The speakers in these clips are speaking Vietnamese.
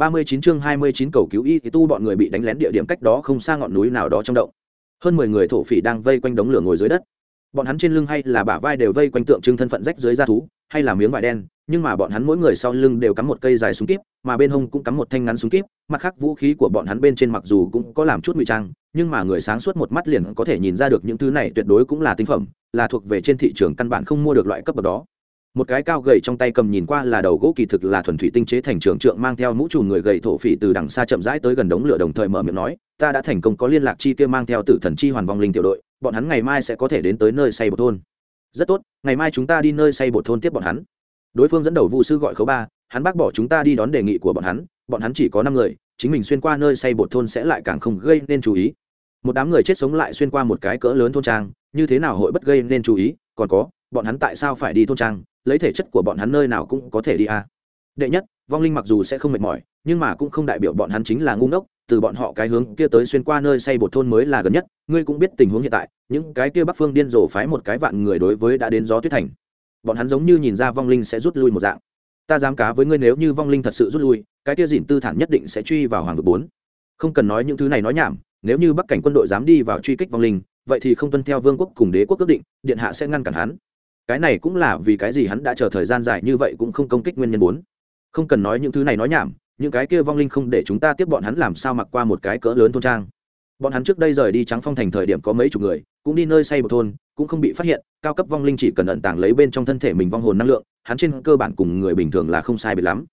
ba mươi chín chương hai mươi chín cầu cứu y thì tu bọn người bị đánh lén địa điểm cách đó không xa ngọn núi nào đó trong động. Hơn mười người thổ phỉ đang vây quanh đống lửa ngồi dưới đất. Bọn hắn trên lưng hay là bả vai đều vây quanh tượng trưng thân phận rách dưới da thú, hay là miếng vải đen, nhưng mà bọn hắn mỗi người sau lưng đều cắm một cây dài súng kíp, mà bên hông cũng cắm một thanh ngắn súng kíp, mặt khác vũ khí của bọn hắn bên trên mặc dù cũng có làm chút ngụy trang, nhưng mà người sáng suốt một mắt liền có thể nhìn ra được những thứ này tuyệt đối cũng là tinh phẩm, là thuộc về trên thị trường căn bản không mua được loại cấp bậc đó một cái cao gầy trong tay cầm nhìn qua là đầu gỗ kỳ thực là thuần thủy tinh chế thành trường trượng mang theo mũ trùm người gầy thổ phỉ từ đằng xa chậm rãi tới gần đống lửa đồng thời mở miệng nói, ta đã thành công có liên lạc chi kia mang theo tử thần chi hoàn vong linh tiểu đội, bọn hắn ngày mai sẽ có thể đến tới nơi xây bột thôn. Rất tốt, ngày mai chúng ta đi nơi xây bột thôn tiếp bọn hắn. Đối phương dẫn đầu vụ sư gọi khấu ba, hắn bác bỏ chúng ta đi đón đề nghị của bọn hắn bọn hắn chỉ có năm người, chính mình xuyên qua nơi xây bột thôn sẽ lại càng không gây nên chú ý. Một đám người chết sống lại xuyên qua một cái cỡ lớn thôn trang, như thế nào hội bất gây nên chú ý, còn có, bọn hắn tại sao phải đi thôn trang lấy thể chất của bọn hắn nơi nào cũng có thể đi à. đệ nhất, vong linh mặc dù sẽ không mệt mỏi, nhưng mà cũng không đại biểu bọn hắn chính là ngu ngốc, từ bọn họ cái hướng kia tới xuyên qua nơi xây bột thôn mới là gần nhất, ngươi cũng biết tình huống hiện tại, những cái kia bắc phương điên rồ phái một cái vạn người đối với đã đến gió tuyết thành. Bọn hắn giống như nhìn ra vong linh sẽ rút lui một dạng. Ta dám cá với ngươi nếu như vong linh thật sự rút lui, cái kia dìn tư thản nhất định sẽ truy vào hoàng vực bốn. Không cần nói những thứ này nói nhảm, nếu như bắc cảnh quân đội dám đi vào truy kích vong linh, vậy thì không tuân theo vương quốc cùng đế quốc ước định, điện hạ sẽ ngăn cản hắn cái này cũng là vì cái gì hắn đã chờ thời gian dài như vậy cũng không công kích nguyên nhân bốn. Không cần nói những thứ này nói nhảm, những cái kia vong linh không để chúng ta tiếp bọn hắn làm sao mặc qua một cái cỡ lớn thôn trang. Bọn hắn trước đây rời đi trắng phong thành thời điểm có mấy chục người, cũng đi nơi xây một thôn, cũng không bị phát hiện, cao cấp vong linh chỉ cần ẩn tàng lấy bên trong thân thể mình vong hồn năng lượng, hắn trên cơ bản cùng người bình thường là không sai biệt lắm.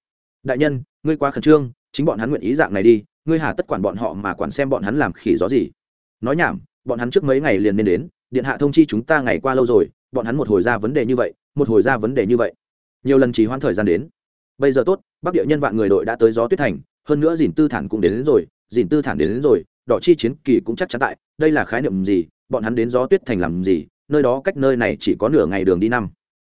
Đại nhân, ngươi quá khẩn trương, chính bọn hắn nguyện ý dạng này đi, ngươi hà tất quản bọn họ mà quản xem bọn hắn làm khỉ gió gì. Nói nhảm, bọn hắn trước mấy ngày liền nên đến, điện hạ thông chi chúng ta ngày qua lâu rồi bọn hắn một hồi ra vấn đề như vậy một hồi ra vấn đề như vậy. Nhiều lần chỉ hoãn thời gian đến. Bây giờ tốt bắc địa nhân vạn người đội đã tới gió tuyết thành hơn nữa dìn tư thản cũng đến, đến rồi dìn tư thản đến, đến rồi đỏ chi chiến kỳ cũng chắc chắn tại đây là khái niệm gì bọn hắn đến gió tuyết thành làm gì nơi đó cách nơi này chỉ có nửa ngày đường đi năm.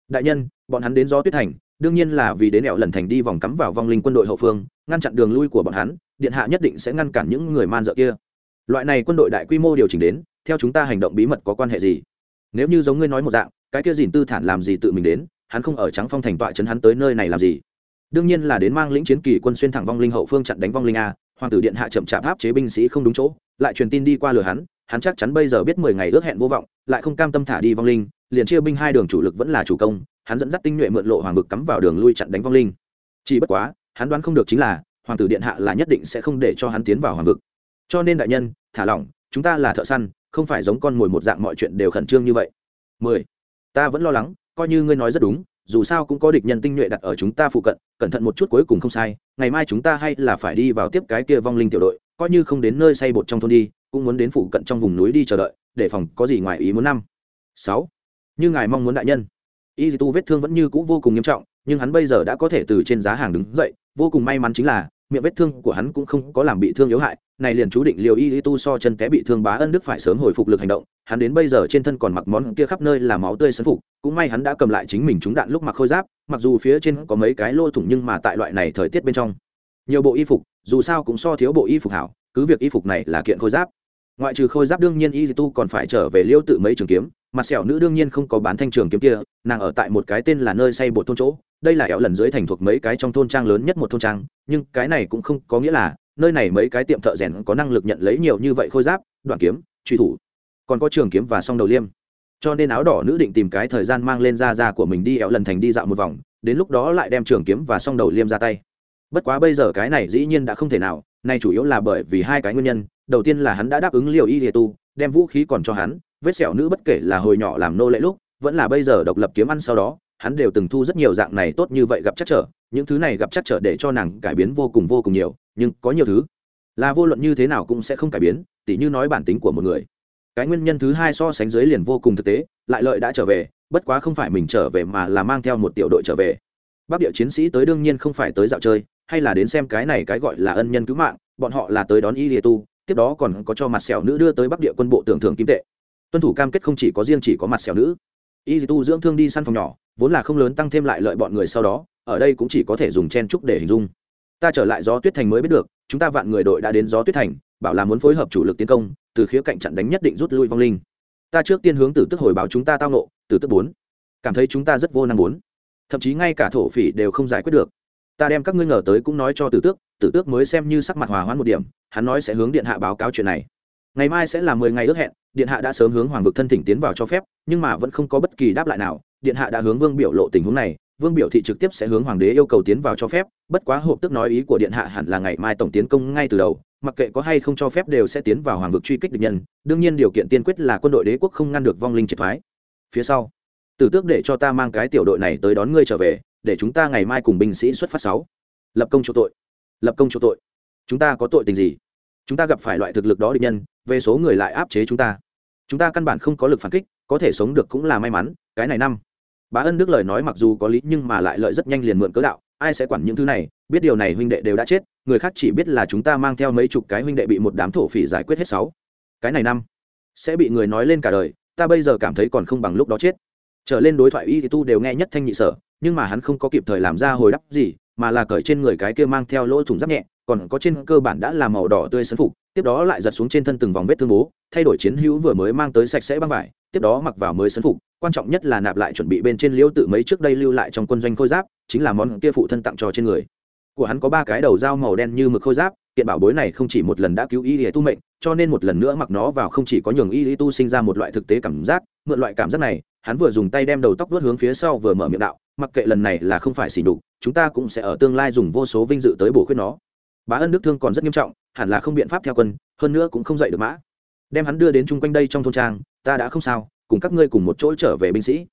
Đại nhân bọn hắn đến gió tuyết thành đương nhiên là vì đến nẹo lần thành đi vòng cắm vào vong linh quân đội hậu phương ngăn chặn đường lui của bọn hắn điện hạ nhất định sẽ ngăn cản những người man dợ kia. Loại này quân đội đại quy mô điều chỉnh đến theo chúng ta hành động bí mật có quan hệ gì? Nếu như giống ngươi nói một dạng, cái kia dìn tư thản làm gì tự mình đến, hắn không ở trắng phong thành tọa chấn hắn tới nơi này làm gì? Đương nhiên là đến mang lĩnh chiến kỳ quân xuyên thẳng vong linh hậu phương chặn đánh vong linh a, hoàng tử điện hạ chậm chạp áp chế binh sĩ không đúng chỗ, lại truyền tin đi qua lừa hắn hắn chắc chắn bây giờ biết mười ngày ước hẹn vô vọng, lại không cam tâm thả đi vong linh, liền chia binh hai đường chủ lực vẫn là chủ công, hắn dẫn dắt tinh nhuệ mượn lộ hoàng vực cắm vào đường lui chặn đánh vong linh. Chỉ bất quá, hắn đoán không được chính là, hoàng tử điện hạ là nhất định sẽ không để cho hắn tiến vào hoàng vực. Cho nên đại nhân, thả lỏng, chúng ta là thợ săn không phải giống con mồi một dạng mọi chuyện đều khẩn trương như vậy. Mười, ta vẫn lo lắng, coi như ngươi nói rất đúng, dù sao cũng có địch nhân tinh nhuệ đặt ở chúng ta phụ cận, cẩn thận một chút cuối cùng không sai, ngày mai chúng ta hay là phải đi vào tiếp cái kia vong linh tiểu đội, coi như không đến nơi xây bột trong thôn đi, cũng muốn đến phụ cận trong vùng núi đi chờ đợi, để phòng có gì ngoài ý muốn năm. Sáu, như ngài mong muốn đại nhân. Y tu vết thương vẫn như cũ vô cùng nghiêm trọng, nhưng hắn bây giờ đã có thể từ trên giá hàng đứng dậy, vô cùng may mắn chính là, miệng vết thương của hắn cũng không có làm bị thương yếu hại này liền chú định liều y tu so chân té bị thương bá ân đức phải sớm hồi phục lực hành động, hắn đến bây giờ trên thân còn mặc món kia khắp nơi là máu tươi sân phục, cũng may hắn đã cầm lại chính mình trúng đạn lúc mặc khôi giáp, mặc dù phía trên có mấy cái lô thủng nhưng mà tại loại này thời tiết bên trong, nhiều bộ y phục, dù sao cũng so thiếu bộ y phục hảo, cứ việc y phục này là kiện khôi giáp. Ngoại trừ khôi giáp đương nhiên y tu còn phải trở về liêu tự mấy trường kiếm, mặt sẹo nữ đương nhiên không có bán thanh trường kiếm kia, nàng ở tại một cái tên là nơi xây bột thôn chỗ, đây là éo lần dưới thành thuộc mấy cái trong thôn trang lớn nhất một thôn trang, nhưng cái này cũng không có nghĩa là nơi này mấy cái tiệm thợ rèn có năng lực nhận lấy nhiều như vậy khôi giáp, đoạn kiếm, truy thủ, còn có trường kiếm và song đầu liêm. Cho nên áo đỏ nữ định tìm cái thời gian mang lên da da của mình đi éo lần thành đi dạo một vòng, đến lúc đó lại đem trường kiếm và song đầu liêm ra tay. Bất quá bây giờ cái này dĩ nhiên đã không thể nào, nay chủ yếu là bởi vì hai cái nguyên nhân. Đầu tiên là hắn đã đáp ứng liều y lìa tu, đem vũ khí còn cho hắn, vết sẹo nữ bất kể là hồi nhỏ làm nô lệ lúc, vẫn là bây giờ độc lập kiếm ăn sau đó, hắn đều từng thu rất nhiều dạng này tốt như vậy gặp chắc trở, những thứ này gặp chắc trở để cho nàng cải biến vô cùng vô cùng nhiều nhưng có nhiều thứ là vô luận như thế nào cũng sẽ không cải biến, tỉ như nói bản tính của một người. Cái nguyên nhân thứ hai so sánh dưới liền vô cùng thực tế, lại lợi đã trở về, bất quá không phải mình trở về mà là mang theo một tiểu đội trở về. Bắc địa chiến sĩ tới đương nhiên không phải tới dạo chơi, hay là đến xem cái này cái gọi là ân nhân cứu mạng, bọn họ là tới đón y lìa tu, tiếp đó còn có cho mặt sẹo nữ đưa tới bắc địa quân bộ tưởng thưởng kim tệ. Tuân thủ cam kết không chỉ có riêng chỉ có mặt sẹo nữ. Y tu dưỡng thương đi săn phòng nhỏ, vốn là không lớn tăng thêm lại lợi bọn người sau đó, ở đây cũng chỉ có thể dùng chen trúc để hình dung ta trở lại gió tuyết thành mới biết được, chúng ta vạn người đội đã đến gió tuyết thành, bảo là muốn phối hợp chủ lực tiến công, từ khía cạnh chặn đánh nhất định rút lui vong linh. Ta trước tiên hướng tử tức hồi báo chúng ta tao nộ tử tức bốn. Cảm thấy chúng ta rất vô năng bốn. Thậm chí ngay cả thổ phỉ đều không giải quyết được. Ta đem các ngươi ngờ tới cũng nói cho tử tước tử tước mới xem như sắc mặt hòa hoãn một điểm, hắn nói sẽ hướng điện hạ báo cáo chuyện này. Ngày mai sẽ là mười ngày ước hẹn, điện hạ đã sớm hướng hoàng vực thân thỉnh tiến vào cho phép, nhưng mà vẫn không có bất kỳ đáp lại nào, điện hạ đã hướng vương biểu lộ tình huống này vương biểu thị trực tiếp sẽ hướng hoàng đế yêu cầu tiến vào cho phép, bất quá hộp tức nói ý của điện hạ hẳn là ngày mai tổng tiến công ngay từ đầu, mặc kệ có hay không cho phép đều sẽ tiến vào hoàng vực truy kích địch nhân, đương nhiên điều kiện tiên quyết là quân đội đế quốc không ngăn được vong linh triệt thoái. Phía sau, tử tước để cho ta mang cái tiểu đội này tới đón ngươi trở về, để chúng ta ngày mai cùng binh sĩ xuất phát sáu. Lập công chỗ tội. Lập công chỗ tội. Chúng ta có tội tình gì? Chúng ta gặp phải loại thực lực đó địch nhân, về số người lại áp chế chúng ta. Chúng ta căn bản không có lực phản kích, có thể sống được cũng là may mắn, cái này năm bá ân đức lời nói mặc dù có lý nhưng mà lại lợi rất nhanh liền mượn cớ đạo, ai sẽ quản những thứ này, biết điều này huynh đệ đều đã chết, người khác chỉ biết là chúng ta mang theo mấy chục cái huynh đệ bị một đám thổ phỉ giải quyết hết sáu. Cái này năm, sẽ bị người nói lên cả đời, ta bây giờ cảm thấy còn không bằng lúc đó chết. Trở lên đối thoại y thì tu đều nghe nhất thanh nhị sở, nhưng mà hắn không có kịp thời làm ra hồi đáp gì, mà là cởi trên người cái kia mang theo lỗ thủng giáp nhẹ, còn có trên cơ bản đã là màu đỏ tươi sấn phục, tiếp đó lại giật xuống trên thân từng vòng vết thương bố, thay đổi chiến hữu vừa mới mang tới sạch sẽ băng vải, tiếp đó mặc vào mới sấn phục quan trọng nhất là nạp lại chuẩn bị bên trên liễu tự mấy trước đây lưu lại trong quân doanh khôi giáp, chính là món kia phụ thân tặng cho trên người. Của hắn có ba cái đầu dao màu đen như mực khôi giáp, kiện bảo bối này không chỉ một lần đã cứu y lý tu mệnh, cho nên một lần nữa mặc nó vào không chỉ có nhường y lý tu sinh ra một loại thực tế cảm giác, mượn loại cảm giác này, hắn vừa dùng tay đem đầu tóc vớt hướng phía sau vừa mở miệng đạo, mặc kệ lần này là không phải xỉ đục chúng ta cũng sẽ ở tương lai dùng vô số vinh dự tới bổ khuyết nó. Bá ân đức thương còn rất nghiêm trọng, hẳn là không biện pháp theo quân, hơn nữa cũng không dậy được mã. Đem hắn đưa đến chung quanh đây trong thôn trang, ta đã không sao cùng các ngươi cùng một chỗ trở về binh sĩ.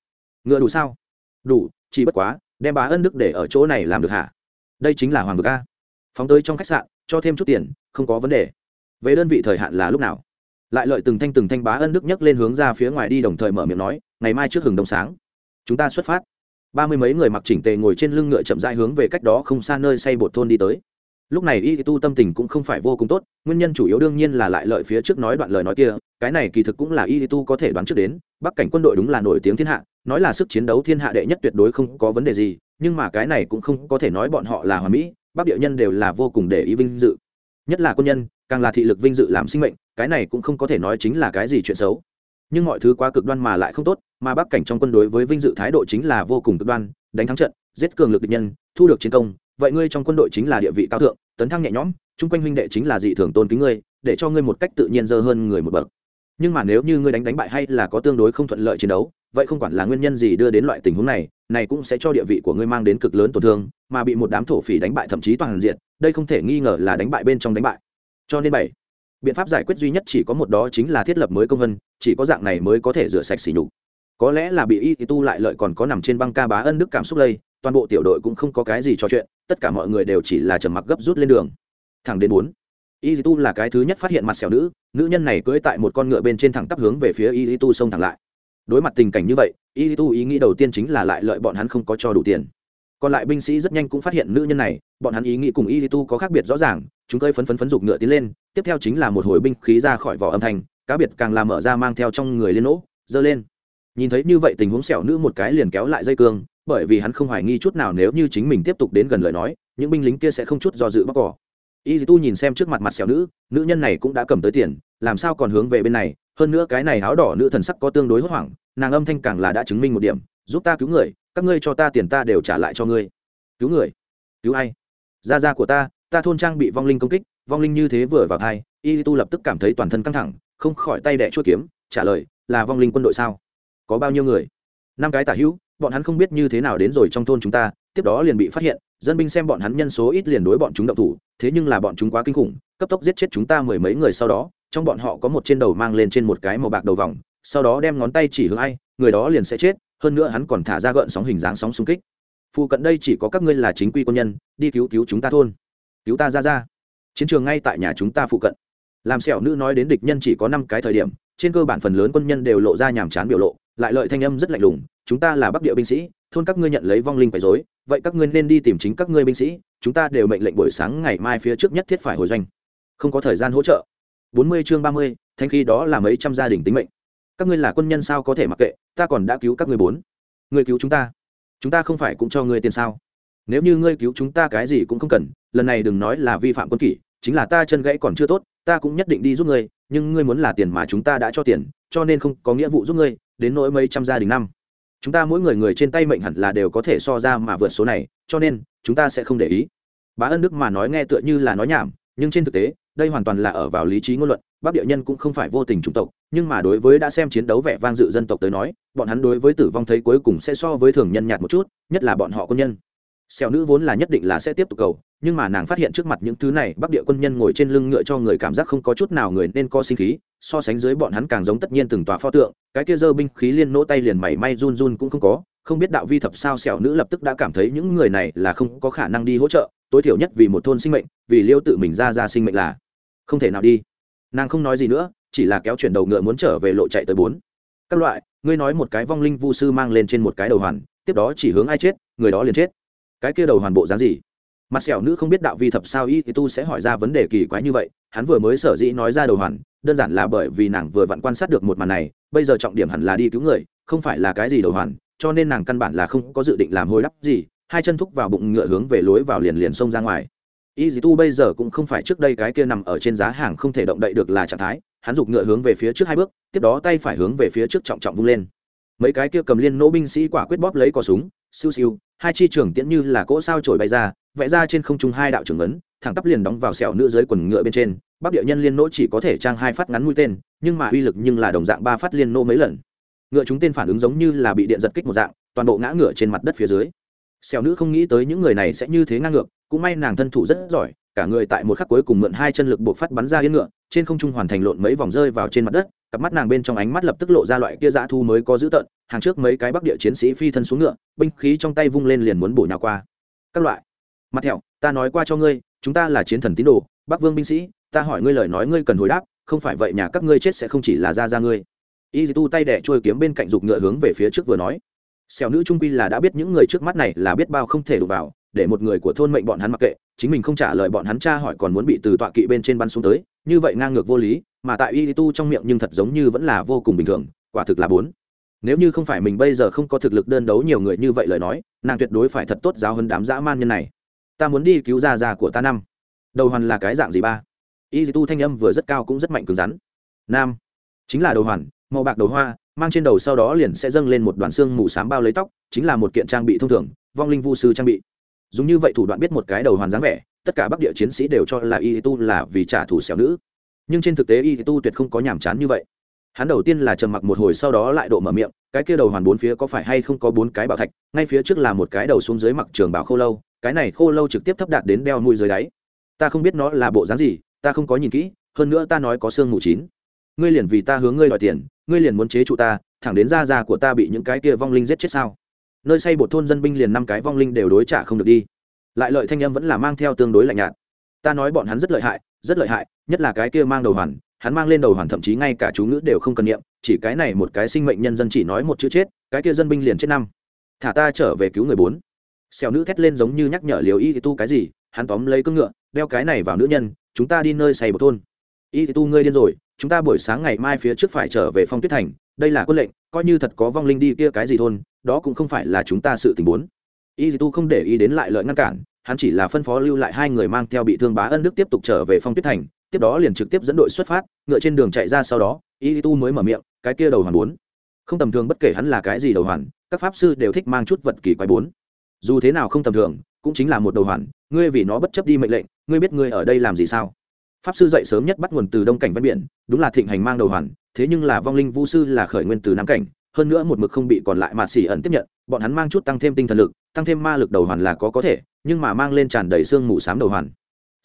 Ngựa đủ sao? Đủ, chỉ bất quá, đem bá ân đức để ở chỗ này làm được hả? Đây chính là hoàng vực a. Phóng tới trong khách sạn, cho thêm chút tiền, không có vấn đề. Về đơn vị thời hạn là lúc nào? Lại lợi từng thanh từng thanh bá ân đức nhấc lên hướng ra phía ngoài đi đồng thời mở miệng nói, ngày mai trước hừng đông sáng. Chúng ta xuất phát. Ba mươi mấy người mặc chỉnh tề ngồi trên lưng ngựa chậm rãi hướng về cách đó không xa nơi xây bột thôn đi tới lúc này y tu tâm tình cũng không phải vô cùng tốt, nguyên nhân chủ yếu đương nhiên là lại lợi phía trước nói đoạn lời nói kia, cái này kỳ thực cũng là y tu có thể đoán trước đến, bắc cảnh quân đội đúng là nổi tiếng thiên hạ, nói là sức chiến đấu thiên hạ đệ nhất tuyệt đối không có vấn đề gì, nhưng mà cái này cũng không có thể nói bọn họ là hòa mỹ, bắc địa nhân đều là vô cùng để ý vinh dự. Nhất là quân nhân, càng là thị lực vinh dự làm sinh mệnh, cái này cũng không có thể nói chính là cái gì chuyện xấu. Nhưng mọi thứ quá cực đoan mà lại không tốt, mà bắc cảnh trong quân đối với vinh dự thái độ chính là vô cùng cực đoan, đánh thắng trận, giết cường lực địch nhân, thu được chiến công vậy ngươi trong quân đội chính là địa vị cao thượng, tấn thăng nhẹ nhõm, chung quanh huynh đệ chính là dị thường tôn kính ngươi, để cho ngươi một cách tự nhiên dơ hơn người một bậc. Nhưng mà nếu như ngươi đánh đánh bại hay là có tương đối không thuận lợi chiến đấu, vậy không quản là nguyên nhân gì đưa đến loại tình huống này này cũng sẽ cho địa vị của ngươi mang đến cực lớn tổn thương, mà bị một đám thổ phỉ đánh bại thậm chí toàn diện, đây không thể nghi ngờ là đánh bại bên trong đánh bại. Cho nên bảy, biện pháp giải quyết duy nhất chỉ có một đó chính là thiết lập mới công vân, chỉ có dạng này mới có thể rửa sạch xỉ nhục. Có lẽ là bị y tu lại lợi còn có nằm trên băng ca bá ân đức cảm xúc lây toàn bộ tiểu đội cũng không có cái gì trò chuyện, tất cả mọi người đều chỉ là trầm mặc gấp rút lên đường. Thẳng đến bốn. Y tu là cái thứ nhất phát hiện mặt xẻo nữ nữ nhân này cưỡi tại một con ngựa bên trên thẳng tắp hướng về phía y tu xông thẳng lại. Đối mặt tình cảnh như vậy y tu ý nghĩ đầu tiên chính là lại lợi bọn hắn không có cho đủ tiền. Còn lại binh sĩ rất nhanh cũng phát hiện nữ nhân này, bọn hắn ý nghĩ cùng y tu có khác biệt rõ ràng, chúng cơi phấn phấn phấn dục ngựa tiến lên, tiếp theo chính là một hồi binh khí ra khỏi vỏ âm thanh, cá biệt càng làm mở ra mang theo trong người liên nỗ, dơ lên. Nhìn thấy như vậy tình huống xẻo nữ một cái liền kéo lại dây cương bởi vì hắn không hoài nghi chút nào nếu như chính mình tiếp tục đến gần lời nói, những binh lính kia sẽ không chút do dự bóc cỏ. Y tu nhìn xem trước mặt mặt xẻo nữ nữ nhân này cũng đã cầm tới tiền, làm sao còn hướng về bên này? Hơn nữa cái này áo đỏ nữ thần sắc có tương đối hốt hoảng, nàng âm thanh càng là đã chứng minh một điểm, giúp ta cứu người, các ngươi cho ta tiền ta đều trả lại cho ngươi. Cứu người? Cứu ai? Gia gia của ta ta thôn trang bị vong linh công kích, vong linh như thế vừa vào thai, y tu lập tức cảm thấy toàn thân căng thẳng, không khỏi tay đẻ chuỗi kiếm, trả lời, là vong linh quân đội sao? Có bao nhiêu người? Năm cái tả hữu bọn hắn không biết như thế nào đến rồi trong thôn chúng ta, tiếp đó liền bị phát hiện, dân binh xem bọn hắn nhân số ít liền đối bọn chúng động thủ, thế nhưng là bọn chúng quá kinh khủng, cấp tốc giết chết chúng ta mười mấy người sau đó, trong bọn họ có một trên đầu mang lên trên một cái màu bạc đầu vòng, sau đó đem ngón tay chỉ hướng ai, người đó liền sẽ chết, hơn nữa hắn còn thả ra gợn sóng hình dáng sóng xung kích. Phụ cận đây chỉ có các ngươi là chính quy quân nhân, đi cứu cứu chúng ta thôn. Cứu ta ra ra. Chiến trường ngay tại nhà chúng ta phụ cận. Làm sẹo nữ nói đến địch nhân chỉ có năm cái thời điểm, trên cơ bản phần lớn quân nhân đều lộ ra nhàm chán biểu lộ lại lợi thanh âm rất lạnh lùng, chúng ta là bắc địa binh sĩ, thôn các ngươi nhận lấy vong linh quấy dối vậy các ngươi nên đi tìm chính các ngươi binh sĩ, chúng ta đều mệnh lệnh buổi sáng ngày mai phía trước nhất thiết phải hồi doanh. Không có thời gian hỗ trợ. Bốn mươi chương ba mươi, thanh khi đó là mấy trăm gia đình tính mệnh. Các ngươi là quân nhân sao có thể mặc kệ, ta còn đã cứu các ngươi bốn. Ngươi cứu chúng ta. Chúng ta không phải cũng cho ngươi tiền sao? Nếu như ngươi cứu chúng ta cái gì cũng không cần, lần này đừng nói là vi phạm quân kỷ, chính là ta chân gãy còn chưa tốt, ta cũng nhất định đi giúp ngươi, nhưng ngươi muốn là tiền mà chúng ta đã cho tiền, cho nên không có nghĩa vụ giúp ngươi đến nỗi mấy trăm gia đình năm. Chúng ta mỗi người người trên tay mệnh hẳn là đều có thể so ra mà vượt số này, cho nên, chúng ta sẽ không để ý. Bá ân đức mà nói nghe tựa như là nói nhảm, nhưng trên thực tế, đây hoàn toàn là ở vào lý trí ngôn luận, bắc địa nhân cũng không phải vô tình chủng tộc, nhưng mà đối với đã xem chiến đấu vẻ vang dự dân tộc tới nói, bọn hắn đối với tử vong thấy cuối cùng sẽ so với thường nhân nhạt một chút, nhất là bọn họ quân nhân xẻo nữ vốn là nhất định là sẽ tiếp tục cầu, nhưng mà nàng phát hiện trước mặt những thứ này, bắc địa quân nhân ngồi trên lưng ngựa cho người cảm giác không có chút nào người nên có sinh khí, so sánh dưới bọn hắn càng giống tất nhiên từng tòa pho tượng, cái kia dơ binh khí liên nỗ tay liền mảy may run run cũng không có, không biết đạo vi thập sao xẻo nữ lập tức đã cảm thấy những người này là không có khả năng đi hỗ trợ, tối thiểu nhất vì một thôn sinh mệnh, vì liêu tự mình ra ra sinh mệnh là không thể nào đi. Nàng không nói gì nữa, chỉ là kéo chuyển đầu ngựa muốn trở về lộ chạy tới bốn. Các loại, ngươi nói một cái vong linh vu sư mang lên trên một cái đầu hoàn, tiếp đó chỉ hướng ai chết, người đó liền chết cái kia đầu hoàn bộ dáng gì? Mặt sẹo nữ không biết đạo vi thập sao y thì tu sẽ hỏi ra vấn đề kỳ quái như vậy, hắn vừa mới sở dĩ nói ra đầu hoàn, đơn giản là bởi vì nàng vừa vặn quan sát được một màn này, bây giờ trọng điểm hẳn là đi cứu người, không phải là cái gì đầu hoàn, cho nên nàng căn bản là không có dự định làm hồi đắp gì, hai chân thúc vào bụng ngựa hướng về lối vào liền liền xông ra ngoài. Y dì tu bây giờ cũng không phải trước đây cái kia nằm ở trên giá hàng không thể động đậy được là trạng thái, hắn giục ngựa hướng về phía trước hai bước, tiếp đó tay phải hướng về phía trước trọng trọng vung lên. Mấy cái kia cầm liên nỗ binh sĩ quả quyết bóp lấy cò súng siêu siêu, hai chi trưởng tiễn như là cỗ sao trổi bay ra, vẽ ra trên không trung hai đạo trưởng ấn, thẳng tắp liền đóng vào sẹo nữ dưới quần ngựa bên trên. Bắc địa nhân liên nỗ chỉ có thể trang hai phát ngắn mũi tên, nhưng mà uy lực nhưng là đồng dạng ba phát liên nỗ mấy lần. Ngựa chúng tên phản ứng giống như là bị điện giật kích một dạng, toàn bộ ngã ngựa trên mặt đất phía dưới. Xẻo nữ không nghĩ tới những người này sẽ như thế ngang ngược, cũng may nàng thân thủ rất giỏi, cả người tại một khắc cuối cùng mượn hai chân lực buộc phát bắn ra yên ngựa, trên không trung hoàn thành lộn mấy vòng rơi vào trên mặt đất, cặp mắt nàng bên trong ánh mắt lập tức lộ ra loại kia dã thu mới có dữ tợn hàng trước mấy cái bắc địa chiến sĩ phi thân xuống ngựa, binh khí trong tay vung lên liền muốn bổ nhào qua. Các loại. Mặt thẹo, ta nói qua cho ngươi, chúng ta là chiến thần tín đồ, bắc vương binh sĩ, ta hỏi ngươi lời nói ngươi cần hồi đáp, không phải vậy nhà các ngươi chết sẽ không chỉ là ra ra ngươi. Y tu tay đẻ trôi kiếm bên cạnh giục ngựa hướng về phía trước vừa nói. Xẻo nữ trung quy là đã biết những người trước mắt này là biết bao không thể đụng vào, để một người của thôn mệnh bọn hắn mặc kệ, chính mình không trả lời bọn hắn tra hỏi còn muốn bị từ tọa kỵ bên trên bắn xuống tới, như vậy ngang ngược vô lý, mà tại y tu trong miệng nhưng thật giống như vẫn là vô cùng bình thường, quả thực là bốn nếu như không phải mình bây giờ không có thực lực đơn đấu nhiều người như vậy lời nói, nàng tuyệt đối phải thật tốt giáo hơn đám dã man nhân này. Ta muốn đi cứu gia già của ta năm. Đầu hoàn là cái dạng gì ba? Y tu thanh âm vừa rất cao cũng rất mạnh cứng rắn. Nam. Chính là đầu hoàn, màu bạc đầu hoa, mang trên đầu sau đó liền sẽ dâng lên một đoàn xương mù s á m bao lấy tóc, chính là một kiện trang bị thông thường, vong linh vu sư trang bị. Dùng như vậy thủ đoạn biết một cái đầu hoàn dáng vẻ, tất cả bắc địa chiến sĩ đều cho là y tu là vì trả thù xẻo nữ. Nhưng trên thực tế y tu tuyệt không có nhàm chán như vậy hắn đầu tiên là trầm mặc một hồi sau đó lại độ mở miệng, cái kia đầu hoàn bốn phía có phải hay không có bốn cái bảo thạch, ngay phía trước là một cái đầu xuống dưới mặc trường bảo khô lâu, cái này khô lâu trực tiếp thấp đạt đến đeo mũi dưới đáy. Ta không biết nó là bộ dáng gì, ta không có nhìn kỹ, hơn nữa ta nói có xương mù chín. Ngươi liền vì ta hướng ngươi đòi tiền, ngươi liền muốn chế trụ ta, thẳng đến da da của ta bị những cái kia vong linh giết chết sao? Nơi xây bột thôn dân binh liền năm cái vong linh đều đối trả không được đi. Lại lợi thanh âm vẫn là mang theo tương đối lạnh nhạt. Ta nói bọn hắn rất lợi hại, rất lợi hại, nhất là cái kia mang đầu hoàn hắn mang lên đầu hoàn thậm chí ngay cả chú ngữ đều không cần niệm, chỉ cái này một cái sinh mệnh nhân dân chỉ nói một chữ chết, cái kia dân binh liền chết năm. Thả ta trở về cứu người bốn. Xèo nữ thét lên giống như nhắc nhở liều y thì tu cái gì, hắn tóm lấy cưỡng ngựa, đeo cái này vào nữ nhân, chúng ta đi nơi xây một thôn. Y thì tu ngươi điên rồi, chúng ta buổi sáng ngày mai phía trước phải trở về phong tuyết thành, đây là quân lệnh, coi như thật có vong linh đi kia cái gì thôn, đó cũng không phải là chúng ta sự tình muốn y thì tu không để ý đến lại lợi ngăn cản, hắn chỉ là phân phó lưu lại hai người mang theo bị thương bá ân đức tiếp tục trở về phong tuyết thành tiếp đó liền trực tiếp dẫn đội xuất phát, ngựa trên đường chạy ra sau đó, y tu mới mở miệng, cái kia đầu hoàn bốn. Không tầm thường bất kể hắn là cái gì đầu hoàn, các pháp sư đều thích mang chút vật kỳ quái bốn. Dù thế nào không tầm thường, cũng chính là một đầu hoàn, ngươi vì nó bất chấp đi mệnh lệnh, ngươi biết ngươi ở đây làm gì sao? Pháp sư dậy sớm nhất bắt nguồn từ đông cảnh văn biển, đúng là thịnh hành mang đầu hoàn, thế nhưng là vong linh vu sư là khởi nguyên từ nam cảnh, hơn nữa một mực không bị còn lại mà xỉ ẩn tiếp nhận, bọn hắn mang chút tăng thêm tinh thần lực, tăng thêm ma lực đầu hoàn là có có thể, nhưng mà mang lên tràn đầy xương mù xám đầu hoàn.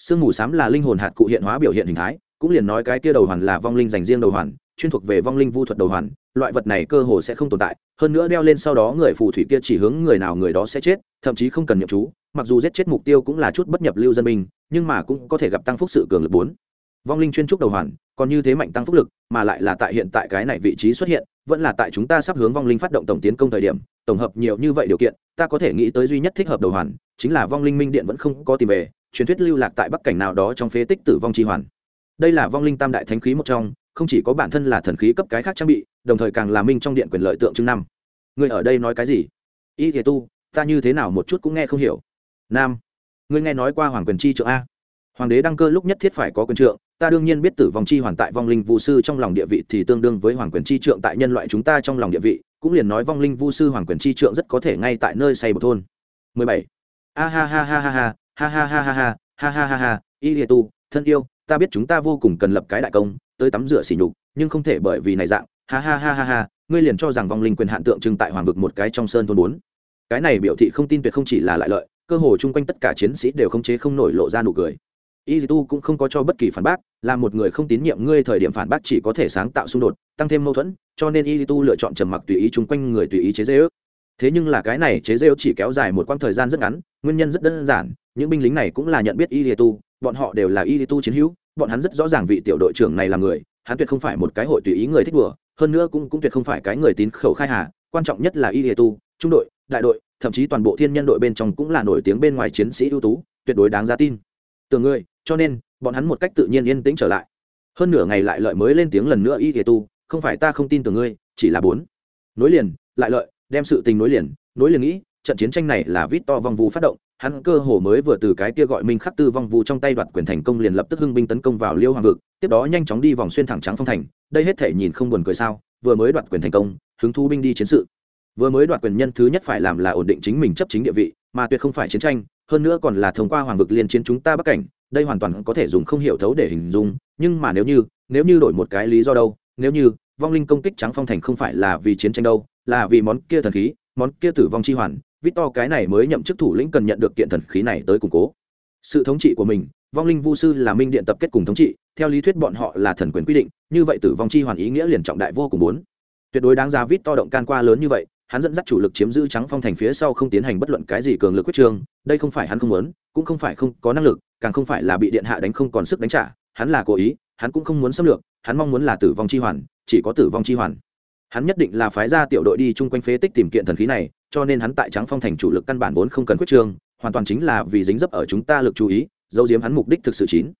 Sương mù xám là linh hồn hạt cụ hiện hóa biểu hiện hình thái, cũng liền nói cái kia đầu hoàn là vong linh dành riêng đầu hoàn, chuyên thuộc về vong linh vu thuật đầu hoàn, loại vật này cơ hồ sẽ không tồn tại, hơn nữa đeo lên sau đó người phù thủy kia chỉ hướng người nào người đó sẽ chết, thậm chí không cần nhậm chú, mặc dù giết chết mục tiêu cũng là chút bất nhập lưu dân binh, nhưng mà cũng có thể gặp tăng phúc sự cường lực bốn. Vong linh chuyên trúc đầu hoàn, còn như thế mạnh tăng phúc lực, mà lại là tại hiện tại cái này vị trí xuất hiện, vẫn là tại chúng ta sắp hướng vong linh phát động tổng tiến công thời điểm, tổng hợp nhiều như vậy điều kiện, ta có thể nghĩ tới duy nhất thích hợp đầu hoàn, chính là vong linh minh điện vẫn không có tìm về truyền thuyết lưu lạc tại bắc cảnh nào đó trong phế tích tử vong chi hoàn. Đây là vong linh tam đại thánh khí một trong, không chỉ có bản thân là thần khí cấp cái khác trang bị, đồng thời càng là minh trong điện quyền lợi tượng trưng năm. Người ở đây nói cái gì? Y thể tu, ta như thế nào một chút cũng nghe không hiểu. Nam, ngươi nghe nói qua hoàng quyền chi trượng a. Hoàng đế đăng cơ lúc nhất thiết phải có quyền trượng, ta đương nhiên biết tử vong chi hoàn tại vong linh vu sư trong lòng địa vị thì tương đương với hoàng quyền chi trượng tại nhân loại chúng ta trong lòng địa vị, cũng liền nói vong linh vu sư hoàng quyền chi trượng rất có thể ngay tại nơi xây một thôn. 17. a ha ha ha ha ha ha ha ha ha ha ha ha ha ha, y lìa tu, thân yêu, ta biết chúng ta vô cùng cần lập cái đại công, tới tắm rửa xỉ nhục, nhưng không thể bởi vì này dạng, ha ha ha ha ha, ngươi liền cho rằng vong linh quyền hạn tượng trưng tại hoàng vực một cái trong sơn thôn bốn. Cái này biểu thị không tin tuyệt không chỉ là lại lợi, cơ hồ chung quanh tất cả chiến sĩ đều không chế không nổi lộ ra nụ cười. Y tu cũng không có cho bất kỳ phản bác, là một người không tín nhiệm ngươi thời điểm phản bác chỉ có thể sáng tạo xung đột, tăng thêm mâu thuẫn, cho nên y tu lựa chọn trầm mặc tùy ý chung quanh người tùy ý chế dễ ước thế nhưng là cái này chế dễ ước chỉ kéo dài một quãng thời gian rất ngắn, nguyên nhân rất đơn giản những binh lính này cũng là nhận biết y tu, bọn họ đều là y tu chiến hữu, bọn hắn rất rõ ràng vị tiểu đội trưởng này là người, hắn tuyệt không phải một cái hội tùy ý người thích đùa, hơn nữa cũng cũng tuyệt không phải cái người tín khẩu khai hà, quan trọng nhất là y tu, trung đội, đại đội, thậm chí toàn bộ thiên nhân đội bên trong cũng là nổi tiếng bên ngoài chiến sĩ ưu tú, tuyệt đối đáng giá tin. Tưởng ngươi, cho nên, bọn hắn một cách tự nhiên yên tĩnh trở lại. Hơn nửa ngày lại lợi mới lên tiếng lần nữa y tu, không phải ta không tin tưởng ngươi, chỉ là bốn. Nối liền, lại lợi, đem sự tình nối liền nối liền nghĩ, trận chiến tranh này là vít to vong vu phát động hắn cơ hồ mới vừa từ cái kia gọi minh khắc tư vong vu trong tay đoạt quyền thành công liền lập tức hưng binh tấn công vào liêu hoàng vực, tiếp đó nhanh chóng đi vòng xuyên thẳng trắng phong thành, đây hết thể nhìn không buồn cười sao, vừa mới đoạt quyền thành công, hứng thu binh đi chiến sự. Vừa mới đoạt quyền nhân thứ nhất phải làm là ổn định chính mình chấp chính địa vị, mà tuyệt không phải chiến tranh, hơn nữa còn là thông qua hoàng vực liên chiến chúng ta bắc cảnh, đây hoàn toàn có thể dùng không hiểu thấu để hình dung, nhưng mà nếu như nếu như đổi một cái lý do đâu, nếu như, vong linh công kích trắng phong thành không phải là vì chiến tranh đâu, là vì món kia thần khí, món kia tử vong chi hoàn Victor cái này mới nhậm chức thủ lĩnh cần nhận được kiện thần khí này tới củng cố. Sự thống trị của mình, vong linh vu sư là minh điện tập kết cùng thống trị, theo lý thuyết bọn họ là thần quyền quy định, như vậy tử vong chi hoàn ý nghĩa liền trọng đại vô cùng muốn tuyệt đối đáng giá vít to động can qua lớn như vậy, hắn dẫn dắt chủ lực chiếm giữ trắng phong thành phía sau không tiến hành bất luận cái gì cường lực quyết trường, đây không phải hắn không muốn, cũng không phải không có năng lực, càng không phải là bị điện hạ đánh không còn sức đánh trả, hắn là cố ý, hắn cũng không muốn xâm lược, hắn mong muốn là tử vong chi hoàn, chỉ có tử vong chi hoàn hắn nhất định là phái ra tiểu đội đi chung quanh phế tích tìm kiện thần khí này, cho nên hắn tại trắng phong thành chủ lực căn bản vốn không cần quyết trương, hoàn toàn chính là vì dính dấp ở chúng ta lực chú ý dấu diếm hắn mục đích thực sự chín.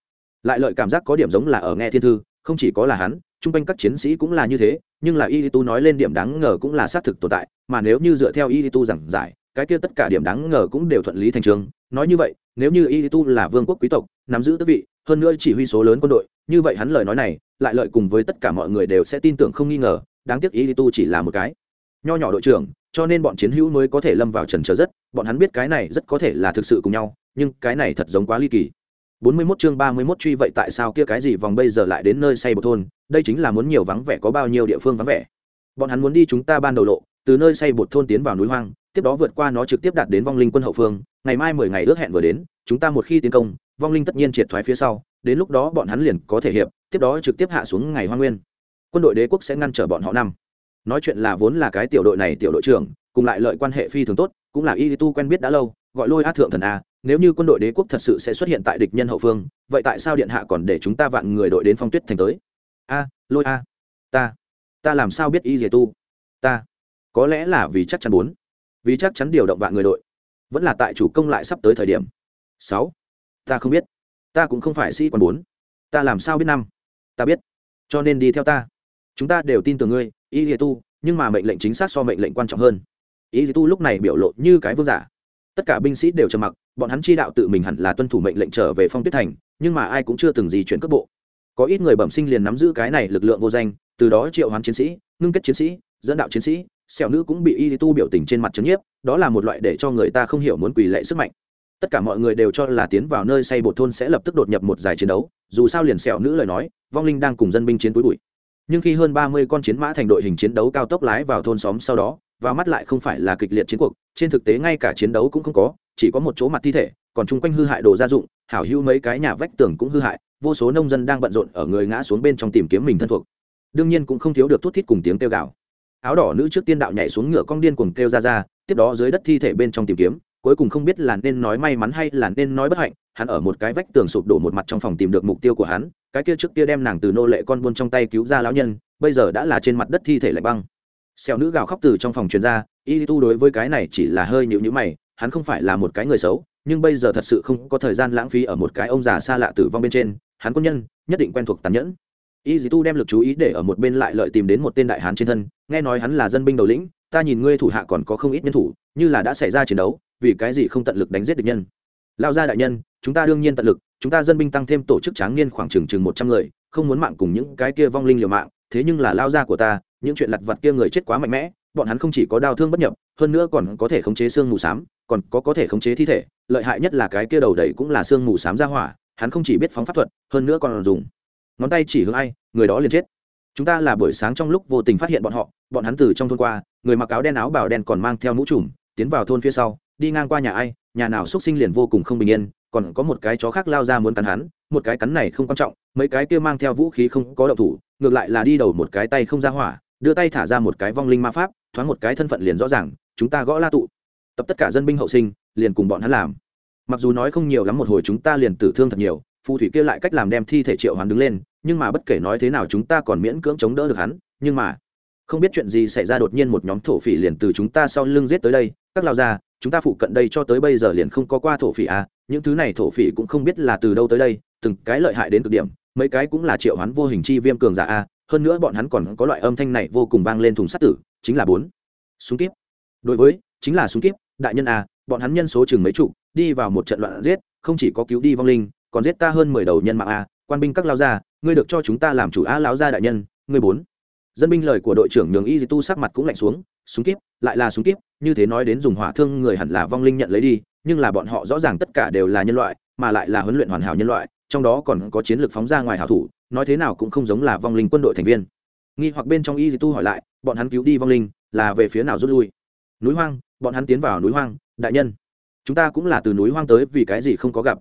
Lại lợi cảm giác có điểm giống là ở nghe thiên thư, không chỉ có là hắn, chung quanh các chiến sĩ cũng là như thế, nhưng là y tu nói lên điểm đáng ngờ cũng là xác thực tồn tại, mà nếu như dựa theo y tu giảng giải, cái kia tất cả điểm đáng ngờ cũng đều thuận lý thành trường. Nói như vậy, nếu như y tu là vương quốc quý tộc, nắm giữ tước vị, hơn nữa chỉ huy số lớn quân đội, như vậy hắn lời nói này, lại lợi cùng với tất cả mọi người đều sẽ tin tưởng không nghi ngờ đáng tiếc y tu chỉ là một cái. Nho nhỏ đội trưởng, cho nên bọn chiến hữu mới có thể lâm vào trần trở rất, bọn hắn biết cái này rất có thể là thực sự cùng nhau, nhưng cái này thật giống quá ly kỳ. 41 chương 31 truy vậy tại sao kia cái gì vòng bây giờ lại đến nơi xây bột thôn, đây chính là muốn nhiều vắng vẻ có bao nhiêu địa phương vắng vẻ. Bọn hắn muốn đi chúng ta ban đầu lộ, từ nơi xây bột thôn tiến vào núi hoang, tiếp đó vượt qua nó trực tiếp đạt đến vong linh quân hậu phương, ngày mai mười ngày ước hẹn vừa đến, chúng ta một khi tiến công, vong linh tất nhiên triệt thoái phía sau, đến lúc đó bọn hắn liền có thể hiệp, tiếp đó trực tiếp hạ xuống ngày hoa nguyên quân đội đế quốc sẽ ngăn trở bọn họ năm. Nói chuyện là vốn là cái tiểu đội này tiểu đội trưởng, cùng lại lợi quan hệ phi thường tốt, cũng là y tu quen biết đã lâu, gọi lôi Á thượng thần a, nếu như quân đội đế quốc thật sự sẽ xuất hiện tại địch nhân hậu phương, vậy tại sao điện hạ còn để chúng ta vạn người đội đến phong tuyết thành tới? A, lôi a. Ta ta làm sao biết y tu ta, có lẽ là vì chắc chắn bốn. Vì chắc chắn điều động vạn người đội. Vẫn là tại chủ công lại sắp tới thời điểm. Sáu, ta không biết. Ta cũng không phải sĩ quan bốn. Ta làm sao biết năm? Ta biết. Cho nên đi theo ta chúng ta đều tin tưởng ngươi, y lìa tu, nhưng mà mệnh lệnh chính xác so mệnh lệnh quan trọng hơn. Y lìa tu lúc này biểu lộ như cái vương giả. Tất cả binh sĩ đều trầm mặc, bọn hắn chi đạo tự mình hẳn là tuân thủ mệnh lệnh trở về phong tuyết thành, nhưng mà ai cũng chưa từng gì chuyển cấp bộ. Có ít người bẩm sinh liền nắm giữ cái này lực lượng vô danh, từ đó triệu hoán chiến sĩ, ngưng kết chiến sĩ, dẫn đạo chiến sĩ, sẹo nữ cũng bị y tu biểu tình trên mặt trấn nhiếp, đó là một loại để cho người ta không hiểu muốn quỳ lệ sức mạnh. Tất cả mọi người đều cho là tiến vào nơi xây bột thôn sẽ lập tức đột nhập một giải chiến đấu, dù sao liền sẹo nữ lời nói, vong linh đang cùng dân binh chiến túi bụi nhưng khi hơn ba mươi con chiến mã thành đội hình chiến đấu cao tốc lái vào thôn xóm sau đó, và mắt lại không phải là kịch liệt chiến cuộc, trên thực tế ngay cả chiến đấu cũng không có, chỉ có một chỗ mặt thi thể, còn chung quanh hư hại đồ gia dụng, hảo hữu mấy cái nhà vách tường cũng hư hại, vô số nông dân đang bận rộn ở người ngã xuống bên trong tìm kiếm mình thân thuộc. Đương nhiên cũng không thiếu được thút thít cùng tiếng kêu gào. Áo đỏ nữ trước tiên đạo nhảy xuống ngựa con điên cuồng kêu ra ra, tiếp đó dưới đất thi thể bên trong tìm kiếm, cuối cùng không biết là nên nói may mắn hay là nên nói bất hạnh hắn ở một cái vách tường sụp đổ một mặt trong phòng tìm được mục tiêu của hắn, cái kia trước kia đem nàng từ nô lệ con buôn trong tay cứu ra lão nhân, bây giờ đã là trên mặt đất thi thể lạnh băng. Xẻo nữ gào khóc từ trong phòng truyền ra, y tu đối với cái này chỉ là hơi nhịu nhữ mày, hắn không phải là một cái người xấu, nhưng bây giờ thật sự không có thời gian lãng phí ở một cái ông già xa lạ tử vong bên trên, hắn quân nhân, nhất định quen thuộc tàn nhẫn. Y dì tu đem lực chú ý để ở một bên lại lợi tìm đến một tên đại hán trên thân, nghe nói hắn là dân binh đầu lĩnh, ta nhìn ngươi thủ hạ còn có không ít nhân thủ, như là đã xảy ra chiến đấu, vì cái gì không tận lực đánh giết địch nhân? Lao gia đại nhân, chúng ta đương nhiên tận lực, chúng ta dân binh tăng thêm tổ chức tráng niên khoảng chừng chừng một trăm người, không muốn mạng cùng những cái kia vong linh liều mạng, thế nhưng là lao gia của ta, những chuyện lặt vặt kia người chết quá mạnh mẽ, bọn hắn không chỉ có đau thương bất nhập, hơn nữa còn có thể khống chế xương mù s á m còn có có thể khống chế thi thể, lợi hại nhất là cái kia đầu đầy cũng là xương mù s á m ra hỏa, hắn không chỉ biết phóng pháp thuật, hơn nữa còn dùng. Ngón tay chỉ hướng ai, người đó liền chết. Chúng ta là buổi sáng trong lúc vô tình phát hiện bọn họ, bọn hắn từ trong thôn qua, người mặc áo đen áo bào đen còn mang theo mũ trùm, tiến vào thôn phía sau, đi ngang qua nhà ai nhà nào xuất sinh liền vô cùng không bình yên, còn có một cái chó khác lao ra muốn cắn hắn, một cái cắn này không quan trọng, mấy cái kia mang theo vũ khí không có động thủ, ngược lại là đi đầu một cái tay không ra hỏa, đưa tay thả ra một cái vong linh ma pháp, thoáng một cái thân phận liền rõ ràng, chúng ta gõ la tụ. Tập tất cả dân binh hậu sinh, liền cùng bọn hắn làm. Mặc dù nói không nhiều lắm một hồi chúng ta liền tử thương thật nhiều, phù thủy kia lại cách làm đem thi thể triệu hắn đứng lên, nhưng mà bất kể nói thế nào chúng ta còn miễn cưỡng chống đỡ được hắn, nhưng mà không biết chuyện gì xảy ra đột nhiên một nhóm thổ phỉ liền từ chúng ta sau lưng giết tới đây, các lao ra chúng ta phụ cận đây cho tới bây giờ liền không có qua thổ phỉ à những thứ này thổ phỉ cũng không biết là từ đâu tới đây, từng cái lợi hại đến cực điểm, mấy cái cũng là triệu hắn vô hình chi viêm cường giả a hơn nữa bọn hắn còn có loại âm thanh này vô cùng vang lên thùng sắt tử, chính là bốn. Súng kíp. Đối với, chính là súng kíp, đại nhân a bọn hắn nhân số chừng mấy chục, đi vào một trận loạn giết, không chỉ có cứu đi vong linh, còn giết ta hơn mười đầu nhân mạng a quan binh các lao gia ngươi được cho chúng ta làm chủ a lão gia đại nhân, ngươi bốn. Dân binh lời của đội trưởng nhường y tu sắc mặt cũng lạnh xuống súng kíp, lại là súng kíp, như thế nói đến dùng hỏa thương người hẳn là vong linh nhận lấy đi, nhưng là bọn họ rõ ràng tất cả đều là nhân loại, mà lại là huấn luyện hoàn hảo nhân loại, trong đó còn có chiến lược phóng ra ngoài hảo thủ, nói thế nào cũng không giống là vong linh quân đội thành viên. Nghi hoặc bên trong y tu hỏi lại, bọn hắn cứu đi vong linh, là về phía nào rút lui? Núi hoang, bọn hắn tiến vào núi hoang, đại nhân. Chúng ta cũng là từ núi hoang tới vì cái gì không có gặp?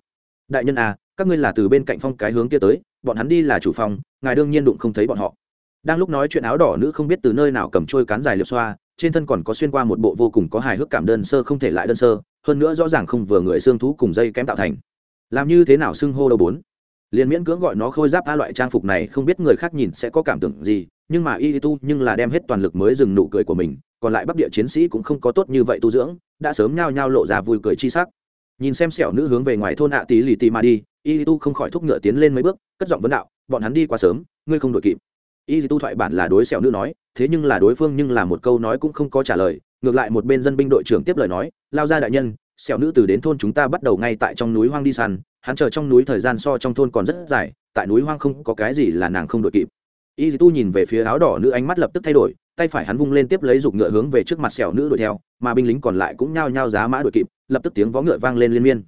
Đại nhân à các ngươi là từ bên cạnh phong cái hướng kia tới, bọn hắn đi là chủ phòng, ngài đương nhiên đụng không thấy bọn họ. Đang lúc nói chuyện áo đỏ nữ không biết từ nơi nào cầm trôi cán dài liệp xoa trên thân còn có xuyên qua một bộ vô cùng có hài hước cảm đơn sơ không thể lại đơn sơ, hơn nữa rõ ràng không vừa người xương thú cùng dây kém tạo thành. Làm như thế nào xưng hô đâu bốn? Liền miễn cưỡng gọi nó khôi giáp a loại trang phục này không biết người khác nhìn sẽ có cảm tưởng gì, nhưng mà y tu nhưng là đem hết toàn lực mới dừng nụ cười của mình, còn lại bắc địa chiến sĩ cũng không có tốt như vậy tu dưỡng, đã sớm nhao nhao lộ ra vui cười chi sắc. Nhìn xem sẹo nữ hướng về ngoài thôn ạ tí lì tì mà đi, y tu không khỏi thúc ngựa tiến lên mấy bước, cất giọng vấn đạo, bọn hắn đi quá sớm, ngươi không đội kịp y tu thoại bản là đối sẹo nữ nói, thế nhưng là đối phương nhưng là một câu nói cũng không có trả lời, ngược lại một bên dân binh đội trưởng tiếp lời nói, lao ra đại nhân, sẹo nữ từ đến thôn chúng ta bắt đầu ngay tại trong núi hoang đi săn, hắn chờ trong núi thời gian so trong thôn còn rất dài, tại núi hoang không có cái gì là nàng không đội kịp. Y tu nhìn về phía áo đỏ nữ ánh mắt lập tức thay đổi, tay phải hắn vung lên tiếp lấy giục ngựa hướng về trước mặt sẹo nữ đuổi theo, mà binh lính còn lại cũng nhao nhao giá mã đuổi kịp, lập tức tiếng vó ngựa vang lên liên miên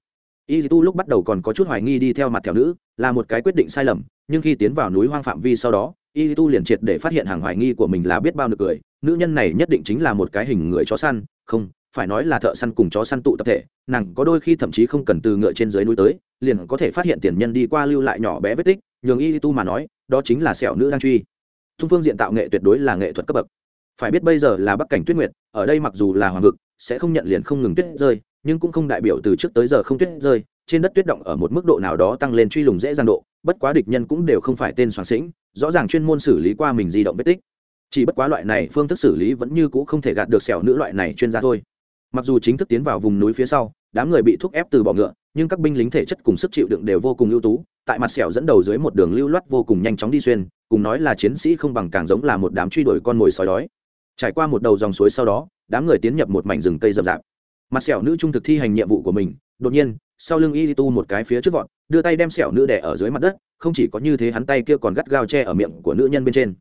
y tu lúc bắt đầu còn có chút hoài nghi đi theo mặt thẻo nữ, là một cái quyết định sai lầm, nhưng khi tiến vào núi hoang phạm vi sau đó y tu liền triệt để phát hiện hàng hoài nghi của mình là biết bao nực cười, nữ nhân này nhất định chính là một cái hình người chó săn, không, phải nói là thợ săn cùng chó săn tụ tập thể, nàng có đôi khi thậm chí không cần từ ngựa trên dưới núi tới, liền có thể phát hiện tiền nhân đi qua lưu lại nhỏ bé vết tích, nhường y tu mà nói, đó chính là sẹo nữ đang truy. Thung phương diện tạo nghệ tuyệt đối là nghệ thuật cấp bậc. Phải biết bây giờ là bắc cảnh tuyết nguyệt, ở đây mặc dù là hoàng vực, sẽ không nhận liền không ngừng tuyết rơi nhưng cũng không đại biểu từ trước tới giờ không tuyết rơi, trên đất tuyết động ở một mức độ nào đó tăng lên truy lùng dễ dàng độ, bất quá địch nhân cũng đều không phải tên soạn sĩnh, rõ ràng chuyên môn xử lý qua mình di động vết tích. Chỉ bất quá loại này phương thức xử lý vẫn như c ũ không thể gạt được xẻo nữ loại này chuyên gia thôi. Mặc dù chính thức tiến vào vùng núi phía sau, đám người bị thúc ép từ bọ ngựa, nhưng các binh lính thể chất cùng sức chịu đựng đều vô cùng ưu tú, tại mặt sẹo dẫn đầu dưới một đường lưu loát vô cùng nhanh chóng đi xuyên, cùng nói là chiến sĩ không bằng càng giống là một đám truy đuổi con mồi sói đói. Trải qua một đầu dòng suối sau đó, đám người tiến nhập một mảnh rừng cây rậm rạp mặt sẹo nữ trung thực thi hành nhiệm vụ của mình, đột nhiên, sau lưng y tu một cái phía trước vọt, đưa tay đem sẹo nữ đẻ ở dưới mặt đất, không chỉ có như thế hắn tay kia còn gắt gao che ở miệng của nữ nhân bên trên.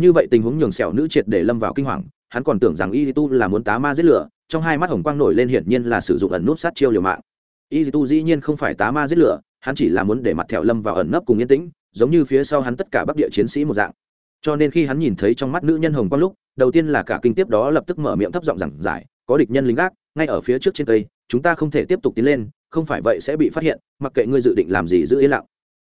Như vậy tình huống nhường sẹo nữ triệt để lâm vào kinh hoàng, hắn còn tưởng rằng y tu là muốn tá ma giết lửa, trong hai mắt hồng quang nổi lên hiển nhiên là sử dụng ẩn nút sát chiêu liều mạng. Y tu dĩ nhiên không phải tá ma giết lửa, hắn chỉ là muốn để mặt thẹo lâm vào ẩn nấp cùng yên tĩnh, giống như phía sau hắn tất cả bắc địa chiến sĩ một dạng. Cho nên khi hắn nhìn thấy trong mắt nữ nhân hồng quang lúc, đầu tiên là cả kinh tiếp đó lập tức mở miệng thấp giọng giảng giải, có địch nhân lính gác ngay ở phía trước trên cây, chúng ta không thể tiếp tục tiến lên, không phải vậy sẽ bị phát hiện, mặc kệ ngươi dự định làm gì giữ yên lặng.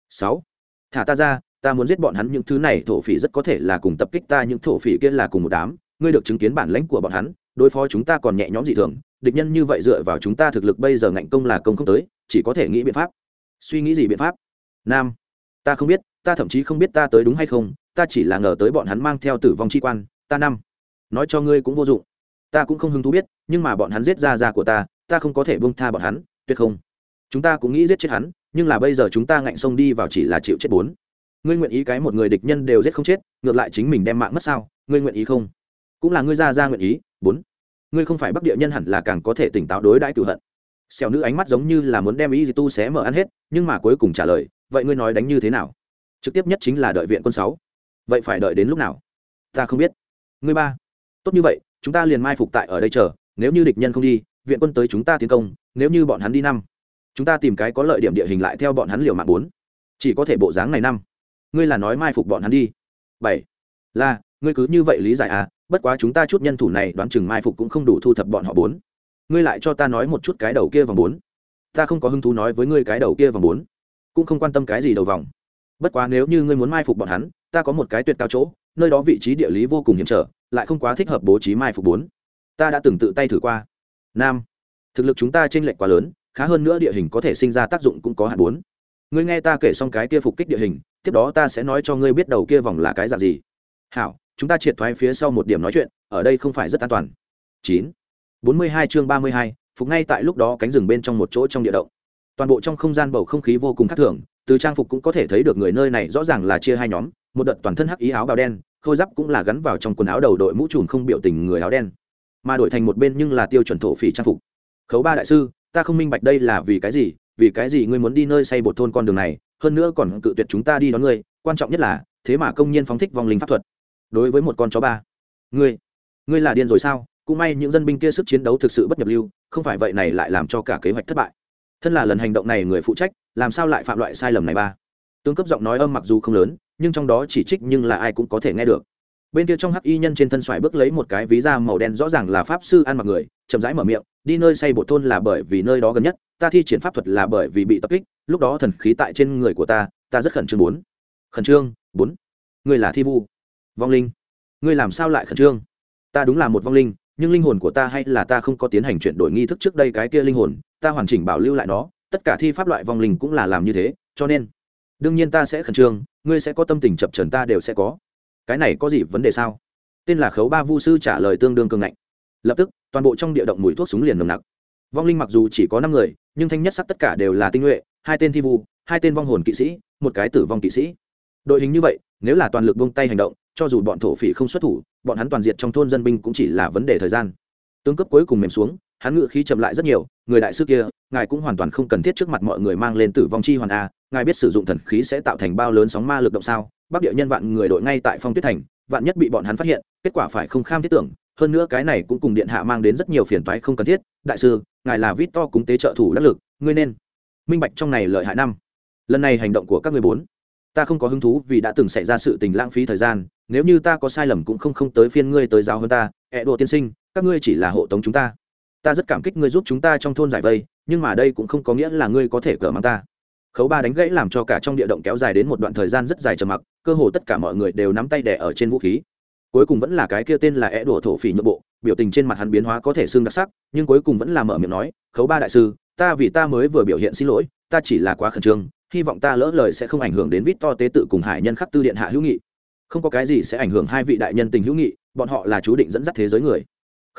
Sáu, thả ta ra, ta muốn giết bọn hắn, những thứ này thổ phỉ rất có thể là cùng tập kích ta, những thổ phỉ kia là cùng một đám, ngươi được chứng kiến bản lãnh của bọn hắn, đối phó chúng ta còn nhẹ nhõm dị thường, địch nhân như vậy dựa vào chúng ta thực lực bây giờ ngạnh công là công không tới, chỉ có thể nghĩ biện pháp. Suy nghĩ gì biện pháp? Nam, ta không biết, ta thậm chí không biết ta tới đúng hay không, ta chỉ là ngờ tới bọn hắn mang theo tử vong chi quan, ta năm, nói cho ngươi cũng vô dụng ta cũng không hứng thú biết, nhưng mà bọn hắn giết ra ra của ta ta không có thể buông tha bọn hắn, tuyệt không. Chúng ta cũng nghĩ giết chết hắn, nhưng là bây giờ chúng ta ngạnh sông đi vào chỉ là chịu chết bốn. Ngươi nguyện ý cái một người địch nhân đều giết không chết, ngược lại chính mình đem mạng mất sao, ngươi nguyện ý không? Cũng là ngươi ra ra nguyện ý, bốn. Ngươi không phải bắc địa nhân hẳn là càng có thể tỉnh táo đối đãi cửu hận. Xẻo nữ ánh mắt giống như là muốn đem ý gì tu xé mở ăn hết, nhưng mà cuối cùng trả lời, vậy ngươi nói đánh như thế nào? Trực tiếp nhất chính là đợi viện quân sáu. Vậy phải đợi đến lúc nào? Ta không biết. Ngươi ba. Tốt như vậy chúng ta liền mai phục tại ở đây chờ, nếu như địch nhân không đi, viện quân tới chúng ta tiến công, nếu như bọn hắn đi năm, chúng ta tìm cái có lợi điểm địa hình lại theo bọn hắn liều mạng bốn. Chỉ có thể bộ dáng này năm. Ngươi là nói mai phục bọn hắn đi. Bảy. Là, ngươi cứ như vậy lý giải à bất quá chúng ta chút nhân thủ này đoán chừng mai phục cũng không đủ thu thập bọn họ bốn. Ngươi lại cho ta nói một chút cái đầu kia vòng bốn. Ta không có hứng thú nói với ngươi cái đầu kia vòng bốn. Cũng không quan tâm cái gì đầu vòng. Bất quá nếu như ngươi muốn mai phục bọn hắn, ta có một cái tuyệt cao chỗ, nơi đó vị trí địa lý vô cùng hiểm trở lại không quá thích hợp bố trí mai phục bốn. Ta đã từng tự tay thử qua. Nam, thực lực chúng ta t r ê n lệch quá lớn, khá hơn nữa địa hình có thể sinh ra tác dụng cũng có hạn bốn. Ngươi nghe ta kể xong cái kia phục kích địa hình, tiếp đó ta sẽ nói cho ngươi biết đầu kia vòng là cái dạng gì. Hảo, chúng ta triệt thoái phía sau một điểm nói chuyện, ở đây không phải rất an toàn. Chín, bốn mươi hai chương ba mươi hai, phục ngay tại lúc đó cánh rừng bên trong một chỗ trong địa động. Toàn bộ trong không gian bầu không khí vô cùng khác thường, từ trang phục cũng có thể thấy được người nơi này rõ ràng là chia hai nhóm, một đợt toàn thân hắc ý áo bào đen khôi giáp cũng là gắn vào trong quần áo đầu đội mũ trùm không biểu tình người áo đen, mà đổi thành một bên nhưng là tiêu chuẩn thổ phỉ trang phục. Khấu ba đại sư, ta không minh bạch đây là vì cái gì, vì cái gì ngươi muốn đi nơi xây bột thôn con đường này, hơn nữa còn cự tuyệt chúng ta đi đón ngươi, quan trọng nhất là, thế mà công nhân phóng thích vong linh pháp thuật. Đối với một con chó ba, ngươi ngươi là điên rồi sao? Cũng may những dân binh kia sức chiến đấu thực sự bất nhập lưu, không phải vậy này lại làm cho cả kế hoạch thất bại. Thân là lần hành động này người phụ trách, làm sao lại phạm loại sai lầm này ba? Tướng cấp giọng nói âm mặc dù không lớn nhưng trong đó chỉ trích nhưng là ai cũng có thể nghe được. Bên kia trong hắc y nhân trên thân xoài bước lấy một cái ví da màu đen rõ ràng là pháp sư ăn mặc người, chậm rãi mở miệng, đi nơi xây bộ thôn là bởi vì nơi đó gần nhất, ta thi triển pháp thuật là bởi vì bị tập kích, lúc đó thần khí tại trên người của ta ta rất khẩn trương bốn. Khẩn trương? Bốn. Ngươi là thi vu. Vong linh. Ngươi làm sao lại khẩn trương? Ta đúng là một vong linh, nhưng linh hồn của ta hay là ta không có tiến hành chuyển đổi nghi thức trước đây cái kia linh hồn, ta hoàn chỉnh bảo lưu lại nó, tất cả thi pháp loại vong linh cũng là làm như thế, cho nên đương nhiên ta sẽ khẩn trương, ngươi sẽ có tâm tình chập trần ta đều sẽ có. Cái này có gì vấn đề sao? Tên là khấu ba vu sư trả lời tương đương cường ngạnh. Lập tức, toàn bộ trong địa động mùi thuốc súng liền nồng nặc. Vong linh mặc dù chỉ có năm người, nhưng thanh nhất sắc tất cả đều là tinh nhuệ, hai tên thi vu, hai tên vong hồn kỵ sĩ, một cái tử vong kỵ sĩ. Đội hình như vậy, nếu là toàn lực buông tay hành động, cho dù bọn thổ phỉ không xuất thủ, bọn hắn toàn diện trong thôn dân binh cũng chỉ là vấn đề thời gian. Tướng cấp cuối cùng mềm xuống hắn ngự khí chậm lại rất nhiều, người đại sư kia, ngài cũng hoàn toàn không cần thiết trước mặt mọi người mang lên tử vong chi hoàn a, ngài biết sử dụng thần khí sẽ tạo thành bao lớn sóng ma lực động sao? Bắc địa nhân vạn người đội ngay tại phong tuyết thành, vạn nhất bị bọn hắn phát hiện, kết quả phải không kham thiết tưởng, hơn nữa cái này cũng cùng điện hạ mang đến rất nhiều phiền toái không cần thiết. Đại sư, ngài là vít to cúng tế trợ thủ đắc lực, ngươi nên minh bạch trong này lợi hại năm. Lần này hành động của các người bốn, ta không có hứng thú vì đã từng xảy ra sự tình lãng phí thời gian, nếu như ta có sai lầm cũng không không tới phiên ngươi tới giáo hơn ta, ẹ đồ tiên sinh, các ngươi chỉ là hộ tống chúng ta ta rất cảm kích ngươi giúp chúng ta trong thôn giải vây, nhưng mà đây cũng không có nghĩa là ngươi có thể cờ mang ta. Khấu ba đánh gãy làm cho cả trong địa động kéo dài đến một đoạn thời gian rất dài trầm mặc, cơ hồ tất cả mọi người đều nắm tay đẻ ở trên vũ khí. Cuối cùng vẫn là cái kia tên là é đùa thổ phỉ nhượng bộ, biểu tình trên mặt hắn biến hóa có thể xương đặc sắc, nhưng cuối cùng vẫn là mở miệng nói, khấu ba đại sư, ta vì ta mới vừa biểu hiện xin lỗi, ta chỉ là quá khẩn trương, hy vọng ta lỡ lời sẽ không ảnh hưởng đến vít to tế tự cùng hải nhân khắc tư điện hạ hữu nghị. Không có cái gì sẽ ảnh hưởng hai vị đại nhân tình hữu nghị, bọn họ là chú định dẫn dắt thế giới người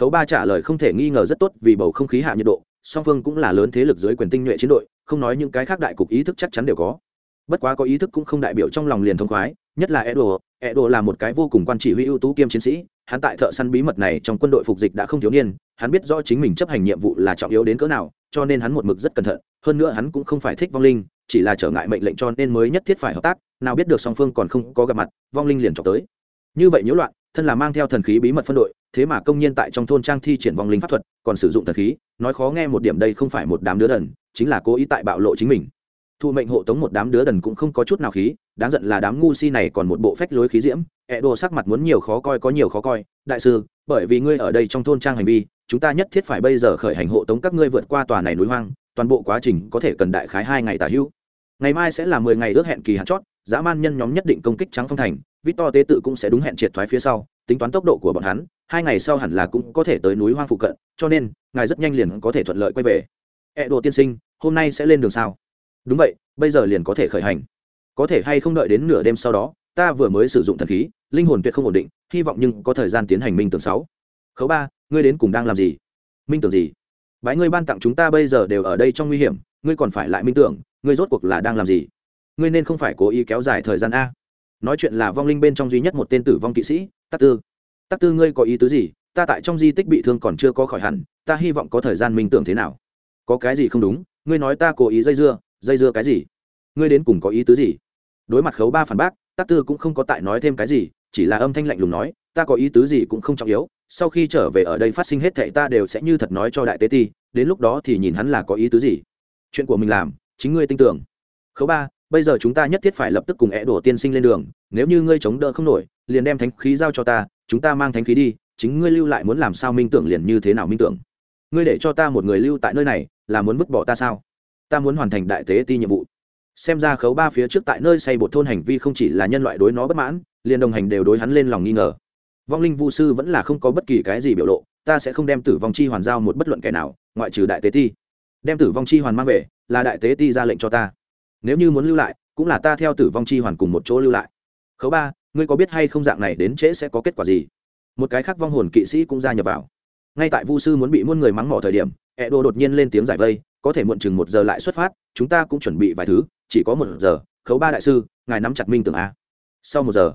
khấu ba trả lời không thể nghi ngờ rất tốt vì bầu không khí hạ nhiệt độ, song phương cũng là lớn thế lực dưới quyền tinh nhuệ chiến đội, không nói những cái khác đại cục ý thức chắc chắn đều có. Bất quá có ý thức cũng không đại biểu trong lòng liền thông khoái, nhất là edo edo là một cái vô cùng quan chỉ huy ưu tú kiêm chiến sĩ, hắn tại thợ săn bí mật này trong quân đội phục dịch đã không thiếu niên, hắn biết rõ chính mình chấp hành nhiệm vụ là trọng yếu đến cỡ nào, cho nên hắn một mực rất cẩn thận, hơn nữa hắn cũng không phải thích vong linh, chỉ là trở ngại mệnh lệnh cho nên mới nhất thiết phải hợp tác, nào biết được song phương còn không có gặp mặt, vong linh liền chọc tới. Như vậy nhiễu loạn, thân là mang theo thần khí bí mật phân đội thế mà công nhân tại trong thôn trang thi triển vong linh pháp thuật, còn sử dụng thần khí, nói khó nghe một điểm đây không phải một đám đứa đần, chính là cố ý tại bạo lộ chính mình. Thụ mệnh hộ tống một đám đứa đần cũng không có chút nào khí, đáng giận là đám ngu si này còn một bộ phách lối khí diễm, ẹ đồ sắc mặt muốn nhiều khó coi có nhiều khó coi. Đại sư, bởi vì ngươi ở đây trong thôn trang hành vi, chúng ta nhất thiết phải bây giờ khởi hành hộ tống các ngươi vượt qua tòa này núi hoang, toàn bộ quá trình có thể cần đại khái hai ngày tả hữu ngày mai sẽ là mười ngày ước hẹn kỳ hạn chót, dã man nhân nhóm nhất định công kích trắng phong thành, victor tế tự cũng sẽ đúng hẹn triệt thoái phía sau tính toán tốc độ của bọn hắn, hai ngày sau hẳn là cũng có thể tới núi hoang phụ cận, cho nên, ngài rất nhanh liền có thể thuận lợi quay về. Ẹ đồ tiên sinh, hôm nay sẽ lên đường sao? Đúng vậy, bây giờ liền có thể khởi hành. Có thể hay không đợi đến nửa đêm sau đó, ta vừa mới sử dụng thần khí, linh hồn tuyệt không ổn định, hy vọng nhưng có thời gian tiến hành minh tưởng sáu. Khấu ba, ngươi đến cùng đang làm gì? Minh tưởng gì? Bái ngươi ban tặng chúng ta bây giờ đều ở đây trong nguy hiểm, ngươi còn phải lại minh tưởng, ngươi rốt cuộc là đang làm gì? Ngươi nên không phải cố ý kéo dài thời gian a. Nói chuyện là vong linh bên trong duy nhất một tên tử vong kỵ sĩ tắc tư tắc tư ngươi có ý tứ gì? Ta tại trong di tích bị thương còn chưa có khỏi hẳn, ta hy vọng có thời gian minh tưởng thế nào? Có cái gì không đúng? Ngươi nói ta cố ý dây dưa dây dưa cái gì? Ngươi đến cùng có ý tứ gì? Đối mặt khấu ba phản bác, tắc tư cũng không có tại nói thêm cái gì, chỉ là âm thanh lạnh lùng nói, ta có ý tứ gì cũng không trọng yếu, sau khi trở về ở đây phát sinh hết thệ ta đều sẽ như thật nói cho đại tế ti, đến lúc đó thì nhìn hắn là có ý tứ gì. Chuyện của mình làm, chính ngươi tin tưởng. Khấu ba bây giờ chúng ta nhất thiết phải lập tức cùng é đổ tiên sinh lên đường, nếu như ngươi chống đỡ không nổi, liền đem thánh khí giao cho ta, chúng ta mang thánh khí đi, chính ngươi lưu lại muốn làm sao minh tưởng liền như thế nào minh tưởng. Ngươi để cho ta một người lưu tại nơi này, là muốn vứt bỏ ta sao? Ta muốn hoàn thành đại tế ti nhiệm vụ. Xem ra khấu ba phía trước tại nơi xây bột thôn hành vi không chỉ là nhân loại đối nó bất mãn, liền đồng hành đều đối hắn lên lòng nghi ngờ. Vong linh vu sư vẫn là không có bất kỳ cái gì biểu lộ, ta sẽ không đem tử vong chi hoàn giao một bất luận kẻ nào, ngoại trừ đại tế ti. Đem tử vong chi hoàn mang về, là đại tế ti ra lệnh cho ta nếu như muốn lưu lại, cũng là ta theo tử vong chi hoàn cùng một chỗ lưu lại. Khấu ba, ngươi có biết hay không dạng này đến trễ sẽ có kết quả gì? Một cái khác vong hồn kỵ sĩ cũng gia nhập vào. Ngay tại vu sư muốn bị muôn người mắng mỏ thời điểm ẹ đồ đột nhiên lên tiếng giải vây, có thể muộn chừng một giờ lại xuất phát, chúng ta cũng chuẩn bị vài thứ, chỉ có một giờ. Khấu ba đại sư, ngài nắm chặt minh tưởng a. Sau một giờ,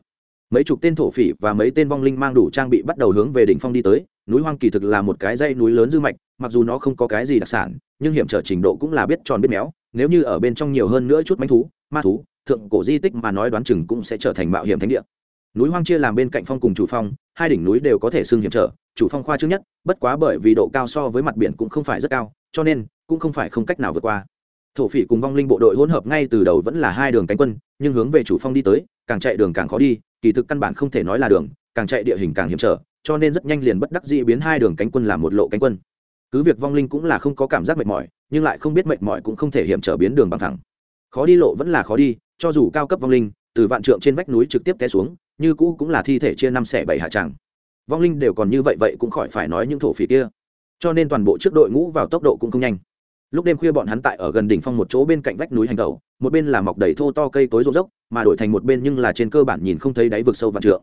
mấy chục tên thổ phỉ và mấy tên vong linh mang đủ trang bị bắt đầu hướng về đỉnh phong đi tới. Núi hoang kỳ thực là một cái dây núi lớn dư mạch, mặc dù nó không có cái gì đặc sản, nhưng hiểm trở trình độ cũng là biết tròn biết méo nếu như ở bên trong nhiều hơn nữa chút manh thú, ma thú, thượng cổ di tích mà nói đoán chừng cũng sẽ trở thành mạo hiểm thánh địa. Núi hoang chia làm bên cạnh phong cùng chủ phong, hai đỉnh núi đều có thể xưng hiểm trở, chủ phong khoa trước nhất, bất quá bởi vì độ cao so với mặt biển cũng không phải rất cao, cho nên cũng không phải không cách nào vượt qua. Thổ phỉ cùng vong linh bộ đội hỗn hợp ngay từ đầu vẫn là hai đường cánh quân, nhưng hướng về chủ phong đi tới, càng chạy đường càng khó đi, kỳ thực căn bản không thể nói là đường, càng chạy địa hình càng hiểm trở, cho nên rất nhanh liền bất đắc dĩ biến hai đường cánh quân làm một lộ cánh quân cứ việc vong linh cũng là không có cảm giác mệt mỏi, nhưng lại không biết mệt mỏi cũng không thể hiểm trở biến đường bằng thẳng. Khó đi lộ vẫn là khó đi, cho dù cao cấp vong linh, từ vạn trượng trên vách núi trực tiếp té xuống, như cũ cũng là thi thể chia năm xẻ bảy hạ tràng. Vong linh đều còn như vậy vậy cũng khỏi phải nói những thổ phỉ kia. Cho nên toàn bộ trước đội ngũ vào tốc độ cũng không nhanh. Lúc đêm khuya bọn hắn tại ở gần đỉnh phong một chỗ bên cạnh vách núi hành tẩu, một bên là mọc đầy thô to cây cối rô dốc, mà đổi thành một bên nhưng là trên cơ bản nhìn không thấy đáy vực sâu vạn trượng.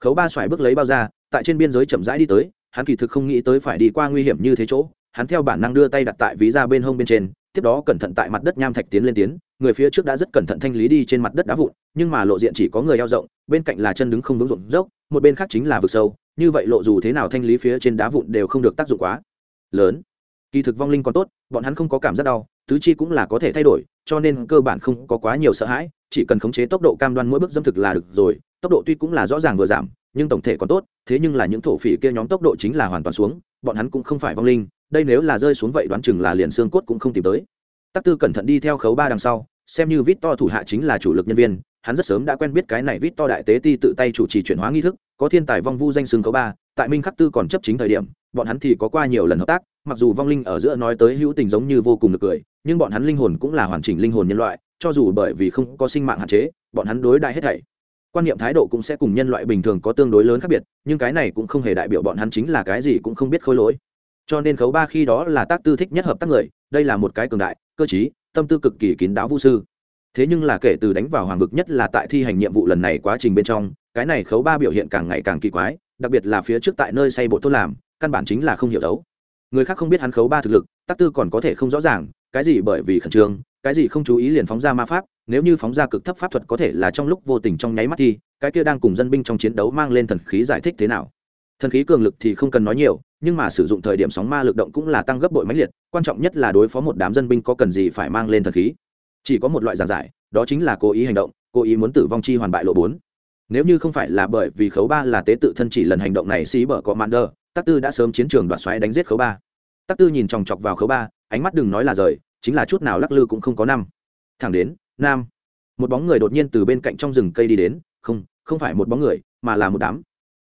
Khấu ba xoài bước lấy bao ra, tại trên biên giới chậm rãi đi tới hắn kỳ thực không nghĩ tới phải đi qua nguy hiểm như thế chỗ, hắn theo bản năng đưa tay đặt tại ví ra bên hông bên trên, tiếp đó cẩn thận tại mặt đất nham thạch tiến lên tiến, người phía trước đã rất cẩn thận thanh lý đi trên mặt đất đá vụn, nhưng mà lộ diện chỉ có người eo rộng, bên cạnh là chân đứng không vững rộn dốc, một bên khác chính là vực sâu, như vậy lộ dù thế nào thanh lý phía trên đá vụn đều không được tác dụng quá lớn. Kỳ thực vong linh còn tốt, bọn hắn không có cảm giác đau, tứ chi cũng là có thể thay đổi, cho nên cơ bản không có quá nhiều sợ hãi, chỉ cần khống chế tốc độ cam đoan mỗi bước dâm thực là được rồi, tốc độ tuy cũng là rõ ràng vừa giảm nhưng tổng thể còn tốt, thế nhưng là những thổ phỉ kia nhóm tốc độ chính là hoàn toàn xuống, bọn hắn cũng không phải vong linh, đây nếu là rơi xuống vậy đoán chừng là liền xương cốt cũng không tìm tới. Tắc tư cẩn thận đi theo khấu ba đằng sau, xem như vít to thủ hạ chính là chủ lực nhân viên, hắn rất sớm đã quen biết cái này vít to đại tế ti tự tay chủ trì chuyển hóa nghi thức, có thiên tài vong vu danh xương khấu ba, tại minh khắc tư còn chấp chính thời điểm, bọn hắn thì có qua nhiều lần hợp tác, mặc dù vong linh ở giữa nói tới hữu tình giống như vô cùng được cười, nhưng bọn hắn linh hồn cũng là hoàn chỉnh linh hồn nhân loại, cho dù bởi vì không có sinh mạng hạn chế, bọn hắn đối đại hết thảy quan niệm thái độ cũng sẽ cùng nhân loại bình thường có tương đối lớn khác biệt, nhưng cái này cũng không hề đại biểu bọn hắn chính là cái gì cũng không biết khôi lỗi. Cho nên khấu ba khi đó là tác tư thích nhất hợp tác người, đây là một cái cường đại, cơ chí tâm tư cực kỳ kín đáo vũ sư. Thế nhưng là kể từ đánh vào hoàng vực nhất là tại thi hành nhiệm vụ lần này quá trình bên trong, cái này khấu ba biểu hiện càng ngày càng kỳ quái, đặc biệt là phía trước tại nơi xây bộ thôn làm, căn bản chính là không hiểu đấu. Người khác không biết hắn khấu ba thực lực, tác tư còn có thể không rõ ràng, cái gì bởi vì khẩn trương, cái gì không chú ý liền phóng ra ma pháp nếu như phóng ra cực thấp pháp thuật có thể là trong lúc vô tình trong nháy mắt thì, cái kia đang cùng dân binh trong chiến đấu mang lên thần khí giải thích thế nào? Thần khí cường lực thì không cần nói nhiều, nhưng mà sử dụng thời điểm sóng ma lực động cũng là tăng gấp bội mãnh liệt, quan trọng nhất là đối phó một đám dân binh có cần gì phải mang lên thần khí. Chỉ có một loại giản giải, đó chính là cố ý hành động, cố ý muốn tử vong chi hoàn bại lộ bốn. Nếu như không phải là bởi vì khấu ba là tế tự thân chỉ lần hành động này xí bở có mãn tắc tư đã sớm chiến trường đoạt xoáy đánh giết khấu ba. Tắc tư nhìn chòng chọc vào khấu ba, ánh mắt đừng nói là rời, chính là chút nào lắc lư cũng không có năm. Thẳng đến nam. Một bóng người đột nhiên từ bên cạnh trong rừng cây đi đến, không không phải một bóng người, mà là một đám.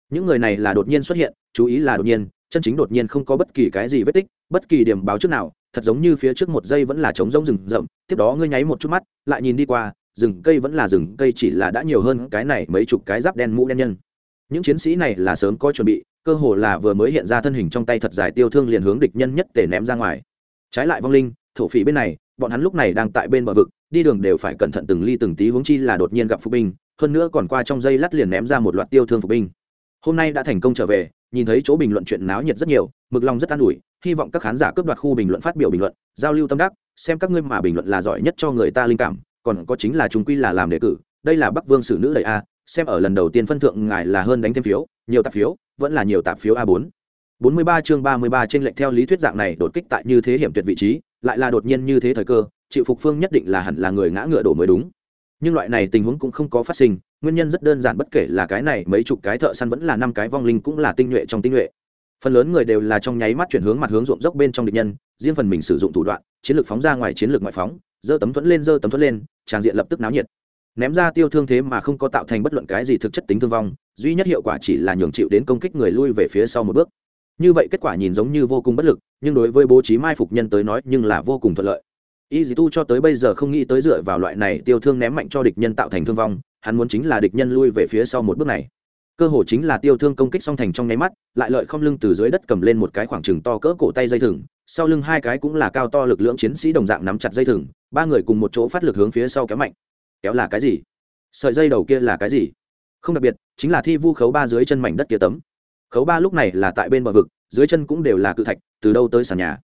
Những người này là đột nhiên xuất hiện, chú ý là đột nhiên, chân chính đột nhiên không có bất kỳ cái gì vết tích, bất kỳ điểm báo trước nào, thật giống như phía trước một giây vẫn là trống rông rừng rậm, tiếp đó ngươi nháy một chút mắt, lại nhìn đi qua, rừng cây vẫn là rừng cây chỉ là đã nhiều hơn cái này mấy chục cái giáp đen mũ đen nhân. Những chiến sĩ này là sớm có chuẩn bị, cơ hồ là vừa mới hiện ra thân hình trong tay thật dài tiêu thương liền hướng địch nhân nhất để ném ra ngoài. Trái lại vong linh, thổ phỉ bên này bọn hắn lúc này đang tại bên bờ vực, đi đường đều phải cẩn thận từng ly từng tí huống chi là đột nhiên gặp phục binh, hơn nữa còn qua trong dây lát liền ném ra một loạt tiêu thương phục binh. Hôm nay đã thành công trở về, nhìn thấy chỗ bình luận chuyện náo nhiệt rất nhiều, mực lòng rất an ủi, hy vọng các khán giả cướp đoạt khu bình luận phát biểu bình luận, giao lưu tâm đắc, xem các ngươi mà bình luận là giỏi nhất cho người ta linh cảm, còn có chính là chúng quy là làm đề cử, đây là bắc vương sử nữ đầy a, xem ở lần đầu tiên phân thượng ngài là hơn đánh thêm phiếu, nhiều tạp phiếu, vẫn là nhiều tạp phiếu a bốn. Bốn mươi ba chương ba mươi ba trên lệnh theo lý thuyết dạng này đột kích tại như thế hiểm tuyệt vị trí lại là đột nhiên như thế thời cơ, chịu phục phương nhất định là hẳn là người ngã ngựa đổ mới đúng. Nhưng loại này tình huống cũng không có phát sinh, nguyên nhân rất đơn giản bất kể là cái này mấy chục cái thợ săn vẫn là năm cái vong linh cũng là tinh nhuệ trong tinh nhuệ. Phần lớn người đều là trong nháy mắt chuyển hướng mặt hướng ruộng dốc bên trong địch nhân, riêng phần mình sử dụng thủ đoạn, chiến lược phóng ra ngoài chiến lược ngoại phóng dơ tấm thuẫn lên dơ tấm thuẫn lên, tràng diện lập tức náo nhiệt. Ném ra tiêu thương thế mà không có tạo thành bất luận cái gì thực chất tính thương vong, duy nhất hiệu quả chỉ là nhường chịu đến công kích người lui về phía sau một bước như vậy kết quả nhìn giống như vô cùng bất lực, nhưng đối với bố trí mai phục nhân tới nói nhưng là vô cùng thuận lợi. Y dì tu cho tới bây giờ không nghĩ tới dựa vào loại này tiêu thương ném mạnh cho địch nhân tạo thành thương vong, hắn muốn chính là địch nhân lui về phía sau một bước này. Cơ hồ chính là tiêu thương công kích song thành trong nháy mắt, lại lợi không lưng từ dưới đất cầm lên một cái khoảng trừng to cỡ cổ tay dây thừng, sau lưng hai cái cũng là cao to lực lượng chiến sĩ đồng dạng nắm chặt dây thừng, ba người cùng một chỗ phát lực hướng phía sau kéo mạnh. Kéo là cái gì? Sợi dây đầu kia là cái gì? Không đặc biệt, chính là thi vu khấu ba dưới chân mảnh đất kia tấm khấu ba lúc này là tại bên bờ vực, dưới chân cũng đều là cự thạch, từ đâu tới sàn nhà.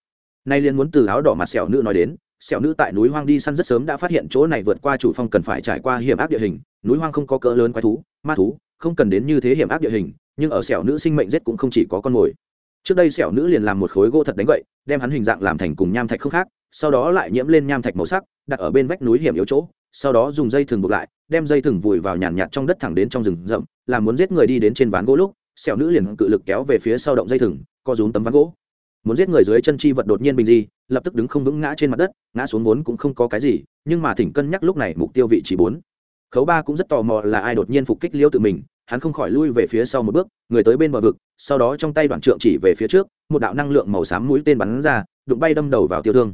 Nay liên muốn từ áo đỏ mặt sẹo nữ nói đến, sẹo nữ tại núi hoang đi săn rất sớm đã phát hiện chỗ này vượt qua chủ phong cần phải trải qua hiểm ác địa hình, núi hoang không có cỡ lớn quái thú, ma thú, không cần đến như thế hiểm ác địa hình, nhưng ở sẹo nữ sinh mệnh giết cũng không chỉ có con mồi. Trước đây sẹo nữ liền làm một khối gỗ thật đánh vậy đem hắn hình dạng làm thành cùng nham thạch không khác, sau đó lại nhiễm lên nham thạch màu sắc, đặt ở bên vách núi hiểm yếu chỗ, sau đó dùng dây thừng buộc lại, đem dây thừng vùi vào nhàn nhạt trong đất thẳng đến trong rừng rậm làm muốn giết người đi đến trên ván gỗ lúc xẻo nữ liền cự lực kéo về phía sau động dây thừng, co rúm tấm ván gỗ. Muốn giết người dưới chân chi vật đột nhiên bình di, lập tức đứng không vững ngã trên mặt đất, ngã xuống vốn cũng không có cái gì, nhưng mà thỉnh cân nhắc lúc này mục tiêu vị trí bốn. Khấu ba cũng rất tò mò là ai đột nhiên phục kích liêu tự mình, hắn không khỏi lui về phía sau một bước, người tới bên bờ vực, sau đó trong tay đoạn trượng chỉ về phía trước, một đạo năng lượng màu xám mũi tên bắn ra, đụng bay đâm đầu vào tiêu thương.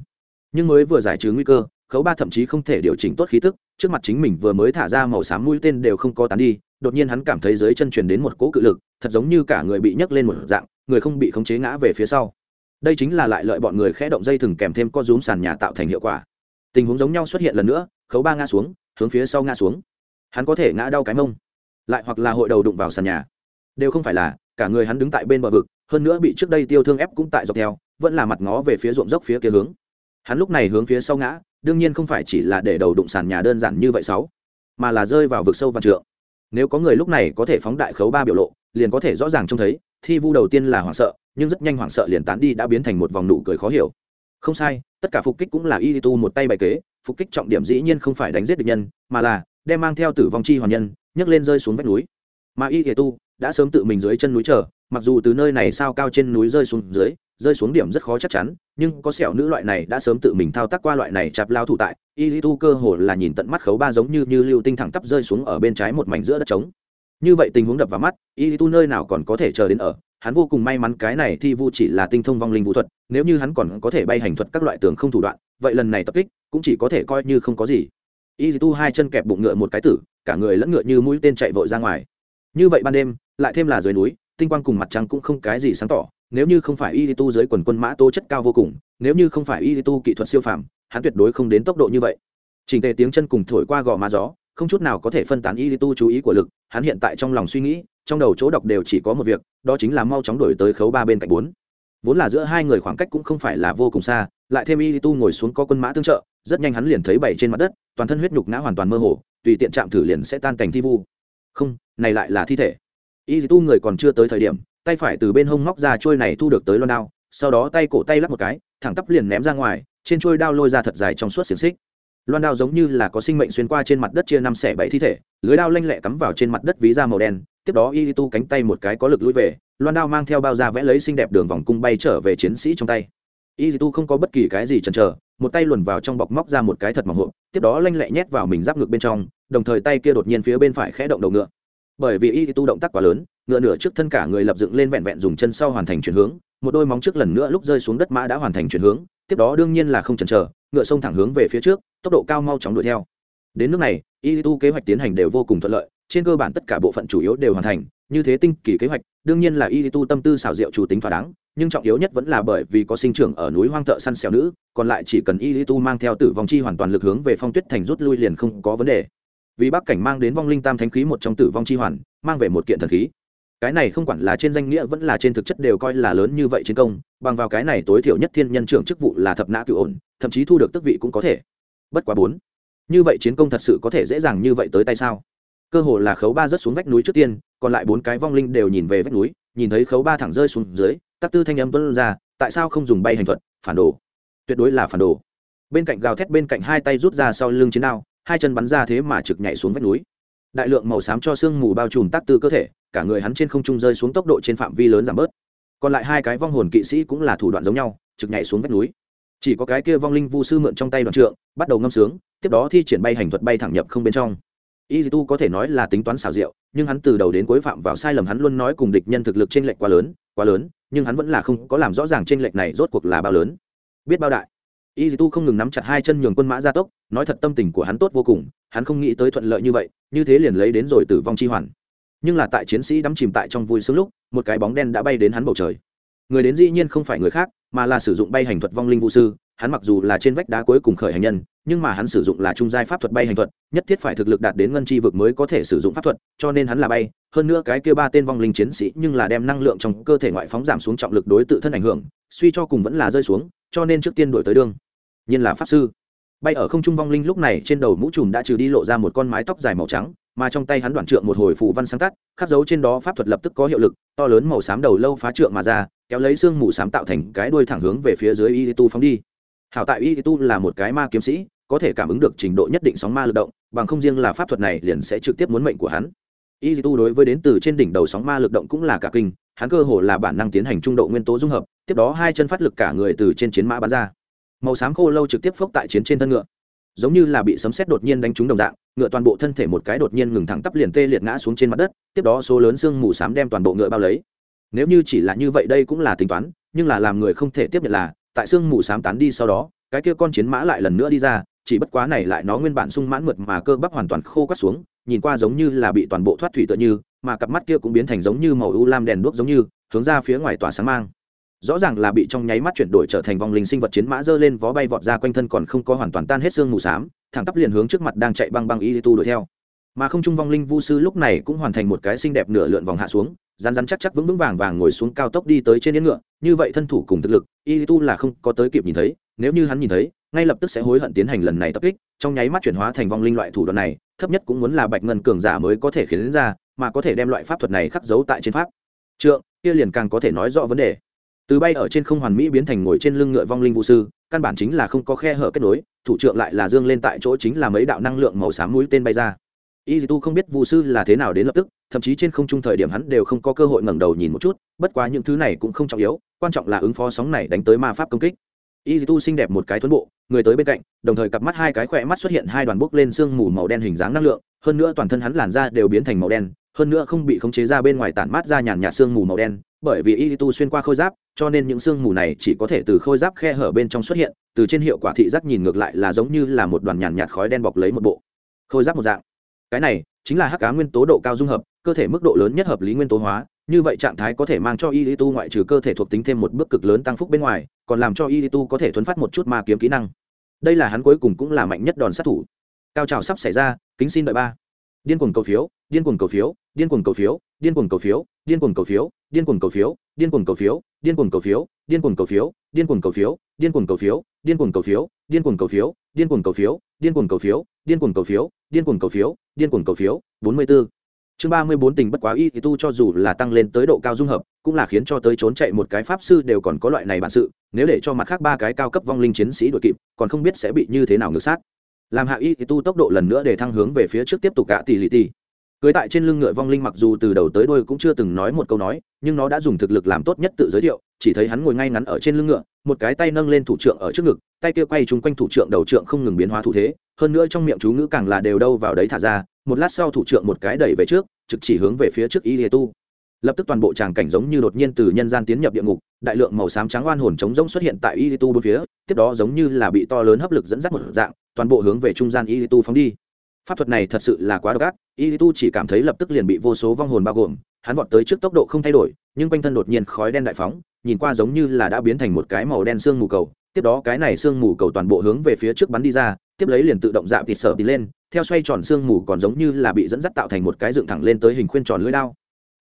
Nhưng mới vừa giải trừ nguy cơ, khấu ba thậm chí không thể điều chỉnh tốt khí tức, trước mặt chính mình vừa mới thả ra màu xám mũi tên đều không có tán đi đột nhiên hắn cảm thấy dưới chân truyền đến một cỗ cự lực, thật giống như cả người bị nhấc lên một dạng, người không bị khống chế ngã về phía sau. Đây chính là lại lợi bọn người khẽ động dây thừng kèm thêm co rúm sàn nhà tạo thành hiệu quả. Tình huống giống nhau xuất hiện lần nữa, khấu ba ngã xuống, hướng phía sau ngã xuống. Hắn có thể ngã đau cái mông, lại hoặc là hội đầu đụng vào sàn nhà. Đều không phải là, cả người hắn đứng tại bên bờ vực, hơn nữa bị trước đây tiêu thương ép cũng tại dọc theo, vẫn là mặt ngó về phía ruộng dốc phía kia hướng. Hắn lúc này hướng phía sau ngã, đương nhiên không phải chỉ là để đầu đụng sàn nhà đơn giản như vậy sáu, mà là rơi vào vực sâu và trượng nếu có người lúc này có thể phóng đại khấu ba biểu lộ, liền có thể rõ ràng trông thấy, thi vu đầu tiên là hoảng sợ, nhưng rất nhanh hoảng sợ liền tán đi đã biến thành một vòng nụ cười khó hiểu. Không sai, tất cả phục kích cũng là y tu một tay bài kế, phục kích trọng điểm dĩ nhiên không phải đánh giết địch nhân, mà là đem mang theo tử vong chi hoàn nhân, nhấc lên rơi xuống vách núi. Mà y tu đã sớm tự mình dưới chân núi chờ, mặc dù từ nơi này sao cao trên núi rơi xuống dưới rơi xuống điểm rất khó chắc chắn, nhưng có sẹo nữ loại này đã sớm tự mình thao tác qua loại này chạp lao thủ tại, y tu cơ hồ là nhìn tận mắt khấu ba giống như như lưu tinh thẳng tắp rơi xuống ở bên trái một mảnh giữa đất trống. Như vậy tình huống đập vào mắt, y tu nơi nào còn có thể chờ đến ở, hắn vô cùng may mắn cái này thi vu chỉ là tinh thông vong linh vũ thuật, nếu như hắn còn có thể bay hành thuật các loại tường không thủ đoạn, vậy lần này tập kích cũng chỉ có thể coi như không có gì. Y tu hai chân kẹp bụng ngựa một cái tử, cả người lẫn ngựa như mũi tên chạy vội ra ngoài. Như vậy ban đêm, lại thêm là dưới núi tinh quang cùng mặt trăng cũng không cái gì sáng tỏ, nếu như không phải y tu dưới quần quân mã tố chất cao vô cùng, nếu như không phải y tu kỹ thuật siêu phàm, hắn tuyệt đối không đến tốc độ như vậy. Trình tề tiếng chân cùng thổi qua gò má gió, không chút nào có thể phân tán y tu chú ý của lực, hắn hiện tại trong lòng suy nghĩ, trong đầu chỗ đọc đều chỉ có một việc, đó chính là mau chóng đổi tới khấu ba bên cạnh bốn. Vốn là giữa hai người khoảng cách cũng không phải là vô cùng xa, lại thêm y tu ngồi xuống có quân mã tương trợ, rất nhanh hắn liền thấy bảy trên mặt đất, toàn thân huyết nhục ngã hoàn toàn mơ hồ, tùy tiện chạm thử liền sẽ tan cảnh thi vu. Không, này lại là thi thể y tu người còn chưa tới thời điểm, tay phải từ bên hông móc ra trôi này thu được tới loan đao, sau đó tay cổ tay lắp một cái, thẳng tắp liền ném ra ngoài, trên trôi đao lôi ra thật dài trong suốt xiềng xích. Loan đao giống như là có sinh mệnh xuyên qua trên mặt đất chia năm xẻ bảy thi thể, lưới đao lanh lẹ cắm vào trên mặt đất ví da màu đen, tiếp đó y tu cánh tay một cái có lực lùi về, loan đao mang theo bao da vẽ lấy xinh đẹp đường vòng cung bay trở về chiến sĩ trong tay. Y tu không có bất kỳ cái gì chần chờ, một tay luồn vào trong bọc móc ra một cái thật mỏng hộp, tiếp đó lanh lẹ nhét vào mình giáp ngực bên trong, đồng thời tay kia đột nhiên phía bên phải khẽ động đầu ngựa bởi vì y tu động tác quá lớn, ngựa nửa trước thân cả người lập dựng lên vẹn vẹn dùng chân sau hoàn thành chuyển hướng, một đôi móng trước lần nữa lúc rơi xuống đất mã đã hoàn thành chuyển hướng, tiếp đó đương nhiên là không chần chờ, ngựa sông thẳng hướng về phía trước, tốc độ cao mau chóng đuổi theo. Đến nước này, y tu kế hoạch tiến hành đều vô cùng thuận lợi, trên cơ bản tất cả bộ phận chủ yếu đều hoàn thành, như thế tinh kỳ kế hoạch, đương nhiên là y tu tâm tư xảo diệu chủ tính thỏa đáng, nhưng trọng yếu nhất vẫn là bởi vì có sinh trưởng ở núi hoang thợ săn xẻo nữ, còn lại chỉ cần y tu mang theo tử vong chi hoàn toàn lực hướng về phong tuyết thành rút lui liền không có vấn đề vì bắc cảnh mang đến vong linh tam thánh khí một trong tử vong chi hoàn, mang về một kiện thần khí. Cái này không quản là trên danh nghĩa vẫn là trên thực chất đều coi là lớn như vậy chiến công, bằng vào cái này tối thiểu nhất thiên nhân trưởng chức vụ là thập nã cựu ổn, thậm chí thu được tước vị cũng có thể. Bất quá bốn, như vậy chiến công thật sự có thể dễ dàng như vậy tới tay sao? Cơ hồ là khấu ba rớt xuống vách núi trước tiên, còn lại bốn cái vong linh đều nhìn về vách núi, nhìn thấy khấu ba thẳng rơi xuống dưới, tắc tư thanh âm tuân ra, tại sao không dùng bay hành thuật? Phản đồ. Tuyệt đối là phản đồ. Bên cạnh gào thét bên cạnh hai tay rút ra sau lưng chiến đao hai chân bắn ra thế mà trực nhảy xuống vách núi. Đại lượng màu xám cho sương mù bao trùm tác tư cơ thể, cả người hắn trên không trung rơi xuống tốc độ trên phạm vi lớn giảm bớt. Còn lại hai cái vong hồn kỵ sĩ cũng là thủ đoạn giống nhau, trực nhảy xuống vách núi. Chỉ có cái kia vong linh vu sư mượn trong tay đoàn trượng, bắt đầu ngâm sướng, tiếp đó thi triển bay hành thuật bay thẳng nhập không bên trong. Y tu có thể nói là tính toán xảo diệu, nhưng hắn từ đầu đến cuối phạm vào sai lầm hắn luôn nói cùng địch nhân thực lực t r ê n lệch quá lớn quá lớn, nhưng hắn vẫn là không có làm rõ ràng t r ê n lệch này rốt cuộc là bao lớn. Biết bao đại? Y tu không ngừng nắm chặt hai chân nhường quân mã gia tốc, nói thật tâm tình của hắn tốt vô cùng, hắn không nghĩ tới thuận lợi như vậy, như thế liền lấy đến rồi tử vong chi hoàn. Nhưng là tại chiến sĩ đắm chìm tại trong vui sướng lúc, một cái bóng đen đã bay đến hắn bầu trời. Người đến dĩ nhiên không phải người khác, mà là sử dụng bay hành thuật vong linh vũ sư, hắn mặc dù là trên vách đá cuối cùng khởi hành nhân, nhưng mà hắn sử dụng là trung giai pháp thuật bay hành thuật, nhất thiết phải thực lực đạt đến ngân chi vực mới có thể sử dụng pháp thuật, cho nên hắn là bay. Hơn nữa cái kia ba tên vong linh chiến sĩ nhưng là đem năng lượng trong cơ thể ngoại phóng giảm xuống trọng lực đối tự thân ảnh hưởng, suy cho cùng vẫn là rơi xuống cho nên trước tiên đổi tới đường. Nhiên là pháp sư. Bay ở không trung vong linh lúc này trên đầu mũ trùm đã trừ đi lộ ra một con mái tóc dài màu trắng, mà trong tay hắn đoạn trượng một hồi phù văn sáng tắt, khắc dấu trên đó pháp thuật lập tức có hiệu lực, to lớn màu xám đầu lâu phá trượng mà ra, kéo lấy xương mù xám tạo thành cái đuôi thẳng hướng về phía dưới y tu phóng đi. Hảo tại y tu là một cái ma kiếm sĩ, có thể cảm ứng được trình độ nhất định sóng ma lực động, bằng không riêng là pháp thuật này liền sẽ trực tiếp muốn mệnh của hắn. Y tu đối với đến từ trên đỉnh đầu sóng ma lực động cũng là cả kinh hắn cơ hồ là bản năng tiến hành trung độ nguyên tố dung hợp, tiếp đó hai chân phát lực cả người từ trên chiến mã bắn ra. Màu xám khô lâu trực tiếp phốc tại chiến trên thân ngựa. Giống như là bị sấm sét đột nhiên đánh trúng đồng dạng, ngựa toàn bộ thân thể một cái đột nhiên ngừng thẳng tắp liền tê liệt ngã xuống trên mặt đất, tiếp đó số lớn xương mù xám đem toàn bộ ngựa bao lấy. Nếu như chỉ là như vậy đây cũng là tính toán, nhưng là làm người không thể tiếp nhận là, tại xương mù xám tán đi sau đó, cái kia con chiến mã lại lần nữa đi ra, chỉ bất quá này lại nó nguyên bản sung mãn mượt mà cơ bắp hoàn toàn khô quắt xuống, nhìn qua giống như là bị toàn bộ thoát thủy tựa như mà cặp mắt kia cũng biến thành giống như màu u lam đèn đuốc giống như, hướng ra phía ngoài tỏa sáng mang. Rõ ràng là bị trong nháy mắt chuyển đổi trở thành vòng linh sinh vật chiến mã dơ lên vó bay vọt ra quanh thân còn không có hoàn toàn tan hết xương mù xám, thẳng tắp liền hướng trước mặt đang chạy băng băng y tu đuổi theo. Mà không trung vong linh vu sư lúc này cũng hoàn thành một cái xinh đẹp nửa lượn vòng hạ xuống rán rán chắc chắc vững vững vàng vàng ngồi xuống cao tốc đi tới trên yên ngựa, như vậy thân thủ cùng thực lực, y tu là không có tới kịp nhìn thấy, nếu như hắn nhìn thấy ngay lập tức sẽ hối hận tiến hành lần này tập kích, trong nháy mắt chuyển hóa thành vong linh loại thủ đoạn này, thấp nhất cũng muốn là bạch ngân cường giả mới có thể khiến ra, mà có thể đem loại pháp thuật này khắc dấu tại trên pháp. Trượng, kia liền càng có thể nói rõ vấn đề. Từ bay ở trên không hoàn mỹ biến thành ngồi trên lưng ngựa vong linh vũ sư, căn bản chính là không có khe hở kết nối, thủ trượng lại là dương lên tại chỗ chính là mấy đạo năng lượng màu xám mũi tên bay ra. Y tu không biết vũ sư là thế nào đến lập tức, thậm chí trên không trung thời điểm hắn đều không có cơ hội ngẩng đầu nhìn một chút, bất quá những thứ này cũng không trọng yếu, quan trọng là ứng phó sóng này đánh tới ma pháp công kích y tu xinh đẹp một cái thuấn bộ, người tới bên cạnh, đồng thời cặp mắt hai cái khỏe mắt xuất hiện hai đoàn bốc lên sương mù màu đen hình dáng năng lượng, hơn nữa toàn thân hắn làn da đều biến thành màu đen, hơn nữa không bị khống chế ra bên ngoài tản mát ra nhàn nhạt sương mù màu đen, bởi vì y tu xuyên qua khôi giáp, cho nên những sương mù này chỉ có thể từ khôi giáp khe hở bên trong xuất hiện, từ trên hiệu quả thị giác nhìn ngược lại là giống như là một đoàn nhàn nhạt khói đen bọc lấy một bộ. Khôi giáp một dạng. Cái này chính là hắc cá nguyên tố độ cao dung hợp, cơ thể mức độ lớn nhất hợp lý nguyên tố hóa như vậy trạng thái có thể mang cho y tu ngoại trừ cơ thể thuộc tính thêm một bước cực lớn tăng phúc bên ngoài còn làm cho y tu có thể thuấn phát một chút ma kiếm kỹ năng đây là hắn cuối cùng cũng là mạnh nhất đòn sát thủ cao trào sắp xảy ra kính xin đợi ba điên cuồng cầu phiếu điên cuồng cầu phiếu điên cuồng cầu phiếu điên cuồng cầu phiếu điên cuồng cầu phiếu điên cuồng cầu phiếu điên cuồng cầu phiếu điên cuồng cầu phiếu điên cuồng cầu phiếu điên cuồng cầu phiếu điên cuồng cầu phiếu điên cuồng cầu phiếu điên cuồng cầu phiếu điên cuồng cầu phiếu điên cuồng cầu phiếu điên cuồng cầu phiếu điên cuồng cầu phiếu điên cuồng cầu phiếu bốn mươi 44 chương ba mươi bốn tình bất quá y thì tu cho dù là tăng lên tới độ cao dung hợp, cũng là khiến cho tới trốn chạy một cái pháp sư đều còn có loại này bản sự, nếu để cho mặt khác ba cái cao cấp vong linh chiến sĩ đội kịp, còn không biết sẽ bị như thế nào ngược sát. Làm hạ y thì tu tốc độ lần nữa để thăng hướng về phía trước tiếp tục cả tỷ lì tỷ. Cưới tại trên lưng ngựa vong linh mặc dù từ đầu tới đôi cũng chưa từng nói một câu nói, nhưng nó đã dùng thực lực làm tốt nhất tự giới thiệu, chỉ thấy hắn ngồi ngay ngắn ở trên lưng ngựa, một cái tay nâng lên thủ trượng ở trước ngực, tay kia quay chung quanh thủ trượng đầu trượng không ngừng biến hóa thủ thế, hơn nữa trong miệng chú ngữ càng là đều đâu vào đấy thả ra một lát sau thủ trưởng một cái đẩy về trước, trực chỉ hướng về phía trước y lìa tu. Lập tức toàn bộ tràng cảnh giống như đột nhiên từ nhân gian tiến nhập địa ngục, đại lượng màu xám trắng oan hồn trống rỗng xuất hiện tại y tu bốn phía, tiếp đó giống như là bị to lớn hấp lực dẫn dắt một dạng, toàn bộ hướng về trung gian y tu phóng đi. Pháp thuật này thật sự là quá độc ác, y tu chỉ cảm thấy lập tức liền bị vô số vong hồn bao gồm, hắn vọt tới trước tốc độ không thay đổi, nhưng quanh thân đột nhiên khói đen đại phóng, nhìn qua giống như là đã biến thành một cái màu đen xương mù cầu, tiếp đó cái này xương mù cầu toàn bộ hướng về phía trước bắn đi ra tiếp lấy liền tự động dạ thịt sở đi lên, theo xoay tròn sương mù còn giống như là bị dẫn dắt tạo thành một cái dựng thẳng lên tới hình khuyên tròn lưỡi đao.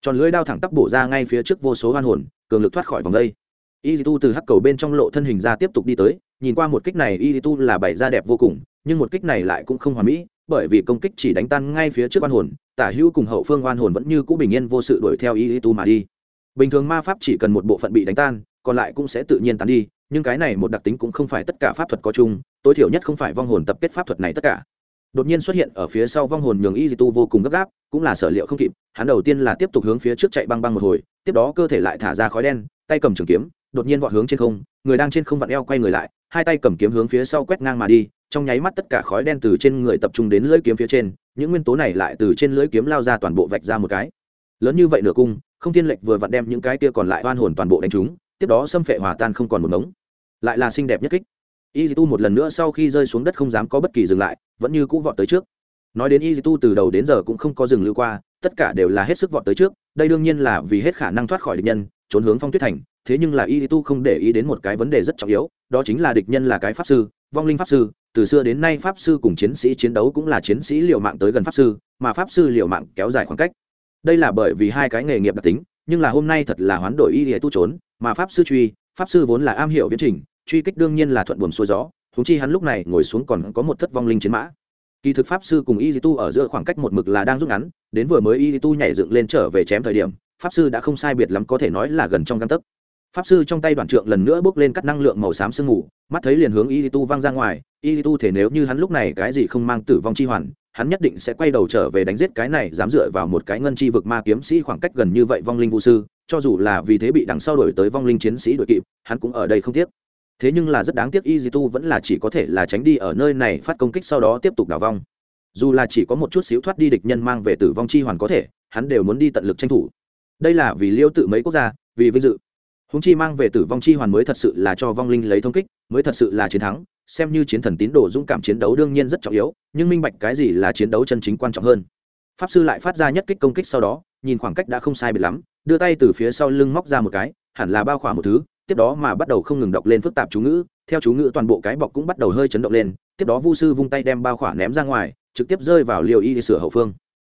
Tròn lưỡi đao thẳng tắp bổ ra ngay phía trước vô số hoan hồn, cường lực thoát khỏi vòng đây. Y tu từ hắc cầu bên trong lộ thân hình ra tiếp tục đi tới, nhìn qua một kích này y tu là bày ra đẹp vô cùng, nhưng một kích này lại cũng không hoàn mỹ, bởi vì công kích chỉ đánh tan ngay phía trước oan hồn, tả hữu cùng hậu phương oan hồn vẫn như cũ bình yên vô sự đuổi theo y tu mà đi. Bình thường ma pháp chỉ cần một bộ phận bị đánh tan, còn lại cũng sẽ tự nhiên tán đi, nhưng cái này một đặc tính cũng không phải tất cả pháp thuật có chung tối thiểu nhất không phải vong hồn tập kết pháp thuật này tất cả. Đột nhiên xuất hiện ở phía sau vong hồn nhường y di tu vô cùng gấp gáp, cũng là sở liệu không kịp, hắn đầu tiên là tiếp tục hướng phía trước chạy băng băng một hồi, tiếp đó cơ thể lại thả ra khói đen, tay cầm trường kiếm, đột nhiên vọt hướng trên không, người đang trên không vặn eo quay người lại, hai tay cầm kiếm hướng phía sau quét ngang mà đi, trong nháy mắt tất cả khói đen từ trên người tập trung đến lưỡi kiếm phía trên, những nguyên tố này lại từ trên lưỡi kiếm lao ra toàn bộ vạch ra một cái. Lớn như vậy nửa cung, không thiên lệch vừa vặn đem những cái kia còn lại oan hồn toàn bộ đánh trúng, tiếp đó xâm phệ hòa tan không còn một mống lại là xinh đẹp nhất kích y tu một lần nữa sau khi rơi xuống đất không dám có bất kỳ dừng lại, vẫn như cũ vọt tới trước. Nói đến y tu từ đầu đến giờ cũng không có dừng lưu qua, tất cả đều là hết sức vọt tới trước, đây đương nhiên là vì hết khả năng thoát khỏi địch nhân, trốn hướng phong tuyết thành, thế nhưng là y tu không để ý đến một cái vấn đề rất trọng yếu, đó chính là địch nhân là cái pháp sư, vong linh pháp sư, từ xưa đến nay pháp sư cùng chiến sĩ chiến đấu cũng là chiến sĩ liều mạng tới gần pháp sư, mà pháp sư liều mạng kéo dài khoảng cách. Đây là bởi vì hai cái nghề nghiệp đặc tính, nhưng là hôm nay thật là hoán đổi y tu trốn, mà pháp sư truy, pháp sư vốn là am hiểu viễn trình truy kích đương nhiên là thuận buồm xuôi gió thúng chi hắn lúc này ngồi xuống còn có một thất vong linh chiến mã. Kỳ thực pháp sư cùng y tu ở giữa khoảng cách một mực là đang rút ngắn, đến vừa mới y tu nhảy dựng lên trở về chém thời điểm, pháp sư đã không sai biệt lắm có thể nói là gần trong găng tấc. Pháp sư trong tay đoàn trượng lần nữa bước lên cắt năng lượng màu xám sương mù, mắt thấy liền hướng y tu văng ra ngoài, y tu thể nếu như hắn lúc này cái gì không mang tử vong chi hoàn, hắn nhất định sẽ quay đầu trở về đánh giết cái này dám dựa vào một cái ngân chi vực ma kiếm sĩ khoảng cách gần như vậy vong linh vũ sư, cho dù là vì thế bị đằng sau đổi tới vong linh chiến sĩ đội kịp, hắn cũng ở đây không tiếc thế nhưng là rất đáng tiếc y tu vẫn là chỉ có thể là tránh đi ở nơi này phát công kích sau đó tiếp tục đào vong. Dù là chỉ có một chút xíu thoát đi địch nhân mang về tử vong chi hoàn có thể, hắn đều muốn đi tận lực tranh thủ. Đây là vì liêu tự mấy quốc gia, vì vinh dự. Húng chi mang về tử vong chi hoàn mới thật sự là cho vong linh lấy thông kích, mới thật sự là chiến thắng, xem như chiến thần tín đồ dũng cảm chiến đấu đương nhiên rất trọng yếu, nhưng minh bạch cái gì là chiến đấu chân chính quan trọng hơn. Pháp sư lại phát ra nhất kích công kích sau đó, nhìn khoảng cách đã không sai biệt lắm, đưa tay từ phía sau lưng móc ra một cái, hẳn là bao khỏa một thứ tiếp đó mà bắt đầu không ngừng đọc lên phức tạp chú ngữ, theo chú ngữ toàn bộ cái bọc cũng bắt đầu hơi chấn động lên, tiếp đó vu sư vung tay đem bao khỏa ném ra ngoài, trực tiếp rơi vào liều y sửa hậu phương.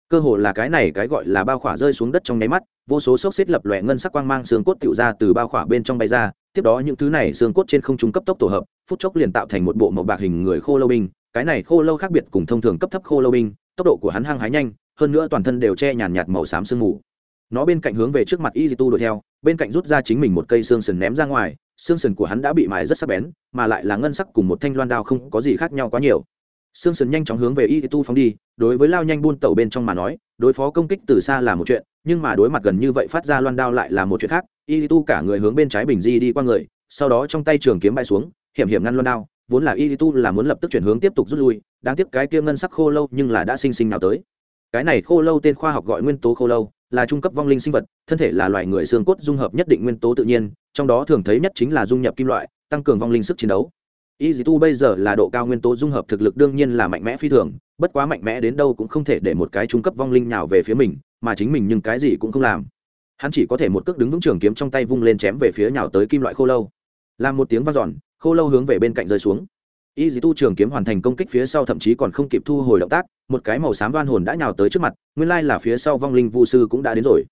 Cơ hồ là cái này cái gọi là bao khỏa rơi xuống đất trong nháy mắt, vô số xốc xếp lập lòe ngân sắc quang mang xương cốt tựu ra từ bao khỏa bên trong bay ra, tiếp đó những thứ này xương cốt trên không trung cấp tốc tổ hợp, phút chốc liền tạo thành một bộ màu bạc hình người khô lâu binh, cái này khô lâu khác biệt cùng thông thường cấp thấp khô lâu binh, tốc độ của hắn hăng hái nhanh, hơn nữa toàn thân đều che nhàn nhạt màu xám sương mù nó bên cạnh hướng về trước mặt y tu đuổi theo, bên cạnh rút ra chính mình một cây xương sườn ném ra ngoài, xương sườn của hắn đã bị mài rất sắc bén, mà lại là ngân sắc cùng một thanh loan đao không có gì khác nhau quá nhiều. Xương sườn nhanh chóng hướng về y tu phóng đi, đối với lao nhanh buôn tẩu bên trong mà nói, đối phó công kích từ xa là một chuyện, nhưng mà đối mặt gần như vậy phát ra loan đao lại là một chuyện khác. Y tu cả người hướng bên trái bình di đi qua người, sau đó trong tay trường kiếm bay xuống, hiểm hiểm ngăn loan đao, vốn là y tu là muốn lập tức chuyển hướng tiếp tục rút lui, đáng tiếc cái kia ngân sắc khô lâu nhưng là đã sinh sinh nào tới. Cái này khô lâu tên khoa học gọi nguyên tố khô lâu là trung cấp vong linh sinh vật, thân thể là loài người xương cốt dung hợp nhất định nguyên tố tự nhiên, trong đó thường thấy nhất chính là dung nhập kim loại, tăng cường vong linh sức chiến đấu. Y dì tu bây giờ là độ cao nguyên tố dung hợp thực lực đương nhiên là mạnh mẽ phi thường, bất quá mạnh mẽ đến đâu cũng không thể để một cái trung cấp vong linh nào về phía mình, mà chính mình nhưng cái gì cũng không làm. Hắn chỉ có thể một cước đứng vững trường kiếm trong tay vung lên chém về phía nhào tới kim loại khô lâu. Làm một tiếng v a n giòn khô lâu hướng về bên cạnh rơi xuống y dì tu trường kiếm hoàn thành công kích phía sau thậm chí còn không kịp thu hồi động tác, một cái màu xám đoan hồn đã nhào tới trước mặt, nguyên lai là phía sau vong linh vu sư cũng đã đến rồi.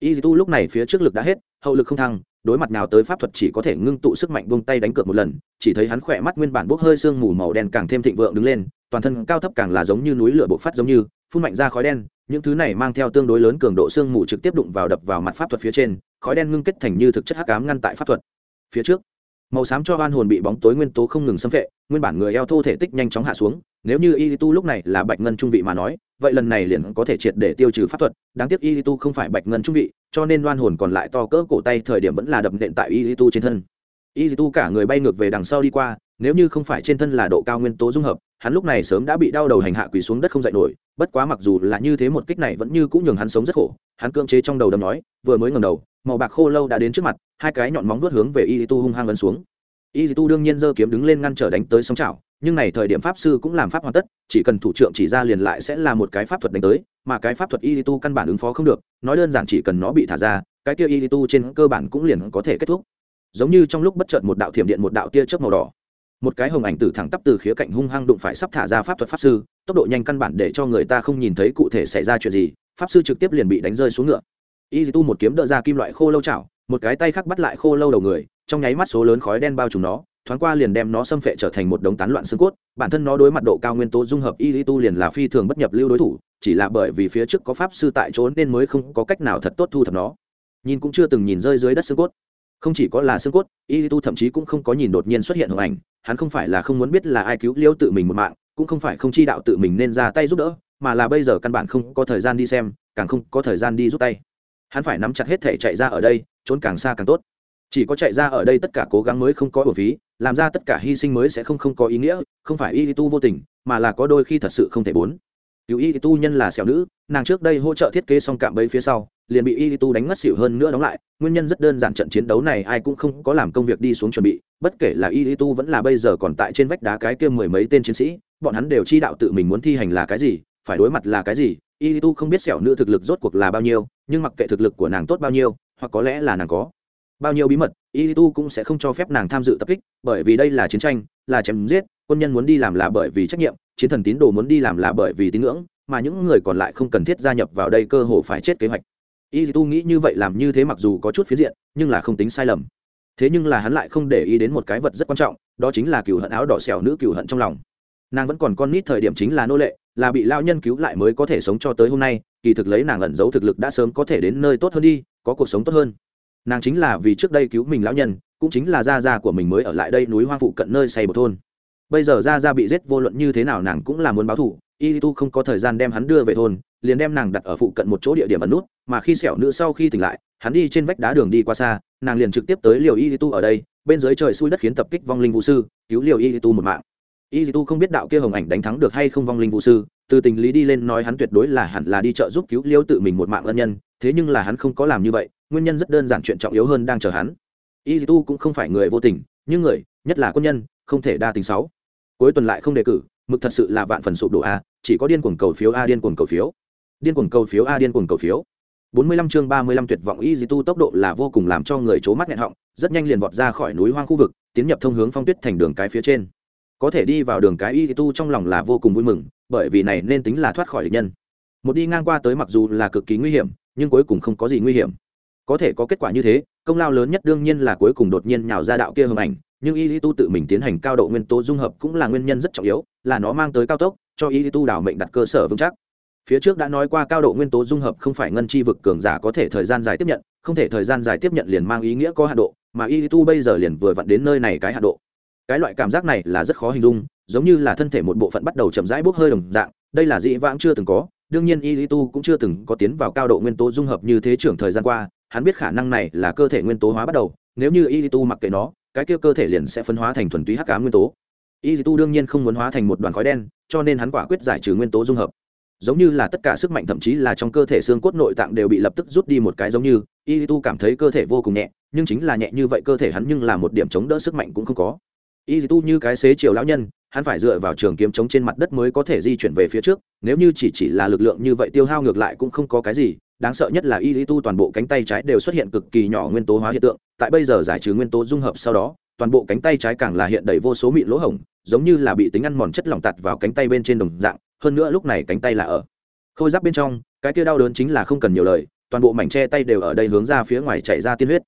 Y dì tu lúc này phía trước lực đã hết, hậu lực không thăng, đối mặt nào tới pháp thuật chỉ có thể ngưng tụ sức mạnh buông tay đánh cược một lần, chỉ thấy hắn khỏe mắt nguyên bản bốc hơi sương mù màu đen càng thêm thịnh vượng đứng lên, toàn thân cao thấp càng là giống như núi lửa bộc phát giống như, phun mạnh ra khói đen, những thứ này mang theo tương đối lớn cường độ sương mù trực tiếp đụng vào đập vào mặt pháp thuật phía trên, khói đen ngưng kết thành như thực chất hắc ám ngăn tại pháp thuật. Phía trước màu xám cho oan hồn bị bóng tối nguyên tố không ngừng xâm phệ, nguyên bản người eo thô thể tích nhanh chóng hạ xuống, nếu như y tu lúc này là bạch ngân trung vị mà nói, vậy lần này liền có thể triệt để tiêu trừ pháp thuật, đáng tiếc y tu không phải bạch ngân trung vị, cho nên oan hồn còn lại to cỡ cổ tay thời điểm vẫn là đập nện tại y tu trên thân. Y tu cả người bay ngược về đằng sau đi qua, nếu như không phải trên thân là độ cao nguyên tố dung hợp, hắn lúc này sớm đã bị đau đầu hành hạ quỳ xuống đất không dậy nổi, bất quá mặc dù là như thế một kích này vẫn như cũng nhường hắn sống rất khổ, hắn cưỡng chế trong đầu đâm nói, vừa mới ngầm đầu, màu bạc khô lâu đã đến trước mặt hai cái nhọn móng vuốt hướng về y tu hung hăng ấn xuống. Y tu đương nhiên giơ kiếm đứng lên ngăn trở đánh tới sóng chảo, nhưng này thời điểm pháp sư cũng làm pháp hoàn tất, chỉ cần thủ trưởng chỉ ra liền lại sẽ là một cái pháp thuật đánh tới, mà cái pháp thuật y tu căn bản ứng phó không được, nói đơn giản chỉ cần nó bị thả ra, cái kia y tu trên cơ bản cũng liền có thể kết thúc. Giống như trong lúc bất chợt một đạo thiểm điện một đạo tia chớp màu đỏ. Một cái hồng ảnh tử thẳng tắp từ khía cạnh hung hăng đụng phải sắp thả ra pháp thuật pháp sư, tốc độ nhanh căn bản để cho người ta không nhìn thấy cụ thể xảy ra chuyện gì, pháp sư trực tiếp liền bị đánh rơi xuống ngựa. Y tu một kiếm đỡ ra kim loại khô lâu chảo một cái tay khác bắt lại khô lâu đầu người, trong nháy mắt số lớn khói đen bao trùm nó, thoáng qua liền đem nó xâm phệ trở thành một đống tán loạn xương cốt. Bản thân nó đối mặt độ cao nguyên tố dung hợp y tu liền là phi thường bất nhập lưu đối thủ, chỉ là bởi vì phía trước có pháp sư tại chỗ nên mới không có cách nào thật tốt thu thập nó. Nhìn cũng chưa từng nhìn rơi dưới đất xương cốt. Không chỉ có là xương cốt, y tu thậm chí cũng không có nhìn đột nhiên xuất hiện hình ảnh, hắn không phải là không muốn biết là ai cứu liêu tự mình một mạng, cũng không phải không chi đạo tự mình nên ra tay giúp đỡ, mà là bây giờ căn bản không có thời gian đi xem, càng không có thời gian đi giúp tay hắn phải nắm chặt hết thể chạy ra ở đây, trốn càng xa càng tốt. Chỉ có chạy ra ở đây tất cả cố gắng mới không có bổ phí, làm ra tất cả hy sinh mới sẽ không không có ý nghĩa, không phải y tu vô tình, mà là có đôi khi thật sự không thể bốn. Cứu y tu nhân là xẻo nữ, nàng trước đây hỗ trợ thiết kế xong cạm bẫy phía sau, liền bị y tu đánh ngất xỉu hơn nữa đóng lại. Nguyên nhân rất đơn giản trận chiến đấu này ai cũng không có làm công việc đi xuống chuẩn bị, bất kể là y tu vẫn là bây giờ còn tại trên vách đá cái kia mười mấy tên chiến sĩ, bọn hắn đều chi đạo tự mình muốn thi hành là cái gì, phải đối mặt là cái gì y tu không biết sẹo nữ thực lực rốt cuộc là bao nhiêu, nhưng mặc kệ thực lực của nàng tốt bao nhiêu, hoặc có lẽ là nàng có bao nhiêu bí mật y tu cũng sẽ không cho phép nàng tham dự tập kích, bởi vì đây là chiến tranh, là chém giết, quân nhân muốn đi làm là bởi vì trách nhiệm, chiến thần tín đồ muốn đi làm là bởi vì tín ngưỡng, mà những người còn lại không cần thiết gia nhập vào đây cơ hồ phải chết kế hoạch. Y tu nghĩ như vậy làm như thế mặc dù có chút phiến diện, nhưng là không tính sai lầm. Thế nhưng là hắn lại không để ý đến một cái vật rất quan trọng, đó chính là cựu hận áo đỏ xẻo nữ cựu hận trong lòng nàng vẫn còn con nít thời điểm chính là nô lệ, là bị lao nhân cứu lại mới có thể sống cho tới hôm nay, kỳ thực lấy nàng ẩn giấu thực lực đã sớm có thể đến nơi tốt hơn đi, có cuộc sống tốt hơn. Nàng chính là vì trước đây cứu mình lão nhân, cũng chính là gia gia của mình mới ở lại đây núi hoang phụ cận nơi xây một thôn. Bây giờ gia gia bị giết vô luận như thế nào nàng cũng là muốn báo thù, y tu không có thời gian đem hắn đưa về thôn, liền đem nàng đặt ở phụ cận một chỗ địa điểm ẩn nút, mà khi sẹo nữ sau khi tỉnh lại, hắn đi trên vách đá đường đi qua xa, nàng liền trực tiếp tới liều y tu ở đây, bên dưới trời xui đất khiến tập kích vong linh vũ sư, cứu liều y tu một mạng y tu không biết đạo kia hồng ảnh đánh thắng được hay không vong linh vũ sư, từ tình lý đi lên nói hắn tuyệt đối là hẳn là đi chợ giúp cứu liêu tự mình một mạng ân nhân, thế nhưng là hắn không có làm như vậy, nguyên nhân rất đơn giản chuyện trọng yếu hơn đang chờ hắn. Y tu cũng không phải người vô tình, nhưng người, nhất là quân nhân, không thể đa tình sáu. Cuối tuần lại không đề cử, mực thật sự là vạn phần sụp đổ a, chỉ có điên cuồng cầu phiếu a, điên cuồng cầu phiếu. Điên cuồng cầu phiếu a, điên cuồng cầu phiếu. 45 chương 35 tuyệt vọng y tu tốc độ là vô cùng làm cho người chố mắt nghẹn họng, rất nhanh liền vọt ra khỏi núi hoang khu vực, tiến nhập thông hướng phong tuyết thành đường cái phía trên có thể đi vào đường cái y tu trong lòng là vô cùng vui mừng, bởi vì này nên tính là thoát khỏi địch nhân. Một đi ngang qua tới mặc dù là cực kỳ nguy hiểm, nhưng cuối cùng không có gì nguy hiểm. Có thể có kết quả như thế, công lao lớn nhất đương nhiên là cuối cùng đột nhiên nhào ra đạo kia hầm ảnh, nhưng y tu tự mình tiến hành cao độ nguyên tố dung hợp cũng là nguyên nhân rất trọng yếu, là nó mang tới cao tốc, cho y tu đảo mệnh đặt cơ sở vững chắc. Phía trước đã nói qua cao độ nguyên tố dung hợp không phải ngân chi vực cường giả có thể thời gian dài tiếp nhận, không thể thời gian dài tiếp nhận liền mang ý nghĩa có hạ độ, mà y tu bây giờ liền vừa vặn đến nơi này cái hạ độ cái loại cảm giác này là rất khó hình dung, giống như là thân thể một bộ phận bắt đầu chậm rãi bốc hơi đồng dạng, đây là dị vãng chưa từng có, đương nhiên y tu cũng chưa từng có tiến vào cao độ nguyên tố dung hợp như thế trưởng thời gian qua, hắn biết khả năng này là cơ thể nguyên tố hóa bắt đầu, nếu như y tu mặc kệ nó, cái kia cơ thể liền sẽ phân hóa thành thuần túy hắc cá nguyên tố. Y tu đương nhiên không muốn hóa thành một đoàn khói đen, cho nên hắn quả quyết giải trừ nguyên tố dung hợp. Giống như là tất cả sức mạnh thậm chí là trong cơ thể xương cốt nội tạng đều bị lập tức rút đi một cái giống như, y tu cảm thấy cơ thể vô cùng nhẹ, nhưng chính là nhẹ như vậy cơ thể hắn nhưng là một điểm chống đỡ sức mạnh cũng không có y tu như cái xế chiều lão nhân, hắn phải dựa vào trường kiếm chống trên mặt đất mới có thể di chuyển về phía trước, nếu như chỉ chỉ là lực lượng như vậy tiêu hao ngược lại cũng không có cái gì, đáng sợ nhất là y tu toàn bộ cánh tay trái đều xuất hiện cực kỳ nhỏ nguyên tố hóa hiện tượng, tại bây giờ giải trừ nguyên tố dung hợp sau đó, toàn bộ cánh tay trái càng là hiện đầy vô số mịn lỗ hổng, giống như là bị tính ăn mòn chất lỏng tạt vào cánh tay bên trên đồng dạng, hơn nữa lúc này cánh tay là ở khôi giáp bên trong, cái kia đau đớn chính là không cần nhiều lời, toàn bộ mảnh che tay đều ở đây hướng ra phía ngoài chạy ra tiên huyết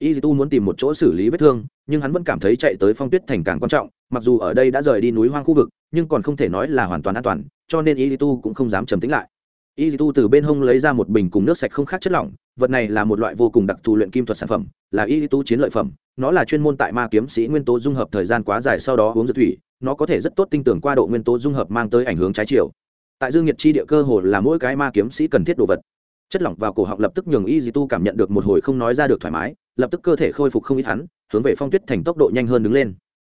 y tu muốn tìm một chỗ xử lý vết thương, nhưng hắn vẫn cảm thấy chạy tới phong tuyết thành càng quan trọng, mặc dù ở đây đã rời đi núi hoang khu vực, nhưng còn không thể nói là hoàn toàn an toàn, cho nên y tu cũng không dám trầm tính lại. Y tu từ bên hông lấy ra một bình cùng nước sạch không khác chất lỏng, vật này là một loại vô cùng đặc thù luyện kim thuật sản phẩm, là y tu chiến lợi phẩm, nó là chuyên môn tại ma kiếm sĩ nguyên tố dung hợp thời gian quá dài sau đó uống dược thủy, nó có thể rất tốt tinh tưởng qua độ nguyên tố dung hợp mang tới ảnh hưởng trái chiều. Tại dương nhiệt chi địa cơ hồ là mỗi cái ma kiếm sĩ cần thiết đồ vật. Chất lỏng vào cổ họng lập tức nhường y dì tu cảm nhận được một hồi không nói ra được thoải mái lập tức cơ thể khôi phục không ít hắn, hướng về phong tuyết thành tốc độ nhanh hơn đứng lên.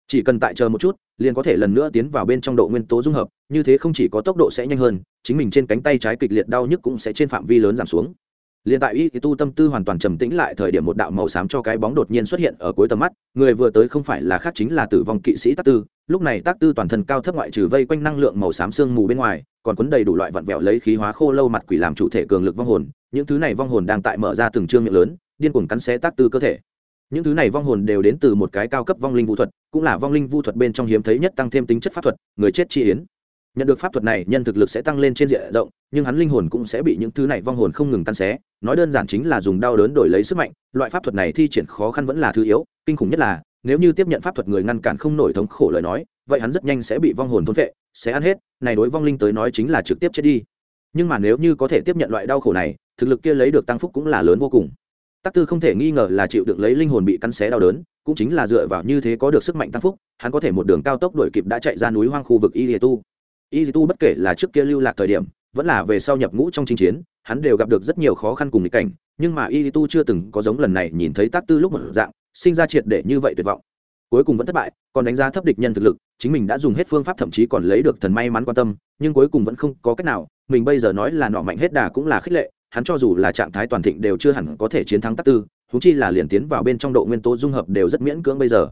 Chỉ cần tại chờ một chút, liền có thể lần nữa tiến vào bên trong độ nguyên tố dung hợp, như thế không chỉ có tốc độ sẽ nhanh hơn, chính mình trên cánh tay trái kịch liệt đau nhức cũng sẽ trên phạm vi lớn giảm xuống liền tại y tu tâm tư hoàn toàn trầm tĩnh lại thời điểm một đạo màu xám cho cái bóng đột nhiên xuất hiện ở cuối tầm mắt, người vừa tới không phải là khác chính là tử vong kỵ sĩ tác tư. Lúc này tác tư toàn thân cao thấp ngoại trừ vây quanh năng lượng màu xám sương mù bên ngoài, còn cuốn đầy đủ loại vặn vẹo lấy khí hóa khô lâu mặt quỷ làm chủ thể cường lực vong hồn. Những thứ này vong hồn đang tại mở ra từng trương miệng lớn, điên cuồng cắn xé tác tư cơ thể. Những thứ này vong hồn đều đến từ một cái cao cấp vong linh vũ thuật, cũng là vong linh vũ thuật bên trong hiếm thấy nhất tăng thêm tính chất pháp thuật, người chết chi yến nhận được pháp thuật này, nhân thực lực sẽ tăng lên trên diện rộng, nhưng hắn linh hồn cũng sẽ bị những thứ này vong hồn không ngừng tan xé. Nói đơn giản chính là dùng đau đớn đổi lấy sức mạnh, loại pháp thuật này thi triển khó khăn vẫn là thứ yếu. Kinh khủng nhất là, nếu như tiếp nhận pháp thuật người ngăn cản không nổi thống khổ lời nói, vậy hắn rất nhanh sẽ bị vong hồn thôn vệ sẽ ăn hết. Này đối vong linh tới nói chính là trực tiếp chết đi. Nhưng mà nếu như có thể tiếp nhận loại đau khổ này, thực lực kia lấy được tăng phúc cũng là lớn vô cùng. Tắc tư không thể nghi ngờ là chịu được lấy linh hồn bị cắn xé đau đớn, cũng chính là dựa vào như thế có được sức mạnh tăng phúc, hắn có thể một đường cao tốc đuổi kịp đã chạy ra núi hoang khu vực y tu y tu bất kể là trước kia lưu lạc thời điểm, vẫn là về sau nhập ngũ trong chinh chiến, hắn đều gặp được rất nhiều khó khăn cùng nghịch cảnh, nhưng mà y tu chưa từng có giống lần này nhìn thấy tác tư lúc một dạng, sinh ra triệt để như vậy tuyệt vọng. Cuối cùng vẫn thất bại, còn đánh giá thấp địch nhân thực lực, chính mình đã dùng hết phương pháp thậm chí còn lấy được thần may mắn quan tâm, nhưng cuối cùng vẫn không có cách nào, mình bây giờ nói là nọ mạnh hết đà cũng là khích lệ, hắn cho dù là trạng thái toàn thịnh đều chưa hẳn có thể chiến thắng tác tư húng chi là liền tiến vào bên trong độ nguyên tố dung hợp đều rất miễn cưỡng bây giờ.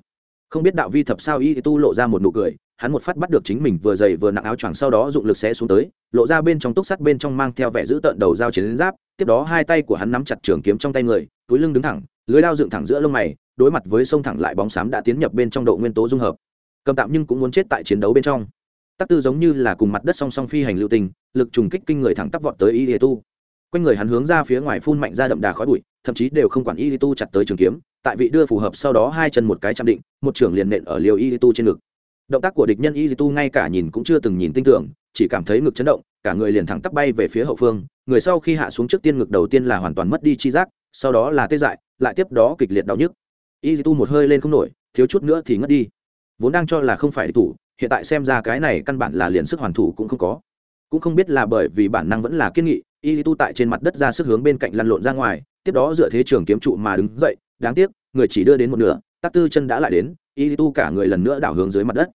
Không biết đạo vi thập sao y tu lộ ra một nụ cười hắn một phát bắt được chính mình vừa dày vừa nặng áo choàng sau đó dụng lực xé xuống tới, lộ ra bên trong túc sắt bên trong mang theo vẻ giữ tợn đầu dao chiến giáp, tiếp đó hai tay của hắn nắm chặt trường kiếm trong tay người, túi lưng đứng thẳng, lưới lao dựng thẳng giữa lông mày, đối mặt với sông thẳng lại bóng xám đã tiến nhập bên trong độ nguyên tố dung hợp. Cầm tạm nhưng cũng muốn chết tại chiến đấu bên trong. Tắc tư giống như là cùng mặt đất song song phi hành lưu tình, lực trùng kích kinh người thẳng tắp vọt tới y tu. Quanh người hắn hướng ra phía ngoài phun mạnh ra đậm đà khói bụi, thậm chí đều không quản y tu chặt tới trường kiếm, tại vị đưa phù hợp sau đó hai chân một cái chạm định, một trưởng liền nện ở liều y tu trên ngực động tác của địch nhân y tu ngay cả nhìn cũng chưa từng nhìn tinh tưởng, chỉ cảm thấy ngực chấn động, cả người liền thẳng tắp bay về phía hậu phương, người sau khi hạ xuống trước tiên ngực đầu tiên là hoàn toàn mất đi chi giác, sau đó là tê dại, lại tiếp đó kịch liệt đau nhức. Y tu một hơi lên không nổi, thiếu chút nữa thì ngất đi. Vốn đang cho là không phải thủ, hiện tại xem ra cái này căn bản là liền sức hoàn thủ cũng không có. Cũng không biết là bởi vì bản năng vẫn là kiên nghị y tu tại trên mặt đất ra sức hướng bên cạnh lăn lộn ra ngoài, tiếp đó dựa thế trường kiếm trụ mà đứng dậy, đáng tiếc, người chỉ đưa đến một nửa, tắc tư chân đã lại đến y tu cả người lần nữa đảo hướng dưới mặt đất.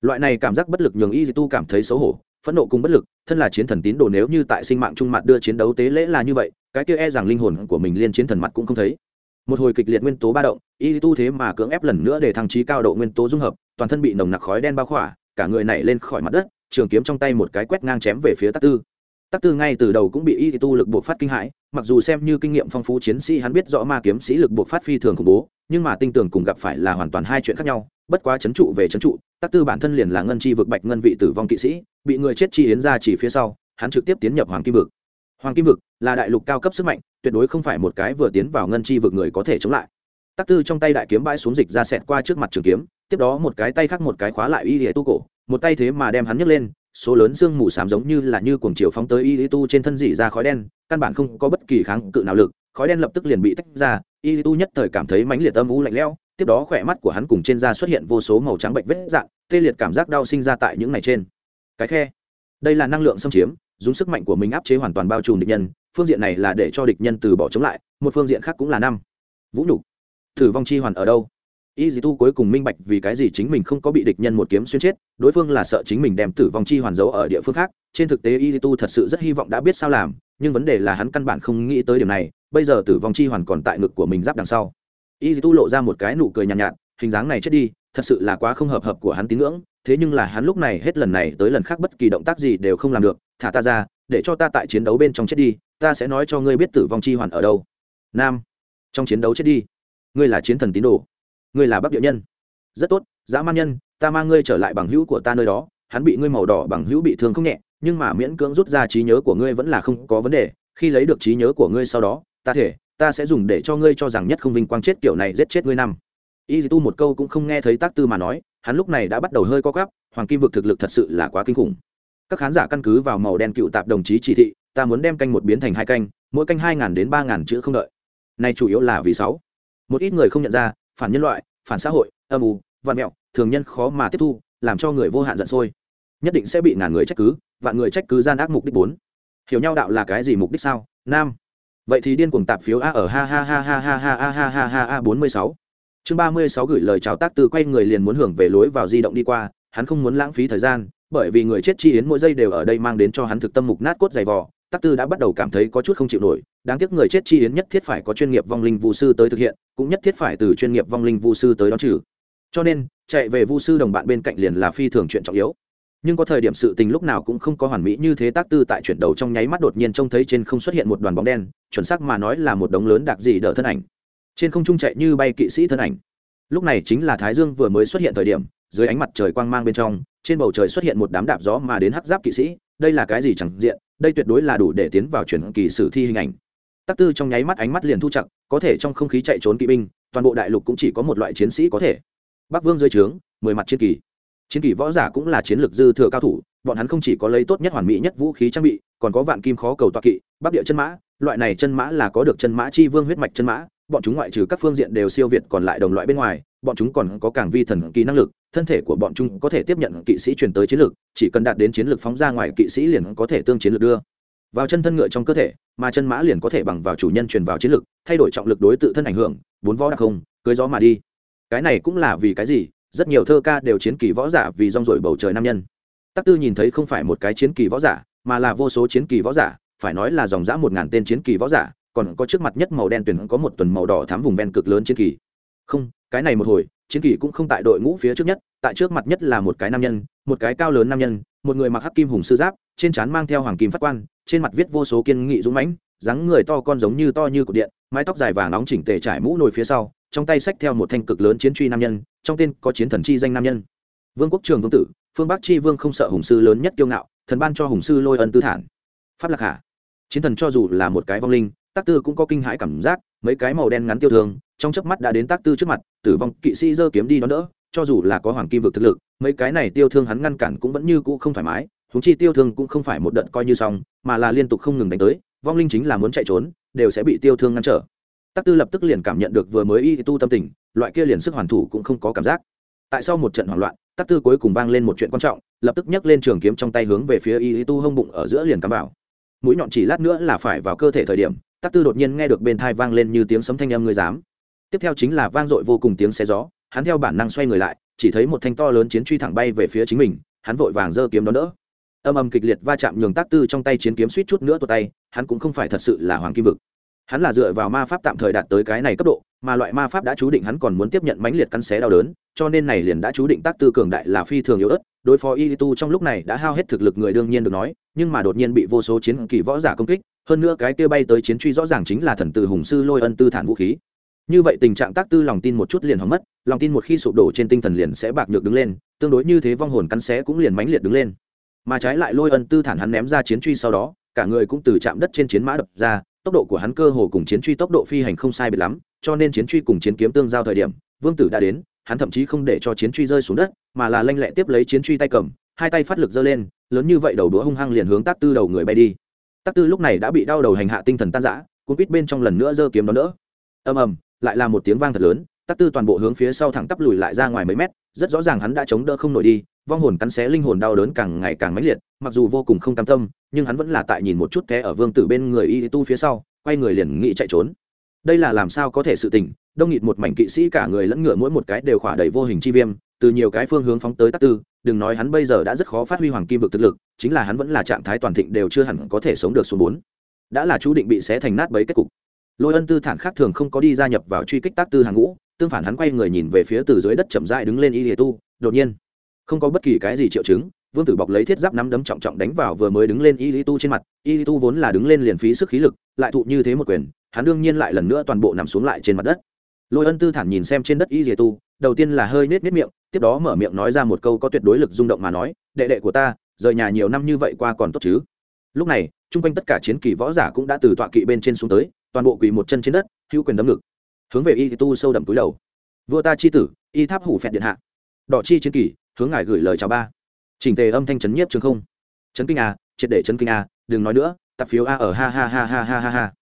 Loại này cảm giác bất lực nhường y tu cảm thấy xấu hổ, phẫn nộ cùng bất lực, thân là chiến thần tín đồ nếu như tại sinh mạng trung mặt đưa chiến đấu tế lễ là như vậy, cái kia e rằng linh hồn của mình liên chiến thần mặt cũng không thấy. Một hồi kịch liệt nguyên tố ba động y tu thế mà cưỡng ép lần nữa để thăng trí cao độ nguyên tố dung hợp, toàn thân bị nồng nặc khói đen bao khỏa, cả người nảy lên khỏi mặt đất, trường kiếm trong tay một cái quét ngang chém về phía tắc tư tắc tư ngay từ đầu cũng bị y tu lực bộc phát kinh hãi, mặc dù xem như kinh nghiệm phong phú chiến sĩ hắn biết rõ ma kiếm sĩ lực bộc phát phi thường khủng bố, nhưng mà tinh tường cùng gặp phải là hoàn toàn hai chuyện khác nhau, bất quá chấn trụ về chấn trụ, tắc tư bản thân liền là ngân chi vực bạch ngân vị tử vong kỵ sĩ, bị người chết chi yến ra chỉ phía sau, hắn trực tiếp tiến nhập hoàng kim vực. Hoàng kim vực là đại lục cao cấp sức mạnh, tuyệt đối không phải một cái vừa tiến vào ngân chi vực người có thể chống lại. Tắc tư trong tay đại kiếm bãi xuống dịch ra xẹt qua trước mặt trường kiếm, tiếp đó một cái tay khác một cái khóa lại y lìa tu cổ, một tay thế mà đem hắn nhấc lên số lớn xương mù xám giống như là như cuồng chiều phóng tới y tu trên thân dị ra khói đen, căn bản không có bất kỳ kháng cự nào lực, khói đen lập tức liền bị tách ra, y tu nhất thời cảm thấy mãnh liệt âm u lạnh lẽo, tiếp đó khỏe mắt của hắn cùng trên da xuất hiện vô số màu trắng bệnh vết dạng tê liệt cảm giác đau sinh ra tại những ngày trên. Cái khe, đây là năng lượng xâm chiếm, dùng sức mạnh của mình áp chế hoàn toàn bao trùm địch nhân, phương diện này là để cho địch nhân từ bỏ chống lại, một phương diện khác cũng là năm. Vũ nhục thử vong chi hoàn ở đâu? Y dì tu cuối cùng minh bạch vì cái gì chính mình không có bị địch nhân một kiếm xuyên chết đối phương là sợ chính mình đem tử vong chi hoàn giấu ở địa phương khác. Trên thực tế y dì tu thật sự rất hy vọng đã biết sao làm nhưng vấn đề là hắn căn bản không nghĩ tới điểm này. Bây giờ tử vong chi hoàn còn tại ngực của mình giáp đằng sau. Y dì tu lộ ra một cái nụ cười nhàn nhạt, nhạt hình dáng này chết đi thật sự là quá không hợp hợp của hắn tín ngưỡng. Thế nhưng là hắn lúc này hết lần này tới lần khác bất kỳ động tác gì đều không làm được. Thả ta ra để cho ta tại chiến đấu bên trong chết đi ta sẽ nói cho ngươi biết tử vong chi hoàn ở đâu. Nam trong chiến đấu chết đi. Ngươi là chiến thần tín đồ ngươi là bắc địa nhân. Rất tốt, dã man nhân, ta mang ngươi trở lại bằng hữu của ta nơi đó, hắn bị ngươi màu đỏ bằng hữu bị thương không nhẹ, nhưng mà miễn cưỡng rút ra trí nhớ của ngươi vẫn là không có vấn đề, khi lấy được trí nhớ của ngươi sau đó, ta thể, ta sẽ dùng để cho ngươi cho rằng nhất không vinh quang chết kiểu này giết chết ngươi năm. Y tu một câu cũng không nghe thấy tác tư mà nói, hắn lúc này đã bắt đầu hơi co gắp hoàng kim vực thực lực thật sự là quá kinh khủng. Các khán giả căn cứ vào màu đen cựu tạp đồng chí chỉ thị, ta muốn đem canh một biến thành hai canh, mỗi canh hai n đến ba n chữ không đợi. Này chủ yếu là vì sáu. Một ít người không nhận ra phản nhân loại phản xã hội âm u vạn mẹo thường nhân khó mà tiếp thu làm cho người vô hạn giận sôi nhất định sẽ bị ngàn người trách cứ vạn người trách cứ gian ác mục đích bốn hiểu nhau đạo là cái gì mục đích sao nam vậy thì điên cuồng tạp phiếu a ở ha ha ha ha ha ha ha ha ha ha ha bốn mươi sáu chương ba mươi sáu gửi lời chào tác từ quay người liền muốn hưởng về lối vào di động đi qua hắn không muốn lãng phí thời gian bởi vì người chết chi yến mỗi giây đều ở đây mang đến cho hắn thực tâm mục nát cốt dày vò tác tư đã bắt đầu cảm thấy có chút không chịu nổi đáng tiếc người chết chi yến nhất thiết phải có chuyên nghiệp vong linh vu sư tới thực hiện, cũng nhất thiết phải từ chuyên nghiệp vong linh vu sư tới đón trừ. Cho nên, chạy về vu sư đồng bạn bên cạnh liền là phi thường chuyện trọng yếu. Nhưng có thời điểm sự tình lúc nào cũng không có hoàn mỹ như thế tác tư tại chuyển đầu trong nháy mắt đột nhiên trông thấy trên không xuất hiện một đoàn bóng đen, chuẩn xác mà nói là một đống lớn đặc gì đỡ thân ảnh. Trên không trung chạy như bay kỵ sĩ thân ảnh. Lúc này chính là thái dương vừa mới xuất hiện thời điểm, dưới ánh mặt trời quang mang bên trong, trên bầu trời xuất hiện một đám đạp gió mà đến hắc giáp kỵ sĩ, đây là cái gì chẳng diện, đây tuyệt đối là đủ để tiến vào chuyển kỳ sử thi hình ảnh tắc tư trong nháy mắt ánh mắt liền thu chặt, có thể trong không khí chạy trốn kỵ binh, toàn bộ đại lục cũng chỉ có một loại chiến sĩ có thể. Bắc vương dưới trướng, mười mặt chiến kỳ chiến kỳ võ giả cũng là chiến lược dư thừa cao thủ, bọn hắn không chỉ có lấy tốt nhất hoàn mỹ nhất vũ khí trang bị, còn có vạn kim khó cầu toa kỵ, bắc địa chân mã, loại này chân mã là có được chân mã chi vương huyết mạch chân mã, bọn chúng ngoại trừ các phương diện đều siêu việt còn lại đồng loại bên ngoài, bọn chúng còn có càng vi thần kỳ năng lực, thân thể của bọn chúng có thể tiếp nhận kỵ sĩ truyền tới chiến lược, chỉ cần đạt đến chiến lược phóng ra ngoài kỵ sĩ liền có thể tương chiến lược đưa vào chân thân ngựa trong cơ thể mà chân mã liền có thể bằng vào chủ nhân truyền vào chiến lực, thay đổi trọng lực đối tự thân ảnh hưởng bốn võ đặc không cưới gió mà đi. Cái này cũng là vì cái gì? Rất nhiều thơ ca đều chiến kỳ võ giả vì rong rổi bầu trời nam nhân. Tắc tư nhìn thấy không phải một cái chiến kỳ võ giả mà là vô số chiến kỳ võ giả phải nói là dòng dã một ngàn tên chiến kỳ võ giả còn có trước mặt nhất màu đen tuyển có một tuần màu đỏ thám vùng ven cực lớn chiến kỳ. Không cái này một hồi chiến kỳ cũng không tại đội ngũ phía trước nhất tại trước mặt nhất là một cái nam nhân một cái cao lớn nam nhân một người mặc hắc kim hùng sư giáp trên trán mang theo hoàng kim phát quan trên mặt viết vô số kiên nghị dũng mãnh, dáng người to con giống như to như cột điện, mái tóc dài vàng nóng chỉnh tề trải mũ nồi phía sau, trong tay xách theo một thanh cực lớn chiến truy nam nhân, trong tên có chiến thần chi danh nam nhân. Vương quốc trường vương tử, phương bắc chi vương không sợ hùng sư lớn nhất kiêu ngạo, thần ban cho hùng sư lôi ân tư thản. Pháp lạc hạ. Chiến thần cho dù là một cái vong linh tác tư cũng có kinh hãi cảm giác, mấy cái màu đen ngắn tiêu thương, trong chớp mắt đã đến tác tư trước mặt, tử vong kỵ sĩ giơ kiếm đi đón đỡ, cho dù là có hoàng kim vực thực lực, mấy cái này tiêu thương hắn ngăn cản cũng vẫn như cũ không thoải mái huống chi tiêu thương cũng không phải một đợt coi như xong, mà là liên tục không ngừng đánh tới, vong linh chính là muốn chạy trốn, đều sẽ bị tiêu thương ngăn trở. Tắc tư lập tức liền cảm nhận được vừa mới y tu tâm tình, loại kia liền sức hoàn thủ cũng không có cảm giác. Tại sau một trận hoảng loạn, tắc tư cuối cùng vang lên một chuyện quan trọng, lập tức nhấc lên trường kiếm trong tay hướng về phía y tu hông bụng ở giữa liền cắm vào. Mũi nhọn chỉ lát nữa là phải vào cơ thể thời điểm, tắc tư đột nhiên nghe được bên thai vang lên như tiếng sấm thanh âm người dám. Tiếp theo chính là vang dội vô cùng tiếng xe gió, hắn theo bản năng xoay người lại, chỉ thấy một thanh to lớn chiến truy thẳng bay về phía chính mình, hắn vội vàng giơ kiếm đón đỡ âm âm kịch liệt va chạm nhường tác tư trong tay chiến kiếm suýt chút nữa tuột tay, hắn cũng không phải thật sự là hoàng kim vực. Hắn là dựa vào ma pháp tạm thời đạt tới cái này cấp độ, mà loại ma pháp đã chú định hắn còn muốn tiếp nhận mãnh liệt căn xé đau đớn, cho nên này liền đã chú định tác tư cường đại là phi thường yếu ớt. Đối phó y tu trong lúc này đã hao hết thực lực người đương nhiên được nói, nhưng mà đột nhiên bị vô số chiến kỳ võ giả công kích, hơn nữa cái kia bay tới chiến truy rõ ràng chính là thần từ hùng sư lôi ân tư thản vũ khí. Như vậy tình trạng tác tư lòng tin một chút liền hỏng mất, lòng tin một khi sụp đổ trên tinh thần liền sẽ bạc nhược đứng lên, tương đối như thế vong hồn cắn xé cũng liền mãnh liệt đứng lên mà trái lại lôi ân tư thản hắn ném ra chiến truy sau đó, cả người cũng từ chạm đất trên chiến mã đập ra, tốc độ của hắn cơ hồ cùng chiến truy tốc độ phi hành không sai biệt lắm, cho nên chiến truy cùng chiến kiếm tương giao thời điểm, vương tử đã đến, hắn thậm chí không để cho chiến truy rơi xuống đất, mà là lanh lẹ tiếp lấy chiến truy tay cầm, hai tay phát lực giơ lên, lớn như vậy đầu đũa hung hăng liền hướng tác tư đầu người bay đi. Tác tư lúc này đã bị đau đầu hành hạ tinh thần tan rã, cuốn quýt bên trong lần nữa giơ kiếm đó nữa ầm ầm, lại là một tiếng vang thật lớn tác tư toàn bộ hướng phía sau thẳng tắp lùi lại ra ngoài mấy mét, rất rõ ràng hắn đã chống đỡ không nổi đi vong hồn cắn xé linh hồn đau đớn càng ngày càng mãnh liệt, mặc dù vô cùng không cam tâm, nhưng hắn vẫn là tại nhìn một chút té ở vương tử bên người y tu phía sau, quay người liền nghĩ chạy trốn. Đây là làm sao có thể sự tình, đông nghịt một mảnh kỵ sĩ cả người lẫn ngựa mỗi một cái đều khỏa đầy vô hình chi viêm, từ nhiều cái phương hướng phóng tới tắc tư, đừng nói hắn bây giờ đã rất khó phát huy hoàng kim vực thực lực, chính là hắn vẫn là trạng thái toàn thịnh đều chưa hẳn có thể sống được số bốn. Đã là chú định bị xé thành nát bấy kết cục. Lôi ân tư thản khác thường không có đi gia nhập vào truy kích tác tư hàng ngũ, tương phản hắn quay người nhìn về phía từ dưới đất chậm dại đứng lên y tu, đột nhiên không có bất kỳ cái gì triệu chứng, vương tử bọc lấy thiết giáp nắm đấm trọng trọng đánh vào vừa mới đứng lên y lý tu trên mặt, y lý tu vốn là đứng lên liền phí sức khí lực, lại thụ như thế một quyền, hắn đương nhiên lại lần nữa toàn bộ nằm xuống lại trên mặt đất. Lôi ân tư thản nhìn xem trên đất y lý tu, đầu tiên là hơi nết nết miệng, tiếp đó mở miệng nói ra một câu có tuyệt đối lực rung động mà nói, đệ đệ của ta, rời nhà nhiều năm như vậy qua còn tốt chứ? Lúc này, chung quanh tất cả chiến kỳ võ giả cũng đã từ tọa kỵ bên trên xuống tới, toàn bộ quỳ một chân trên đất, hữu quyền đấm ngực. Hướng về y tu sâu đậm túi đầu. Vua ta chi tử, y tháp hủ phẹt điện hạ. Đỏ chi chiến kỳ hướng ngài gửi lời chào ba. Chỉnh tề âm thanh chấn nhiếp trường không. Chấn kinh a triệt để chấn kinh a đừng nói nữa, tập phiếu a ở ha ha ha ha ha ha ha.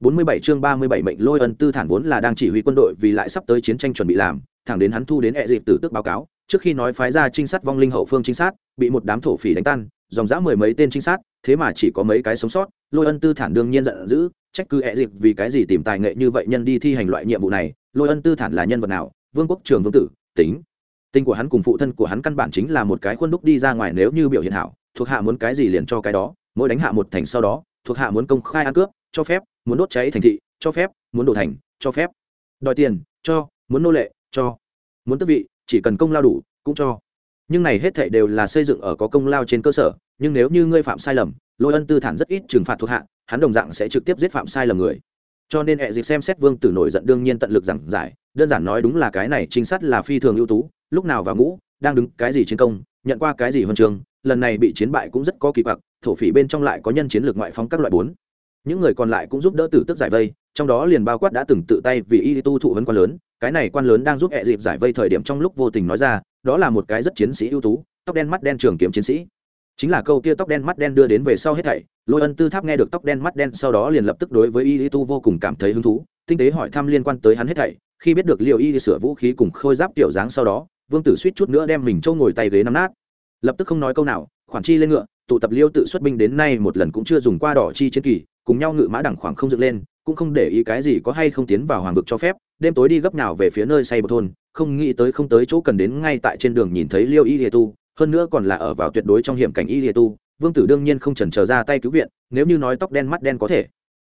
Bốn mươi bảy chương ba mươi bảy mệnh lôi ân tư thản vốn là đang chỉ huy quân đội vì lại sắp tới chiến tranh chuẩn bị làm, thẳng đến hắn thu đến hệ dịp tử tức báo cáo, trước khi nói phái ra trinh sát vong linh hậu phương trinh sát, bị một đám thổ phỉ đánh tan, dòng dã mười mấy tên trinh sát, thế mà chỉ có mấy cái sống sót, lôi ân tư thản đương nhiên giận dữ, trách cứ hệ dịp vì cái gì tìm tài nghệ như vậy nhân đi thi hành loại nhiệm vụ này, lôi ân tư thản là nhân vật nào, vương quốc trường vương tử, tính tinh của hắn cùng phụ thân của hắn căn bản chính là một cái khuôn đúc đi ra ngoài nếu như biểu hiện hảo, thuộc hạ muốn cái gì liền cho cái đó, mỗi đánh hạ một thành sau đó, thuộc hạ muốn công khai ăn cướp, cho phép, muốn đốt cháy thành thị, cho phép, muốn đổ thành, cho phép. Đòi tiền, cho, muốn nô lệ, cho. Muốn tước vị, chỉ cần công lao đủ, cũng cho. Nhưng này hết thảy đều là xây dựng ở có công lao trên cơ sở, nhưng nếu như ngươi phạm sai lầm, lôi ân tư thản rất ít trừng phạt thuộc hạ, hắn đồng dạng sẽ trực tiếp giết phạm sai lầm người. Cho nên hệ dịp xem xét vương tử nổi giận đương nhiên tận lực giảng giải, đơn giản nói đúng là cái này trinh sát là phi thường ưu tú lúc nào vào ngũ, đang đứng cái gì chiến công, nhận qua cái gì huân trường, lần này bị chiến bại cũng rất có kỳ quặc, thổ phỉ bên trong lại có nhân chiến lược ngoại phóng các loại bốn. Những người còn lại cũng giúp đỡ tử tức giải vây, trong đó liền bao quát đã từng tự tay vì y tu thụ vấn quan lớn, cái này quan lớn đang giúp hẹ dịp giải vây thời điểm trong lúc vô tình nói ra, đó là một cái rất chiến sĩ ưu tú, tóc đen mắt đen trường kiếm chiến sĩ. Chính là câu kia tóc đen mắt đen đưa đến về sau hết thảy, lôi ân tư tháp nghe được tóc đen mắt đen sau đó liền lập tức đối với y tu vô cùng cảm thấy hứng thú, tinh tế hỏi thăm liên quan tới hắn hết thảy, khi biết được liệu y sửa vũ khí cùng khôi giáp tiểu dáng sau đó vương tử suýt chút nữa đem mình trâu ngồi tay ghế nắm nát. Lập tức không nói câu nào, khoản chi lên ngựa, tụ tập liêu tự xuất binh đến nay một lần cũng chưa dùng qua đỏ chi chiến kỳ, cùng nhau ngự mã đẳng khoảng không dựng lên, cũng không để ý cái gì có hay không tiến vào hoàng vực cho phép. Đêm tối đi gấp nào về phía nơi say bột thôn, không nghĩ tới không tới chỗ cần đến ngay tại trên đường nhìn thấy liêu y lìa tu, hơn nữa còn là ở vào tuyệt đối trong hiểm cảnh y lìa tu. Vương tử đương nhiên không chần chờ ra tay cứu viện, nếu như nói tóc đen mắt đen có thể.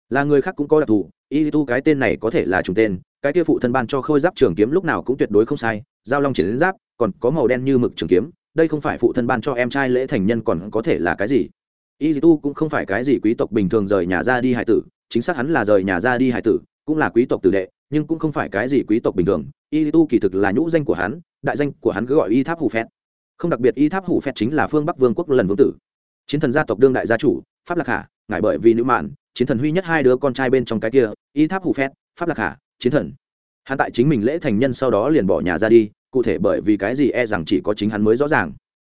Là người khác cũng có đặc thù, y tu cái tên này có thể là trùng tên, cái kia phụ thân ban cho khôi giáp trường kiếm lúc nào cũng tuyệt đối không sai giao long chiến giáp, còn có màu đen như mực trường kiếm, đây không phải phụ thân ban cho em trai lễ thành nhân còn có thể là cái gì? Y tu cũng không phải cái gì quý tộc bình thường rời nhà ra đi hải tử, chính xác hắn là rời nhà ra đi hải tử, cũng là quý tộc tử đệ, nhưng cũng không phải cái gì quý tộc bình thường. Y tu kỳ thực là nhũ danh của hắn, đại danh của hắn cứ gọi y tháp hủ phét không đặc biệt y tháp hủ phét chính là phương bắc vương quốc lần vương tử. Chiến thần gia tộc đương đại gia chủ, pháp lạc hà ngại bởi vì nữ mạn, chiến thần huy nhất hai đứa con trai bên trong cái kia, y tháp hủ phét pháp lạc hà, chiến thần. Hắn tại chính mình lễ thành nhân sau đó liền bỏ nhà ra đi cụ thể bởi vì cái gì e rằng chỉ có chính hắn mới rõ ràng.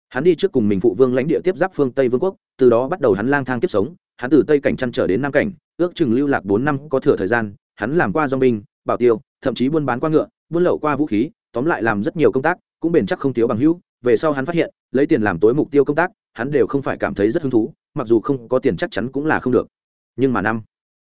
Hắn đi trước cùng mình phụ vương lãnh địa tiếp giáp phương tây vương quốc, từ đó bắt đầu hắn lang thang kiếp sống, hắn từ tây cảnh chăn trở đến nam cảnh, ước chừng lưu lạc bốn năm có thừa thời gian, hắn làm qua dong binh, bảo tiêu, thậm chí buôn bán qua ngựa, buôn lậu qua vũ khí, tóm lại làm rất nhiều công tác, cũng bền chắc không thiếu bằng hữu. Về sau hắn phát hiện, lấy tiền làm tối mục tiêu công tác, hắn đều không phải cảm thấy rất hứng thú, mặc dù không có tiền chắc chắn cũng là không được. Nhưng mà năm,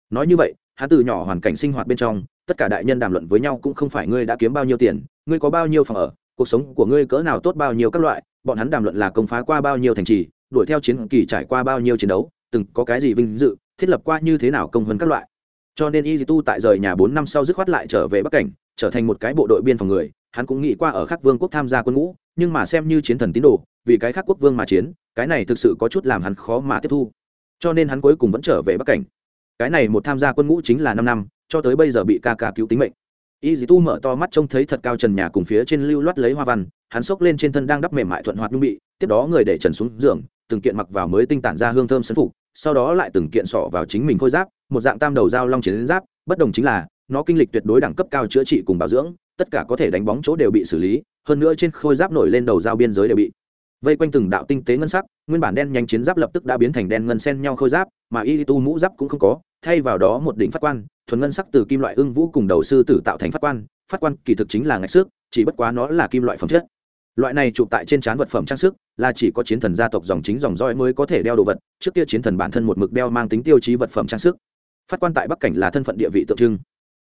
nói như vậy hắn từ nhỏ hoàn cảnh sinh hoạt bên trong, tất cả đại nhân đàm luận với nhau cũng không phải ngươi đã kiếm bao nhiêu tiền, ngươi có bao nhiêu phòng ở, cuộc sống của ngươi cỡ nào tốt bao nhiêu các loại, bọn hắn đàm luận là công phá qua bao nhiêu thành trì, đuổi theo chiến kỳ trải qua bao nhiêu chiến đấu, từng có cái gì vinh dự, thiết lập qua như thế nào công hơn các loại. Cho nên y tu tại rời nhà bốn năm sau dứt khoát lại trở về bắc cảnh, trở thành một cái bộ đội biên phòng người, hắn cũng nghĩ qua ở khắc vương quốc tham gia quân ngũ, nhưng mà xem như chiến thần tín đồ, vì cái khác quốc vương mà chiến, cái này thực sự có chút làm hắn khó mà tiếp thu. Cho nên hắn cuối cùng vẫn trở về bắc cảnh cái này một tham gia quân ngũ chính là năm năm, cho tới bây giờ bị ca ca cứu tính mệnh. Y dì tu mở to mắt trông thấy thật cao trần nhà cùng phía trên lưu loát lấy hoa văn, hắn xốc lên trên thân đang đắp mềm mại thuận hoạt nhung bị, tiếp đó người để trần xuống giường, từng kiện mặc vào mới tinh tản ra hương thơm sân phục, sau đó lại từng kiện sọ vào chính mình khôi giáp, một dạng tam đầu dao long chiến giáp, bất đồng chính là, nó kinh lịch tuyệt đối đẳng cấp cao chữa trị cùng bảo dưỡng, tất cả có thể đánh bóng chỗ đều bị xử lý, hơn nữa trên khôi giáp nổi lên đầu dao biên giới đều bị vây quanh từng đạo tinh tế ngân sắc, nguyên bản đen nhanh chiến giáp lập tức đã biến thành đen ngân sen nhau khôi giáp, mà y tu mũ giáp cũng không có, thay vào đó một đỉnh phát quan, thuần ngân sắc từ kim loại ưng vũ cùng đầu sư tử tạo thành phát quan phát quan kỳ thực chính là ngạch xước, chỉ bất quá nó là kim loại phẩm chất. Loại này chụp tại trên trán vật phẩm trang sức, là chỉ có chiến thần gia tộc dòng chính dòng roi mới có thể đeo đồ vật, trước kia chiến thần bản thân một mực đeo mang tính tiêu chí vật phẩm trang sức. Phát quan tại bắc cảnh là thân phận địa vị tượng trưng.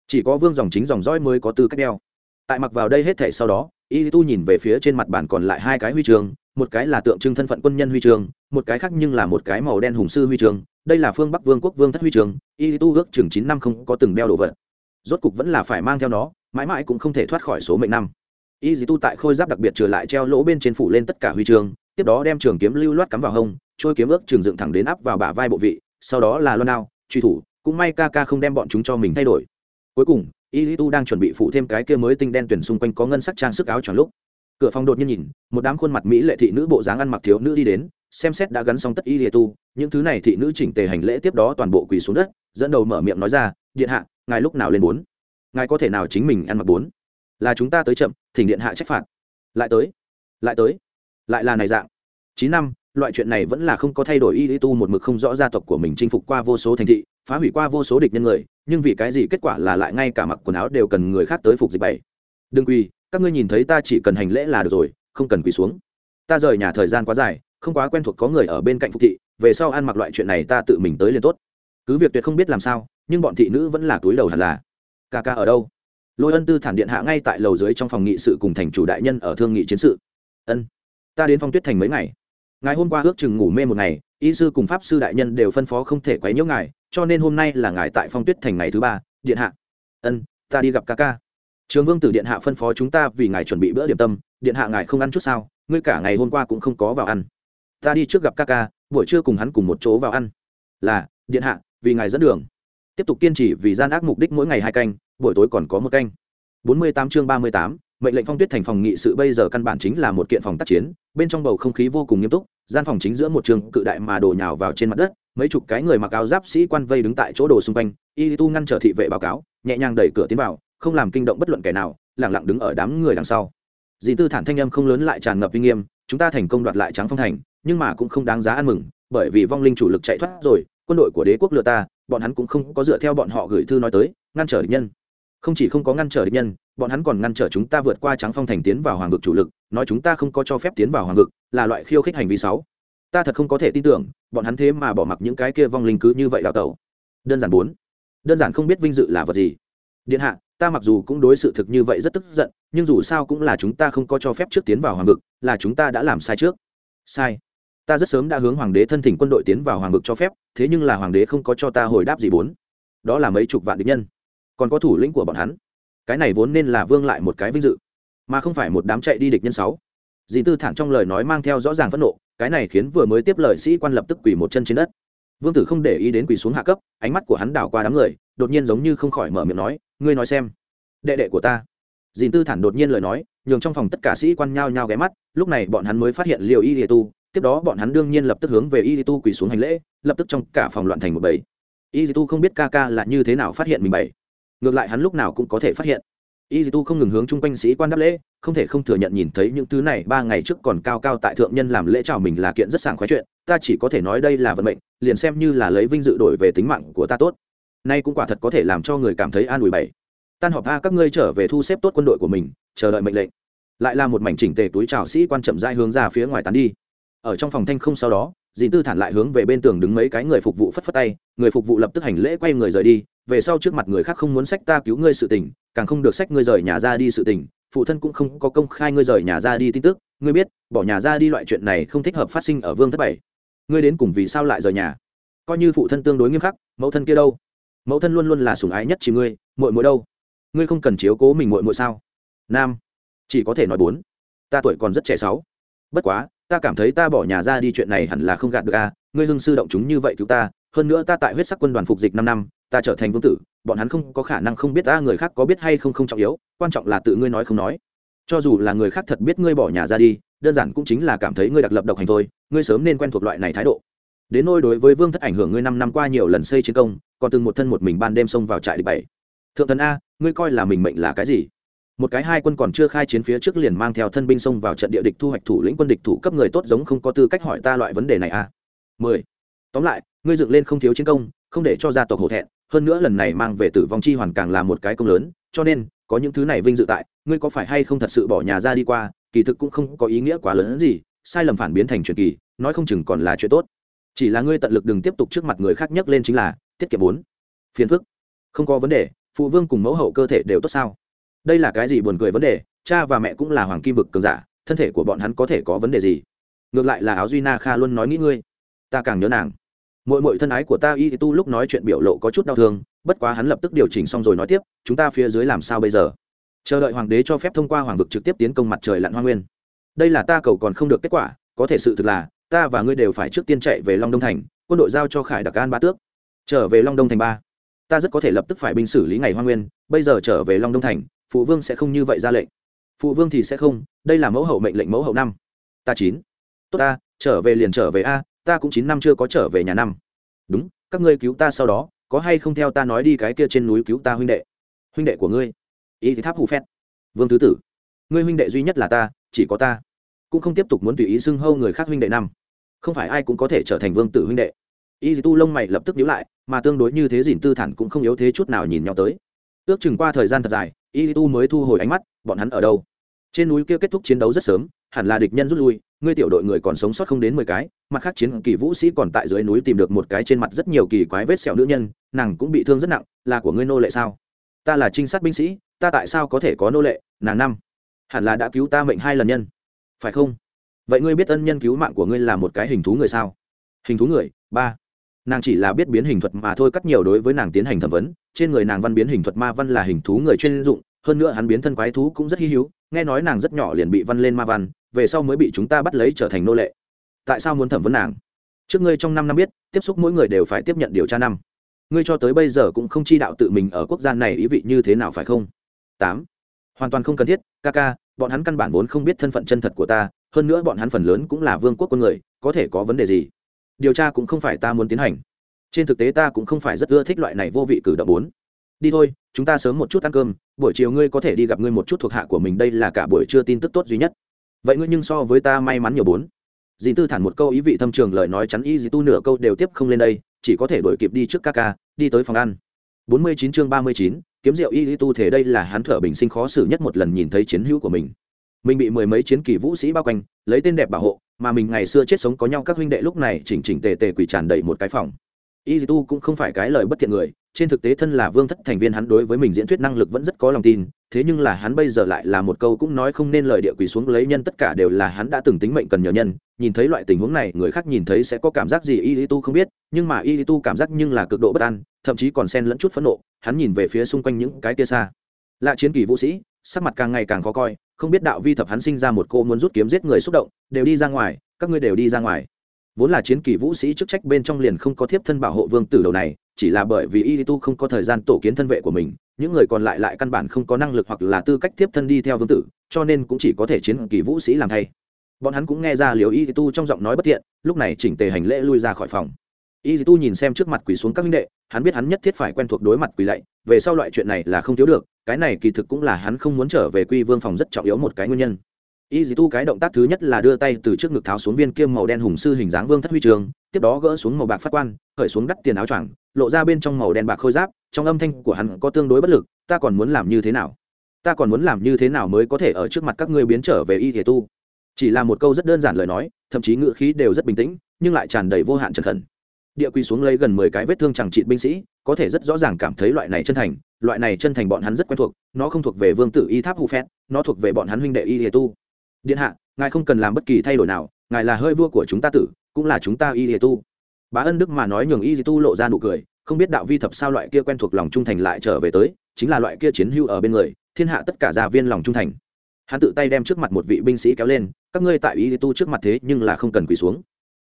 Chỉ có vương dòng chính dòng roi mới có tư cách đeo. Tại mặc vào đây hết thể sau đó, y tu nhìn về phía trên mặt bàn còn lại hai cái huy chương một cái là tượng trưng thân phận quân nhân huy trường, một cái khác nhưng là một cái màu đen hùng sư huy trường. đây là phương bắc vương quốc vương thất huy trường. y tu ước chừng chín năm không có từng đeo đồ vật rốt cục vẫn là phải mang theo nó mãi mãi cũng không thể thoát khỏi số mệnh năm y tu tại khôi giáp đặc biệt trừ lại treo lỗ bên trên phủ lên tất cả huy trường, tiếp đó đem trường kiếm lưu loát cắm vào hông trôi kiếm ước trường dựng thẳng đến áp vào bả vai bộ vị sau đó là loan ao truy thủ cũng may ca ca không đem bọn chúng cho mình thay đổi cuối cùng y tu đang chuẩn bị phụ thêm cái kia mới tinh đen tuyển xung quanh có ngân sắc trang sức áo tròn lúc cửa phòng đột nhiên nhìn, một đám khuôn mặt mỹ lệ thị nữ bộ dáng ăn mặc thiếu nữ đi đến, xem xét đã gắn xong tất y lìa tu, những thứ này thị nữ chỉnh tề hành lễ tiếp đó toàn bộ quỳ xuống đất, dẫn đầu mở miệng nói ra, điện hạ, ngài lúc nào lên bốn? Ngài có thể nào chính mình ăn mặc bốn? Là chúng ta tới chậm, thỉnh điện hạ trách phạt. Lại tới lại tới, lại là này dạng. Chín năm, loại chuyện này vẫn là không có thay đổi y lý tu một mực không rõ gia tộc của mình chinh phục qua vô số thành thị, phá hủy qua vô số địch nhân người, nhưng vì cái gì kết quả là lại ngay cả mặc quần áo đều cần người khác tới phục dịch bảy? Đừng quỳ các ngươi nhìn thấy ta chỉ cần hành lễ là được rồi, không cần quỳ xuống. Ta rời nhà thời gian quá dài, không quá quen thuộc có người ở bên cạnh phục thị, về sau ăn mặc loại chuyện này ta tự mình tới liền tốt. Cứ việc tuyệt không biết làm sao, nhưng bọn thị nữ vẫn là túi đầu hẳn là. Ca ca ở đâu? Lôi ân tư thản điện hạ ngay tại lầu dưới trong phòng nghị sự cùng thành chủ đại nhân ở thương nghị chiến sự. Ân, ta đến phong tuyết thành mấy ngày? Ngày hôm qua ước chừng ngủ mê một ngày, y sư cùng pháp sư đại nhân đều phân phó không thể quấy nhiễu ngài, cho nên hôm nay là ngài tại phong tuyết thành ngày thứ ba. Điện hạ. Ân, ta đi gặp ca ca trường vương tử điện hạ phân phó chúng ta vì ngài chuẩn bị bữa điểm tâm, điện hạ ngài không ăn chút sao, ngươi cả ngày hôm qua cũng không có vào ăn. Ta đi trước gặp ca ca, buổi trưa cùng hắn cùng một chỗ vào ăn. Là, điện hạ, vì ngài dẫn đường. Tiếp tục kiên trì vì gian ác mục đích mỗi ngày hai canh, buổi tối còn có một canh. Bốn mươi tám chương ba mươi tám, mệnh lệnh phong tuyết thành phòng nghị sự bây giờ căn bản chính là một kiện phòng tác chiến, bên trong bầu không khí vô cùng nghiêm túc, gian phòng chính giữa một trường cự đại mà đổ nhào vào trên mặt đất, mấy chục cái người mặc áo giáp sĩ quan vây đứng tại chỗ đồ xung quanh, y tu ngăn trở thị vệ báo cáo, nhẹ nhàng đẩy cửa tiến vào không làm kinh động bất luận kẻ nào, lẳng lặng đứng ở đám người đằng sau. Dì tư thản thanh âm không lớn lại tràn ngập uy nghiêm, chúng ta thành công đoạt lại trắng phong thành, nhưng mà cũng không đáng giá ăn mừng, bởi vì vong linh chủ lực chạy thoát rồi, quân đội của đế quốc lừa ta, bọn hắn cũng không có dựa theo bọn họ gửi thư nói tới, ngăn trở địch nhân. Không chỉ không có ngăn trở địch nhân, bọn hắn còn ngăn trở chúng ta vượt qua trắng phong thành tiến vào hoàng vực chủ lực, nói chúng ta không có cho phép tiến vào hoàng vực, là loại khiêu khích hành vi sáu ta thật không có thể tin tưởng, bọn hắn thế mà bỏ mặc những cái kia vong linh cứ như vậy đào tẩu. Đơn giản bốn. Đơn giản không biết vinh dự là vật gì điện hạ, ta mặc dù cũng đối sự thực như vậy rất tức giận, nhưng dù sao cũng là chúng ta không có cho phép trước tiến vào hoàng vực, là chúng ta đã làm sai trước. Sai. Ta rất sớm đã hướng hoàng đế thân thỉnh quân đội tiến vào hoàng vực cho phép, thế nhưng là hoàng đế không có cho ta hồi đáp gì bốn. Đó là mấy chục vạn địch nhân. Còn có thủ lĩnh của bọn hắn. Cái này vốn nên là vương lại một cái vinh dự. Mà không phải một đám chạy đi địch nhân sáu. Dì tư thản trong lời nói mang theo rõ ràng phẫn nộ, cái này khiến vừa mới tiếp lời sĩ quan lập tức quỳ một chân trên đất. Vương tử không để ý đến quỳ xuống hạ cấp, ánh mắt của hắn đảo qua đám người đột nhiên giống như không khỏi mở miệng nói, ngươi nói xem, đệ đệ của ta. Dìn tư thản đột nhiên lời nói, nhường trong phòng tất cả sĩ quan nhao nhao ghé mắt, lúc này bọn hắn mới phát hiện liều y lìa tu, tiếp đó bọn hắn đương nhiên lập tức hướng về y tu quỳ xuống hành lễ, lập tức trong cả phòng loạn thành một bầy. Y tu không biết ca ca là như thế nào phát hiện mình bảy ngược lại hắn lúc nào cũng có thể phát hiện. Y tu không ngừng hướng chung quanh sĩ quan đáp lễ, không thể không thừa nhận nhìn thấy những thứ này, ba ngày trước còn cao cao tại thượng nhân làm lễ chào mình là kiện rất sảng khoái chuyện, ta chỉ có thể nói đây là vận mệnh, liền xem như là lấy vinh dự đổi về tính mạng của ta tốt nay cũng quả thật có thể làm cho người cảm thấy an ủi bảy. Tan họp a các ngươi trở về thu xếp tốt quân đội của mình, chờ đợi mệnh lệnh. Lại là một mảnh chỉnh tề túi trào sĩ quan chậm rãi hướng ra phía ngoài tán đi. Ở trong phòng thanh không sau đó dì tư thản lại hướng về bên tường đứng mấy cái người phục vụ phất phất tay, người phục vụ lập tức hành lễ quay người rời đi, về sau trước mặt người khác không muốn sách ta cứu ngươi sự tình, càng không được sách ngươi rời nhà ra đi sự tình, phụ thân cũng không có công khai ngươi rời nhà ra đi tin tức, ngươi biết, bỏ nhà ra đi loại chuyện này không thích hợp phát sinh ở vương thất bảy. Ngươi đến cùng vì sao lại rời nhà? Coi như phụ thân tương đối nghiêm khắc, mẫu thân kia đâu? Mẫu thân luôn luôn là sủng ái nhất chỉ ngươi, muội muội đâu? Ngươi không cần chiếu cố mình muội muội sao? Nam, chỉ có thể nói bốn. Ta tuổi còn rất trẻ sáu. Bất quá, ta cảm thấy ta bỏ nhà ra đi chuyện này hẳn là không gạt được a. Ngươi hưng sư động chúng như vậy cứu ta, hơn nữa ta tại huyết sắc quân đoàn phục dịch năm năm, ta trở thành vương tử, bọn hắn không có khả năng không biết ta, người khác có biết hay không không trọng yếu, quan trọng là tự ngươi nói không nói. Cho dù là người khác thật biết ngươi bỏ nhà ra đi, đơn giản cũng chính là cảm thấy ngươi đặc lập độc hành thôi, ngươi sớm nên quen thuộc loại này thái độ đến nôi đối với vương thất ảnh hưởng ngươi năm năm qua nhiều lần xây chiến công, còn từng một thân một mình ban đêm xông vào trại địch bảy. Thượng thần a, ngươi coi là mình mệnh là cái gì? Một cái hai quân còn chưa khai chiến phía trước liền mang theo thân binh xông vào trận địa địch thu hoạch thủ lĩnh quân địch thủ cấp người tốt giống không có tư cách hỏi ta loại vấn đề này a. Mười. Tóm lại, ngươi dựng lên không thiếu chiến công, không để cho gia tộc hổ thẹn, hơn nữa lần này mang về tử vong chi hoàn càng là một cái công lớn, cho nên, có những thứ này vinh dự tại, ngươi có phải hay không thật sự bỏ nhà ra đi qua, kỳ thực cũng không có ý nghĩa quá lớn gì, sai lầm phản biến thành chuyện kỳ, nói không chừng còn là chuyện tốt chỉ là ngươi tận lực đừng tiếp tục trước mặt người khác nhắc lên chính là, tiết kiệm bốn phiền phức. Không có vấn đề, phụ vương cùng mẫu hậu cơ thể đều tốt sao? Đây là cái gì buồn cười vấn đề, cha và mẹ cũng là hoàng kim vực cường giả, thân thể của bọn hắn có thể có vấn đề gì? Ngược lại là áo duy na kha luôn nói nghĩ ngươi. Ta càng nhớ nàng. Mỗi mỗi thân ái của ta y tu lúc nói chuyện biểu lộ có chút đau thương, bất quá hắn lập tức điều chỉnh xong rồi nói tiếp, chúng ta phía dưới làm sao bây giờ? Chờ đợi hoàng đế cho phép thông qua hoàng vực trực tiếp tiến công mặt trời lặn hoa nguyên. Đây là ta cầu còn không được kết quả, có thể sự thực là ta và ngươi đều phải trước tiên chạy về long đông thành, quân đội giao cho khải đặc an ba tước. Trở về long đông thành ba. Ta rất có thể lập tức phải binh xử lý ngày hoa nguyên, bây giờ trở về long đông thành, phụ vương sẽ không như vậy ra lệnh. Phụ vương thì sẽ không, đây là mẫu hậu mệnh lệnh mẫu hậu năm. Ta chín. Tốt ta, trở về liền trở về a, ta cũng chín năm chưa có trở về nhà năm. Đúng, các ngươi cứu ta sau đó, có hay không theo ta nói đi cái kia trên núi cứu ta huynh đệ? Huynh đệ của ngươi. Ý thì tháp hù phét. Vương thứ tử. Ngươi huynh đệ duy nhất là ta, chỉ có ta. Cũng không tiếp tục muốn tùy ý xưng hâu người khác huynh đệ năm không phải ai cũng có thể trở thành vương tử huynh đệ. Y tu lông mày lập tức nhíu lại, mà tương đối như thế dìn tư thản cũng không yếu thế chút nào nhìn nhau tới. Ước chừng qua thời gian thật dài, y tu mới thu hồi ánh mắt, bọn hắn ở đâu? Trên núi kia kết thúc chiến đấu rất sớm, hẳn là địch nhân rút lui, ngươi tiểu đội người còn sống sót không đến mười cái, mặt khác chiến kỳ vũ sĩ còn tại dưới núi tìm được một cái trên mặt rất nhiều kỳ quái vết sẹo nữ nhân, nàng cũng bị thương rất nặng, là của ngươi nô lệ sao? Ta là trinh sát binh sĩ, ta tại sao có thể có nô lệ, nàng năm, hẳn là đã cứu ta mệnh hai lần nhân. Phải không? Vậy ngươi biết ân nhân cứu mạng của ngươi là một cái hình thú người sao? Hình thú người? Ba. Nàng chỉ là biết biến hình thuật mà thôi, cắt nhiều đối với nàng tiến hành thẩm vấn. Trên người nàng văn biến hình thuật ma văn là hình thú người chuyên dụng, hơn nữa hắn biến thân quái thú cũng rất hy hữu. Nghe nói nàng rất nhỏ liền bị văn lên ma văn, về sau mới bị chúng ta bắt lấy trở thành nô lệ. Tại sao muốn thẩm vấn nàng? Trước ngươi trong năm năm biết, tiếp xúc mỗi người đều phải tiếp nhận điều tra năm. Ngươi cho tới bây giờ cũng không chi đạo tự mình ở quốc gia này ý vị như thế nào phải không? Tám. Hoàn toàn không cần thiết, ca ca, bọn hắn căn bản vốn không biết thân phận chân thật của ta hơn nữa bọn hắn phần lớn cũng là vương quốc quân người, có thể có vấn đề gì? Điều tra cũng không phải ta muốn tiến hành. Trên thực tế ta cũng không phải rất ưa thích loại này vô vị cử động bốn. Đi thôi, chúng ta sớm một chút ăn cơm, buổi chiều ngươi có thể đi gặp ngươi một chút thuộc hạ của mình, đây là cả buổi trưa tin tức tốt duy nhất. Vậy ngươi nhưng so với ta may mắn nhiều bốn. Dì tư thản một câu ý vị thâm trường lời nói chắn y dì tu nửa câu đều tiếp không lên đây, chỉ có thể đổi kịp đi trước ca ca, đi tới phòng ăn. Bốn mươi chín chương ba mươi chín, kiếm rượu y tu thể đây là hắn thở bình sinh khó xử nhất một lần nhìn thấy chiến hữu của mình mình bị mười mấy chiến kỳ vũ sĩ bao quanh, lấy tên đẹp bảo hộ, mà mình ngày xưa chết sống có nhau các huynh đệ lúc này chỉnh chỉnh tề tề quỳ tràn đầy một cái phòng. Y tu cũng không phải cái lời bất thiện người, trên thực tế thân là vương thất thành viên hắn đối với mình diễn thuyết năng lực vẫn rất có lòng tin, thế nhưng là hắn bây giờ lại là một câu cũng nói không nên lời địa quỳ xuống lấy nhân tất cả đều là hắn đã từng tính mệnh cần nhờ nhân, nhìn thấy loại tình huống này, người khác nhìn thấy sẽ có cảm giác gì y tu không biết, nhưng mà y tu cảm giác nhưng là cực độ bất an, thậm chí còn xen lẫn chút phẫn nộ, hắn nhìn về phía xung quanh những cái kia xa. Lạ chiến kỳ vũ sĩ, sắc mặt càng ngày càng khó coi không biết đạo vi thập hắn sinh ra một cô muốn rút kiếm giết người xúc động, đều đi ra ngoài, các ngươi đều đi ra ngoài. Vốn là chiến kỳ vũ sĩ chức trách bên trong liền không có thiếp thân bảo hộ vương tử đầu này, chỉ là bởi vì y tu không có thời gian tổ kiến thân vệ của mình, những người còn lại lại căn bản không có năng lực hoặc là tư cách tiếp thân đi theo vương tử, cho nên cũng chỉ có thể chiến kỳ vũ sĩ làm thay. Bọn hắn cũng nghe ra liều y tu trong giọng nói bất tiện lúc này chỉnh tề hành lễ lui ra khỏi phòng y tu nhìn xem trước mặt quỳ xuống các minh đệ, hắn biết hắn nhất thiết phải quen thuộc đối mặt quỳ lạy, về sau loại chuyện này là không thiếu được, cái này kỳ thực cũng là hắn không muốn trở về quy vương phòng rất trọng yếu một cái nguyên nhân. Y dì tu cái động tác thứ nhất là đưa tay từ trước ngực tháo xuống viên kiêm màu đen hùng sư hình dáng vương thất huy trường, tiếp đó gỡ xuống màu bạc phát quan, khởi xuống đắt tiền áo choàng, lộ ra bên trong màu đen bạc khôi giáp, trong âm thanh của hắn có tương đối bất lực, ta còn muốn làm như thế nào? Ta còn muốn làm như thế nào mới có thể ở trước mặt các ngươi biến trở về y thể tu? Chỉ là một câu rất đơn giản lời nói, thậm chí ngữ khí đều rất bình tĩnh, nhưng lại tràn đầy vô hạn trần khẩn địa quy xuống lấy gần mười cái vết thương chẳng trị binh sĩ, có thể rất rõ ràng cảm thấy loại này chân thành, loại này chân thành bọn hắn rất quen thuộc, nó không thuộc về vương tử y tháp hù phét, nó thuộc về bọn hắn huynh đệ y hệ tu. Điện hạ, ngài không cần làm bất kỳ thay đổi nào, ngài là hơi vua của chúng ta tử, cũng là chúng ta y hệ tu. Bá ân đức mà nói nhường y tu lộ ra nụ cười, không biết đạo vi thập sao loại kia quen thuộc lòng trung thành lại trở về tới, chính là loại kia chiến hưu ở bên người, thiên hạ tất cả gia viên lòng trung thành. Hắn tự tay đem trước mặt một vị binh sĩ kéo lên, các ngươi tại y tu trước mặt thế nhưng là không cần quỳ xuống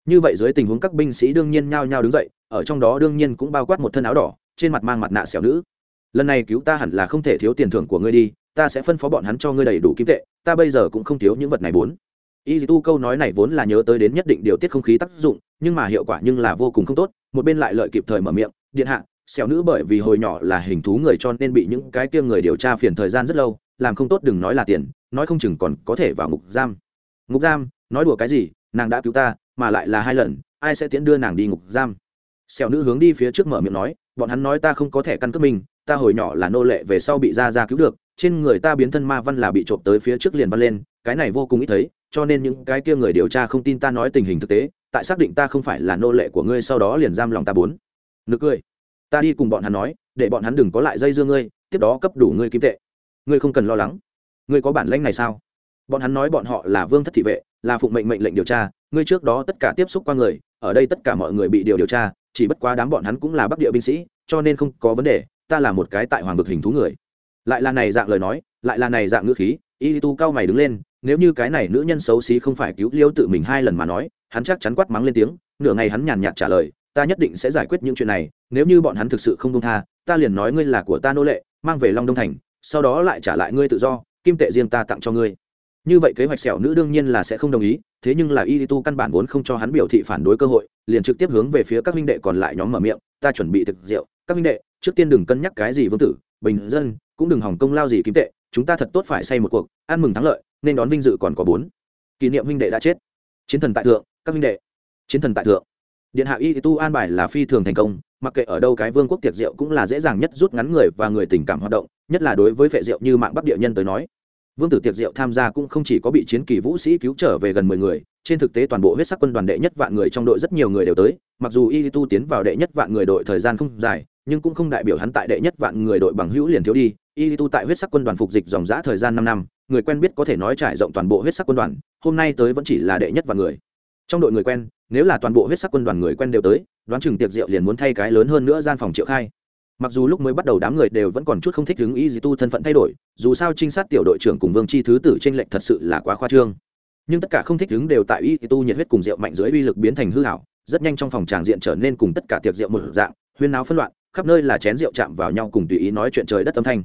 như vậy dưới tình huống các binh sĩ đương nhiên nhao nhao đứng dậy, ở trong đó đương nhiên cũng bao quát một thân áo đỏ, trên mặt mang mặt nạ xẻo nữ. Lần này cứu ta hẳn là không thể thiếu tiền thưởng của ngươi đi, ta sẽ phân phó bọn hắn cho ngươi đầy đủ kim tệ, ta bây giờ cũng không thiếu những vật này bốn. Y tu câu nói này vốn là nhớ tới đến nhất định điều tiết không khí tác dụng, nhưng mà hiệu quả nhưng là vô cùng không tốt, một bên lại lợi kịp thời mở miệng, điện hạ, xẻo nữ bởi vì hồi nhỏ là hình thú người cho nên bị những cái kia người điều tra phiền thời gian rất lâu, làm không tốt đừng nói là tiền, nói không chừng còn có thể vào ngục giam. Ngục giam? Nói đùa cái gì? Nàng đã cứu ta mà lại là hai lần, ai sẽ tiễn đưa nàng đi ngục giam? Xẻo nữ hướng đi phía trước mở miệng nói, bọn hắn nói ta không có thẻ căn cước mình, ta hồi nhỏ là nô lệ về sau bị ra ra cứu được, trên người ta biến thân ma văn là bị trộm tới phía trước liền văn lên, cái này vô cùng ít thấy, cho nên những cái kia người điều tra không tin ta nói tình hình thực tế, tại xác định ta không phải là nô lệ của ngươi sau đó liền giam lòng ta bốn. Nực cười, ta đi cùng bọn hắn nói, để bọn hắn đừng có lại dây dưa ngươi, tiếp đó cấp đủ ngươi kim tệ. Ngươi không cần lo lắng. Ngươi có bản lãnh này sao? Bọn hắn nói bọn họ là vương thất thị vệ là phụng mệnh mệnh lệnh điều tra, ngươi trước đó tất cả tiếp xúc qua người, ở đây tất cả mọi người bị điều điều tra, chỉ bất quá đám bọn hắn cũng là bắc địa binh sĩ, cho nên không có vấn đề, ta là một cái tại hoàng vực hình thú người. Lại là này dạng lời nói, lại là này dạng ngữ khí, y tu cao mày đứng lên, nếu như cái này nữ nhân xấu xí không phải cứu liêu tự mình hai lần mà nói, hắn chắc chắn quát mắng lên tiếng, nửa ngày hắn nhàn nhạt trả lời, ta nhất định sẽ giải quyết những chuyện này, nếu như bọn hắn thực sự không công tha, ta liền nói ngươi là của ta nô lệ, mang về long đông thành, sau đó lại trả lại ngươi tự do, kim tệ riêng ta tặng cho ngươi như vậy kế hoạch sẹo nữ đương nhiên là sẽ không đồng ý, thế nhưng là y tu căn bản vốn không cho hắn biểu thị phản đối cơ hội, liền trực tiếp hướng về phía các minh đệ còn lại nhóm mở miệng, ta chuẩn bị thực rượu, các minh đệ, trước tiên đừng cân nhắc cái gì vương tử, bình dân, cũng đừng hỏng công lao gì kiếm tệ, chúng ta thật tốt phải say một cuộc, ăn mừng thắng lợi, nên đón vinh dự còn có bốn. Kỷ niệm huynh đệ đã chết. Chiến thần tại thượng, các huynh đệ. Chiến thần tại thượng. Điện hạ y tu an bài là phi thường thành công, mặc kệ ở đâu cái vương quốc tiệc rượu cũng là dễ dàng nhất rút ngắn người và người tình cảm hoạt động, nhất là đối với phệ rượu như mạng bắc địa nhân tới nói vương tử tiệc diệu tham gia cũng không chỉ có bị chiến kỳ vũ sĩ cứu trở về gần mười người, trên thực tế toàn bộ huyết sắc quân đoàn đệ nhất vạn người trong đội rất nhiều người đều tới, mặc dù y tu tiến vào đệ nhất vạn người đội thời gian không dài, nhưng cũng không đại biểu hắn tại đệ nhất vạn người đội bằng hữu liền thiếu đi. Y tu tại huyết sắc quân đoàn phục dịch dòng giã thời gian năm năm, người quen biết có thể nói trải rộng toàn bộ huyết sắc quân đoàn, hôm nay tới vẫn chỉ là đệ nhất vạn người. Trong đội người quen, nếu là toàn bộ huyết sắc quân đoàn người quen đều tới, đoán chừng tiệc rượu liền muốn thay cái lớn hơn nữa gian phòng triệu khai mặc dù lúc mới bắt đầu đám người đều vẫn còn chút không thích ứng y dì tu thân phận thay đổi, dù sao trinh sát tiểu đội trưởng cùng vương chi thứ tử t r ê n lệch thật sự là quá khoa trương. Nhưng tất cả không thích ứng đều tại y dì tu nhiệt huyết cùng rượu mạnh dưới uy lực biến thành hư hảo, rất nhanh trong phòng tràng diện trở nên cùng tất cả tiệc rượu một dạng, huyên náo phân loạn, khắp nơi là chén rượu chạm vào nhau cùng tùy ý nói chuyện trời đất âm thanh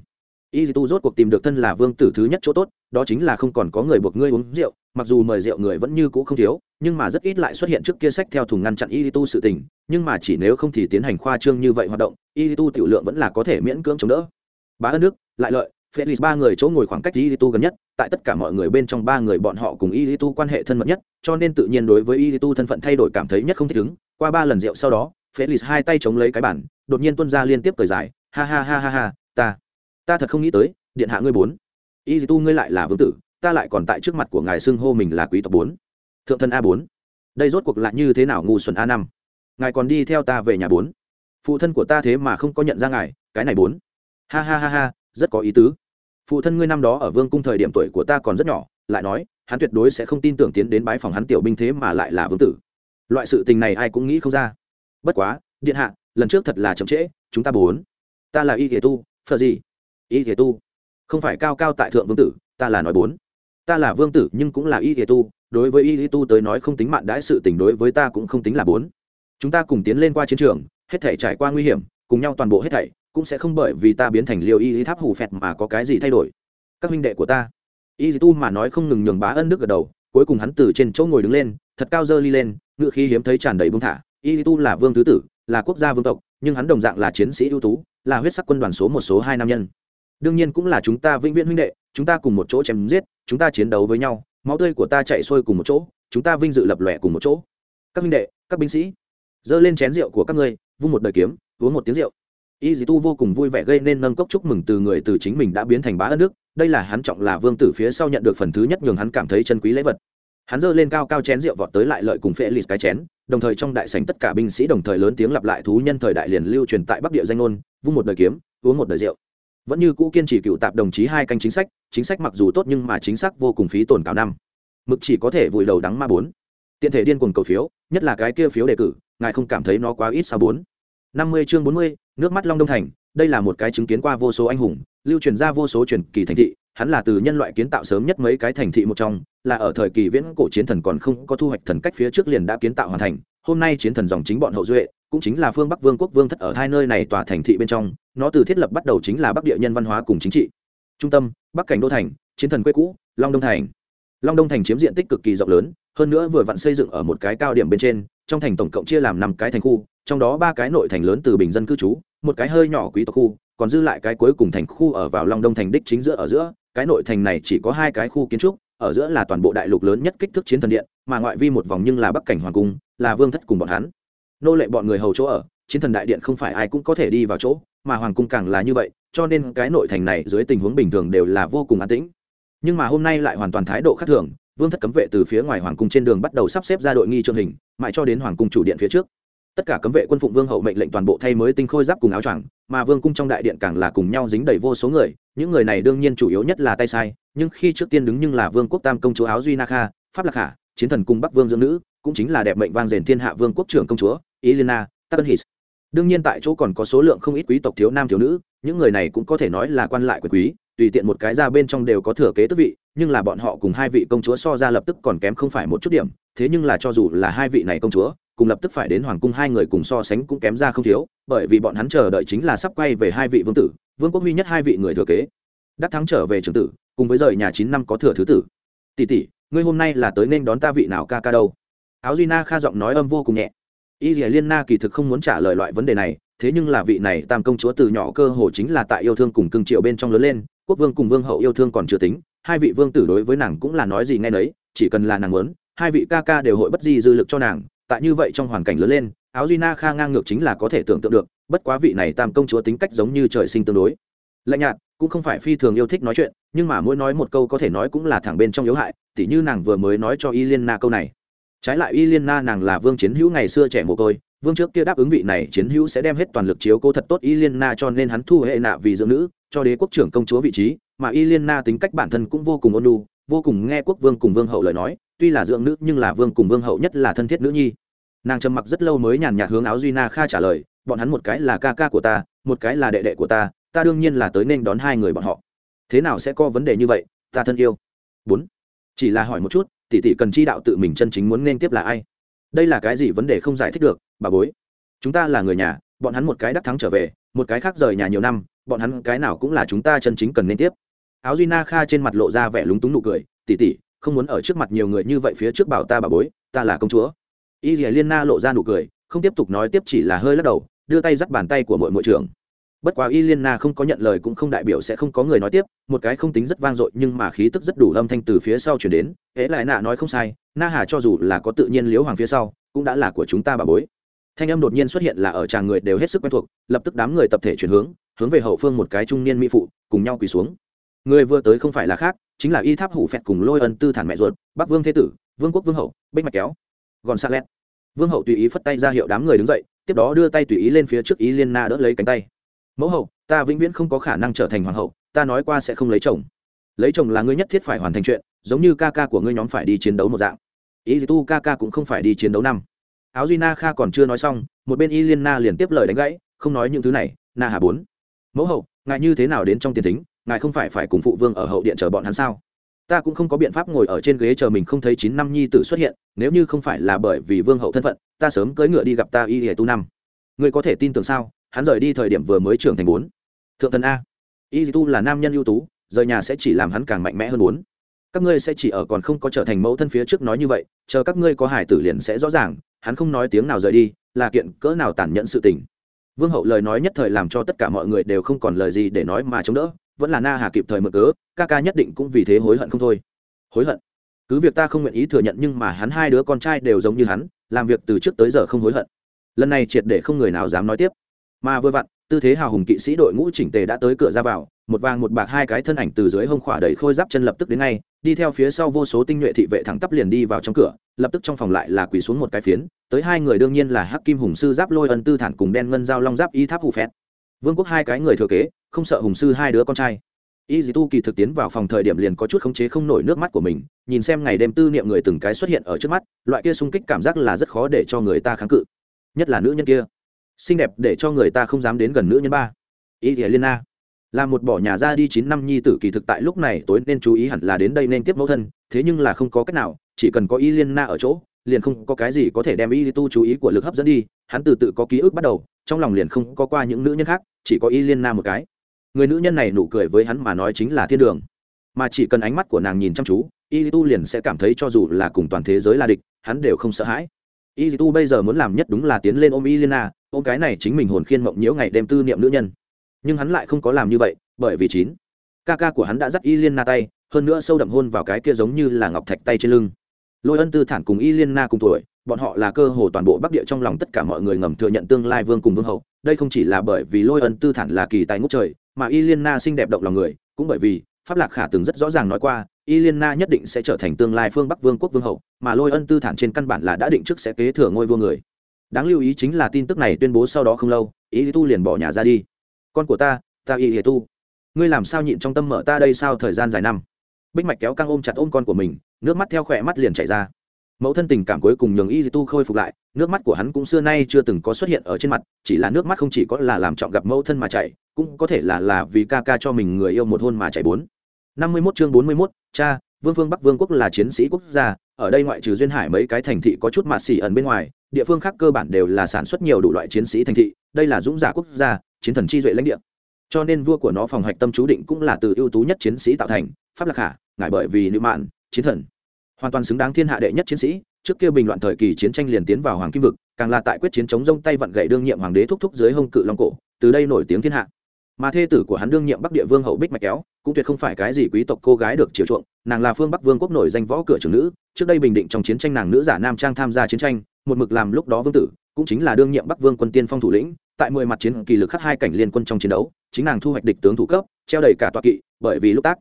y dì tu rốt cuộc tìm được thân là vương tử thứ nhất chỗ tốt, đó chính là không còn có người buộc ngươi uống rượu, mặc dù mời rượu người vẫn như cũ không thiếu, nhưng mà rất ít lại xuất hiện trước kia sách theo thùng ngăn chặn y tu sự tình, nhưng mà chỉ nếu không thì tiến hành khoa trương như vậy hoạt động, y tu tiểu lượng vẫn là có thể miễn cưỡng chống đỡ. Bá ân đức, lại lợi, felix ba người chỗ ngồi khoảng cách y tu gần nhất, tại tất cả mọi người bên trong ba người bọn họ cùng y tu quan hệ thân mật nhất, cho nên tự nhiên đối với y tu thân phận thay đổi cảm thấy nhất không thích ứng. Qua ba lần rượu sau đó, felix hai tay chống lấy cái bản đột nhiên tuân ra liên tiếp cười dài, ha ha ha ha ha, ta ta thật không nghĩ tới, điện hạ ngươi bốn. Y tu ngươi lại là vương tử, ta lại còn tại trước mặt của ngài xưng hô mình là quý tộc bốn. Thượng thân a bốn. Đây rốt cuộc lại như thế nào ngu xuẩn a năm? Ngài còn đi theo ta về nhà bốn. Phụ thân của ta thế mà không có nhận ra ngài, cái này bốn. Ha ha ha ha, rất có ý tứ. Phụ thân ngươi năm đó ở vương cung thời điểm tuổi của ta còn rất nhỏ, lại nói, hắn tuyệt đối sẽ không tin tưởng tiến đến bái phòng hắn tiểu binh thế mà lại là vương tử. Loại sự tình này ai cũng nghĩ không ra. Bất quá, điện hạ, lần trước thật là chậm trễ, chúng ta bốn. Ta là y thể tu phờ gì y thế tu. Không phải cao cao tại thượng vương tử, ta là nói bốn. Ta là vương tử nhưng cũng là y thế tu, đối với y tu tới nói không tính mạn đãi sự tình đối với ta cũng không tính là bốn. Chúng ta cùng tiến lên qua chiến trường, hết thể trải qua nguy hiểm, cùng nhau toàn bộ hết thảy, cũng sẽ không bởi vì ta biến thành liều y tháp hủ phẹt mà có cái gì thay đổi. Các huynh đệ của ta. Y tu mà nói không ngừng nhường bá ân đức ở đầu, cuối cùng hắn từ trên chỗ ngồi đứng lên, thật cao dơ ly lên ngự khí hiếm thấy tràn đầy bông thả. Y tu là vương thứ tử, là quốc gia vương tộc, nhưng hắn đồng dạng là chiến sĩ ưu tú, là huyết sắc quân đoàn số một, số hai nam nhân đương nhiên cũng là chúng ta vĩnh viễn huynh đệ, chúng ta cùng một chỗ chém giết, chúng ta chiến đấu với nhau, máu tươi của ta chạy xuôi cùng một chỗ, chúng ta vinh dự lập lòe cùng một chỗ. Các huynh đệ, các binh sĩ, giơ lên chén rượu của các ngươi, vung một đời kiếm, uống một tiếng rượu. Y dì tu vô cùng vui vẻ gây nên nâng cốc chúc mừng từ người từ chính mình đã biến thành bá ân đức, đây là hắn trọng là vương tử phía sau nhận được phần thứ nhất nhường hắn cảm thấy chân quý lễ vật. Hắn giơ lên cao cao chén rượu vọt tới lại lợi cùng phễ lịt cái chén, đồng thời trong đại sảnh tất cả binh sĩ đồng thời lớn tiếng lặp lại thú nhân thời đại liền lưu truyền tại bắc địa danh ngôn, vung một đời kiếm, uống một đời rượu vẫn như cũ kiên trì cựu tạp đồng chí hai canh chính sách chính sách mặc dù tốt nhưng mà chính xác vô cùng phí tổn cao năm. Mực chỉ có thể vùi đầu đắng ma bốn. Tiện thể điên cuồng cầu phiếu, nhất là cái kia phiếu đề cử, ngài không cảm thấy nó quá ít sao bốn? Năm mươi chương bốn mươi, nước mắt long đông thành, đây là một cái chứng kiến qua vô số anh hùng, lưu truyền ra vô số truyền kỳ thành thị, hắn là từ nhân loại kiến tạo sớm nhất mấy cái thành thị một trong, là ở thời kỳ viễn cổ chiến thần còn không có thu hoạch thần cách phía trước liền đã kiến tạo hoàn thành, hôm nay chiến thần dòng chính bọn hậu duệ cũng chính là phương bắc vương quốc vương thất ở hai nơi này tòa thành thị bên trong, nó từ thiết lập bắt đầu chính là bắc địa nhân văn hóa cùng chính trị. Trung tâm, bắc cảnh đô thành, chiến thần quê cũ, long đông thành. Long đông thành chiếm diện tích cực kỳ rộng lớn, hơn nữa vừa vặn xây dựng ở một cái cao điểm bên trên, trong thành tổng cộng chia làm năm cái thành khu, trong đó ba cái nội thành lớn từ bình dân cư trú, một cái hơi nhỏ quý tộc khu, còn dư lại cái cuối cùng thành khu ở vào long đông thành đích chính giữa ở giữa, cái nội thành này chỉ có hai cái khu kiến trúc, ở giữa là toàn bộ đại lục lớn nhất kích thước chiến thần điện, mà ngoại vi một vòng nhưng là bắc cảnh hoàng cung, là vương thất cùng bọn hắn nô lệ bọn người hầu chỗ ở, chiến thần đại điện không phải ai cũng có thể đi vào chỗ, mà hoàng cung càng là như vậy, cho nên cái nội thành này dưới tình huống bình thường đều là vô cùng an tĩnh. Nhưng mà hôm nay lại hoàn toàn thái độ khác thường, vương thất cấm vệ từ phía ngoài hoàng cung trên đường bắt đầu sắp xếp ra đội nghi trượng hình, mãi cho đến hoàng cung chủ điện phía trước. Tất cả cấm vệ quân phụng vương hậu mệnh lệnh toàn bộ thay mới tinh khôi giáp cùng áo choàng, mà vương cung trong đại điện càng là cùng nhau dính đầy vô số người, những người này đương nhiên chủ yếu nhất là tay sai, nhưng khi trước tiên đứng nhưng là vương quốc tam công chúa áo duy na kha, pháp lạc hạ, chiến thần cung bắc vương dưỡng nữ, cũng chính là đẹp mệnh vang rền thiên hạ vương quốc trưởng công chúa elena takahis đương nhiên tại chỗ còn có số lượng không ít quý tộc thiếu nam thiếu nữ, những người này cũng có thể nói là quan lại quyền quý, tùy tiện một cái ra bên trong đều có thừa kế tước vị, nhưng là bọn họ cùng hai vị công chúa so ra lập tức còn kém không phải một chút điểm, thế nhưng là cho dù là hai vị này công chúa, cùng lập tức phải đến hoàng cung hai người cùng so sánh cũng kém ra không thiếu, bởi vì bọn hắn chờ đợi chính là sắp quay về hai vị vương tử, vương quốc huy nhất hai vị người thừa kế. Đắc thắng trở về trưởng tử, cùng với rời nhà chín năm có thừa thứ tử. Tỷ tỷ, ngươi hôm nay là tới nên đón ta vị nào ca ca đâu? Áo duy na kha giọng nói âm vô cùng nhẹ y dì liên na kỳ thực không muốn trả lời loại vấn đề này, thế nhưng là vị này tam công chúa từ nhỏ cơ hồ chính là tại yêu thương cùng cưng triệu bên trong lớn lên, quốc vương cùng vương hậu yêu thương còn chưa tính, hai vị vương tử đối với nàng cũng là nói gì nghe nấy, chỉ cần là nàng muốn, hai vị ca ca đều hội bất di dư lực cho nàng, tại như vậy trong hoàn cảnh lớn lên, áo duy na kha ngang ngược chính là có thể tưởng tượng được, bất quá vị này tam công chúa tính cách giống như trời sinh tương đối. Lạnh nhạt, cũng không phải phi thường yêu thích nói chuyện, nhưng mà mỗi nói một câu có thể nói cũng là thẳng bên trong yếu hại, tỉ như nàng vừa mới nói cho y liên na câu này trái lại y liên na nàng là vương chiến hữu ngày xưa trẻ mồ côi, vương trước kia đáp ứng vị này chiến hữu sẽ đem hết toàn lực chiếu cố thật tốt y liên na cho nên hắn thu hệ nạ vì dưỡng nữ, cho đế quốc trưởng công chúa vị trí, mà y liên na tính cách bản thân cũng vô cùng ôn lu vô cùng nghe quốc vương cùng vương hậu lời nói, tuy là dưỡng nữ nhưng là vương cùng vương hậu nhất là thân thiết nữ nhi. Nàng trầm mặc rất lâu mới nhàn nhạt hướng áo duy na kha trả lời, bọn hắn một cái là ca ca của ta, một cái là đệ đệ của ta ta đương nhiên là tới nên đón hai người bọn họ. Thế nào sẽ có vấn đề như vậy, ta thân yêu? Bốn. Chỉ là hỏi một chút tỷ tỷ cần chi đạo tự mình chân chính muốn nên tiếp là ai? Đây là cái gì vấn đề không giải thích được, bà bối. Chúng ta là người nhà, bọn hắn một cái đắc thắng trở về, một cái khác rời nhà nhiều năm, bọn hắn cái nào cũng là chúng ta chân chính cần nên tiếp. Áo duy na kha trên mặt lộ ra vẻ lúng túng nụ cười tỉ tỉ không muốn ở trước mặt nhiều người như vậy phía trước bảo ta bà bối, ta là công chúa. Y dì liên na lộ ra nụ cười, không tiếp tục nói tiếp chỉ là hơi lắc đầu, đưa tay dắt bàn tay của mỗi mỗi trưởng bất quá y liên na không có nhận lời cũng không đại biểu sẽ không có người nói tiếp, một cái không tính rất vang dội nhưng mà khí tức rất đủ âm thanh từ phía sau chuyển đến hễ lại nạ nói không sai, na hà cho dù là có tự nhiên liếu hoàng phía sau, cũng đã là của chúng ta bà bối. Thanh âm đột nhiên xuất hiện là ở tràng người đều hết sức quen thuộc, lập tức đám người tập thể chuyển hướng hướng về hậu phương một cái trung niên mỹ phụ, cùng nhau quỳ xuống. Người vừa tới không phải là khác, chính là y tháp hủ phẹt cùng lôi ân tư thản mẹ ruột, bắc vương thế tử, vương quốc vương hậu, bích mạch kéo gòn xa lét. Vương hậu tùy ý phất tay ra hiệu đám người đứng dậy, tiếp đó đưa tay tùy ý lên phía trước ý liên na đỡ lấy cánh tay mẫu hậu, ta vĩnh viễn không có khả năng trở thành hoàng hậu, ta nói qua sẽ không lấy chồng. Lấy chồng là ngươi nhất thiết phải hoàn thành chuyện, giống như ca ca của ngươi nhóm phải đi chiến đấu một dạng. Ý tu ca ca cũng không phải đi chiến đấu năm. Áo duy na kha còn chưa nói xong, một bên y liên na liền tiếp lời đánh gãy, không nói những thứ này, na hà bốn. Mẫu hậu, ngài như thế nào đến trong tiền tính ngài không phải phải cùng phụ vương ở hậu điện chờ bọn hắn sao? Ta cũng không có biện pháp ngồi ở trên ghế chờ mình không thấy chín năm nhi tử xuất hiện, nếu như không phải là bởi vì vương hậu thân phận, ta sớm cưỡi ngựa đi gặp ta y hề tu năm. Ngươi có thể tin tưởng sao? Hắn rời đi thời điểm vừa mới trưởng thành bốn. Thượng thần a. Y tu là nam nhân ưu tú, rời nhà sẽ chỉ làm hắn càng mạnh mẽ hơn bốn. Các ngươi sẽ chỉ ở còn không có trở thành mẫu thân phía trước nói như vậy, chờ các ngươi có hải tử liền sẽ rõ ràng, hắn không nói tiếng nào rời đi, là kiện cỡ nào tàn nhẫn sự tình. Vương hậu lời nói nhất thời làm cho tất cả mọi người đều không còn lời gì để nói mà chống đỡ, vẫn là na hà kịp thời mở cớ, ca ca nhất định cũng vì thế hối hận không thôi. Hối hận? Cứ việc ta không nguyện ý thừa nhận nhưng mà hắn hai đứa con trai đều giống như hắn, làm việc từ trước tới giờ không hối hận. Lần này triệt để không người nào dám nói tiếp mà vừa vặn, tư thế hào hùng kỵ sĩ đội ngũ chỉnh tề đã tới cửa ra vào, một vàng một bạc hai cái thân ảnh từ dưới hông khỏa đầy khôi giáp chân lập tức đến ngay, đi theo phía sau vô số tinh nhuệ thị vệ thẳng tắp liền đi vào trong cửa, lập tức trong phòng lại là quỳ xuống một cái phiến, tới hai người đương nhiên là hắc kim hùng sư giáp lôi ân tư thản cùng đen ngân giao long giáp y tháp hù phét vương quốc hai cái người thừa kế, không sợ hùng sư hai đứa con trai. Y dì tu kỳ thực tiến vào phòng thời điểm liền có chút khống chế không nổi nước mắt của mình, nhìn xem ngày đêm tư niệm người từng cái xuất hiện ở trước mắt, loại kia sung kích cảm giác là rất khó để cho người ta kháng cự, nhất là nữ nhân kia xinh đẹp để cho người ta không dám đến gần nữ nhân ba. Y nghĩa liên na. Là một bỏ nhà ra đi chín năm nhi tử kỳ thực tại lúc này tối nên chú ý hẳn là đến đây nên tiếp mẫu thân, thế nhưng là không có cách nào, chỉ cần có y liên na ở chỗ, liền không có cái gì có thể đem y tu chú ý của lực hấp dẫn đi, hắn từ tự có ký ức bắt đầu, trong lòng liền không có qua những nữ nhân khác, chỉ có y liên na một cái. Người nữ nhân này nụ cười với hắn mà nói chính là thiên đường. Mà chỉ cần ánh mắt của nàng nhìn chăm chú y tu liền sẽ cảm thấy cho dù là cùng toàn thế giới là địch, hắn đều không sợ hãi y tu bây giờ muốn làm nhất đúng là tiến lên ôm y liên ôm cái này chính mình hồn khiên mộng nhiễu ngày đêm tư niệm nữ nhân. Nhưng hắn lại không có làm như vậy, bởi vì chín ca ca của hắn đã dắt y liên na tay, hơn nữa sâu đậm hôn vào cái kia giống như là ngọc thạch tay trên lưng. Lôi ân tư thản cùng y liên na cùng tuổi, bọn họ là cơ hồ toàn bộ bắc địa trong lòng tất cả mọi người ngầm thừa nhận tương lai vương cùng vương hậu. Đây không chỉ là bởi vì lôi ân tư thản là kỳ tài ngốc trời, mà y liên na xinh đẹp động lòng người, cũng bởi vì pháp lạc khả từng rất rõ ràng nói qua y liên na nhất định sẽ trở thành tương lai phương bắc vương quốc vương hậu, mà lôi ân tư thản trên căn bản là đã định trước sẽ kế thừa ngôi vua người. Đáng lưu ý chính là tin tức này tuyên bố sau đó không lâu, y tu liền bỏ nhà ra đi. Con của ta ta y tu, ngươi làm sao nhịn trong tâm mở ta đây sao thời gian dài năm? Bích mạch kéo căng ôm chặt ôm con của mình, nước mắt theo khỏe mắt liền chảy ra. Mẫu thân tình cảm cuối cùng nhường y tu khôi phục lại, nước mắt của hắn cũng xưa nay chưa từng có xuất hiện ở trên mặt, chỉ là nước mắt không chỉ có là làm trọng gặp mẫu thân mà chảy, cũng có thể là là vì ca ca cho mình người yêu một hôn mà chảy bốn năm mươi 51 chương bốn mươi 41, cha vương phương bắc vương quốc là chiến sĩ quốc gia ở đây ngoại trừ duyên hải mấy cái thành thị có chút mạt xỉ ẩn bên ngoài địa phương khác cơ bản đều là sản xuất nhiều đủ loại chiến sĩ thành thị đây là dũng giả quốc gia chiến thần chi duệ lãnh địa. Cho nên vua của nó phòng hạch tâm chú định cũng là từ ưu tú nhất chiến sĩ tạo thành pháp lạc hạ ngại bởi vì nữ mạn chiến thần. Hoàn toàn xứng đáng thiên hạ đệ nhất chiến sĩ trước kia bình loạn thời kỳ chiến tranh liền tiến vào hoàng kim vực càng là tại quyết chiến chống rông tay vận gậy đương nhiệm hoàng đế thúc thúc dưới hông cự long cổ từ đây nổi tiếng thiên hạ mà thê tử của hắn đương nhiệm bắc địa vương hậu bích mạch kéo, cũng tuyệt không phải cái gì quý tộc cô gái được chiều chuộng, nàng là phương bắc vương quốc nổi danh võ cửa trưởng nữ, trước đây bình định trong chiến tranh nàng nữ giả nam trang tham gia chiến tranh, một mực làm lúc đó vương tử, cũng chính là đương nhiệm bắc vương quân tiên phong thủ lĩnh, tại mười mặt chiến kỳ lực khắc hai cảnh liên quân trong chiến đấu, chính nàng thu hoạch địch tướng thủ cấp, treo đầy cả tọa kỵ, bởi vì lúc tác,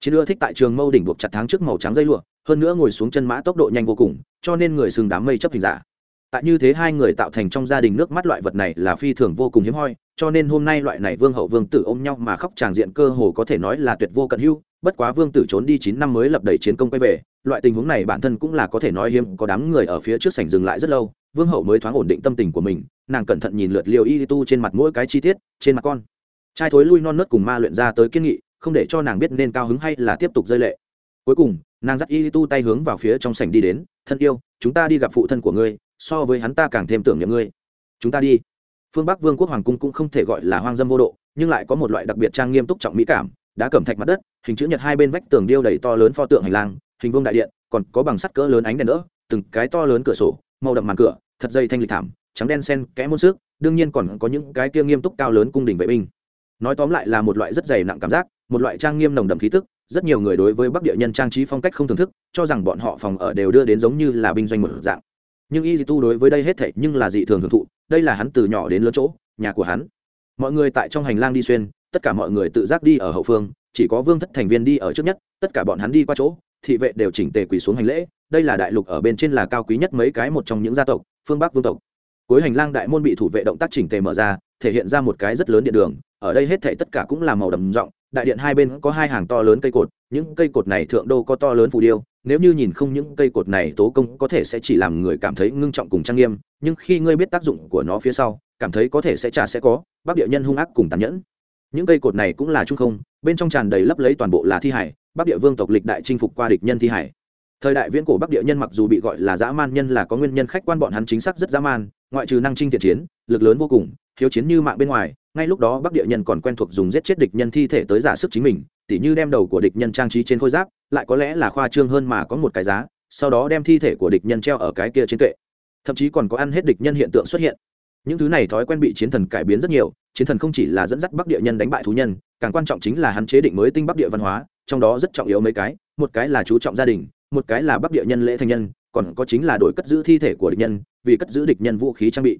chiến ưa thích tại trường mâu đỉnh buộc chặt tháng trước màu trắng dây lụa, hơn nữa ngồi xuống chân mã tốc độ nhanh vô cùng, cho nên người sừng đám mây chấp hình giả. Tại như thế hai người tạo thành trong gia đình nước mắt loại vật này là phi thường vô cùng hiếm hoi cho nên hôm nay loại này vương hậu vương tử ôm nhau mà khóc tràng diện cơ hồ có thể nói là tuyệt vô cận hưu, bất quá vương tử trốn đi chín năm mới lập đầy chiến công quay về, loại tình huống này bản thân cũng là có thể nói hiếm, có đám người ở phía trước sảnh dừng lại rất lâu, vương hậu mới thoáng ổn định tâm tình của mình, nàng cẩn thận nhìn lượt liều y tu trên mặt mỗi cái chi tiết, trên mặt con. Trai thối lui non nớt cùng ma luyện ra tới kiên nghị, không để cho nàng biết nên cao hứng hay là tiếp tục rơi lệ. Cuối cùng, nàng dắt y tu tay hướng vào phía trong sảnh đi đến, thân yêu, chúng ta đi gặp phụ thân của ngươi, so với hắn ta càng thêm tưởng niệm ngươi. Chúng ta đi phương bắc vương quốc hoàng cung cũng không thể gọi là hoang dâm vô độ, nhưng lại có một loại đặc biệt trang nghiêm túc trọng mỹ cảm, đã cẩm thạch mặt đất, hình chữ nhật hai bên vách tường điêu đầy to lớn pho tượng hành lang, hình vuông đại điện, còn có bằng sắt cỡ lớn ánh đèn nữa từng cái to lớn cửa sổ, màu đậm màn cửa, thật dây thanh lịch thảm, trắng đen sen, kẽ môn sức, đương nhiên còn có những cái kia nghiêm túc cao lớn cung đình vệ binh. Nói tóm lại là một loại rất dày nặng cảm giác, một loại trang nghiêm nồng đậm khí tức, rất nhiều người đối với bắc địa nhân trang trí phong cách không thưởng thức, cho rằng bọn họ phòng ở đều đưa đến giống như là binh doanh một dạng nhưng y tu đối với đây hết thảy nhưng là dị thường hưởng thụ, đây là hắn từ nhỏ đến lớn chỗ, nhà của hắn. Mọi người tại trong hành lang đi xuyên, tất cả mọi người tự giác đi ở hậu phương, chỉ có vương thất thành viên đi ở trước nhất, tất cả bọn hắn đi qua chỗ, thị vệ đều chỉnh tề quỳ xuống hành lễ, đây là đại lục ở bên trên là cao quý nhất mấy cái một trong những gia tộc, phương bắc vương tộc. Cuối hành lang đại môn bị thủ vệ động tác chỉnh tề mở ra, thể hiện ra một cái rất lớn điện đường ở đây hết thảy tất cả cũng là màu đầm rộng, đại điện hai bên có hai hàng to lớn cây cột, những cây cột này thượng đô có to lớn phù điêu, nếu như nhìn không những cây cột này tố công có thể sẽ chỉ làm người cảm thấy ngưng trọng cùng trang nghiêm, nhưng khi ngươi biết tác dụng của nó phía sau, cảm thấy có thể sẽ trả sẽ có bắc địa nhân hung ác cùng tàn nhẫn. Những cây cột này cũng là trung không, bên trong tràn đầy lấp lấy toàn bộ là thi hải bắc địa vương tộc lịch đại chinh phục qua địch nhân thi hải. Thời đại viễn cổ bắc địa nhân mặc dù bị gọi là dã man, nhân là có nguyên nhân khách quan, bọn hắn chính xác rất dã man ngoại trừ năng trinh thiện chiến, lực lớn vô cùng thiếu chiến như mạng bên ngoài, ngay lúc đó bắc địa nhân còn quen thuộc dùng giết chết địch nhân thi thể tới giả sức chính mình, tỉ như đem đầu của địch nhân trang trí trên khôi giáp, lại có lẽ là khoa trương hơn mà có một cái giá, sau đó đem thi thể của địch nhân treo ở cái kia trên kệ. Thậm chí còn có ăn hết địch nhân hiện tượng xuất hiện. Những thứ này thói quen bị chiến thần cải biến rất nhiều, chiến thần không chỉ là dẫn dắt bắc địa nhân đánh bại thú nhân, càng quan trọng chính là hắn chế định mới tinh bắc địa văn hóa, trong đó rất trọng yếu mấy cái, một cái là chú trọng gia đình, một cái là bắc địa nhân lễ thành nhân còn có chính là đổi cất giữ thi thể của địch nhân, vì cất giữ địch nhân vũ khí trang bị.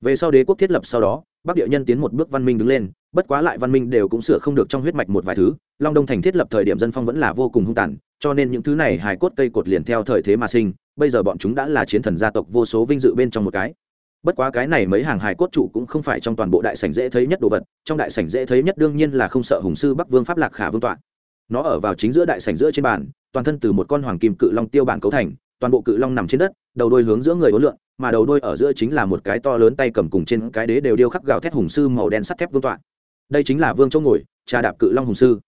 Về sau đế quốc thiết lập sau đó, bắc địa nhân tiến một bước văn minh đứng lên, bất quá lại văn minh đều cũng sửa không được trong huyết mạch một vài thứ. Long đông thành thiết lập thời điểm dân phong vẫn là vô cùng hung tàn, cho nên những thứ này hài cốt cây cột liền theo thời thế mà sinh, bây giờ bọn chúng đã là chiến thần gia tộc vô số vinh dự bên trong một cái. Bất quá cái này mấy hàng hài cốt trụ cũng không phải trong toàn bộ đại sảnh dễ thấy nhất đồ vật, trong đại sảnh dễ thấy nhất đương nhiên là không sợ hùng sư bắc vương pháp lạc khả vương tọa. Nó ở vào chính giữa đại sảnh giữa trên bàn, toàn thân từ một con hoàng kim cự long tiêu bản cấu thành toàn bộ cự long nằm trên đất, đầu đôi hướng giữa người ố lượng mà đầu đôi ở giữa chính là một cái to lớn tay cầm cùng trên cái đế đều điêu khắc gào thét hùng sư màu đen sắt thép vương tọa. Đây chính là vương chỗ ngồi trà đạp cự long hùng sư.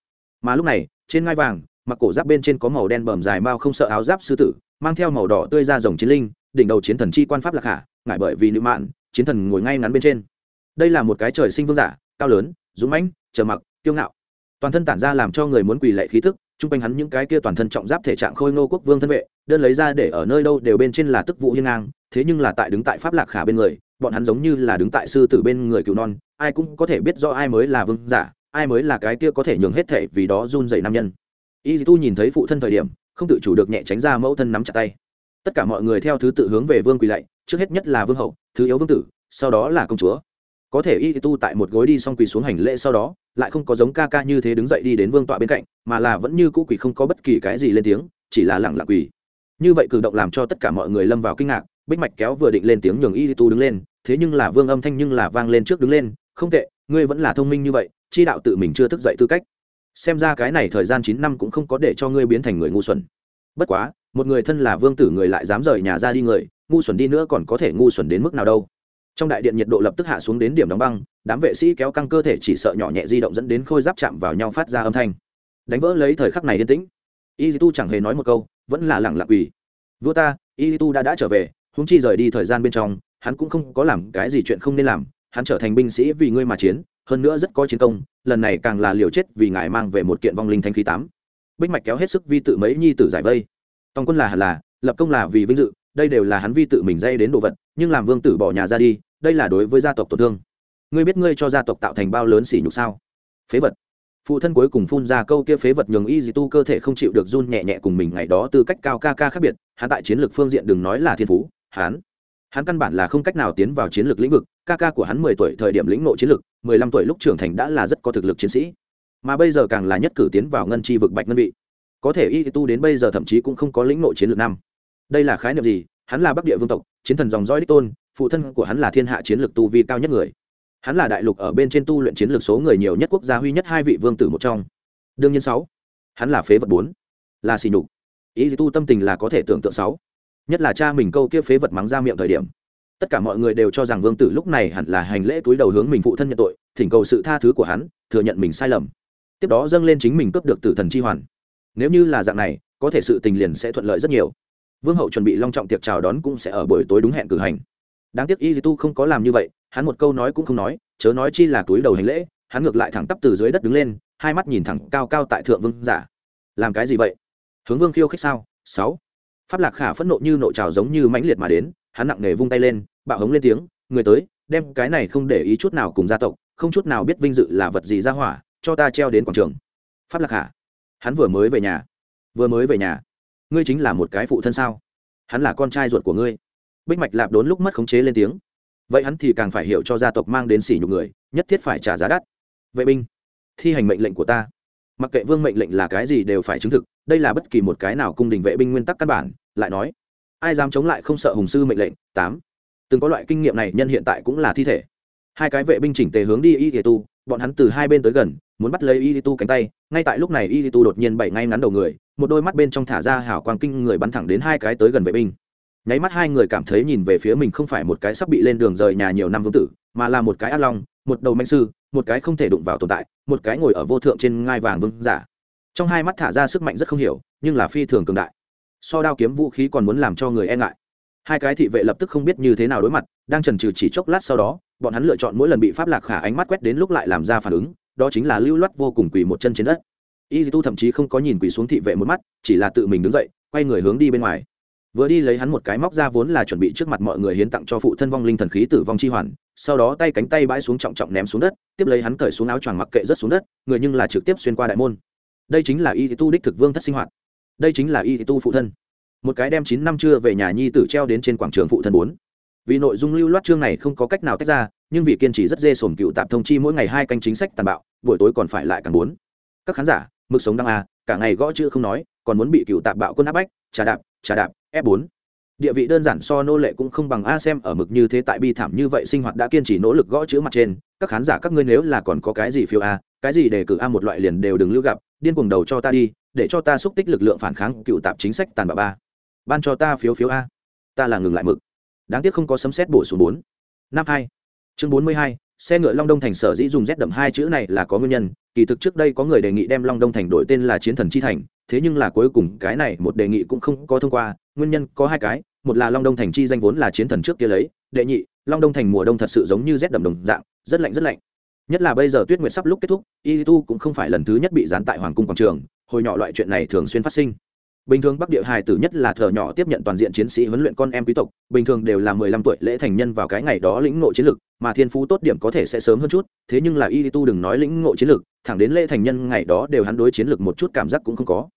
Mà lúc này, trên ngai vàng, mặc cổ giáp bên trên có màu đen bầm dài mao không sợ áo giáp sư tử, mang theo màu đỏ tươi ra dòng chiến linh, đỉnh đầu chiến thần chi quan pháp lạc hạ ngại bởi vì nữ mạn, chiến thần ngồi ngay ngắn bên trên. Đây là một cái trời sinh vương giả, cao lớn, dũng mãnh chờ mặc, kiêu ngạo. Toàn thân tản ra làm cho người muốn quỳ lệ khí tức chung quanh hắn những cái kia toàn thân trọng giáp thể trạng khôi ngô quốc vương thân vệ, đơn lấy ra để ở nơi đâu đều bên trên là tức vụ hiên ngang, thế nhưng là tại đứng tại pháp lạc khả bên người, bọn hắn giống như là đứng tại sư tử bên người cựu non, ai cũng có thể biết rõ ai mới là vương giả, ai mới là cái kia có thể nhường hết thể vì đó run dậy nam nhân. Y tu nhìn thấy phụ thân thời điểm, không tự chủ được nhẹ tránh ra mẫu thân nắm chặt tay. Tất cả mọi người theo thứ tự hướng về vương quỳ lạy, trước hết nhất là vương hậu, thứ yếu vương tử, sau đó là công chúa có thể y tu tại một gối đi xong quỳ xuống hành lễ sau đó, lại không có giống ca ca như thế đứng dậy đi đến vương tọa bên cạnh, mà là vẫn như cũ quỳ không có bất kỳ cái gì lên tiếng, chỉ là lẳng lặng quỳ. Như vậy cử động làm cho tất cả mọi người lâm vào kinh ngạc, bích mạch kéo vừa định lên tiếng nhường y tu đứng lên, thế nhưng là vương âm thanh nhưng là vang lên trước đứng lên, không tệ, ngươi vẫn là thông minh như vậy, chi đạo tự mình chưa thức dậy tư cách. Xem ra cái này thời gian chín năm cũng không có để cho ngươi biến thành người ngu xuẩn. Bất quá, một người thân là vương tử người lại dám rời nhà ra đi người, ngu xuẩn đi nữa còn có thể ngu xuẩn đến mức nào đâu trong đại điện nhiệt độ lập tức hạ xuống đến điểm đóng băng, đám vệ sĩ kéo căng cơ thể chỉ sợ nhỏ nhẹ di động dẫn đến khôi giáp chạm vào nhau phát ra âm thanh. Đánh vỡ lấy thời khắc này yên tĩnh. Y tu chẳng hề nói một câu, vẫn là lẳng lặng ủy vua ta y tu đã đã trở về húng chi rời đi thời gian bên trong, hắn cũng không có làm cái gì chuyện không nên làm, hắn trở thành binh sĩ vì ngươi mà chiến, hơn nữa rất có chiến công, lần này càng là liều chết vì ngài mang về một kiện vong linh thanh khí tám. Bích mạch kéo hết sức vi tự mấy nhi tử giải vây. Tòng quân là hẳn là, lập công là vì vinh dự, đây đều là hắn vi tự mình dây đến đồ vật, nhưng làm vương tử bỏ nhà ra đi đây là đối với gia tộc tổn thương. Ngươi biết ngươi cho gia tộc tạo thành bao lớn sỉ nhục sao? Phế vật. Phụ thân cuối cùng phun ra câu kia phế vật nhường y dì tu cơ thể không chịu được run nhẹ nhẹ cùng mình ngày đó tư cách cao ca ca khác biệt, hắn tại chiến lược phương diện đừng nói là thiên phú, hắn hắn căn bản là không cách nào tiến vào chiến lược lĩnh vực, ca ca của hắn mười tuổi thời điểm lĩnh nộ chiến lược, mười lăm tuổi lúc trưởng thành đã là rất có thực lực chiến sĩ. Mà bây giờ càng là nhất cử tiến vào ngân chi vực bạch ngân vị. Có thể y tu đến bây giờ thậm chí cũng không có lĩnh nộ chiến lược năm. Đây là khái niệm gì? Hắn là bắc địa vương tộc, chiến thần dòng dõi đích tôn phụ thân của hắn là thiên hạ chiến lược tu vi cao nhất người. Hắn là đại lục ở bên trên tu luyện chiến lược số người nhiều nhất quốc gia huy nhất hai vị vương tử một trong. Đương nhiên sáu, hắn là phế vật bốn, là xì nhục. Ý tu tâm tình là có thể tưởng tượng sáu, nhất là cha mình câu kia phế vật mắng ra miệng thời điểm. Tất cả mọi người đều cho rằng vương tử lúc này hẳn là hành lễ túi đầu hướng mình phụ thân nhận tội, thỉnh cầu sự tha thứ của hắn, thừa nhận mình sai lầm. Tiếp đó dâng lên chính mình cướp được tử thần chi hoàn. Nếu như là dạng này, có thể sự tình liền sẽ thuận lợi rất nhiều. Vương hậu chuẩn bị long trọng tiệc chào đón cũng sẽ ở buổi tối đúng hẹn cử hành đáng tiếc y tu không có làm như vậy, hắn một câu nói cũng không nói, chớ nói chi là túi đầu hành lễ, hắn ngược lại thẳng tắp từ dưới đất đứng lên, hai mắt nhìn thẳng cao cao tại thượng vương giả. Làm cái gì vậy? Hướng vương khiêu khích sao? Sáu. Pháp lạc khả phẫn nộ như nộ trào giống như mãnh liệt mà đến, hắn nặng nề vung tay lên, bạo hống lên tiếng, người tới, đem cái này không để ý chút nào cùng gia tộc, không chút nào biết vinh dự là vật gì ra hỏa, cho ta treo đến quảng trường. Pháp lạc khả. Hắn vừa mới về nhà. Vừa mới về nhà. Ngươi chính là một cái phụ thân sao? Hắn là con trai ruột của ngươi bích mạch lạp đốn lúc mất khống chế lên tiếng. Vậy hắn thì càng phải hiểu cho gia tộc mang đến sỉ nhục người, nhất thiết phải trả giá đắt. Vệ binh, thi hành mệnh lệnh của ta. Mặc kệ vương mệnh lệnh là cái gì đều phải chứng thực, đây là bất kỳ một cái nào cung đình vệ binh nguyên tắc căn bản, lại nói, ai dám chống lại không sợ hùng sư mệnh lệnh? Tám. Từng có loại kinh nghiệm này, nhân hiện tại cũng là thi thể. Hai cái vệ binh chỉnh tề hướng đi y thể tu, bọn hắn từ hai bên tới gần, muốn bắt lấy y tu cánh tay, ngay tại lúc này y tu đột nhiên bảy ngay ngắn đầu người, một đôi mắt bên trong thả ra hào quang kinh người bắn thẳng đến hai cái tới gần vệ binh nháy mắt hai người cảm thấy nhìn về phía mình không phải một cái sắp bị lên đường rời nhà nhiều năm vương tử, mà là một cái ác long, một đầu manh sư, một cái không thể đụng vào tồn tại, một cái ngồi ở vô thượng trên ngai vàng vương giả. Trong hai mắt thả ra sức mạnh rất không hiểu, nhưng là phi thường cường đại. So đao kiếm vũ khí còn muốn làm cho người e ngại. Hai cái thị vệ lập tức không biết như thế nào đối mặt, đang trần trừ chỉ chốc lát sau đó, bọn hắn lựa chọn mỗi lần bị pháp lạc khả ánh mắt quét đến lúc lại làm ra phản ứng, đó chính là lưu loát vô cùng quỳ một chân trên đất. Y tu thậm chí không có nhìn quỳ xuống thị vệ một mắt, chỉ là tự mình đứng dậy, quay người hướng đi bên ngoài vừa đi lấy hắn một cái móc ra vốn là chuẩn bị trước mặt mọi người hiến tặng cho phụ thân vong linh thần khí tử vong chi hoàn, sau đó tay cánh tay bãi xuống trọng trọng ném xuống đất, tiếp lấy hắn cởi xuống áo choàng mặc kệ rất xuống đất, người nhưng là trực tiếp xuyên qua đại môn. Đây chính là y tu đích thực vương thất sinh hoạt. Đây chính là y tu phụ thân. Một cái đem chín năm trưa về nhà nhi tử treo đến trên quảng trường phụ thân bốn. Vì nội dung lưu loát chương này không có cách nào tách ra, nhưng vì kiên trì rất dê sổm cựu tạp thông chi mỗi ngày hai canh chính sách tàn bạo, buổi tối còn phải lại càng bốn. Các khán giả, mực sống đăng a à, cả ngày gõ chữ không nói, còn muốn bị cựu tạp bạo quân áp bách, trà đạp trà đạp f 4 địa vị đơn giản so nô lệ cũng không bằng a xem, ở mực như thế tại bi thảm như vậy sinh hoạt đã kiên trì nỗ lực gõ chữ mặt trên. Các khán giả, các ngươi nếu là còn có cái gì phiếu a, cái gì để cử a một loại liền đều đừng lưu gặp, điên cuồng đầu cho ta đi, để cho ta xúc tích lực lượng phản kháng, cựu tạp chính sách tàn bạo ba. Ban cho ta phiếu phiếu a. Ta là ngừng lại mực. Đáng tiếc không có sấm xét bổ số bốn. Năm hai. Chương bốn mươi hai, xe ngựa long đông thành sở dĩ dùng z đậm hai chữ này là có nguyên nhân. Kỳ thực trước đây có người đề nghị đem long đông thành đổi tên là chiến thần chi thành, thế nhưng là cuối cùng cái này một đề nghị cũng không có thông qua nguyên nhân có hai cái, một là long đông thành chi danh vốn là chiến thần trước kia lấy, đệ nhị, long đông thành mùa đông thật sự giống như rét đậm đồng dạng, rất lạnh rất lạnh. Nhất là bây giờ tuyết nguyệt sắp lúc kết thúc y tu cũng không phải lần thứ nhất bị gián tại hoàng cung quảng trường, hồi nhỏ loại chuyện này thường xuyên phát sinh. Bình thường bắc địa hài tử nhất là thợ nhỏ tiếp nhận toàn diện chiến sĩ huấn luyện con em quý tộc, bình thường đều là mười lăm tuổi lễ thành nhân vào cái ngày đó lĩnh ngộ chiến lực, mà thiên phú tốt điểm có thể sẽ sớm hơn chút, thế nhưng là y tu đừng nói lĩnh ngộ chiến lực, thẳng đến lễ thành nhân ngày đó đều hắn đối chiến lực một chút cảm giác cũng không có.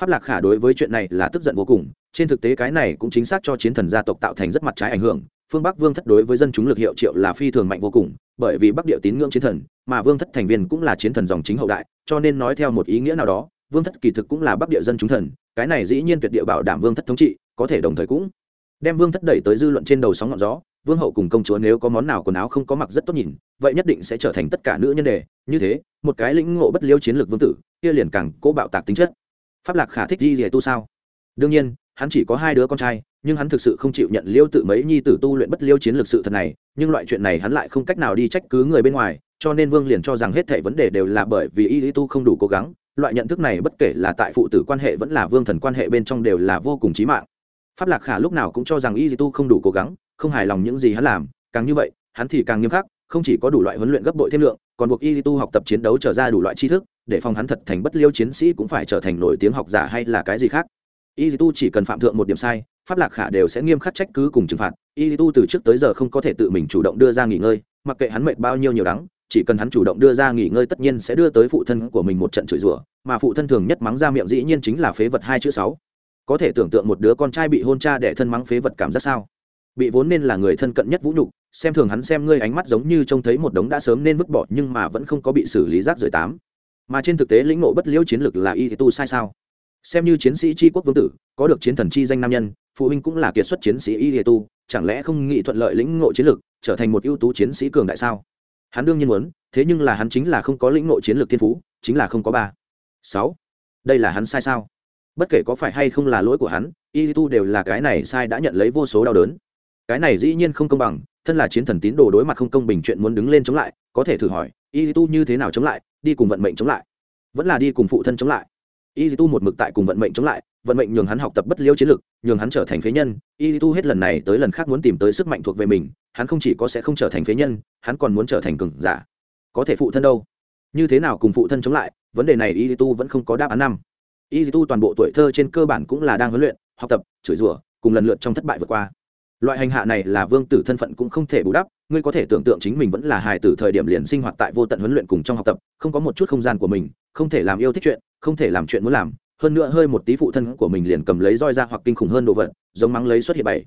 Pháp lạc khả đối với chuyện này là tức giận vô cùng trên thực tế cái này cũng chính xác cho chiến thần gia tộc tạo thành rất mặt trái ảnh hưởng. Phương bắc vương thất đối với dân chúng lực hiệu triệu là phi thường mạnh vô cùng, bởi vì bắc địa tín ngưỡng chiến thần, mà vương thất thành viên cũng là chiến thần dòng chính hậu đại, cho nên nói theo một ý nghĩa nào đó, vương thất kỳ thực cũng là bắc địa dân chúng thần, cái này dĩ nhiên tuyệt địa bảo đảm vương thất thống trị, có thể đồng thời cũng đem vương thất đẩy tới dư luận trên đầu sóng ngọn gió. Vương hậu cùng công chúa nếu có món nào quần áo không có mặc rất tốt nhìn, vậy nhất định sẽ trở thành tất cả nữ nhân đề. Như thế, một cái lĩnh ngộ bất liêu chiến lược vương tử, kia liền càng cố bạo tạc tính chất. Pháp lạc khả thích di rìa tu sao? Đương nhiên hắn chỉ có hai đứa con trai, nhưng hắn thực sự không chịu nhận liêu tự mấy nhi tử tu luyện bất liêu chiến lược sự thật này, nhưng loại chuyện này hắn lại không cách nào đi trách cứ người bên ngoài, cho nên vương liền cho rằng hết thảy vấn đề đều là bởi vì y lý tu không đủ cố gắng, loại nhận thức này bất kể là tại phụ tử quan hệ vẫn là vương thần quan hệ bên trong đều là vô cùng chí mạng. Pháp lạc khả lúc nào cũng cho rằng y lý tu không đủ cố gắng, không hài lòng những gì hắn làm, càng như vậy, hắn thì càng nghiêm khắc, không chỉ có đủ loại huấn luyện gấp bội thêm lượng, còn buộc y lý tu học tập chiến đấu trở ra đủ loại tri thức, để phòng hắn thật thành bất liêu chiến sĩ cũng phải trở thành nổi tiếng học giả hay là cái gì khác y tu chỉ cần phạm thượng một điểm sai, pháp lạc khả đều sẽ nghiêm khắc trách cứ cùng trừng phạt. Y tu từ trước tới giờ không có thể tự mình chủ động đưa ra nghỉ ngơi, mặc kệ hắn mệt bao nhiêu nhiều đắng, chỉ cần hắn chủ động đưa ra nghỉ ngơi tất nhiên sẽ đưa tới phụ thân của mình một trận chửi rủa, mà phụ thân thường nhất mắng ra miệng dĩ nhiên chính là phế vật hai chữ sáu. Có thể tưởng tượng một đứa con trai bị hôn cha để thân mắng phế vật cảm giác sao? Bị vốn nên là người thân cận nhất vũ nhục, xem thường hắn xem ngươi ánh mắt giống như trông thấy một đống đã sớm nên vứt bỏ nhưng mà vẫn không có bị xử lý rác rưởi tám. Mà trên thực tế lĩnh ngộ bất liễu chiến lược là y tu sai sao? Xem như chiến sĩ tri quốc vương tử, có được chiến thần chi danh nam nhân, phụ huynh cũng là kiệt xuất chiến sĩ y tu, chẳng lẽ không nghị thuận lợi lĩnh ngộ chiến lược trở thành một ưu tú chiến sĩ cường đại sao? Hắn đương nhiên muốn, thế nhưng là hắn chính là không có lĩnh ngộ chiến lược thiên phú, chính là không có ba. Sáu. Đây là hắn sai sao? Bất kể có phải hay không là lỗi của hắn, y tu đều là cái này sai đã nhận lấy vô số đau đớn. Cái này dĩ nhiên không công bằng, thân là chiến thần tín đồ đối mặt không công bình chuyện muốn đứng lên chống lại, có thể thử hỏi, y tu như thế nào chống lại, đi cùng vận mệnh chống lại? Vẫn là đi cùng phụ thân chống lại y tu một mực tại cùng vận mệnh chống lại, vận mệnh nhường hắn học tập bất liêu chiến lược nhường hắn trở thành phế nhân. Y tu hết lần này tới lần khác muốn tìm tới sức mạnh thuộc về mình, hắn không chỉ có sẽ không trở thành phế nhân, hắn còn muốn trở thành cường giả. Có thể phụ thân đâu? Như thế nào cùng phụ thân chống lại? Vấn đề này y tu vẫn không có đáp án năm. Y tu toàn bộ tuổi thơ trên cơ bản cũng là đang huấn luyện, học tập, chửi rủa, cùng lần lượt trong thất bại vượt qua. Loại hành hạ này là vương tử thân phận cũng không thể bù đắp ngươi có thể tưởng tượng chính mình vẫn là hài tử thời điểm liền sinh hoạt tại vô tận huấn luyện cùng trong học tập, không có một chút không gian của mình, không thể làm yêu thích chuyện, không thể làm chuyện muốn làm, hơn nữa hơi một tí phụ thân của mình liền cầm lấy roi ra hoặc kinh khủng hơn đồ vật, giống mắng lấy xuất hiện bảy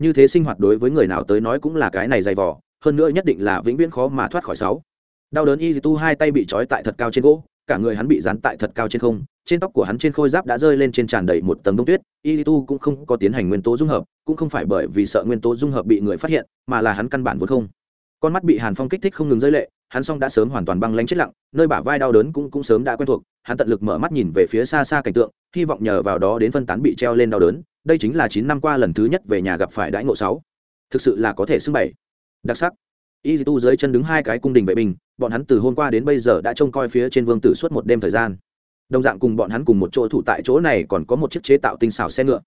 như thế sinh hoạt đối với người nào tới nói cũng là cái này dày vò. hơn nữa nhất định là vĩnh viễn khó mà thoát khỏi sáu đau đớn y tu hai tay bị trói tại thật cao trên gỗ cả người hắn bị dán tại thật cao trên không, trên tóc của hắn trên khôi giáp đã rơi lên trên tràn đầy một tầng đông tuyết y tu cũng không có tiến hành nguyên tố dung hợp, cũng không phải bởi vì sợ nguyên tố dung hợp bị người phát hiện, mà là hắn căn bản vốn không. Con mắt bị hàn phong kích thích không ngừng rơi lệ, hắn song đã sớm hoàn toàn băng lánh chết lặng, nơi bả vai đau đớn cũng cũng sớm đã quen thuộc, hắn tận lực mở mắt nhìn về phía xa xa cảnh tượng, hy vọng nhờ vào đó đến phân tán bị treo lên đau đớn, đây chính là chín năm qua lần thứ nhất về nhà gặp phải đãi ngộ sáu. Thực sự là có thể xưng bảy. Đặc sắc. Y tu dưới chân đứng hai cái cung đình vệ binh bọn hắn từ hôm qua đến bây giờ đã trông coi phía trên vương tử suốt một đêm thời gian. Đồng dạng cùng bọn hắn cùng một chỗ thủ tại chỗ này còn có một chiếc chế tạo tinh xảo xe ngựa.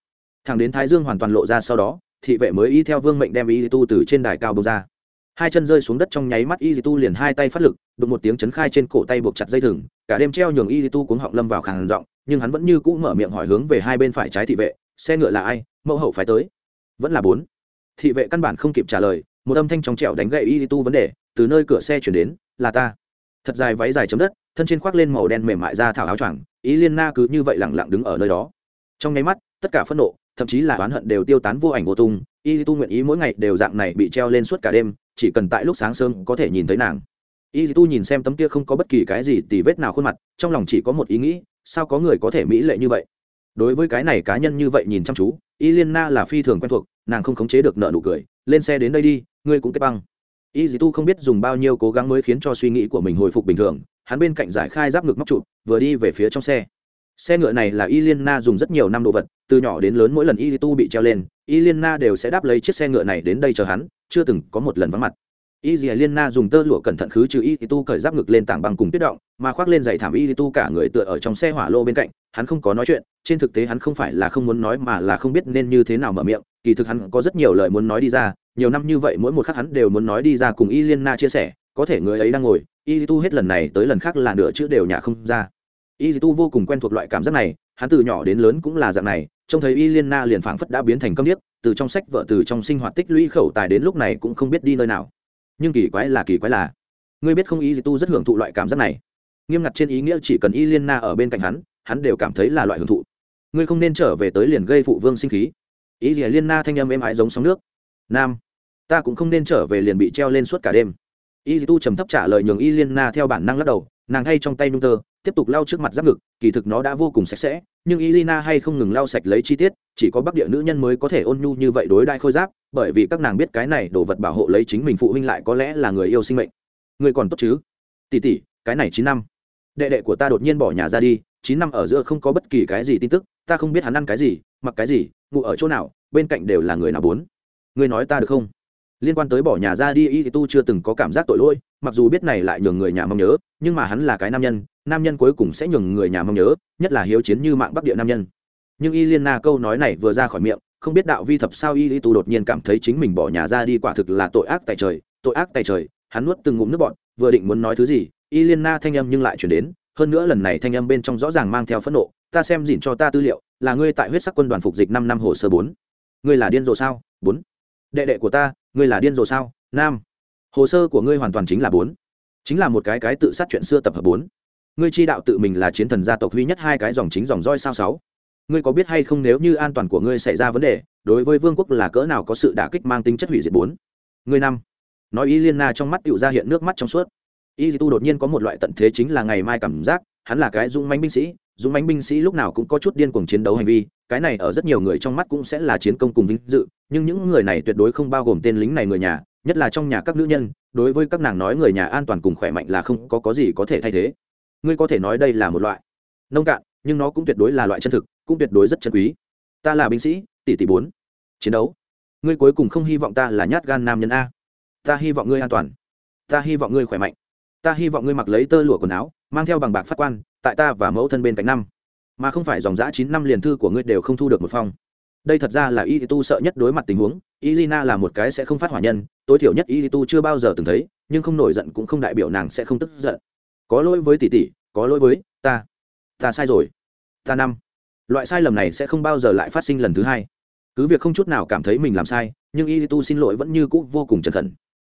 Thẳng đến thái dương hoàn toàn lộ ra sau đó, thị vệ mới y theo vương mệnh đem y tu từ trên đài cao bông ra. Hai chân rơi xuống đất trong nháy mắt y tu liền hai tay phát lực, đụng một tiếng chấn khai trên cổ tay buộc chặt dây thừng, cả đêm treo nhường y tu cuống họng lâm vào khàn giọng, nhưng hắn vẫn như cũ mở miệng hỏi hướng về hai bên phải trái thị vệ, xe ngựa là ai? Mẫu hậu phải tới. Vẫn là bốn. Thị vệ căn bản không kịp trả lời, một âm thanh trong trẻo đánh gậy y tu vấn đề, từ nơi cửa xe chuyển đến là ta. Thật dài váy dài chấm đất, thân trên khoác lên màu đen mềm mại ra thảo áo choàng, ý liên na cứ như vậy lẳng lặng đứng ở nơi đó. Trong nháy mắt, tất cả phẫn nộ, thậm chí là oán hận đều tiêu tán vô ảnh vô tung, y tu nguyện ý mỗi ngày đều dạng này bị treo lên suốt cả đêm, chỉ cần tại lúc sáng sớm có thể nhìn thấy nàng. Y tu nhìn xem tấm kia không có bất kỳ cái gì tì vết nào khuôn mặt, trong lòng chỉ có một ý nghĩ, sao có người có thể mỹ lệ như vậy? Đối với cái này cá nhân như vậy nhìn chăm chú, y liên na là phi thường quen thuộc, nàng không khống chế được nợ nụ cười, lên xe đến đây đi, ngươi cũng kết băng y dì tu không biết dùng bao nhiêu cố gắng mới khiến cho suy nghĩ của mình hồi phục bình thường, hắn bên cạnh giải khai giáp ngực móc chụp, vừa đi về phía trong xe. Xe ngựa này là y liên na dùng rất nhiều năm đồ vật, từ nhỏ đến lớn mỗi lần y tu bị treo lên, y liên na đều sẽ đáp lấy chiếc xe ngựa này đến đây chờ hắn, chưa từng có một lần vắng mặt. Y dì liên na dùng tơ lụa cẩn thận khứ trừ y tu cởi giáp ngực lên tảng bằng cùng tuyết động, mà khoác lên giày thảm y tu cả người tựa ở trong xe hỏa lô bên cạnh, hắn không có nói chuyện, trên thực tế hắn không phải là không muốn nói mà là không biết nên như thế nào mở miệng, kỳ thực hắn có rất nhiều lời muốn nói đi ra nhiều năm như vậy mỗi một khắc hắn đều muốn nói đi ra cùng y liên na chia sẻ, có thể người ấy đang ngồi y tu hết lần này tới lần khác là nửa chữ đều nhả không ra. Y tu vô cùng quen thuộc loại cảm giác này, hắn từ nhỏ đến lớn cũng là dạng này, trông thấy y liên na liền phảng phất đã biến thành câm điếc, từ trong sách vợ, từ trong sinh hoạt tích lũy khẩu tài đến lúc này cũng không biết đi nơi nào. Nhưng kỳ quái là, kỳ quái là, ngươi biết không y tu rất hưởng thụ loại cảm giác này. Nghiêm ngặt trên ý nghĩa chỉ cần y liên na ở bên cạnh hắn hắn đều cảm thấy là loại hưởng thụ. Ngươi không nên trở về tới liền gây phụ vương sinh khí. Ý gì liên na thanh âm êm ái giống sóng nước nam. Ta cũng không nên trở về liền bị treo lên suốt cả đêm. Y tu trầm thấp trả lời nhường y liên na theo bản năng lắc đầu, nàng hay trong tay nung tơ, tiếp tục lau trước mặt giáp ngực, kỳ thực nó đã vô cùng sạch sẽ, nhưng y lina hay không ngừng lau sạch lấy chi tiết, chỉ có bắc địa nữ nhân mới có thể ôn nhu như vậy đối đại khôi giáp, bởi vì các nàng biết cái này đồ vật bảo hộ lấy chính mình phụ huynh lại có lẽ là người yêu sinh mệnh. Người còn tốt chứ? Tỉ tỉ cái này chín năm. Đệ đệ của ta đột nhiên bỏ nhà ra đi, chín năm ở giữa không có bất kỳ cái gì tin tức, ta không biết hắn ăn cái gì, mặc cái gì, ngủ ở chỗ nào, bên cạnh đều là người nào bốn ngươi nói ta được không? Liên quan tới bỏ nhà ra đi, y tu chưa từng có cảm giác tội lỗi, mặc dù biết này lại nhường người nhà mong nhớ, nhưng mà hắn là cái nam nhân nam nhân cuối cùng sẽ nhường người nhà mong nhớ, nhất là hiếu chiến như mạng bắc địa nam nhân. Nhưng y liên na câu nói này vừa ra khỏi miệng, không biết đạo vi thập sao y tu đột nhiên cảm thấy chính mình bỏ nhà ra đi quả thực là tội ác tại trời, tội ác tại trời, hắn nuốt từng ngụm nước bọn vừa định muốn nói thứ gì, y liên na thanh âm nhưng lại chuyển đến, hơn nữa lần này thanh âm bên trong rõ ràng mang theo phẫn nộ, ta xem dịn cho ta tư liệu, là ngươi tại huyết sắc quân đoàn phục dịch năm năm hồ sơ bốn. Ngươi là điên rồ sao? Bốn đệ đệ của ta, ngươi là điên rồ sao? Nam. Hồ sơ của ngươi hoàn toàn chính là bốn. Chính là một cái cái tự sát chuyện xưa tập hợp bốn. Ngươi chi đạo tự mình là chiến thần gia tộc duy nhất hai cái dòng chính dòng roi sao sáu. Ngươi có biết hay không nếu như an toàn của ngươi xảy ra vấn đề, đối với vương quốc là cỡ nào có sự đả kích mang tính chất hủy diệt bốn? Ngươi năm. Nói y liên na trong mắt tựu ra hiện nước mắt trong suốt. Y tu đột nhiên có một loại tận thế chính là ngày mai cảm giác, hắn là cái dũng mánh binh sĩ, dũng mánh binh sĩ lúc nào cũng có chút điên cuồng chiến đấu hành vi cái này ở rất nhiều người trong mắt cũng sẽ là chiến công cùng vinh dự, nhưng những người này tuyệt đối không bao gồm tên lính này người nhà, nhất là trong nhà các nữ nhân, đối với các nàng nói người nhà an toàn cùng khỏe mạnh là không có có gì có thể thay thế. Ngươi có thể nói đây là một loại nông cạn, nhưng nó cũng tuyệt đối là loại chân thực, cũng tuyệt đối rất chân quý. Ta là binh sĩ, tỷ tỷ bốn, chiến đấu. Ngươi cuối cùng không hy vọng ta là nhát gan nam nhân a. Ta hy vọng ngươi an toàn. Ta hy vọng ngươi khỏe mạnh. Ta hy vọng ngươi mặc lấy tơ lụa quần áo, mang theo bằng bạc phát quan, tại ta và mẫu thân bên cạnh năm mà không phải dòng giã chín năm liền thư của ngươi đều không thu được một phong. Đây thật ra là y tu sợ nhất đối mặt tình huống, y gina là một cái sẽ không phát hỏa nhân, tối thiểu nhất y tu chưa bao giờ từng thấy, nhưng không nổi giận cũng không đại biểu nàng sẽ không tức giận. Có lỗi với tỷ tỷ, có lỗi với ta. Ta sai rồi. Ta năm. Loại sai lầm này sẽ không bao giờ lại phát sinh lần thứ hai. Cứ việc không chút nào cảm thấy mình làm sai, nhưng y tu xin lỗi vẫn như cũ vô cùng chân khẩn.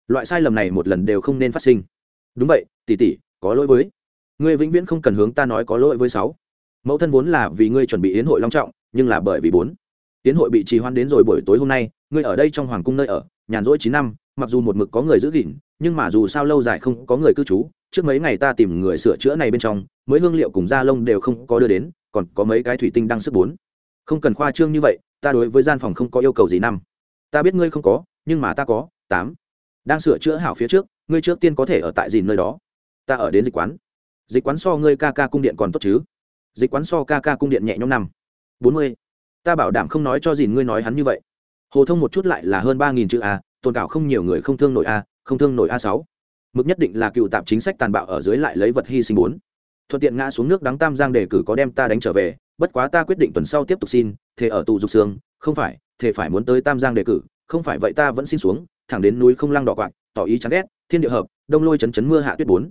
Loại sai lầm này một lần đều không nên phát sinh. Đúng vậy, tỷ tỷ, có lỗi với. Ngươi vĩnh viễn không cần hướng ta nói có lỗi với sáu mẫu thân vốn là vì ngươi chuẩn bị yến hội long trọng, nhưng là bởi vì bốn. Yến hội bị trì hoãn đến rồi buổi tối hôm nay, ngươi ở đây trong hoàng cung nơi ở, nhàn rỗi chín năm, mặc dù một mực có người giữ gìn, nhưng mà dù sao lâu dài không có người cư trú, trước mấy ngày ta tìm người sửa chữa này bên trong, mới hương liệu cùng da lông đều không có đưa đến, còn có mấy cái thủy tinh đang sức bốn. Không cần khoa trương như vậy, ta đối với gian phòng không có yêu cầu gì năm. Ta biết ngươi không có, nhưng mà ta có, tám. Đang sửa chữa hảo phía trước, ngươi trước tiên có thể ở tại dìn nơi đó. Ta ở đến dịch quán. Dịch quán so ngươi ca ca cung điện còn tốt chứ? Dịch quán so ca ca cung điện nhẹ nhõm năm. Bốn mươi. Ta bảo đảm không nói cho dìn ngươi nói hắn như vậy. Hồ thông một chút lại là hơn ba nghìn chữ a, tồn cảo không nhiều người không thương nổi a, không thương nổi a sáu. Mực nhất định là cựu tạp chính sách tàn bạo ở dưới lại lấy vật hy sinh bốn. Thuận tiện ngã xuống nước đắng tam giang đề cử có đem ta đánh trở về, bất quá ta quyết định tuần sau tiếp tục xin thế ở tù dục xương, không phải thế phải muốn tới tam giang đề cử, không phải vậy ta vẫn xin xuống, thẳng đến núi không lăng đỏ quạng, tỏ ý chán ghét, thiên địa hợp, đông lôi chấn chấn mưa hạ tuyết bốn.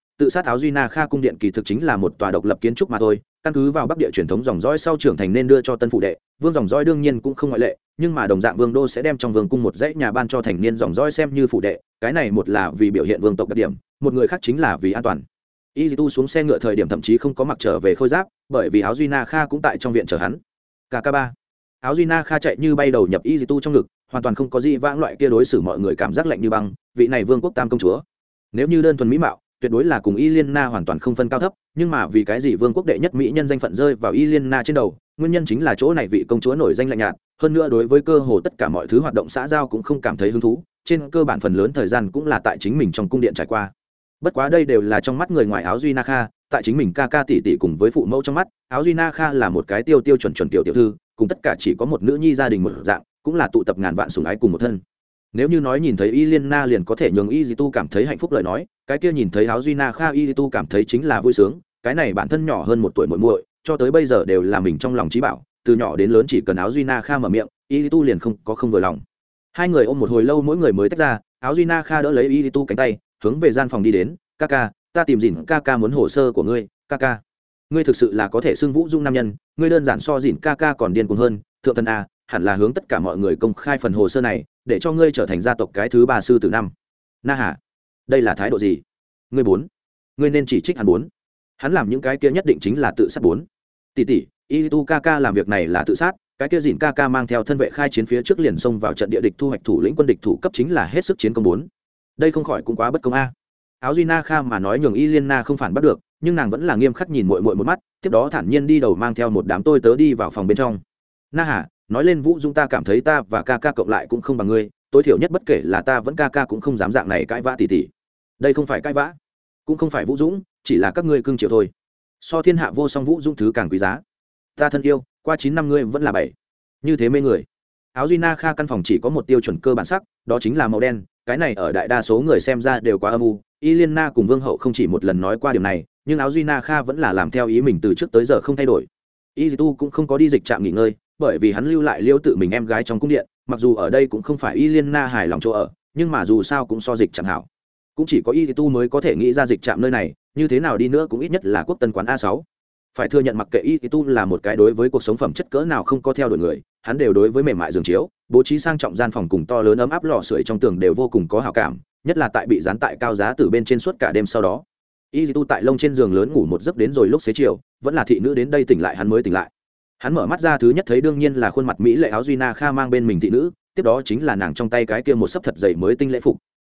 tự sát áo duy na kha cung điện kỳ thực chính là một tòa độc lập kiến trúc mà thôi, căn cứ vào bắc địa truyền thống dòng dõi sau trưởng thành nên đưa cho tân phụ đệ. Vương dòng dõi đương nhiên cũng không ngoại lệ, nhưng mà đồng dạng vương đô sẽ đem trong vương cung một dãy nhà ban cho thành niên dòng dõi xem như phụ đệ. Cái này một là vì biểu hiện vương tộc đặc điểm, một người khác chính là vì an toàn. Y tu xuống xe ngựa thời điểm thậm chí không có mặc trở về khôi giáp, bởi vì áo duy na kha cũng tại trong viện chờ hắn. Kk ba. Áo duy na kha chạy như bay đầu nhập y tu trong ngực, hoàn toàn không có gì vãng loại kia đối xử mọi người cảm giác lạnh như băng, vị này vương quốc tam công chúa. Nếu như đơn thuần mỹ mạo tuyệt đối là cùng y liên na hoàn toàn không phân cao thấp, nhưng mà vì cái gì vương quốc đệ nhất mỹ nhân danh phận rơi vào y liên na trên đầu, nguyên nhân chính là chỗ này vị công chúa nổi danh lạnh nhạt, hơn nữa đối với cơ hồ tất cả mọi thứ hoạt động xã giao cũng không cảm thấy hứng thú, trên cơ bản phần lớn thời gian cũng là tại chính mình trong cung điện trải qua. Bất quá đây đều là trong mắt người ngoài áo duy na kha, tại chính mình ca ca tỷ tỷ cùng với phụ mẫu trong mắt, áo duy na kha là một cái tiêu tiêu chuẩn chuẩn tiểu tiểu thư, cùng tất cả chỉ có một nữ nhi gia đình một dạng, cũng là tụ tập ngàn vạn sùng ái cùng một thân. Nếu như nói nhìn thấy y liên na liền có thể nhường y di tu cảm thấy hạnh phúc lời nói cái kia nhìn thấy áo duy na kha y tu cảm thấy chính là vui sướng, cái này bản thân nhỏ hơn một tuổi muội muội, cho tới bây giờ đều là mình trong lòng trí bảo, từ nhỏ đến lớn chỉ cần áo duy na kha mở miệng, y tu liền không có không vừa lòng. Hai người ôm một hồi lâu mỗi người mới tách ra, áo duy na kha đỡ lấy y tu cánh tay, hướng về gian phòng đi đến, ca ca, ta tìm dìn ca ca muốn hồ sơ của ngươi, ca ca. Ngươi thực sự là có thể xưng vũ dung nam nhân, ngươi đơn giản so dìn ca ca còn điên cuồng hơn, thượng thần a hẳn là hướng tất cả mọi người công khai phần hồ sơ này, để cho ngươi trở thành gia tộc cái thứ ba sư tử năm. Na hà đây là thái độ gì? Ngươi bốn. Ngươi nên chỉ trích hắn bốn. Hắn làm những cái kia nhất định chính là tự sát bốn. Tỷ tỷ y tu ca ca làm việc này là tự sát, cái kia dìn ca ca mang theo thân vệ khai chiến phía trước liền xông vào trận địa địch thu hoạch thủ lĩnh quân địch thủ cấp chính là hết sức chiến công bốn. Đây không khỏi cũng quá bất công a. Áo duy na kha mà nói nhường y liên na không phản bắt được, nhưng nàng vẫn là nghiêm khắc nhìn mội mội một mắt, tiếp đó thản nhiên đi đầu mang theo một đám tôi tớ đi vào phòng bên trong. Na hà, nói lên vũ dung ta cảm thấy ta và ca ca cộng lại cũng không bằng ngươi tối thiểu nhất bất kể là ta vẫn ca ca cũng không dám dạng này cãi vã tỉ tỉ. Đây không phải cãi vã, cũng không phải vũ dũng, chỉ là các ngươi cương triều thôi. So thiên hạ vô song vũ dũng thứ càng quý giá. Ta thân yêu, qua chín năm ngươi vẫn là bảy. Như thế mê người. Áo duy na kha căn phòng chỉ có một tiêu chuẩn cơ bản sắc, đó chính là màu đen, cái này ở đại đa số người xem ra đều quá âm u. Y liên na cùng vương hậu không chỉ một lần nói qua điều này, nhưng áo duy na kha vẫn là làm theo ý mình từ trước tới giờ không thay đổi. Y tu cũng không có đi dịch trạm nghỉ ngơi bởi vì hắn lưu lại liêu tự mình em gái trong cung điện, mặc dù ở đây cũng không phải y liên na hài lòng chỗ ở, nhưng mà dù sao cũng so dịch chẳng hảo. Cũng chỉ có y tu mới có thể nghĩ ra dịch trạm nơi này, như thế nào đi nữa cũng ít nhất là quốc tân quán a sáu. Phải thừa nhận mặc kệ y tu là một cái đối với cuộc sống phẩm chất cỡ nào không có theo đuổi người, hắn đều đối với mềm mại giường chiếu, bố trí sang trọng gian phòng cùng to lớn ấm áp lò sưởi trong tường đều vô cùng có hào cảm, nhất là tại bị dán tại cao giá từ bên trên suốt cả đêm sau đó. Y tu tại lông trên giường lớn ngủ một giấc đến rồi lúc xế chiều, vẫn là thị nữ đến đây tỉnh lại hắn mới tỉnh lại hắn mở mắt ra thứ nhất thấy đương nhiên là khuôn mặt mỹ lệ áo duy na kha mang bên mình thị nữ, tiếp đó chính là nàng trong tay cái kia một sấp thật dày mới tinh lễ phục.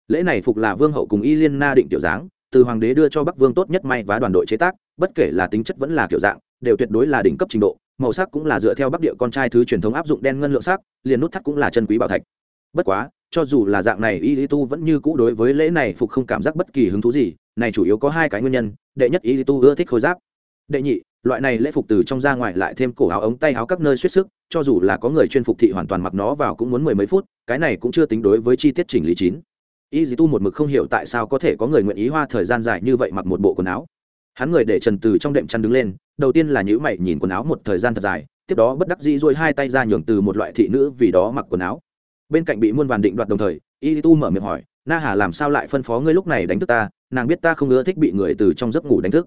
Lễ này phục là vương hậu cùng y liên na định tiểu dáng, từ hoàng đế đưa cho bắc vương tốt nhất may và đoàn đội chế tác, bất kể là tính chất vẫn là kiểu dạng, đều tuyệt đối là đỉnh cấp trình độ, màu sắc cũng là dựa theo bắc địa con trai thứ truyền thống áp dụng đen ngân lượng sắc, liền nút thắt cũng là chân quý bảo thạch. Bất quá, cho dù là dạng này y lý tu vẫn như cũ đối với lễ này phục không cảm giác bất kỳ hứng thú gì, này chủ yếu có hai cái nguyên nhân, đệ nhất y lý tu ưa thích khôi giáp, đệ nhị loại này lễ phục từ trong ra ngoài lại thêm cổ áo ống tay áo các nơi suýt sức, cho dù là có người chuyên phục thị hoàn toàn mặc nó vào cũng muốn mười mấy phút, cái này cũng chưa tính đối với chi tiết chỉnh lý chín. Y dì tu một mực không hiểu tại sao có thể có người nguyện ý hoa thời gian dài như vậy mặc một bộ quần áo. Hắn người để trần từ trong đệm chăn đứng lên, đầu tiên là nhữ mày nhìn quần áo một thời gian thật dài, tiếp đó bất đắc dĩ dôi hai tay ra nhường từ một loại thị nữ vì đó mặc quần áo. Bên cạnh bị muôn vàn định đoạt đồng thời y tu mở miệng hỏi, na hà, làm sao lại phân phó ngươi lúc này đánh thức ta? Nàng biết ta không ưa thích bị người từ trong giấc ngủ đánh thức.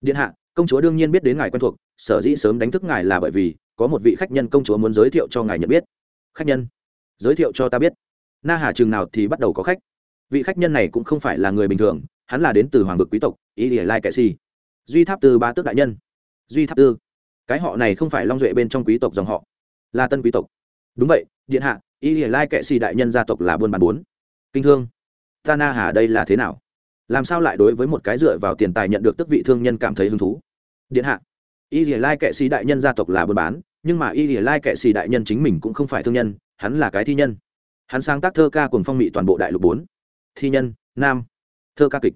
Điện hạ công chúa đương nhiên biết đến ngài quen thuộc, sở dĩ sớm đánh thức ngài là bởi vì có một vị khách nhân công chúa muốn giới thiệu cho ngài nhận biết. Khách nhân? Giới thiệu cho ta biết. Na hà chừng nào thì bắt đầu có khách. Vị khách nhân này cũng không phải là người bình thường, hắn là đến từ hoàng vực quý tộc, ý ỉa lai kệ si. Duy tháp tư ba tước đại nhân. Duy tháp tư. Cái họ này không phải long duệ bên trong quý tộc dòng họ. Là tân quý tộc. Đúng vậy, điện hạ, ý ỉa lai kệ si đại nhân gia tộc là buôn bán bốn. Kinh thương. Ta na hà đây là thế nào? Làm sao lại đối với một cái dựa vào tiền tài nhận được tức vị thương nhân cảm thấy hứng thú? Điện hạ. Y lìa lai kệ sĩ đại nhân gia tộc là buôn bán, nhưng mà y lìa lai kệ sĩ đại nhân chính mình cũng không phải thương nhân, hắn là cái thi nhân. Hắn sáng tác thơ ca cùng phong mị toàn bộ đại lục bốn. Thi nhân, nam. Thơ ca kịch.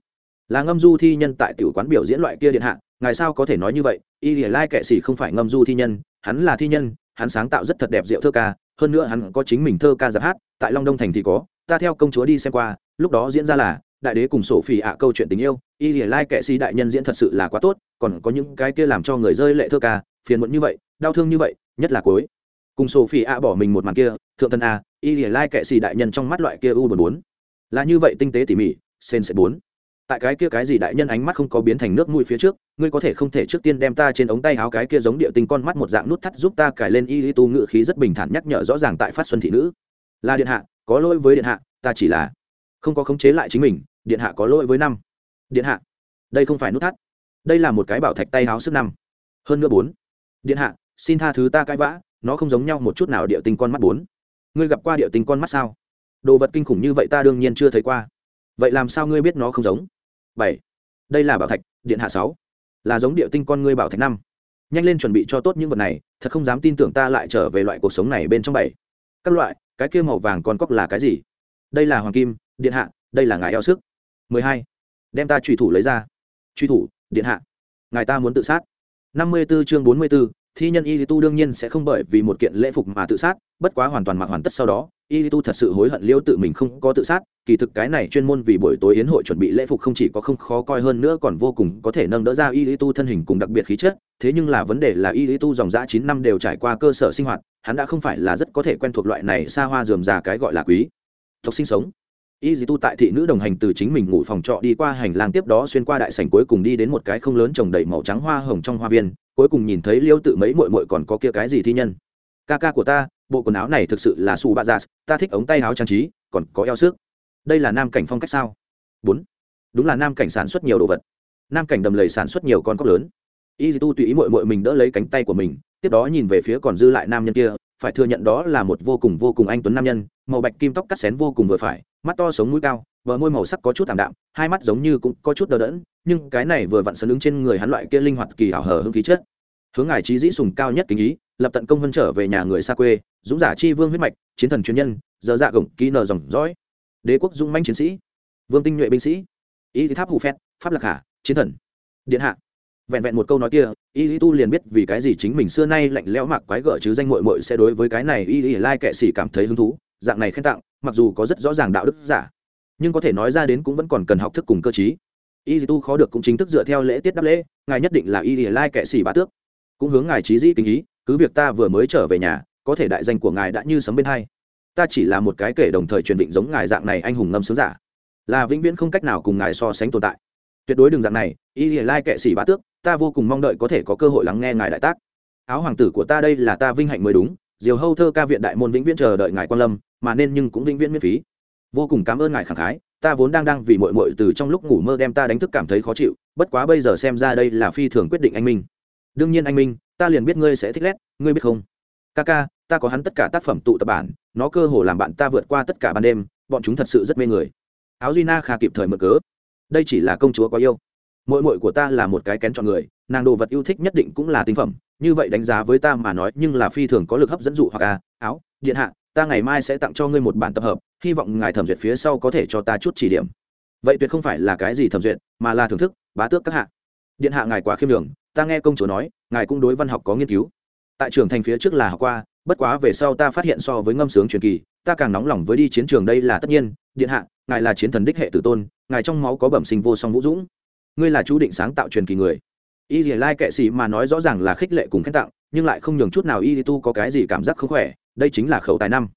Là ngâm du thi nhân tại tiểu quán biểu diễn loại kia điện hạ, ngài sao có thể nói như vậy? Y lìa lai kệ sĩ không phải ngâm du thi nhân, hắn là thi nhân, hắn sáng tạo rất thật đẹp diệu thơ ca, hơn nữa hắn có chính mình thơ ca giáp hát, tại long đông thành thì có, ta theo công chúa đi xem qua, lúc đó diễn ra là đại đế cùng sổ phỉ ạ câu chuyện tình yêu, y lìa lai kệ sĩ đại nhân diễn thật sự là quá tốt, còn có những cái kia làm cho người rơi lệ thơ ca, phiền muộn như vậy, đau thương như vậy, nhất là cuối. Cùng sổ phỉ ạ bỏ mình một màn kia, thượng thân a, y lìa lai kệ sĩ đại nhân trong mắt loại kia u buồn bốn là như vậy tinh tế tỉ mỉ sen sẽ bốn tại cái kia cái gì đại nhân ánh mắt không có biến thành nước mũi phía trước, ngươi có thể không thể trước tiên đem ta trên ống tay áo cái kia giống địa tinh con mắt một dạng nút thắt giúp ta cài lên y tu ngự khí rất bình thản nhắc nhở rõ ràng tại phát xuân thị nữ. Là điện hạ, có lỗi với điện hạ, ta chỉ là không có khống chế lại chính mình điện hạ có lỗi với năm. Điện hạ, đây không phải nút thắt. Đây là một cái bảo thạch tay háo sức năm. Hơn nữa bốn. Điện hạ, xin tha thứ ta cãi vã, nó không giống nhau một chút nào địa tinh con mắt bốn. Ngươi gặp qua địa tinh con mắt sao? Đồ vật kinh khủng như vậy ta đương nhiên chưa thấy qua. Vậy làm sao ngươi biết nó không giống? Bảy. Đây là bảo thạch, điện hạ sáu. Là giống địa tinh con ngươi bảo thạch năm. Nhanh lên chuẩn bị cho tốt những vật này, thật không dám tin tưởng ta lại trở về loại cuộc sống này bên trong bảy. Các loại, cái kia màu vàng con cóc là cái gì? Đây là hoàng kim, điện hạ, đây là ngài eo sức mười hai. Đem ta truy thủ lấy ra. Truy thủ, điện hạ. Ngài ta muốn tự sát. năm mươi b ố chương bốn mươi b ố thi nhân y tu đương nhiên sẽ không bởi vì một kiện lễ phục mà tự sát, bất quá hoàn toàn mặc hoàn tất sau đó, y tu thật sự hối hận liêu tự mình không có tự sát, kỳ thực cái này chuyên môn vì buổi tối yến hội chuẩn bị lễ phục không chỉ có không khó coi hơn nữa còn vô cùng có thể nâng đỡ ra y tu thân hình cùng đặc biệt khí chất, thế nhưng là vấn đề là y tu dòng dã chín năm đều trải qua cơ sở sinh hoạt, hắn đã không phải là rất có thể quen thuộc loại này xa hoa dườm già cái gọi là quý. Tộc sinh sống y dì tu tại thị nữ đồng hành từ chính mình ngủ phòng trọ đi qua hành lang tiếp đó xuyên qua đại sảnh cuối cùng đi đến một cái không lớn trồng đầy màu trắng hoa hồng trong hoa viên, cuối cùng nhìn thấy liêu tự mấy mội mội còn có kia cái gì thi nhân. Ca ca của ta, bộ quần áo này thực sự là su bạ giả ta thích ống tay áo trang trí, còn có eo xước. Đây là nam cảnh phong cách sao? Bốn. Đúng là nam cảnh sản xuất nhiều đồ vật. Nam cảnh đầm lầy sản xuất nhiều con cóc lớn. Y tu tùy ý mội mội mình đỡ lấy cánh tay của mình, tiếp đó nhìn về phía còn dư lại nam nhân kia phải thừa nhận đó là một vô cùng vô cùng anh tuấn nam nhân, màu bạch kim tóc cắt xén vô cùng vừa phải, mắt to sống mũi cao, bờ môi màu sắc có chút thảm đạm, hai mắt giống như cũng có chút đờ đẫn, nhưng cái này vừa vặn sấn ứng trên người hắn loại kia linh hoạt kỳ hảo hở hưng khí chất. Hướng ngài trí dĩ sùng cao nhất kính ý, lập tận công vân trở về nhà người xa quê, dũng giả chi vương huyết mạch, chiến thần chuyên nhân giờ dạ gồng kỹ nờ dòng dõi, đế quốc dũng manh chiến sĩ, vương tinh nhuệ binh sĩ ý tháp hù phét, pháp lạc hạ, chiến thần, điện hạ vẹn vẹn một câu nói kia, y lý tu liền biết vì cái gì chính mình xưa nay lạnh lẽo mặc quái gở chứ danh mội mội sẽ đối với cái này y lý lai kệ xỉ cảm thấy hứng thú, dạng này khen tặng, mặc dù có rất rõ ràng đạo đức giả, nhưng có thể nói ra đến cũng vẫn còn cần học thức cùng cơ chí y lý tu khó được cũng chính thức dựa theo lễ tiết đáp lễ, ngài nhất định là y lý lai kệ xỉ bá tước. Cũng hướng ngài trí dĩ kinh ý, cứ việc ta vừa mới trở về nhà, có thể đại danh của ngài đã như sấm bên hai. Ta chỉ là một cái kể đồng thời truyền định giống ngài dạng này anh hùng ngâm sướng giả, là vĩnh viễn không cách nào cùng ngài so sánh tồn tại. Tuyệt đối đường dạng này, y lìa lai kệ sĩ bá tước ta vô cùng mong đợi có thể có cơ hội lắng nghe ngài đại tác. Áo hoàng tử của ta đây là ta vinh hạnh mới đúng, diều hâu thơ ca viện đại môn vĩnh viễn chờ đợi ngài quan lâm, mà nên nhưng cũng vĩnh viễn miễn phí. Vô cùng cảm ơn ngài khẳng khái, ta vốn đang đang vì mội mội từ trong lúc ngủ mơ đem ta đánh thức cảm thấy khó chịu, bất quá bây giờ xem ra đây là phi thường quyết định anh minh. Đương nhiên anh minh, ta liền biết ngươi sẽ thích lét ngươi biết không? Ca ca, ta có hắn tất cả tác phẩm tụ tập bản, nó cơ hồ làm bạn ta vượt qua tất cả ban đêm, bọn chúng thật sự rất mê người. Áo duy na kịp thời mở cớ. Đây chỉ là công chúa có yêu mội mội của ta là một cái kén chọn người, nàng đồ vật yêu thích nhất định cũng là tinh phẩm, như vậy đánh giá với ta mà nói, nhưng là phi thường có lực hấp dẫn dụ hoặc à áo, điện hạ, ta ngày mai sẽ tặng cho ngươi một bản tập hợp, hy vọng ngài thẩm duyệt phía sau có thể cho ta chút chỉ điểm. Vậy tuyệt không phải là cái gì thẩm duyệt, mà là thưởng thức, bá tước các hạ. Điện hạ ngài quá khiêm đường ta nghe công chúa nói, ngài cũng đối văn học có nghiên cứu. Tại trường thành phía trước là học qua, bất quá về sau ta phát hiện so với ngâm sướng truyền kỳ, ta càng nóng lòng với đi chiến trường đây là tất nhiên. Điện hạ, ngài là chiến thần đích hệ tử tôn, ngài trong máu có bẩm sinh vô song vũ dũng ngươi là chú định sáng tạo truyền kỳ người. Y dì lai kệ sĩ mà nói rõ ràng là khích lệ cùng khen tặng, nhưng lại không nhường chút nào y tu có cái gì cảm giác không khỏe, đây chính là khẩu tài năm.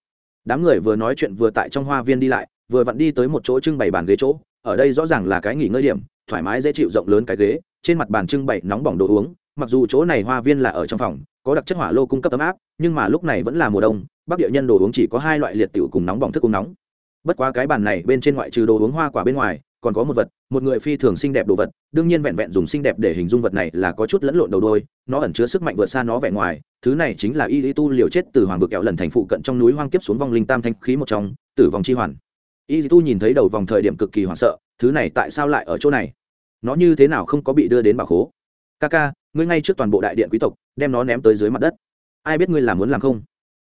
Đám người vừa nói chuyện vừa tại trong hoa viên đi lại, vừa vặn đi tới một chỗ trưng bày bàn ghế chỗ, ở đây rõ ràng là cái nghỉ ngơi điểm, thoải mái dễ chịu rộng lớn cái ghế, trên mặt bàn trưng bày nóng bỏng đồ uống, mặc dù chỗ này hoa viên là ở trong phòng, có đặc chất hỏa lô cung cấp ấm áp, nhưng mà lúc này vẫn là mùa đông, bắc địa nhân đồ uống chỉ có hai loại liệt tiểu cùng nóng bỏng thức uống nóng. Bất quá cái bàn này bên trên ngoại trừ đồ uống hoa quả bên ngoài còn có một vật, một người phi thường xinh đẹp đồ vật, đương nhiên vẹn vẹn dùng xinh đẹp để hình dung vật này là có chút lẫn lộn đầu đôi, nó ẩn chứa sức mạnh vượt xa nó vẻ ngoài, thứ này chính là y lý tu liều chết từ hoàng vực kẹo lần thành phụ cận trong núi hoang kiếp xuống vong linh tam thanh khí một trong, tử vong chi hoàn. Y lý tu nhìn thấy đầu vòng thời điểm cực kỳ hoảng sợ, thứ này tại sao lại ở chỗ này? Nó như thế nào không có bị đưa đến bảo khố? Ca ca, ngươi ngay trước toàn bộ đại điện quý tộc, đem nó ném tới dưới mặt đất. Ai biết ngươi làm muốn làm không?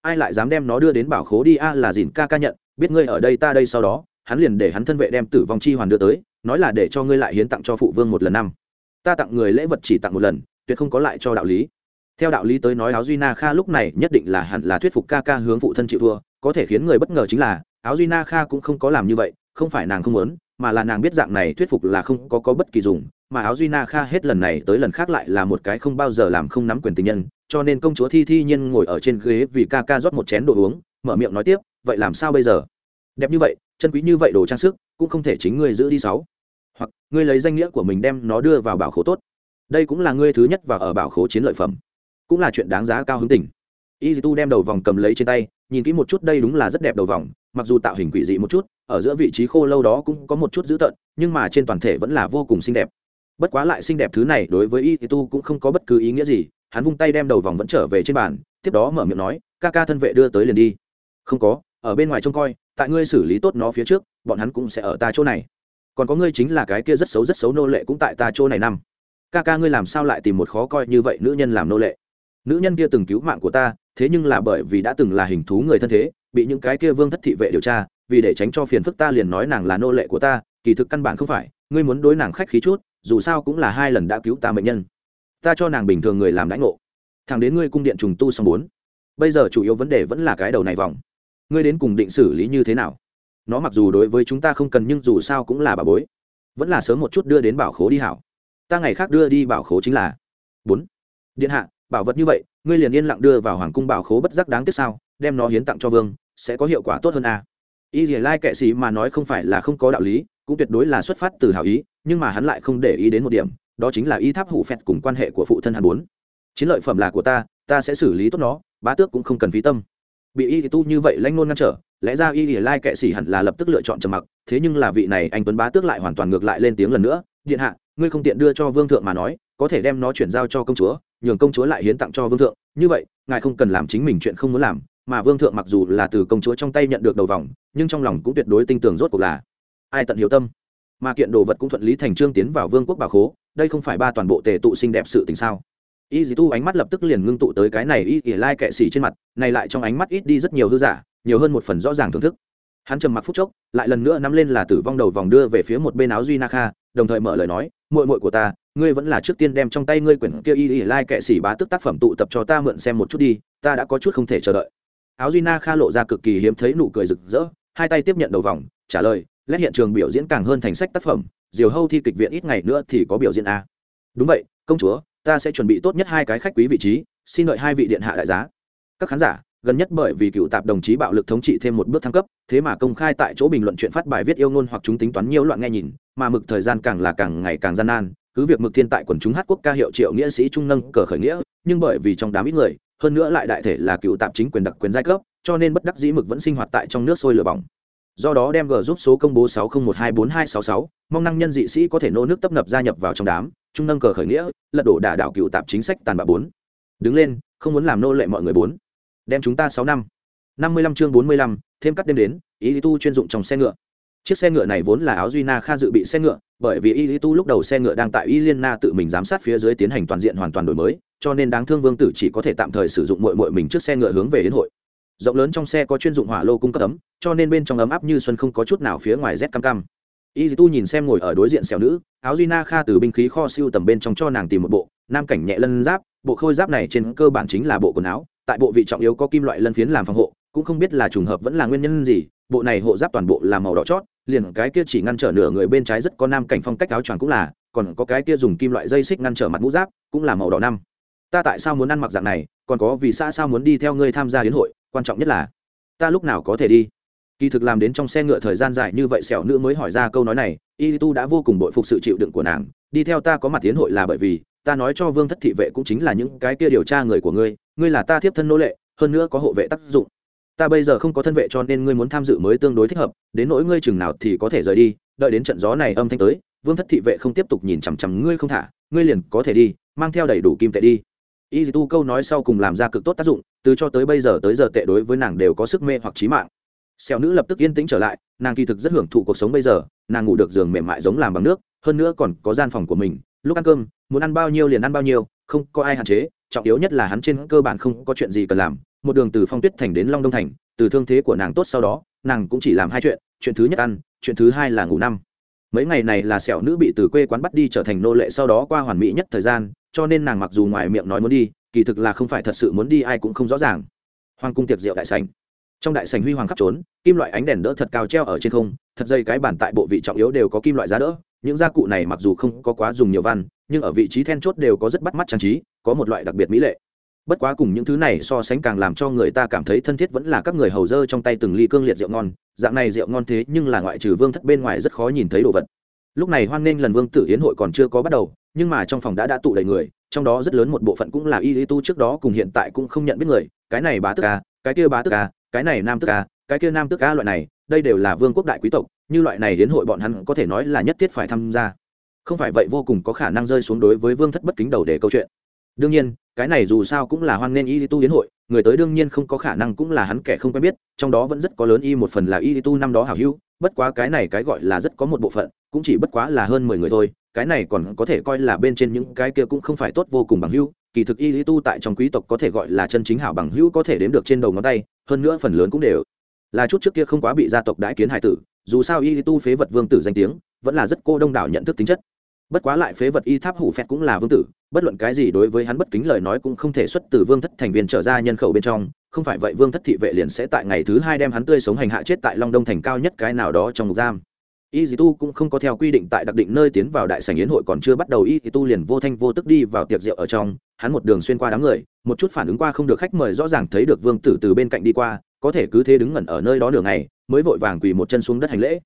Ai lại dám đem nó đưa đến bảo khố đi? A là dìn ca ca nhận, biết ngươi ở đây ta đây sau đó hắn liền để hắn thân vệ đem tử vong chi hoàn đưa tới nói là để cho ngươi lại hiến tặng cho phụ vương một lần năm. Ta tặng người lễ vật chỉ tặng một lần tuyệt không có lại cho đạo lý. Theo đạo lý tới nói áo duy na kha lúc này nhất định là hẳn là thuyết phục ca ca hướng phụ thân chịu thua có thể khiến người bất ngờ chính là áo duy na kha cũng không có làm như vậy không phải nàng không muốn mà là nàng biết dạng này thuyết phục là không có, có bất kỳ dùng mà áo duy na kha hết lần này tới lần khác lại là một cái không bao giờ làm không nắm quyền tình nhân cho nên công chúa thi thi nhiên ngồi ở trên ghế vì ca ca rót một chén đồ uống mở miệng nói tiếp vậy làm sao bây giờ? Đẹp như vậy, chân quý như vậy đồ trang sức, cũng không thể chính ngươi giữ đi sáu. Hoặc, ngươi lấy danh nghĩa của mình đem nó đưa vào bảo khố tốt. Đây cũng là ngươi thứ nhất và ở bảo khố chiến lợi phẩm. Cũng là chuyện đáng giá cao hứng tỉnh y tu đem đầu vòng cầm lấy trên tay, nhìn kỹ một chút đây đúng là rất đẹp đầu vòng, mặc dù tạo hình quỷ dị một chút, ở giữa vị trí khô lâu đó cũng có một chút dữ tợn, nhưng mà trên toàn thể vẫn là vô cùng xinh đẹp. Bất quá lại xinh đẹp thứ này đối với y tu cũng không có bất cứ ý nghĩa gì, hắn vung tay đem đầu vòng vẫn trở về trên bàn, tiếp đó mở miệng nói, ca ca thân vệ đưa tới liền đi. Không có, ở bên ngoài trông coi tại ngươi xử lý tốt nó phía trước, bọn hắn cũng sẽ ở ta chỗ này. Còn có ngươi chính là cái kia rất xấu rất xấu nô lệ cũng tại ta chỗ này năm ca ca ngươi làm sao lại tìm một khó coi như vậy nữ nhân làm nô lệ? Nữ nhân kia từng cứu mạng của ta, thế nhưng là bởi vì đã từng là hình thú người thân thế, bị những cái kia vương thất thị vệ điều tra, vì để tránh cho phiền phức ta liền nói nàng là nô lệ của ta, kỳ thực căn bản không phải, ngươi muốn đối nàng khách khí chút, dù sao cũng là hai lần đã cứu ta mệnh nhân. Ta cho nàng bình thường người làm đãi ngộ. Thằng đến ngươi cung điện trùng tu xong bốn. Bây giờ chủ yếu vấn đề vẫn là cái đầu này vòng ngươi đến cùng định xử lý như thế nào? Nó mặc dù đối với chúng ta không cần nhưng dù sao cũng là bà bối. Vẫn là sớm một chút đưa đến bảo khố đi hảo. Ta ngày khác đưa đi bảo khố chính là bốn. Điện hạ, bảo vật như vậy, ngươi liền yên lặng đưa vào hoàng cung bảo khố bất giác đáng tiếc sao? Đem nó hiến tặng cho vương, sẽ có hiệu quả tốt hơn à. y dì lai kệ sĩ mà nói không phải là không có đạo lý, cũng tuyệt đối là xuất phát từ hảo ý, nhưng mà hắn lại không để ý đến một điểm, đó chính là y tháp hủ phẹt cùng quan hệ của phụ thân hắn bốn chiến lợi phẩm là của ta ta sẽ xử lý tốt nó, bá tước cũng không cần phí tâm bị y tu như vậy lãnh nôn ngăn trở, lẽ ra y lai kệ sĩ hẳn là lập tức lựa chọn trầm mặc, thế nhưng là vị này anh tuấn bá tước lại hoàn toàn ngược lại lên tiếng lần nữa, điện hạ, ngươi không tiện đưa cho vương thượng mà nói, có thể đem nó chuyển giao cho công chúa, nhường công chúa lại hiến tặng cho vương thượng, như vậy, ngài không cần làm chính mình chuyện không muốn làm, mà vương thượng mặc dù là từ công chúa trong tay nhận được đầu vòng, nhưng trong lòng cũng tuyệt đối tin tưởng rốt cuộc là ai tận hiếu tâm. Mà kiện đồ vật cũng thuận lý thành trương tiến vào vương quốc bà khố, đây không phải ba toàn bộ tề tụ xinh đẹp sự tình sao? Y dì tu ánh mắt lập tức liền ngưng tụ tới cái này y ỉa lai kệ xỉ trên mặt, này lại trong ánh mắt ít đi rất nhiều hư giả, nhiều hơn một phần rõ ràng thưởng thức. Hắn trầm mặc phút chốc, lại lần nữa nắm lên là tử vong đầu vòng đưa về phía một bên áo duy na kha, đồng thời mở lời nói, muội muội của ta, ngươi vẫn là trước tiên đem trong tay ngươi quyển kia y ỉa lai kệ xỉ bá tức tác phẩm tụ tập cho ta mượn xem một chút đi, ta đã có chút không thể chờ đợi. Áo duy na kha lộ ra cực kỳ hiếm thấy nụ cười rực rỡ, hai tay tiếp nhận đầu vòng, trả lời lét hiện trường biểu diễn càng hơn thành sách tác phẩm, diều hâu thi kịch viện ít ngày nữa thì có biểu diễn a. Đúng vậy, công chúa ta sẽ chuẩn bị tốt nhất hai cái khách quý vị trí, xin đợi hai vị điện hạ đại giá. Các khán giả, gần nhất bởi vì cựu tạp đồng chí bạo lực thống trị thêm một bước thăng cấp, thế mà công khai tại chỗ bình luận chuyện phát bài viết yêu ngôn hoặc chúng tính toán nhiều loạn nghe nhìn, mà mực thời gian càng là càng ngày càng gian nan, cứ việc mực thiên tại quần chúng hát quốc ca hiệu triệu nghĩa sĩ trung nâng cờ khởi nghĩa, nhưng bởi vì trong đám ít người, hơn nữa lại đại thể là cựu tạp chính quyền đặc quyền giai cấp, cho nên bất đắc dĩ mực vẫn sinh hoạt tại trong nước sôi lửa bỏng do đó đem g giúp số công bố sáu không một hai bốn hai sáu sáu. Mong năng nhân dị sĩ có thể nô nước tấp nập gia nhập vào trong đám, trung nâng cờ khởi nghĩa, lật đổ đả đảo cựu tạp chính sách tàn bạo bốn. Đứng lên, không muốn làm nô lệ mọi người bốn. Đem chúng ta sáu năm. Năm mươi lăm chương bốn mươi lăm, thêm cắt đêm đến ý tu chuyên dụng trong xe ngựa. Chiếc xe ngựa này vốn là áo duy na kha dự bị xe ngựa, bởi vì y tu lúc đầu xe ngựa đang tại y liên na tự mình giám sát phía dưới tiến hành toàn diện hoàn toàn đổi mới, cho nên đáng thương vương tử chỉ có thể tạm thời sử dụng mội mội mình trước xe ngựa hướng về đến hội rộng lớn trong xe có chuyên dụng hỏa lô cung cấp ấm, cho nên bên trong ấm áp như xuân không có chút nào phía ngoài rét cam cam. Y tu nhìn xem ngồi ở đối diện xẻo nữ, áo duy na kha từ binh khí kho siêu tầm bên trong cho nàng tìm một bộ, nam cảnh nhẹ lân giáp, bộ khôi giáp này trên cơ bản chính là bộ quần áo, tại bộ vị trọng yếu có kim loại lân phiến làm phòng hộ, cũng không biết là trùng hợp vẫn là nguyên nhân gì, bộ này hộ giáp toàn bộ là màu đỏ chót, liền cái kia chỉ ngăn trở nửa người bên trái rất có nam cảnh phong cách áo choàng cũng là, còn có cái kia dùng kim loại dây xích ngăn trở mặt mũ giáp, cũng là màu đỏ năm. Ta tại sao muốn ăn mặc dạng này, còn có vì sao sao muốn đi theo ngươi tham gia hiến hội quan trọng nhất là, ta lúc nào có thể đi? Kỳ thực làm đến trong xe ngựa thời gian dài như vậy sẹo nữ mới hỏi ra câu nói này, y tu đã vô cùng bội phục sự chịu đựng của nàng. Đi theo ta có mặt tiến hội là bởi vì, ta nói cho vương thất thị vệ cũng chính là những cái kia điều tra người của ngươi ngươi là ta tiếp thân nô lệ, hơn nữa có hộ vệ tác dụng. Ta bây giờ không có thân vệ cho nên ngươi muốn tham dự mới tương đối thích hợp, đến nỗi ngươi chừng nào thì có thể rời đi. Đợi đến trận gió này âm thanh tới, vương thất thị vệ không tiếp tục nhìn chằm chằm ngươi không thả, ngươi liền có thể đi, mang theo đầy đủ kim tệ đi. Y tu câu nói sau cùng làm ra cực tốt tác dụng từ cho tới bây giờ tới giờ tệ đối với nàng đều có sức mê hoặc trí mạng. Xẻo nữ lập tức yên tĩnh trở lại, nàng kỳ thực rất hưởng thụ cuộc sống bây giờ, nàng ngủ được giường mềm mại giống làm bằng nước, hơn nữa còn có gian phòng của mình, lúc ăn cơm, muốn ăn bao nhiêu liền ăn bao nhiêu, không có ai hạn chế, trọng yếu nhất là hắn trên cơ bản không có chuyện gì cần làm, một đường từ phong tuyết thành đến long đông thành, từ thương thế của nàng tốt sau đó, nàng cũng chỉ làm hai chuyện chuyện thứ nhất ăn, chuyện thứ hai là ngủ năm. Mấy ngày này là sẹo nữ bị từ quê quán bắt đi trở thành nô lệ sau đó qua hoàn mỹ nhất thời gian, cho nên nàng mặc dù ngoài miệng nói muốn đi kỳ thực là không phải thật sự muốn đi, ai cũng không rõ ràng. Hoàng cung tiệc rượu đại sành trong đại sành huy hoàng khắp trốn, kim loại ánh đèn đỡ thật cao treo ở trên không, thật dây cái bản tại bộ vị trọng yếu đều có kim loại giá đỡ. Những gia cụ này mặc dù không có quá dùng nhiều văn, nhưng ở vị trí then chốt đều có rất bắt mắt trang trí, có một loại đặc biệt mỹ lệ. Bất quá cùng những thứ này so sánh càng làm cho người ta cảm thấy thân thiết vẫn là các người hầu dơ trong tay từng ly cương liệt rượu ngon. Dạng này rượu ngon thế nhưng là ngoại trừ vương thất bên ngoài rất khó nhìn thấy đồ vật. Lúc này hoan nghênh lần vương tử hiến hội còn chưa có bắt đầu, nhưng mà trong phòng đã đã tụ đầy người trong đó rất lớn một bộ phận cũng là y lý tu trước đó cùng hiện tại cũng không nhận biết người, cái này bá tức ca cái kia bá tức ca cái này nam tức ca cái kia nam tức ca loại này, đây đều là vương quốc đại quý tộc, như loại này đến hội bọn hắn có thể nói là nhất thiết phải tham gia. Không phải vậy vô cùng có khả năng rơi xuống đối với vương thất bất kính đầu để câu chuyện. Đương nhiên, cái này dù sao cũng là hoan nghênh y tu hiến hội, người tới đương nhiên không có khả năng cũng là hắn kẻ không quen biết, trong đó vẫn rất có lớn y một phần là y tu năm đó hảo hữu, bất quá cái này cái gọi là rất có một bộ phận, cũng chỉ bất quá là hơn mười người thôi cái này còn có thể coi là bên trên những cái kia cũng không phải tốt vô cùng bằng hữu, kỳ thực y tu tại trong quý tộc có thể gọi là chân chính hảo bằng hữu có thể đếm được trên đầu ngón tay, hơn nữa phần lớn cũng đều là chút trước kia không quá bị gia tộc đãi kiến hải tử, dù sao y tu phế vật vương tử danh tiếng, vẫn là rất cô đông đảo nhận thức tính chất. Bất quá lại phế vật y tháp hủ phẹt cũng là vương tử, bất luận cái gì đối với hắn bất kính lời nói cũng không thể xuất từ vương thất thành viên trở ra nhân khẩu bên trong, không phải vậy vương thất thị vệ liền sẽ tại ngày thứ hai đem hắn tươi sống hành hạ chết tại long đông thành cao nhất cái nào đó trong ngục giam y dì tu cũng không có theo quy định tại đặc định nơi tiến vào đại sảnh yến hội còn chưa bắt đầu y dì tu liền vô thanh vô tức đi vào tiệc rượu ở trong. Hắn một đường xuyên qua đám người, một chút phản ứng qua không được khách mời rõ ràng thấy được vương tử từ bên cạnh đi qua, có thể cứ thế đứng ngẩn ở nơi đó nửa này mới vội vàng quỳ một chân xuống đất hành lễ.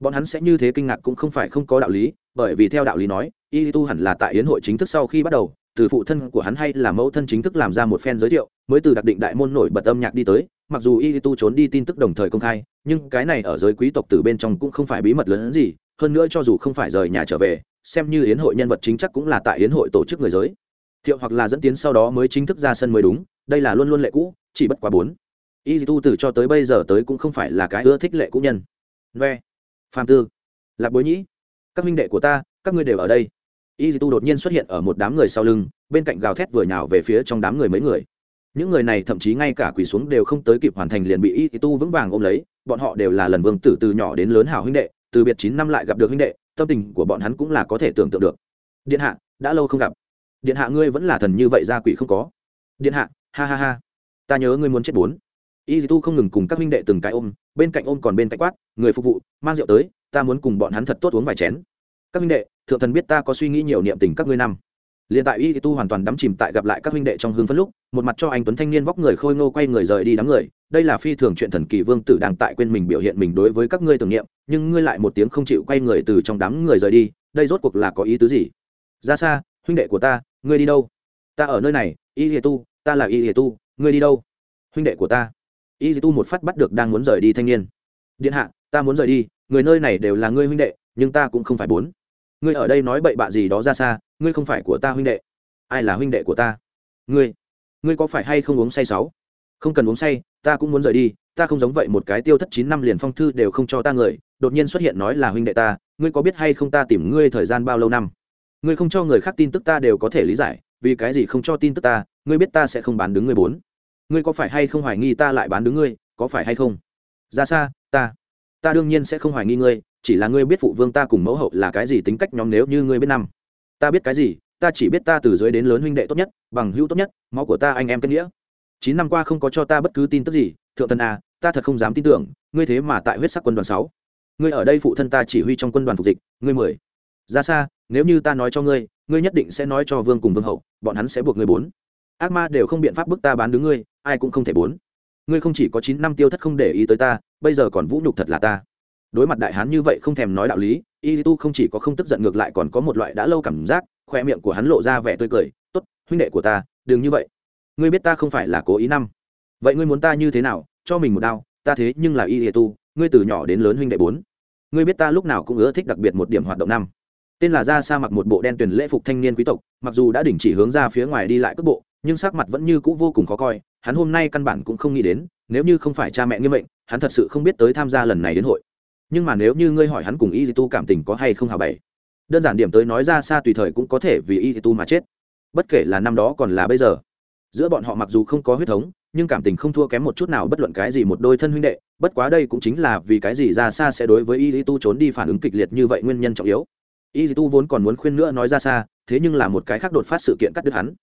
Bọn hắn sẽ như thế kinh ngạc cũng không phải không có đạo lý, bởi vì theo đạo lý nói y tu hẳn là tại yến hội chính thức sau khi bắt đầu, từ phụ thân của hắn hay là mẫu thân chính thức làm ra một phen giới thiệu, mới từ đặc định đại môn nổi bật âm nhạc đi tới. Mặc dù y tu trốn đi tin tức đồng thời công khai nhưng cái này ở giới quý tộc từ bên trong cũng không phải bí mật lớn hơn gì, hơn nữa cho dù không phải rời nhà trở về, xem như yến hội nhân vật chính chắc cũng là tại yến hội tổ chức người giới. Thiệu hoặc là dẫn tiến sau đó mới chính thức ra sân mới đúng, đây là luôn luôn lệ cũ, chỉ bất quá bốn. Y tu từ cho tới bây giờ tới cũng không phải là cái ưa thích lệ cũ nhân. Ve phạm tư, lạc bối nhĩ, các minh đệ của ta, các ngươi đều ở đây. Y tu đột nhiên xuất hiện ở một đám người sau lưng, bên cạnh gào thét vừa nhào về phía trong đám người mấy người. Những người này thậm chí ngay cả quỳ xuống đều không tới kịp hoàn thành liền bị y tu vững vàng ôm lấy bọn họ đều là lần vương tử từ nhỏ đến lớn hảo huynh đệ, từ biệt chín năm lại gặp được huynh đệ, tâm tình của bọn hắn cũng là có thể tưởng tượng được. Điện hạ, đã lâu không gặp. Điện hạ ngươi vẫn là thần như vậy ra quỷ không có. Điện hạ, ha ha ha. Ta nhớ ngươi muốn chết bốn. Y tu không ngừng cùng các huynh đệ từng cái ôm, bên cạnh ôm còn bên cạnh quát, người phục vụ, mang rượu tới, ta muốn cùng bọn hắn thật tốt uống vài chén. Các huynh đệ, thượng thần biết ta có suy nghĩ nhiều niệm tình các ngươi năm liền tại y tu hoàn toàn đắm chìm tại gặp lại các huynh đệ trong hương phân lúc, một mặt cho anh tuấn thanh niên vóc người khôi ngô quay người rời đi đám người. Đây là phi thường chuyện thần kỳ vương tử đang tại quên mình biểu hiện mình đối với các ngươi tưởng niệm, nhưng ngươi lại một tiếng không chịu quay người từ trong đám người rời đi. Đây rốt cuộc là có ý tứ gì? Ra xa, huynh đệ của ta, ngươi đi đâu? Ta ở nơi này, y tu, ta là y tu, ngươi đi đâu? Huynh đệ của ta. Y tu một phát bắt được đang muốn rời đi thanh niên. Điện hạ, ta muốn rời đi, người nơi này đều là ngươi huynh đệ, nhưng ta cũng không phải bốn. Ngươi ở đây nói bậy bạ gì đó ra xa ngươi không phải của ta huynh đệ. Ai là huynh đệ của ta? Ngươi. Ngươi có phải hay không uống say sáu? Không cần uống say, ta cũng muốn rời đi, ta không giống vậy một cái tiêu thất chín năm liền phong thư đều không cho ta người, đột nhiên xuất hiện nói là huynh đệ ta, ngươi có biết hay không ta tìm ngươi thời gian bao lâu năm? Ngươi không cho người khác tin tức ta đều có thể lý giải, vì cái gì không cho tin tức ta, ngươi biết ta sẽ không bán đứng ngươi bốn. Ngươi có phải hay không hoài nghi ta lại bán đứng ngươi, có phải hay không? Ra xa, ta. Ta đương nhiên sẽ không hoài nghi ngươi, chỉ là ngươi biết phụ vương ta cùng mẫu hậu là cái gì tính cách nhóm nếu như ngươi biết năm ta biết cái gì, ta chỉ biết ta từ dưới đến lớn huynh đệ tốt nhất, bằng hữu tốt nhất, máu của ta anh em kết nghĩa. Chín năm qua không có cho ta bất cứ tin tức gì, thượng thần à ta thật không dám tin tưởng, ngươi thế mà tại huyết sắc quân đoàn sáu. Ngươi ở đây phụ thân ta chỉ huy trong quân đoàn phục dịch, ngươi mười. Ra xa, nếu như ta nói cho ngươi ngươi nhất định sẽ nói cho vương cùng vương hậu, bọn hắn sẽ buộc ngươi bốn. Ác ma đều không biện pháp bức ta bán đứng ngươi, ai cũng không thể bốn. Ngươi không chỉ có chín năm tiêu thất không để ý tới ta, bây giờ còn vũ nhục thật là ta. Đối mặt đại hán như vậy không thèm nói đạo lý y tu không chỉ có không tức giận ngược lại còn có một loại đã lâu cảm giác, khoe miệng của hắn lộ ra vẻ tươi cười, tốt, huynh đệ của ta, đừng như vậy. Ngươi biết ta không phải là cố ý năm. Vậy ngươi muốn ta như thế nào? Cho mình một đao, ta thế nhưng là y tu ngươi từ nhỏ đến lớn huynh đệ bốn. Ngươi biết ta lúc nào cũng ưa thích đặc biệt một điểm hoạt động năm. Tên là ra sa mặc một bộ đen tuyển lễ phục thanh niên quý tộc, mặc dù đã đình chỉ hướng ra phía ngoài đi lại cước bộ, nhưng sắc mặt vẫn như cũ vô cùng khó coi, hắn hôm nay căn bản cũng không nghĩ đến, nếu như không phải cha mẹ nghiêm mệnh, hắn thật sự không biết tới tham gia lần này đến hội nhưng mà nếu như ngươi hỏi hắn cùng y tu cảm tình có hay không hào bảy đơn giản điểm tới nói ra xa tùy thời cũng có thể vì y tu mà chết. Bất kể là năm đó còn là bây giờ, giữa bọn họ mặc dù không có huyết thống, nhưng cảm tình không thua kém một chút nào bất luận cái gì một đôi thân huynh đệ, bất quá đây cũng chính là vì cái gì ra xa sẽ đối với y tu trốn đi phản ứng kịch liệt như vậy nguyên nhân trọng yếu. Y tu vốn còn muốn khuyên nữa nói ra xa, thế nhưng là một cái khác đột phát sự kiện cắt đứt hắn.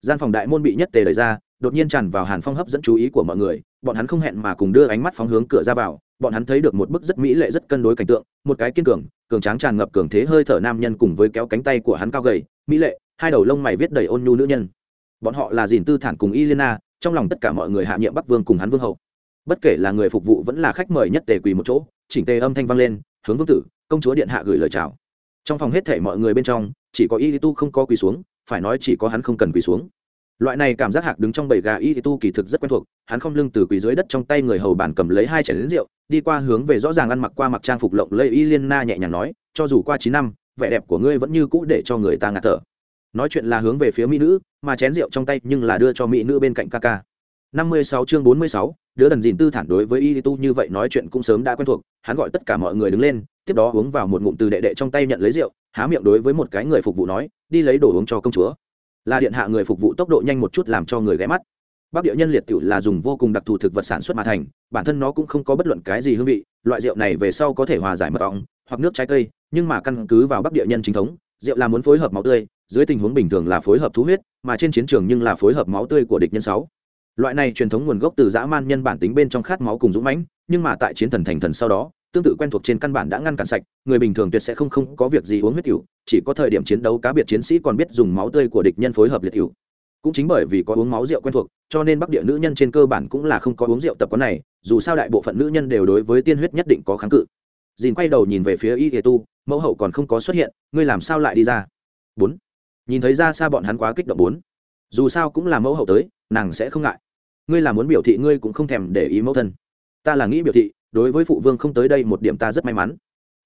Gian phòng đại môn bị nhất tề đẩy ra, đột nhiên tràn vào hàn phong hấp dẫn chú ý của mọi người, bọn hắn không hẹn mà cùng đưa ánh mắt phóng hướng cửa ra vào bọn hắn thấy được một bức rất mỹ lệ rất cân đối cảnh tượng, một cái kiên cường cường tráng tràn ngập cường thế hơi thở nam nhân cùng với kéo cánh tay của hắn cao gầy, mỹ lệ, hai đầu lông mày viết đầy ôn nhu nữ nhân. Bọn họ là dìn tư thản cùng y trong lòng tất cả mọi người hạ nhiệm bắc vương cùng hắn vương hậu. Bất kể là người phục vụ vẫn là khách mời nhất tề quỳ một chỗ, chỉnh tề âm thanh vang lên, hướng vương tử, công chúa điện hạ gửi lời chào. Trong phòng hết thể mọi người bên trong, chỉ có y tu không có quỳ xuống, phải nói chỉ có hắn không cần quỳ xuống loại này cảm giác hạc đứng trong bầy gà y tu kỳ thực rất quen thuộc, hắn không lưng từ quỳ dưới đất trong tay người hầu bản cầm lấy hai chén đến rượu, đi qua hướng về rõ ràng ăn mặc qua mặc trang phục lộng lây y liên na nhẹ nhàng nói, cho dù qua chín năm, vẻ đẹp của ngươi vẫn như cũ để cho người ta ngạt thở. Nói chuyện là hướng về phía mỹ nữ, mà chén rượu trong tay nhưng là đưa cho mỹ nữ bên cạnh ca ca. Năm mươi sáu chương bốn mươi sáu, đứa đần dìn tư thản đối với y tu như vậy nói chuyện cũng sớm đã quen thuộc, hắn gọi tất cả mọi người đứng lên, tiếp đó uống vào một ngụm từ đệ đệ trong tay nhận lấy rượu, há miệng đối với một cái người phục vụ nói, đi lấy đồ uống cho công chúa là điện hạ người phục vụ tốc độ nhanh một chút làm cho người ghé mắt. Bắc địa nhân liệt tiểu là dùng vô cùng đặc thù thực vật sản xuất mà thành, bản thân nó cũng không có bất luận cái gì hương vị, loại rượu này về sau có thể hòa giải mật ong, hoặc nước trái cây, nhưng mà căn cứ vào bắc địa nhân chính thống, rượu là muốn phối hợp máu tươi, dưới tình huống bình thường là phối hợp thú huyết, mà trên chiến trường nhưng là phối hợp máu tươi của địch nhân sáu. Loại này truyền thống nguồn gốc từ dã man nhân bản tính bên trong khát máu cùng dũng mãnh, nhưng mà tại chiến thần thành thần sau đó tương tự quen thuộc trên căn bản đã ngăn cản sạch, người bình thường tuyệt sẽ không không có việc gì uống huyết cựu chỉ có thời điểm chiến đấu cá biệt chiến sĩ còn biết dùng máu tươi của địch nhân phối hợp liệt cựu cũng chính bởi vì có uống máu rượu quen thuộc, cho nên bắc địa nữ nhân trên cơ bản cũng là không có uống rượu tập quán này, dù sao đại bộ phận nữ nhân đều đối với tiên huyết nhất định có kháng cự. Dìn quay đầu nhìn về phía y hề tu, mẫu hậu còn không có xuất hiện, ngươi làm sao lại đi ra? Bốn. Nhìn thấy ra xa bọn hắn quá kích động bốn. Dù sao cũng là mẫu hậu tới, nàng sẽ không ngại. Ngươi là muốn biểu thị ngươi cũng không thèm để ý mẫu thân. Ta là nghĩ biểu thị đối với phụ vương không tới đây một điểm ta rất may mắn.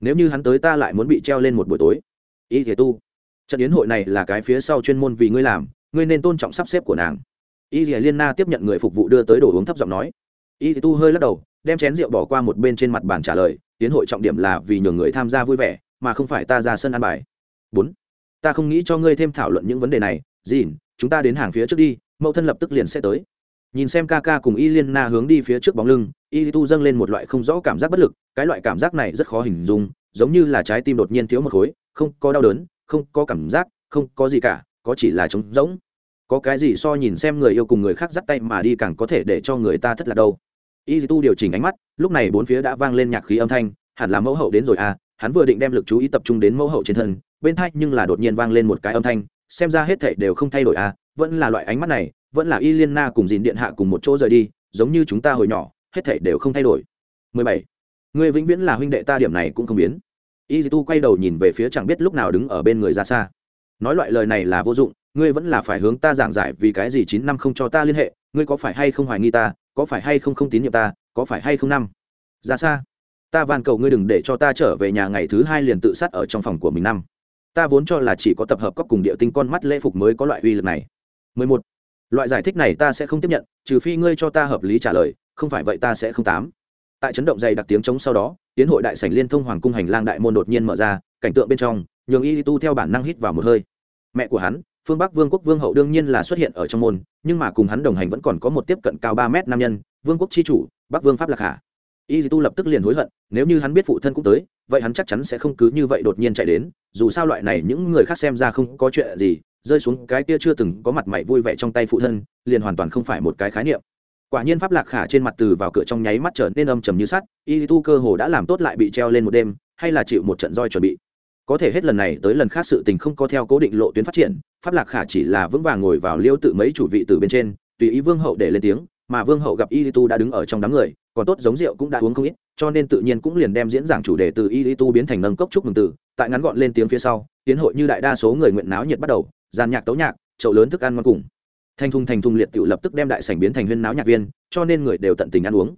Nếu như hắn tới ta lại muốn bị treo lên một buổi tối. Y thể tu, trận yến hội này là cái phía sau chuyên môn vì ngươi làm, ngươi nên tôn trọng sắp xếp của nàng. Y thể liên na tiếp nhận người phục vụ đưa tới đồ uống thấp giọng nói. Y thể tu hơi lắc đầu, đem chén rượu bỏ qua một bên trên mặt bàn trả lời, yến hội trọng điểm là vì nhường người tham gia vui vẻ, mà không phải ta ra sân ăn bài. Bốn, ta không nghĩ cho ngươi thêm thảo luận những vấn đề này. Dìn, chúng ta đến hàng phía trước đi, mẫu thân lập tức liền sẽ tới nhìn xem ca ca cùng y liên na hướng đi phía trước bóng lưng y tu dâng lên một loại không rõ cảm giác bất lực, cái loại cảm giác này rất khó hình dung, giống như là trái tim đột nhiên thiếu một khối, không có đau đớn, không có cảm giác, không có gì cả, có chỉ là trống rỗng. Có cái gì so nhìn xem người yêu cùng người khác dắt tay mà đi càng có thể để cho người ta thất lạc đâu. Y tu điều chỉnh ánh mắt, lúc này bốn phía đã vang lên nhạc khí âm thanh, hẳn là mẫu hậu đến rồi à hắn vừa định đem lực chú ý tập trung đến mẫu hậu trên thân, bên thai nhưng là đột nhiên vang lên một cái âm thanh, xem ra hết thảy đều không thay đổi à vẫn là loại ánh mắt này vẫn là y liên na cùng dìn điện hạ cùng một chỗ rời đi, giống như chúng ta hồi nhỏ, hết thảy đều không thay đổi. 17. người vĩnh viễn là huynh đệ ta, điểm này cũng không biến. Y tu quay đầu nhìn về phía chẳng biết lúc nào đứng ở bên người ra xa. Nói loại lời này là vô dụng, ngươi vẫn là phải hướng ta giảng giải vì cái gì chín năm không cho ta liên hệ, ngươi có phải hay không hoài nghi ta, có phải hay không không tín nhiệm ta, có phải hay không năm? Ra xa. Ta van cầu ngươi đừng để cho ta trở về nhà ngày thứ hai liền tự sát ở trong phòng của mình năm. Ta vốn cho là chỉ có tập hợp các cùng địa tinh con mắt lễ phục mới có loại uy lực này. 11 loại giải thích này ta sẽ không tiếp nhận, trừ phi ngươi cho ta hợp lý trả lời, không phải vậy ta sẽ không tám. Tại chấn động dày đặc tiếng trống sau đó, tiến hội đại sảnh liên thông hoàng cung hành lang đại môn đột nhiên mở ra, cảnh tượng bên trong, nhường y tu theo bản năng hít vào một hơi. Mẹ của hắn, phương bắc vương quốc vương hậu đương nhiên là xuất hiện ở trong môn, nhưng mà cùng hắn đồng hành vẫn còn có một tiếp cận cao ba mét nam nhân, vương quốc chi chủ, bắc vương pháp lạc hà. Y tu lập tức liền hối hận, nếu như hắn biết phụ thân cũng tới, vậy hắn chắc chắn sẽ không cứ như vậy đột nhiên chạy đến, dù sao loại này những người khác xem ra không có chuyện gì rơi xuống cái kia chưa từng có mặt mày vui vẻ trong tay phụ thân, liền hoàn toàn không phải một cái khái niệm. Quả nhiên pháp lạc khả trên mặt từ vào cửa trong nháy mắt trở nên âm trầm như sắt, y tu cơ hồ đã làm tốt lại bị treo lên một đêm, hay là chịu một trận roi chuẩn bị. Có thể hết lần này tới lần khác sự tình không có theo cố định lộ tuyến phát triển, pháp lạc khả chỉ là vững vàng ngồi vào liêu tự mấy chủ vị từ bên trên, tùy ý vương hậu để lên tiếng, mà vương hậu gặp y tu đã đứng ở trong đám người, còn tốt giống rượu cũng đã uống không ít, cho nên tự nhiên cũng liền đem diễn giảng chủ đề từ y tu biến thành nâng cốc chúc mừng tử tại ngắn gọn lên tiếng phía sau, tiến hội như đại đa số người nguyện náo nhiệt bắt đầu giàn nhạc tấu nhạc, chậu lớn thức ăn ngon cùng. Thanh thung thành thung liệt tự lập tức đem đại sảnh biến thành huyên náo nhạc viên, cho nên người đều tận tình ăn uống.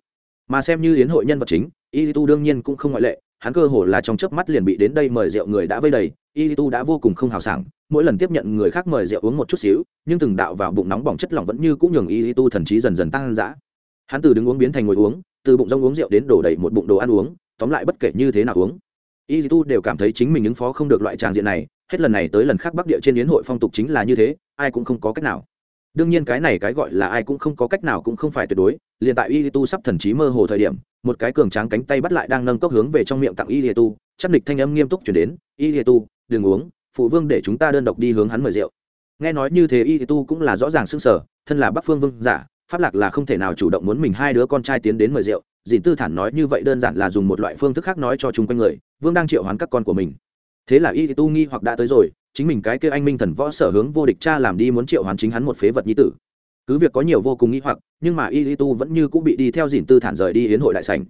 Mà xem như yến hội nhân vật chính y tu đương nhiên cũng không ngoại lệ, hắn cơ hồ là trong chớp mắt liền bị đến đây mời rượu người đã vây đầy y tu đã vô cùng không hào sảng, mỗi lần tiếp nhận người khác mời rượu uống một chút xíu, nhưng từng đạo vào bụng nóng bỏng chất lỏng vẫn như cũng nhường y tu thần trí dần dần tăng dã. Hắn từ đứng uống biến thành ngồi uống, từ bụng rông uống rượu đến đổ đầy một bụng đồ ăn uống, tóm lại bất kể như thế nào uống y tu đều cảm thấy chính mình ứng phó không được loại tràng diện này, hết lần này tới lần khác bắc địa trên yến hội phong tục chính là như thế, ai cũng không có cách nào. Đương nhiên cái này cái gọi là ai cũng không có cách nào cũng không phải tuyệt đối, liền tại y tu sắp thần trí mơ hồ thời điểm, một cái cường tráng cánh tay bắt lại đang nâng cốc hướng về trong miệng tặng y tu, chắc địch thanh âm nghiêm túc chuyển đến, y tu, đừng uống, phụ vương để chúng ta đơn độc đi hướng hắn mời rượu. Nghe nói như thế y tu cũng là rõ ràng s ư sở thân là bắc phương vương giả, pháp lạc là không thể nào chủ động muốn mình hai đứa con trai tiến đến mời rượu dìn tư thản nói như vậy đơn giản là dùng một loại phương thức khác nói cho chung quanh người, vương đang triệu hoán các con của mình. Thế là y tu nghi hoặc đã tới rồi, chính mình cái kia anh minh thần võ sở hướng vô địch cha làm đi muốn triệu hoán chính hắn một phế vật nhi tử. Cứ việc có nhiều vô cùng nghi hoặc, nhưng mà y tu vẫn như cũng bị đi theo dìn tư thản rời đi hiến hội đại sảnh.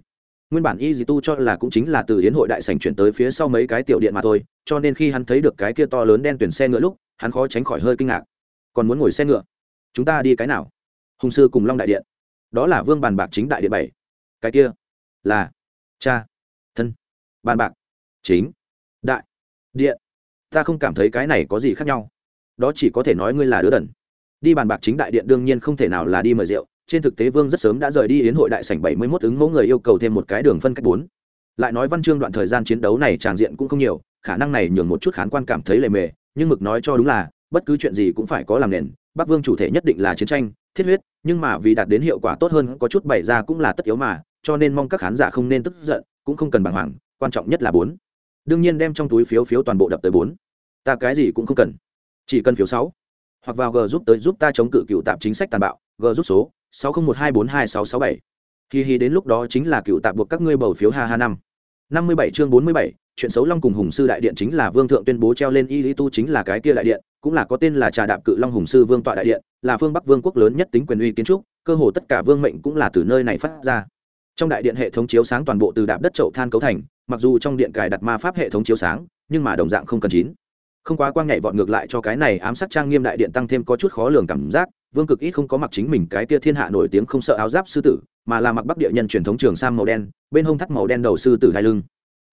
Nguyên bản y tu cho là cũng chính là từ hiến hội đại sảnh chuyển tới phía sau mấy cái tiểu điện mà thôi, cho nên khi hắn thấy được cái kia to lớn đen tuyển xe ngựa lúc, hắn khó tránh khỏi hơi kinh ngạc. Còn muốn ngồi xe ngựa? Chúng ta đi cái nào? Hùng sư cùng long đại điện. Đó là vương bàn bạc chính đại điện bảy cái kia là cha, thân, bàn bạc, chính, đại, điện. Ta không cảm thấy cái này có gì khác nhau. Đó chỉ có thể nói ngươi là đứa đần. Đi bàn bạc chính đại điện đương nhiên không thể nào là đi mời rượu. Trên thực tế vương rất sớm đã rời đi yến hội đại sảnh bảy mươi 71 ứng mẫu người yêu cầu thêm một cái đường phân cách bốn. Lại nói văn chương đoạn thời gian chiến đấu này tràn diện cũng không nhiều, khả năng này nhường một chút khán quan cảm thấy lề mề, nhưng mực nói cho đúng là, bất cứ chuyện gì cũng phải có làm nền. Bắc vương chủ thể nhất định là chiến tranh thiết huyết, nhưng mà vì đạt đến hiệu quả tốt hơn có chút bày ra cũng là tất yếu mà, cho nên mong các khán giả không nên tức giận, cũng không cần bàng hoàng, quan trọng nhất là bốn. Đương nhiên đem trong túi phiếu phiếu toàn bộ đập tới bốn. Ta cái gì cũng không cần. Chỉ cần phiếu sáu. Hoặc vào g giúp tới giúp ta chống cự cựu tạp chính sách tàn bạo, g giúp số, sáu không một hai bốn hai sáu sáu bảy. Khi hi đến lúc đó chính là cựu tạp buộc các ngươi bầu phiếu ha ha năm năm mươi bảy chương bốn mươi bảy, chuyện xấu long cùng hùng sư đại điện chính là vương thượng tuyên bố treo lên y lý tu chính là cái kia đại điện, cũng là có tên là trà đạp cự long hùng sư vương tọa đại điện, là phương bắc vương quốc lớn nhất tính quyền uy kiến trúc, cơ hồ tất cả vương mệnh cũng là từ nơi này phát ra. Trong đại điện hệ thống chiếu sáng toàn bộ từ đạp đất chậu than cấu thành, mặc dù trong điện cài đặt ma pháp hệ thống chiếu sáng, nhưng mà đồng dạng không cần chín không quá quang nhảy vọt ngược lại cho cái này ám sát trang nghiêm đại điện tăng thêm có chút khó lường cảm giác, vương cực ít không có mặc chính mình cái kia thiên hạ nổi tiếng không sợ áo giáp sư tử, mà là mặc bắc địa nhân truyền thống trường sam màu đen, bên hông thắt màu đen đầu sư tử đai lưng.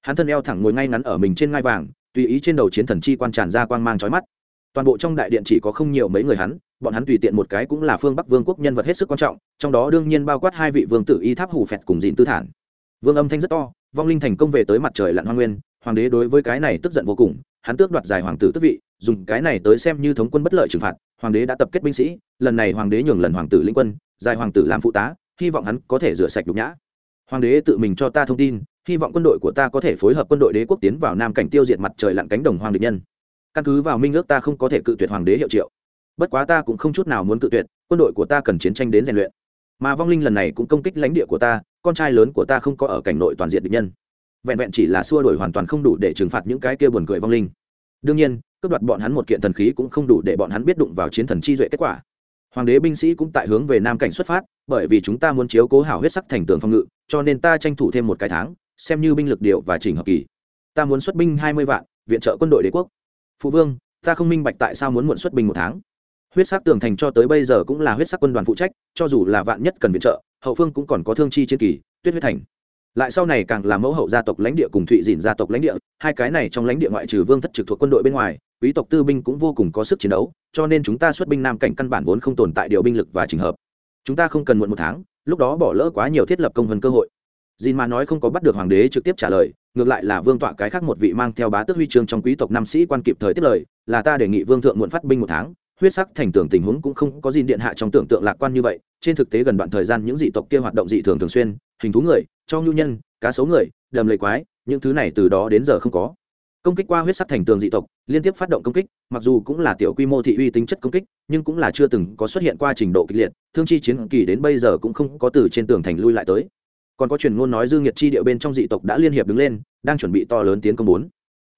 Hắn thân eo thẳng ngồi ngay ngắn ở mình trên ngai vàng, tùy ý trên đầu chiến thần chi quan tràn ra quang mang trói mắt. Toàn bộ trong đại điện chỉ có không nhiều mấy người hắn, bọn hắn tùy tiện một cái cũng là phương bắc vương quốc nhân vật hết sức quan trọng, trong đó đương nhiên bao quát hai vị vương tử y tháp hủ phẹt cùng dịn tư thản. Vương âm thanh rất to, vong linh thành công về tới mặt trời lặn hoa nguyên, hoàng đế đối với cái này tức giận vô cùng hắn tước đoạt giải hoàng tử tước vị, dùng cái này tới xem như thống quân bất lợi trừng phạt, hoàng đế đã tập kết binh sĩ, lần này hoàng đế nhường lần hoàng tử lĩnh quân, giải hoàng tử làm phụ tá, hy vọng hắn có thể rửa sạch nhục nhã. Hoàng đế tự mình cho ta thông tin, hy vọng quân đội của ta có thể phối hợp quân đội đế quốc tiến vào nam cảnh tiêu diệt mặt trời lặn cánh đồng hoàng địch nhân. Căn cứ vào minh ước ta không có thể cự tuyệt hoàng đế hiệu triệu. Bất quá ta cũng không chút nào muốn cự tuyệt, quân đội của ta cần chiến tranh đến rèn luyện. Mà vong linh lần này cũng công kích lãnh địa của ta, con trai lớn của ta không có ở cảnh nội toàn diện địch nhân vẹn vẹn chỉ là xua đổi hoàn toàn không đủ để trừng phạt những cái kia buồn cười vong linh. Đương nhiên, cướp đoạt bọn hắn một kiện thần khí cũng không đủ để bọn hắn biết đụng vào chiến thần chi duệ kết quả. Hoàng đế binh sĩ cũng tại hướng về nam cảnh xuất phát, bởi vì chúng ta muốn chiếu cố hảo huyết sắc thành tường phòng ngự, cho nên ta tranh thủ thêm một cái tháng, xem như binh lực điều và chỉnh hợp kỳ. Ta muốn xuất binh hai mươi vạn, viện trợ quân đội đế quốc. Phụ vương, ta không minh bạch tại sao muốn muộn xuất binh một tháng. Huyết sắc tường thành cho tới bây giờ cũng là huyết sắc quân đoàn phụ trách, cho dù là vạn nhất cần viện trợ, hậu phương cũng còn có thương chi chiến kỳ, tuyết huyết thành lại sau này càng là mẫu hậu gia tộc lãnh địa cùng thụy dìn gia tộc lãnh địa, hai cái này trong lãnh địa ngoại trừ vương thất trực thuộc quân đội bên ngoài, quý tộc tư binh cũng vô cùng có sức chiến đấu, cho nên chúng ta xuất binh nam cảnh căn bản vốn không tồn tại điều binh lực và trình hợp. Chúng ta không cần muộn một tháng, lúc đó bỏ lỡ quá nhiều thiết lập công vân cơ hội. Dìn mà nói không có bắt được hoàng đế trực tiếp trả lời, ngược lại là vương tọa cái khác một vị mang theo bá tước huy chương trong quý tộc nam sĩ quan kịp thời tiếp lời, là ta đề nghị vương thượng muộn phát binh một tháng, huyết sắc thành tưởng tình huống cũng không có gì điện hạ trong tưởng tượng lạc quan như vậy, trên thực tế gần đoạn thời gian những dị tộc kia hoạt động dị thường thường xuyên hình thú người, cho nhu nhân, cá sấu người, đầm lầy quái, những thứ này từ đó đến giờ không có. Công kích qua huyết sắc thành tường dị tộc, liên tiếp phát động công kích, mặc dù cũng là tiểu quy mô thị uy tính chất công kích, nhưng cũng là chưa từng có xuất hiện qua trình độ kịch liệt, thương chi chiến kỳ đến bây giờ cũng không có từ trên tường thành lui lại tới. Còn có truyền ngôn nói dương nhiệt chi địa bên trong dị tộc đã liên hiệp đứng lên, đang chuẩn bị to lớn tiến công bốn.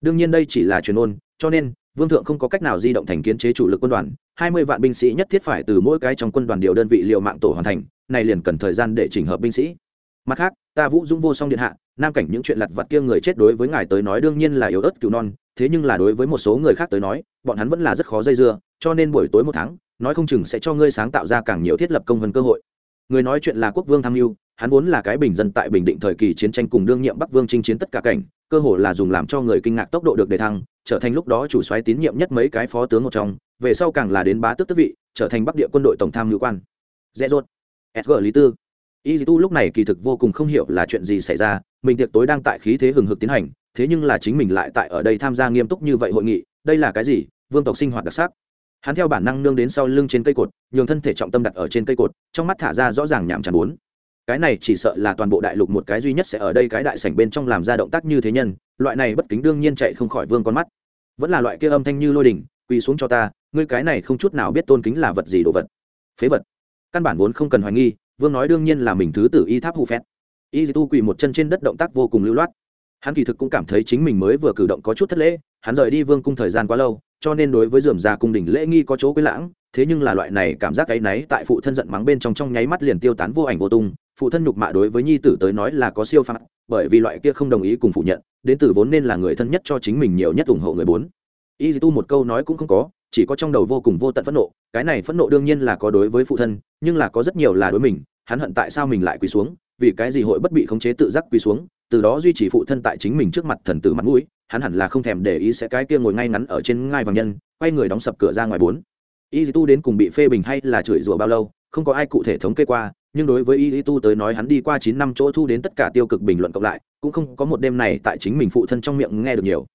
Đương nhiên đây chỉ là truyền ngôn, cho nên, vương thượng không có cách nào di động thành kiến chế chủ lực quân đoàn, hai mươi vạn binh sĩ nhất thiết phải từ mỗi cái trong quân đoàn điều đơn vị liệu mạng tổ hoàn thành, này liền cần thời gian để chỉnh hợp binh sĩ mặt khác, ta vũ dũng vô song điện hạ, nam cảnh những chuyện lặt vặt kia người chết đối với ngài tới nói đương nhiên là yếu ớt cứu non, thế nhưng là đối với một số người khác tới nói, bọn hắn vẫn là rất khó dây dưa, cho nên buổi tối một tháng, nói không chừng sẽ cho ngươi sáng tạo ra càng nhiều thiết lập công vân cơ hội. Người nói chuyện là quốc vương tham mưu, hắn vốn là cái bình dân tại bình định thời kỳ chiến tranh cùng đương nhiệm bắc vương chinh chiến tất cả cảnh, cơ hội là dùng làm cho người kinh ngạc tốc độ được đề thăng, trở thành lúc đó chủ soái tín nhiệm nhất mấy cái phó tướng một trong, về sau càng là đến bá tước tước vị, trở thành bắc địa quân đội tổng tham mưu quan. Dễ dốt sg lý tư y tu lúc này kỳ thực vô cùng không hiểu là chuyện gì xảy ra, mình tiệc tối đang tại khí thế hừng hực tiến hành, thế nhưng là chính mình lại tại ở đây tham gia nghiêm túc như vậy hội nghị, đây là cái gì? Vương tộc sinh hoạt đặc sắc. Hắn theo bản năng nương đến sau lưng trên cây cột, nhường thân thể trọng tâm đặt ở trên cây cột, trong mắt thả ra rõ ràng nhảm chán bốn. Cái này chỉ sợ là toàn bộ đại lục một cái duy nhất sẽ ở đây cái đại sảnh bên trong làm ra động tác như thế nhân, loại này bất kính đương nhiên chạy không khỏi vương con mắt. Vẫn là loại kia âm thanh như lôi đình, quỳ xuống cho ta, ngươi cái này không chút nào biết tôn kính là vật gì đồ vật. Phế vật. Căn bản vốn không cần hoài nghi vương nói đương nhiên là mình thứ tử y tháp hù phét. Y tu quỳ một chân trên đất động tác vô cùng lưu loát. Hắn kỳ thực cũng cảm thấy chính mình mới vừa cử động có chút thất lễ, hắn rời đi vương cung thời gian quá lâu, cho nên đối với dườm già cung đình lễ nghi có chỗ quấy lãng, thế nhưng là loại này cảm giác áy náy tại phụ thân giận mắng bên trong trong nháy mắt liền tiêu tán vô ảnh vô tung, phụ thân nhục mạ đối với nhi tử tới nói là có siêu phạt, bởi vì loại kia không đồng ý cùng phủ nhận, đến từ vốn nên là người thân nhất cho chính mình nhiều nhất ủng hộ người bốn. Y tu một câu nói cũng không có chỉ có trong đầu vô cùng vô tận phẫn nộ, cái này phẫn nộ đương nhiên là có đối với phụ thân, nhưng là có rất nhiều là đối mình, hắn hận tại sao mình lại quỳ xuống, vì cái gì hội bất bị khống chế tự giác quỳ xuống, từ đó duy trì phụ thân tại chính mình trước mặt thần tử mặt mũi, hắn hẳn là không thèm để ý sẽ cái kia ngồi ngay ngắn ở trên ngai vàng nhân, quay người đóng sập cửa ra ngoài bốn. Y tu đến cùng bị phê bình hay là chửi rủa bao lâu, không có ai cụ thể thống kê qua, nhưng đối với y tu tới nói hắn đi qua chín năm chỗ thu đến tất cả tiêu cực bình luận cộng lại, cũng không có một đêm này tại chính mình phụ thân trong miệng nghe được nhiều.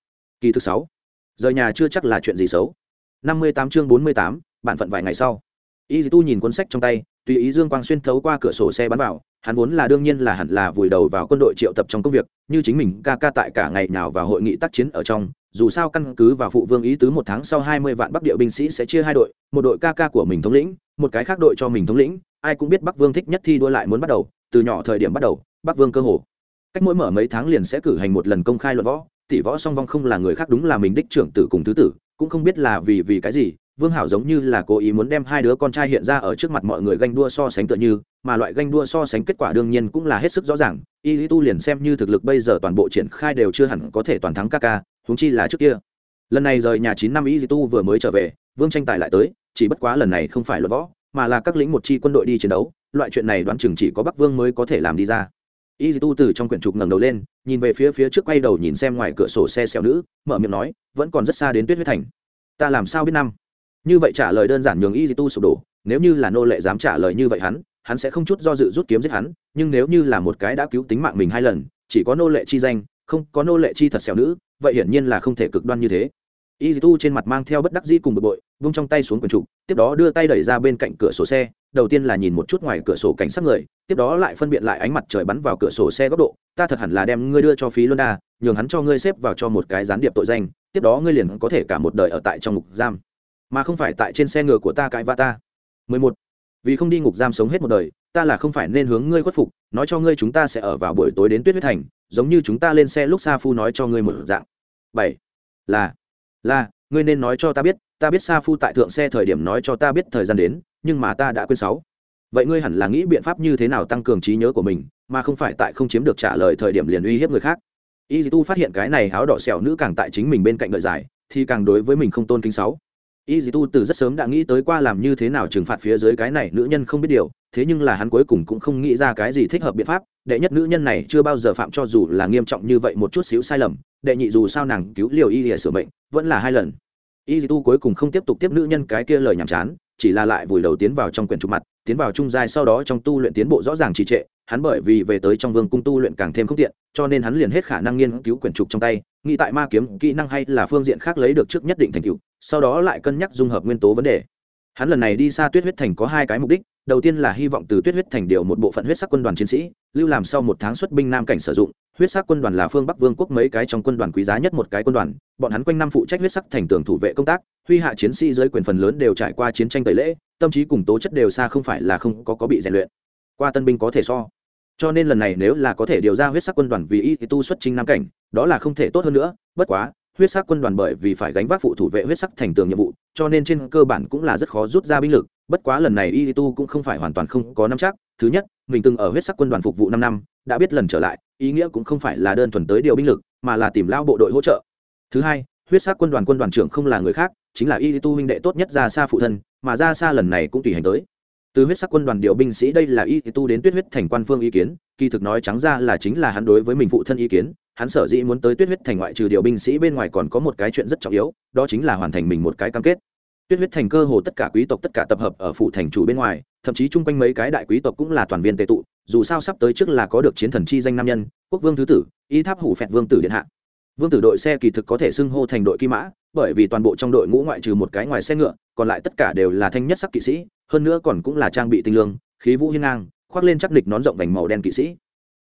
Kỳ thứ sáu, rời nhà chưa chắc là chuyện gì xấu năm mươi tám chương bốn mươi tám bạn phận vài ngày sau. Y tu nhìn cuốn sách trong tay, tùy ý dương quang xuyên thấu qua cửa sổ xe bắn vào, hắn vốn là đương nhiên là hẳn là vùi đầu vào quân đội triệu tập trong công việc, như chính mình ca ca tại cả ngày nào vào hội nghị tác chiến ở trong, dù sao căn cứ và phụ vương ý tứ một tháng sau hai mươi vạn bắc địa binh sĩ sẽ chia hai đội, một đội ca ca của mình thống lĩnh, một cái khác đội cho mình thống lĩnh, ai cũng biết bắc vương thích nhất thi đua lại muốn bắt đầu, từ nhỏ thời điểm bắt đầu, bắc vương cơ hồ. Cách mỗi mở mấy tháng liền sẽ cử hành một lần công khai luận võ, tỷ võ song vong không là người khác đúng là mình đích trưởng tử cùng thứ tử cũng không biết là vì vì cái gì, vương hảo giống như là cố ý muốn đem hai đứa con trai hiện ra ở trước mặt mọi người ganh đua so sánh tựa như, mà loại ganh đua so sánh kết quả đương nhiên cũng là hết sức rõ ràng, y lý tu liền xem như thực lực bây giờ toàn bộ triển khai đều chưa hẳn có thể toàn thắng các ca húng chi là trước kia. Lần này rời nhà chín năm y lý tu vừa mới trở về, vương tranh tài lại tới, chỉ bất quá lần này không phải luật võ, mà là các lĩnh một chi quân đội đi chiến đấu, loại chuyện này đoán chừng chỉ có bắc vương mới có thể làm đi ra y lý tu từ trong quyển trục ngẩng đầu lên, nhìn về phía phía trước quay đầu nhìn xem ngoài cửa sổ xe xẻo nữ, mở miệng nói, vẫn còn rất xa đến tuyết huyết thành. Ta làm sao biết năm? Như vậy trả lời đơn giản nhường y di tu sụp đổ, nếu như là nô lệ dám trả lời như vậy hắn hắn sẽ không chút do dự rút kiếm giết hắn, nhưng nếu như là một cái đã cứu tính mạng mình hai lần, chỉ có nô lệ chi danh, không có nô lệ chi thật xẻo nữ, vậy hiển nhiên là không thể cực đoan như thế y dì tu trên mặt mang theo bất đắc dĩ cùng bực bội, vung trong tay xuống quần trục tiếp đó đưa tay đẩy ra bên cạnh cửa sổ xe, đầu tiên là nhìn một chút ngoài cửa sổ cảnh sát người, tiếp đó lại phân biệt lại ánh mặt trời bắn vào cửa sổ xe góc độ, ta thật hẳn là đem ngươi đưa cho phí luân đa, nhường hắn cho ngươi xếp vào cho một cái gián điệp tội danh, tiếp đó ngươi liền có thể cả một đời ở tại trong ngục giam. Mà không phải tại trên xe ngựa của ta cãi va ta. 11. vì không đi ngục giam sống hết một đời, ta là không phải nên hướng ngươi khuất phục, nói cho ngươi chúng ta sẽ ở vào buổi tối đến tuyết huyết thành, giống như chúng ta lên xe lúc sa phu nói cho ngươi một dạng. Bảy. Là là, ngươi nên nói cho ta biết ta biết sa phu tại thượng xe thời điểm nói cho ta biết thời gian đến, nhưng mà ta đã quên sáu. Vậy ngươi hẳn là nghĩ biện pháp như thế nào tăng cường trí nhớ của mình, mà không phải tại không chiếm được trả lời thời điểm liền uy hiếp người khác? Y tu phát hiện cái này áo đỏ sẹo nữ càng tại chính mình bên cạnh đợi giải thì càng đối với mình không tôn kính sáu y dì tu từ rất sớm đã nghĩ tới qua làm như thế nào trừng phạt phía dưới cái này nữ nhân không biết điều, thế nhưng là hắn cuối cùng cũng không nghĩ ra cái gì thích hợp biện pháp. Đệ nhất nữ nhân này chưa bao giờ phạm cho dù là nghiêm trọng như vậy một chút xíu sai lầm, đệ nhị dù sao nàng cứu liều y lìa sửa bệnh vẫn là hai lần. Y dì tu cuối cùng không tiếp tục tiếp nữ nhân cái kia lời nhảm chán, chỉ là lại vùi đầu tiến vào trong quyển trục mặt, tiến vào trung giai sau đó trong tu luyện tiến bộ rõ ràng trì trệ, hắn bởi vì về tới trong vương cung tu luyện càng thêm không tiện, cho nên hắn liền hết khả năng nghiên cứu quyển trục trong tay nghĩ tại ma kiếm kỹ năng hay là phương diện khác lấy được trước nhất định thành tựu sau đó lại cân nhắc dung hợp nguyên tố vấn đề. Hắn lần này đi xa tuyết huyết thành có hai cái mục đích đầu tiên là hy vọng từ tuyết huyết thành điều một bộ phận huyết sắc quân đoàn chiến sĩ lưu làm sau một tháng xuất binh nam cảnh sử dụng. Huyết sắc quân đoàn là phương bắc vương quốc mấy cái trong quân đoàn quý giá nhất một cái quân đoàn bọn hắn quanh năm phụ trách huyết sắc thành tường thủ vệ công tác huy hạ chiến sĩ dưới quyền phần lớn đều trải qua chiến tranh tẩy lễ tâm trí cùng tố chất đều xa không phải là không có, có bị rèn luyện. Qua tân binh có thể so cho nên lần này nếu là có thể điều ra huyết sắc quân đoàn vì y tu xuất trình nam cảnh, đó là không thể tốt hơn nữa, bất quá, huyết sắc quân đoàn bởi vì phải gánh vác phụ thủ vệ huyết sắc thành tường nhiệm vụ, cho nên trên cơ bản cũng là rất khó rút ra binh lực, bất quá lần này y tu cũng không phải hoàn toàn không có nắm chắc. Thứ nhất, mình từng ở huyết sắc quân đoàn phục vụ năm năm, đã biết lần trở lại, ý nghĩa cũng không phải là đơn thuần tới điều binh lực, mà là tìm lao bộ đội hỗ trợ. Thứ hai, huyết sắc quân đoàn quân đoàn trưởng không là người khác, chính là y tu huynh đệ tốt nhất ra xa phụ thân, mà ra xa lần này cũng tùy hành tới từ huyết sắc quân đoàn điều binh sĩ đây là y tu đến tuyết huyết thành quan phương ý kiến, kỳ thực nói trắng ra là chính là hắn đối với mình phụ thân ý kiến, hắn sở dĩ muốn tới tuyết huyết thành ngoại trừ điều binh sĩ bên ngoài còn có một cái chuyện rất trọng yếu, đó chính là hoàn thành mình một cái cam kết. Tuyết huyết thành cơ hồ tất cả quý tộc, tất cả tập hợp ở phụ thành chủ bên ngoài, thậm chí chung quanh mấy cái đại quý tộc cũng là toàn viên tệ tụ, dù sao sắp tới trước là có được chiến thần chi danh nam nhân, quốc vương thứ tử, y tháp hủ phẹt vương tử điện hạ vương tử đội xe kỳ thực có thể xưng hô thành đội kỵ mã, bởi vì toàn bộ trong đội ngũ ngoại trừ một cái ngoài xe ngựa, còn lại tất cả đều là thanh nhất sắc kỵ sĩ, hơn nữa còn cũng là trang bị tinh lương, khí vũ hiên ngang, khoác lên chắc địch nón rộng vành màu đen kỵ sĩ.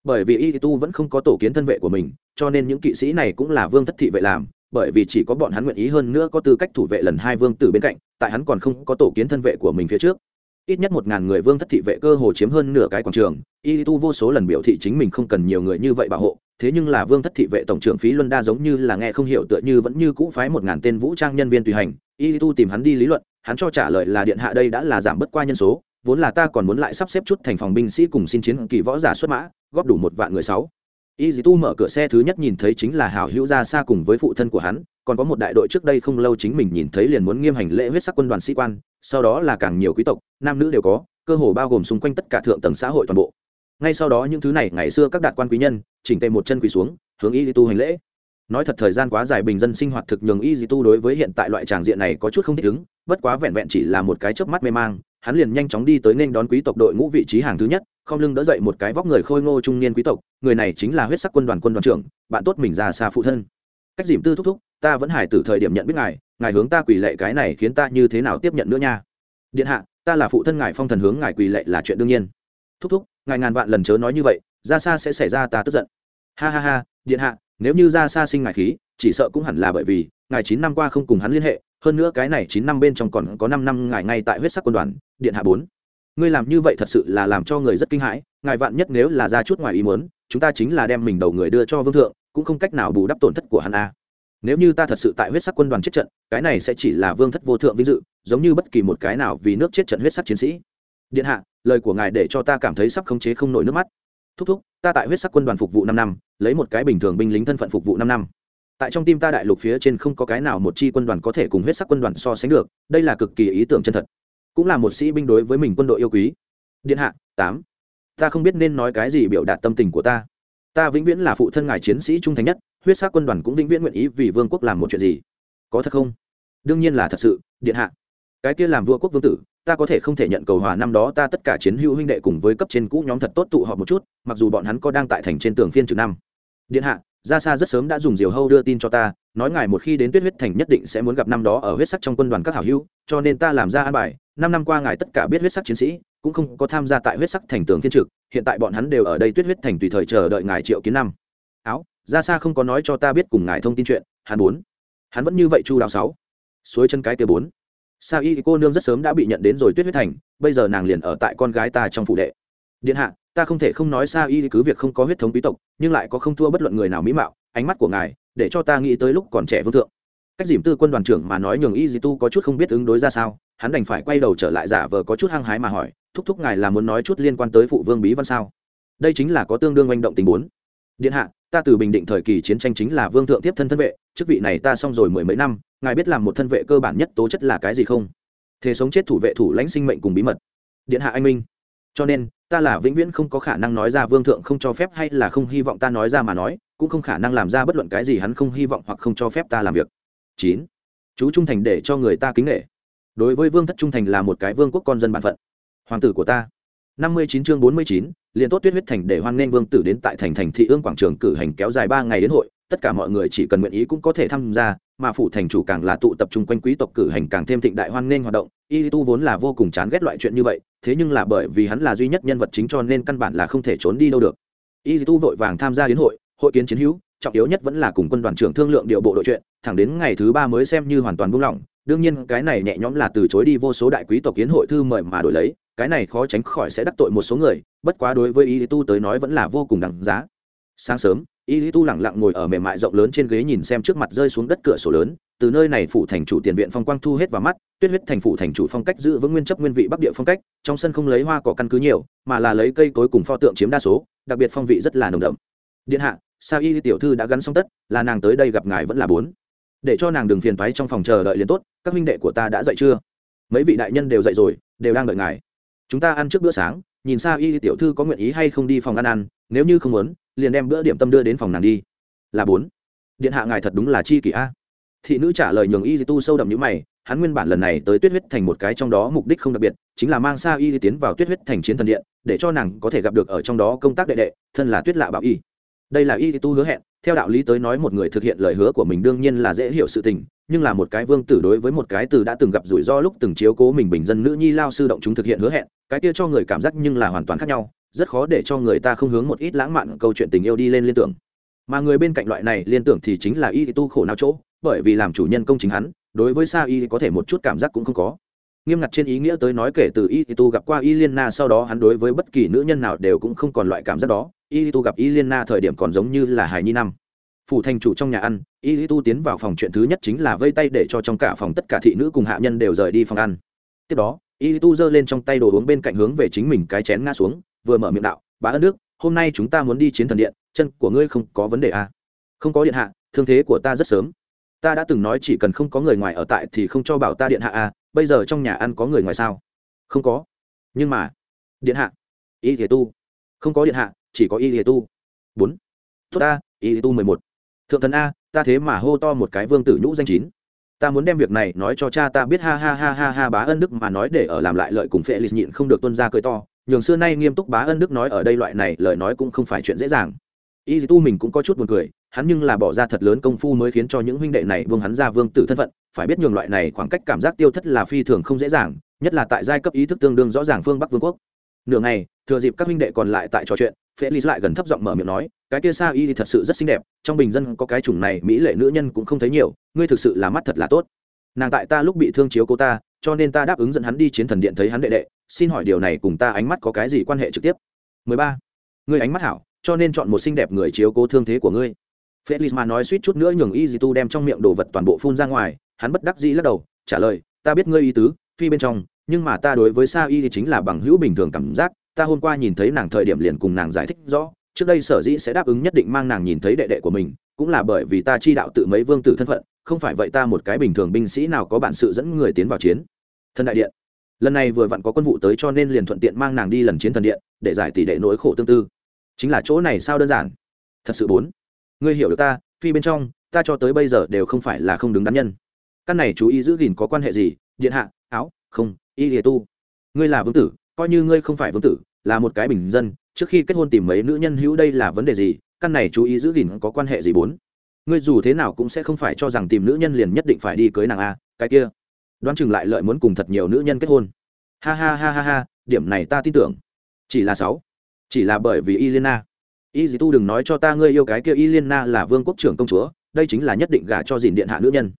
Bởi vì y tu vẫn không có tổ kiến thân vệ của mình, cho nên những kỵ sĩ này cũng là vương thất thị vệ làm, bởi vì chỉ có bọn hắn nguyện ý hơn nữa có tư cách thủ vệ lần hai vương tử bên cạnh, tại hắn còn không có tổ kiến thân vệ của mình phía trước. Ít nhất một ngàn người vương thất thị vệ cơ hồ chiếm hơn nửa cái quảng trường, y tu vô số lần biểu thị chính mình không cần nhiều người như vậy bảo hộ thế nhưng là vương thất thị vệ tổng trưởng phí luân đa giống như là nghe không hiểu tựa như vẫn như cũ phái một ngàn tên vũ trang nhân viên tùy hành, y tu tìm hắn đi lý luận, hắn cho trả lời là điện hạ đây đã là giảm bất qua nhân số, vốn là ta còn muốn lại sắp xếp chút thành phòng binh sĩ cùng xin chiến kỳ võ giả xuất mã, góp đủ một vạn người sáu. Y dì tu mở cửa xe thứ nhất nhìn thấy chính là hảo hữu ra xa cùng với phụ thân của hắn, còn có một đại đội trước đây không lâu chính mình nhìn thấy liền muốn nghiêm hành lễ huyết sắc quân đoàn sĩ quan, sau đó là càng nhiều quý tộc, nam nữ đều có, cơ hồ bao gồm xung quanh tất cả thượng tầng xã hội toàn bộ ngay sau đó những thứ này ngày xưa các đạt quan quý nhân, chỉnh tề một chân quỳ xuống, hướng y tu hành lễ. Nói thật thời gian quá dài bình dân sinh hoạt thực nhường y tu đối với hiện tại loại tràng diện này có chút không thích ứng, bất quá vẹn vẹn chỉ là một cái chớp mắt mê mang, hắn liền nhanh chóng đi tới nên đón quý tộc đội ngũ vị trí hàng thứ nhất, không lưng đỡ dậy một cái vóc người khôi ngô trung niên quý tộc, người này chính là huyết sắc quân đoàn quân đoàn trưởng, bạn tốt mình ra xa phụ thân. Cách dìm tư thúc thúc, ta vẫn hải từ thời điểm nhận biết ngài ngài hướng ta quỳ lệ cái này khiến ta như thế nào tiếp nhận nữa nha. Điện hạ, ta là phụ thân ngài phong thần hướng ngài quỳ lệ là chuyện đương nhiên. Thúc thúc ngài ngàn vạn lần chớ nói như vậy, ra xa sẽ xảy ra ta tức giận. Ha ha ha, điện hạ, nếu như ra xa sinh ngài khí, chỉ sợ cũng hẳn là bởi vì, ngài chín năm qua không cùng hắn liên hệ, hơn nữa cái này chín năm bên trong còn có năm năm ngài ngay tại huyết sắc quân đoàn, điện hạ bốn. Ngươi làm như vậy thật sự là làm cho người rất kinh hãi, ngài vạn nhất nếu là ra chút ngoài ý muốn, chúng ta chính là đem mình đầu người đưa cho vương thượng, cũng không cách nào bù đắp tổn thất của hắn a. Nếu như ta thật sự tại huyết sắc quân đoàn chết trận, cái này sẽ chỉ là vương thất vô thượng vinh dự, giống như bất kỳ một cái nào vì nước chết trận huyết sắc chiến sĩ điện hạ, lời của ngài để cho ta cảm thấy sắp khống chế không nổi nước mắt. Thúc thúc, ta tại huyết sắc quân đoàn phục vụ năm năm, lấy một cái bình thường binh lính thân phận phục vụ năm năm. Tại trong tim ta đại lục phía trên không có cái nào một chi quân đoàn có thể cùng huyết sắc quân đoàn so sánh được, đây là cực kỳ ý tưởng chân thật. Cũng là một sĩ binh đối với mình quân đội yêu quý. Điện hạ, tám. Ta không biết nên nói cái gì biểu đạt tâm tình của ta. Ta vĩnh viễn là phụ thân ngài chiến sĩ trung thành nhất, huyết sắc quân đoàn cũng vĩnh viễn nguyện ý vì vương quốc làm một chuyện gì. Có thật không? Đương nhiên là thật sự, điện hạ. Cái kia làm vua quốc vương tử ta có thể không thể nhận cầu hòa năm đó ta tất cả chiến hữu huynh đệ cùng với cấp trên cũ nhóm thật tốt tụ họp một chút, mặc dù bọn hắn có đang tại thành trên tường phiên trực năm. Điện hạ ra xa rất sớm đã dùng diều hâu đưa tin cho ta, nói ngài một khi đến tuyết huyết thành nhất định sẽ muốn gặp năm đó ở huyết sắc trong quân đoàn các hảo hữu, cho nên ta làm ra an bài, năm năm qua ngài tất cả biết huyết sắc chiến sĩ, cũng không có tham gia tại huyết sắc thành tường phiên trực, hiện tại bọn hắn đều ở đây tuyết huyết thành tùy thời chờ đợi ngài triệu kiến năm. Áo ra xa không có nói cho ta biết cùng ngài thông tin chuyện, hắn bốn hắn vẫn như vậy chu đáo sáu. Suối chân cái kia bốn sa y cô nương rất sớm đã bị nhận đến rồi tuyết huyết thành, bây giờ nàng liền ở tại con gái ta trong phụ đệ. Điện hạ, ta không thể không nói sa y cứ việc không có huyết thống quý tộc, nhưng lại có không thua bất luận người nào mỹ mạo, ánh mắt của ngài, để cho ta nghĩ tới lúc còn trẻ vương thượng. Cách dìm tư quân đoàn trưởng mà nói nhường y di tu có chút không biết ứng đối ra sao, hắn đành phải quay đầu trở lại giả vờ có chút hăng hái mà hỏi, thúc thúc ngài là muốn nói chút liên quan tới phụ vương bí văn sao? Đây chính là có tương đương manh động tình bốn điện hạ, ta từ bình định thời kỳ chiến tranh chính là vương thượng tiếp thân thân vệ, chức vị này ta xong rồi mười mấy năm ngài biết làm một thân vệ cơ bản nhất tố chất là cái gì không? Thế sống chết thủ vệ thủ lãnh sinh mệnh cùng bí mật. Điện hạ anh minh. Cho nên, ta là vĩnh viễn không có khả năng nói ra vương thượng không cho phép hay là không hy vọng ta nói ra mà nói, cũng không khả năng làm ra bất luận cái gì hắn không hy vọng hoặc không cho phép ta làm việc. Chín. Chú trung thành để cho người ta kính nghệ đối với vương thất trung thành là một cái vương quốc con dân bản phận. Hoàng tử của ta. Năm mươi chín chương bốn mươi chín, liền tốt tuyết huyết thành để hoan nghênh vương tử đến tại thành thành thị ương quảng trường cử hành kéo dài ba ngày đến hội tất cả mọi người chỉ cần nguyện ý cũng có thể tham gia, mà phủ thành chủ càng là tụ tập trung quanh quý tộc cử hành càng thêm thịnh đại hoan nghênh hoạt động. Y tu vốn là vô cùng chán ghét loại chuyện như vậy, thế nhưng là bởi vì hắn là duy nhất nhân vật chính cho nên căn bản là không thể trốn đi đâu được. Y tu vội vàng tham gia đến hội hội kiến chiến hữu, trọng yếu nhất vẫn là cùng quân đoàn trưởng thương lượng điệu bộ đội chuyện, thẳng đến ngày thứ ba mới xem như hoàn toàn buông lỏng. Đương nhiên, cái này nhẹ nhõm là từ chối đi vô số đại quý tộc kiến hội thư mời mà đổi lấy, cái này khó tránh khỏi sẽ đắc tội một số người, bất quá đối với y tu tới nói vẫn là vô cùng đằng giá. Sáng sớm y Lý tu lẳng lặng ngồi ở mềm mại rộng lớn trên ghế nhìn xem trước mặt rơi xuống đất cửa sổ lớn, từ nơi này phủ thành chủ tiền viện phong quang thu hết vào mắt, tuyết huyết thành phủ thành chủ phong cách giữ vững nguyên chấp nguyên vị bắc địa phong cách, trong sân không lấy hoa cỏ căn cứ nhiều, mà là lấy cây cối cùng pho tượng chiếm đa số, đặc biệt phong vị rất là nồng đậm. Điện hạ, sao y tiểu thư đã gắn xong tất, là nàng tới đây gặp ngài vẫn là bốn. Để cho nàng đừng phiền thoái trong phòng chờ đợi liền tốt, các huynh đệ của ta đã dậy chưa? Mấy vị đại nhân đều dậy rồi, đều đang đợi ngài. Chúng ta ăn trước bữa sáng, nhìn sao y tiểu thư có nguyện ý hay không đi phòng ăn ăn, nếu như không muốn liền đem bữa điểm tâm đưa đến phòng nàng đi. Là bốn. Điện hạ ngài thật đúng là chi kỷ a. Thị nữ trả lời nhường y tu sâu đậm như mày, hắn nguyên bản lần này tới tuyết huyết thành một cái trong đó mục đích không đặc biệt, chính là mang sa y tiến vào tuyết huyết thành chiến thần điện, để cho nàng có thể gặp được ở trong đó công tác đệ đệ, thân là tuyết lạ bảo y. Đây là y tu hứa hẹn, theo đạo lý tới nói một người thực hiện lời hứa của mình đương nhiên là dễ hiểu sự tình, nhưng là một cái vương tử đối với một cái từ đã từng gặp rủi ro lúc từng chiếu cố mình bình dân nữ nhi lao sư động chúng thực hiện hứa hẹn, cái kia cho người cảm giác nhưng là hoàn toàn khác nhau rất khó để cho người ta không hướng một ít lãng mạn câu chuyện tình yêu đi lên liên tưởng. Mà người bên cạnh loại này liên tưởng thì chính là y tu khổ nào chỗ, bởi vì làm chủ nhân công chính hắn, đối với sa y có thể một chút cảm giác cũng không có. Nghiêm ngặt trên ý nghĩa tới nói kể từ y tu gặp qua y liên na sau đó hắn đối với bất kỳ nữ nhân nào đều cũng không còn loại cảm giác đó. Y tu gặp y liên na thời điểm còn giống như là hài nhi năm. Phủ thành chủ trong nhà ăn, y tu tiến vào phòng chuyện thứ nhất chính là vây tay để cho trong cả phòng tất cả thị nữ cùng hạ nhân đều rời đi phòng ăn. Tiếp đó, y tu giơ lên trong tay đồ uống bên cạnh hướng về chính mình cái chén ngã xuống vừa mở miệng đạo, bá ân đức, hôm nay chúng ta muốn đi chiến thần điện, chân của ngươi không có vấn đề à? không có điện hạ, thương thế của ta rất sớm. Ta đã từng nói chỉ cần không có người ngoài ở tại thì không cho bảo ta điện hạ à bây giờ trong nhà ăn có người ngoài sao? Không có. Nhưng mà, điện hạ, y thể tu. Không có điện hạ, chỉ có y thể tu. Bốn. Tốt ta, y thể tu mười một. Thượng thần a, ta thế mà hô to một cái vương tử nhũ danh chín. Ta muốn đem việc này nói cho cha ta biết, ha ha ha ha ha, bá ân đức mà nói để ở làm lại lợi cùng phệ lịch nhịn không được tuân ra cười to nhường xưa nay nghiêm túc bá ân đức nói ở đây loại này, lời nói cũng không phải chuyện dễ dàng. Y tu mình cũng có chút buồn cười, hắn nhưng là bỏ ra thật lớn công phu mới khiến cho những huynh đệ này vương hắn ra vương tử thân phận, phải biết nhường loại này khoảng cách cảm giác tiêu thất là phi thường không dễ dàng, nhất là tại giai cấp ý thức tương đương rõ ràng phương bắc vương quốc. Nửa ngày, thừa dịp các huynh đệ còn lại tại trò chuyện felix lại gần thấp giọng mở miệng nói, cái kia sa y thì thật sự rất xinh đẹp, trong bình dân có cái chủng này, mỹ lệ nữ nhân cũng không thấy nhiều, ngươi thực sự là mắt thật là tốt. Nàng tại ta lúc bị thương chiếu cô ta, cho nên ta đáp ứng dẫn hắn đi chiến thần điện thấy hắn đệ đệ xin hỏi điều này cùng ta ánh mắt có cái gì quan hệ trực tiếp? 13. ngươi ánh mắt hảo, cho nên chọn một xinh đẹp người chiếu cố thương thế của ngươi. Felix mà nói suýt chút nữa nhường y dì tu đem trong miệng đồ vật toàn bộ phun ra ngoài, hắn bất đắc dĩ lắc đầu, trả lời, ta biết ngươi ý tứ, phi bên trong, nhưng mà ta đối với sa y thì chính là bằng hữu bình thường cảm giác, ta hôm qua nhìn thấy nàng thời điểm liền cùng nàng giải thích rõ, trước đây sở dĩ sẽ đáp ứng nhất định mang nàng nhìn thấy đệ đệ của mình, cũng là bởi vì ta chi đạo tự mấy vương tử thân phận, không phải vậy ta một cái bình thường binh sĩ nào có bản sự dẫn người tiến vào chiến. Thân đại điện lần này vừa vặn có quân vụ tới cho nên liền thuận tiện mang nàng đi lần chiến thần điện, để giải tỷ đệ nỗi khổ tương tư. Chính là chỗ này sao đơn giản? Thật sự bốn. Ngươi hiểu được ta, phi bên trong, ta cho tới bây giờ đều không phải là không đứng đắn nhân. Căn này chú ý giữ gìn có quan hệ gì? Điện hạ, áo, không, y lìa tu. Ngươi là vương tử, coi như ngươi không phải vương tử, là một cái bình dân, trước khi kết hôn tìm mấy nữ nhân hữu đây là vấn đề gì? Căn này chú ý giữ gìn có quan hệ gì bốn? Ngươi dù thế nào cũng sẽ không phải cho rằng tìm nữ nhân liền nhất định phải đi cưới nàng a, cái kia đoán chừng lại lợi muốn cùng thật nhiều nữ nhân kết hôn ha ha ha ha ha điểm này ta tin tưởng chỉ là sáu chỉ là bởi vì Ilena. Y Dĩ Tu đừng nói cho ta ngươi yêu cái kia Ilena là vương quốc trưởng công chúa, đây chính là nhất định gả cho dìn điện hạ nữ nhân.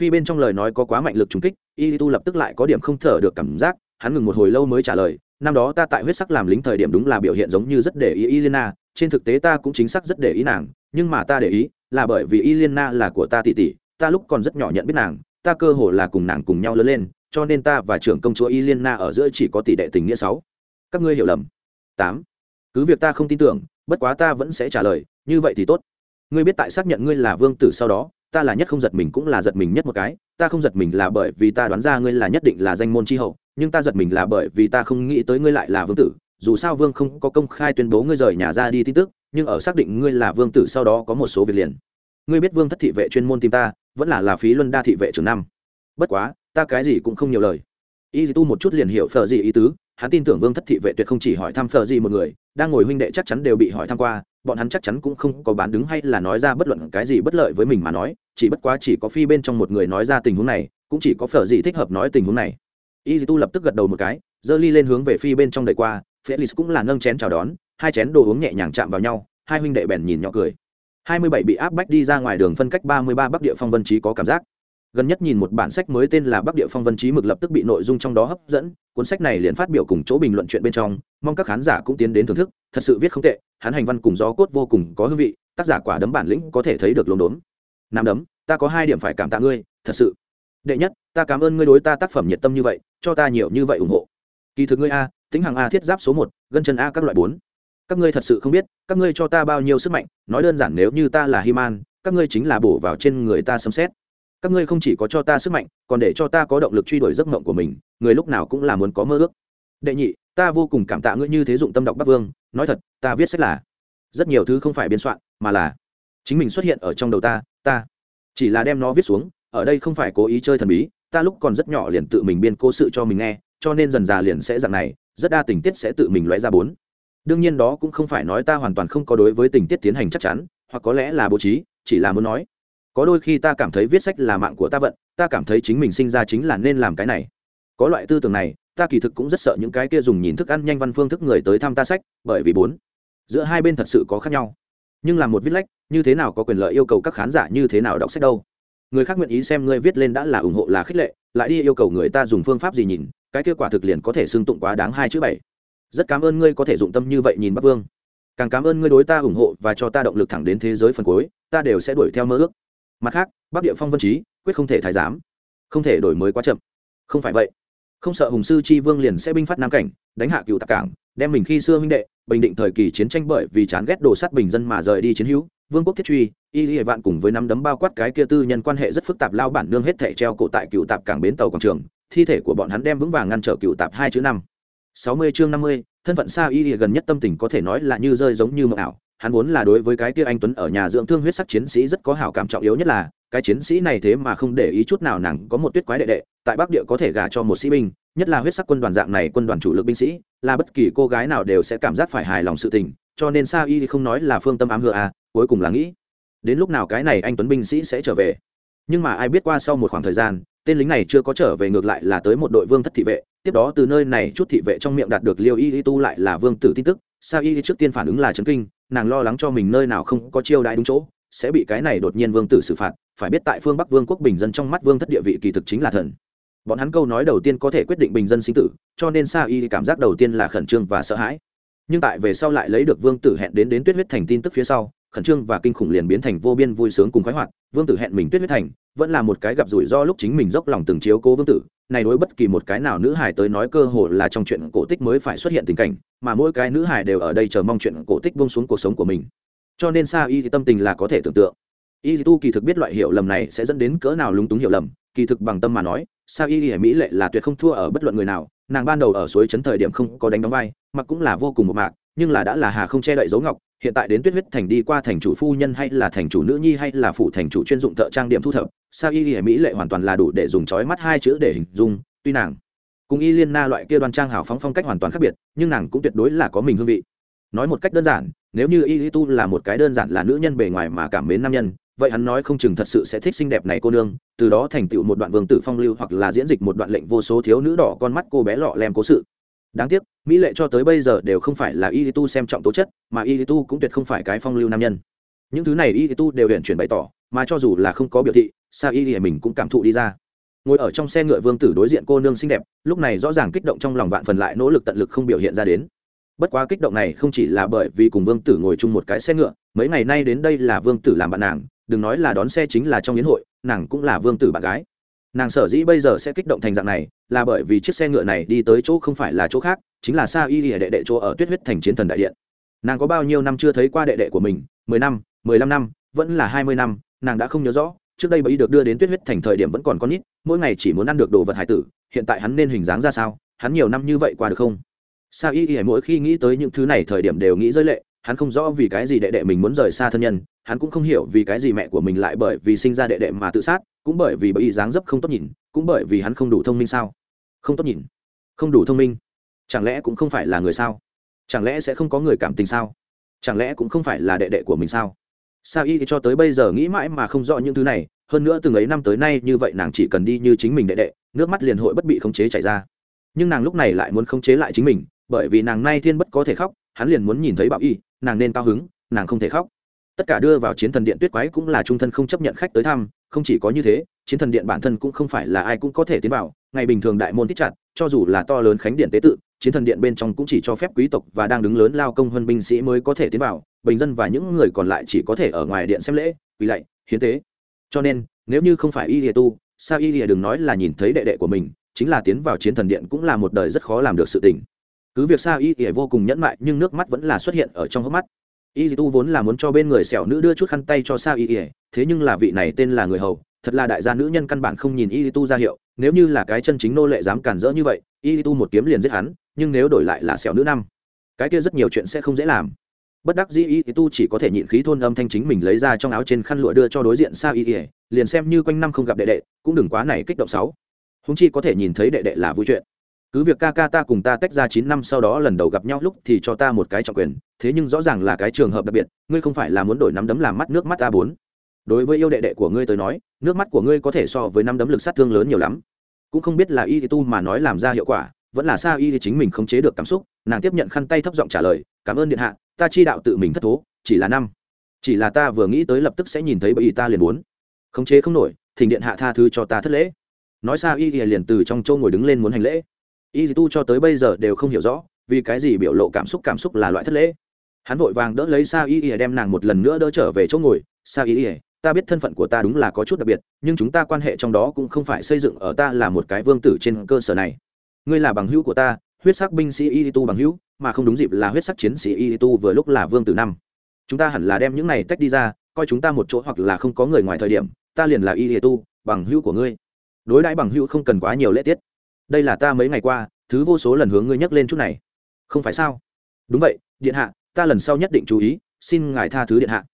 Phi bên trong lời nói có quá mạnh lực trùng kích, Y Dĩ Tu lập tức lại có điểm không thở được cảm giác, hắn ngừng một hồi lâu mới trả lời, năm đó ta tại huyết sắc làm lính thời điểm đúng là biểu hiện giống như rất để ý Ilena, trên thực tế ta cũng chính xác rất để ý nàng, nhưng mà ta để ý là bởi vì Ilena là của ta tỷ tỷ, ta lúc còn rất nhỏ nhận biết nàng, ta cơ hồ là cùng nàng cùng nhau lớn lên, cho nên ta và trưởng công chúa Ilena ở giữa chỉ có tỷ đệ tình nghĩa sáu. Các ngươi hiểu lầm. tám cứ việc ta không tin tưởng bất quá ta vẫn sẽ trả lời như vậy thì tốt ngươi biết tại xác nhận ngươi là vương tử sau đó ta là nhất không giật mình cũng là giật mình nhất một cái ta không giật mình là bởi vì ta đoán ra ngươi là nhất định là danh môn tri hậu nhưng ta giật mình là bởi vì ta không nghĩ tới ngươi lại là vương tử dù sao vương không có công khai tuyên bố ngươi rời nhà ra đi tin tức nhưng ở xác định ngươi là vương tử sau đó có một số việc liền ngươi biết vương thất thị vệ chuyên môn tìm ta, vẫn là là phí luân đa thị vệ trưởng năm. Bất quá, ta cái gì cũng không nhiều lời. Y tu một chút liền hiểu phở gì ý tứ, hắn tin tưởng vương thất thị vệ tuyệt không chỉ hỏi thăm phở gì một người, đang ngồi huynh đệ chắc chắn đều bị hỏi thăm qua, bọn hắn chắc chắn cũng không có bán đứng hay là nói ra bất luận cái gì bất lợi với mình mà nói, chỉ bất quá chỉ có phi bên trong một người nói ra tình huống này, cũng chỉ có phở gì thích hợp nói tình huống này. Y tu lập tức gật đầu một cái, giơ ly lên hướng về phi bên trong đầy qua felix cũng là nâng chén chào đón, hai chén đồ uống nhẹ nhàng chạm vào nhau, hai huynh đệ bèn nhìn nhỏ cười hai mươi bảy bị áp bách đi ra ngoài đường phân cách ba mươi ba bắc địa phong vân chí có cảm giác. Gần nhất nhìn một bản sách mới tên là bắc địa phong vân chí mực lập tức bị nội dung trong đó hấp dẫn. Cuốn sách này liền phát biểu cùng chỗ bình luận chuyện bên trong, mong các khán giả cũng tiến đến thưởng thức. Thật sự viết không tệ, hắn hành văn cùng gió cốt vô cùng có hương vị, tác giả quả đấm bản lĩnh có thể thấy được luống đốn nam đấm, ta có hai điểm phải cảm tạ ngươi, thật sự. Đệ nhất, ta cảm ơn ngươi đối ta tác phẩm nhiệt tâm như vậy, cho ta nhiều như vậy ủng hộ. Kỳ thực ngươi a tính hàng a thiết giáp số một, gân chân a các loại 4 các ngươi thật sự không biết, các ngươi cho ta bao nhiêu sức mạnh, nói đơn giản nếu như ta là hi man các ngươi chính là bổ vào trên người ta sấm xét các ngươi không chỉ có cho ta sức mạnh, còn để cho ta có động lực truy đuổi giấc mộng của mình, người lúc nào cũng là muốn có mơ ước. Đệ nhị, ta vô cùng cảm tạ ngươi như thế dụng tâm đọc bắc vương, nói thật, ta viết sách là rất nhiều thứ không phải biên soạn, mà là chính mình xuất hiện ở trong đầu ta ta chỉ là đem nó viết xuống, ở đây không phải cố ý chơi thần bí, ta lúc còn rất nhỏ liền tự mình biên cố sự cho mình nghe, cho nên dần già liền sẽ dạng này, rất đa tình tiết sẽ tự mình lóe ra bốn đương nhiên đó cũng không phải nói ta hoàn toàn không có đối với tình tiết tiến hành chắc chắn, hoặc có lẽ là bố trí, chỉ là muốn nói. Có đôi khi ta cảm thấy viết sách là mạng của ta vận, ta cảm thấy chính mình sinh ra chính là nên làm cái này. Có loại tư tưởng này, ta kỳ thực cũng rất sợ những cái kia dùng nhìn thức ăn nhanh văn phương thức người tới thăm ta sách, bởi vì bốn, giữa hai bên thật sự có khác nhau. Nhưng là một viết lách, như thế nào có quyền lợi yêu cầu các khán giả như thế nào đọc sách đâu? Người khác nguyện ý xem ngươi viết lên đã là ủng hộ là khích lệ, lại đi yêu cầu người ta dùng phương pháp gì nhìn, cái kết quả thực liền có thể xưng tụng quá đáng hai chữ bảy rất cảm ơn ngươi có thể dụng tâm như vậy nhìn bắc vương. Càng cảm ơn ngươi đối ta ủng hộ và cho ta động lực thẳng đến thế giới phần cuối, ta đều sẽ đuổi theo mơ ước. Mặt khác, bắc địa phong vân trí, quyết không thể thái giám. Không thể đổi mới quá chậm. Không phải vậy. Không sợ hùng sư chi vương liền sẽ binh phát nam cảnh, đánh hạ cựu tạc cảng, đem mình khi xưa huynh đệ, bình định thời kỳ chiến tranh bởi vì chán ghét đồ sát bình dân mà rời đi chiến hữu, vương quốc thiết truy, y y vạn cùng với năm đấm bao quát cái kia tư nhân quan hệ rất phức tạp lao bản nương hết thể treo cổ tại cựu tạp cảng bến tàu quảng trường, thi thể của bọn hắn đem vững vàng ngăn trở cựu tạp hai chữ năm sáu mươi chương năm mươi, thân phận sa y gần nhất tâm tình có thể nói là như rơi giống như mộng ảo. Hắn vốn là đối với cái kia anh tuấn ở nhà dưỡng thương huyết sắc chiến sĩ rất có hảo cảm trọng yếu nhất là, cái chiến sĩ này thế mà không để ý chút nào nàng có một tuyết quái đệ đệ, tại bắc địa có thể gả cho một sĩ binh, nhất là huyết sắc quân đoàn dạng này quân đoàn chủ lực binh sĩ, là bất kỳ cô gái nào đều sẽ cảm giác phải hài lòng sự tình, cho nên sa y không nói là phương tâm ám hựa à cuối cùng là nghĩ, đến lúc nào cái này anh tuấn binh sĩ sẽ trở về. Nhưng mà ai biết qua sau một khoảng thời gian, tên lính này chưa có trở về ngược lại là tới một đội vương thất thị vệ tiếp đó từ nơi này chút thị vệ trong miệng đạt được liêu y y tu lại là vương tử tin tức, sa y trước tiên phản ứng là chấn kinh, nàng lo lắng cho mình nơi nào không có chiêu đại đúng chỗ, sẽ bị cái này đột nhiên vương tử xử phạt, phải biết tại phương bắc vương quốc bình dân trong mắt vương thất địa vị kỳ thực chính là thần. Bọn hắn câu nói đầu tiên có thể quyết định bình dân sinh tử, cho nên sa y cảm giác đầu tiên là khẩn trương và sợ hãi. Nhưng tại về sau lại lấy được vương tử hẹn đến đến tuyết huyết thành tin tức phía sau, khẩn trương và kinh khủng liền biến thành vô biên vui sướng cùng khoái hoạt, vương tử hẹn mình tuyết huyết thành, vẫn là một cái gặp rủi ro lúc chính mình dốc lòng từng chiếu cố vương tử này đối bất kỳ một cái nào nữ hải tới nói cơ hồ là trong chuyện cổ tích mới phải xuất hiện tình cảnh, mà mỗi cái nữ hải đều ở đây chờ mong chuyện cổ tích buông xuống cuộc sống của mình. Cho nên sa y thì tâm tình là có thể tưởng tượng. Y tu kỳ thực biết loại hiểu lầm này sẽ dẫn đến cỡ nào lúng túng hiểu lầm, kỳ thực bằng tâm mà nói, sa y mỹ lệ là tuyệt không thua ở bất luận người nào, nàng ban đầu ở suối trấn thời điểm không có đánh đóng vai, mặc cũng là vô cùng một mạc, nhưng là đã là hà không che đậy dấu ngọc hiện tại đến tuyết huyết thành đi qua thành chủ phu nhân hay là thành chủ nữ nhi hay là phụ thành chủ chuyên dụng thợ trang điểm thu thập sao y mỹ lệ hoàn toàn là đủ để dùng trói mắt hai chữ để hình dung, tuy nàng cùng y liên na loại kia đoan trang hào phóng phong cách hoàn toàn khác biệt, nhưng nàng cũng tuyệt đối là có mình hương vị. Nói một cách đơn giản, nếu như y tu là một cái đơn giản là nữ nhân bề ngoài mà cảm mến nam nhân, vậy hắn nói không chừng thật sự sẽ thích xinh đẹp này cô nương, từ đó thành tựu một đoạn vương tử phong lưu hoặc là diễn dịch một đoạn lệnh vô số thiếu nữ đỏ con mắt cô bé lọ lem cố sự đáng tiếc, mỹ lệ cho tới bây giờ đều không phải là y tu xem trọng tố chất, mà y tu cũng tuyệt không phải cái phong lưu nam nhân. Những thứ này y tu đều hiện chuyển bày tỏ, mà cho dù là không có biểu thị sao y mình cũng cảm thụ đi ra. Ngồi ở trong xe ngựa vương tử đối diện cô nương xinh đẹp, lúc này rõ ràng kích động trong lòng vạn phần lại nỗ lực tận lực không biểu hiện ra đến. Bất quá kích động này không chỉ là bởi vì cùng vương tử ngồi chung một cái xe ngựa, mấy ngày nay đến đây là vương tử làm bạn nàng, đừng nói là đón xe chính là trong yến hội, nàng cũng là vương tử bạn gái nàng sở dĩ bây giờ sẽ kích động thành dạng này là bởi vì chiếc xe ngựa này đi tới chỗ không phải là chỗ khác, chính là sa y ỉa đệ đệ chỗ ở tuyết huyết thành chiến thần đại điện. Nàng có bao nhiêu năm chưa thấy qua đệ đệ của mình, mười năm, mười lăm năm, vẫn là hai mươi năm, nàng đã không nhớ rõ, trước đây bẫy được đưa đến tuyết huyết thành thời điểm vẫn còn con nít, mỗi ngày chỉ muốn ăn được đồ vật hải tử, hiện tại hắn nên hình dáng ra sao, hắn nhiều năm như vậy qua được không? Sa y ỉa mỗi khi nghĩ tới những thứ này thời điểm đều nghĩ rơi lệ hắn không rõ vì cái gì đệ đệ mình muốn rời xa thân nhân, hắn cũng không hiểu vì cái gì mẹ của mình lại bởi vì sinh ra đệ đệ mà tự sát, cũng bởi vì bởi dáng dấp không tốt nhìn, cũng bởi vì hắn không đủ thông minh sao? Không tốt nhìn. Không đủ thông minh. Chẳng lẽ cũng không phải là người sao? Chẳng lẽ sẽ không có người cảm tình sao? Chẳng lẽ cũng không phải là đệ đệ của mình sao? Sao y cho tới bây giờ nghĩ mãi mà không rõ những thứ này, hơn nữa từng ấy năm tới nay như vậy nàng chỉ cần đi như chính mình đệ đệ, nước mắt liền hội bất bị khống chế chảy ra. Nhưng nàng lúc này lại muốn khống chế lại chính mình, bởi vì nàng nay thiên bất có thể khóc hắn liền muốn nhìn thấy bảo y, nàng nên cao hứng, nàng không thể khóc. Tất cả đưa vào chiến thần điện tuyết quái cũng là trung thân không chấp nhận khách tới thăm, không chỉ có như thế, chiến thần điện bản thân cũng không phải là ai cũng có thể tiến vào, ngày bình thường đại môn thích chặt, cho dù là to lớn khánh điện tế tự, chiến thần điện bên trong cũng chỉ cho phép quý tộc và đang đứng lớn lao công hơn binh sĩ mới có thể tiến vào, bình dân và những người còn lại chỉ có thể ở ngoài điện xem lễ, quỳ lạy, hiến tế. Cho nên, nếu như không phải y lìa tu, sao y lìa đừng nói là nhìn thấy đệ đệ của mình, chính là tiến vào chiến thần điện cũng là một đời rất khó làm được sự tình cứ việc xa y ỉa vô cùng nhẫn mại, nhưng nước mắt vẫn là xuất hiện ở trong hốc mắt. Y tu vốn là muốn cho bên người xẻo nữ đưa chút khăn tay cho xa y ỉa thế nhưng là vị này tên là người hầu, thật là đại gia nữ nhân căn bản không nhìn y tu ra hiệu, nếu như là cái chân chính nô lệ dám cản rỡ như vậy, y tu một kiếm liền giết hắn, nhưng nếu đổi lại là xẻo nữ năm, cái kia rất nhiều chuyện sẽ không dễ làm. Bất đắc dĩ y tu chỉ có thể nhịn khí thôn âm thanh chính mình lấy ra trong áo trên khăn lụa đưa cho đối diện xa y ỉa liền xem như quanh năm không gặp đệ đệ, cũng đừng quá này kích động sáu húng chi có thể nhìn thấy đệ đệ là vui chuyện cứ việc ca ca ta cùng ta tách ra chín năm sau đó lần đầu gặp nhau lúc thì cho ta một cái trọng quyền, thế nhưng rõ ràng là cái trường hợp đặc biệt, ngươi không phải là muốn đổi nắm đấm làm mắt nước mắt ta bốn. Đối với yêu đệ đệ của ngươi tới nói, nước mắt của ngươi có thể so với năm đấm lực sát thương lớn nhiều lắm. Cũng không biết là y tu mà nói làm ra hiệu quả, vẫn là sao y chính mình không chế được cảm xúc, nàng tiếp nhận khăn tay thấp giọng trả lời, cảm ơn điện hạ, ta chi đạo tự mình thất thố, chỉ là năm. Chỉ là ta vừa nghĩ tới lập tức sẽ nhìn thấy bởi y ta liền muốn khống chế không nổi, thỉnh điện hạ tha thứ cho ta thất lễ. Nói sao y liền từ trong châu ngồi đứng lên muốn hành lễ y tu cho tới bây giờ đều không hiểu rõ, vì cái gì biểu lộ cảm xúc cảm xúc là loại thất lễ. Hắn vội vàng đỡ lấy sao y đem nàng một lần nữa đỡ trở về chỗ ngồi. Sao y ta biết thân phận của ta đúng là có chút đặc biệt, nhưng chúng ta quan hệ trong đó cũng không phải xây dựng ở ta là một cái vương tử trên cơ sở này. Ngươi là bằng hữu của ta, huyết sắc binh sĩ y tu bằng hữu, mà không đúng dịp là huyết sắc chiến sĩ y tu vừa lúc là vương tử năm. Chúng ta hẳn là đem những này tách đi ra, coi chúng ta một chỗ hoặc là không có người ngoài thời điểm, ta liền là y tu, bằng hữu của ngươi. Đối đãi bằng hữu không cần quá nhiều lễ tiết đây là ta mấy ngày qua, thứ vô số lần hướng ngươi nhắc lên chút này. Không phải sao? Đúng vậy, điện hạ, ta lần sau nhất định chú ý, xin ngài tha thứ điện hạ.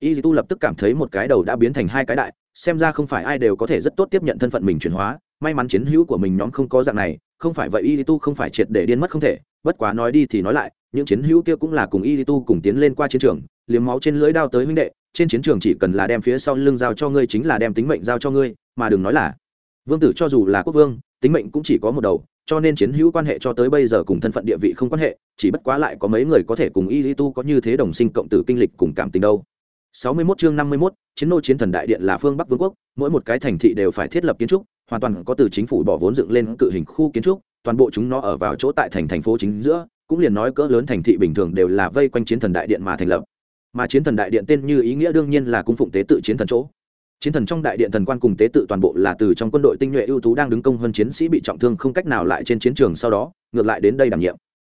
Y tu lập tức cảm thấy một cái đầu đã biến thành hai cái đại, xem ra không phải ai đều có thể rất tốt tiếp nhận thân phận mình chuyển hóa. May mắn chiến hữu của mình nhóm không có dạng này, không phải vậy y tu không phải triệt để điên mất không thể, bất quá nói đi thì nói lại, những chiến hữu kia cũng là cùng y tu cùng tiến lên qua chiến trường, liếm máu trên lưỡi đao tới huynh đệ, trên chiến trường chỉ cần là đem phía sau lưng giao cho ngươi chính là đem tính mệnh giao cho ngươi, mà đừng nói là vương tử cho dù là quốc vương tính mệnh cũng chỉ có một đầu cho nên chiến hữu quan hệ cho tới bây giờ cùng thân phận địa vị không quan hệ chỉ bất quá lại có mấy người có thể cùng y tu có như thế đồng sinh cộng tử kinh lịch cùng cảm tình đâu 61 chương 51, chiến nô chiến thần đại điện là phương Bắc vương quốc, mỗi một cái thành thị đều phải thiết lập kiến trúc, hoàn toàn có từ chính phủ bỏ vốn dựng lên cự hình khu kiến trúc, toàn bộ chúng nó ở vào chỗ tại thành thành phố chính giữa, cũng liền nói cỡ lớn thành thị bình thường đều là vây quanh chiến thần đại điện mà thành lập. Mà chiến thần đại điện tên như ý nghĩa đương nhiên là cung phụng tế tự chiến thần chỗ chiến thần trong đại điện thần quan cùng tế tự toàn bộ là từ trong quân đội tinh nhuệ ưu tú đang đứng công hơn chiến sĩ bị trọng thương không cách nào lại trên chiến trường sau đó, ngược lại đến đây đảm nhiệm.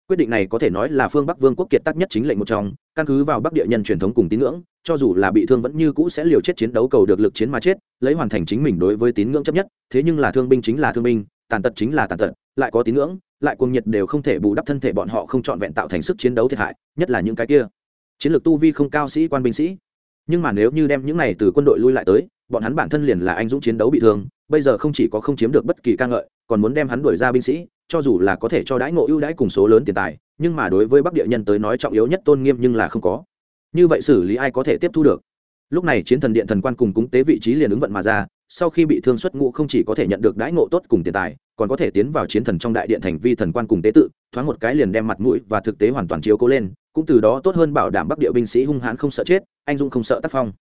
Quyết định này có thể nói là phương bắc vương quốc kiệt tác nhất chính lệnh một trong, căn cứ vào bắc địa nhân truyền thống cùng tín ngưỡng, cho dù là bị thương vẫn như cũ sẽ liều chết chiến đấu cầu được lực chiến mà chết, lấy hoàn thành chính mình đối với tín ngưỡng chấp nhất, thế nhưng là thương binh chính là thương binh, tàn tật chính là tàn tật, lại có tín ngưỡng, lại cuồng nhiệt đều không thể bù đắp thân thể bọn họ không trọn vẹn tạo thành sức chiến đấu thiệt hại, nhất là những cái kia. Chiến lược tu vi không cao sĩ quan binh sĩ nhưng mà nếu như đem những này từ quân đội lui lại tới, bọn hắn bản thân liền là anh dũng chiến đấu bị thương, bây giờ không chỉ có không chiếm được bất kỳ ca ngợi, còn muốn đem hắn đuổi ra binh sĩ, cho dù là có thể cho đãi ngộ ưu đãi cùng số lớn tiền tài, nhưng mà đối với bắc địa nhân tới nói trọng yếu nhất tôn nghiêm nhưng là không có. Như vậy xử lý ai có thể tiếp thu được? Lúc này chiến thần điện thần quan cùng cúng tế vị trí liền ứng vận mà ra, sau khi bị thương xuất ngũ không chỉ có thể nhận được đãi ngộ tốt cùng tiền tài, còn có thể tiến vào chiến thần trong đại điện thành vi thần quan cùng tế tự, thoáng một cái liền đem mặt mũi và thực tế hoàn toàn chiếu cố lên cũng từ đó tốt hơn bảo đảm bắc địa binh sĩ hung hãn không sợ chết, anh dũng không sợ tác phong.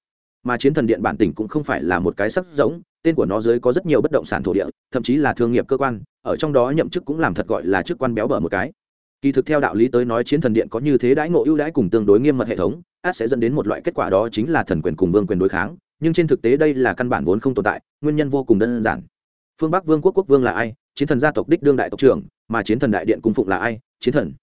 Mà chiến thần điện bản tỉnh cũng không phải là một cái sắc giống, tên của nó dưới có rất nhiều bất động sản thổ địa, thậm chí là thương nghiệp cơ quan, ở trong đó nhậm chức cũng làm thật gọi là chức quan béo bở một cái. Kỳ thực theo đạo lý tới nói chiến thần điện có như thế đãi ngộ ưu đãi cùng tương đối nghiêm mật hệ thống át sẽ dẫn đến một loại kết quả đó chính là thần quyền cùng vương quyền đối kháng, nhưng trên thực tế đây là căn bản vốn không tồn tại, nguyên nhân vô cùng đơn giản. Phương bắc vương quốc quốc vương là ai? Chiến thần gia tộc đích đương đại tộc trưởng, mà chiến thần đại điện cung phụng là ai? Chiến thần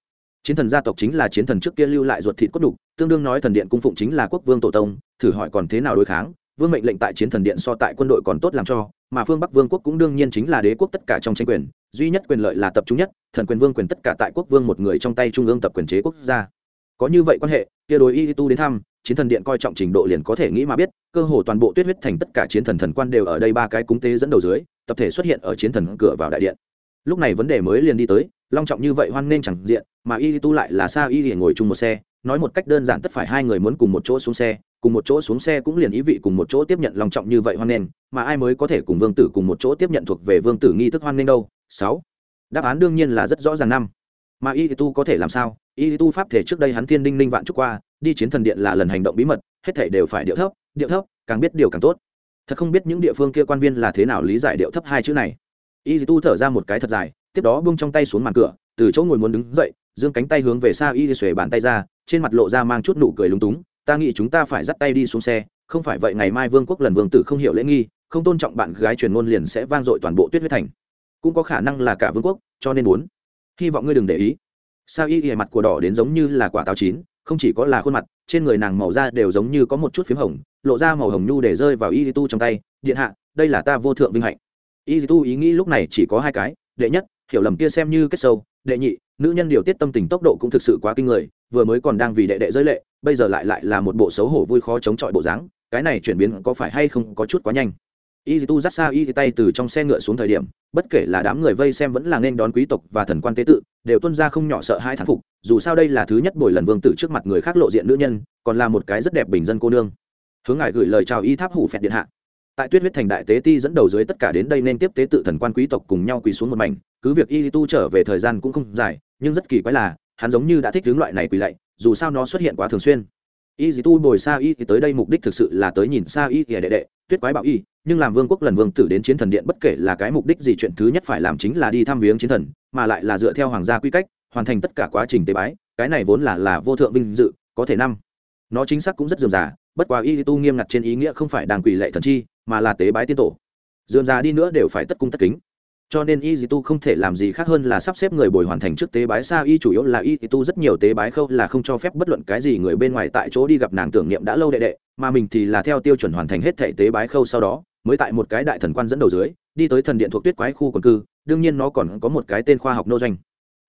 chiến thần gia tộc chính là chiến thần trước kia lưu lại ruột thịt cốt đục tương đương nói thần điện cung phụng chính là quốc vương tổ tông, thử hỏi còn thế nào đối kháng, vương mệnh lệnh tại chiến thần điện so tại quân đội còn tốt làm cho, mà phương bắc vương quốc cũng đương nhiên chính là đế quốc tất cả trong tranh quyền, duy nhất quyền lợi là tập trung nhất, thần quyền vương quyền tất cả tại quốc vương một người trong tay trung ương tập quyền chế quốc gia. Có như vậy quan hệ, kia đối y tu đến thăm, chiến thần điện coi trọng trình độ liền có thể nghĩ mà biết, cơ hồ toàn bộ tuyết huyết thành tất cả chiến thần thần quan đều ở đây ba cái cúng tế dẫn đầu dưới, tập thể xuất hiện ở chiến thần cửa vào đại điện. Lúc này vấn đề mới liền đi tới, long trọng như vậy hoan nên chẳng diện mà y tu lại là sao y liền ngồi chung một xe, nói một cách đơn giản tất phải hai người muốn cùng một chỗ xuống xe, cùng một chỗ xuống xe cũng liền ý vị cùng một chỗ tiếp nhận long trọng như vậy hoan nghênh, mà ai mới có thể cùng vương tử cùng một chỗ tiếp nhận thuộc về vương tử nghi thức hoan nghênh đâu? Sáu. Đáp án đương nhiên là rất rõ ràng năm. Mà y tu có thể làm sao? Y tu pháp thể trước đây hắn thiên đinh ninh vạn trúc qua, đi chiến thần điện là lần hành động bí mật, hết thể đều phải điệu thấp điệu thấp, càng biết điều càng tốt. Thật không biết những địa phương kia quan viên là thế nào lý giải điệu thấp hai chữ này. Y tu thở ra một cái thật dài, tiếp đó bung trong tay xuống màn cửa, từ chỗ ngồi muốn đứng dậy dương cánh tay hướng về xa y xuề bàn tay ra, trên mặt lộ ra mang chút nụ cười lúng túng, ta nghĩ chúng ta phải dắt tay đi xuống xe, không phải vậy ngày mai vương quốc lần vương tử không hiểu lễ nghi, không tôn trọng bạn gái truyền ngôn liền sẽ vang dội toàn bộ tuyết huyết thành. Cũng có khả năng là cả vương quốc, cho nên muốn. Hy vọng ngươi đừng để ý. Sao y ghề mặt của đỏ đến giống như là quả táo chín, không chỉ có là khuôn mặt, trên người nàng màu da đều giống như có một chút p h í m hồng, lộ ra màu hồng nhu để rơi vào y tu trong tay, điện hạ, đây là ta vô thượng vinh hạnh. Y tu ý nghĩ lúc này chỉ có hai cái, đệ nhất, hiểu lầm kia xem như kết sâu, đệ nhị nữ nhân điều tiết tâm tình tốc độ cũng thực sự quá kinh người, vừa mới còn đang vì đệ đệ giới lệ, bây giờ lại lại là một bộ xấu hổ vui khó chống chọi bộ dáng, cái này chuyển biến có phải hay không có chút quá nhanh. Y tu dắt xa y tay từ trong xe ngựa xuống thời điểm, bất kể là đám người vây xem vẫn là nên đón quý tộc và thần quan tế tự, đều tuân ra không nhỏ sợ hai thán phục, dù sao đây là thứ nhất buổi lần vương tử trước mặt người khác lộ diện nữ nhân, còn là một cái rất đẹp bình dân cô nương. Hướng ngài gửi lời chào y tháp hủ phẹt điện hạ. Tại tuyết huyết thành đại tế ti dẫn đầu dưới tất cả đến đây nên tiếp tế tự thần quan quý tộc cùng nhau quỳ xuống một mảnh cứ việc y tu trở về thời gian cũng không dài, nhưng rất kỳ quái là, hắn giống như đã thích hướng loại này quỳ lạy, dù sao nó xuất hiện quá thường xuyên. Y dì tu bồi sa y thì tới đây mục đích thực sự là tới nhìn sa y thì đệ đệ, tuyết quái bảo y, nhưng làm vương quốc lần vương tử đến chiến thần điện bất kể là cái mục đích gì chuyện thứ nhất phải làm chính là đi thăm viếng chiến thần, mà lại là dựa theo hoàng gia quy cách, hoàn thành tất cả quá trình tế bái, cái này vốn là là vô thượng vinh dự, có thể năm. Nó chính xác cũng rất dườm già, bất quá y tu nghiêm ngặt trên ý nghĩa không phải đang quỷ lệ thần chi, mà là tế bái tiên tổ. Dườm già đi nữa đều phải tất cung tất kính cho nên y tu không thể làm gì khác hơn là sắp xếp người bồi hoàn thành trước tế bái xa y, chủ yếu là y tu rất nhiều tế bái khâu là không cho phép bất luận cái gì người bên ngoài tại chỗ đi gặp nàng tưởng niệm đã lâu đệ đệ, mà mình thì là theo tiêu chuẩn hoàn thành hết thể tế bái khâu sau đó, mới tại một cái đại thần quan dẫn đầu dưới, đi tới thần điện thuộc tuyết quái khu quần cư, đương nhiên nó còn có một cái tên khoa học nô doanh.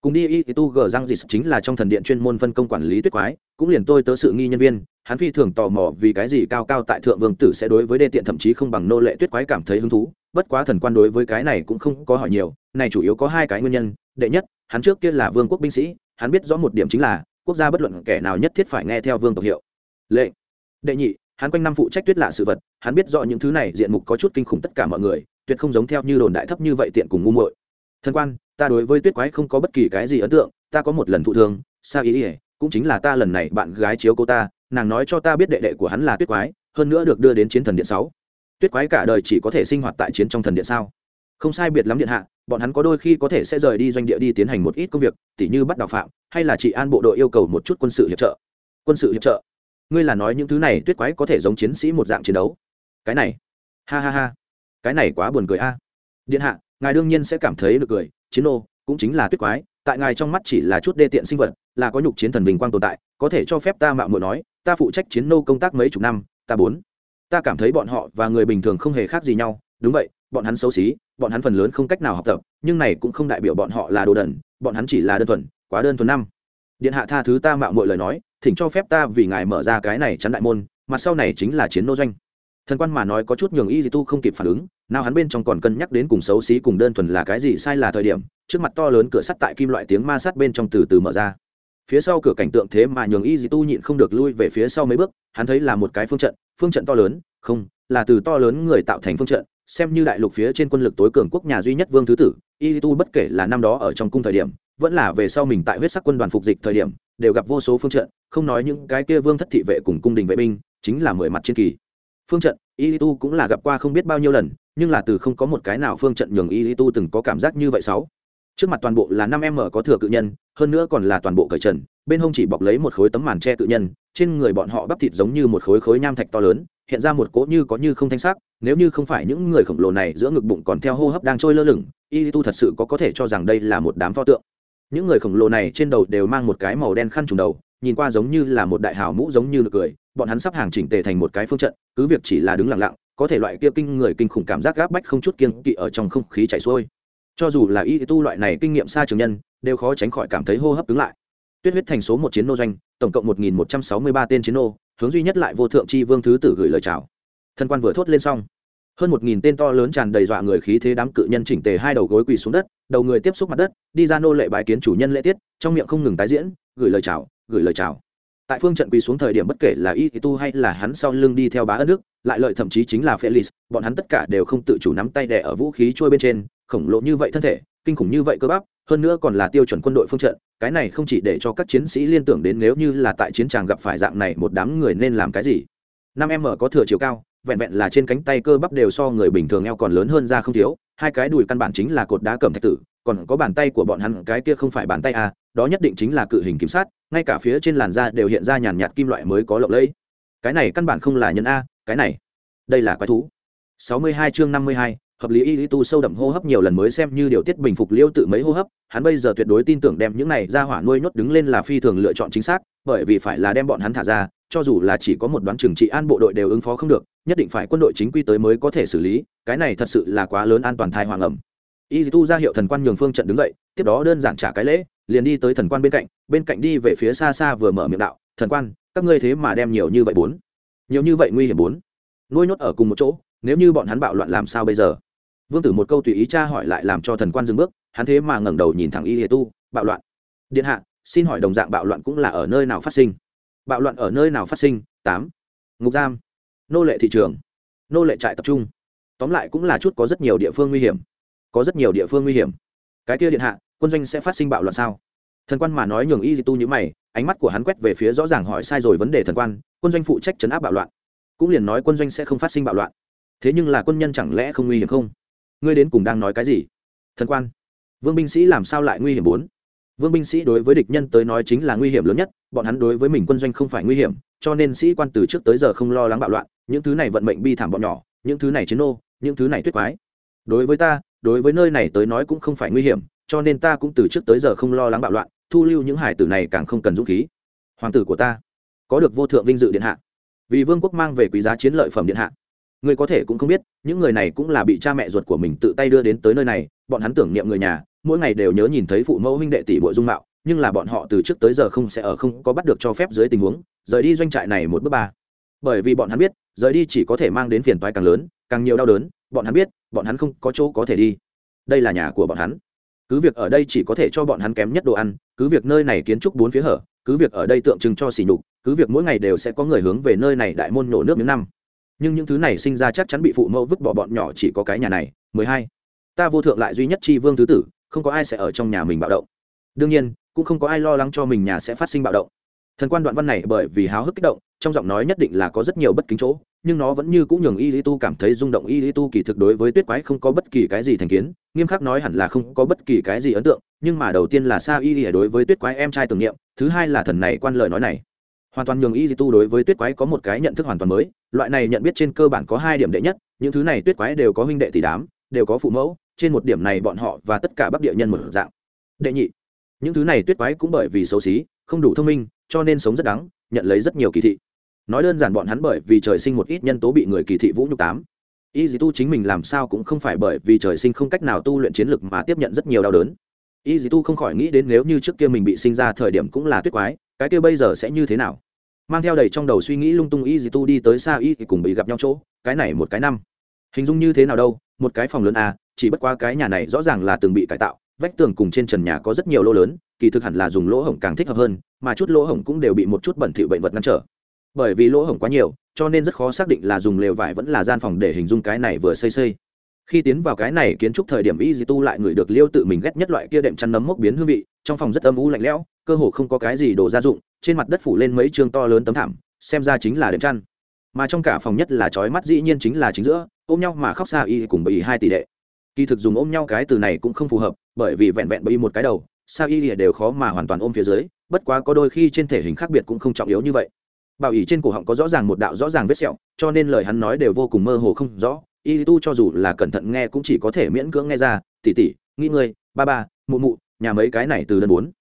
Cùng đi y tu g răng dịch chính là trong thần điện chuyên môn phân công quản lý tuyết quái, cũng liền tôi tớ sự nghi nhân viên, hắn phi thường tò mò vì cái gì cao cao tại thượng vương tử sẽ đối với đê tiện thậm chí không bằng nô lệ tuyết quái cảm thấy hứng thú bất quá thần quan đối với cái này cũng không có hỏi nhiều, này chủ yếu có hai cái nguyên nhân, đệ nhất, hắn trước kia là vương quốc binh sĩ, hắn biết rõ một điểm chính là, quốc gia bất luận kẻ nào nhất thiết phải nghe theo vương tộc hiệu. Lệ. Đệ nhị, hắn quanh năm phụ trách tuyết lạ sự vật, hắn biết rõ những thứ này diện mục có chút kinh khủng tất cả mọi người, tuyệt không giống theo như đồn đại thấp như vậy tiện cùng ngu muội. Thần quan, ta đối với tuyết quái không có bất kỳ cái gì ấn tượng, ta có một lần thụ thương, sao ý ỉa cũng chính là ta lần này bạn gái chiếu cô ta, nàng nói cho ta biết đệ đệ của hắn là tuyết quái, hơn nữa được đưa đến chiến thần điện sáu tuyết quái cả đời chỉ có thể sinh hoạt tại chiến trong thần điện sao? Không sai biệt lắm điện hạ, bọn hắn có đôi khi có thể sẽ rời đi doanh địa đi tiến hành một ít công việc, tỉ như bắt đào phạm, hay là chị an bộ đội yêu cầu một chút quân sự hiệp trợ. Quân sự hiệp trợ? Ngươi là nói những thứ này tuyết quái có thể giống chiến sĩ một dạng chiến đấu. Cái này. Ha ha ha. Cái này quá buồn cười a. Điện hạ, ngài đương nhiên sẽ cảm thấy được cười, chiến ô, cũng chính là tuyết quái, tại ngài trong mắt chỉ là chút đê tiện sinh vật, là có nhục chiến thần bình quang tồn tại, có thể cho phép ta mạo muội nói, ta phụ trách chiến nô công tác mấy chục năm, ta bốn ta cảm thấy bọn họ và người bình thường không hề khác gì nhau. Đúng vậy, bọn hắn xấu xí, bọn hắn phần lớn không cách nào học tập, nhưng này cũng không đại biểu bọn họ là đồ đần, bọn hắn chỉ là đơn thuần, quá đơn thuần năm. Điện hạ tha thứ ta mạo mọi lời nói, thỉnh cho phép ta vì ngài mở ra cái này chắn đại môn mặt sau này chính là chiến nô doanh. Thần quan mà nói có chút nhường y di tu không kịp phản ứng, nào hắn bên trong còn cân nhắc đến cùng xấu xí cùng đơn thuần là cái gì sai là thời điểm, trước mặt to lớn cửa sắt tại kim loại tiếng ma sắt bên trong từ từ mở ra phía sau cửa cảnh tượng thế mà nhường y di tu nhịn không được lui về phía sau mấy bước, hắn thấy là một cái phương trận phương trận to lớn, không, là từ to lớn người tạo thành phương trận, xem như đại lục phía trên quân lực tối cường quốc nhà duy nhất vương thứ tử, y tu bất kể là năm đó ở trong cung thời điểm, vẫn là về sau mình tại huyết sắc quân đoàn phục dịch thời điểm, đều gặp vô số phương trận, không nói những cái kia vương thất thị vệ cùng cung đình vệ binh, chính là mười mặt chiến kỳ. Phương trận, y tu cũng là gặp qua không biết bao nhiêu lần, nhưng là từ không có một cái nào phương trận nhường y tu từng có cảm giác như vậy sáu. Trước mặt toàn bộ là năm em có thừa cự nhân hơn nữa còn là toàn bộ cởi trần, bên hông chỉ bọc lấy một khối tấm màn che tự nhân, trên người bọn họ bắp thịt giống như một khối khối nham thạch to lớn, hiện ra một cỗ như có như không thanh sắc, nếu như không phải những người khổng lồ này giữa ngực bụng còn theo hô hấp đang trôi lơ lửng, y tu thật sự có có thể cho rằng đây là một đám pho tượng. Những người khổng lồ này trên đầu đều mang một cái màu đen khăn trùng đầu, nhìn qua giống như là một đại hào mũ giống như nực cười, bọn hắn sắp hàng chỉnh tề thành một cái phương trận, cứ việc chỉ là đứng lặng lặng, có thể loại kia kinh người kinh khủng cảm giác gáp bách không chút kiên kỵ ở trong không khí chảy xuôi. Cho dù là y tu loại này kinh nghiệm xa trường nhân đều khó tránh khỏi cảm thấy hô hấp cứng lại. Tuyết huyết thành số một chiến nô doanh, tổng cộng một nghìn một trăm sáu mươi ba tên chiến nô, hướng duy nhất lại vô thượng chi vương thứ tử gửi lời chào. Thân quan vừa thốt lên xong, hơn một nghìn tên to lớn tràn đầy dọa người khí thế đám cự nhân chỉnh tề hai đầu gối quỳ xuống đất, đầu người tiếp xúc mặt đất, đi ra nô lệ bài kiến chủ nhân lễ tiết, trong miệng không ngừng tái diễn, gửi lời chào, gửi lời chào. Tại phương trận quỳ xuống thời điểm bất kể là y tu hay là hắn sau lưng đi theo bá ất nước, lại lợi thậm chí chính là felix bọn hắn tất cả đều không tự chủ nắm tay đẻ ở vũ khí trôi bên trên, khổng lồ như vậy thân thể kinh khủng như vậy cơ bắp hơn nữa còn là tiêu chuẩn quân đội phương trận cái này không chỉ để cho các chiến sĩ liên tưởng đến nếu như là tại chiến tràng gặp phải dạng này một đám người nên làm cái gì. Năm em có thừa chiều cao vẹn vẹn là trên cánh tay cơ bắp đều so người bình thường eo còn lớn hơn ra không thiếu hai cái đùi căn bản chính là cột đá cẩm thạch tử còn có bàn tay của bọn hắn cái kia không phải bàn tay à? đó nhất định chính là cự hình kiểm sát ngay cả phía trên làn da đều hiện ra nhàn nhạt kim loại mới có lộng lẫy. Cái này căn bản không là nhân a cái này. Đây là quái thú. 62 chương 52, hợp lý y tu sâu đậm hô hấp nhiều lần mới xem như điều tiết bình phục liêu tự mấy hô hấp, hắn bây giờ tuyệt đối tin tưởng đem những này ra hỏa nuôi nhốt đứng lên là phi thường lựa chọn chính xác, bởi vì phải là đem bọn hắn thả ra, cho dù là chỉ có một đoán trừng trị an bộ đội đều ứng phó không được, nhất định phải quân đội chính quy tới mới có thể xử lý, cái này thật sự là quá lớn an toàn thai hoàng ẩm. Y tu ra hiệu thần quan nhường phương trận đứng dậy, tiếp đó đơn giản trả cái lễ, liền đi tới thần quan bên cạnh bên cạnh đi về phía xa xa vừa mở miệng đạo, thần quan, các ngươi thế mà đem nhiều như vậy bốn, nhiều như vậy nguy hiểm bốn, nuôi nhốt ở cùng một chỗ, nếu như bọn hắn bạo loạn làm sao bây giờ? Vương tử một câu tùy ý cha hỏi lại làm cho thần quan dừng bước, hắn thế mà ngẩng đầu nhìn thẳng y hệ tu, bạo loạn. Điện hạ, xin hỏi đồng dạng bạo loạn cũng là ở nơi nào phát sinh? Bạo loạn ở nơi nào phát sinh? Tám. Ngục giam. Nô lệ thị trường. Nô lệ trại tập trung. Tóm lại cũng là chút có rất nhiều địa phương nguy hiểm. Có rất nhiều địa phương nguy hiểm. Cái kia điện hạ, quân doanh sẽ phát sinh bạo loạn sao? Thần quan mà nói nhường y tu như mày, ánh mắt của hắn quét về phía rõ ràng hỏi sai rồi vấn đề thần quan, quân doanh phụ trách chấn áp bạo loạn. Cũng liền nói quân doanh sẽ không phát sinh bạo loạn. Thế nhưng là quân nhân chẳng lẽ không nguy hiểm không? Ngươi đến cùng đang nói cái gì? Thần quan, vương binh sĩ làm sao lại nguy hiểm bốn? Vương binh sĩ đối với địch nhân tới nói chính là nguy hiểm lớn nhất, bọn hắn đối với mình quân doanh không phải nguy hiểm, cho nên sĩ quan từ trước tới giờ không lo lắng bạo loạn, những thứ này vận mệnh bi thảm bọn nhỏ, những thứ này chiến nô, những thứ này tuyết quái. Đối với ta, đối với nơi này tới nói cũng không phải nguy hiểm, cho nên ta cũng từ trước tới giờ không lo lắng bạo loạn, thu lưu những hải tử này càng không cần dũng khí. Hoàng tử của ta, có được vô thượng vinh dự điện hạ. Vì vương quốc mang về quý giá chiến lợi phẩm điện hạ người có thể cũng không biết, những người này cũng là bị cha mẹ ruột của mình tự tay đưa đến tới nơi này, bọn hắn tưởng niệm người nhà, mỗi ngày đều nhớ nhìn thấy phụ mẫu huynh đệ tỷ bội dung mạo, nhưng là bọn họ từ trước tới giờ không sẽ ở không có bắt được cho phép dưới tình huống, rời đi doanh trại này một bước ba. Bởi vì bọn hắn biết, rời đi chỉ có thể mang đến phiền toái càng lớn, càng nhiều đau đớn, bọn hắn biết, bọn hắn không có chỗ có thể đi. Đây là nhà của bọn hắn. Cứ việc ở đây chỉ có thể cho bọn hắn kém nhất đồ ăn, cứ việc nơi này kiến trúc bốn phía hở, cứ việc ở đây tượng trưng cho xỉ nhục, cứ việc mỗi ngày đều sẽ có người hướng về nơi này đại môn nổ nước miếng năm nhưng những thứ này sinh ra chắc chắn bị phụ mẫu vứt bỏ bọn nhỏ chỉ có cái nhà này. Mười hai. Ta vô thượng lại duy nhất tri vương thứ tử, không có ai sẽ ở trong nhà mình bạo động. Đương nhiên, cũng không có ai lo lắng cho mình nhà sẽ phát sinh bạo động. Thần quan đoạn văn này bởi vì háo hức kích động, trong giọng nói nhất định là có rất nhiều bất kính chỗ, nhưng nó vẫn như cũng nhường y lý tu cảm thấy rung động y lý tu kỳ thực đối với tuyết quái không có bất kỳ cái gì thành kiến, nghiêm khắc nói hẳn là không có bất kỳ cái gì ấn tượng, nhưng mà đầu tiên là sao y lý đối với tuyết quái em trai tưởng niệm, thứ hai là thần này quan lời nói này. Hoàn toàn nhường y lý tu đối với tuyết quái có một cái nhận thức hoàn toàn mới loại này nhận biết trên cơ bản có hai điểm đệ nhất, những thứ này tuyết quái đều có huynh đệ tỷ đám, đều có phụ mẫu, trên một điểm này bọn họ và tất cả bắc địa nhân một dạng. Đệ nhị, những thứ này tuyết quái cũng bởi vì xấu xí, không đủ thông minh, cho nên sống rất đắng, nhận lấy rất nhiều kỳ thị. Nói đơn giản bọn hắn bởi vì trời sinh một ít nhân tố bị người kỳ thị vũ nhục tám. Y dì tu chính mình làm sao cũng không phải bởi vì trời sinh không cách nào tu luyện chiến lực mà tiếp nhận rất nhiều đau đớn. Y dì tu không khỏi nghĩ đến nếu như trước kia mình bị sinh ra thời điểm cũng là tuyết quái, cái kia bây giờ sẽ như thế nào? Mang theo đầy trong đầu suy nghĩ lung tung y dì tu đi tới xa y thì cùng bị gặp nhau chỗ, cái này một cái năm. Hình dung như thế nào đâu, một cái phòng lớn à chỉ bất qua cái nhà này rõ ràng là từng bị cải tạo, vách tường cùng trên trần nhà có rất nhiều lỗ lớn, kỳ thực hẳn là dùng lỗ hổng càng thích hợp hơn, mà chút lỗ hổng cũng đều bị một chút bẩn thỉu bệnh vật ngăn trở. Bởi vì lỗ hổng quá nhiều, cho nên rất khó xác định là dùng lều vải vẫn là gian phòng để hình dung cái này vừa xây xây. Khi tiến vào cái này kiến trúc thời điểm y di tu lại người được liêu tự mình ghét nhất loại kia đệm chăn nấm mốc biến hương vị, trong phòng rất âm u lạnh lẽo, cơ hồ không có cái gì đồ gia dụng trên mặt đất phủ lên mấy chương to lớn tấm thảm, xem ra chính là đệm chăn. Mà trong cả phòng nhất là trói mắt dĩ nhiên chính là chính giữa, ôm nhau mà khóc xa y cùng bởi hai tỷ đệ. Kỳ thực dùng ôm nhau cái từ này cũng không phù hợp, bởi vì vẹn vẹn bởi một cái đầu sao y đều khó mà hoàn toàn ôm phía dưới, bất quá có đôi khi trên thể hình khác biệt cũng không trọng yếu như vậy. Bảo ỉ trên cổ họng có rõ ràng một đạo rõ ràng vết sẹo, cho nên lời hắn nói đều vô cùng mơ hồ không rõ. Y tu cho dù là cẩn thận nghe cũng chỉ có thể miễn cưỡng nghe ra tỉ tỉ nghĩ ngươi, ba ba, mụ mụ, nhà mấy cái này từ đơn bốn.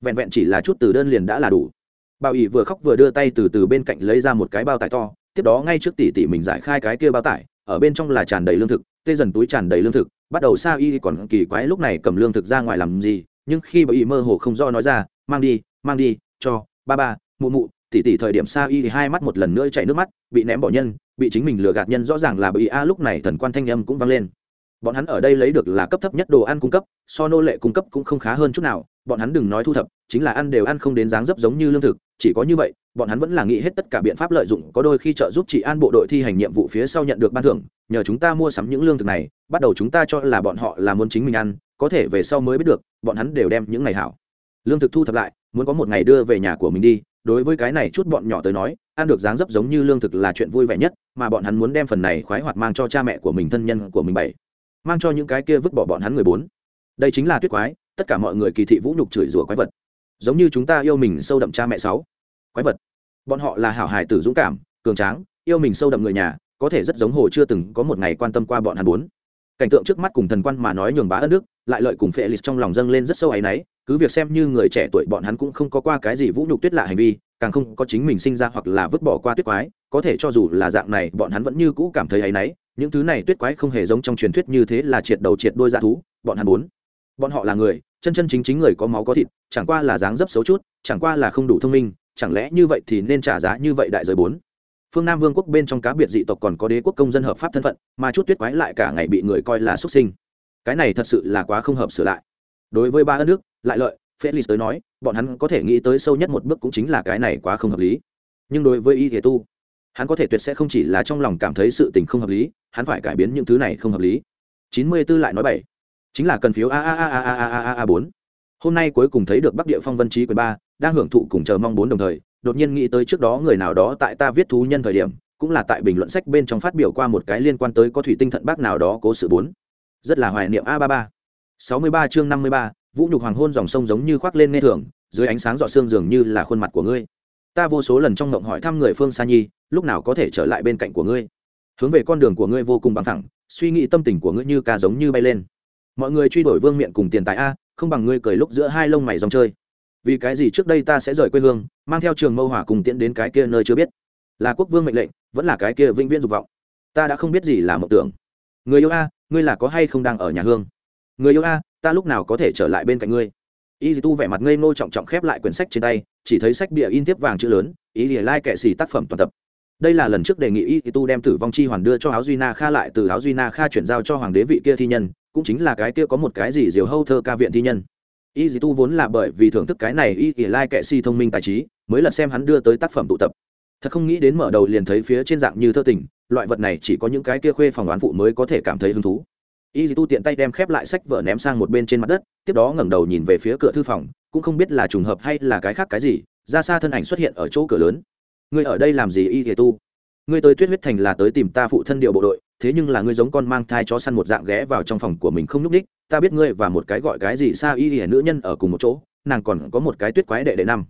Vẹn vẹn chỉ là chút từ đơn liền đã là đủ. Bao ỉ vừa khóc vừa đưa tay từ từ bên cạnh lấy ra một cái bao tải to, tiếp đó ngay trước tỉ tỉ mình giải khai cái kia bao tải, ở bên trong là tràn đầy lương thực, tê dần túi tràn đầy lương thực, bắt đầu Sa y còn kỳ quái lúc này cầm lương thực ra ngoài làm gì, nhưng khi bà ỉ mơ hồ không do nói ra, mang đi mang đi, cho, ba ba, mụ mụ. Tỉ tỉ thời điểm Sa y thì hai mắt một lần nữa chạy nước mắt, bị ném bỏ nhân, bị chính mình lừa gạt nhân rõ ràng là bởi a lúc này thần quan thanh âm cũng vang lên. Bọn hắn ở đây lấy được là cấp thấp nhất đồ ăn cung cấp, so nô lệ cung cấp cũng không khá hơn chút nào, bọn hắn đừng nói thu thập chính là ăn đều ăn không đến dáng dấp giống như lương thực, chỉ có như vậy, bọn hắn vẫn là nghĩ hết tất cả biện pháp lợi dụng, có đôi khi trợ giúp chị an bộ đội thi hành nhiệm vụ phía sau nhận được ban thưởng, nhờ chúng ta mua sắm những lương thực này, bắt đầu chúng ta cho là bọn họ là muốn chính mình ăn, có thể về sau mới biết được, bọn hắn đều đem những ngày hảo. Lương thực thu thập lại, muốn có một ngày đưa về nhà của mình đi, đối với cái này chút bọn nhỏ tới nói, ăn được dáng dấp giống như lương thực là chuyện vui vẻ nhất, mà bọn hắn muốn đem phần này khoái hoạt mang cho cha mẹ của mình, thân nhân của mình bảy, mang cho những cái kia vứt bỏ bọn hắn người bốn. Đây chính là tuyết quái, tất cả mọi người kỳ thị vũ nhục chửi rủa quái vật giống như chúng ta yêu mình sâu đậm cha mẹ sáu. Quái vật. Bọn họ là hảo hài tử dũng cảm, cường tráng, yêu mình sâu đậm người nhà, có thể rất giống hồ chưa từng có một ngày quan tâm qua bọn hắn bốn. Cảnh tượng trước mắt cùng thần quan mà nói nhường bá ân đức, lại lợi cùng phệ lịch trong lòng dâng lên rất sâu áy náy, cứ việc xem như người trẻ tuổi bọn hắn cũng không có qua cái gì vũ nhục tuyết lạ hành vi, càng không có chính mình sinh ra hoặc là vứt bỏ qua tuyết quái, có thể cho dù là dạng này bọn hắn vẫn như cũ cảm thấy áy náy, những thứ này tuyết quái không hề giống trong truyền thuyết như thế là triệt đầu triệt đôi dạ thú, bọn hắn bốn bọn họ là người, chân chân chính chính người có máu có thịt, chẳng qua là dáng dấp xấu chút, chẳng qua là không đủ thông minh, chẳng lẽ như vậy thì nên trả giá như vậy đại giới bốn? Phương nam vương quốc bên trong cá biệt dị tộc còn có đế quốc công dân hợp pháp thân phận, mà chút tuyết quái lại cả ngày bị người coi là xuất sinh. Cái này thật sự là quá không hợp sửa lại. Đối với ba đất nước, lại lợi, felix tới nói, bọn hắn có thể nghĩ tới sâu nhất một bước cũng chính là cái này quá không hợp lý. Nhưng đối với y thể tu, hắn có thể tuyệt sẽ không chỉ là trong lòng cảm thấy sự tình không hợp lý, hắn phải cải biến những thứ này không hợp lý. Chín mươi 94 lại nói bảy chính là cần phiếu a a a a a a a a bốn. Hôm nay cuối cùng thấy được bắc địa phong vân trí quyền ba, đang hưởng thụ cùng chờ mong bốn đồng thời, đột nhiên nghĩ tới trước đó người nào đó tại ta viết thú nhân thời điểm, cũng là tại bình luận sách bên trong phát biểu qua một cái liên quan tới có thủy tinh thận bác nào đó cố sự bốn. Rất là hoài niệm a ba ba. Sáu mươi ba chương năm mươi ba, vũ nhục hoàng hôn dòng sông giống như khoác lên nghe thường, dưới ánh sáng dọ xương dường như là khuôn mặt của ngươi. Ta vô số lần trong mộng hỏi thăm người phương sa nhi, lúc nào có thể trở lại bên cạnh của ngươi? Hướng về con đường của ngươi vô cùng bằng thẳng, suy nghĩ tâm tình của ngươi như ca giống như bay lên mọi người truy đuổi vương miện cùng tiền tài a, không bằng ngươi cười lúc giữa hai lông mày dòng chơi. Vì cái gì trước đây ta sẽ rời quê hương, mang theo trường mâu hỏa cùng tiễn đến cái kia nơi chưa biết. Là quốc vương mệnh lệnh, vẫn là cái kia vĩnh viễn dục vọng. Ta đã không biết gì là mộng tưởng. Người yêu a, ngươi là có hay không đang ở nhà hương? Người yêu a, ta lúc nào có thể trở lại bên cạnh ngươi? Y tu vẻ mặt ngây ngô trọng trọng khép lại quyển sách trên tay, chỉ thấy sách bìa in tiếp vàng chữ lớn ý lìa lai kệ xì tác phẩm toàn tập. Đây là lần trước đề nghị y tu đem tử vong chi hoàn đưa cho áo duy na kha lại, từ áo duy na kha chuyển giao cho hoàng đế vị kia thi nhân cũng chính là cái kia có một cái gì diều hâu thơ ca viện thi nhân. Y dì tu vốn là bởi vì thưởng thức cái này y ỉ lai kệ si thông minh tài trí, mới là xem hắn đưa tới tác phẩm tụ tập. Thật không nghĩ đến mở đầu liền thấy phía trên dạng như thơ tình, loại vật này chỉ có những cái kia khuê phòng đoán phụ mới có thể cảm thấy hứng thú. Y dì tu tiện tay đem khép lại sách vở ném sang một bên trên mặt đất, tiếp đó ngẩng đầu nhìn về phía cửa thư phòng, cũng không biết là trùng hợp hay là cái khác cái gì, ra xa thân ảnh xuất hiện ở chỗ cửa lớn. Ngươi ở đây làm gì, y dì tu? Ngươi tới tuyết huyết thành là tới tìm ta phụ thân điệu bộ đội thế nhưng là ngươi giống con mang thai chó săn một dạng ghé vào trong phòng của mình không nhúc ních ta biết ngươi và một cái gọi cái gì xa y hiển nữ nhân ở cùng một chỗ, nàng còn có một cái tuyết quái đệ đệ năm.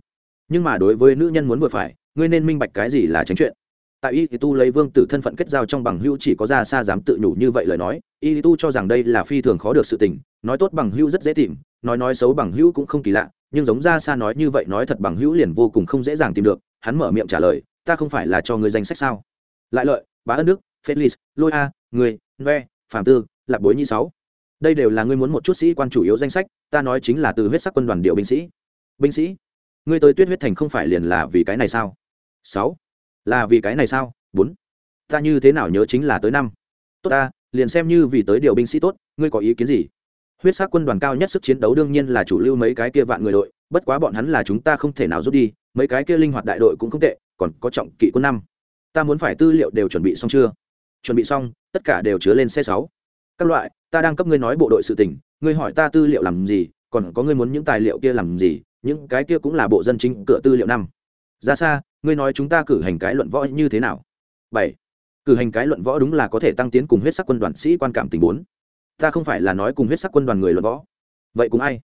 Nhưng mà đối với nữ nhân muốn vừa phải, ngươi nên minh bạch cái gì là tránh chuyện. Tại y thì tu lấy vương tử thân phận kết giao trong bằng hữu chỉ có ra xa dám tự nhủ như vậy lời nói y tu cho rằng đây là phi thường khó được sự tình, nói tốt bằng hữu rất dễ tìm, nói nói xấu bằng hữu cũng không kỳ lạ, nhưng giống ra xa nói như vậy nói thật bằng hữu liền vô cùng không dễ dàng tìm được, hắn mở miệng trả lời, ta không phải là cho ngươi danh sách sao? Lại lợi, bá ân đức felix lôi a, người noe phạm tư, lạc bối nhi sáu. Đây đều là ngươi muốn một chút sĩ quan chủ yếu danh sách, ta nói chính là từ huyết sắc quân đoàn điều binh sĩ. Binh sĩ, ngươi tới tuyết huyết thành không phải liền là vì cái này sao? Sáu. Là vì cái này sao? Bốn. Ta như thế nào nhớ chính là tới năm. Tốt ta, liền xem như vì tới điều binh sĩ tốt, ngươi có ý kiến gì? Huyết sắc quân đoàn cao nhất sức chiến đấu đương nhiên là chủ lưu mấy cái kia vạn người đội, bất quá bọn hắn là chúng ta không thể nào rút đi, mấy cái kia linh hoạt đại đội cũng không tệ, còn có trọng kỵ quân năm. Ta muốn phải tư liệu đều chuẩn bị xong chưa? Chuẩn bị xong, tất cả đều chứa lên xe sáu. Các loại, ta đang cấp ngươi nói bộ đội sự tình, ngươi hỏi ta tư liệu làm gì, còn có ngươi muốn những tài liệu kia làm gì, những cái kia cũng là bộ dân chính cửa tư liệu năm. Ra xa, ngươi nói chúng ta cử hành cái luận võ như thế nào? Bảy. Cử hành cái luận võ đúng là có thể tăng tiến cùng huyết sắc quân đoàn sĩ quan cảm tình bốn. Ta không phải là nói cùng huyết sắc quân đoàn người luận võ. Vậy cùng ai?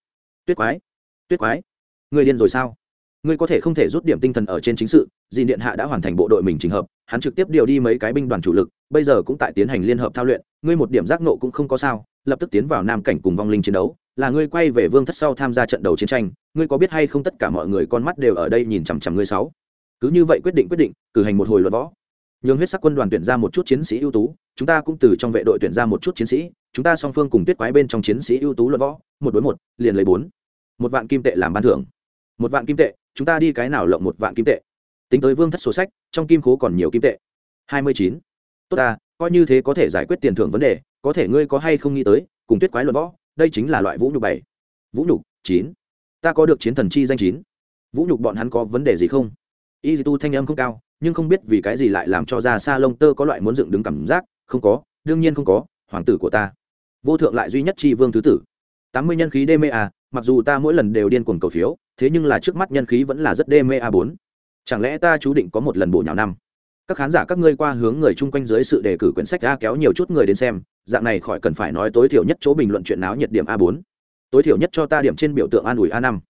Tuyết quái. Tuyết quái. Ngươi điên rồi sao? Ngươi có thể không thể rút điểm tinh thần ở trên chính sự dì điện hạ đã hoàn thành bộ đội mình trình hợp, hắn trực tiếp điều đi mấy cái binh đoàn chủ lực, bây giờ cũng tại tiến hành liên hợp thao luyện, ngươi một điểm giác nộ cũng không có sao, lập tức tiến vào nam cảnh cùng vong linh chiến đấu, là ngươi quay về vương thất sau tham gia trận đầu chiến tranh, ngươi có biết hay không tất cả mọi người con mắt đều ở đây nhìn chằm chằm ngươi sáu? Cứ như vậy quyết định quyết định, cử hành một hồi luận võ. Nhường huyết sắc quân đoàn tuyển ra một chút chiến sĩ ưu tú, chúng ta cũng từ trong vệ đội tuyển ra một chút chiến sĩ, chúng ta song phương cùng tuyết quái bên trong chiến sĩ ưu tú luận võ, một đối một, liền lấy bốn. Một vạn kim tệ làm ban thưởng một vạn kim tệ, chúng ta đi cái nào lộng một vạn kim tệ? Tính tới vương thất sổ sách, trong kim khố còn nhiều kim tệ. Hai mươi chín. Tốt ta, coi như thế có thể giải quyết tiền thưởng vấn đề, có thể ngươi có hay không nghĩ tới, cùng tuyết quái luận võ, đây chính là loại vũ nhục bảy. Vũ nhục chín. Ta có được chiến thần chi danh chín. Vũ nhục bọn hắn có vấn đề gì không? Y tu thanh âm không cao, nhưng không biết vì cái gì lại làm cho ra xa lông tơ có loại muốn dựng đứng cảm giác, không có, đương nhiên không có, hoàng tử của ta. Vô thượng lại duy nhất chi vương thứ tử. Tám mươi nhân khí đê mê à mặc dù ta mỗi lần đều điên cuồng cầu phiếu, thế nhưng là trước mắt nhân khí vẫn là rất đê mê a bốn. Chẳng lẽ ta chú định có một lần bổ nhào năm? Các khán giả, các ngươi qua hướng người chung quanh dưới sự đề cử quyển sách a kéo nhiều chút người đến xem, dạng này khỏi cần phải nói tối thiểu nhất chỗ bình luận chuyện náo nhiệt điểm a bốn. Tối thiểu nhất cho ta điểm trên biểu tượng an ủi a năm.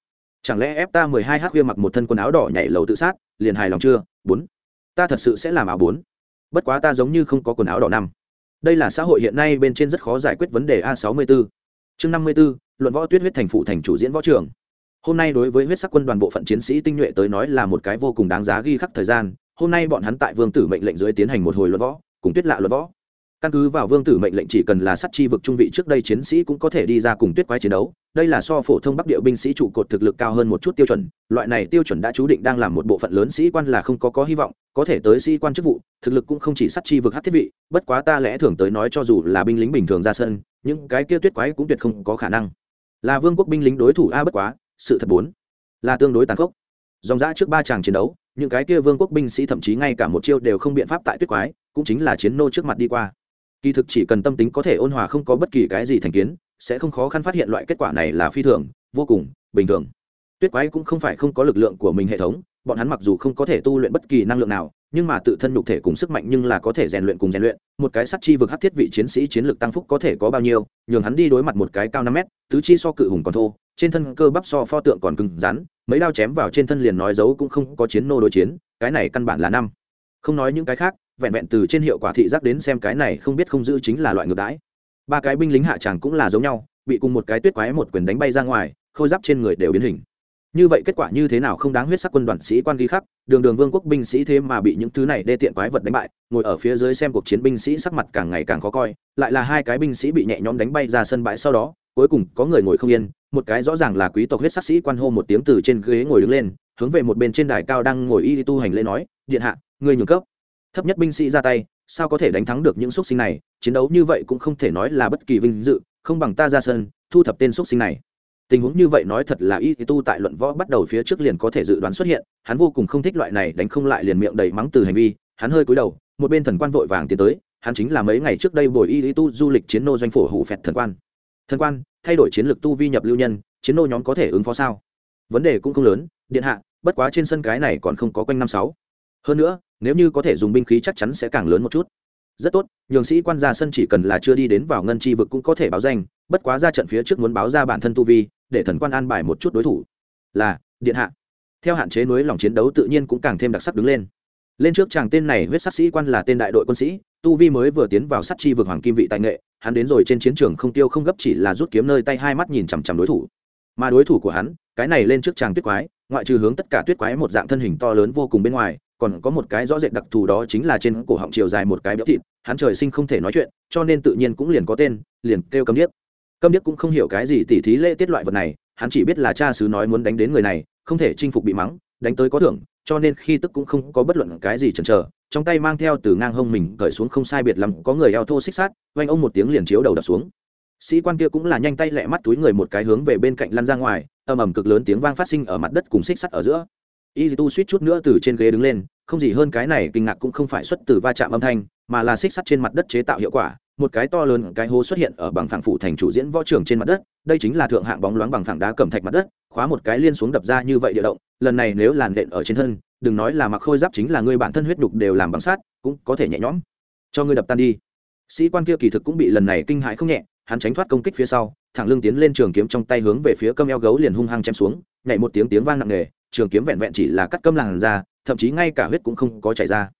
Chẳng lẽ ép ta mười hai h khuya mặc một thân quần áo đỏ nhảy lầu tự sát, liền hài lòng chưa? Bốn. Ta thật sự sẽ làm áo bốn. Bất quá ta giống như không có quần áo đỏ năm. Đây là xã hội hiện nay bên trên rất khó giải quyết vấn đề a sáu mươi 64 chương năm mươi 54, luận võ tuyết huyết thành phụ thành chủ diễn võ trường. Hôm nay đối với huyết sắc quân đoàn bộ phận chiến sĩ tinh nhuệ tới nói là một cái vô cùng đáng giá ghi khắc thời gian. Hôm nay bọn hắn tại vương tử mệnh lệnh dưới tiến hành một hồi luận võ cùng tuyết lạ luận võ. Căn cứ vào vương tử mệnh lệnh chỉ cần là sát chi vực trung vị trước đây chiến sĩ cũng có thể đi ra cùng tuyết quái chiến đấu. Đây là so phổ thông bắc địa binh sĩ trụ cột thực lực cao hơn một chút tiêu chuẩn. Loại này tiêu chuẩn đã chú định đang làm một bộ phận lớn sĩ quan là không có có hy vọng. Có thể tới sĩ quan chức vụ thực lực cũng không chỉ sát chi vực hát thiết vị. Bất quá ta lẽ thường tới nói cho dù là binh lính bình thường ra sân những cái kia tuyết quái cũng tuyệt không có khả năng. Là vương quốc binh lính đối thủ a bất quá, sự thật bốn. Là tương đối tàn khốc. Dòng dã trước ba chàng chiến đấu, những cái kia vương quốc binh sĩ thậm chí ngay cả một chiêu đều không biện pháp tại tuyết quái, cũng chính là chiến nô trước mặt đi qua. Kỳ thực chỉ cần tâm tính có thể ôn hòa không có bất kỳ cái gì thành kiến, sẽ không khó khăn phát hiện loại kết quả này là phi thường, vô cùng bình thường. Tuyết quái cũng không phải không có lực lượng của mình hệ thống bọn hắn mặc dù không có thể tu luyện bất kỳ năng lượng nào, nhưng mà tự thân nhục thể cùng sức mạnh nhưng là có thể rèn luyện cùng rèn luyện, một cái sắt chi vực hát thiết vị chiến sĩ chiến lược tăng phúc có thể có bao nhiêu, nhường hắn đi đối mặt một cái cao năm mét, tứ chi so cự hùng còn thô, trên thân cơ bắp so pho tượng còn cứng rắn, mấy đao chém vào trên thân liền nói dấu cũng không có chiến nô đối chiến, cái này căn bản là năm. Không nói những cái khác, vẹn vẹn từ trên hiệu quả thị giác đến xem cái này không biết không giữ chính là loại ngược đãi. Ba cái binh lính hạ tràng cũng là giống nhau, bị cùng một cái tuyết quái một quyền đánh bay ra ngoài, khôi giáp trên người đều biến hình như vậy kết quả như thế nào không đáng huyết sắc quân đoàn sĩ quan ghi khắc, đường đường vương quốc binh sĩ thế mà bị những thứ này đê tiện quái vật đánh bại, ngồi ở phía dưới xem cuộc chiến binh sĩ sắc mặt càng ngày càng khó coi, lại là hai cái binh sĩ bị nhẹ nhõm đánh bay ra sân bãi sau đó, cuối cùng có người ngồi không yên, một cái rõ ràng là quý tộc huyết sắc sĩ quan hô một tiếng từ trên ghế ngồi đứng lên, hướng về một bên trên đài cao đang ngồi y tu hành lễ nói, điện hạ người nhường cấp. Thấp nhất binh sĩ ra tay, sao có thể đánh thắng được những xúc sinh này, chiến đấu như vậy cũng không thể nói là bất kỳ vinh dự, không bằng ta ra sân, thu thập tên xúc sinh này tình huống như vậy nói thật là y tu tại luận võ bắt đầu phía trước liền có thể dự đoán xuất hiện, hắn vô cùng không thích loại này đánh không lại liền miệng đầy mắng từ hành vi, hắn hơi cúi đầu, một bên thần quan vội vàng tiến tới, hắn chính là mấy ngày trước đây bồi y tu du lịch chiến nô doanh phổ hủ phẹt thần quan. Thần quan, thay đổi chiến lược tu vi nhập lưu nhân, chiến nô nhóm có thể ứng phó sao? Vấn đề cũng không lớn, điện hạ, bất quá trên sân cái này còn không có quanh năm sáu. Hơn nữa, nếu như có thể dùng binh khí chắc chắn sẽ càng lớn một chút. Rất tốt, nhường sĩ quan ra sân chỉ cần là chưa đi đến vào ngân chi vực cũng có thể báo danh, bất quá ra trận phía trước muốn báo ra bản thân tu vi để thần quan an bài một chút đối thủ. Là, điện hạ. Theo hạn chế núi lòng chiến đấu tự nhiên cũng càng thêm đặc sắc đứng lên. Lên trước chàng tên này huyết sắc sĩ quan là tên đại đội quân sĩ, tu vi mới vừa tiến vào sát chi vực hoàng kim vị tài nghệ, hắn đến rồi trên chiến trường không tiêu không gấp chỉ là rút kiếm nơi tay hai mắt nhìn chằm chằm đối thủ. Mà đối thủ của hắn, cái này lên trước chàng tuyết quái, ngoại trừ hướng tất cả tuyết quái một dạng thân hình to lớn vô cùng bên ngoài, còn có một cái rõ rệt đặc thù đó chính là trên cổ họng chiều dài một cái béo thịt, hắn trời sinh không thể nói chuyện, cho nên tự nhiên cũng liền có tên, liền kêu cầm điếc câm điếc cũng không hiểu cái gì tỉ thí lễ tiết loại vật này, hắn chỉ biết là cha xứ nói muốn đánh đến người này, không thể chinh phục bị mắng, đánh tới có thưởng, cho nên khi tức cũng không có bất luận cái gì chần chờ, trong tay mang theo từ ngang hông mình cởi xuống không sai biệt lắm, có người eo thô xích sát, oanh ông một tiếng liền chiếu đầu đập xuống. Sĩ quan kia cũng là nhanh tay lẹ mắt túi người một cái hướng về bên cạnh lăn ra ngoài, ầm ầm cực lớn tiếng vang phát sinh ở mặt đất cùng xích sắt ở giữa. Y tu suýt chút nữa từ trên ghế đứng lên, không gì hơn cái này kinh ngạc cũng không phải xuất từ va chạm âm thanh, mà là xích sắt trên mặt đất chế tạo hiệu quả một cái to lớn cái hố xuất hiện ở bằng phẳng phủ thành chủ diễn võ trường trên mặt đất, đây chính là thượng hạng bóng loáng bằng phẳng đá cẩm thạch mặt đất, khóa một cái liên xuống đập ra như vậy địa động, lần này nếu làn đện ở trên thân, đừng nói là mặc khôi giáp chính là ngươi bản thân huyết đục đều làm bằng sát cũng có thể nhẹ nhõm. Cho ngươi đập tan đi. Sĩ quan kia kỳ thực cũng bị lần này kinh hãi không nhẹ, hắn tránh thoát công kích phía sau, thẳng lưng tiến lên trường kiếm trong tay hướng về phía cơm eo gấu liền hung hăng chém xuống, nhảy một tiếng tiếng vang nặng nề, trường kiếm vẹn vẹn chỉ là cắt cơm làn ra, thậm chí ngay cả huyết cũng không có chảy ra.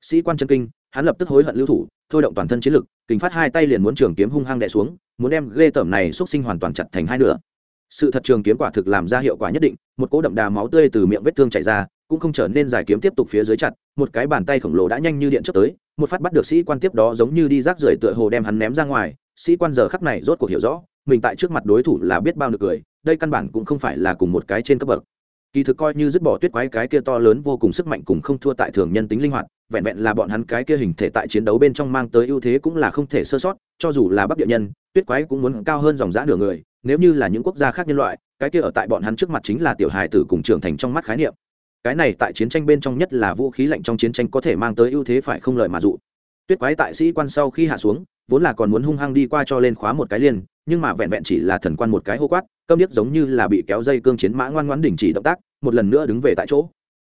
Sĩ quan chân kinh hắn lập tức hối hận lưu thủ, thôi động toàn thân chiến lực, kình phát hai tay liền muốn trường kiếm hung hăng đè xuống, muốn đem ghê tởm này xúc sinh hoàn toàn chặt thành hai nửa. Sự thật trường kiếm quả thực làm ra hiệu quả nhất định, một cỗ đậm đà máu tươi từ miệng vết thương chảy ra, cũng không trở nên dài kiếm tiếp tục phía dưới chặt, một cái bàn tay khổng lồ đã nhanh như điện chớp tới, một phát bắt được sĩ quan tiếp đó giống như đi rác rưởi tựa hồ đem hắn ném ra ngoài, sĩ quan giờ khắc này rốt cuộc hiểu rõ, mình tại trước mặt đối thủ là biết bao nực cười, đây căn bản cũng không phải là cùng một cái trên cấp bậc. Kỳ thực coi như dứt bỏ tuyết quái cái kia to lớn vô cùng sức mạnh cùng không thua tại thường nhân tính linh hoạt vẹn vẹn là bọn hắn cái kia hình thể tại chiến đấu bên trong mang tới ưu thế cũng là không thể sơ sót, cho dù là bắc địa nhân, tuyết quái cũng muốn cao hơn dòng giã nửa người, nếu như là những quốc gia khác nhân loại, cái kia ở tại bọn hắn trước mặt chính là tiểu hài tử cùng trưởng thành trong mắt khái niệm. Cái này tại chiến tranh bên trong nhất là vũ khí lạnh trong chiến tranh có thể mang tới ưu thế phải không lợi mà dụ. Tuyết quái tại sĩ quan sau khi hạ xuống, vốn là còn muốn hung hăng đi qua cho lên khóa một cái liền, nhưng mà vẹn vẹn chỉ là thần quan một cái hô quát câm điếc giống như là bị kéo dây cương chiến mã ngoan ngoãn đình chỉ động tác, một lần nữa đứng về tại chỗ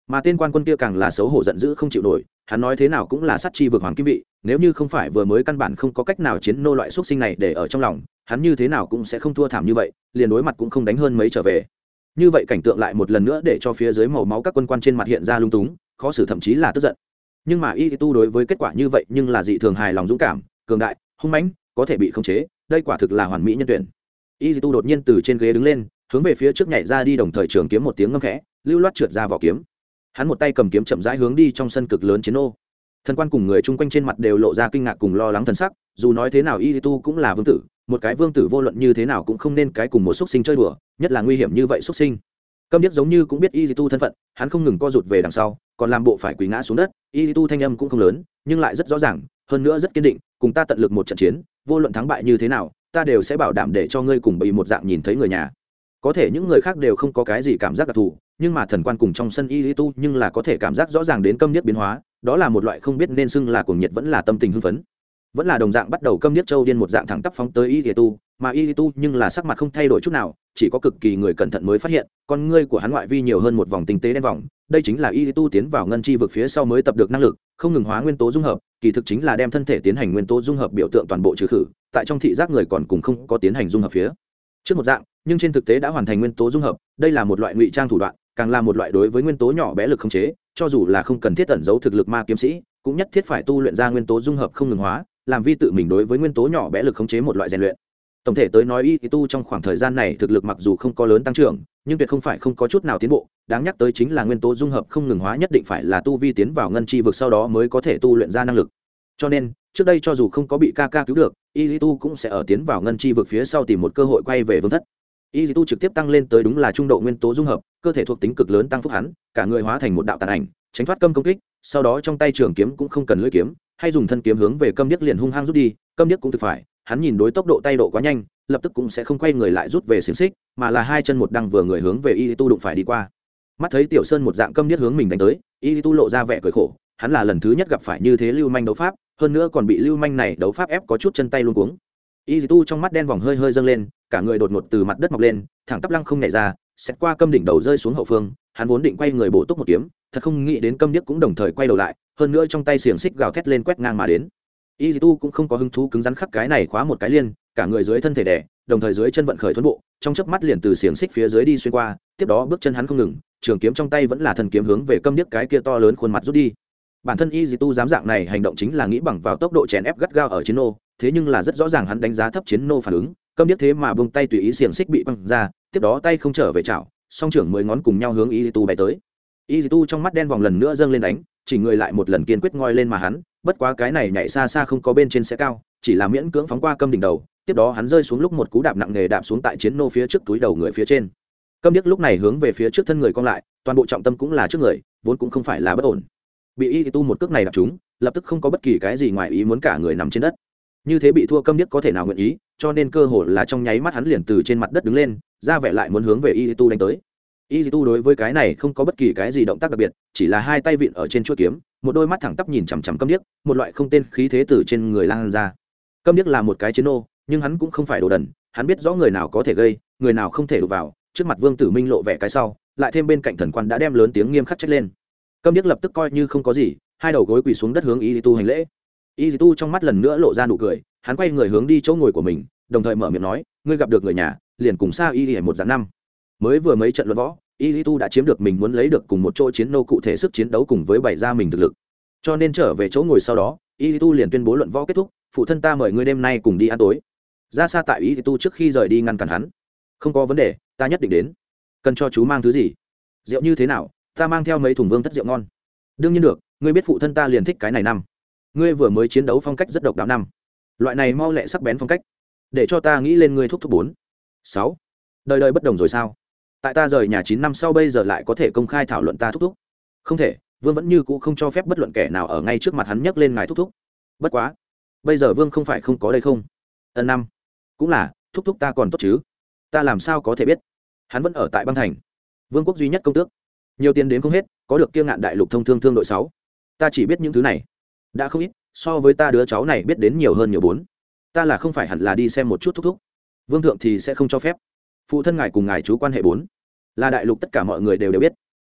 mà tên quan quân kia càng là xấu hổ giận dữ không chịu nổi, hắn nói thế nào cũng là sát chi vực hoàng kim vị, nếu như không phải vừa mới căn bản không có cách nào chiến nô loại xuất sinh này để ở trong lòng, hắn như thế nào cũng sẽ không thua thảm như vậy, liền đối mặt cũng không đánh hơn mấy trở về. Như vậy cảnh tượng lại một lần nữa để cho phía dưới màu máu các quân quan trên mặt hiện ra lung túng, khó xử thậm chí là tức giận. Nhưng mà y tu đối với kết quả như vậy nhưng là dị thường hài lòng dũng cảm, cường đại, hung mãnh, có thể bị khống chế, đây quả thực là hoàn mỹ nhân tuyển. Y tu đột nhiên từ trên ghế đứng lên, hướng về phía trước nhảy ra đi đồng thời trường kiếm một tiếng ngâm khẽ, lưu loát trượt ra vỏ kiếm hắn một tay cầm kiếm chậm rãi hướng đi trong sân cực lớn chiến ô. Thần quan cùng người chung quanh trên mặt đều lộ ra kinh ngạc cùng lo lắng thần sắc, dù nói thế nào y tu cũng là vương tử, một cái vương tử vô luận như thế nào cũng không nên cái cùng một xúc sinh chơi đùa, nhất là nguy hiểm như vậy xúc sinh. Câm điếc giống như cũng biết y tu thân phận, hắn không ngừng co rụt về đằng sau, còn làm bộ phải quỳ ngã xuống đất, y tu thanh âm cũng không lớn, nhưng lại rất rõ ràng, hơn nữa rất kiên định, cùng ta tận lực một trận chiến, vô luận thắng bại như thế nào, ta đều sẽ bảo đảm để cho ngươi cùng bị một dạng nhìn thấy người nhà. Có thể những người khác đều không có cái gì cảm giác đặc thù nhưng mà thần quan cùng trong sân y tu nhưng là có thể cảm giác rõ ràng đến câm niết biến hóa, đó là một loại không biết nên xưng là cuồng nhiệt vẫn là tâm tình hưng phấn. Vẫn là đồng dạng bắt đầu câm niết châu điên một dạng thẳng tắp phóng tới y tu, mà y tu nhưng là sắc mặt không thay đổi chút nào, chỉ có cực kỳ người cẩn thận mới phát hiện, con ngươi của hắn ngoại vi nhiều hơn một vòng tinh tế đen vòng, đây chính là y tu tiến vào ngân chi vực phía sau mới tập được năng lực, không ngừng hóa nguyên tố dung hợp, kỳ thực chính là đem thân thể tiến hành nguyên tố dung hợp biểu tượng toàn bộ trừ khử, tại trong thị giác người còn cùng không có tiến hành dung hợp phía trước một dạng, nhưng trên thực tế đã hoàn thành nguyên tố dung hợp, đây là một loại ngụy trang thủ đoạn càng là một loại đối với nguyên tố nhỏ bé lực không chế, cho dù là không cần thiết tẩn giấu thực lực ma kiếm sĩ, cũng nhất thiết phải tu luyện ra nguyên tố dung hợp không ngừng hóa, làm vi tự mình đối với nguyên tố nhỏ bé lực khống chế một loại rèn luyện. Tổng thể tới nói y tu trong khoảng thời gian này thực lực mặc dù không có lớn tăng trưởng, nhưng tuyệt không phải không có chút nào tiến bộ, đáng nhắc tới chính là nguyên tố dung hợp không ngừng hóa nhất định phải là tu vi tiến vào ngân chi vực sau đó mới có thể tu luyện ra năng lực. Cho nên, trước đây cho dù không có bị ca ca cứu được, y tu cũng sẽ ở tiến vào ngân chi vực phía sau tìm một cơ hội quay về vương thất y tu trực tiếp tăng lên tới đúng là trung độ nguyên tố dung hợp, cơ thể thuộc tính cực lớn tăng phúc hắn, cả người hóa thành một đạo tàn ảnh, tránh thoát câm công kích, sau đó trong tay trường kiếm cũng không cần lưỡi kiếm, hay dùng thân kiếm hướng về câm điếc liền hung hăng rút đi, câm điếc cũng thực phải, hắn nhìn đối tốc độ tay độ quá nhanh, lập tức cũng sẽ không quay người lại rút về xiềng xích, mà là hai chân một đăng vừa người hướng về y tu đụng phải đi qua. Mắt thấy tiểu sơn một dạng câm điếc hướng mình đánh tới, y tu lộ ra vẻ cười khổ, hắn là lần thứ nhất gặp phải như thế lưu manh đấu pháp, hơn nữa còn bị lưu manh này đấu pháp ép có chút chân tay luôn cuống y tu trong mắt đen vòng hơi hơi dâng lên, cả người đột ngột từ mặt đất mọc lên, thẳng tắp lăng không nhảy ra xét qua câm đỉnh đầu rơi xuống hậu phương, hắn vốn định quay người bổ túc một kiếm, thật không nghĩ đến câm điếc cũng đồng thời quay đầu lại, hơn nữa trong tay xiềng xích gào thét lên quét ngang mà đến. Y tu cũng không có hứng thú cứng rắn khắc cái này khóa một cái liên, cả người dưới thân thể đẻ đồng thời dưới chân vận khởi thuấn bộ, trong chớp mắt liền từ xiềng xích phía dưới đi xuyên qua, tiếp đó bước chân hắn không ngừng, trường kiếm trong tay vẫn là thần kiếm hướng về câm điếc cái kia to lớn khuôn mặt rút đi bản thân y tu dám dạng này hành động chính là nghĩ bằng vào tốc độ chèn ép gắt gao ở chiến nô, thế nhưng là rất rõ ràng hắn đánh giá thấp chiến nô phản ứng, câm điếc thế mà bông tay tùy ý xiềng xích bị băng ra, tiếp đó tay không trở về chảo, song trưởng mười ngón cùng nhau hướng y tu bay tới. Y tu trong mắt đen vòng lần nữa dâng lên đánh, chỉ người lại một lần kiên quyết ngoi lên mà hắn, bất quá cái này nhảy xa xa không có bên trên sẽ cao, chỉ là miễn cưỡng phóng qua câm đỉnh đầu, tiếp đó hắn rơi xuống lúc một cú đạp nặng nề đạp xuống tại chiến nô phía trước túi đầu người phía trên. Câm điếc lúc này hướng về phía trước thân người cong lại, toàn bộ trọng tâm cũng là trước người, vốn cũng không phải là bất ổn bị y tu một cước này đập chúng, lập tức không có bất kỳ cái gì ngoài ý muốn cả người nằm trên đất. Như thế bị thua câm điếc có thể nào nguyện ý, cho nên cơ hội là trong nháy mắt hắn liền từ trên mặt đất đứng lên, ra vẻ lại muốn hướng về y tu đánh tới. Y tu đối với cái này không có bất kỳ cái gì động tác đặc biệt, chỉ là hai tay vịn ở trên chuỗi kiếm, một đôi mắt thẳng tắp nhìn chằm chằm câm điếc, một loại không tên khí thế từ trên người lan ra. Câm điếc là một cái chiến ô nhưng hắn cũng không phải đồ đần, hắn biết rõ người nào có thể gây, người nào không thể đụng vào. Trước mặt vương tử minh lộ vẻ cái sau, lại thêm bên cạnh thần quan đã đem lớn tiếng nghiêm khắc trách lên câm điếc lập tức coi như không có gì, hai đầu gối quỳ xuống đất hướng y tu hành lễ. Y tu trong mắt lần nữa lộ ra nụ cười, hắn quay người hướng đi chỗ ngồi của mình, đồng thời mở miệng nói, ngươi gặp được người nhà, liền cùng xa y một dạng năm. Mới vừa mấy trận luận võ, y tu đã chiếm được mình muốn lấy được cùng một chỗ chiến nô cụ thể sức chiến đấu cùng với bày ra mình thực lực. Cho nên trở về chỗ ngồi sau đó, y tu liền tuyên bố luận võ kết thúc, phụ thân ta mời ngươi đêm nay cùng đi ăn tối. Ra xa tại y tu trước khi rời đi ngăn cản hắn. Không có vấn đề, ta nhất định đến. Cần cho chú mang thứ gì? Rượu như thế nào? Ta mang theo mấy thùng vương thất rượu ngon. Đương nhiên được, ngươi biết phụ thân ta liền thích cái này năm. Ngươi vừa mới chiến đấu phong cách rất độc đáo năm. Loại này mau lẹ sắc bén phong cách. Để cho ta nghĩ lên ngươi thúc thúc bốn. Sáu. Đời đời bất đồng rồi sao? Tại ta rời nhà chín năm sau bây giờ lại có thể công khai thảo luận ta thúc thúc. Không thể, vương vẫn như cũ không cho phép bất luận kẻ nào ở ngay trước mặt hắn nhấc lên ngài thúc thúc. Bất quá, bây giờ vương không phải không có đây không? Ân năm. Cũng là, thúc thúc ta còn tốt chứ? Ta làm sao có thể biết? Hắn vẫn ở tại băng thành. Vương quốc duy nhất công tước nhiều tiền đến không hết, có được kiêng ngạn đại lục thông thương thương đội sáu. Ta chỉ biết những thứ này. Đã không ít, so với ta đứa cháu này biết đến nhiều hơn nhiều bốn. Ta là không phải hẳn là đi xem một chút thúc thúc. Vương thượng thì sẽ không cho phép. Phụ thân ngài cùng ngài chú quan hệ bốn. Là đại lục tất cả mọi người đều đều biết.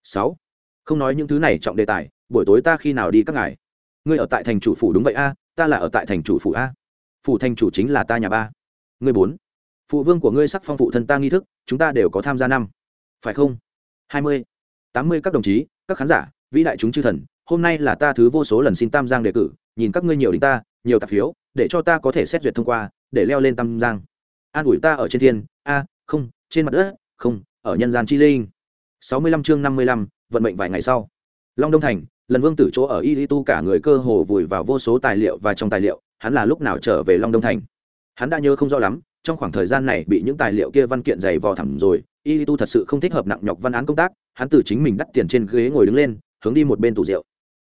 Sáu. Không nói những thứ này trọng đề tài, buổi tối ta khi nào đi các ngài? Ngươi ở tại thành chủ phủ đúng vậy a, ta là ở tại thành chủ phủ a. Phủ thành chủ chính là ta nhà ba. Ngươi bốn. Phụ vương của ngươi sắc phong phụ thân ta nghi thức, chúng ta đều có tham gia năm. Phải không? Hai mươi tám mươi các đồng chí, các khán giả, vĩ đại chúng chư thần, hôm nay là ta thứ vô số lần xin tam giang đề cử, nhìn các ngươi nhiều đính ta, nhiều tạp phiếu, để cho ta có thể xét duyệt thông qua, để leo lên tam giang. An ủi ta ở trên thiên, a, không, trên mặt đất, không, ở nhân gian chi linh. Sáu mươi lăm chương năm mươi lăm, vận mệnh vài ngày sau. Long đông thành, lần vương tử chỗ ở y tu cả người cơ hồ vùi vào vô số tài liệu và trong tài liệu, hắn là lúc nào trở về long đông thành? Hắn đã nhớ không rõ lắm, trong khoảng thời gian này bị những tài liệu kia văn kiện dày vò thẳm rồi, y tu thật sự không thích hợp nặng nhọc văn án công tác hắn từ chính mình đắt tiền trên ghế ngồi đứng lên, hướng đi một bên tủ rượu.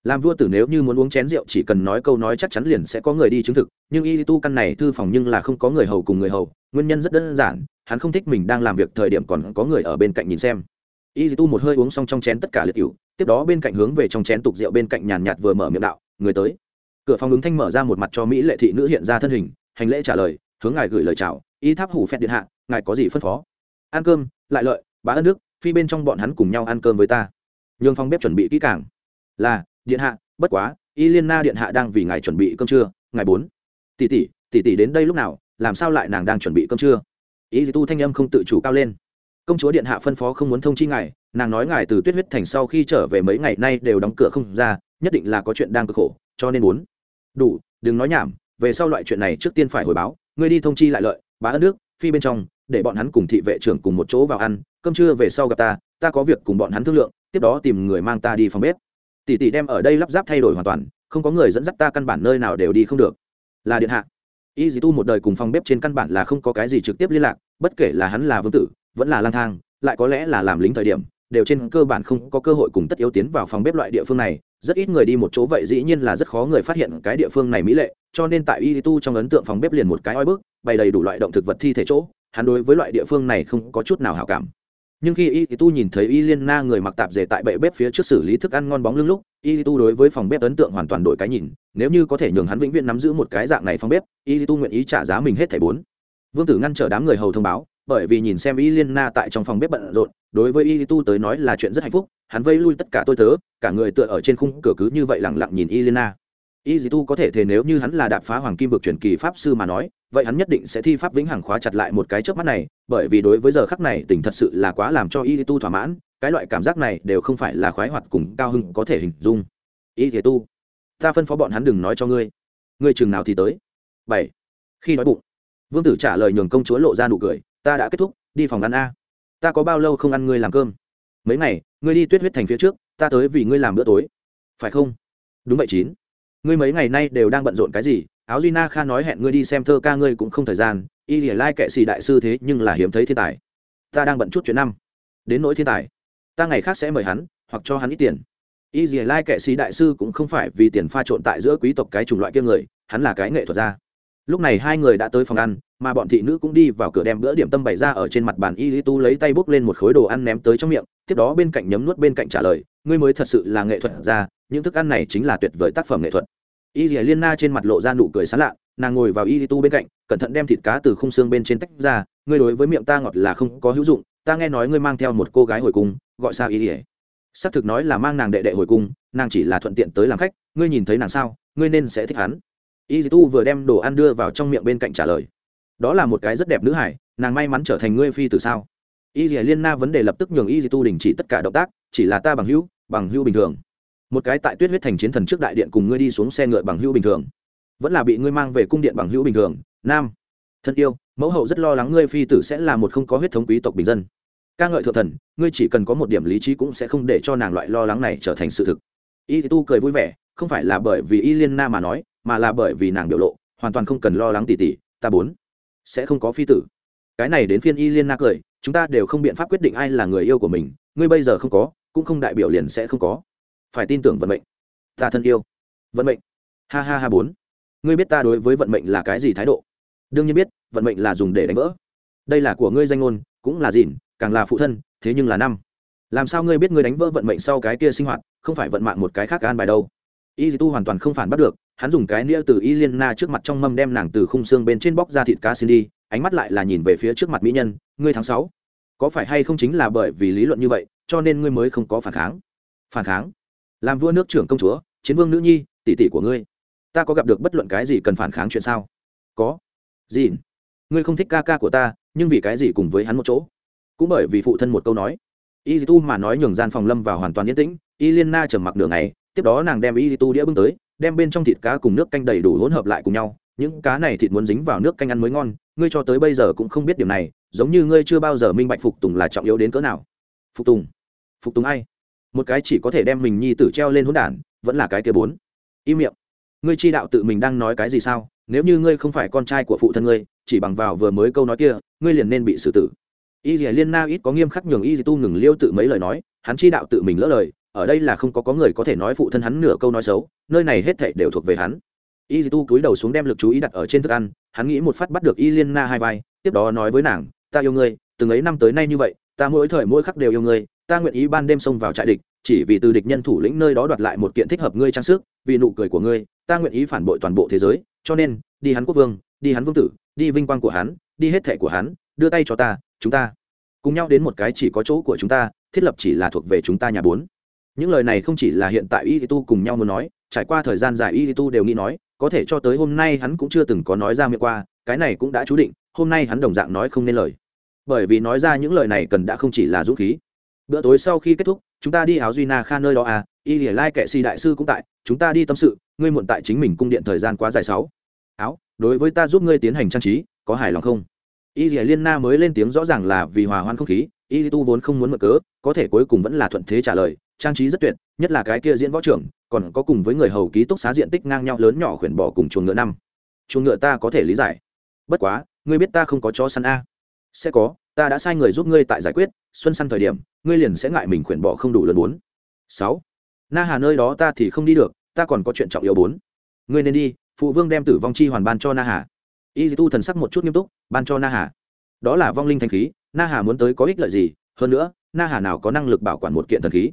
Làm vua tử nếu như muốn uống chén rượu chỉ cần nói câu nói chắc chắn liền sẽ có người đi chứng thực, nhưng y tu căn này thư phòng nhưng là không có người hầu cùng người hầu, nguyên nhân rất đơn giản, hắn không thích mình đang làm việc thời điểm còn có người ở bên cạnh nhìn xem. Y tu một hơi uống xong trong chén tất cả liệt cựu tiếp đó bên cạnh hướng về trong chén tục rượu bên cạnh nhàn nhạt vừa mở miệng đạo, người tới. Cửa phòng ứng thanh mở ra một mặt cho mỹ lệ thị nữ hiện ra thân hình, hành lễ trả lời, hướng ngài gửi lời chào, y tháp hủ phẹt điện hạ, ngài có gì phân phó? Ăn cơm, lại lợi, bá ân đức phi bên trong bọn hắn cùng nhau ăn cơm với ta. Nhường phong bếp chuẩn bị kỹ càng. Là, điện hạ, bất quá, y liên na điện hạ đang vì ngài chuẩn bị cơm trưa, ngài bốn. Tỷ tỷ tỷ tỷ đến đây lúc nào, làm sao lại nàng đang chuẩn bị cơm trưa? Ý gì tu thanh âm không tự chủ cao lên. Công chúa điện hạ phân phó không muốn thông chi ngài, nàng nói ngài từ tuyết huyết thành sau khi trở về mấy ngày nay đều đóng cửa không ra, nhất định là có chuyện đang cực khổ, cho nên muốn đủ, đừng nói nhảm, về sau loại chuyện này trước tiên phải hồi báo, ngươi đi thông chi lại lợi, bá ân nước, phi bên trong, để bọn hắn cùng thị vệ trưởng cùng một chỗ vào ăn cơm trưa về sau gặp ta ta có việc cùng bọn hắn thương lượng, tiếp đó tìm người mang ta đi phòng bếp. Tỷ tỷ đem ở đây lắp ráp thay đổi hoàn toàn, không có người dẫn dắt ta căn bản nơi nào đều đi không được. Là điện hạ. Y dì tu một đời cùng phòng bếp trên căn bản là không có cái gì trực tiếp liên lạc, bất kể là hắn là vương tử, vẫn là lang thang, lại có lẽ là làm lính thời điểm, đều trên cơ bản không có cơ hội cùng tất yếu tiến vào phòng bếp loại địa phương này. Rất ít người đi một chỗ vậy, dĩ nhiên là rất khó người phát hiện cái địa phương này mỹ lệ, cho nên tại y tu trong ấn tượng phòng bếp liền một cái oi bức, bày đầy đủ loại động thực vật thi thể chỗ, hắn đối với loại địa phương này không có chút nào hảo cảm nhưng khi y tu nhìn thấy y liên na người mặc tạp dề tại bệ bếp phía trước xử lý thức ăn ngon bóng lưng lúc, y tu đối với phòng bếp ấn tượng hoàn toàn đổi cái nhìn. Nếu như có thể nhường hắn vĩnh viễn nắm giữ một cái dạng này phòng bếp, y tu nguyện ý trả giá mình hết thẻ bốn. Vương tử ngăn trở đám người hầu thông báo, bởi vì nhìn xem y liên na tại trong phòng bếp bận rộn, đối với y tu tới nói là chuyện rất hạnh phúc, hắn vây lui tất cả tôi tớ, cả người tựa ở trên khung cửa cứ như vậy lẳng lặng nhìn y liên na y dì tu có thể thể nếu như hắn là đạp phá hoàng kim vực truyền kỳ pháp sư mà nói, vậy hắn nhất định sẽ thi pháp vĩnh hằng khóa chặt lại một cái trước mắt này, bởi vì đối với giờ khắc này tình thật sự là quá làm cho y tu thỏa mãn, cái loại cảm giác này đều không phải là khoái hoạt cùng cao hưng có thể hình dung. Y dì tu, ta phân phó bọn hắn đừng nói cho ngươi. Ngươi chừng nào thì tới? Bảy. Khi nói bụng, vương tử trả lời nhường công chúa lộ ra nụ cười, ta đã kết thúc, đi phòng ăn a. Ta có bao lâu không ăn ngươi làm cơm? Mấy ngày, ngươi đi tuyết huyết thành phía trước, ta tới vì ngươi làm bữa tối. Phải không? Đúng vậy chín ngươi mấy ngày nay đều đang bận rộn cái gì? Áo duy na kha nói hẹn ngươi đi xem thơ ca ngươi cũng không thời gian, y lìa lai kệ xì đại sư thế nhưng là hiếm thấy thiên tài. Ta đang bận chút chuyện năm. Đến nỗi thiên tài, ta ngày khác sẽ mời hắn, hoặc cho hắn ít tiền. Y lìa lai kệ xì đại sư cũng không phải vì tiền pha trộn tại giữa quý tộc cái chủng loại kia người, hắn là cái nghệ thuật gia. Lúc này hai người đã tới phòng ăn, mà bọn thị nữ cũng đi vào cửa đem bữa điểm tâm bày ra ở trên mặt bàn y tu lấy tay bốc lên một khối đồ ăn ném tới trong miệng, tiếp đó bên cạnh nhấm nuốt bên cạnh trả lời ngươi mới thật sự là nghệ thuật ra những thức ăn này chính là tuyệt vời tác phẩm nghệ thuật. Y dì liên na trên mặt lộ ra nụ cười sán lạ, nàng ngồi vào y tu bên cạnh, cẩn thận đem thịt cá từ khung xương bên trên tách ra, ngươi đối với miệng ta ngọt là không có hữu dụng, ta nghe nói ngươi mang theo một cô gái hồi cung, gọi sao y dì xác thực nói là mang nàng đệ đệ hồi cung, nàng chỉ là thuận tiện tới làm khách, ngươi nhìn thấy nàng sao, ngươi nên sẽ thích hắn. Y tu vừa đem đồ ăn đưa vào trong miệng bên cạnh trả lời. Đó là một cái rất đẹp nữ hải, nàng may mắn trở thành ngươi phi từ sao? Y liên na vấn đề lập tức nhường y tu đình chỉ tất cả động tác chỉ là ta bằng hữu bằng hữu bình thường. Một cái tại tuyết huyết thành chiến thần trước đại điện cùng ngươi đi xuống xe ngựa bằng hữu bình thường. Vẫn là bị ngươi mang về cung điện bằng hữu bình thường. Nam, thân yêu, mẫu hậu rất lo lắng ngươi phi tử sẽ là một không có huyết thống quý tộc bình dân. Ca ngợi thượng thần, ngươi chỉ cần có một điểm lý trí cũng sẽ không để cho nàng loại lo lắng này trở thành sự thực. Y tu cười vui vẻ, không phải là bởi vì y liên na mà nói, mà là bởi vì nàng biểu lộ, hoàn toàn không cần lo lắng tỉ tỉ, ta bốn sẽ không có phi tử. Cái này đến phiên y liên na cười, chúng ta đều không biện pháp quyết định ai là người yêu của mình, ngươi bây giờ không có cũng không đại biểu liền sẽ không có. Phải tin tưởng vận mệnh. Ta thân yêu. Vận mệnh. Ha ha ha bốn. Ngươi biết ta đối với vận mệnh là cái gì thái độ? Đương nhiên biết, vận mệnh là dùng để đánh vỡ. Đây là của ngươi danh ngôn, cũng là dìn càng là phụ thân, thế nhưng là năm. Làm sao ngươi biết ngươi đánh vỡ vận mệnh sau cái kia sinh hoạt, không phải vận mạng một cái khác an bài đâu? Y tu hoàn toàn không phản bắt được, hắn dùng cái nĩa từ y liên na trước mặt trong mâm đem nàng từ khung xương bên trên bóc ra thịt cá xin đi, ánh mắt lại là nhìn về phía trước mặt mỹ nhân, ngươi tháng sáu có phải hay không chính là bởi vì lý luận như vậy, cho nên ngươi mới không có phản kháng? Phản kháng? Làm vua nước trưởng công chúa, chiến vương nữ nhi, tỷ tỷ của ngươi. Ta có gặp được bất luận cái gì cần phản kháng chuyện sao? Có. Gì ngươi không thích ca ca của ta, nhưng vì cái gì cùng với hắn một chỗ? Cũng bởi vì phụ thân một câu nói. Y tu mà nói nhường gian phòng lâm vào hoàn toàn yên tĩnh y liên na trầm mặc nửa ngày, tiếp đó nàng đem y tu đĩa bưng tới, đem bên trong thịt cá cùng nước canh đầy đủ hỗn hợp lại cùng nhau. Những cá này thịt muốn dính vào nước canh ăn mới ngon ngươi cho tới bây giờ cũng không biết điểm này, giống như ngươi chưa bao giờ minh bạch phục tùng là trọng yếu đến cỡ nào. Phục tùng? Phục tùng ai? Một cái chỉ có thể đem mình nhi tử treo lên hỗn đản, vẫn là cái kia bốn. Im miệng. Ngươi chi đạo tự mình đang nói cái gì sao? Nếu như ngươi không phải con trai của phụ thân ngươi, chỉ bằng vào vừa mới câu nói kia, ngươi liền nên bị xử tử. Y dì liên na ít có nghiêm khắc nhường y dì tu ngừng liêu tự mấy lời nói, hắn chi đạo tự mình lỡ lời, ở đây là không có có người có thể nói phụ thân hắn nửa câu nói xấu, nơi này hết thảy đều thuộc về hắn y tu cúi đầu xuống đem lực chú ý đặt ở trên thức ăn, hắn nghĩ một phát bắt được y liên na hai vai, tiếp đó nói với nàng, ta yêu ngươi, từng ấy năm tới nay như vậy, ta mỗi thời mỗi khắc đều yêu ngươi, ta nguyện ý ban đêm xông vào trại địch, chỉ vì từ địch nhân thủ lĩnh nơi đó đoạt lại một kiện thích hợp ngươi trang sức, vì nụ cười của ngươi, ta nguyện ý phản bội toàn bộ thế giới, cho nên, đi hắn quốc vương, đi hắn vương tử, đi vinh quang của hắn, đi hết thẻ của hắn, đưa tay cho ta, chúng ta cùng nhau đến một cái chỉ có chỗ của chúng ta, thiết lập chỉ là thuộc về chúng ta nhà bốn. Những lời này không chỉ là hiện tại y tu cùng nhau muốn nói, trải qua thời gian dài y tu đều nghĩ nói có thể cho tới hôm nay hắn cũng chưa từng có nói ra miệng qua, cái này cũng đã chú định, hôm nay hắn đồng dạng nói không nên lời. Bởi vì nói ra những lời này cần đã không chỉ là dũng khí. Bữa tối sau khi kết thúc, chúng ta đi áo duy na kha nơi đó à y lìa lai kệ si đại sư cũng tại, chúng ta đi tâm sự, ngươi muộn tại chính mình cung điện thời gian quá dài sáu. Áo, đối với ta giúp ngươi tiến hành trang trí, có hài lòng không? Y lìa liên na mới lên tiếng rõ ràng là vì hòa hoan không khí, y tu vốn không muốn mở cớ, có thể cuối cùng vẫn là thuận thế trả lời, trang trí rất tuyệt, nhất là cái kia diễn võ trưởng còn có cùng với người hầu ký túc xá diện tích ngang nhau lớn nhỏ khuyển bỏ cùng chuồng ngựa năm. Chuồng ngựa ta có thể lý giải. Bất quá, ngươi biết ta không có chó săn a? Sẽ có, ta đã sai người giúp ngươi tại giải quyết, xuân săn thời điểm, ngươi liền sẽ ngại mình khuyển bỏ không đủ lớn bốn. Sáu. Na hà nơi đó ta thì không đi được, ta còn có chuyện trọng yếu bốn. Ngươi nên đi, phụ vương đem tử vong chi hoàn ban cho na hà. Y tu thần sắc một chút nghiêm túc, ban cho na hà. Đó là vong linh thanh khí, na hà muốn tới có ích lợi gì, hơn nữa, na hà nào có năng lực bảo quản một kiện thần khí?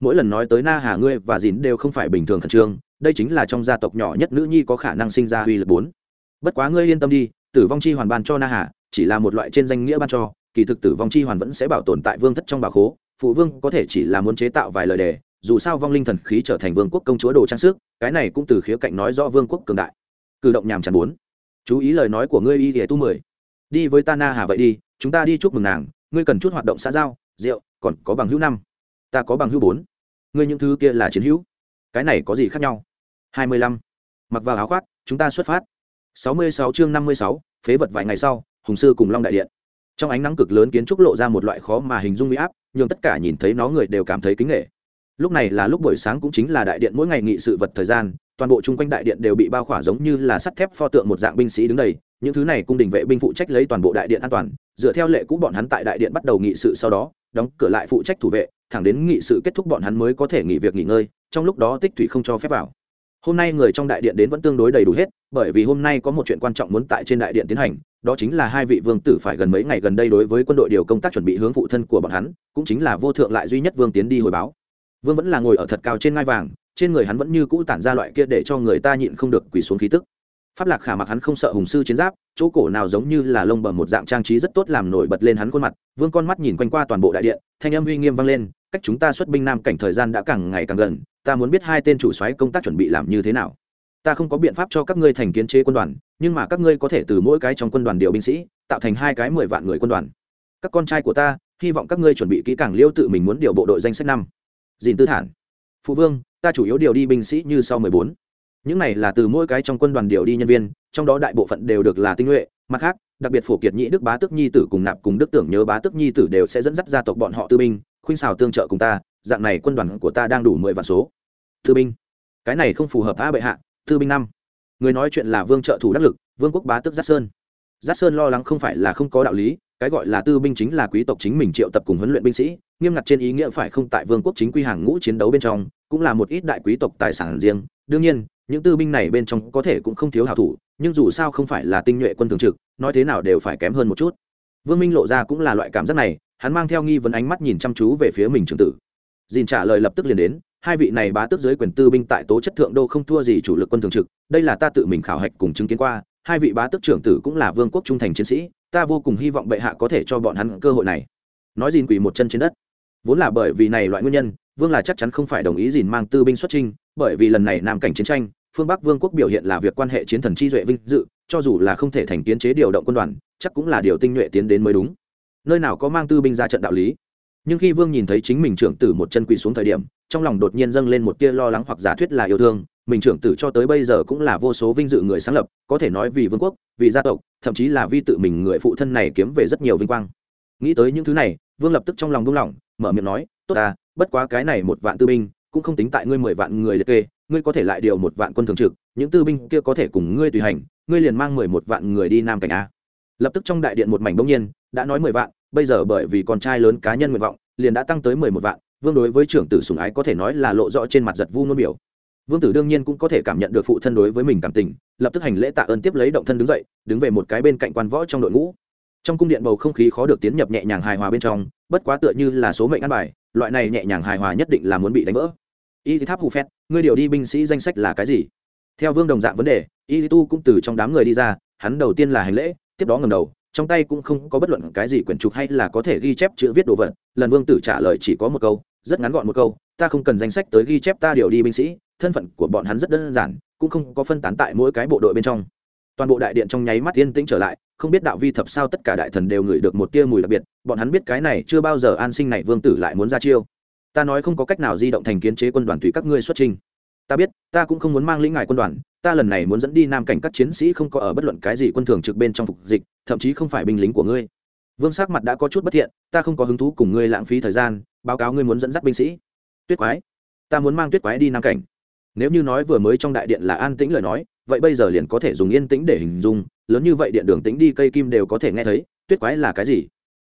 Mỗi lần nói tới na hà ngươi và dìn đều không phải bình thường khẩn trương, đây chính là trong gia tộc nhỏ nhất nữ nhi có khả năng sinh ra uy lực bốn. Bất quá ngươi yên tâm đi, tử vong chi hoàn ban cho na hà, chỉ là một loại trên danh nghĩa ban cho, kỳ thực tử vong chi hoàn vẫn sẽ bảo tồn tại vương thất trong bà khố, phụ vương có thể chỉ là muốn chế tạo vài lời đề, dù sao vong linh thần khí trở thành vương quốc công chúa đồ trang sức, cái này cũng từ khía cạnh nói rõ vương quốc cường đại. Cử động nhàm chán bốn. Chú ý lời nói của ngươi y thì tu mười. Đi với ta na hà vậy đi, chúng ta đi chúc mừng nàng, ngươi cần chút hoạt động xã giao, rượu, còn có bằng hữu năm ta có bằng hữu bốn. Ngươi những thứ kia là chiến hữu. Cái này có gì khác nhau? Hai mươi lăm. Mặc vào áo khoác, chúng ta xuất phát. Sáu mươi sáu chương năm mươi sáu, phế vật vài ngày sau, hùng sư cùng long đại điện. Trong ánh nắng cực lớn kiến trúc lộ ra một loại khó mà hình dung huy áp nhưng tất cả nhìn thấy nó người đều cảm thấy kính nghệ lúc này là lúc buổi sáng cũng chính là đại điện mỗi ngày nghị sự vật thời gian toàn bộ chung quanh đại điện đều bị bao khỏa giống như là sắt thép pho tượng một dạng binh sĩ đứng đầy những thứ này cung đình vệ binh phụ trách lấy toàn bộ đại điện an toàn, dựa theo lệ cũ bọn hắn tại đại điện bắt đầu nghị sự sau đó, đóng cửa lại phụ trách thủ vệ, thẳng đến nghị sự kết thúc bọn hắn mới có thể nghỉ việc nghỉ ngơi, trong lúc đó tích thủy không cho phép vào. Hôm nay người trong đại điện đến vẫn tương đối đầy đủ hết, bởi vì hôm nay có một chuyện quan trọng muốn tại trên đại điện tiến hành, đó chính là hai vị vương tử phải gần mấy ngày gần đây đối với quân đội điều công tác chuẩn bị hướng phụ thân của bọn hắn, cũng chính là vô thượng lại duy nhất vương tiến đi hồi báo. Vương vẫn là ngồi ở thật cao trên ngai vàng trên người hắn vẫn như cũ tản ra loại kia để cho người ta nhịn không được quỳ xuống khí tức. Pháp lạc khả mặc hắn không sợ hùng sư chiến giáp, chỗ cổ nào giống như là lông bờ một dạng trang trí rất tốt làm nổi bật lên hắn khuôn mặt, vương con mắt nhìn quanh qua toàn bộ đại điện, thanh âm uy nghiêm vang lên, cách chúng ta xuất binh nam cảnh thời gian đã càng ngày càng gần, ta muốn biết hai tên chủ soái công tác chuẩn bị làm như thế nào. Ta không có biện pháp cho các ngươi thành kiến chế quân đoàn, nhưng mà các ngươi có thể từ mỗi cái trong quân đoàn điều binh sĩ, tạo thành hai cái mười vạn người quân đoàn. Các con trai của ta, hy vọng các ngươi chuẩn bị kỹ càng liêu tự mình muốn điều bộ đội danh sách năm. Dìn tư thản. Phụ vương ta chủ yếu điều đi binh sĩ như sau mười bốn. Những này là từ mỗi cái trong quân đoàn điều đi nhân viên, trong đó đại bộ phận đều được là tinh nhuệ. Mặt khác, đặc biệt phổ kiệt nhị đức bá tức nhi tử cùng nạp cùng đức tưởng nhớ bá tức nhi tử đều sẽ dẫn dắt gia tộc bọn họ tư binh, khuynh xào tương trợ cùng ta. Dạng này quân đoàn của ta đang đủ mười vạn số. Tư binh. Cái này không phù hợp a bệ hạ, tư binh năm. Người nói chuyện là vương trợ thủ đắc lực, vương quốc bá tức giác sơn. Giác sơn lo lắng không phải là không có đạo lý, cái gọi là tư binh chính là quý tộc chính mình triệu tập cùng huấn luyện binh sĩ, nghiêm ngặt trên ý nghĩa phải không tại vương quốc chính quy hàng ngũ chiến đấu bên trong cũng là một ít đại quý tộc tài sản riêng. Đương nhiên, những tư binh này bên trong có thể cũng không thiếu hảo thủ, nhưng dù sao không phải là tinh nhuệ quân thường trực, nói thế nào đều phải kém hơn một chút. Vương minh lộ ra cũng là loại cảm giác này, hắn mang theo nghi vấn ánh mắt nhìn chăm chú về phía mình trường tử. Dìn trả lời lập tức liền đến, hai vị này bá tước dưới quyền tư binh tại tố chất thượng đô không thua gì chủ lực quân thường trực, đây là ta tự mình khảo hạch cùng chứng kiến qua, hai vị bá tước trưởng tử cũng là vương quốc trung thành chiến sĩ, ta vô cùng hy vọng bệ hạ có thể cho bọn hắn cơ hội này. Nói dìn quỳ một chân trên đất. Vốn là bởi vì này loại nguyên nhân vương là chắc chắn không phải đồng ý gìn mang tư binh xuất trinh bởi vì lần này nam cảnh chiến tranh, phương bắc vương quốc biểu hiện là việc quan hệ chiến thần chi duệ vinh dự, cho dù là không thể thành kiến chế điều động quân đoàn, chắc cũng là điều tinh nhuệ tiến đến mới đúng. Nơi nào có mang tư binh ra trận đạo lý. Nhưng khi vương nhìn thấy chính mình trưởng tử một chân quỳ xuống thời điểm, trong lòng đột nhiên dâng lên một tia lo lắng hoặc giả thuyết là yêu thương. Mình trưởng tử cho tới bây giờ cũng là vô số vinh dự người sáng lập, có thể nói vì vương quốc, vì gia tộc, thậm chí là vì tự mình người phụ thân này kiếm về rất nhiều vinh quang. Nghĩ tới những thứ này, vương lập tức trong lòng buông lỏng, mở miệng nói, tốt ta bất quá cái này một vạn tư binh, cũng không tính tại ngươi mười vạn người liệt kê, ngươi có thể lại điều một vạn quân thường trực, những tư binh kia có thể cùng ngươi tùy hành, ngươi liền mang mười một vạn người đi nam cảnh a. Lập tức trong đại điện một mảnh bỗng nhiên, đã nói mười vạn, bây giờ bởi vì con trai lớn cá nhân nguyện vọng, liền đã tăng tới mười một vạn, vương đối với trưởng tử sùng ái có thể nói là lộ rõ trên mặt giật vu ngôn biểu. Vương tử đương nhiên cũng có thể cảm nhận được phụ thân đối với mình cảm tình, lập tức hành lễ tạ ơn tiếp lấy động thân đứng dậy, đứng về một cái bên cạnh quan võ trong đội ngũ. Trong cung điện bầu không khí khó được tiến nhập nhẹ nhàng hài hòa bên trong, bất quá tựa như là số mệnh ăn bài loại này nhẹ nhàng hài hòa nhất định là muốn bị đánh vỡ. Y tháp hù phét, ngươi điều đi binh sĩ danh sách là cái gì? Theo vương đồng dạng vấn đề, y tu cũng từ trong đám người đi ra, hắn đầu tiên là hành lễ, tiếp đó ngầm đầu, trong tay cũng không có bất luận cái gì quyển trục hay là có thể ghi chép chữ viết đồ vật, lần vương tử trả lời chỉ có một câu, rất ngắn gọn một câu, ta không cần danh sách tới ghi chép ta điều đi binh sĩ, thân phận của bọn hắn rất đơn giản, cũng không có phân tán tại mỗi cái bộ đội bên trong. Toàn bộ đại điện trong nháy mắt yên tĩnh trở lại không biết đạo vi thập sao tất cả đại thần đều ngửi được một tia mùi đặc biệt, bọn hắn biết cái này chưa bao giờ an sinh này vương tử lại muốn ra chiêu. Ta nói không có cách nào di động thành kiến chế quân đoàn tùy các ngươi xuất trình ta biết, ta cũng không muốn mang lĩnh ngài quân đoàn, ta lần này muốn dẫn đi nam cảnh các chiến sĩ không có ở bất luận cái gì quân thường trực bên trong phục dịch, thậm chí không phải binh lính của ngươi. Vương sắc mặt đã có chút bất thiện, ta không có hứng thú cùng ngươi lãng phí thời gian, báo cáo ngươi muốn dẫn dắt binh sĩ. Tuyết quái, ta muốn mang tuyết quái đi nam cảnh. Nếu như nói vừa mới trong đại điện là an tĩnh lời nói, vậy bây giờ liền có thể dùng yên tĩnh để hình dung lớn như vậy điện đường tĩnh đi cây kim đều có thể nghe thấy, tuyết quái là cái gì?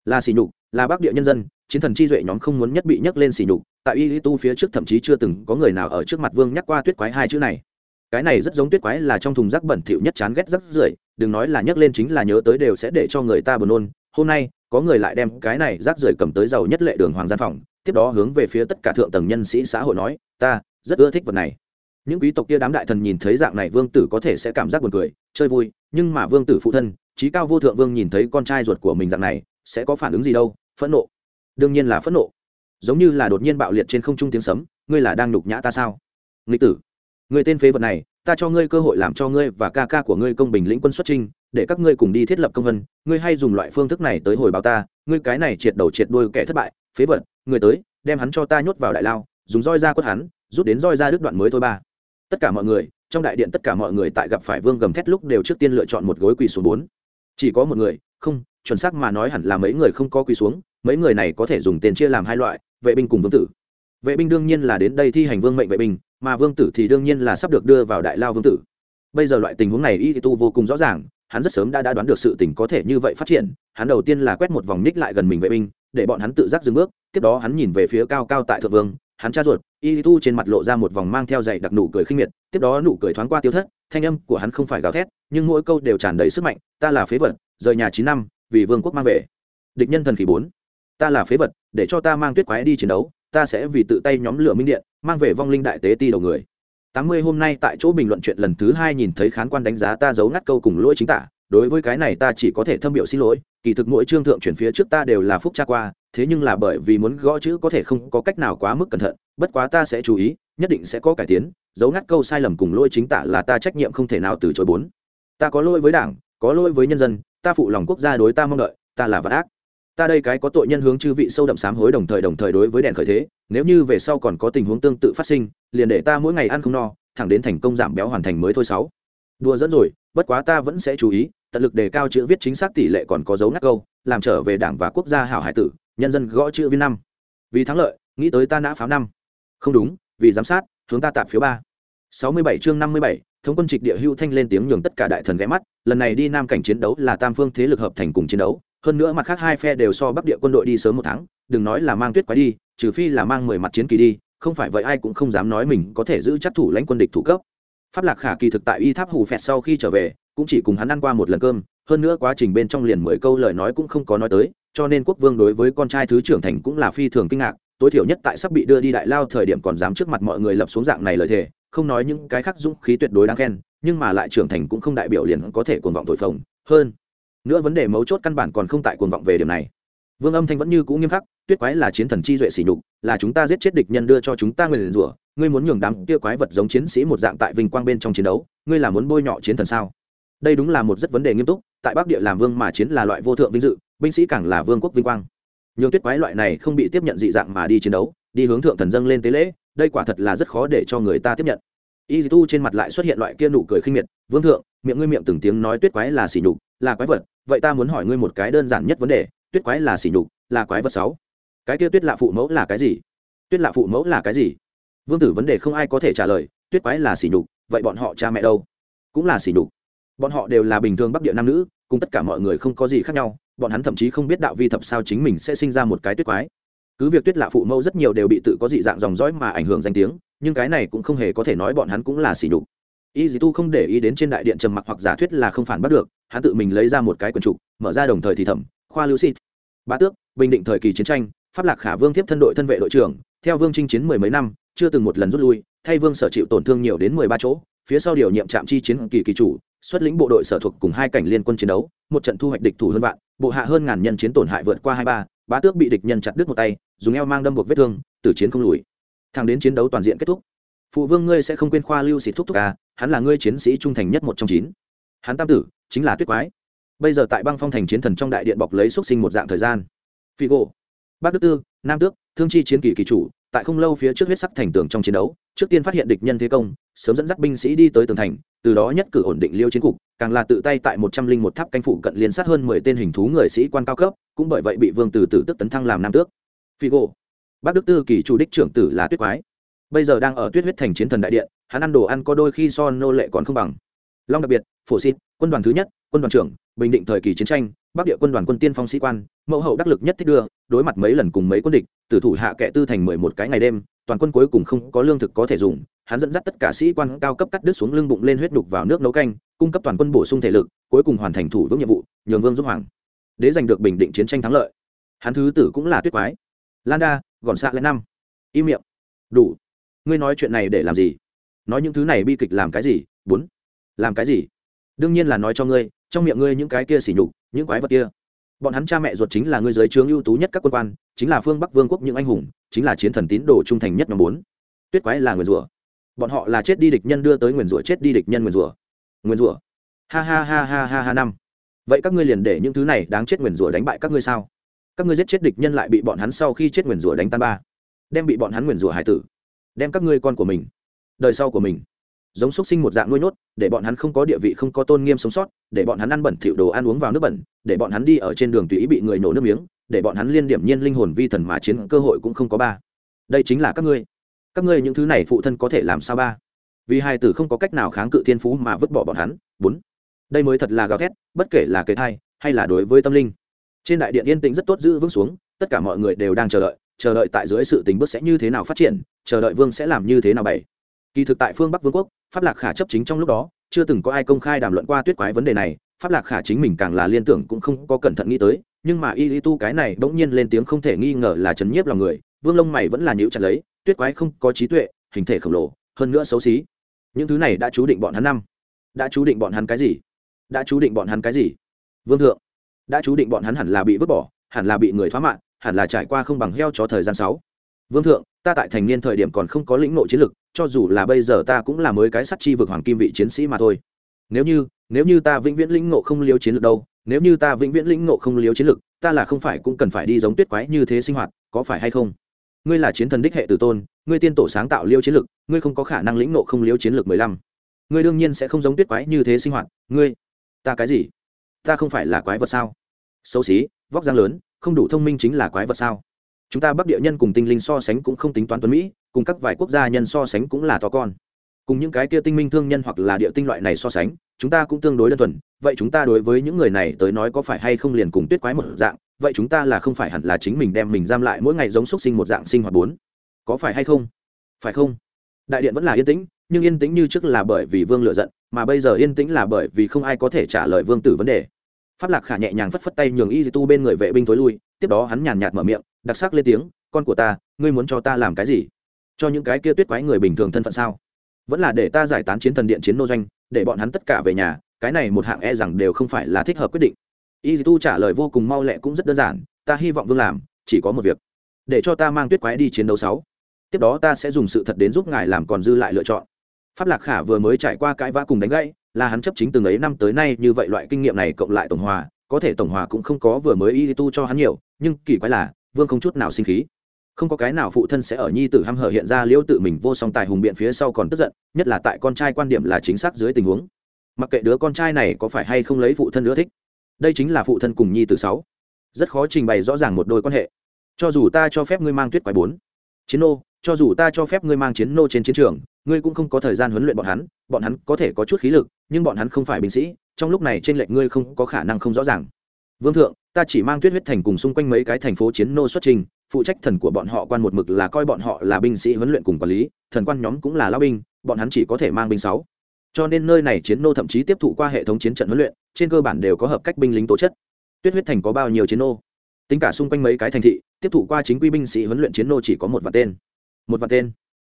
Là xỉ nhục, là bác địa nhân dân, chiến thần chi duệ nhóm không muốn nhất bị nhắc lên xỉ nhục, tại y lý tu phía trước thậm chí chưa từng có người nào ở trước mặt vương nhắc qua tuyết quái hai chữ này. Cái này rất giống tuyết quái là trong thùng rác bẩn thỉu nhất chán ghét rắc rưởi, đừng nói là nhắc lên chính là nhớ tới đều sẽ để cho người ta buồn nôn. Hôm nay, có người lại đem cái này rác rưởi cầm tới giàu nhất lệ đường hoàng gian phòng, tiếp đó hướng về phía tất cả thượng tầng nhân sĩ xã hội nói, ta rất ưa thích vật này những quý tộc kia đám đại thần nhìn thấy dạng này, vương tử có thể sẽ cảm giác buồn cười, chơi vui, nhưng mà vương tử phụ thân trí cao vô thượng vương nhìn thấy con trai ruột của mình dạng này, sẽ có phản ứng gì đâu, phẫn nộ. Đương nhiên là phẫn nộ. Giống như là đột nhiên bạo liệt trên không trung tiếng sấm, ngươi là đang nhục nhã ta sao? Nghịch tử người tên phế vật này, ta cho ngươi cơ hội làm cho ngươi và ca ca của ngươi công bình lĩnh quân xuất trinh để các ngươi cùng đi thiết lập công vân, ngươi hay dùng loại phương thức này tới hồi báo ta, ngươi cái này triệt đầu triệt đuôi kẻ thất bại, phế vật người tới, đem hắn cho ta nhốt vào đại lao, dùng roi ra quất hắn, rút đến roi ra đứt đoạn mới thôi ba tất cả mọi người trong đại điện tất cả mọi người tại gặp phải vương gầm thét lúc đều trước tiên lựa chọn một gối quỳ xuống bốn. Chỉ có một người không chuẩn xác mà nói hẳn là mấy người không có quỳ xuống mấy người này có thể dùng tiền chia làm hai loại vệ binh cùng vương tử. Vệ binh đương nhiên là đến đây thi hành vương mệnh vệ binh mà vương tử thì đương nhiên là sắp được đưa vào đại lao vương tử. Bây giờ loại tình huống này y tu vô cùng rõ ràng hắn rất sớm đã, đã đoán được sự tình có thể như vậy phát triển hắn đầu tiên là quét một vòng ních lại gần mình vệ binh để bọn hắn tự giác dừng bước tiếp đó hắn nhìn về phía cao cao tại thượng vương hắn cha ruột, y tu trên mặt lộ ra một vòng mang theo dạy đặc nụ cười khinh miệt, tiếp đó nụ cười thoáng qua tiêu thất, thanh âm của hắn không phải gào thét, nhưng mỗi câu đều tràn đầy sức mạnh, ta là phế vật, rời nhà chín năm, vì vương quốc mang về. Địch nhân thần khí bốn, ta là phế vật, để cho ta mang tuyết quái đi chiến đấu, ta sẽ vì tự tay nhóm lửa minh điện, mang về vong linh đại tế ti đầu người. Tám mươi hôm nay tại chỗ bình luận chuyện lần thứ hai nhìn thấy khán quan đánh giá ta giấu ngắt câu cùng lỗi chính tả đối với cái này ta chỉ có thể thâm biểu xin lỗi, kỳ thực mỗi trương thượng chuyển phía trước ta đều là phúc tra qua, thế nhưng là bởi vì muốn gõ chữ có thể không có cách nào quá mức cẩn thận, bất quá ta sẽ chú ý, nhất định sẽ có cải tiến, dấu ngắt câu sai lầm cùng lỗi chính tả là ta trách nhiệm không thể nào từ chối bốn. Ta có lỗi với đảng, có lỗi với nhân dân, ta phụ lòng quốc gia đối ta mong đợi, ta là vật ác. Ta đây cái có tội nhân hướng chư vị sâu đậm sám hối đồng thời đồng thời đối với đèn khởi thế, nếu như về sau còn có tình huống tương tự phát sinh, liền để ta mỗi ngày ăn không no, thẳng đến thành công giảm béo hoàn thành mới thôi sáu. Đùa dẫn rồi, bất quá ta vẫn sẽ chú ý tận lực đề cao chữ viết chính xác tỷ lệ còn có dấu ngắt câu, làm trở về đảng và quốc gia hảo hải tử, nhân dân gõ chữ viên năm. Vì thắng lợi, nghĩ tới ta nã pháo năm. Không đúng, vì giám sát, hướng ta tạm phiếu ba. Sáu mươi bảy chương năm mươi bảy, thống quân trịch địa hưu thanh lên tiếng nhường tất cả đại thần ghé mắt, lần này đi nam cảnh chiến đấu là tam phương thế lực hợp thành cùng chiến đấu, hơn nữa mặt khác hai phe đều so bắc địa quân đội đi sớm một tháng, đừng nói là mang tuyết quái đi, trừ phi là mang mười mặt chiến kỳ đi, không phải vậy ai cũng không dám nói mình có thể giữ chắc thủ lãnh quân địch thủ cấp pháp lạc khả kỳ thực tại y tháp hù phẹt sau khi trở về, cũng chỉ cùng hắn ăn qua một lần cơm, hơn nữa quá trình bên trong liền mười câu lời nói cũng không có nói tới, cho nên quốc vương đối với con trai thứ trưởng thành cũng là phi thường kinh ngạc, tối thiểu nhất tại sắp bị đưa đi đại lao thời điểm còn dám trước mặt mọi người lập xuống dạng này lời thề, không nói những cái khác dũng khí tuyệt đối đáng khen, nhưng mà lại trưởng thành cũng không đại biểu liền có thể cuồng vọng thổi phồng, hơn nữa vấn đề mấu chốt căn bản còn không tại cuồng vọng về điểm này vương âm thanh vẫn như cũ nghiêm khắc, tuyết quái là chiến thần chi duệ sỉ nhục, là chúng ta giết chết địch nhân đưa cho chúng ta người liền rủa, ngươi muốn nhường đám kia quái vật giống chiến sĩ một dạng tại vinh quang bên trong chiến đấu, ngươi là muốn bôi nhọ chiến thần sao? Đây đúng là một rất vấn đề nghiêm túc, tại bắc địa làm vương mà chiến là loại vô thượng vinh dự, binh sĩ càng là vương quốc vinh quang. Nhường tuyết quái loại này không bị tiếp nhận dị dạng mà đi chiến đấu, đi hướng thượng thần dâng lên tế lễ, đây quả thật là rất khó để cho người ta tiếp nhận. Y tu trên mặt lại xuất hiện loại kia nụ cười khinh miệt, vương thượng, miệng ngươi miệng từng tiếng nói tuyết quái là xỉ nhục, là quái vật, vậy ta muốn hỏi ngươi một cái đơn giản nhất vấn đề tuyết quái là xỉ nhục, là quái vật sáu. Cái kia tuyết lạ phụ mẫu là cái gì? Tuyết lạ phụ mẫu là cái gì? Vương tử vấn đề không ai có thể trả lời, tuyết quái là xỉ nhục, vậy bọn họ cha mẹ đâu? Cũng là xỉ nhục. Bọn họ đều là bình thường bắc địa nam nữ, cùng tất cả mọi người không có gì khác nhau, bọn hắn thậm chí không biết đạo vi thập sao chính mình sẽ sinh ra một cái tuyết quái. Cứ việc tuyết lạ phụ mẫu rất nhiều đều bị tự có dị dạng dòng dõi mà ảnh hưởng danh tiếng, nhưng cái này cũng không hề có thể nói bọn hắn cũng là xỉ nhục. Y dì tu không để ý đến trên đại điện trầm mặc hoặc giả thuyết là không phản bắt được, hắn tự mình lấy ra một cái quần trục, mở ra đồng thời thì thẩm khoa lưu xịt bá tước, bình định thời kỳ chiến tranh, pháp lạc khả vương tiếp thân đội thân vệ đội trưởng, theo vương chinh chiến mười mấy năm, chưa từng một lần rút lui, thay vương sở chịu tổn thương nhiều đến mười ba chỗ, phía sau điều nhiệm trạm chi chiến kỳ kỳ chủ, xuất lĩnh bộ đội sở thuộc cùng hai cảnh liên quân chiến đấu, một trận thu hoạch địch thủ hơn vạn, bộ hạ hơn ngàn nhân chiến tổn hại vượt qua hai ba, bá tước bị địch nhân chặt đứt một tay, dùng eo mang đâm buộc vết thương từ chiến không lùi. Thẳng đến chiến đấu toàn diện kết thúc, phụ vương ngươi sẽ không quên khoa lưu xịt thúc thúc à hắn là ngươi chiến sĩ trung thành nhất một trong chín. Hắn tam tử, chính là tuyết quái bây giờ tại băng phong thành chiến thần trong đại điện bọc lấy xúc sinh một dạng thời gian. Phi gỗ bác đức tư, nam tước, thương chi chiến kỳ kỳ chủ, tại không lâu phía trước huyết sắc thành tường trong chiến đấu, trước tiên phát hiện địch nhân thế công, sớm dẫn dắt binh sĩ đi tới tường thành, từ đó nhất cử ổn định liêu chiến cục, càng là tự tay tại một trăm linh một tháp canh phủ cận liên sát hơn mười tên hình thú người sĩ quan cao cấp, cũng bởi vậy bị vương từ tử tức tấn thăng làm nam tước. Gỗ bác đức tư kỳ chủ đích trưởng tử là tuyết quái. Bây giờ đang ở tuyết huyết thành chiến thần đại điện, hắn ăn đồ ăn có đôi khi so nô lệ còn không bằng. Long đặc biệt, phổ xịt, quân đoàn thứ nhất, quân đoàn trưởng bình định thời kỳ chiến tranh, bắc địa quân đoàn quân tiên phong sĩ quan, mẫu hậu đắc lực nhất thích đưa, đối mặt mấy lần cùng mấy quân địch, tử thủ hạ kệ tư thành mười một cái ngày đêm, toàn quân cuối cùng không có lương thực có thể dùng, hắn dẫn dắt tất cả sĩ quan cao cấp cắt đứt xuống lưng bụng lên huyết đục vào nước nấu canh, cung cấp toàn quân bổ sung thể lực, cuối cùng hoàn thành thủ vững nhiệm vụ, nhường vương giúp hoàng. Đế giành được bình định chiến tranh thắng lợi. Hắn thứ tử cũng là tuyết quái. Lan đa, gọn xạ lên năm. Im miệng. Đủ. Ngươi nói chuyện này để làm gì? Nói những thứ này bi kịch làm cái gì? Bốn. Làm cái gì? Đương nhiên là nói cho ngươi trong miệng ngươi những cái kia xỉ nhục, những quái vật kia. Bọn hắn cha mẹ ruột chính là ngươi giới trướng ưu tú nhất các quân quan, chính là phương bắc vương quốc những anh hùng, chính là chiến thần tín đồ trung thành nhất nhóm bốn. Tuyết quái là nguyền rủa. Bọn họ là chết đi địch nhân đưa tới nguyền rủa, chết đi địch nhân nguyền rủa. Nguyền rủa. Ha ha ha ha ha ha năm. Vậy các ngươi liền để những thứ này đáng chết nguyền rủa đánh bại các ngươi sao? Các ngươi giết chết địch nhân lại bị bọn hắn sau khi chết nguyền rủa đánh tan ba. Đem bị bọn hắn nguyền rủa hải tử. Đem các ngươi con của mình. Đời sau của mình giống xúc sinh một dạng nuôi nhốt, để bọn hắn không có địa vị, không có tôn nghiêm sống sót, để bọn hắn ăn bẩn thỉu đồ ăn uống vào nước bẩn, để bọn hắn đi ở trên đường tùy ý bị người nổ nước miếng, để bọn hắn liên điểm nhiên linh hồn vi thần mà chiến, cơ hội cũng không có ba. Đây chính là các ngươi. Các ngươi những thứ này phụ thân có thể làm sao ba? Vì hai tử không có cách nào kháng cự thiên phú mà vứt bỏ bọn hắn. Bốn. Đây mới thật là gào thét, bất kể là kế thai, hay là đối với tâm linh. Trên đại điện yên tĩnh rất tốt giữ vững xuống, tất cả mọi người đều đang chờ đợi chờ đợi tại dưới sự tình bước sẽ như thế nào phát triển, chờ đợi vương sẽ làm như thế nào bày kỳ thực tại phương bắc vương quốc, pháp lạc khả chấp chính trong lúc đó, chưa từng có ai công khai đàm luận qua tuyết quái vấn đề này, pháp lạc khả chính mình càng là liên tưởng cũng không có cẩn thận nghĩ tới, nhưng mà y lý tu cái này bỗng nhiên lên tiếng không thể nghi ngờ là chấn nhiếp lòng người, vương lông mày vẫn là nhữ chặt lấy, tuyết quái không có trí tuệ, hình thể khổng lồ, hơn nữa xấu xí. Những thứ này đã chú định bọn hắn năm. Đã chú định bọn hắn cái gì? Đã chú định bọn hắn cái gì? Vương thượng, đã chú định bọn hắn hẳn là bị vứt bỏ, hẳn là bị người thoá mạng, hẳn là trải qua không bằng heo cho thời gian sáu. Vương thượng ta tại thành niên thời điểm còn không có lĩnh nội chiến lực, cho dù là bây giờ ta cũng là mới cái sắt chi vực hoàng kim vị chiến sĩ mà thôi. Nếu như nếu như ta vĩnh viễn lĩnh ngộ không liếu chiến lược đâu, nếu như ta vĩnh viễn lĩnh ngộ không liếu chiến lược ta là không phải cũng cần phải đi giống tuyết quái như thế sinh hoạt, có phải hay không? Ngươi là chiến thần đích hệ tử tôn, ngươi tiên tổ sáng tạo liêu chiến lược ngươi không có khả năng lĩnh ngộ không liếu chiến lược mười lăm. Ngươi đương nhiên sẽ không giống tuyết quái như thế sinh hoạt, ngươi, ta cái gì? Ta không phải là quái vật sao? Xấu xí, vóc dáng lớn, không đủ thông minh chính là quái vật sao? Chúng ta bắc địa nhân cùng tinh linh so sánh cũng không tính toán tuấn mỹ, cùng các vài quốc gia nhân so sánh cũng là to con. Cùng những cái kia tinh minh thương nhân hoặc là địa tinh loại này so sánh, chúng ta cũng tương đối đơn thuần, vậy chúng ta đối với những người này tới nói có phải hay không liền cùng tuyết quái một dạng, vậy chúng ta là không phải hẳn là chính mình đem mình giam lại mỗi ngày giống xúc sinh một dạng sinh hoạt bốn? Có phải hay không? Phải không? Đại điện vẫn là yên tĩnh, nhưng yên tĩnh như trước là bởi vì vương lựa giận, mà bây giờ yên tĩnh là bởi vì không ai có thể trả lời vương tử vấn đề. Pháp lạc khả nhẹ nhàng phất phất tay nhường y tu bên người vệ binh thối lui, tiếp đó hắn nhàn nhạt mở miệng đặc sắc lên tiếng, con của ta, ngươi muốn cho ta làm cái gì? Cho những cái kia tuyết quái người bình thường thân phận sao? Vẫn là để ta giải tán chiến thần điện chiến nô doanh, để bọn hắn tất cả về nhà, cái này một hạng e rằng đều không phải là thích hợp quyết định. Y tu trả lời vô cùng mau lẹ cũng rất đơn giản, ta hy vọng vương làm, chỉ có một việc, để cho ta mang tuyết quái đi chiến đấu sáu. Tiếp đó ta sẽ dùng sự thật đến giúp ngài làm còn dư lại lựa chọn. Pháp lạc khả vừa mới trải qua cãi vã cùng đánh gãy, là hắn chấp chính từng ấy năm tới nay như vậy loại kinh nghiệm này cộng lại tổng hòa, có thể tổng hòa cũng không có vừa mới y tu cho hắn nhiều, nhưng kỳ quái là vương không chút nào sinh khí. Không có cái nào phụ thân sẽ ở nhi tử hăm hở hiện ra liễu tự mình vô song tài hùng biện phía sau còn tức giận, nhất là tại con trai quan điểm là chính xác dưới tình huống. Mặc kệ đứa con trai này có phải hay không lấy phụ thân ưa thích, đây chính là phụ thân cùng nhi tử sáu. Rất khó trình bày rõ ràng một đôi quan hệ. Cho dù ta cho phép ngươi mang tuyết quái bốn. Chiến nô, cho dù ta cho phép ngươi mang chiến nô trên chiến trường, ngươi cũng không có thời gian huấn luyện bọn hắn bọn hắn có thể có chút khí lực, nhưng bọn hắn không phải binh sĩ, trong lúc này trên lệnh ngươi không có khả năng không rõ ràng vương thượng, ta chỉ mang tuyết huyết thành cùng xung quanh mấy cái thành phố chiến nô xuất trình, phụ trách thần của bọn họ quan một mực là coi bọn họ là binh sĩ huấn luyện cùng quản lý, thần quan nhóm cũng là lao binh, bọn hắn chỉ có thể mang binh sáu. Cho nên nơi này chiến nô thậm chí tiếp thụ qua hệ thống chiến trận huấn luyện, trên cơ bản đều có hợp cách binh lính tố chất. Tuyết huyết thành có bao nhiêu chiến nô? Tính cả xung quanh mấy cái thành thị, tiếp thụ qua chính quy binh sĩ huấn luyện chiến nô chỉ có một vạn tên. Một vạn tên.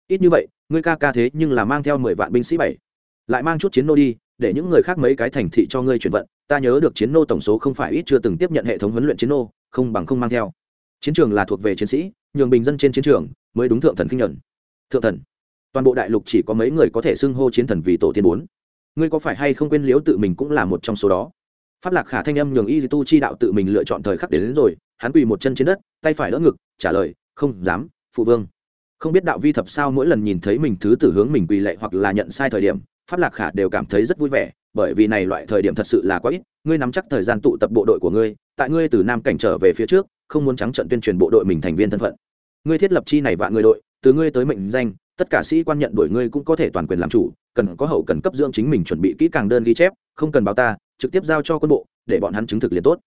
Ít như vậy, ngươi ca ca thế nhưng là mang theo mười vạn binh sĩ bảy. Lại mang chút chiến nô đi để những người khác mấy cái thành thị cho ngươi chuyển vận ta nhớ được chiến nô tổng số không phải ít chưa từng tiếp nhận hệ thống huấn luyện chiến nô không bằng không mang theo. Chiến trường là thuộc về chiến sĩ nhường bình dân trên chiến trường mới đúng thượng thần kinh nhuận. Thượng thần. Toàn bộ đại lục chỉ có mấy người có thể xưng hô chiến thần vì tổ tiên bốn. Ngươi có phải hay không quên liếu tự mình cũng là một trong số đó? Pháp lạc khả thanh âm nhường y tu chi đạo tự mình lựa chọn thời khắc đến, đến rồi hắn quỳ một chân trên đất tay phải đỡ ngực trả lời không dám phụ vương. Không biết đạo vi thập sao mỗi lần nhìn thấy mình thứ tử hướng mình quỳ lệ hoặc là nhận sai thời điểm pháp lạc khả đều cảm thấy rất vui vẻ, bởi vì này loại thời điểm thật sự là quá ít, ngươi nắm chắc thời gian tụ tập bộ đội của ngươi, tại ngươi từ nam cảnh trở về phía trước, không muốn trắng trận tuyên truyền bộ đội mình thành viên thân phận. Ngươi thiết lập chi này vạn người đội, từ ngươi tới mệnh danh, tất cả sĩ quan nhận đổi ngươi cũng có thể toàn quyền làm chủ, cần có hậu cần cấp dưỡng chính mình chuẩn bị kỹ càng đơn ghi chép, không cần báo ta, trực tiếp giao cho quân bộ, để bọn hắn chứng thực liền tốt.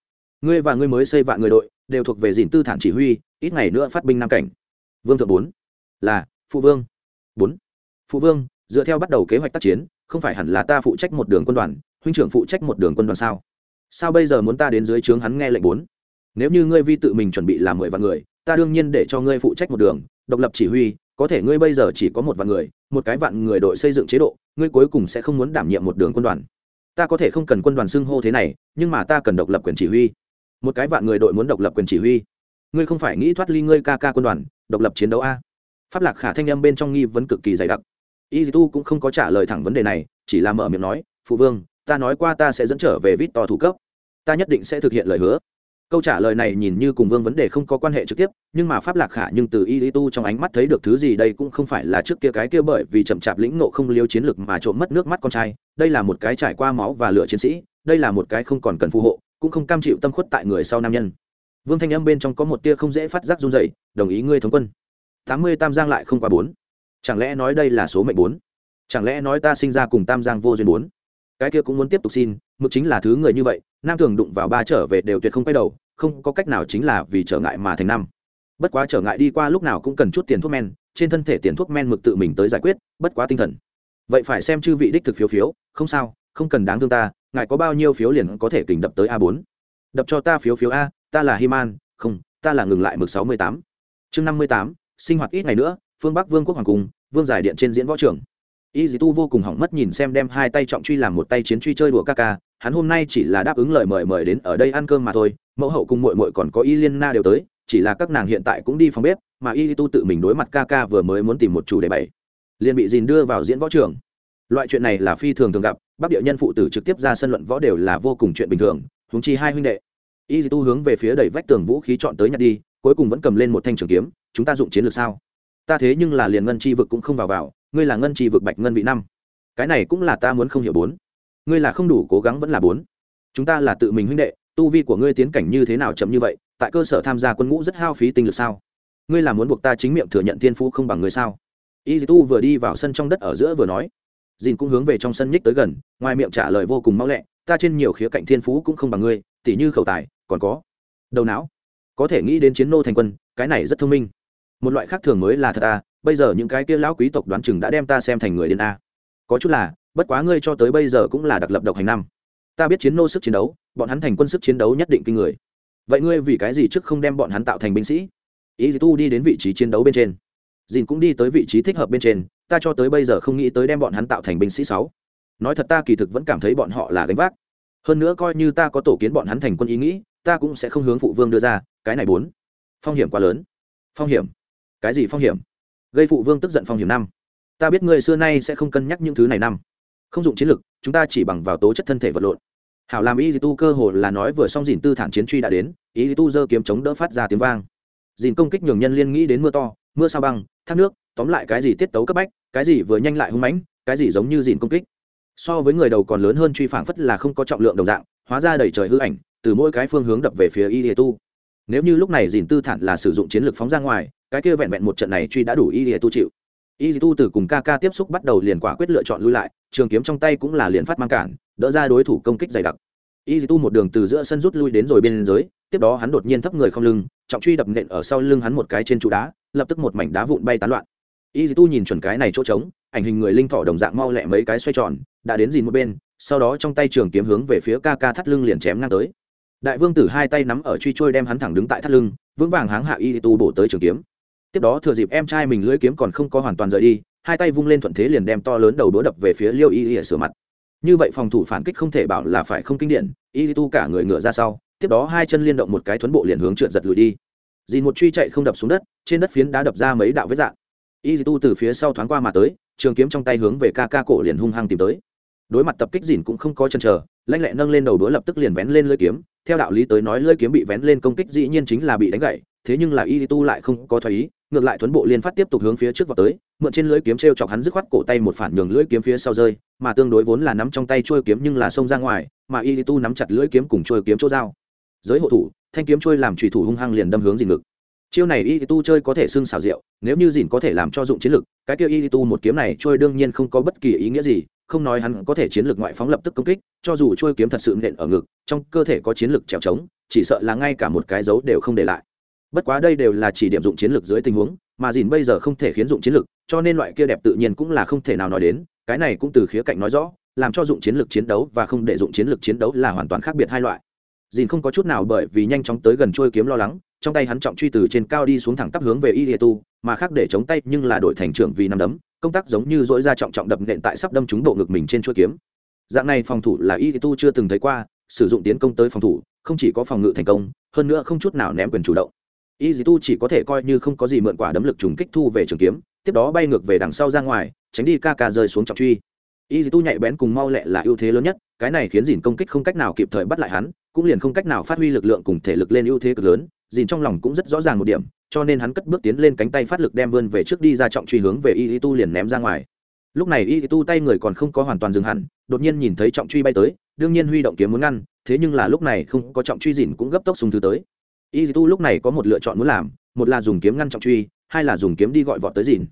Ngươi và ngươi mới xây vạn người đội, đều thuộc về dìn tư thản chỉ huy, ít ngày nữa phát binh nam cảnh. Vương thượng bốn là phụ vương. Bốn. Phụ vương dựa theo bắt đầu kế hoạch tác chiến, không phải hẳn là ta phụ trách một đường quân đoàn, huynh trưởng phụ trách một đường quân đoàn sao? Sao bây giờ muốn ta đến dưới trướng hắn nghe lệnh bốn? Nếu như ngươi vi tự mình chuẩn bị làm mười vạn người, ta đương nhiên để cho ngươi phụ trách một đường, độc lập chỉ huy, có thể ngươi bây giờ chỉ có một vạn người, một cái vạn người đội xây dựng chế độ, ngươi cuối cùng sẽ không muốn đảm nhiệm một đường quân đoàn. Ta có thể không cần quân đoàn xưng hô thế này, nhưng mà ta cần độc lập quyền chỉ huy. Một cái vạn người đội muốn độc lập quyền chỉ huy. Ngươi không phải nghĩ thoát ly ngươi ca ca quân đoàn, độc lập chiến đấu a? Pháp lạc khả thanh âm bên trong nghi vấn cực kỳ dày đặc y tu cũng không có trả lời thẳng vấn đề này, chỉ là mở miệng nói, phụ vương, ta nói qua ta sẽ dẫn trở về vít to thủ cấp. Ta nhất định sẽ thực hiện lời hứa. Câu trả lời này nhìn như cùng vương vấn đề không có quan hệ trực tiếp, nhưng mà pháp lạc khả nhưng từ y tu trong ánh mắt thấy được thứ gì đây cũng không phải là trước kia cái kia bởi vì chậm chạp lĩnh nộ không liêu chiến lực mà trộm mất nước mắt con trai. Đây là một cái trải qua máu và lửa chiến sĩ, đây là một cái không còn cần phù hộ, cũng không cam chịu tâm khuất tại người sau nam nhân. Vương thanh âm bên trong có một tia không dễ phát giác run dậy đồng ý ngươi thống quân. Tám mươi tam giang lại không qua bốn chẳng lẽ nói đây là số mệnh bốn? Chẳng lẽ nói ta sinh ra cùng tam giang vô duyên bốn? Cái kia cũng muốn tiếp tục xin, mực chính là thứ người như vậy, nam thường đụng vào ba trở về đều tuyệt không quay đầu, không có cách nào chính là vì trở ngại mà thành năm. Bất quá trở ngại đi qua lúc nào cũng cần chút tiền thuốc men, trên thân thể tiền thuốc men mực tự mình tới giải quyết, bất quá tinh thần. Vậy phải xem chư vị đích thực phiếu phiếu, không sao, không cần đáng thương ta, ngài có bao nhiêu phiếu liền có thể kình đập tới a bốn? Đập cho ta phiếu phiếu a, ta là hi man, không, ta là ngừng lại mực sáu mươi tám. Chương năm mươi tám, sinh hoạt ít ngày nữa, phương bắc vương quốc hoàng cung vương giải điện trên diễn võ trường. Y dì tu vô cùng hỏng mất nhìn xem đem hai tay trọng truy làm một tay chiến truy chơi đùa ca ca, hắn hôm nay chỉ là đáp ứng lời mời mời đến ở đây ăn cơm mà thôi, mẫu hậu cùng mội mội còn có y liên na đều tới, chỉ là các nàng hiện tại cũng đi phòng bếp, mà y tu tự mình đối mặt ca ca vừa mới muốn tìm một chủ đề bảy. Liền bị dìn đưa vào diễn võ trường. Loại chuyện này là phi thường thường gặp, bắc địa nhân phụ tử trực tiếp ra sân luận võ đều là vô cùng chuyện bình thường húng chi hai huynh đệ. Y tu hướng về phía đẩy vách tường vũ khí chọn tới nhặt đi, cuối cùng vẫn cầm lên một thanh trường kiếm, chúng ta dụng chiến lược sao? Ta thế nhưng là liền ngân chi vực cũng không vào vào, ngươi là ngân chi vực bạch ngân vị năm. Cái này cũng là ta muốn không hiểu bốn. Ngươi là không đủ cố gắng vẫn là bốn. Chúng ta là tự mình huynh đệ, tu vi của ngươi tiến cảnh như thế nào chậm như vậy, tại cơ sở tham gia quân ngũ rất hao phí tinh lực sao? Ngươi là muốn buộc ta chính miệng thừa nhận thiên phú không bằng ngươi sao? Y tu vừa đi vào sân trong đất ở giữa vừa nói. Dìn cũng hướng về trong sân nhích tới gần, ngoài miệng trả lời vô cùng mau lẹ, ta trên nhiều khía cạnh thiên phú cũng không bằng ngươi, tỉ như khẩu tài, còn có đầu não. Có thể nghĩ đến chiến nô thành quân, cái này rất thông minh một loại khác thường mới là thật à bây giờ những cái kia lão quý tộc đoán chừng đã đem ta xem thành người điên a. Có chút là, bất quá ngươi cho tới bây giờ cũng là đặc lập độc hành năm. Ta biết chiến nô sức chiến đấu, bọn hắn thành quân sức chiến đấu nhất định kinh người. Vậy ngươi vì cái gì trước không đem bọn hắn tạo thành binh sĩ? Ý gì tu đi đến vị trí chiến đấu bên trên. Dìn cũng đi tới vị trí thích hợp bên trên, ta cho tới bây giờ không nghĩ tới đem bọn hắn tạo thành binh sĩ sáu. Nói thật ta kỳ thực vẫn cảm thấy bọn họ là gánh vác. Hơn nữa coi như ta có tổ kiến bọn hắn thành quân ý nghĩ, ta cũng sẽ không hướng phụ vương đưa ra, cái này bốn. Phong hiểm quá lớn. Phong hiểm cái gì phong hiểm? Gây phụ vương tức giận phong hiểm năm. Ta biết ngươi xưa nay sẽ không cân nhắc những thứ này năm. Không dụng chiến lược chúng ta chỉ bằng vào tố chất thân thể vật lộn. Hảo làm y tu cơ hồ là nói vừa xong dìn tư thản chiến truy đã đến, y tu giơ kiếm chống đỡ phát ra tiếng vang. Dìn công kích nhường nhân liên nghĩ đến mưa to, mưa sao băng, thác nước, tóm lại cái gì tiết tấu cấp bách, cái gì vừa nhanh lại hung mãnh, cái gì giống như dìn công kích. So với người đầu còn lớn hơn truy phảng phất là không có trọng lượng đồng dạng, hóa ra đầy trời hư ảnh, từ mỗi cái phương hướng đập về phía y tu. Nếu như lúc này dìn tư thản là sử dụng chiến lược phóng ra ngoài cái kia vẹn vẹn một trận này truy đã đủ y tu chịu. Y tu từ cùng ca ca tiếp xúc bắt đầu liền quả quyết lựa chọn lui lại, trường kiếm trong tay cũng là liền phát mang cản, đỡ ra đối thủ công kích dày đặc. Y tu một đường từ giữa sân rút lui đến rồi bên dưới, tiếp đó hắn đột nhiên thấp người không lưng, trọng truy đập nện ở sau lưng hắn một cái trên trụ đá, lập tức một mảnh đá vụn bay tán loạn. Y tu nhìn chuẩn cái này chỗ trống, ảnh hình người linh thỏ đồng dạng mau lẹ mấy cái xoay tròn, đã đến dìn một bên, sau đó trong tay trường kiếm hướng về phía ca ca thắt lưng liền chém ngang tới. Đại vương tử hai tay nắm ở truy trôi đem hắn thẳng đứng tại thắt lưng, vững vàng háng hạ y tu bổ tới trường kiếm tiếp đó thừa dịp em trai mình lưỡi kiếm còn không có hoàn toàn rời đi, hai tay vung lên thuận thế liền đem to lớn đầu đũa đập về phía liêu y y sửa mặt. Như vậy phòng thủ phản kích không thể bảo là phải không kinh điển, y tu cả người ngựa ra sau, tiếp đó hai chân liên động một cái thuấn bộ liền hướng trượt giật lùi đi. Dìn một truy chạy không đập xuống đất, trên đất phiến đá đập ra mấy đạo vết dạng. Y tu từ phía sau thoáng qua mà tới, trường kiếm trong tay hướng về ca ca cổ liền hung hăng tìm tới. Đối mặt tập kích dìn cũng không có chân chờ, lanh lẹ nâng lên đầu đũa lập tức liền vén lên lưỡi kiếm. Theo đạo lý tới nói lưỡi kiếm bị vén lên công kích dĩ nhiên chính là bị đánh gãy, thế nhưng là y tu lại không có thoái ý ngược lại thuấn bộ liên phát tiếp tục hướng phía trước vào tới, mượn trên lưỡi kiếm t r e o chọc hắn dứt khoát cổ tay một phản nhường lưỡi kiếm phía sau rơi, mà tương đối vốn là nắm trong tay trôi kiếm nhưng là xông ra ngoài, mà y tu nắm chặt lưỡi kiếm cùng trôi kiếm chỗ dao giới hộ thủ, thanh kiếm trôi làm trùy thủ hung hăng liền đâm hướng dìn ngực. Chiêu này y tu chơi có thể xưng xào rượu nếu như dìn có thể làm cho dụng chiến lực, cái kia y tu một kiếm này trôi đương nhiên không có bất kỳ ý nghĩa gì, không nói hắn có thể chiến lược ngoại phóng lập tức công kích, cho dù trôi kiếm thật sự nện ở ngực, trong cơ thể có chiến lược trèo trống, chỉ sợ là ngay cả một cái dấu đều không để lại bất quá đây đều là chỉ điểm dụng chiến lược dưới tình huống, mà dìn bây giờ không thể khiến dụng chiến lược, cho nên loại kia đẹp tự nhiên cũng là không thể nào nói đến, cái này cũng từ khía cạnh nói rõ, làm cho dụng chiến lược chiến đấu và không để dụng chiến lược chiến đấu là hoàn toàn khác biệt hai loại. Dìn không có chút nào bởi vì nhanh chóng tới gần trôi kiếm lo lắng, trong tay hắn trọng truy từ trên cao đi xuống thẳng tắp hướng về y hệ tu, mà khác để chống tay nhưng là đổi thành trưởng vì nằm đấm, công tác giống như dỗi ra trọng trọng đập nện tại sắp đâm trúng bộ ngực mình trên chuôi kiếm. Dạng này phòng thủ là y tu chưa từng thấy qua, sử dụng tiến công tới phòng thủ, không chỉ có phòng ngự thành công, hơn nữa không chút nào ném quyền chủ động y tu chỉ có thể coi như không có gì mượn quả đấm lực trùng kích thu về trường kiếm, tiếp đó bay ngược về đằng sau ra ngoài, tránh đi ca ca rơi xuống trọng truy. Y tu nhạy bén cùng mau lẹ là ưu thế lớn nhất, cái này khiến dìn công kích không cách nào kịp thời bắt lại hắn, cũng liền không cách nào phát huy lực lượng cùng thể lực lên ưu thế cực lớn, dìn trong lòng cũng rất rõ ràng một điểm, cho nên hắn cất bước tiến lên cánh tay phát lực đem vươn về trước đi ra trọng truy hướng về y tu liền ném ra ngoài. Lúc này y tu tay người còn không có hoàn toàn dừng hẳn, đột nhiên nhìn thấy trọng truy bay tới, đương nhiên huy động kiếm muốn ngăn, thế nhưng là lúc này không có trọng truy dìn cũng gấp tốc súng thứ tới y tu lúc này có một lựa chọn muốn làm, một là dùng kiếm ngăn trọng truy, hai là dùng kiếm đi gọi vọt tới dìn.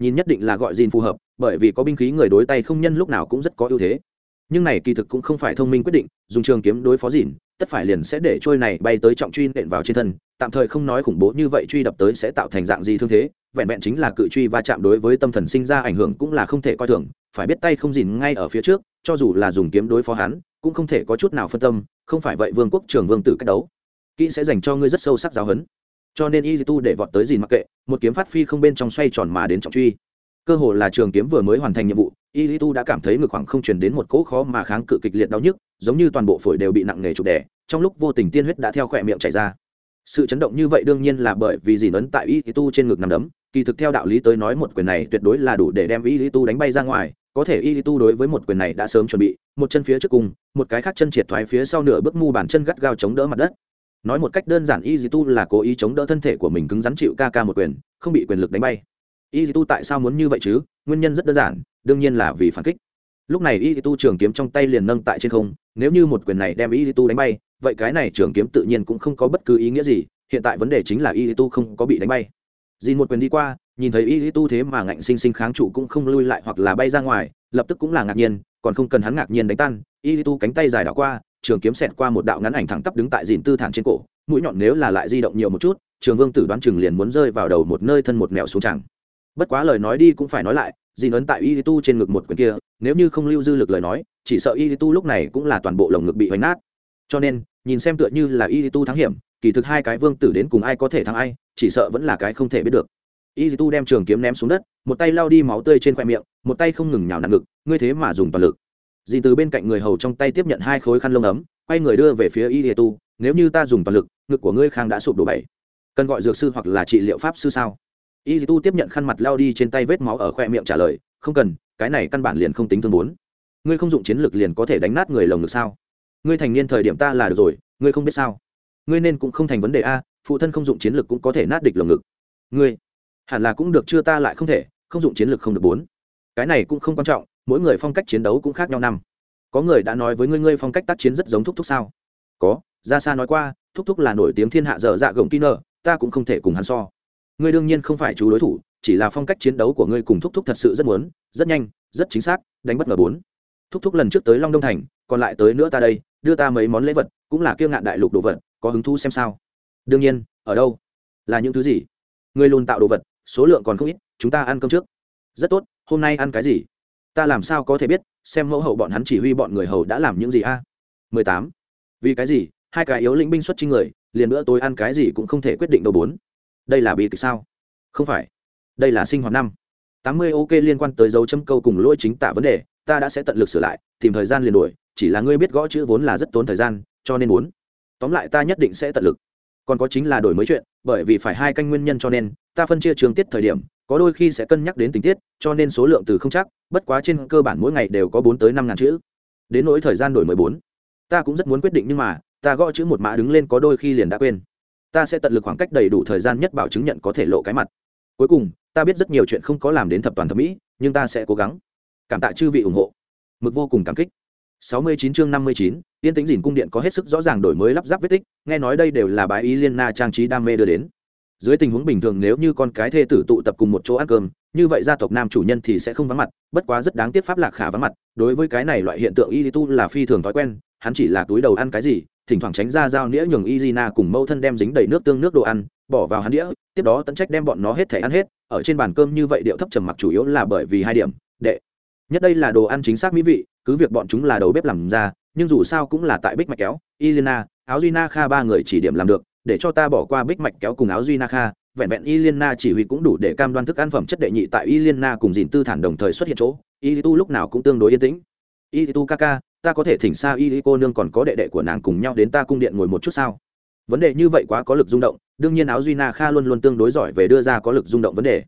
Nhìn nhất định là gọi dìn phù hợp, bởi vì có binh khí người đối tay không nhân lúc nào cũng rất có ưu thế. Nhưng này kỳ thực cũng không phải thông minh quyết định, dùng trường kiếm đối phó dìn, tất phải liền sẽ để trôi này bay tới trọng truy nện vào trên thân, tạm thời không nói khủng bố như vậy truy đập tới sẽ tạo thành dạng gì thương thế, vẹn vẹn chính là cự truy va chạm đối với tâm thần sinh ra ảnh hưởng cũng là không thể coi thường, phải biết tay không dìn ngay ở phía trước, cho dù là dùng kiếm đối phó hắn, cũng không thể có chút nào phân tâm, không phải vậy vương quốc trường vương tử cách đấu kỹ sẽ dành cho ngươi rất sâu sắc giáo hấn cho nên y tu để vọt tới dìn mặc kệ, một kiếm phát phi không bên trong xoay tròn mà đến trọng truy. Cơ hồ là trường kiếm vừa mới hoàn thành nhiệm vụ y tu đã cảm thấy ngực khoảng không truyền đến một cỗ khó mà kháng cự kịch liệt đau nhức, giống như toàn bộ phổi đều bị nặng nề trục đẻ trong lúc vô tình tiên huyết đã theo khỏe miệng chảy ra. Sự chấn động như vậy đương nhiên là bởi vì dì ấn tại y tu trên ngực nằm đấm, kỳ thực theo đạo lý tới nói một quyền này tuyệt đối là đủ để đem y tu đánh bay ra ngoài, có thể y tu đối với một quyền này đã sớm chuẩn bị, một chân phía trước cùng, một cái khác chân triệt thoái phía sau nửa bước mu bàn chân gắt gao chống đỡ mặt đất nói một cách đơn giản y tu là cố ý chống đỡ thân thể của mình cứng rắn chịu ca ca một quyền, không bị quyền lực đánh bay. Y tu tại sao muốn như vậy chứ? Nguyên nhân rất đơn giản, đương nhiên là vì phản kích. Lúc này y tu trường kiếm trong tay liền nâng tại trên không, nếu như một quyền này đem y tu đánh bay, vậy cái này trường kiếm tự nhiên cũng không có bất cứ ý nghĩa gì, hiện tại vấn đề chính là y tu không có bị đánh bay. Dì một quyền đi qua, nhìn thấy y tu thế mà ngạnh sinh sinh kháng trụ cũng không lui lại hoặc là bay ra ngoài, lập tức cũng là ngạc nhiên, còn không cần hắn ngạc nhiên đánh tan y tu cánh tay dài đảo qua trường kiếm xẹt qua một đạo ngắn ảnh thẳng tắp đứng tại dìn tư thản trên cổ, mũi nhọn nếu là lại di động nhiều một chút, trường vương tử đoán chừng liền muốn rơi vào đầu một nơi thân một mèo xuống chẳng. Bất quá lời nói đi cũng phải nói lại, dìn ấn tại y tu trên ngực một quyền kia, nếu như không lưu dư lực lời nói, chỉ sợ y tu lúc này cũng là toàn bộ lồng ngực bị hoành nát. Cho nên, nhìn xem tựa như là y tu thắng hiểm, kỳ thực hai cái vương tử đến cùng ai có thể thắng ai, chỉ sợ vẫn là cái không thể biết được. Y tu đem trường kiếm ném xuống đất, một tay lao đi máu tươi trên khoe miệng, một tay không ngừng nhào nặng ngực, ngươi thế mà dùng toàn lực dì từ bên cạnh người hầu trong tay tiếp nhận hai khối khăn lông ấm, quay người đưa về phía y tu, nếu như ta dùng toàn lực, ngực của ngươi khang đã sụp đổ bảy. Cần gọi dược sư hoặc là trị liệu pháp sư sao? Y tu tiếp nhận khăn mặt lao đi trên tay vết máu ở khoe miệng trả lời, không cần, cái này căn bản liền không tính thương bốn. Ngươi không dụng chiến lược liền có thể đánh nát người lồng ngực sao? Ngươi thành niên thời điểm ta là được rồi, ngươi không biết sao? Ngươi nên cũng không thành vấn đề a, phụ thân không dụng chiến lược cũng có thể nát địch lồng ngực. Ngươi, hẳn là cũng được chưa ta lại không thể, không dụng chiến lược không được bốn. Cái này cũng không quan trọng mỗi người phong cách chiến đấu cũng khác nhau năm. Có người đã nói với ngươi ngươi phong cách tác chiến rất giống thúc thúc sao? Có ra xa nói qua, thúc thúc là nổi tiếng thiên hạ dở dạ gồng kinh nợ ta cũng không thể cùng hắn so. Ngươi đương nhiên không phải chú đối thủ, chỉ là phong cách chiến đấu của ngươi cùng thúc thúc thật sự rất muốn, rất nhanh, rất chính xác, đánh bất ngờ bốn. Thúc thúc lần trước tới long đông thành, còn lại tới nữa ta đây, đưa ta mấy món lễ vật, cũng là kiêng ngạn đại lục đồ vật, có hứng thú xem sao? Đương nhiên, ở đâu? Là những thứ gì? Ngươi luôn tạo đồ vật, số lượng còn không ít, chúng ta ăn cơm trước. Rất tốt, hôm nay ăn cái gì? Ta làm sao có thể biết, xem mẫu hậu bọn hắn chỉ huy bọn người hầu đã làm những gì a? Mười tám. Vì cái gì? Hai cái yếu lĩnh binh xuất trinh người, liền nữa tôi ăn cái gì cũng không thể quyết định đâu bốn. Đây là bi kịch sao? Không phải. Đây là sinh hoạt năm. Tám mươi ok liên quan tới dấu chấm câu cùng lỗi chính tả vấn đề, ta đã sẽ tận lực sửa lại, tìm thời gian liền đổi chỉ là ngươi biết gõ chữ vốn là rất tốn thời gian, cho nên muốn. Tóm lại ta nhất định sẽ tận lực. Còn có chính là đổi mới chuyện, bởi vì phải hai canh nguyên nhân cho nên, ta phân chia trường tiết thời điểm có đôi khi sẽ cân nhắc đến tình tiết cho nên số lượng từ không chắc bất quá trên cơ bản mỗi ngày đều có bốn tới năm ngàn chữ. Đến nỗi thời gian đổi mới bốn ta cũng rất muốn quyết định nhưng mà ta gõ chữ một mã đứng lên có đôi khi liền đã quên. Ta sẽ tận lực khoảng cách đầy đủ thời gian nhất bảo chứng nhận có thể lộ cái mặt. Cuối cùng ta biết rất nhiều chuyện không có làm đến thập toàn thẩm mỹ nhưng ta sẽ cố gắng. Cảm tạ chư vị ủng hộ. Mực vô cùng cảm kích. 69 chương 59, tiên tính dìn cung điện có hết sức rõ ràng đổi mới lắp ráp vết tích nghe nói đây đều là bái ý liên na trang trí đam mê đưa đến dưới tình huống bình thường nếu như con cái thê tử tụ tập cùng một chỗ ăn cơm, như vậy gia tộc nam chủ nhân thì sẽ không vắng mặt, bất quá rất đáng tiếc pháp lạc khả vắng mặt. Đối với cái này loại hiện tượng y tu là phi thường thói quen, hắn chỉ là túi đầu ăn cái gì, thỉnh thoảng tránh ra dao nĩa nhường izina cùng mâu thân đem dính đầy nước tương nước đồ ăn, bỏ vào hắn đĩa, tiếp đó tận trách đem bọn nó hết thể ăn hết. Ở trên bàn cơm như vậy điệu thấp trầm mặc chủ yếu là bởi vì hai điểm. Đệ, nhất đây là đồ ăn chính xác mỹ vị, cứ việc bọn chúng là đầu bếp làm ra, nhưng dù sao cũng là tại bích mạch kéo ilina áo duy kha ba người chỉ điểm làm được để cho ta bỏ qua bích mạch kéo cùng áo duy kha vẹn vẹn Ilena chỉ huy cũng đủ để cam đoan thức ăn phẩm chất đệ nhị tại Ilena cùng Dìn Tư Thản đồng thời xuất hiện chỗ. Yitu lúc nào cũng tương đối yên tĩnh. Yitu Kaka, ta có thể thỉnh xa Y cô nương còn có đệ đệ của nàng cùng nhau đến ta cung điện ngồi một chút sao? Vấn đề như vậy quá có lực rung động, đương nhiên áo duy kha luôn luôn tương đối giỏi về đưa ra có lực rung động vấn đề.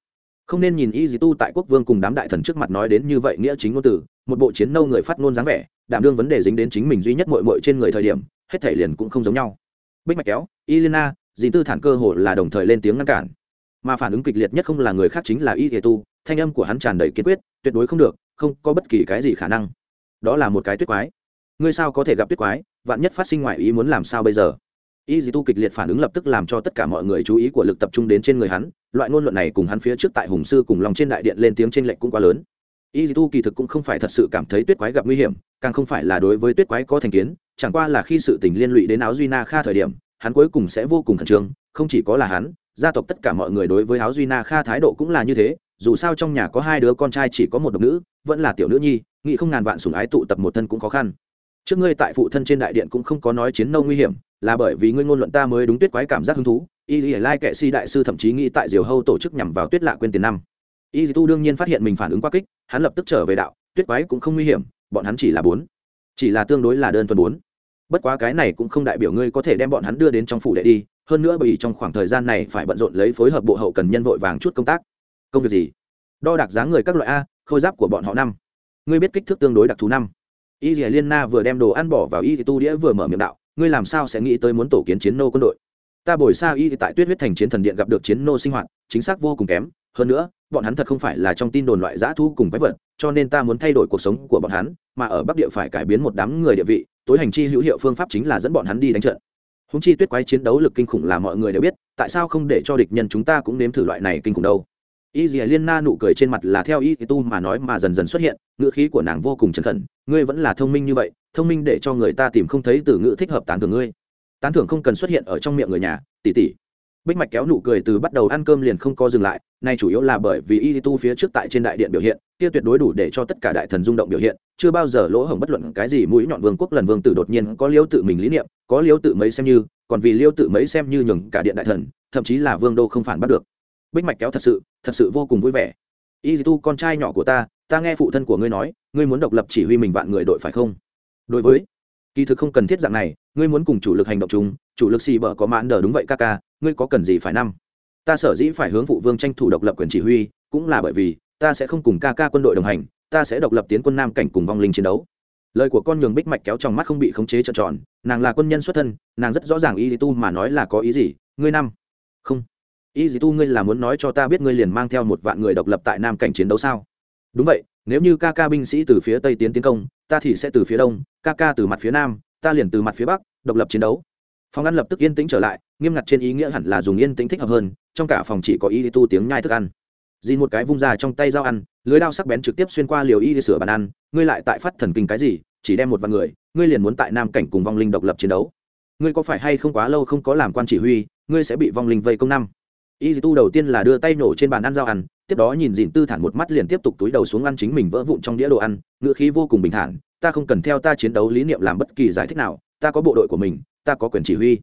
Không nên nhìn Yitu tại quốc vương cùng đám đại thần trước mặt nói đến như vậy nghĩa chính ngôn từ, một bộ chiến nâu người phát ngôn dáng vẻ, đảm đương vấn đề dính đến chính mình duy nhất muội muội trên người thời điểm, hết thảy liền cũng không giống nhau. Bích mạch kéo, Ilena, dì tư thản cơ hồ là đồng thời lên tiếng ngăn cản. Mà phản ứng kịch liệt nhất không là người khác chính là y thể tu thanh âm của hắn tràn đầy kiên quyết tuyệt đối không được không có bất kỳ cái gì khả năng. Đó là một cái tuyết quái. Ngươi sao có thể gặp tuyết quái? Vạn nhất phát sinh ngoại ý muốn làm sao bây giờ? Y dì tu kịch liệt phản ứng lập tức làm cho tất cả mọi người chú ý của lực tập trung đến trên người hắn loại ngôn luận này cùng hắn phía trước tại hùng sư cùng lòng trên đại điện lên tiếng trên lệnh cũng quá lớn. Y dì tu kỳ thực cũng không phải thật sự cảm thấy tuyết quái gặp nguy hiểm càng không phải là đối với tuyết quái có thành kiến chẳng qua là khi sự tình liên lụy đến áo duy na kha thời điểm, hắn cuối cùng sẽ vô cùng khẩn trương, không chỉ có là hắn, gia tộc tất cả mọi người đối với áo duy na kha thái độ cũng là như thế, dù sao trong nhà có hai đứa con trai chỉ có một độc nữ, vẫn là tiểu nữ nhi, nghĩ không ngàn vạn sủng ái tụ tập một thân cũng khó khăn. Trước ngươi tại phụ thân trên đại điện cũng không có nói chiến nâu nguy hiểm, là bởi vì ngươi ngôn luận ta mới đúng tuyết quái cảm giác hứng thú, y y lai kệ si đại sư thậm chí nghĩ tại diều hâu tổ chức nhằm vào tuyết lạ quên tiền năm. Y tu đương nhiên phát hiện mình phản ứng quá kích, hắn lập tức trở về đạo, tuyết quái cũng không nguy hiểm, bọn hắn chỉ là bốn, chỉ là tương đối là đơn thuần bốn bất quá cái này cũng không đại biểu ngươi có thể đem bọn hắn đưa đến trong phủ đệ đi, hơn nữa bởi trong khoảng thời gian này phải bận rộn lấy phối hợp bộ hậu cần nhân vội vàng chút công tác. Công việc gì? Đo đạc giá người các loại a, khôi giáp của bọn họ năm. Ngươi biết kích thước tương đối đặc thù năm. Y dìa liên na vừa đem đồ ăn bỏ vào y tu đĩa vừa mở miệng đạo, ngươi làm sao sẽ nghĩ tới muốn tổ kiến chiến nô quân đội? Ta bồi xa y tại tuyết huyết thành chiến thần điện gặp được chiến nô sinh hoạt, chính xác vô cùng kém. Hơn nữa, bọn hắn thật không phải là trong tin đồn loại giã thu cùng quái vật, cho nên ta muốn thay đổi cuộc sống của bọn hắn, mà ở bắc địa phải cải biến một đám người địa vị tối hành chi hữu hiệu phương pháp chính là dẫn bọn hắn đi đánh trận. Húng chi tuyết quái chiến đấu lực kinh khủng là mọi người đều biết, tại sao không để cho địch nhân chúng ta cũng nếm thử loại này kinh khủng đâu? Y dì liên na nụ cười trên mặt là theo y tu mà nói mà dần dần xuất hiện, ngữ khí của nàng vô cùng chân khẩn, ngươi vẫn là thông minh như vậy, thông minh để cho người ta tìm không thấy từ ngữ thích hợp tán thưởng ngươi. Tán thưởng không cần xuất hiện ở trong miệng người nhà, tỷ tỷ bích mạch kéo nụ cười từ bắt đầu ăn cơm liền không có dừng lại, nay chủ yếu là bởi vì y tu phía trước tại trên đại điện biểu hiện, kia tuyệt đối đủ để cho tất cả đại thần rung động biểu hiện, chưa bao giờ lỗ hổng bất luận cái gì mũi nhọn vương quốc lần vương tử đột nhiên có liêu tự mình lý niệm, có liêu tự mấy xem như, còn vì liêu tự mấy xem như nhường cả điện đại thần, thậm chí là vương đô không phản bắt được bích mạch kéo thật sự thật sự vô cùng vui vẻ y tu, con trai nhỏ của ta ta nghe phụ thân của ngươi nói, ngươi muốn độc lập chỉ huy mình vạn người đội phải không đối với, kỳ thực không cần thiết dạng này, ngươi muốn cùng chủ lực hành động chúng chủ lực xì bở có mãn đờ đúng vậy ca ca, ngươi có cần gì phải năm? Ta sở dĩ phải hướng phụ vương tranh thủ độc lập quyền chỉ huy, cũng là bởi vì, ta sẽ không cùng ca ca quân đội đồng hành, ta sẽ độc lập tiến quân nam cảnh cùng vong linh chiến đấu. Lời của con nhường bích mạch kéo trong mắt không bị khống chế trợn tròn, nàng là quân nhân xuất thân, nàng rất rõ ràng y tu mà nói là có ý gì, ngươi năm? Không. Y dì tu ngươi là muốn nói cho ta biết ngươi liền mang theo một vạn người độc lập tại nam cảnh chiến đấu sao? Đúng vậy, nếu như ca ca binh sĩ từ phía tây tiến tiến công, ta thì sẽ từ phía đông, ca ca từ mặt phía nam, ta liền từ mặt phía bắc, độc lập chiến đấu phòng ăn lập tức yên tĩnh trở lại, nghiêm ngặt trên ý nghĩa hẳn là dùng yên tĩnh thích hợp hơn, trong cả phòng chỉ có y tu tiếng nhai thức ăn. Dì một cái vung ra trong tay dao ăn, lưới đao sắc bén trực tiếp xuyên qua liều y sửa bàn ăn, ngươi lại tại phát thần kinh cái gì, chỉ đem một vạn người, ngươi liền muốn tại nam cảnh cùng vong linh độc lập chiến đấu. Ngươi có phải hay không quá lâu không có làm quan chỉ huy, ngươi sẽ bị vong linh vây công năm. Y tu đầu tiên là đưa tay nổ trên bàn ăn dao ăn, tiếp đó nhìn dìn tư thản một mắt liền tiếp tục túi đầu xuống ăn chính mình vỡ vụn trong đĩa đồ ăn, ngựa khí vô cùng bình thản, ta không cần theo ta chiến đấu lý niệm làm bất kỳ giải thích nào, ta có bộ đội của mình ta có quyền chỉ huy.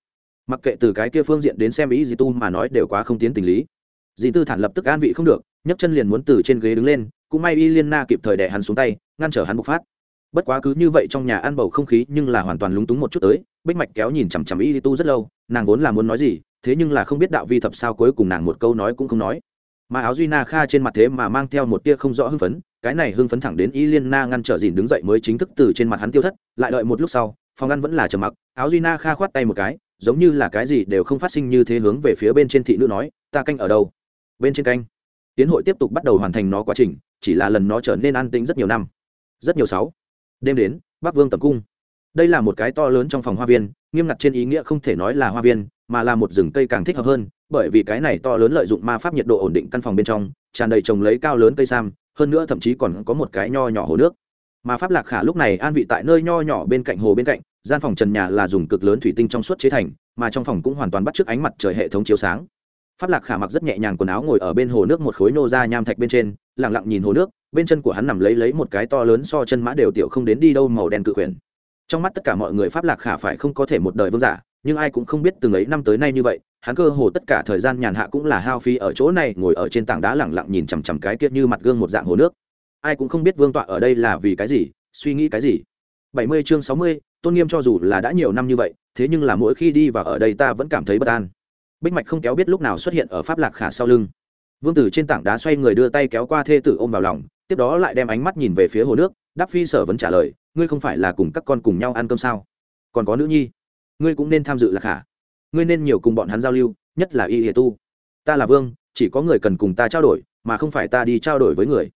Mặc kệ từ cái kia phương diện đến xem ý dì tu mà nói đều quá không tiến tình lý. Dì tư thản lập tức an vị không được, nhấc chân liền muốn từ trên ghế đứng lên, cũng may y liên na kịp thời đẻ hắn xuống tay, ngăn trở hắn bộc phát. Bất quá cứ như vậy trong nhà ăn bầu không khí nhưng là hoàn toàn lúng túng một chút tới, bích mạch kéo nhìn chằm chằm y tu rất lâu, nàng vốn là muốn nói gì, thế nhưng là không biết đạo vi thập sao cuối cùng nàng một câu nói cũng không nói. Mà áo duy na kha trên mặt thế mà mang theo một tia không rõ hưng phấn, cái này hưng phấn thẳng đến y liên na ngăn trở dìn đứng dậy mới chính thức từ trên mặt hắn tiêu thất, lại đợi một lúc sau, phòng ăn vẫn là trầm mặc áo duy na kha khoát tay một cái, giống như là cái gì đều không phát sinh như thế hướng về phía bên trên thị nữ nói, ta canh ở đâu? Bên trên canh. Tiến hội tiếp tục bắt đầu hoàn thành nó quá trình, chỉ là lần nó trở nên an tĩnh rất nhiều năm. Rất nhiều sáu. Đêm đến, bắc vương tập cung. Đây là một cái to lớn trong phòng hoa viên, nghiêm ngặt trên ý nghĩa không thể nói là hoa viên, mà là một rừng cây càng thích hợp hơn, bởi vì cái này to lớn lợi dụng ma pháp nhiệt độ ổn định căn phòng bên trong, tràn đầy trồng lấy cao lớn cây sam, hơn nữa thậm chí còn có một cái nho nhỏ hồ nước. Mà pháp lạc khả lúc này an vị tại nơi nho nhỏ bên cạnh hồ bên cạnh gian phòng trần nhà là dùng cực lớn thủy tinh trong suốt chế thành, mà trong phòng cũng hoàn toàn bắt chước ánh mặt trời hệ thống chiếu sáng. Pháp lạc khả mặc rất nhẹ nhàng quần áo ngồi ở bên hồ nước một khối nô ra nham thạch bên trên lẳng lặng nhìn hồ nước, bên chân của hắn nằm lấy lấy một cái to lớn so chân mã đều tiểu không đến đi đâu màu đen cự quyển. Trong mắt tất cả mọi người pháp lạc khả phải không có thể một đời vương giả, nhưng ai cũng không biết từng ấy năm tới nay như vậy, hắn cơ hồ tất cả thời gian nhàn hạ cũng là hao phí ở chỗ này, ngồi ở trên tảng đá lẳng lặng nhìn chằm chằm cái kia như mặt gương một dạng hồ nước. Ai cũng không biết vương tọa ở đây là vì cái gì, suy nghĩ cái gì. Bảy mươi chương sáu mươi tôn nghiêm cho dù là đã nhiều năm như vậy, thế nhưng là mỗi khi đi vào ở đây ta vẫn cảm thấy bất an. Bích mạch không kéo biết lúc nào xuất hiện ở pháp lạc khả sau lưng. Vương tử trên tảng đá xoay người đưa tay kéo qua thê tử ôm vào lòng, tiếp đó lại đem ánh mắt nhìn về phía hồ nước, đáp phi sở vẫn trả lời, ngươi không phải là cùng các con cùng nhau ăn cơm sao? Còn có nữ nhi, ngươi cũng nên tham dự lạc khả. Ngươi nên nhiều cùng bọn hắn giao lưu, nhất là y hệ tu. Ta là vương, chỉ có người cần cùng ta trao đổi, mà không phải ta đi trao đổi với người.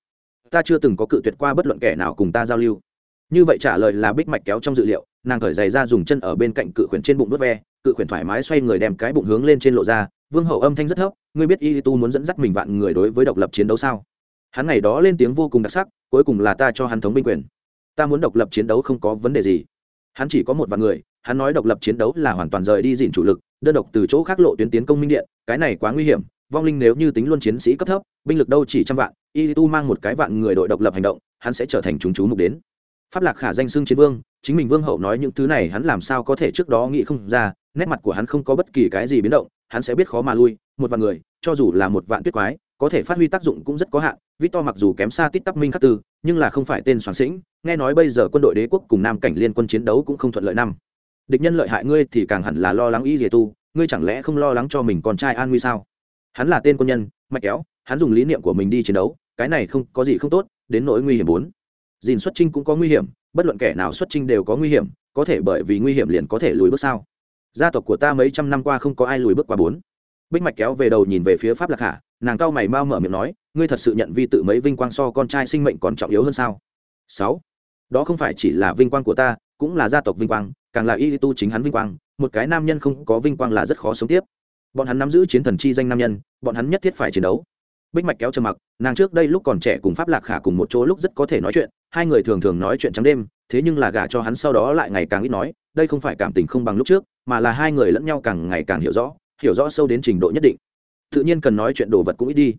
Ta chưa từng có cự tuyệt qua bất luận kẻ nào cùng ta giao lưu. Như vậy trả lời là bích mạch kéo trong dự liệu nàng cởi giày ra dùng chân ở bên cạnh cự khuyển trên bụng đốt ve, cự khuyển thoải mái xoay người đem cái bụng hướng lên trên lộ ra, vương hậu âm thanh rất thấp, ngươi biết y tu muốn dẫn dắt mình vạn người đối với độc lập chiến đấu sao? Hắn ngày đó lên tiếng vô cùng đặc sắc, cuối cùng là ta cho hắn thống binh quyền. Ta muốn độc lập chiến đấu không có vấn đề gì. Hắn chỉ có một vạn người, hắn nói độc lập chiến đấu là hoàn toàn rời đi dịn chủ lực, đơn độc từ chỗ khác lộ tuyến tiến công minh điện, cái này quá nguy hiểm, vong linh nếu như tính luôn chiến sĩ cấp thấp, binh lực đâu chỉ trăm vạn, y tu mang một cái vạn người đội độc lập hành động, hắn sẽ trở thành chúng chú mục đến. Pháp lạc khả danh xưng chiến vương chính mình vương hậu nói những thứ này hắn làm sao có thể trước đó nghĩ không ra, nét mặt của hắn không có bất kỳ cái gì biến động, hắn sẽ biết khó mà lui, một vạn người, cho dù là một vạn tuyết quái, có thể phát huy tác dụng cũng rất có hạn, victor mặc dù kém xa tít tắc minh khắc tư, nhưng là không phải tên soạn sĩnh, nghe nói bây giờ quân đội đế quốc cùng nam cảnh liên quân chiến đấu cũng không thuận lợi năm. Địch nhân lợi hại ngươi thì càng hẳn là lo lắng y dề tu, ngươi chẳng lẽ không lo lắng cho mình con trai an nguy sao? Hắn là tên quân nhân, mạch kéo, hắn dùng lý niệm của mình đi chiến đấu, cái này không, có gì không tốt, đến nỗi nguy hiểm bốn. Dìn xuất trinh cũng có nguy hiểm bất luận kẻ nào xuất trinh đều có nguy hiểm, có thể bởi vì nguy hiểm liền có thể lùi bước sao? Gia tộc của ta mấy trăm năm qua không có ai lùi bước qua bốn. Bích mạch kéo về đầu nhìn về phía pháp lạc hạ nàng cao mày mau mở miệng nói, ngươi thật sự nhận vi tự mấy vinh quang so con trai sinh mệnh còn trọng yếu hơn sao? Sáu. Đó không phải chỉ là vinh quang của ta, cũng là gia tộc vinh quang, càng là y tu chính hắn vinh quang, một cái nam nhân không có vinh quang là rất khó sống tiếp. Bọn hắn nắm giữ chiến thần chi danh nam nhân, bọn hắn nhất thiết phải chiến đấu bích mạch kéo trầm mặc, nàng trước đây lúc còn trẻ cùng pháp lạc khả cùng một chỗ lúc rất có thể nói chuyện, hai người thường thường nói chuyện trắng đêm, thế nhưng là gả cho hắn sau đó lại ngày càng ít nói, đây không phải cảm tình không bằng lúc trước, mà là hai người lẫn nhau càng ngày càng hiểu rõ hiểu rõ sâu đến trình độ nhất định. Tự nhiên cần nói chuyện đồ vật cũng ít đi.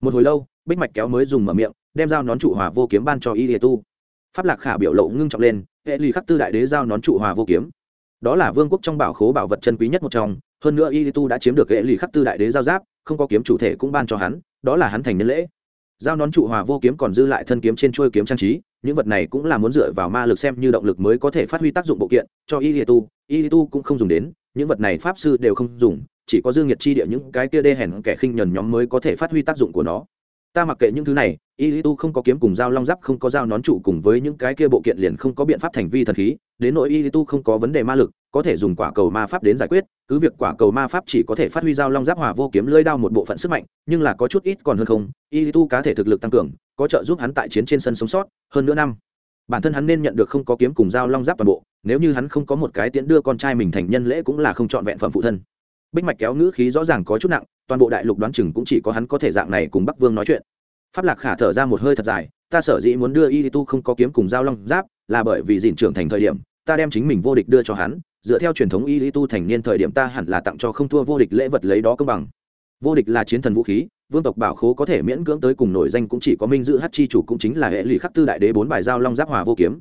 Một hồi lâu, bích mạch kéo mới dùng mở miệng, đem dao nón trụ hòa vô kiếm ban cho y lìa tu. Pháp lạc khả biểu lộ ngưng trọng lên, hệ lì khắc tư đại đế giao nón trụ hòa vô kiếm. Đó là vương quốc trong bảo khố bảo vật chân quý nhất một trong, hơn nữa y tu đã chiếm được hệ lì khắc tư đại đế giao giáp, không có kiếm chủ thể cũng ban cho hắn đó là hắn thành nhân lễ. Giao nón trụ hòa vô kiếm còn dư lại thân kiếm trên trôi kiếm trang trí, những vật này cũng là muốn dựa vào ma lực xem như động lực mới có thể phát huy tác dụng bộ kiện, cho y tu. Y tu cũng không dùng đến, những vật này pháp sư đều không dùng, chỉ có dương nhiệt chi địa những cái kia đê hèn kẻ khinh nhẫn nhóm mới có thể phát huy tác dụng của nó ta mặc kệ những thứ này, y tu không có kiếm cùng dao long giáp, không có dao nón trụ cùng với những cái kia bộ kiện liền không có biện pháp thành vi thần khí, đến nội y tu không có vấn đề ma lực, có thể dùng quả cầu ma pháp đến giải quyết, cứ việc quả cầu ma pháp chỉ có thể phát huy dao long giáp hòa vô kiếm lưỡi đao một bộ phận sức mạnh, nhưng là có chút ít còn hơn không, y tu cá thể thực lực tăng cường, có trợ giúp hắn tại chiến trên sân sống sót, hơn nữa năm. Bản thân hắn nên nhận được không có kiếm cùng dao long giáp toàn bộ, nếu như hắn không có một cái tiễn đưa con trai mình thành nhân lễ cũng là không trọn vẹn phẩm phụ thân bích mạch kéo ngữ khí rõ ràng có chút nặng, toàn bộ đại lục đoán chừng cũng chỉ có hắn có thể dạng này cùng bắc vương nói chuyện. Pháp lạc khả thở ra một hơi thật dài, ta sở dĩ muốn đưa y tu không có kiếm cùng dao long giáp, là bởi vì dìn trưởng thành thời điểm, ta đem chính mình vô địch đưa cho hắn, dựa theo truyền thống y tu thành niên thời điểm ta hẳn là tặng cho không thua vô địch lễ vật lấy đó công bằng. Vô địch là chiến thần vũ khí, vương tộc bảo khố có thể miễn cưỡng tới cùng nổi danh cũng chỉ có minh dự hát chi chủ cũng chính là hệ lụy khắc tư đại đế bốn bài giao long giáp hòa vô kiếm.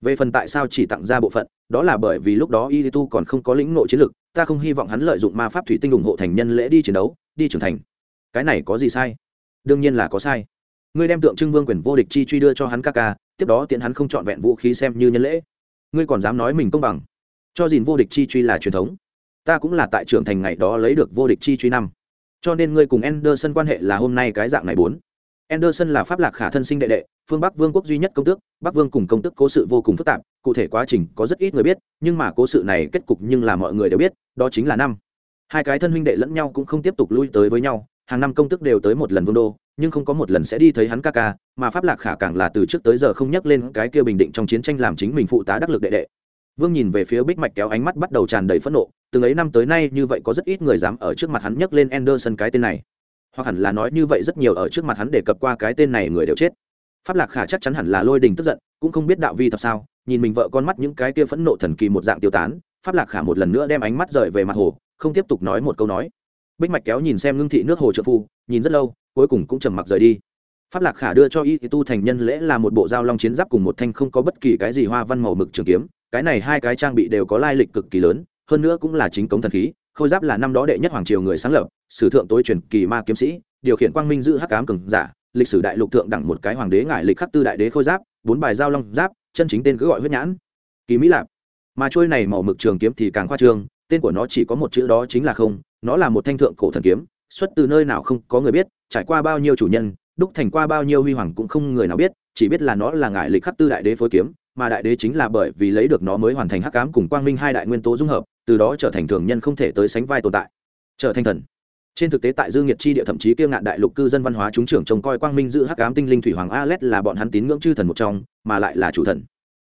Về phần tại sao chỉ tặng ra bộ phận đó là bởi vì lúc đó y tu còn không có lĩnh nội chiến lực ta không hy vọng hắn lợi dụng ma pháp thủy tinh ủng hộ thành nhân lễ đi chiến đấu đi trưởng thành. Cái này có gì sai? Đương nhiên là có sai. Ngươi đem tượng trưng vương quyền vô địch chi truy đưa cho hắn ca ca tiếp đó tiện hắn không chọn vẹn vũ khí xem như nhân lễ. Ngươi còn dám nói mình công bằng? Cho gìn vô địch chi truy là truyền thống. Ta cũng là tại trưởng thành ngày đó lấy được vô địch chi truy năm. Cho nên ngươi cùng Anderson quan hệ là hôm nay cái dạng này bốn. Anderson là pháp lạc khả thân sinh đệ đệ, phương Bắc Vương quốc duy nhất công tước, Bắc Vương cùng công tước cố sự vô cùng phức tạp, cụ thể quá trình có rất ít người biết, nhưng mà cố sự này kết cục nhưng là mọi người đều biết, đó chính là năm. Hai cái thân huynh đệ lẫn nhau cũng không tiếp tục lui tới với nhau, hàng năm công tước đều tới một lần vương đô, nhưng không có một lần sẽ đi thấy hắn ca ca, mà pháp lạc khả càng là từ trước tới giờ không nhắc lên cái kia bình định trong chiến tranh làm chính mình phụ tá đắc lực đệ đệ. Vương nhìn về phía bích mạch kéo ánh mắt bắt đầu tràn đầy phẫn nộ từng ấy năm tới nay như vậy có rất ít người dám ở trước mặt hắn nhắc lên anderson cái tên này. Hoặc hẳn là nói như vậy rất nhiều ở trước mặt hắn đề cập qua cái tên này người đều chết pháp lạc khả chắc chắn hẳn là lôi đình tức giận, cũng không biết đạo vi thật sao, nhìn mình vợ con mắt những cái kia phẫn nộ thần kỳ một dạng tiêu tán, pháp lạc khả một lần nữa đem ánh mắt rời về mặt hồ, không tiếp tục nói một câu nói. Bích mạch kéo nhìn xem ngưng thị nước hồ trợ phu, nhìn rất lâu, cuối cùng cũng trầm mặc rời đi. Pháp lạc khả đưa cho y tu thành nhân lễ là một bộ dao long chiến giáp cùng một thanh không có bất kỳ cái gì hoa văn màu mực trường kiếm, cái này hai cái trang bị đều có lai lịch cực kỳ lớn, hơn nữa cũng là chính cống thần khí, khôi giáp là năm đó đệ nhất hoàng triều người sáng lập, sử thượng tối truyền kỳ ma kiếm sĩ, điều khiển quang minh giữ hắc cám cường giả lịch sử đại lục thượng đẳng một cái hoàng đế ngải lịch khắc tư đại đế khôi giáp, bốn bài giao long giáp, chân chính tên cứ gọi huyết nhãn. Kỳ mỹ lạp. Mà trôi này màu mực trường kiếm thì càng khoa trương, tên của nó chỉ có một chữ đó chính là không, nó là một thanh thượng cổ thần kiếm, xuất từ nơi nào không có người biết, trải qua bao nhiêu chủ nhân, đúc thành qua bao nhiêu huy hoàng cũng không người nào biết, chỉ biết là nó là ngải lịch khắc tư đại đế phối kiếm, mà đại đế chính là bởi vì lấy được nó mới hoàn thành hắc ám cùng quang minh hai đại nguyên tố dung hợp, từ đó trở thành thường nhân không thể tới sánh vai tồn tại. Trở thành thần trên thực tế tại dương nhiệt chi địa thậm chí kiêng ngạn đại lục cư dân văn hóa chúng trưởng trông coi quang minh giữ hắc ám tinh linh thủy hoàng alet là bọn hắn tín ngưỡng chư thần một trong, mà lại là chủ thần.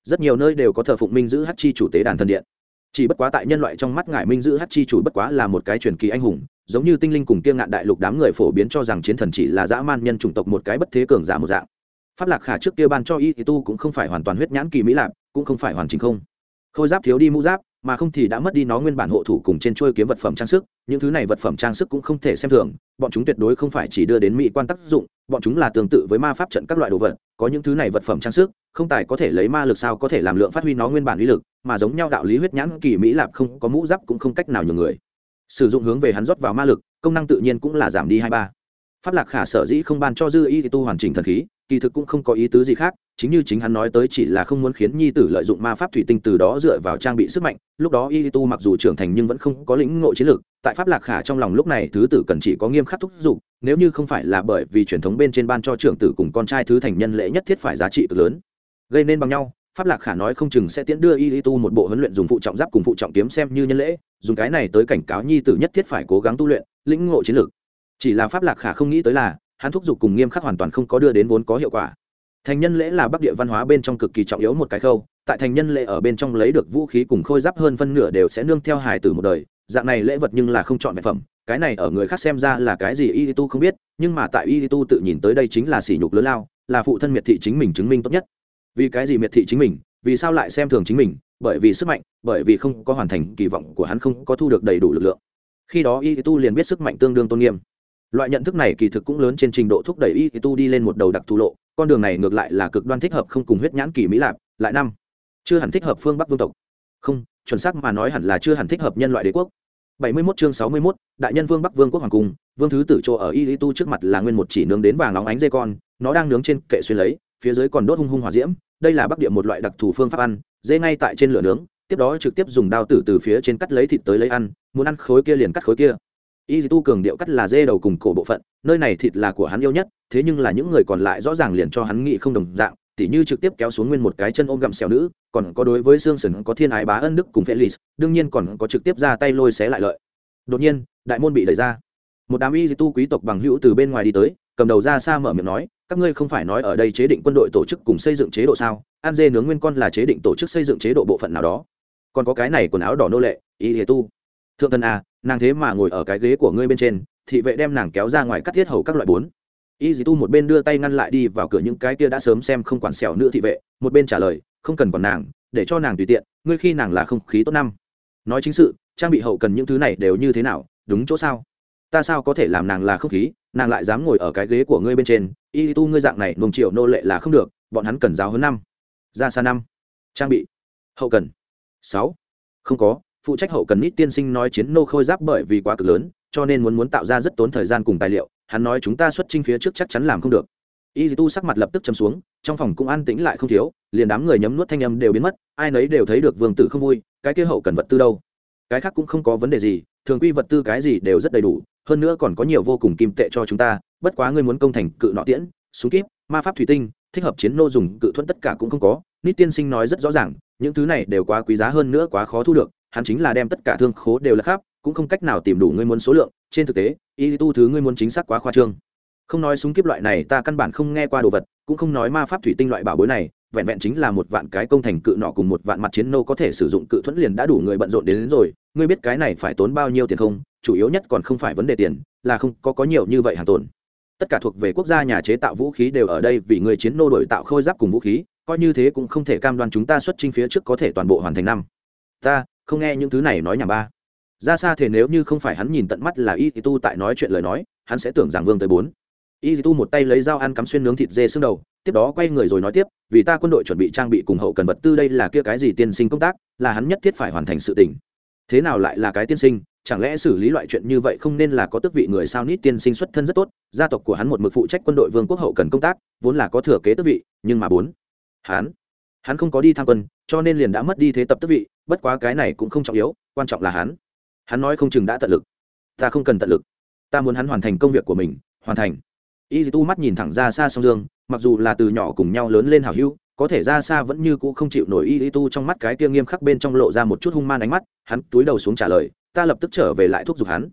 Rất nhiều nơi đều có thờ phụng minh giữ hắc chi chủ tế đàn thần điện. Chỉ bất quá tại nhân loại trong mắt ngải minh giữ hắc chi chủ bất quá là một cái truyền kỳ anh hùng, giống như tinh linh cùng kiêng ngạn đại lục đám người phổ biến cho rằng chiến thần chỉ là dã man nhân chủng tộc một cái bất thế cường giả một dạng. Pháp lạc khả trước kia ban cho y thì tu cũng không phải hoàn toàn huyết nhãn kỳ mỹ lạc cũng không phải hoàn chỉnh không. Khôi giáp thiếu đi mũ giáp mà không thì đã mất đi nó nguyên bản hộ thủ cùng trên chuôi kiếm vật phẩm trang sức, những thứ này vật phẩm trang sức cũng không thể xem thường, bọn chúng tuyệt đối không phải chỉ đưa đến mỹ quan tác dụng, bọn chúng là tương tự với ma pháp trận các loại đồ vật, có những thứ này vật phẩm trang sức, không tài có thể lấy ma lực sao có thể làm lượng phát huy nó nguyên bản uy lực, mà giống nhau đạo lý huyết nhãn kỳ mỹ lạp không có mũ giáp cũng không cách nào nhiều người. Sử dụng hướng về hắn rót vào ma lực, công năng tự nhiên cũng là giảm đi hai ba. Pháp lạc khả sở dĩ không ban cho dư y tu hoàn chỉnh thần khí, kỳ thực cũng không có ý tứ gì khác chính như chính hắn nói tới chỉ là không muốn khiến nhi tử lợi dụng ma pháp thủy tinh từ đó dựa vào trang bị sức mạnh, lúc đó y tu mặc dù trưởng thành nhưng vẫn không có lĩnh ngộ chiến lược tại pháp lạc khả trong lòng lúc này thứ tử cần chỉ có nghiêm khắc thúc giục, nếu như không phải là bởi vì truyền thống bên trên ban cho trưởng tử cùng con trai thứ thành nhân lễ nhất thiết phải giá trị cực lớn. Gây nên bằng nhau, pháp lạc khả nói không chừng sẽ tiễn đưa y tu một bộ huấn luyện dùng phụ trọng giáp cùng phụ trọng kiếm xem như nhân lễ, dùng cái này tới cảnh cáo nhi tử nhất thiết phải cố gắng tu luyện, lĩnh ngộ chiến lược chỉ là pháp lạc khả không nghĩ tới là, hắn thúc giục cùng nghiêm khắc hoàn toàn không có đưa đến vốn có hiệu quả thành nhân lễ là bắc địa văn hóa bên trong cực kỳ trọng yếu một cái khâu, tại thành nhân lễ ở bên trong lấy được vũ khí cùng khôi giáp hơn phân nửa đều sẽ nương theo hài từ một đời, dạng này lễ vật nhưng là không chọn vẹn phẩm, cái này ở người khác xem ra là cái gì y tu không biết, nhưng mà tại y tu tự nhìn tới đây chính là sỉ nhục lớn lao, là phụ thân miệt thị chính mình chứng minh tốt nhất. Vì cái gì miệt thị chính mình, vì sao lại xem thường chính mình, bởi vì sức mạnh, bởi vì không có hoàn thành kỳ vọng của hắn không có thu được đầy đủ lực lượng. Khi đó y tu liền biết sức mạnh tương đương tôn nghiêm. Loại nhận thức này kỳ thực cũng lớn trên trình độ thúc đẩy y tu đi lên một đầu đặc thù lộ con đường này ngược lại là cực đoan thích hợp không cùng huyết nhãn kỳ mỹ lạp lại năm. Chưa hẳn thích hợp phương bắc vương tộc. Không chuẩn xác mà nói hẳn là chưa hẳn thích hợp nhân loại đế quốc. 71 chương 61, đại nhân vương bắc vương quốc hoàng cung vương thứ tử chỗ ở y tu trước mặt là nguyên một chỉ nướng đến vàng nóng ánh dây con nó đang nướng trên kệ xuyên lấy phía dưới còn đốt hung hung hỏa diễm đây là bắc địa một loại đặc thù phương pháp ăn dê ngay tại trên lửa nướng tiếp đó trực tiếp dùng đao tử từ phía trên cắt lấy thịt tới lấy ăn muốn ăn khối kia liền cắt khối kia y tu cường điệu cắt là dê đầu cùng cổ bộ phận, nơi này thịt là của hắn yêu nhất, thế nhưng là những người còn lại rõ ràng liền cho hắn nghĩ không đồng dạng, tỉ như trực tiếp kéo xuống nguyên một cái chân ôm gặm xẻo nữ, còn có đối với xương sừng có thiên ái bá ân đức cùng felix đương nhiên còn có trực tiếp ra tay lôi xé lại lợi. Đột nhiên, đại môn bị đẩy ra. Một đám y tu quý tộc bằng hữu từ bên ngoài đi tới, cầm đầu ra xa mở miệng nói, các ngươi không phải nói ở đây chế định quân đội tổ chức cùng xây dựng chế độ sao? An dê nướng nguyên con là chế định tổ chức xây dựng chế độ bộ phận nào đó. Còn có cái này quần áo đỏ nô lệ, y tu. Thượng thần à nàng thế mà ngồi ở cái ghế của ngươi bên trên, thị vệ đem nàng kéo ra ngoài cắt thiết hầu các loại bốn. Y dì tu một bên đưa tay ngăn lại đi vào cửa những cái kia đã sớm xem không quản xẻo nữ thị vệ, một bên trả lời, không cần còn nàng, để cho nàng tùy tiện, ngươi khi nàng là không khí tốt năm. Nói chính sự, trang bị hậu cần những thứ này đều như thế nào, đúng chỗ sao? Ta sao có thể làm nàng là không khí, nàng lại dám ngồi ở cái ghế của ngươi bên trên, y tu ngươi dạng này nùng triệu nô lệ là không được, bọn hắn cần giáo hơn năm. Ra xa năm. Trang bị. Hậu cần. Sáu. Không có phụ trách hậu cần ít tiên sinh nói chiến nô khôi giáp bởi vì quá cực lớn, cho nên muốn muốn tạo ra rất tốn thời gian cùng tài liệu, hắn nói chúng ta xuất trinh phía trước chắc chắn làm không được. Y tu sắc mặt lập tức châm xuống, trong phòng cũng an tĩnh lại không thiếu, liền đám người nhấm nuốt thanh âm đều biến mất, ai nấy đều thấy được vương tử không vui, cái kia hậu cần vật tư đâu? Cái khác cũng không có vấn đề gì, thường quy vật tư cái gì đều rất đầy đủ, hơn nữa còn có nhiều vô cùng kim tệ cho chúng ta, bất quá ngươi muốn công thành cự nọ tiễn, súng kíp, ma pháp thủy tinh, thích hợp chiến nô dùng cự thuẫn tất cả cũng không có, nít tiên sinh nói rất rõ ràng, những thứ này đều quá quý giá hơn nữa quá khó thu được hắn chính là đem tất cả thương khố đều là khắp cũng không cách nào tìm đủ ngươi muốn số lượng. Trên thực tế y tu thứ ngươi muốn chính xác quá khoa trương. Không nói súng kiếp loại này ta căn bản không nghe qua đồ vật cũng không nói ma pháp thủy tinh loại bảo bối này vẹn vẹn chính là một vạn cái công thành cự nọ cùng một vạn mặt chiến nô có thể sử dụng cự thuẫn liền đã đủ người bận rộn đến, đến rồi. Ngươi biết cái này phải tốn bao nhiêu tiền không? Chủ yếu nhất còn không phải vấn đề tiền là không có có nhiều như vậy hàng tồn. Tất cả thuộc về quốc gia nhà chế tạo vũ khí đều ở đây vì người chiến nô đổi tạo khôi giáp cùng vũ khí coi như thế cũng không thể cam đoan chúng ta xuất chinh phía trước có thể toàn bộ hoàn thành năm. Ta không nghe những thứ này nói nhà ba. Ra xa thể nếu như không phải hắn nhìn tận mắt là y tu tại nói chuyện lời nói, hắn sẽ tưởng rằng vương tới bốn. Y tu một tay lấy dao ăn cắm xuyên nướng thịt dê xương đầu, tiếp đó quay người rồi nói tiếp, vì ta quân đội chuẩn bị trang bị cùng hậu cần vật tư đây là kia cái gì tiên sinh công tác, là hắn nhất thiết phải hoàn thành sự tình. Thế nào lại là cái tiên sinh, chẳng lẽ xử lý loại chuyện như vậy không nên là có tước vị người sao nít tiên sinh xuất thân rất tốt, gia tộc của hắn một mực phụ trách quân đội vương quốc hậu cần công tác, vốn là có thừa kế tước vị, nhưng mà bốn. Hắn hắn không có đi tham quân, cho nên liền đã mất đi thế tập tước vị bất quá cái này cũng không trọng yếu, quan trọng là hắn. Hắn nói không chừng đã tận lực. Ta không cần tận lực. Ta muốn hắn hoàn thành công việc của mình, hoàn thành. Y tu mắt nhìn thẳng ra xa sông dương, mặc dù là từ nhỏ cùng nhau lớn lên hào hưu có thể ra xa vẫn như cũ không chịu nổi y tu trong mắt cái kia nghiêm khắc bên trong lộ ra một chút hung man ánh mắt, hắn túi đầu xuống trả lời, ta lập tức trở về lại thúc giục hắn.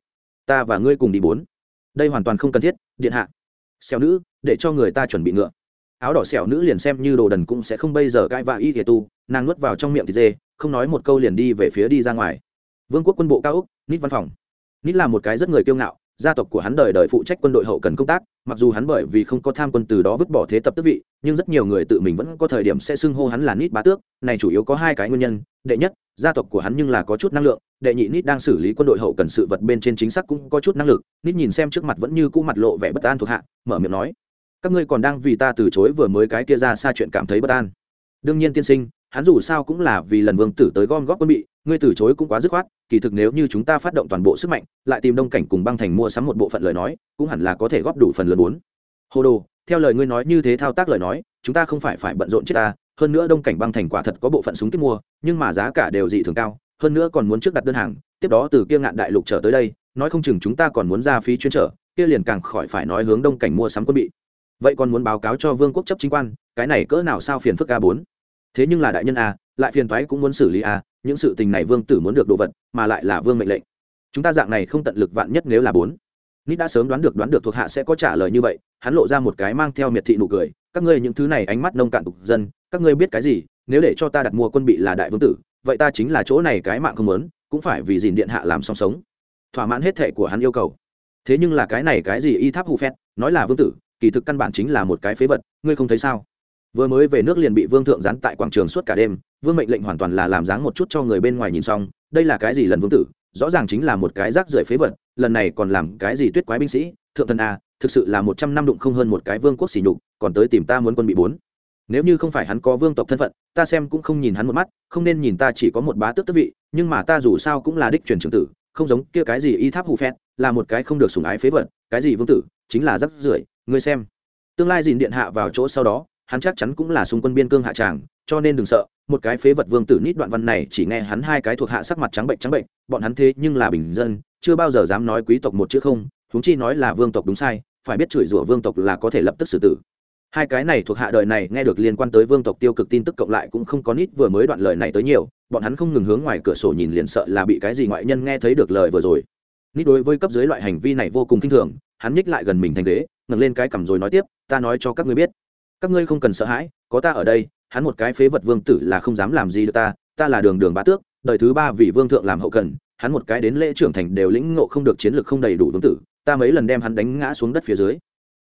Ta và ngươi cùng đi bốn. Đây hoàn toàn không cần thiết, điện hạ. Xẻo nữ, để cho người ta chuẩn bị ngựa. Áo đỏ xẻo nữ liền xem như đồ đần cũng sẽ không bây giờ cãi vã y tu nàng nuốt vào trong miệng thịt dê không nói một câu liền đi về phía đi ra ngoài. Vương quốc quân bộ cao úc nít văn phòng. Nít là một cái rất người kiêu ngạo, gia tộc của hắn đời đời phụ trách quân đội hậu cần công tác, mặc dù hắn bởi vì không có tham quân từ đó vứt bỏ thế tập tước vị, nhưng rất nhiều người tự mình vẫn có thời điểm sẽ xưng hô hắn là nít bá tước, này chủ yếu có hai cái nguyên nhân, đệ nhất, gia tộc của hắn nhưng là có chút năng lượng, đệ nhị, nít đang xử lý quân đội hậu cần sự vật bên trên chính xác cũng có chút năng lực, nít nhìn xem trước mặt vẫn như cũ mặt lộ vẻ bất an thuộc hạ, mở miệng nói, các ngươi còn đang vì ta từ chối vừa mới cái kia ra xa chuyện cảm thấy bất an. Đương nhiên tiên sinh hắn dù sao cũng là vì lần vương tử tới gom góp quân bị, ngươi từ chối cũng quá dứt khoát, kỳ thực nếu như chúng ta phát động toàn bộ sức mạnh, lại tìm đông cảnh cùng băng thành mua sắm một bộ phận lời nói, cũng hẳn là có thể góp đủ phần lớn bốn. Hồ đồ, theo lời ngươi nói như thế thao tác lời nói, chúng ta không phải phải bận rộn chết ta, hơn nữa đông cảnh băng thành quả thật có bộ phận súng kiếp mua, nhưng mà giá cả đều dị thường cao, hơn nữa còn muốn trước đặt đơn hàng, tiếp đó từ kia ngạn đại lục trở tới đây, nói không chừng chúng ta còn muốn ra phí chuyên trở, kia liền càng khỏi phải nói hướng đông cảnh mua sắm quân bị. Vậy còn muốn báo cáo cho vương quốc chấp chính quan, cái này cỡ nào sao phiền phức a bốn? Thế nhưng là đại nhân a, lại phiền thoái cũng muốn xử lý a, những sự tình này vương tử muốn được đồ vật, mà lại là vương mệnh lệnh. Chúng ta dạng này không tận lực vạn nhất nếu là bốn. Nít đã sớm đoán được đoán được thuộc hạ sẽ có trả lời như vậy, hắn lộ ra một cái mang theo miệt thị nụ cười, các ngươi những thứ này ánh mắt nông cạn tục dân, các ngươi biết cái gì, nếu để cho ta đặt mua quân bị là đại vương tử, vậy ta chính là chỗ này cái mạng không lớn cũng phải vì gìn điện hạ làm song sống. Thỏa mãn hết thệ của hắn yêu cầu. Thế nhưng là cái này cái gì y tháp hù phét, nói là vương tử, kỳ thực căn bản chính là một cái phế vật, ngươi không thấy sao? Vừa mới về nước liền bị vương thượng gián tại quảng trường suốt cả đêm, vương mệnh lệnh hoàn toàn là làm dáng một chút cho người bên ngoài nhìn xong, đây là cái gì lần vương tử, rõ ràng chính là một cái rác rưởi phế vật, lần này còn làm cái gì tuyết quái binh sĩ, thượng thần a thực sự là một trăm năm đụng không hơn một cái vương quốc xỉ nhục, còn tới tìm ta muốn quân bị bốn. Nếu như không phải hắn có vương tộc thân phận, ta xem cũng không nhìn hắn một mắt, không nên nhìn ta chỉ có một bá tước tước vị, nhưng mà ta dù sao cũng là đích truyền trưởng tử, không giống kia cái gì y tháp hù phét, là một cái không được sủng ái phế vật, cái gì vương tử, chính là rắc rưởi, ngươi xem. Tương lai dìn điện hạ vào chỗ sau đó hắn chắc chắn cũng là xung quân biên cương hạ tràng, cho nên đừng sợ, một cái phế vật vương tử nít đoạn văn này chỉ nghe hắn hai cái thuộc hạ sắc mặt trắng bệnh trắng bệnh, bọn hắn thế nhưng là bình dân, chưa bao giờ dám nói quý tộc một chữ không, huống chi nói là vương tộc đúng sai, phải biết chửi rủa vương tộc là có thể lập tức xử tử. Hai cái này thuộc hạ đời này nghe được liên quan tới vương tộc tiêu cực tin tức cộng lại cũng không có nít vừa mới đoạn lời này tới nhiều, bọn hắn không ngừng hướng ngoài cửa sổ nhìn liền sợ là bị cái gì ngoại nhân nghe thấy được lời vừa rồi. Nít đối với cấp dưới loại hành vi này vô cùng kinh thường, hắn nhích lại gần mình thành ghế, ngẩng lên cái cằm rồi nói tiếp, ta nói cho các ngươi biết các ngươi không cần sợ hãi, có ta ở đây, hắn một cái phế vật vương tử là không dám làm gì được ta ta là đường đường bá tước, đời thứ ba vị vương thượng làm hậu cần, hắn một cái đến lễ trưởng thành đều lĩnh ngộ không được chiến lược không đầy đủ vương tử, ta mấy lần đem hắn đánh ngã xuống đất phía dưới.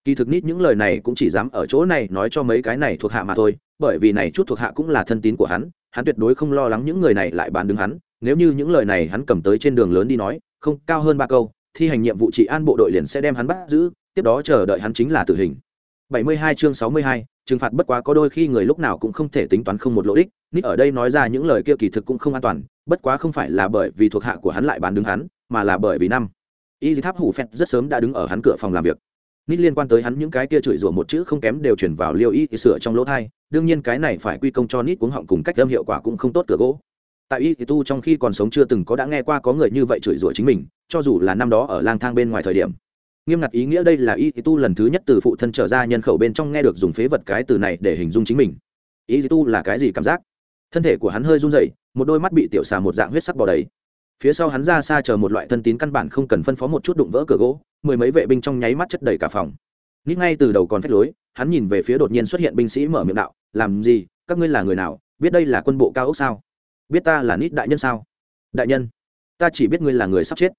Kỳ thực nít những lời này cũng chỉ dám ở chỗ này nói cho mấy cái này thuộc hạ mà thôi, bởi vì này chút thuộc hạ cũng là thân tín của hắn hắn tuyệt đối không lo lắng những người này lại bán đứng hắn, nếu như những lời này hắn cầm tới trên đường lớn đi nói, không, cao hơn ba câu, thi hành nhiệm vụ trị an bộ đội liền sẽ đem hắn bắt giữ, tiếp đó chờ đợi hắn chính là tử hình. 72 chương 62, trừng phạt bất quá có đôi khi người lúc nào cũng không thể tính toán không một lỗ đích. Nick ở đây nói ra những lời kia kỳ thực cũng không an toàn bất quá không phải là bởi vì thuộc hạ của hắn lại bán đứng hắn mà là bởi vì năm. Y tháp hủ phẹt rất sớm đã đứng ở hắn cửa phòng làm việc. Nick liên quan tới hắn những cái kia chửi rủa một chữ không kém đều chuyển vào liêu y sửa trong lỗ tai, đương nhiên cái này phải quy công cho Nick cuống họng cùng cách âm hiệu quả cũng không tốt cửa gỗ. Tại y tu trong khi còn sống chưa từng có đã nghe qua có người như vậy chửi rủa chính mình cho dù là năm đó ở lang thang bên ngoài thời điểm nghiêm ngặt ý nghĩa đây là y tu lần thứ nhất từ phụ thân trở ra nhân khẩu bên trong nghe được dùng phế vật cái từ này để hình dung chính mình. Y tu là cái gì cảm giác? Thân thể của hắn hơi run rẩy, một đôi mắt bị tiểu xà một dạng huyết sắc bò đầy. Phía sau hắn ra xa chờ một loại thân tín căn bản không cần phân phó một chút đụng vỡ cửa gỗ, mười mấy vệ binh trong nháy mắt chất đầy cả phòng. Nít ngay từ đầu còn phép lối, hắn nhìn về phía đột nhiên xuất hiện binh sĩ mở miệng đạo, làm gì? Các ngươi là người nào? Biết đây là quân bộ cao ốc sao? Biết ta là nít đại nhân sao? Đại nhân, ta chỉ biết ngươi là người sắp chết.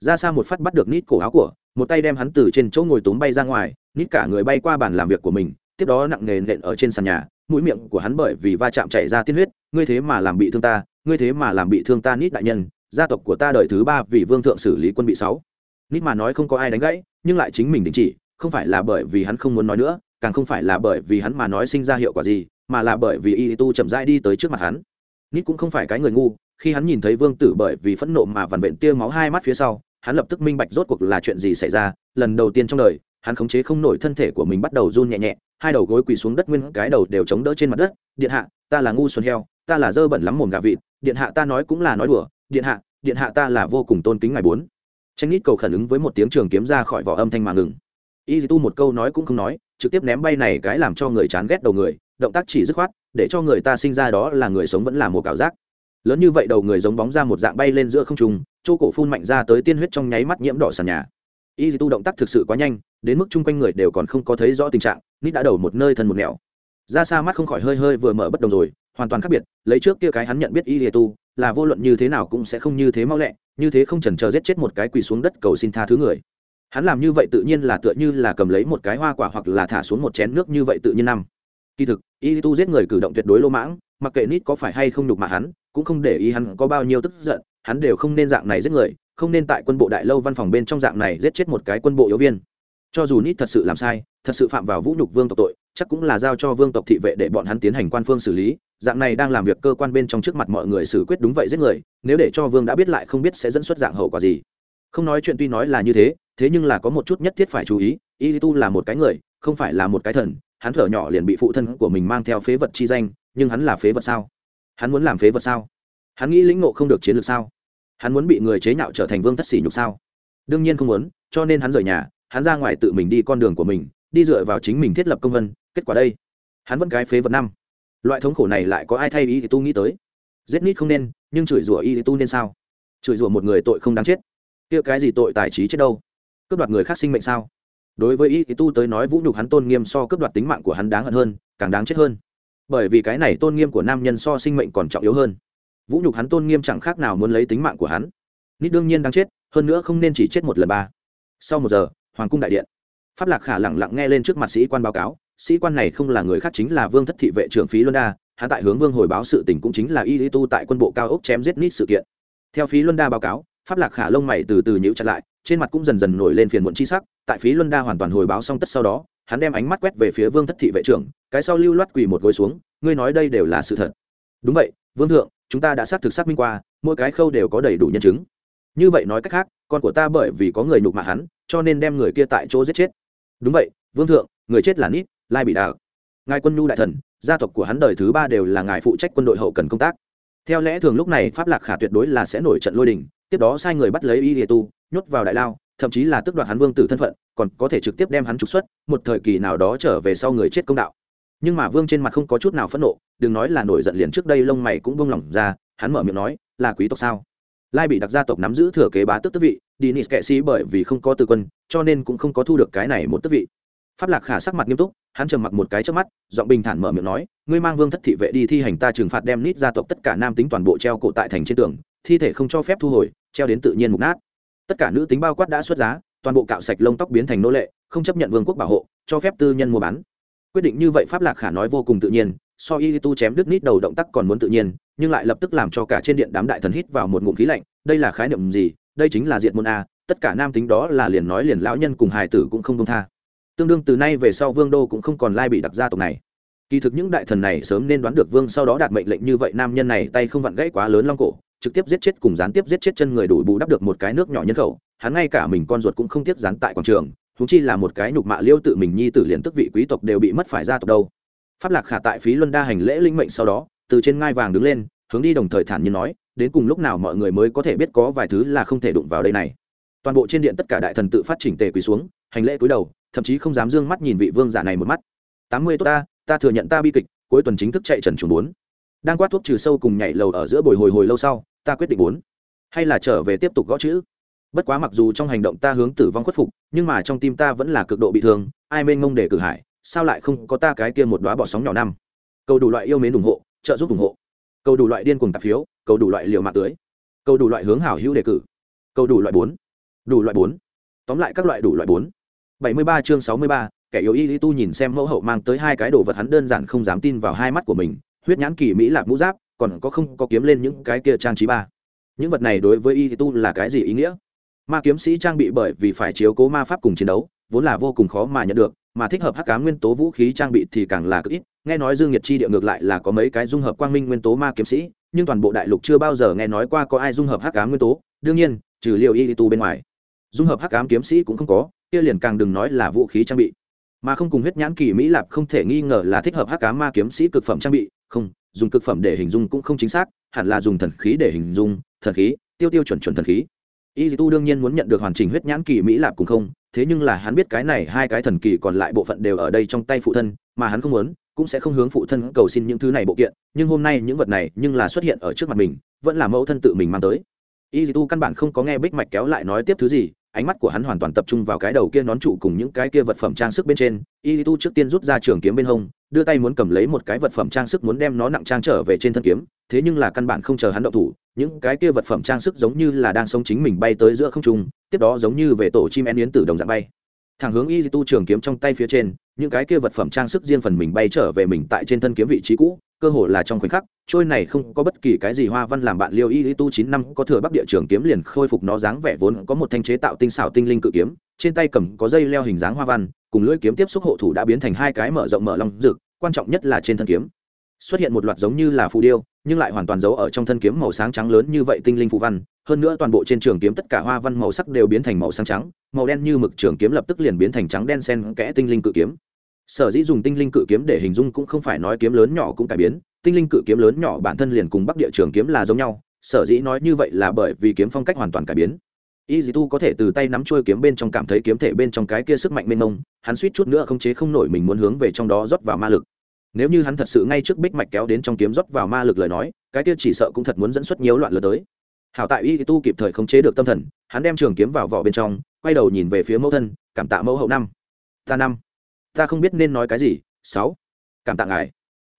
Ra xa một phát bắt được nít cổ áo của một tay đem hắn từ trên chỗ ngồi túm bay ra ngoài, nít cả người bay qua bàn làm việc của mình, tiếp đó nặng nề nện ở trên sàn nhà, mũi miệng của hắn bởi vì va chạm chảy ra tiên huyết, ngươi thế mà làm bị thương ta, ngươi thế mà làm bị thương ta, nít đại nhân, gia tộc của ta đời thứ ba vì vương thượng xử lý quân bị sáu. Nít mà nói không có ai đánh gãy, nhưng lại chính mình đình chỉ, không phải là bởi vì hắn không muốn nói nữa, càng không phải là bởi vì hắn mà nói sinh ra hiệu quả gì, mà là bởi vì y tu chậm rãi đi tới trước mặt hắn. Nít cũng không phải cái người ngu, khi hắn nhìn thấy vương tử bởi vì phẫn nộ mà vằn vện tia máu hai mắt phía sau hắn lập tức minh bạch rốt cuộc là chuyện gì xảy ra, lần đầu tiên trong đời, hắn khống chế không nổi thân thể của mình bắt đầu run nhẹ nhẹ, hai đầu gối quỳ xuống đất nguyên cái đầu đều chống đỡ trên mặt đất, điện hạ, ta là ngu xuân heo, ta là dơ bẩn lắm mồm gà vịt, điện hạ ta nói cũng là nói đùa, điện hạ điện hạ ta là vô cùng tôn kính ngài bốn. Tranh nít cầu khẩn ứng với một tiếng trường kiếm ra khỏi vỏ âm thanh mà ngừng. Y tu một câu nói cũng không nói, trực tiếp ném bay này cái làm cho người chán ghét đầu người, động tác chỉ dứt khoát, để cho người ta sinh ra đó là người sống vẫn là một cảm giác. Lớn như vậy đầu người giống bóng ra một dạng bay lên giữa không trung chỗ cổ phun mạnh ra tới tiên huyết trong nháy mắt nhiễm đỏ sàn nhà. Y tu động tác thực sự quá nhanh, đến mức chung quanh người đều còn không có thấy rõ tình trạng, nít đã đầu một nơi thân một nẻo. Ra xa mắt không khỏi hơi hơi vừa mở bất đồng rồi, hoàn toàn khác biệt, lấy trước kia cái hắn nhận biết y tu, là vô luận như thế nào cũng sẽ không như thế mau lẹ, như thế không chần chờ giết chết một cái quỳ xuống đất cầu xin tha thứ người. Hắn làm như vậy tự nhiên là tựa như là cầm lấy một cái hoa quả hoặc là thả xuống một chén nước như vậy tự nhiên năm. Kỳ thực, y tu giết người cử động tuyệt đối lô mãng, mặc kệ nít có phải hay không nhục mà hắn, cũng không để ý hắn có bao nhiêu tức giận hắn đều không nên dạng này giết người, không nên tại quân bộ đại lâu văn phòng bên trong dạng này giết chết một cái quân bộ yếu viên. Cho dù nít thật sự làm sai, thật sự phạm vào vũ nhục vương tộc tội, chắc cũng là giao cho vương tộc thị vệ để bọn hắn tiến hành quan phương xử lý. Dạng này đang làm việc cơ quan bên trong trước mặt mọi người xử quyết đúng vậy giết người, nếu để cho vương đã biết lại không biết sẽ dẫn xuất dạng hậu quả gì. Không nói chuyện tuy nói là như thế thế nhưng là có một chút nhất thiết phải chú ý y tu là một cái người, không phải là một cái thần. Hắn thở nhỏ liền bị phụ thân của mình mang theo phế vật chi danh, nhưng hắn là phế vật sao? Hắn muốn làm phế vật sao? Hắn nghĩ lĩnh ngộ không được chiến lược sao? Hắn muốn bị người chế nhạo trở thành vương thất sỉ nhục sao? Đương nhiên không muốn, cho nên hắn rời nhà, hắn ra ngoài tự mình đi con đường của mình, đi dựa vào chính mình thiết lập công vân, kết quả đây. Hắn vẫn cái phế vật năm. Loại thống khổ này lại có ai thay y thì tu nghĩ tới? Giết nít không nên, nhưng chửi rủa y thì tu nên sao? Chửi rủa một người tội không đáng chết. Kia cái gì tội tài trí chết đâu? Cướp đoạt người khác sinh mệnh sao? Đối với y thì tu tới nói vũ nhục hắn tôn nghiêm so cướp đoạt tính mạng của hắn đáng hận hơn, càng đáng chết hơn. Bởi vì cái này tôn nghiêm của nam nhân so sinh mệnh còn trọng yếu hơn vũ nhục hắn tôn nghiêm chẳng khác nào muốn lấy tính mạng của hắn. Nít đương nhiên đang chết, hơn nữa không nên chỉ chết một lần ba. Sau một giờ, hoàng cung đại điện. Pháp lạc khả lẳng lặng nghe lên trước mặt sĩ quan báo cáo, sĩ quan này không là người khác chính là vương thất thị vệ trưởng phí luân đa, hắn tại hướng vương hồi báo sự tình cũng chính là y lý tu tại quân bộ cao ốc chém giết nít sự kiện. Theo phí luân đa báo cáo, pháp lạc khả lông mày từ từ nhíu chặt lại, trên mặt cũng dần dần nổi lên phiền muộn chi sắc, tại phí luân đa hoàn toàn hồi báo xong tất sau đó, hắn đem ánh mắt quét về phía vương thất thị vệ trưởng, cái sau lưu loát quỳ một gối xuống, ngươi nói đây đều là sự thật. Đúng vậy, vương thượng chúng ta đã xác thực xác minh qua, mỗi cái khâu đều có đầy đủ nhân chứng. Như vậy nói cách khác, con của ta bởi vì có người nhục mạ hắn, cho nên đem người kia tại chỗ giết chết. Đúng vậy, vương thượng, người chết là nít, lai bị đào. Ngài quân nhu đại thần, gia tộc của hắn đời thứ ba đều là ngài phụ trách quân đội hậu cần công tác. Theo lẽ thường lúc này pháp lạc khả tuyệt đối là sẽ nổi trận lôi đình, tiếp đó sai người bắt lấy y tu, nhốt vào đại lao, thậm chí là tước đoạt hắn vương tử thân phận, còn có thể trực tiếp đem hắn trục xuất, một thời kỳ nào đó trở về sau người chết công đạo nhưng mà vương trên mặt không có chút nào phẫn nộ, đừng nói là nổi giận liền trước đây lông mày cũng buông lỏng ra, hắn mở miệng nói, là quý tộc sao? Lai bị đặc gia tộc nắm giữ thừa kế bá tước tước vị đi nis kệ sĩ bởi vì không có tư quân, cho nên cũng không có thu được cái này một tước vị. Pháp lạc khả sắc mặt nghiêm túc, hắn trầm mặc một cái trước mắt, giọng bình thản mở miệng nói, ngươi mang vương thất thị vệ đi thi hành ta trừng phạt đem nít gia tộc tất cả nam tính toàn bộ treo cổ tại thành trên tường, thi thể không cho phép thu hồi, treo đến tự nhiên mục nát. Tất cả nữ tính bao quát đã xuất giá, toàn bộ cạo sạch lông tóc biến thành nô lệ, không chấp nhận vương quốc bảo hộ, cho phép tư nhân mua bán quyết định như vậy pháp lạc khả nói vô cùng tự nhiên, so y tu chém đứt nít đầu động tác còn muốn tự nhiên, nhưng lại lập tức làm cho cả trên điện đám đại thần hít vào một ngụm khí lạnh, đây là khái niệm gì? Đây chính là diệt môn a, tất cả nam tính đó là liền nói liền lão nhân cùng hài tử cũng không đông tha. Tương đương từ nay về sau vương đô cũng không còn lai bị đặc gia tộc này. Kỳ thực những đại thần này sớm nên đoán được vương sau đó đạt mệnh lệnh như vậy nam nhân này tay không vặn gãy quá lớn long cổ, trực tiếp giết chết cùng gián tiếp giết chết chân người đủ bù đắp được một cái nước nhỏ nhân khẩu, hắn ngay cả mình con ruột cũng không tiếc gián tại quảng trường húng chi là một cái nhục mạ liêu tự mình nhi tử liền tức vị quý tộc đều bị mất phải gia tộc đâu. Pháp lạc khả tại phí luân đa hành lễ linh mệnh sau đó, từ trên ngai vàng đứng lên, hướng đi đồng thời thản nhiên nói, đến cùng lúc nào mọi người mới có thể biết có vài thứ là không thể đụng vào đây này. Toàn bộ trên điện tất cả đại thần tự phát chỉnh tề quỳ xuống, hành lễ cúi đầu, thậm chí không dám d ư ơ n g mắt nhìn vị vương giả này một mắt. Tám mươi tốt ta ta thừa nhận ta bi kịch, cuối tuần chính thức chạy trần chuồng bốn. Đang quát thuốc trừ sâu cùng nhảy lầu ở giữa bồi hồi hồi lâu sau, ta quyết định bốn. Hay là trở về tiếp tục gõ chữ? Bất quá mặc dù trong hành động ta hướng tử vong khuất phục, nhưng mà trong tim ta vẫn là cực độ bị thương, ai mênh mông để cử hải sao lại không có ta cái kia một đoá bỏ sóng nhỏ năm? Cầu đủ loại yêu mến ủng hộ, trợ giúp ủng hộ. Cầu đủ loại điên cuồng tạp phiếu, cầu đủ loại liều mạng tưới. Cầu đủ loại hướng hảo hữu đề cử. Cầu đủ loại bốn. Đủ loại bốn. Tóm lại các loại đủ loại bốn. Bảy mươi ba chương sáu mươi ba, kẻ yếu y lý tu nhìn xem mẫu hậu mang tới hai cái đồ vật hắn đơn giản không dám tin vào hai mắt của mình, huyết nhãn kỳ mỹ lạc mũ giáp, còn có không có kiếm lên những cái kia trang trí ba. Những vật này đối với y lý tu là cái gì ý nghĩa? Ma kiếm sĩ trang bị bởi vì phải chiếu cố ma pháp cùng chiến đấu, vốn là vô cùng khó mà nhận được, mà thích hợp hắc cá nguyên tố vũ khí trang bị thì càng là cực ít. Nghe nói dương nhiệt chi địa ngược lại là có mấy cái dung hợp quang minh nguyên tố ma kiếm sĩ, nhưng toàn bộ đại lục chưa bao giờ nghe nói qua có ai dung hợp hắc cá nguyên tố. Đương nhiên, trừ liệu y tu bên ngoài, dung hợp hắc ám kiếm sĩ cũng không có, kia liền càng đừng nói là vũ khí trang bị. Mà không cùng huyết nhãn kỳ mỹ lạp không thể nghi ngờ là thích hợp hắc ám ma kiếm sĩ cực phẩm trang bị. Không, dùng cực phẩm để hình dung cũng không chính xác, hẳn là dùng thần khí để hình dung, thần khí, tiêu tiêu chuẩn chuẩn thần khí y tu đương nhiên muốn nhận được hoàn chỉnh huyết nhãn kỳ mỹ lạp cũng không, thế nhưng là hắn biết cái này hai cái thần kỳ còn lại bộ phận đều ở đây trong tay phụ thân, mà hắn không muốn, cũng sẽ không hướng phụ thân cầu xin những thứ này bộ kiện, nhưng hôm nay những vật này nhưng là xuất hiện ở trước mặt mình, vẫn là mẫu thân tự mình mang tới. Y tu căn bản không có nghe bích mạch kéo lại nói tiếp thứ gì ánh mắt của hắn hoàn toàn tập trung vào cái đầu kia nón trụ cùng những cái kia vật phẩm trang sức bên trên. Y tu trước tiên rút ra trường kiếm bên hông, đưa tay muốn cầm lấy một cái vật phẩm trang sức muốn đem nó nặng trang trở về trên thân kiếm, thế nhưng là căn bản không chờ hắn động thủ, những cái kia vật phẩm trang sức giống như là đang sống chính mình bay tới giữa không trung, tiếp đó giống như về tổ chim én yến tử đồng dạng bay. Thẳng hướng y tu trường kiếm trong tay phía trên những cái kia vật phẩm trang sức riêng phần mình bay trở về mình tại trên thân kiếm vị trí cũ, cơ hồ là trong khoảnh khắc, trôi này không có bất kỳ cái gì hoa văn làm bạn liêu y tu chín năm có thừa bắc địa trường kiếm liền khôi phục nó dáng vẻ vốn có một thanh chế tạo tinh xảo tinh linh cự kiếm, trên tay cầm có dây leo hình dáng hoa văn, cùng lưỡi kiếm tiếp xúc hộ thủ đã biến thành hai cái mở rộng mở long rực, quan trọng nhất là trên thân kiếm. Xuất hiện một loạt giống như là phù điêu, nhưng lại hoàn toàn giấu ở trong thân kiếm màu sáng trắng lớn như vậy tinh linh phù văn, hơn nữa toàn bộ trên trường kiếm tất cả hoa văn màu sắc đều biến thành màu sáng trắng, màu đen như mực trường kiếm lập tức liền biến thành trắng đen sen kẽ tinh linh cự kiếm sở dĩ dùng tinh linh cự kiếm để hình dung cũng không phải nói kiếm lớn nhỏ cũng cải biến, tinh linh cự kiếm lớn nhỏ bản thân liền cùng bắc địa trường kiếm là giống nhau, sở dĩ nói như vậy là bởi vì kiếm phong cách hoàn toàn cải biến. Y dì tu có thể từ tay nắm trôi kiếm bên trong cảm thấy kiếm thể bên trong cái kia sức mạnh mênh mông, hắn suýt chút nữa không chế không nổi mình muốn hướng về trong đó rót vào ma lực. Nếu như hắn thật sự ngay trước bích mạch kéo đến trong kiếm rót vào ma lực lời nói, cái kia chỉ sợ cũng thật muốn dẫn xuất nhiều loạn lừa tới. Hảo tại y tu kịp thời khống chế được tâm thần, hắn đem trường kiếm vào vỏ bên trong, quay đầu nhìn về phía mẫu thân, cảm tạ mẫu hậu năm. Ta năm ta không biết nên nói cái gì. Sáu. Cảm tạ ngài.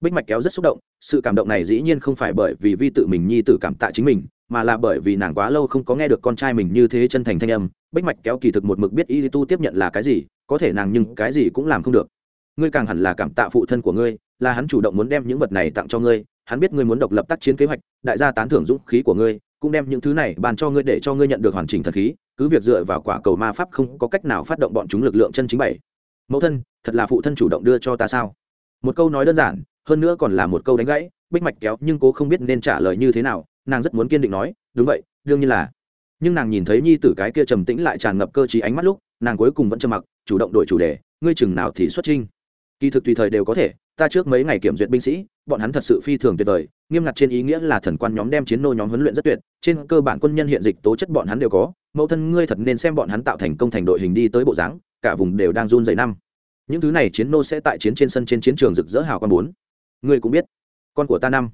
Bích mạch kéo rất xúc động, sự cảm động này dĩ nhiên không phải bởi vì vi tự mình nhi tử cảm tạ chính mình, mà là bởi vì nàng quá lâu không có nghe được con trai mình như thế chân thành thanh âm. Bích mạch kéo kỳ thực một mực biết y tu tiếp nhận là cái gì, có thể nàng nhưng cái gì cũng làm không được. Ngươi càng hẳn là cảm tạ phụ thân của ngươi, là hắn chủ động muốn đem những vật này tặng cho ngươi, hắn biết ngươi muốn độc lập tác chiến kế hoạch, đại gia tán thưởng dũng khí của ngươi, cũng đem những thứ này bàn cho ngươi để cho ngươi nhận được hoàn chỉnh thần khí, cứ việc dựa vào quả cầu ma pháp không có cách nào phát động bọn chúng lực lượng chân chính bảy mẫu thân, thật là phụ thân chủ động đưa cho ta sao? Một câu nói đơn giản, hơn nữa còn là một câu đánh gãy, bích mạch kéo, nhưng cố không biết nên trả lời như thế nào, nàng rất muốn kiên định nói, đúng vậy, đương nhiên là. Nhưng nàng nhìn thấy nhi tử cái kia trầm tĩnh lại tràn ngập cơ t ánh mắt lúc, nàng cuối cùng vẫn trầm mặc, chủ động đổi chủ đề, ngươi chừng nào thì xuất trinh? Kỳ thực tùy thời đều có thể, ta trước mấy ngày kiểm duyệt binh sĩ, bọn hắn thật sự phi thường tuyệt vời, nghiêm ngặt trên ý nghĩa là thần quan nhóm đem chiến nô nhóm huấn luyện rất tuyệt, trên cơ bản quân nhân hiện dịch tố chất bọn hắn đều có mẫu thân ngươi thật nên xem bọn hắn tạo thành công thành đội hình đi tới bộ dáng, cả vùng đều đang run dày năm. Những thứ này chiến nô sẽ tại chiến trên sân trên chiến trường rực rỡ hào quan bốn. Ngươi cũng biết, con của ta năm.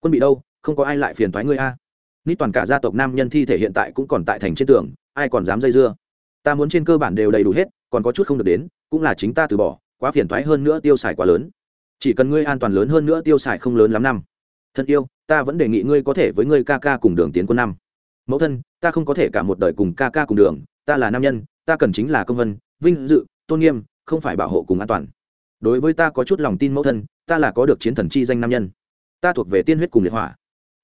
Quân bị đâu, không có ai lại phiền thoái ngươi a. Nít toàn cả gia tộc nam nhân thi thể hiện tại cũng còn tại thành trên tường, ai còn dám dây dưa? Ta muốn trên cơ bản đều đầy đủ hết, còn có chút không được đến, cũng là chính ta từ bỏ, quá phiền thoái hơn nữa tiêu xài quá lớn. Chỉ cần ngươi an toàn lớn hơn nữa tiêu xài không lớn lắm năm. Thân yêu, ta vẫn đề nghị ngươi có thể với ngươi ca ca cùng đường tiến quân năm mẫu thân, ta không có thể cả một đời cùng ca ca cùng đường, ta là nam nhân, ta cần chính là công vân, vinh dự, tôn nghiêm, không phải bảo hộ cùng an toàn. Đối với ta có chút lòng tin mẫu thân, ta là có được chiến thần chi danh nam nhân. Ta thuộc về tiên huyết cùng liệt hỏa.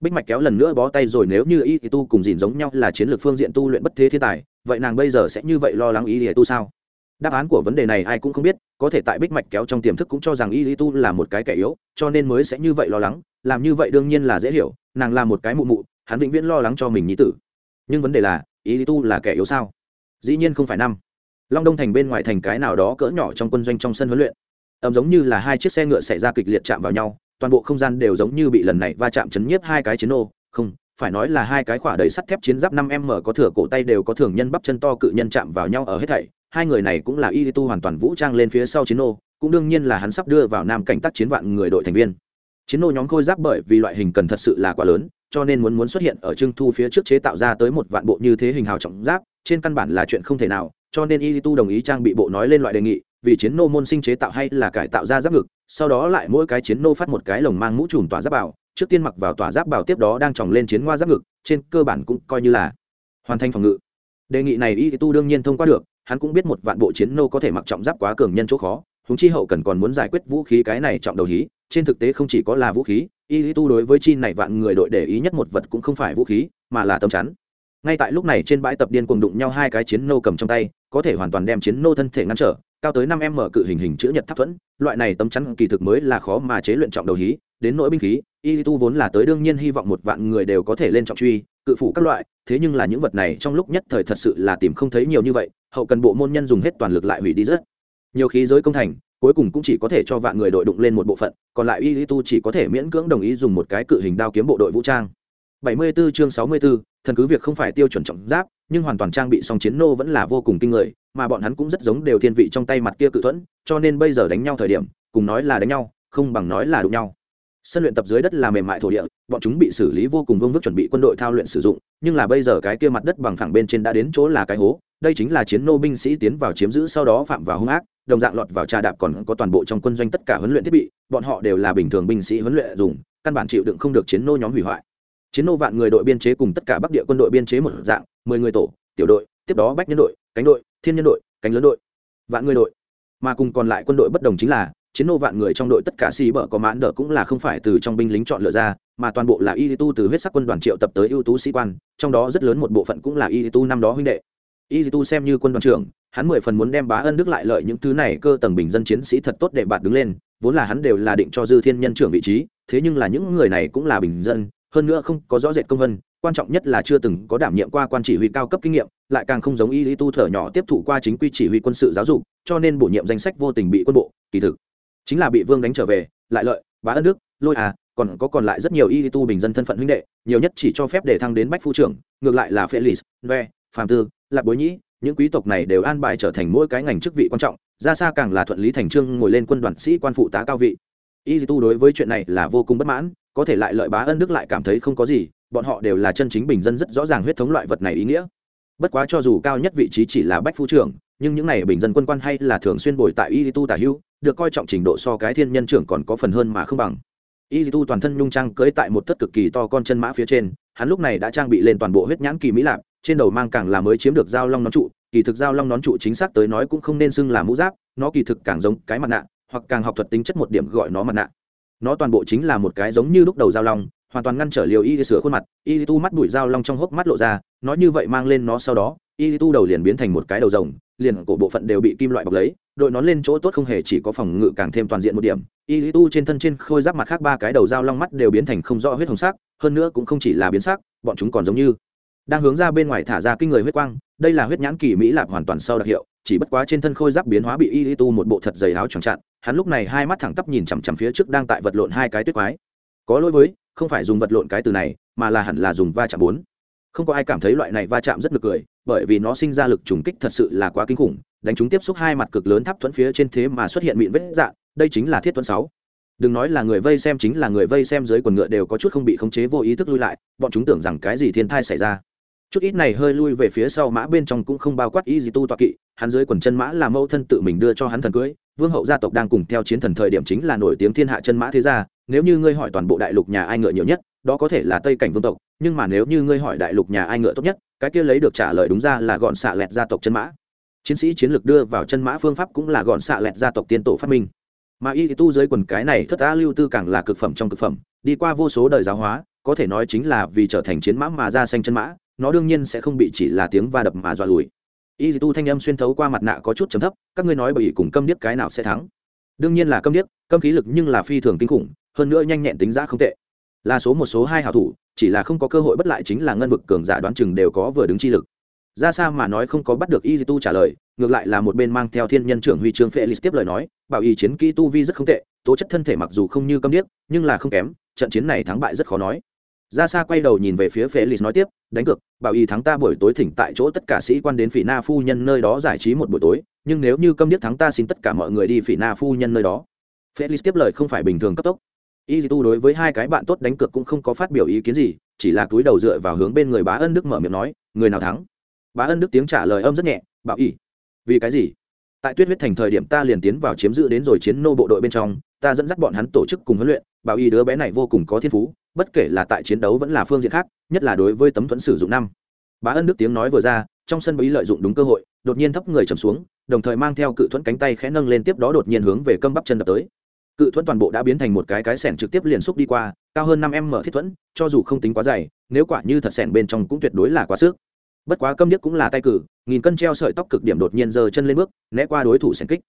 Bích mạch kéo lần nữa bó tay rồi nếu như y thì tu cùng dìn giống nhau là chiến lược phương diện tu luyện bất thế thiên tài, vậy nàng bây giờ sẽ như vậy lo lắng y thì tu sao? Đáp án của vấn đề này ai cũng không biết, có thể tại bích mạch kéo trong tiềm thức cũng cho rằng y thì tu là một cái kẻ yếu, cho nên mới sẽ như vậy lo lắng, làm như vậy đương nhiên là dễ hiểu, nàng là một cái mụ mụ hắn vĩnh viễn lo lắng cho mình nhi tử. Nhưng vấn đề là y lý tu là kẻ yếu sao? Dĩ nhiên không phải năm. Long đông thành bên ngoài thành cái nào đó cỡ nhỏ trong quân doanh trong sân huấn luyện. Ẩm giống như là hai chiếc xe ngựa xảy ra kịch liệt chạm vào nhau, toàn bộ không gian đều giống như bị lần này va chạm chấn nhiếp hai cái chiến ô không, phải nói là hai cái khỏa đầy sắt thép chiến giáp năm m có thừa cổ tay đều có thường nhân bắp chân to cự nhân chạm vào nhau ở hết thảy. Hai người này cũng là y tu hoàn toàn vũ trang lên phía sau chiến ô cũng đương nhiên là hắn sắp đưa vào nam cảnh tác chiến vạn người đội thành viên chiến nô nhóm khôi giáp bởi vì loại hình cần thật sự là quá lớn, cho nên muốn muốn xuất hiện ở trưng thu phía trước chế tạo ra tới một vạn bộ như thế hình hào trọng giáp, trên căn bản là chuyện không thể nào, cho nên y tu đồng ý trang bị bộ nói lên loại đề nghị, vì chiến nô môn sinh chế tạo hay là cải tạo ra giáp ngực, sau đó lại mỗi cái chiến nô phát một cái lồng mang mũ trùm tỏa giáp bảo, trước tiên mặc vào tỏa giáp bảo tiếp đó đang tròng lên chiến ngoa giáp ngực, trên cơ bản cũng coi như là hoàn thành phòng ngự. Đề nghị này y tu đương nhiên thông qua được, hắn cũng biết một vạn bộ chiến nô có thể mặc trọng giáp quá cường nhân chỗ khó húng chi hậu cần còn muốn giải quyết vũ khí cái này trọng đầu hí trên thực tế không chỉ có là vũ khí, y tu đối với chi này vạn người đội để ý nhất một vật cũng không phải vũ khí, mà là tấm chắn. Ngay tại lúc này trên bãi tập điên cuồng đụng nhau hai cái chiến nô cầm trong tay, có thể hoàn toàn đem chiến nô thân thể ngăn trở, cao tới năm m cự hình hình chữ nhật tháp thuẫn, loại này tấm chắn kỳ thực mới là khó mà chế luyện trọng đầu hí, đến nỗi binh khí, y tu vốn là tới đương nhiên hy vọng một vạn người đều có thể lên trọng truy, cự phủ các loại, thế nhưng là những vật này trong lúc nhất thời thật sự là tìm không thấy nhiều như vậy, hậu cần bộ môn nhân dùng hết toàn lực lại hủy đi rất nhiều khí giới công thành cuối cùng cũng chỉ có thể cho vạn người đội đụng lên một bộ phận còn lại y tu chỉ có thể miễn cưỡng đồng ý dùng một cái cự hình đao kiếm bộ đội vũ trang. 74 chương 64, thần cứ việc không phải tiêu chuẩn trọng giáp nhưng hoàn toàn trang bị song chiến nô vẫn là vô cùng kinh người mà bọn hắn cũng rất giống đều thiên vị trong tay mặt kia cự thuẫn cho nên bây giờ đánh nhau thời điểm cùng nói là đánh nhau không bằng nói là đụng nhau. Sân luyện tập dưới đất là mềm mại thổ địa bọn chúng bị xử lý vô cùng vương vức chuẩn bị quân đội thao luyện sử dụng nhưng là bây giờ cái kia mặt đất bằng phẳng bên trên đã đến chỗ là cái hố đây chính là chiến nô binh sĩ tiến vào chiếm giữ sau đó phạm vào hung ác đồng dạng lọt vào trà đạp còn có toàn bộ trong quân doanh tất cả huấn luyện thiết bị, bọn họ đều là bình thường binh sĩ huấn luyện dùng, căn bản chịu đựng không được chiến nô nhóm hủy hoại. Chiến nô vạn người đội biên chế cùng tất cả bắc địa quân đội biên chế một dạng, mười người tổ, tiểu đội, tiếp đó bách nhân đội, cánh đội, thiên nhân đội, cánh lớn đội, vạn người đội. Mà cùng còn lại quân đội bất đồng chính là, chiến nô vạn người trong đội tất cả xì bở có mãn đỡ cũng là không phải từ trong binh lính chọn lựa ra, mà toàn bộ là y tu từ huyết sắc quân đoàn triệu tập tới ưu tú sĩ quan, trong đó rất lớn một bộ phận cũng là y tu năm đó huynh đệ y tu xem như quân đoàn trưởng, hắn mười phần muốn đem bá ân đức lại lợi những thứ này cơ tầng bình dân chiến sĩ thật tốt để bạn đứng lên, vốn là hắn đều là định cho dư thiên nhân trưởng vị trí, thế nhưng là những người này cũng là bình dân, hơn nữa không có rõ rệt công vân, quan trọng nhất là chưa từng có đảm nhiệm qua quan chỉ huy cao cấp kinh nghiệm, lại càng không giống y lý tu thở nhỏ tiếp thụ qua chính quy chỉ huy quân sự giáo dục, cho nên bổ nhiệm danh sách vô tình bị quân bộ, kỳ thực, chính là bị vương đánh trở về, lại lợi, bá ân đức, lôi à còn có còn lại rất nhiều y lý tu bình dân thân phận huynh đệ, nhiều nhất chỉ cho phép để thăng đến bách phu trưởng, ngược lại là felix ve phàm tư lạc bối nhĩ, những quý tộc này đều an bài trở thành mỗi cái ngành chức vị quan trọng, ra xa càng là thuận lý thành trương ngồi lên quân đoàn sĩ quan phụ tá cao vị. Y tu đối với chuyện này là vô cùng bất mãn, có thể lại lợi bá ân đức lại cảm thấy không có gì, bọn họ đều là chân chính bình dân rất rõ ràng huyết thống loại vật này ý nghĩa. Bất quá cho dù cao nhất vị trí chỉ là bách phu trưởng, nhưng những này bình dân quân quan hay là thường xuyên bồi tại y tu tả hưu, được coi trọng trình độ so cái thiên nhân trưởng còn có phần hơn mà không bằng. Y tu toàn thân nhung trang cưỡi tại một thất cực kỳ to con chân mã phía trên, hắn lúc này đã trang bị lên toàn bộ huyết nhãn kỳ mỹ lạc trên đầu mang càng là mới chiếm được dao long nón trụ, kỳ thực dao long nón trụ chính xác tới nói cũng không nên xưng là mũ giáp, nó kỳ thực càng giống cái mặt nạ, hoặc càng học thuật tính chất một điểm gọi nó mặt nạ. Nó toàn bộ chính là một cái giống như lúc đầu dao long, hoàn toàn ngăn trở liều y sửa khuôn mặt, y tu mắt bụi dao long trong hốc mắt lộ ra, nó như vậy mang lên nó sau đó, y tu đầu liền biến thành một cái đầu rồng, liền cổ bộ phận đều bị kim loại bọc lấy, đội nón lên chỗ tốt không hề chỉ có phòng ngự càng thêm toàn diện một điểm. Y tu trên thân trên khôi giáp mặt khác ba cái đầu dao long mắt đều biến thành không rõ huyết hồng sắc, hơn nữa cũng không chỉ là biến sắc, bọn chúng còn giống như đang hướng ra bên ngoài thả ra kinh người huyết quang, đây là huyết nhãn kỳ mỹ lạp hoàn toàn sau đặc hiệu, chỉ bất quá trên thân khôi giáp biến hóa bị y tu một bộ thật dày áo choàng chặn, hắn lúc này hai mắt thẳng tắp nhìn chằm chằm phía trước đang tại vật lộn hai cái tuyết quái. Có lỗi với, không phải dùng vật lộn cái từ này, mà là hẳn là dùng va chạm bốn. Không có ai cảm thấy loại này va chạm rất nực cười, bởi vì nó sinh ra lực trùng kích thật sự là quá kinh khủng, đánh chúng tiếp xúc hai mặt cực lớn tháp thuẫn phía trên thế mà xuất hiện mịn vết dạng đây chính là thiết thuẫn sáu. Đừng nói là người vây xem chính là người vây xem dưới quần ngựa đều có chút không bị khống chế vô ý thức lui lại, bọn chúng tưởng rằng cái gì thiên thai xảy ra chút ít này hơi lui về phía sau mã bên trong cũng không bao quát y gì tu tọa kỵ, hắn dưới quần chân mã là mẫu thân tự mình đưa cho hắn thần cưới, vương hậu gia tộc đang cùng theo chiến thần thời điểm chính là nổi tiếng thiên hạ chân mã thế gia, nếu như ngươi hỏi toàn bộ đại lục nhà ai ngựa nhiều nhất, đó có thể là tây cảnh vương tộc, nhưng mà nếu như ngươi hỏi đại lục nhà ai ngựa tốt nhất, cái kia lấy được trả lời đúng ra là gọn xạ lẹt gia tộc chân mã. Chiến sĩ chiến lược đưa vào chân mã phương pháp cũng là gọn xạ lẹt gia tộc tiên tổ phát minh. Mà y tu dưới quần cái này thất á lưu tư càng là cực phẩm trong cực phẩm, đi qua vô số đời giáo hóa, có thể nói chính là vì trở thành chiến mã mà ra xanh chân mã nó đương nhiên sẽ không bị chỉ là tiếng va đập mà dọa lùi. Y tu thanh âm xuyên thấu qua mặt nạ có chút chấm thấp, các ngươi nói bởi cùng câm điếc cái nào sẽ thắng? Đương nhiên là câm điếc, câm khí lực nhưng là phi thường kinh khủng, hơn nữa nhanh nhẹn tính giá không tệ. Là số một, số hai hảo thủ, chỉ là không có cơ hội bất lại chính là ngân vực cường giả đoán chừng đều có vừa đứng chi lực. Ra sao mà nói không có bắt được y tu trả lời, ngược lại là một bên mang theo thiên nhân trưởng huy chương felix tiếp lời nói, bảo y chiến kỹ tu vi rất không tệ, tố chất thân thể mặc dù không như câm điếc, nhưng là không kém, trận chiến này thắng bại rất khó nói ra xa quay đầu nhìn về phía felix nói tiếp, đánh cược, bảo y thắng ta buổi tối thỉnh tại chỗ tất cả sĩ quan đến phỉ na phu nhân nơi đó giải trí một buổi tối, nhưng nếu như câm điếc thắng ta xin tất cả mọi người đi phỉ na phu nhân nơi đó. Felix tiếp lời không phải bình thường cấp tốc. Y tu đối với hai cái bạn tốt đánh cược cũng không có phát biểu ý kiến gì, chỉ là cúi đầu dựa vào hướng bên người bá ân đức mở miệng nói, người nào thắng? Bá ân đức tiếng trả lời âm rất nhẹ, bảo y. Vì cái gì? Tại tuyết huyết thành thời điểm ta liền tiến vào chiếm giữ đến rồi chiến nô bộ đội bên trong, ta dẫn dắt bọn hắn tổ chức cùng huấn luyện, bảo y đứa bé này vô cùng có thiên phú bất kể là tại chiến đấu vẫn là phương diện khác, nhất là đối với tấm thuẫn sử dụng năm. Bá ân đức tiếng nói vừa ra, trong sân bí lợi dụng đúng cơ hội, đột nhiên thấp người trầm xuống, đồng thời mang theo cự thuẫn cánh tay khẽ nâng lên tiếp đó đột nhiên hướng về câm bắp chân đập tới. Cự thuẫn toàn bộ đã biến thành một cái cái sẻn trực tiếp liền xúc đi qua, cao hơn năm em mở thiết thuẫn, cho dù không tính quá dày, nếu quả như thật sẻn bên trong cũng tuyệt đối là quá sức. Bất quá câm điếc cũng là tay cử, nghìn cân treo sợi tóc cực điểm đột nhiên giơ chân lên bước, né qua đối thủ sẻn kích.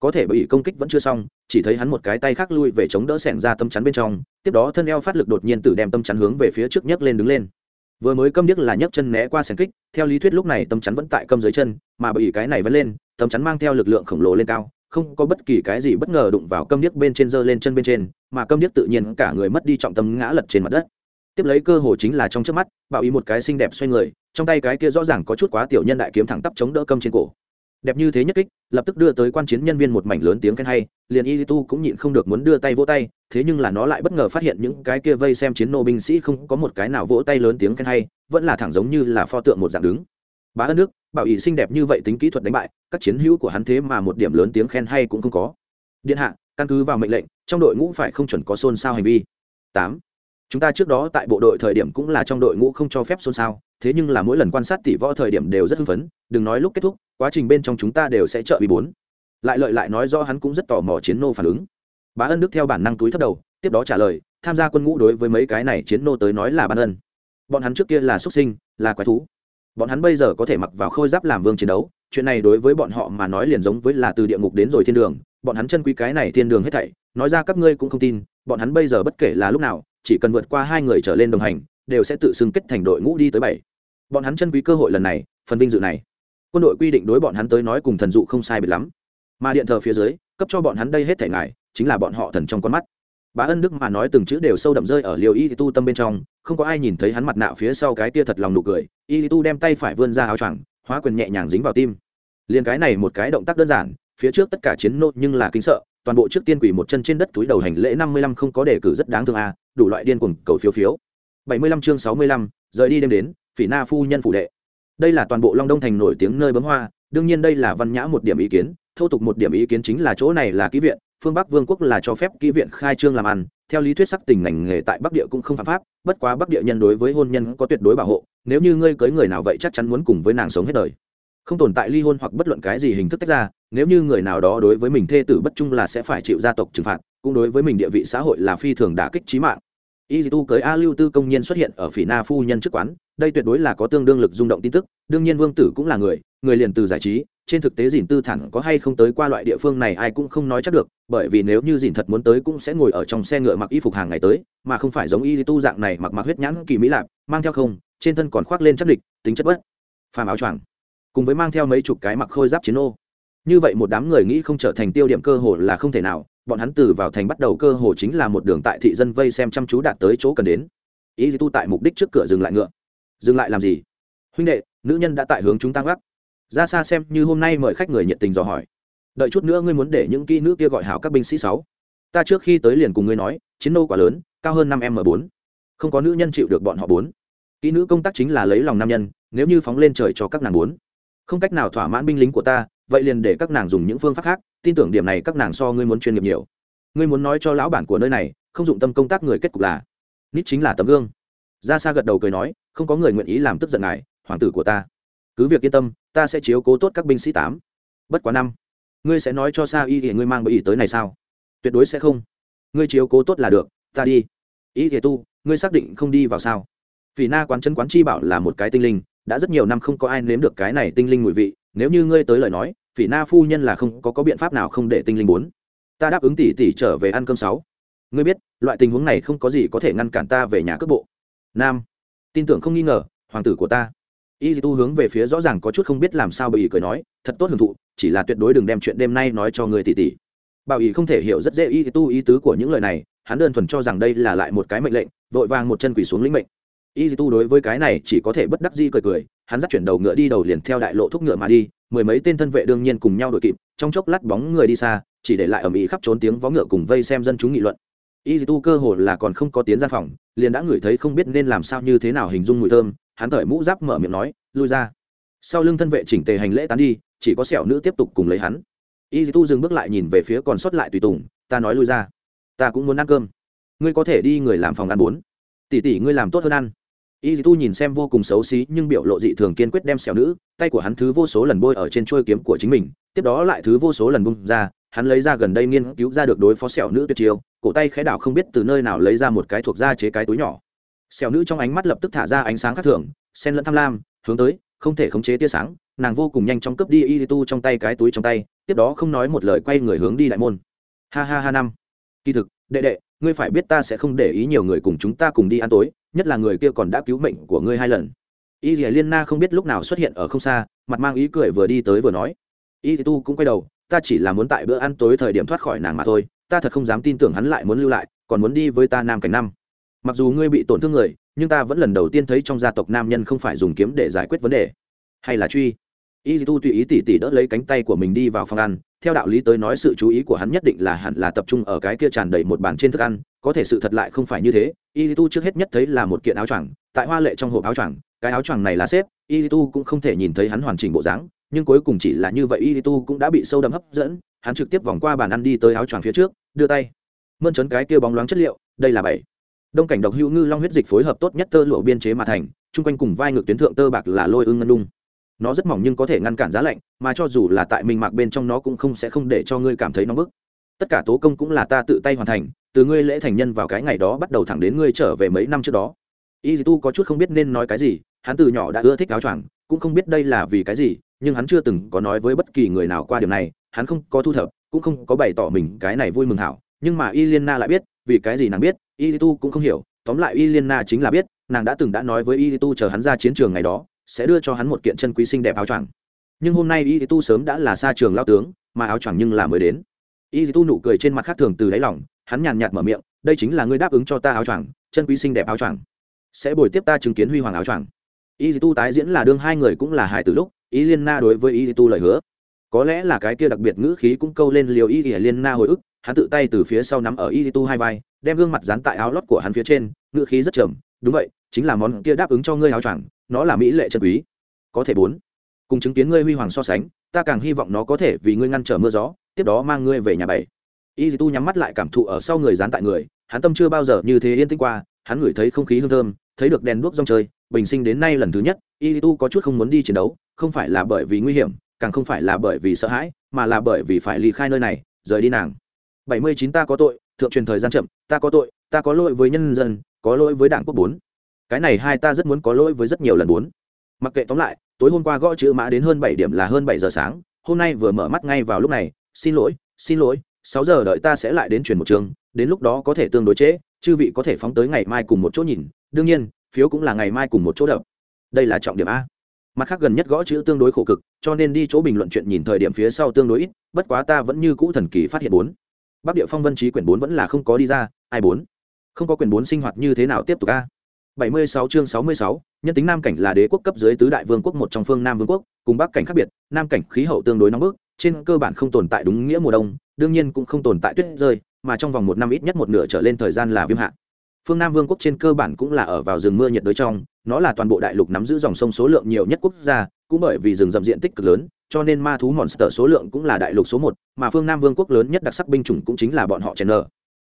Có thể bị công kích vẫn chưa xong, chỉ thấy hắn một cái tay khác lui về chống đỡ sẻn ra tâm chắn bên trong tiếp đó thân eo phát lực đột nhiên tự đem tâm chắn hướng về phía trước nhấc lên đứng lên. Vừa mới câm điếc là nhấc chân né qua sàn kích, theo lý thuyết lúc này tâm chắn vẫn tại câm dưới chân, mà bởi cái này vẫn lên, tâm chắn mang theo lực lượng khổng lồ lên cao, không có bất kỳ cái gì bất ngờ đụng vào câm điếc bên trên giơ lên chân bên trên, mà câm điếc tự nhiên cả người mất đi trọng tâm ngã lật trên mặt đất. Tiếp lấy cơ hồ chính là trong trước mắt bảo ý một cái xinh đẹp xoay người, trong tay cái kia rõ ràng có chút quá tiểu nhân đại kiếm thẳng tắp chống đỡ câm trên cổ đẹp như thế nhất kích, lập tức đưa tới quan chiến nhân viên một mảnh lớn tiếng khen hay, liền y tu cũng nhịn không được muốn đưa tay vỗ tay, thế nhưng là nó lại bất ngờ phát hiện những cái kia vây xem chiến nô binh sĩ không có một cái nào vỗ tay lớn tiếng khen hay, vẫn là thẳng giống như là pho tượng một dạng đứng. Bá ân nước bảo ý xinh đẹp như vậy tính kỹ thuật đánh bại, các chiến hữu của hắn thế mà một điểm lớn tiếng khen hay cũng không có. Điện hạ, căn cứ vào mệnh lệnh, trong đội ngũ phải không chuẩn có xôn xao hành vi. Tám. Chúng ta trước đó tại bộ đội thời điểm cũng là trong đội ngũ không cho phép xôn xao, thế nhưng là mỗi lần quan sát tỷ võ thời điểm đều rất hưng phấn, đừng nói lúc kết thúc quá trình bên trong chúng ta đều sẽ trợ bị bốn. Lại lợi lại nói do hắn cũng rất tò mò chiến nô phản ứng. Bá ân đức theo bản năng túi thấp đầu, tiếp đó trả lời, tham gia quân ngũ đối với mấy cái này chiến nô tới nói là ban ân. Bọn hắn trước kia là xuất sinh, là quái thú. Bọn hắn bây giờ có thể mặc vào khôi giáp làm vương chiến đấu, chuyện này đối với bọn họ mà nói liền giống với là từ địa ngục đến rồi thiên đường. Bọn hắn chân quý cái này thiên đường hết thảy, nói ra các ngươi cũng không tin, bọn hắn bây giờ bất kể là lúc nào, chỉ cần vượt qua hai người trở lên đồng hành, đều sẽ tự xưng kết thành đội ngũ đi tới bảy. Bọn hắn chân quý cơ hội lần này, phần vinh dự này quân đội quy định đối bọn hắn tới nói cùng thần dụ không sai biệt lắm. Mà điện thờ phía dưới, cấp cho bọn hắn đây hết thể ngài, chính là bọn họ thần trong con mắt. Bá ân đức mà nói từng chữ đều sâu đậm rơi ở liều y tu tâm bên trong, không có ai nhìn thấy hắn mặt nạ phía sau cái tia thật lòng nụ cười. Y tu đem tay phải vươn ra áo choàng, hóa quyền nhẹ nhàng dính vào tim. Liền cái này một cái động tác đơn giản, phía trước tất cả chiến nô nhưng là kính sợ, toàn bộ trước tiên quỷ một chân trên đất túi đầu hành lễ năm mươi lăm không có đề cử rất đáng thương a, đủ loại điên cuồng cầu phiếu phiếu. bảy mươi lăm chương sáu mươi lăm, rời đi đêm đến, phỉ na phu nhân phủ đệ đây là toàn bộ long đông thành nổi tiếng nơi bấm hoa, đương nhiên đây là văn nhã một điểm ý kiến, thô tục một điểm ý kiến chính là chỗ này là kỹ viện, phương bắc vương quốc là cho phép kỹ viện khai trương làm ăn, theo lý thuyết sắc tình ngành nghề tại bắc địa cũng không phạm pháp, bất quá bắc địa nhân đối với hôn nhân có tuyệt đối bảo hộ, nếu như ngươi cưới người nào vậy chắc chắn muốn cùng với nàng sống hết đời. Không tồn tại ly hôn hoặc bất luận cái gì hình thức tách ra, nếu như người nào đó đối với mình thê tử bất trung là sẽ phải chịu gia tộc trừng phạt, cũng đối với mình địa vị xã hội là phi thường đả kích trí mạng y tu cưới a lưu tư công nhiên xuất hiện ở phỉ na phu nhân trước quán, đây tuyệt đối là có tương đương lực rung động tin tức, đương nhiên vương tử cũng là người người liền từ giải trí, trên thực tế dìn tư thẳng có hay không tới qua loại địa phương này ai cũng không nói chắc được, bởi vì nếu như dìn thật muốn tới cũng sẽ ngồi ở trong xe ngựa mặc y phục hàng ngày tới, mà không phải giống y tu dạng này mặc mặc huyết nhãn kỳ mỹ lạp, mang theo không, trên thân còn khoác lên chất địch, tính chất bất phàm áo choàng, cùng với mang theo mấy chục cái mặc khôi giáp chiến ô. Như vậy một đám người nghĩ không trở thành tiêu điểm cơ hồ là không thể nào bọn hắn từ vào thành bắt đầu cơ hồ chính là một đường tại thị dân vây xem chăm chú đạt tới chỗ cần đến. Ý tu tại mục đích trước cửa dừng lại ngựa. Dừng lại làm gì? Huynh đệ, nữ nhân đã tại hướng chúng ta gắt ra xa xem như hôm nay mời khách người nhiệt tình dò hỏi. Đợi chút nữa ngươi muốn để những kỹ nữ kia gọi hảo các binh sĩ sáu. Ta trước khi tới liền cùng ngươi nói, chiến nô quá lớn, cao hơn năm m bốn. Không có nữ nhân chịu được bọn họ bốn. Kỹ nữ công tác chính là lấy lòng nam nhân, nếu như phóng lên trời cho các nàng bốn không cách nào thỏa mãn binh lính của ta, vậy liền để các nàng dùng những phương pháp khác, tin tưởng điểm này các nàng so ngươi muốn chuyên nghiệp nhiều. Ngươi muốn nói cho lão bản của nơi này, không dụng tâm công tác người kết cục là, nít chính là tấm gương. Ra xa gật đầu cười nói, không có người nguyện ý làm tức giận ngài, hoàng tử của ta. Cứ việc yên tâm, ta sẽ chiếu cố tốt các binh sĩ tám. Bất quá năm, ngươi sẽ nói cho sa y thì ngươi mang bởi ý tới này sao? Tuyệt đối sẽ không. Ngươi chiếu cố tốt là được, ta đi. Ý thì tu, ngươi xác định không đi vào sao? Vì na quán chân quán chi bảo là một cái tinh linh đã rất nhiều năm không có ai nếm được cái này tinh linh mùi vị, nếu như ngươi tới lời nói, phỉ na phu nhân là không có có biện pháp nào không để tinh linh bốn. Ta đáp ứng tỷ tỷ trở về ăn cơm sáu. Ngươi biết, loại tình huống này không có gì có thể ngăn cản ta về nhà cước bộ. Nam. Tin tưởng không nghi ngờ, hoàng tử của ta. Y tu hướng về phía rõ ràng có chút không biết làm sao bởi ý cười nói, thật tốt hưởng thụ, chỉ là tuyệt đối đừng đem chuyện đêm nay nói cho người tỷ tỷ. Bảo ý không thể hiểu rất dễ y tu ý tứ của những lời này, hắn đơn thuần cho rằng đây là lại một cái mệnh lệnh, vội vàng một chân quỳ xuống lĩnh mệnh y tu đối với cái này chỉ có thể bất đắc di cười cười, hắn dắt chuyển đầu ngựa đi đầu liền theo đại lộ thúc ngựa mà đi, mười mấy tên thân vệ đương nhiên cùng nhau đội kịp, trong chốc lát bóng người đi xa, chỉ để lại ở mỹ khắp trốn tiếng vó ngựa cùng vây xem dân chúng nghị luận. Y tu cơ hồ là còn không có tiến ra phòng, liền đã ngửi thấy không biết nên làm sao như thế nào hình dung mùi thơm, hắn cởi mũ giáp mở miệng nói, lui ra. Sau lưng thân vệ chỉnh tề hành lễ tán đi, chỉ có sẹo nữ tiếp tục cùng lấy hắn. Y tu dừng bước lại nhìn về phía còn sót lại tùy tùng, ta nói lui ra. Ta cũng muốn ăn cơm. Ngươi có thể đi người làm phòng ăn bốn. Tỷ tỷ ngươi làm tốt hơn ăn y tu nhìn xem vô cùng xấu xí nhưng biểu lộ dị thường kiên quyết đem xẻo nữ, tay của hắn thứ vô số lần bôi ở trên chuôi kiếm của chính mình, tiếp đó lại thứ vô số lần bung ra, hắn lấy ra gần đây nghiên cứu ra được đối phó xẻo nữ tuyệt chiêu, cổ tay khẽ đảo không biết từ nơi nào lấy ra một cái thuộc da chế cái túi nhỏ. Xẻo nữ trong ánh mắt lập tức thả ra ánh sáng khác thường, sen lẫn tham lam, hướng tới, không thể khống chế tia sáng, nàng vô cùng nhanh chóng cướp đi y tu trong tay cái túi trong tay, tiếp đó không nói một lời quay người hướng đi đại môn. Ha ha ha năm. Kỳ thực, đệ đệ, ngươi phải biết ta sẽ không để ý nhiều người cùng chúng ta cùng đi ăn tối nhất là người kia còn đã cứu mệnh của ngươi hai lần. Y dì liên na không biết lúc nào xuất hiện ở không xa, mặt mang ý cười vừa đi tới vừa nói. Y tu cũng quay đầu, ta chỉ là muốn tại bữa ăn tối thời điểm thoát khỏi nàng mà thôi, ta thật không dám tin tưởng hắn lại muốn lưu lại, còn muốn đi với ta nam cảnh năm. Mặc dù ngươi bị tổn thương người, nhưng ta vẫn lần đầu tiên thấy trong gia tộc nam nhân không phải dùng kiếm để giải quyết vấn đề. Hay là truy? Y tu tùy ý tỉ tỉ đỡ lấy cánh tay của mình đi vào phòng ăn, theo đạo lý tới nói sự chú ý của hắn nhất định là hẳn là tập trung ở cái kia tràn đầy một bàn trên thức ăn có thể sự thật lại không phải như thế. Y tu trước hết nhất thấy là một kiện áo choàng, tại hoa lệ trong hộp áo choàng, cái áo choàng này là xếp y tu cũng không thể nhìn thấy hắn hoàn chỉnh bộ dáng, nhưng cuối cùng chỉ là như vậy y tu cũng đã bị sâu đậm hấp dẫn, hắn trực tiếp vòng qua bàn ăn đi tới áo choàng phía trước, đưa tay, mơn trấn cái kia bóng loáng chất liệu, đây là bảy. Đông cảnh độc hữu ngư long huyết dịch phối hợp tốt nhất tơ lụa biên chế mà thành, chung quanh cùng vai ngược tuyến thượng tơ bạc là lôi ưng ngân đung. Nó rất mỏng nhưng có thể ngăn cản giá lạnh, mà cho dù là tại mình mạc bên trong nó cũng không sẽ không để cho ngươi cảm thấy nóng bức tất cả tố công cũng là ta tự tay hoàn thành, từ ngươi lễ thành nhân vào cái ngày đó bắt đầu thẳng đến ngươi trở về mấy năm trước đó. Y tu có chút không biết nên nói cái gì, hắn từ nhỏ đã ưa thích áo choàng, cũng không biết đây là vì cái gì, nhưng hắn chưa từng có nói với bất kỳ người nào qua điều này, hắn không có thu thập, cũng không có bày tỏ mình cái này vui mừng hảo. Nhưng mà y liên na lại biết, vì cái gì nàng biết y tu cũng không hiểu, tóm lại y liên na chính là biết, nàng đã từng đã nói với y tu chờ hắn ra chiến trường ngày đó, sẽ đưa cho hắn một kiện chân quý xinh đẹp áo choàng. Nhưng hôm nay y tu sớm đã là xa trường lao tướng, mà áo choàng nhưng là mới đến y tu nụ cười trên mặt khác thường từ đáy lòng, hắn nhàn nhạt mở miệng, đây chính là ngươi đáp ứng cho ta áo choàng, chân quý xinh đẹp áo choàng. Sẽ bồi tiếp ta chứng kiến huy hoàng áo choàng. Y tu tái diễn là đương hai người cũng là hải từ lúc, y liên na đối với y tu lời hứa. Có lẽ là cái kia đặc biệt ngữ khí cũng câu lên liều y liên na hồi ức, hắn tự tay từ phía sau nắm ở y tu hai vai, đem gương mặt dán tại áo lót của hắn phía trên, ngữ khí rất trầm, đúng vậy, chính là món kia đáp ứng cho ngươi áo choàng, nó là mỹ lệ chân quý. Có thể bốn, cùng chứng kiến ngươi huy hoàng so sánh, ta càng hy vọng nó có thể vì ngươi ngăn trở mưa gió tiếp đó mang ngươi về nhà bảy. Y tu nhắm mắt lại cảm thụ ở sau người dán tại người, hắn tâm chưa bao giờ như thế yên tĩnh qua, hắn ngửi thấy không khí hương thơm, thấy được đèn đuốc rong chơi, bình sinh đến nay lần thứ nhất, y tu có chút không muốn đi chiến đấu, không phải là bởi vì nguy hiểm, càng không phải là bởi vì sợ hãi, mà là bởi vì phải ly khai nơi này, rời đi nàng. Bảy mươi chín ta có tội, thượng truyền thời gian chậm, ta có tội, ta có lỗi với nhân dân, có lỗi với đảng quốc bốn. Cái này hai ta rất muốn có lỗi với rất nhiều lần bốn. Mặc kệ tóm lại, tối hôm qua gõ chữ mã đến hơn bảy điểm là hơn bảy giờ sáng, hôm nay vừa mở mắt ngay vào lúc này xin lỗi xin lỗi sáu giờ đợi ta sẽ lại đến chuyển một trường đến lúc đó có thể tương đối trễ chư vị có thể phóng tới ngày mai cùng một chỗ nhìn đương nhiên phiếu cũng là ngày mai cùng một chỗ đập. Đây là trọng điểm a. Mặt khác gần nhất gõ chữ tương đối khổ cực cho nên đi chỗ bình luận chuyện nhìn thời điểm phía sau tương đối ít bất quá ta vẫn như cũ thần kỳ phát hiện bốn. Bắc địa phong vân trí quyển bốn vẫn là không có đi ra ai bốn? Không có quyển bốn sinh hoạt như thế nào tiếp tục a? 76 chương 66, nhân tính nam cảnh là đế quốc cấp dưới tứ đại vương quốc một trong phương nam vương quốc cùng bắc cảnh khác biệt nam cảnh khí hậu tương đối nóng bức trên cơ bản không tồn tại đúng nghĩa mùa đông, đương nhiên cũng không tồn tại tuyết rơi, mà trong vòng một năm ít nhất một nửa trở lên thời gian là viêm hạ. Phương nam vương quốc trên cơ bản cũng là ở vào rừng mưa nhiệt đới trong, nó là toàn bộ đại lục nắm giữ dòng sông số lượng nhiều nhất quốc gia, cũng bởi vì rừng rậm diện tích cực lớn, cho nên ma thú monster số lượng cũng là đại lục số một, mà phương nam vương quốc lớn nhất đặc sắc binh chủng cũng chính là bọn họ chèn nở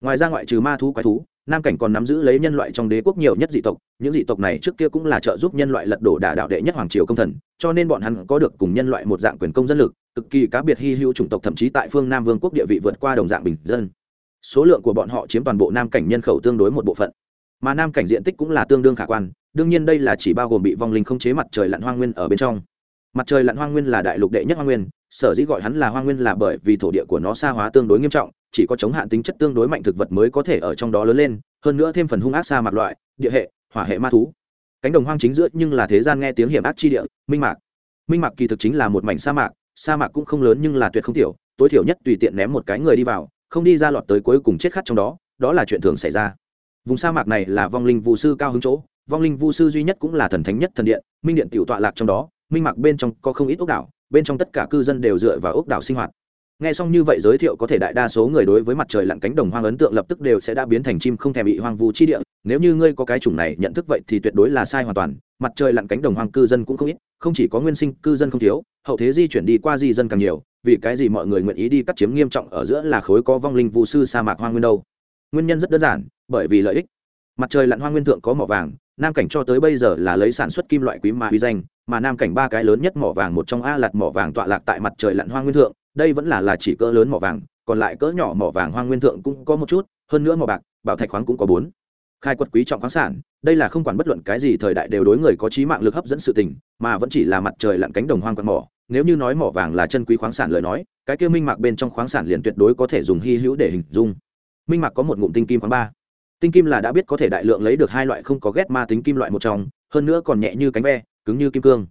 ngoài ra ngoại trừ ma thú quái thú, nam cảnh còn nắm giữ lấy nhân loại trong đế quốc nhiều nhất dị tộc, những dị tộc này trước kia cũng là trợ giúp nhân loại lật đổ đả đạo đệ nhất hoàng triều công thần, cho nên bọn hắn có được cùng nhân loại một dạng quyền công dân lực cực kỳ cá biệt hy hữu chủng tộc, thậm chí tại phương nam vương quốc địa vị vượt qua đồng dạng bình dân. Số lượng của bọn họ chiếm toàn bộ nam cảnh nhân khẩu tương đối một bộ phận. Mà nam cảnh diện tích cũng là tương đương khả quan, đương nhiên đây là chỉ bao gồm bị vong linh không chế mặt trời lặn hoang nguyên ở bên trong. Mặt trời lặn hoang nguyên là đại lục đệ nhất hoang nguyên, sở dĩ gọi hắn là hoang nguyên là bởi vì thổ địa của nó xa hóa tương đối nghiêm trọng, chỉ có chống hạn tính chất tương đối mạnh thực vật mới có thể ở trong đó lớn lên, hơn nữa thêm phần hung ác xa mặt loại, địa hệ, hỏa hệ ma thú. Cánh đồng hoang chính giữa nhưng là thế gian nghe tiếng hiểm ác chi địa, minh mạc. Minh mạc kỳ thực chính là một mảnh sa mạc sa mạc cũng không lớn nhưng là tuyệt không tiểu, tối thiểu nhất tùy tiện ném một cái người đi vào, không đi ra lọt tới cuối cùng chết khát trong đó đó là chuyện thường xảy ra. Vùng sa mạc này là vong linh vũ sư cao hứng chỗ, vong linh vũ sư duy nhất cũng là thần thánh nhất thần điện, minh điện tiểu tọa lạc trong đó, minh mạc bên trong có không ít ốc đảo, bên trong tất cả cư dân đều dựa vào ốc đảo sinh hoạt nghe xong như vậy giới thiệu có thể đại đa số người đối với mặt trời lặn cánh đồng hoang ấn tượng lập tức đều sẽ đã biến thành chim không thèm bị hoang vu chi địa. Nếu như ngươi có cái chủng này nhận thức vậy thì tuyệt đối là sai hoàn toàn. Mặt trời lặn cánh đồng hoang cư dân cũng không ít, không chỉ có nguyên sinh cư dân không thiếu, hậu thế di chuyển đi qua di dân càng nhiều, vì cái gì mọi người nguyện ý đi cắt chiếm nghiêm trọng ở giữa là khối có vong linh vụ sư sa mạc hoang nguyên đâu? Nguyên nhân rất đơn giản, bởi vì lợi ích. Mặt trời lặn hoang nguyên thượng có mỏ vàng, nam cảnh cho tới bây giờ là lấy sản xuất kim loại quý mà uy danh, mà nam cảnh ba cái lớn nhất mỏ vàng một trong a lạt mỏ vàng tọa lạc tại mặt trời lặn hoang nguyên thượng đây vẫn là là chỉ cỡ lớn mỏ vàng, còn lại cỡ nhỏ mỏ vàng hoang nguyên thượng cũng có một chút, hơn nữa mỏ bạc, bảo thạch khoáng cũng có bốn. Khai quật quý trọng khoáng sản, đây là không quản bất luận cái gì thời đại đều đối người có trí mạng lực hấp dẫn sự tình, mà vẫn chỉ là mặt trời lặn cánh đồng hoang quạt mỏ. Nếu như nói mỏ vàng là chân quý khoáng sản lời nói, cái kia minh mạc bên trong khoáng sản liền tuyệt đối có thể dùng hy hữu để hình dung. Minh mạc có một ngụm tinh kim khoáng ba. Tinh kim là đã biết có thể đại lượng lấy được hai loại không có ghét ma tính kim loại một trong, hơn nữa còn nhẹ như cánh ve, cứng như kim cương.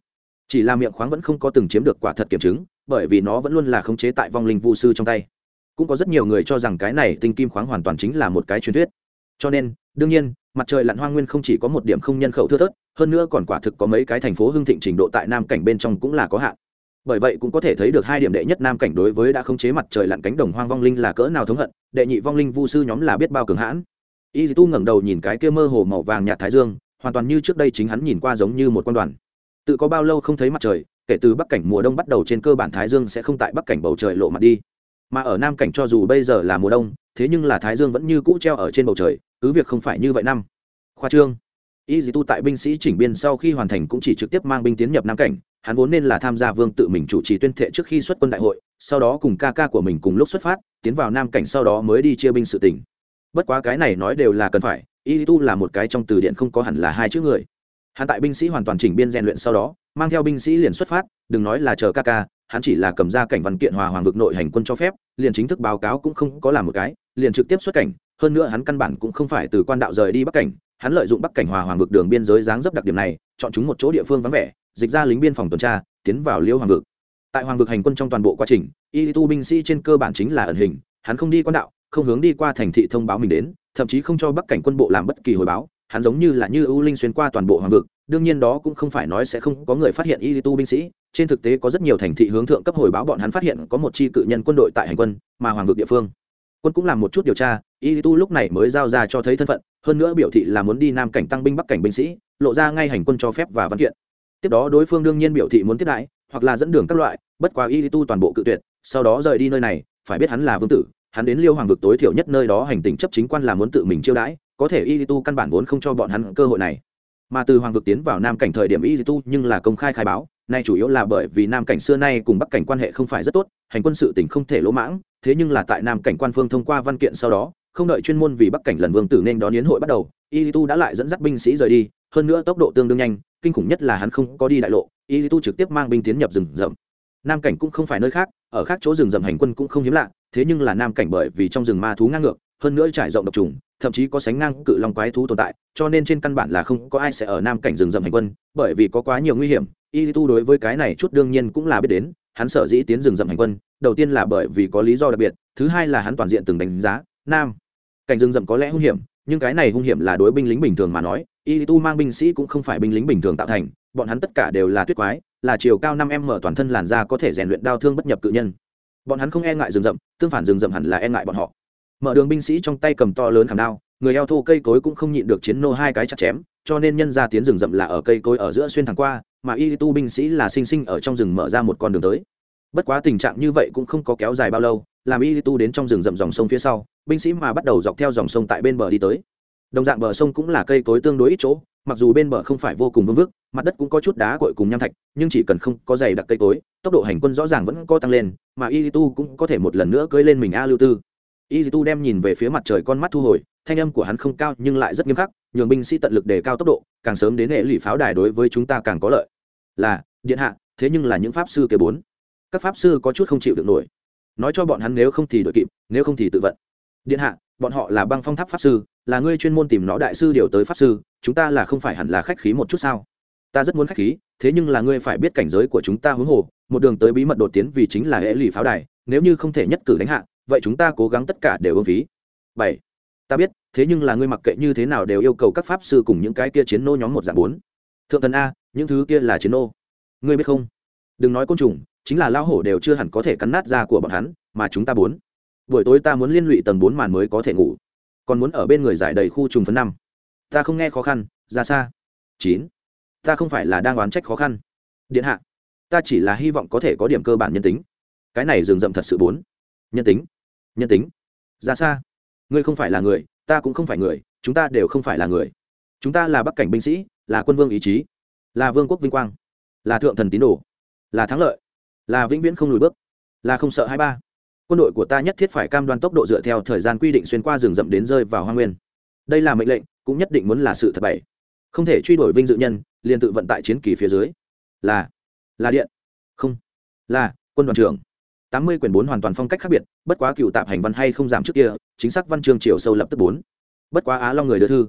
Chỉ là miệng khoáng vẫn không có từng chiếm được quả thật kiểm chứng bởi vì nó vẫn luôn là khống chế tại vong linh vu sư trong tay. Cũng có rất nhiều người cho rằng cái này tinh kim khoáng hoàn toàn chính là một cái truyền thuyết. Cho nên, đương nhiên, mặt trời lặn hoa nguyên không chỉ có một điểm không nhân khẩu thưa thớt, hơn nữa còn quả thực có mấy cái thành phố hưng thịnh trình độ tại nam cảnh bên trong cũng là có hạn. Bởi vậy cũng có thể thấy được hai điểm đệ nhất nam cảnh đối với đã khống chế mặt trời lặn cánh đồng hoang vong linh là cỡ nào thống hận, đệ nhị vong linh vu sư nhóm là biết bao cường hãn. Y tu ngẩng đầu nhìn cái kia mơ hồ màu vàng nhạt thái dương, hoàn toàn như trước đây chính hắn nhìn qua giống như một quan đoàn. Tự có bao lâu không thấy mặt trời kể từ bắc cảnh mùa đông bắt đầu trên cơ bản thái dương sẽ không tại bắc cảnh bầu trời lộ mặt đi. Mà ở nam cảnh cho dù bây giờ là mùa đông, thế nhưng là thái dương vẫn như cũ treo ở trên bầu trời, cứ việc không phải như vậy năm. Khoa trương. Y dì tu tại binh sĩ chỉnh biên sau khi hoàn thành cũng chỉ trực tiếp mang binh tiến nhập nam cảnh, hắn vốn nên là tham gia vương tự mình chủ trì tuyên thệ trước khi xuất quân đại hội, sau đó cùng ca ca của mình cùng lúc xuất phát, tiến vào nam cảnh sau đó mới đi chia binh sự tỉnh. Bất quá cái này nói đều là cần phải, y tu là một cái trong từ điện không có hẳn là hai chữ người. Hắn tại binh sĩ hoàn toàn chỉnh biên rèn luyện sau đó mang theo binh sĩ liền xuất phát, đừng nói là chờ ca ca, hắn chỉ là cầm ra cảnh văn kiện hòa hoàng vực nội hành quân cho phép, liền chính thức báo cáo cũng không có làm một cái, liền trực tiếp xuất cảnh, hơn nữa hắn căn bản cũng không phải từ quan đạo rời đi bắc cảnh, hắn lợi dụng bắc cảnh hòa hoàng vực đường biên giới dáng dấp đặc điểm này, chọn chúng một chỗ địa phương vắng vẻ, dịch ra lính biên phòng tuần tra, tiến vào liêu hoàng vực. Tại hoàng vực hành quân trong toàn bộ quá trình, y tu binh sĩ trên cơ bản chính là ẩn hình, hắn không đi quan đạo, không hướng đi qua thành thị thông báo mình đến, thậm chí không cho bắc cảnh quân bộ làm bất kỳ hồi báo, hắn giống như là như ưu linh xuyên qua toàn bộ hoàng vực đương nhiên đó cũng không phải nói sẽ không có người phát hiện y tu binh sĩ, trên thực tế có rất nhiều thành thị hướng thượng cấp hồi báo bọn hắn phát hiện có một chi cự nhân quân đội tại hành quân, mà hoàng vực địa phương. Quân cũng làm một chút điều tra, y tu lúc này mới giao ra cho thấy thân phận, hơn nữa biểu thị là muốn đi nam cảnh tăng binh, bắc cảnh binh sĩ, lộ ra ngay hành quân cho phép và văn kiện. Tiếp đó đối phương đương nhiên biểu thị muốn tiếp đãi, hoặc là dẫn đường các loại, bất quá y tu toàn bộ cự tuyệt, sau đó rời đi nơi này, phải biết hắn là vương tử, hắn đến liêu hoàng vực tối thiểu nhất nơi đó hành tình chấp chính quan là muốn tự mình chiêu đãi, có thể y tu căn bản vốn không cho bọn hắn cơ hội này mà từ hoàng vực tiến vào nam cảnh thời điểm y tu nhưng là công khai khai báo, nay chủ yếu là bởi vì nam cảnh xưa nay cùng bắc cảnh quan hệ không phải rất tốt, hành quân sự tỉnh không thể lỗ mãng, thế nhưng là tại nam cảnh quan phương thông qua văn kiện sau đó, không đợi chuyên môn vì bắc cảnh lần vương tử nên đón yến hội bắt đầu, y tu đã lại dẫn dắt binh sĩ rời đi, hơn nữa tốc độ tương đương nhanh, kinh khủng nhất là hắn không có đi đại lộ, y tu trực tiếp mang binh tiến nhập rừng rậm. Nam cảnh cũng không phải nơi khác, ở khác chỗ rừng rậm hành quân cũng không hiếm lạ, thế nhưng là nam cảnh bởi vì trong rừng ma thú ngang ngược hơn nữa trải rộng độc trùng, thậm chí có sánh ngang cự long quái thú tồn tại, cho nên trên căn bản là không có ai sẽ ở nam cảnh rừng rậm hành quân, bởi vì có quá nhiều nguy hiểm. Y tu đối với cái này chút đương nhiên cũng là biết đến, hắn sở dĩ tiến rừng rậm hành quân, đầu tiên là bởi vì có lý do đặc biệt, thứ hai là hắn toàn diện từng đánh giá, nam cảnh rừng rậm có lẽ hung hiểm, nhưng cái này hung hiểm là đối binh lính bình thường mà nói, y tu mang binh sĩ cũng không phải binh lính bình thường tạo thành, bọn hắn tất cả đều là tuyết quái, là chiều cao năm m toàn thân làn da có thể rèn luyện đao thương bất nhập cự nhân. Bọn hắn không e ngại rừng rậm, tương phản rừng rậm hẳn là e ngại bọn họ mở đường binh sĩ trong tay cầm to lớn khảm đao, người eo thô cây cối cũng không nhịn được chiến nô hai cái chặt chém, cho nên nhân ra tiến rừng rậm là ở cây cối ở giữa xuyên thẳng qua, mà y tu binh sĩ là sinh sinh ở trong rừng mở ra một con đường tới. Bất quá tình trạng như vậy cũng không có kéo dài bao lâu, làm y tu đến trong rừng rậm dòng sông phía sau, binh sĩ mà bắt đầu dọc theo dòng sông tại bên bờ đi tới. Đồng dạng bờ sông cũng là cây cối tương đối ít chỗ, mặc dù bên bờ không phải vô cùng vương vức, mặt đất cũng có chút đá cội cùng nham thạch, nhưng chỉ cần không có dày đặc cây cối, tốc độ hành quân rõ ràng vẫn có tăng lên, mà y tu cũng có thể một lần nữa cưỡi lên mình a lưu tư y tu đem nhìn về phía mặt trời con mắt thu hồi, thanh âm của hắn không cao nhưng lại rất nghiêm khắc, nhường binh sĩ tận lực để cao tốc độ, càng sớm đến hệ lụy pháo đài đối với chúng ta càng có lợi. Là, điện hạ, thế nhưng là những pháp sư kế bốn. Các pháp sư có chút không chịu được nổi. Nói cho bọn hắn nếu không thì đội kịp, nếu không thì tự vận. Điện hạ, bọn họ là băng phong tháp pháp sư, là ngươi chuyên môn tìm nó đại sư điều tới pháp sư, chúng ta là không phải hẳn là khách khí một chút sao? Ta rất muốn khách khí, thế nhưng là ngươi phải biết cảnh giới của chúng ta huống hồ, một đường tới bí mật đột tiến vì chính là hệ lụy pháo đài, nếu như không thể nhất cử đánh hạ vậy chúng ta cố gắng tất cả đều ưng phí. Bảy, ta biết, thế nhưng là ngươi mặc kệ như thế nào đều yêu cầu các pháp sư cùng những cái kia chiến nô nhóm một dạng bốn. Thượng thần a, những thứ kia là chiến nô. Ngươi biết không? Đừng nói côn trùng, chính là lao hổ đều chưa hẳn có thể cắn nát da của bọn hắn, mà chúng ta bốn. Buổi tối ta muốn liên lụy tầng bốn màn mới có thể ngủ. Còn muốn ở bên người giải đầy khu trùng phấn năm. Ta không nghe khó khăn, ra xa. Chín, ta không phải là đang oán trách khó khăn. Điện hạ, ta chỉ là hy vọng có thể có điểm cơ bản nhân tính. Cái này rừng rậm thật sự bốn. Nhân tính nhân tính. Ra xa. Ngươi không phải là người, ta cũng không phải người, chúng ta đều không phải là người. Chúng ta là bắc cảnh binh sĩ, là quân vương ý chí, là vương quốc vinh quang, là thượng thần tín đồ, là thắng lợi, là vĩnh viễn không lùi bước, là không sợ hai ba. Quân đội của ta nhất thiết phải cam đoan tốc độ dựa theo thời gian quy định xuyên qua rừng rậm đến rơi vào hoa nguyên. Đây là mệnh lệnh, cũng nhất định muốn là sự thật bảy. Không thể truy đuổi vinh dự nhân, liền tự vận tại chiến kỳ phía dưới. Là là điện. Không, là quân đoàn trưởng tám mươi quyển bốn hoàn toàn phong cách khác biệt bất quá cựu tạp hành văn hay không giảm trước kia chính xác văn chương chiều sâu lập tức bốn. Bất quá á long người đưa thư.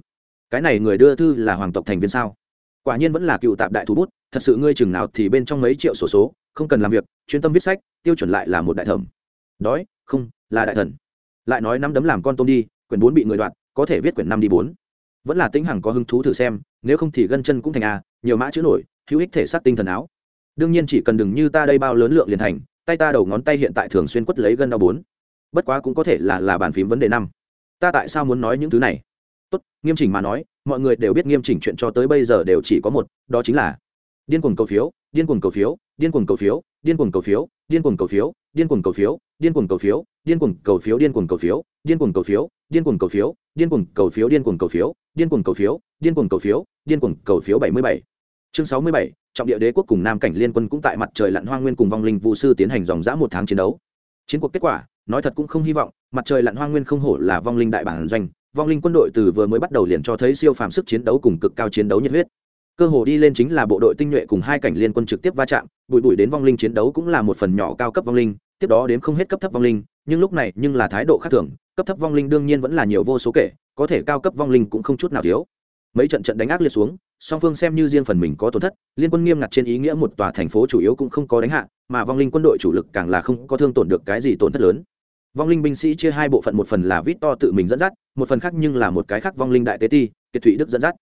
Cái này người đưa thư là hoàng tộc thành viên sao? Quả nhiên vẫn là cựu tạp đại thú bút thật sự ngươi chừng nào thì bên trong mấy triệu sổ số, số không cần làm việc chuyên tâm viết sách tiêu chuẩn lại là một đại thẩm. Đói không là đại thần. Lại nói năm đấm làm con tôm đi quyển bốn bị người đoạt có thể viết quyển năm đi bốn. Vẫn là tĩnh hằng có hứng thú thử xem nếu không thì gân chân cũng thành a nhiều mã chữ nổi hữu ích thể xác tinh thần áo. Đương nhiên chỉ cần đừng như ta đây bao lớn lượng liền thành tay ta đầu ngón tay hiện tại thường xuyên quất lấy gân đau bốn bất quá cũng có thể là là bàn phím vấn đề năm ta tại sao muốn nói những thứ này tốt nghiêm chỉnh mà nói mọi người đều biết nghiêm chỉnh chuyện cho tới bây giờ đều chỉ có một đó chính là điên cuồng cầu phiếu điên cuồng cầu phiếu điên cuồng cầu phiếu điên cuồng cầu phiếu điên cuồng cầu phiếu điên cuồng cầu phiếu điên cuồng cầu phiếu điên cuồng cầu phiếu điên cuồng cầu phiếu điên cuồng cầu phiếu điên cuồng cầu phiếu điên cuồng cầu phiếu điên cuồng cầu phiếu điên cuồng cầu phiếu điên cuồng cầu phiếu điên cuồng cầu phiếu bảy mươi bảy chương sáu mươi bảy, trọng địa đế quốc cùng nam cảnh liên quân cũng tại mặt trời lặn hoang nguyên cùng vong linh vũ sư tiến hành dòng dã một tháng chiến đấu. Chiến cuộc kết quả, nói thật cũng không hy vọng, mặt trời lặn hoang nguyên không hổ là vong linh đại bản doanh, vong linh quân đội từ vừa mới bắt đầu liền cho thấy siêu phàm sức chiến đấu cùng cực cao chiến đấu nhiệt huyết. Cơ hồ đi lên chính là bộ đội tinh nhuệ cùng hai cảnh liên quân trực tiếp va chạm, bụi bụi đến vong linh chiến đấu cũng là một phần nhỏ cao cấp vong linh, tiếp đó đến không hết cấp thấp vong linh, nhưng lúc này nhưng là thái độ khác thường, cấp thấp vong linh đương nhiên vẫn là nhiều vô số kể, có thể cao cấp vong linh cũng không chút nào thiếu. Mấy trận trận đánh ác liệt xuống song phương xem như riêng phần mình có tổn thất, liên quân nghiêm ngặt trên ý nghĩa một tòa thành phố chủ yếu cũng không có đánh hạ, mà vong linh quân đội chủ lực càng là không có thương tổn được cái gì tổn thất lớn. Vong linh binh sĩ chia hai bộ phận, một phần là vít to tự mình dẫn dắt, một phần khác nhưng là một cái khác vong linh đại tế ti, kiệt thụy đức dẫn dắt.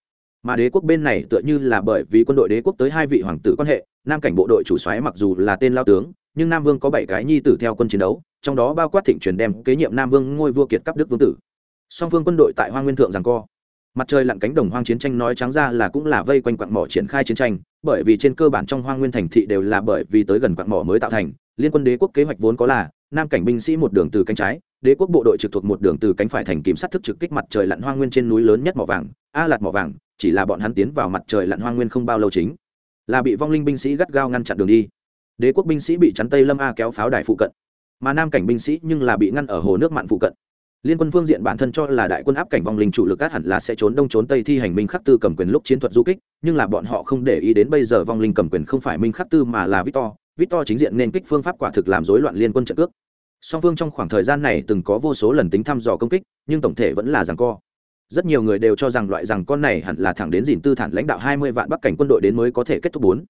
Mà đế quốc bên này tựa như là bởi vì quân đội đế quốc tới hai vị hoàng tử quan hệ, nam cảnh bộ đội chủ xoáy mặc dù là tên lao tướng, nhưng nam vương có bảy cái nhi tử theo quân chiến đấu, trong đó bao quát thịnh truyền đem kế nhiệm nam vương ngôi vua kiệt cấp đức vương tử. Song phương quân đội tại hoa nguyên thượng rằng co mặt trời lặn cánh đồng hoang chiến tranh nói trắng ra là cũng là vây quanh quặng mỏ triển khai chiến tranh, bởi vì trên cơ bản trong hoang nguyên thành thị đều là bởi vì tới gần quặng mỏ mới tạo thành. Liên quân đế quốc kế hoạch vốn có là, nam cảnh binh sĩ một đường từ cánh trái, đế quốc bộ đội trực thuộc một đường từ cánh phải thành kiểm sát thức trực kích mặt trời lặn hoang nguyên trên núi lớn nhất mỏ vàng, a lạt mỏ vàng, chỉ là bọn hắn tiến vào mặt trời lặn hoang nguyên không bao lâu chính, là bị vong linh binh sĩ gắt gao ngăn chặn đường đi. Đế quốc binh sĩ bị chắn tây lâm a kéo pháo đài phụ cận, mà nam cảnh binh sĩ nhưng là bị ngăn ở hồ nước mặn phụ cận liên quân phương diện bản thân cho là đại quân áp cảnh vong linh chủ lực át hẳn là sẽ trốn đông trốn tây thi hành minh khắc tư cầm quyền lúc chiến thuật du kích, nhưng là bọn họ không để ý đến bây giờ vong linh cầm quyền không phải minh khắc tư mà là victor. Victor chính diện nên kích phương pháp quả thực làm rối loạn liên quân trận cước. Song phương trong khoảng thời gian này từng có vô số lần tính thăm dò công kích, nhưng tổng thể vẫn là rằng co. Rất nhiều người đều cho rằng loại rằng con này hẳn là thẳng đến dìn tư thản lãnh đạo hai mươi vạn bắc cảnh quân đội đến mới có thể kết thúc bốn.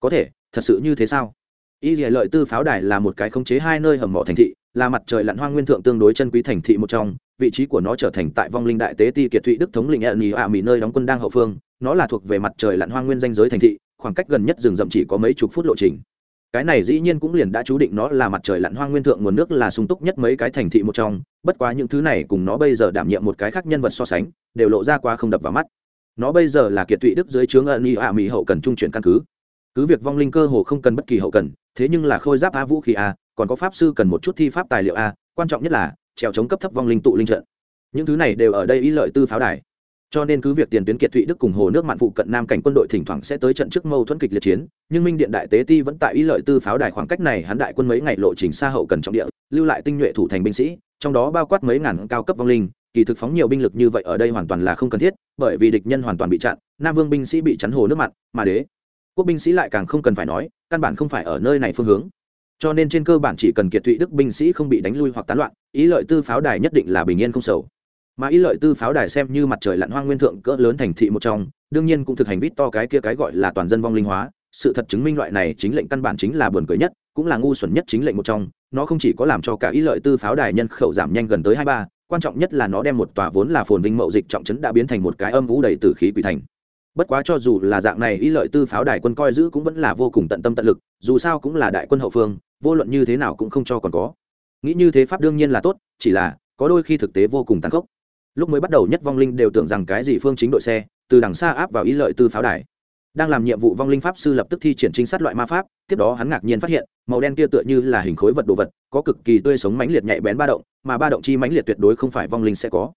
Có thể, thật sự như thế sao? Y lợi tư pháo đài là một cái khống chế hai nơi hầm mỏ thành thị là mặt trời lặn hoang nguyên thượng tương đối chân quý thành thị một trong, vị trí của nó trở thành tại vong linh đại tế ti kiệt thụy đức thống lĩnh ẩn ạ mỹ nơi đóng quân đang hậu phương, nó là thuộc về mặt trời lặn hoang nguyên danh giới thành thị, khoảng cách gần nhất rừng rậm chỉ có mấy chục phút lộ trình. Cái này dĩ nhiên cũng liền đã chú định nó là mặt trời lặn hoang nguyên thượng nguồn nước là sung túc nhất mấy cái thành thị một trong, bất quá những thứ này cùng nó bây giờ đảm nhiệm một cái khác nhân vật so sánh, đều lộ ra qua không đập vào mắt. Nó bây giờ là kiệt thụy đức dưới trướng ẩn ạ mỹ hậu cần trung chuyển căn cứ. Cứ việc vong linh cơ hồ không cần bất kỳ hậu cần, thế nhưng là khôi giáp a vũ khí a còn có pháp sư cần một chút thi pháp tài liệu a, quan trọng nhất là, trèo chống cấp thấp vong linh tụ linh trận. Những thứ này đều ở đây ý lợi tư pháo đài. Cho nên cứ việc tiền tuyến kiệt thụy đức cùng hồ nước mạn phụ cận nam cảnh quân đội thỉnh thoảng sẽ tới trận trước mâu thuẫn kịch liệt chiến, nhưng minh điện đại tế ti vẫn tại ý lợi tư pháo đài khoảng cách này hắn đại quân mấy ngày lộ trình xa hậu cần trọng địa, lưu lại tinh nhuệ thủ thành binh sĩ, trong đó bao quát mấy ngàn cao cấp vong linh, kỳ thực phóng nhiều binh lực như vậy ở đây hoàn toàn là không cần thiết, bởi vì địch nhân hoàn toàn bị chặn, nam vương binh sĩ bị chắn hồ nước mặn mà đế quốc binh sĩ lại càng không cần phải nói, căn bản không phải ở nơi này phương hướng cho nên trên cơ bản chỉ cần kiệt thụy đức binh sĩ không bị đánh lui hoặc tán loạn, ý lợi tư pháo đài nhất định là bình yên không sầu. Mà ý lợi tư pháo đài xem như mặt trời lặn hoang nguyên thượng cỡ lớn thành thị một trong, đương nhiên cũng thực hành vít to cái kia cái gọi là toàn dân vong linh hóa. Sự thật chứng minh loại này chính lệnh căn bản chính là buồn cười nhất, cũng là ngu xuẩn nhất chính lệnh một trong. Nó không chỉ có làm cho cả ý lợi tư pháo đài nhân khẩu giảm nhanh gần tới hai ba, quan trọng nhất là nó đem một tòa vốn là phồn vinh mậu dịch trọng trấn đã biến thành một cái âm vũ đầy tử khí quỷ thành. Bất quá cho dù là dạng này, ý lợi tư pháo đài quân coi giữ cũng vẫn là vô cùng tận tâm tận lực, dù sao cũng là đại quân hậu phương vô luận như thế nào cũng không cho còn có. Nghĩ như thế pháp đương nhiên là tốt, chỉ là, có đôi khi thực tế vô cùng tàn khốc. Lúc mới bắt đầu nhất vong linh đều tưởng rằng cái gì phương chính đội xe, từ đằng xa áp vào ý lợi tư pháo đài. Đang làm nhiệm vụ vong linh pháp sư lập tức thi triển trinh sát loại ma pháp, tiếp đó hắn ngạc nhiên phát hiện, màu đen kia tựa như là hình khối vật đồ vật, có cực kỳ tươi sống mãnh liệt nhạy bén ba động, mà ba động chi mãnh liệt tuyệt đối không phải vong linh sẽ có.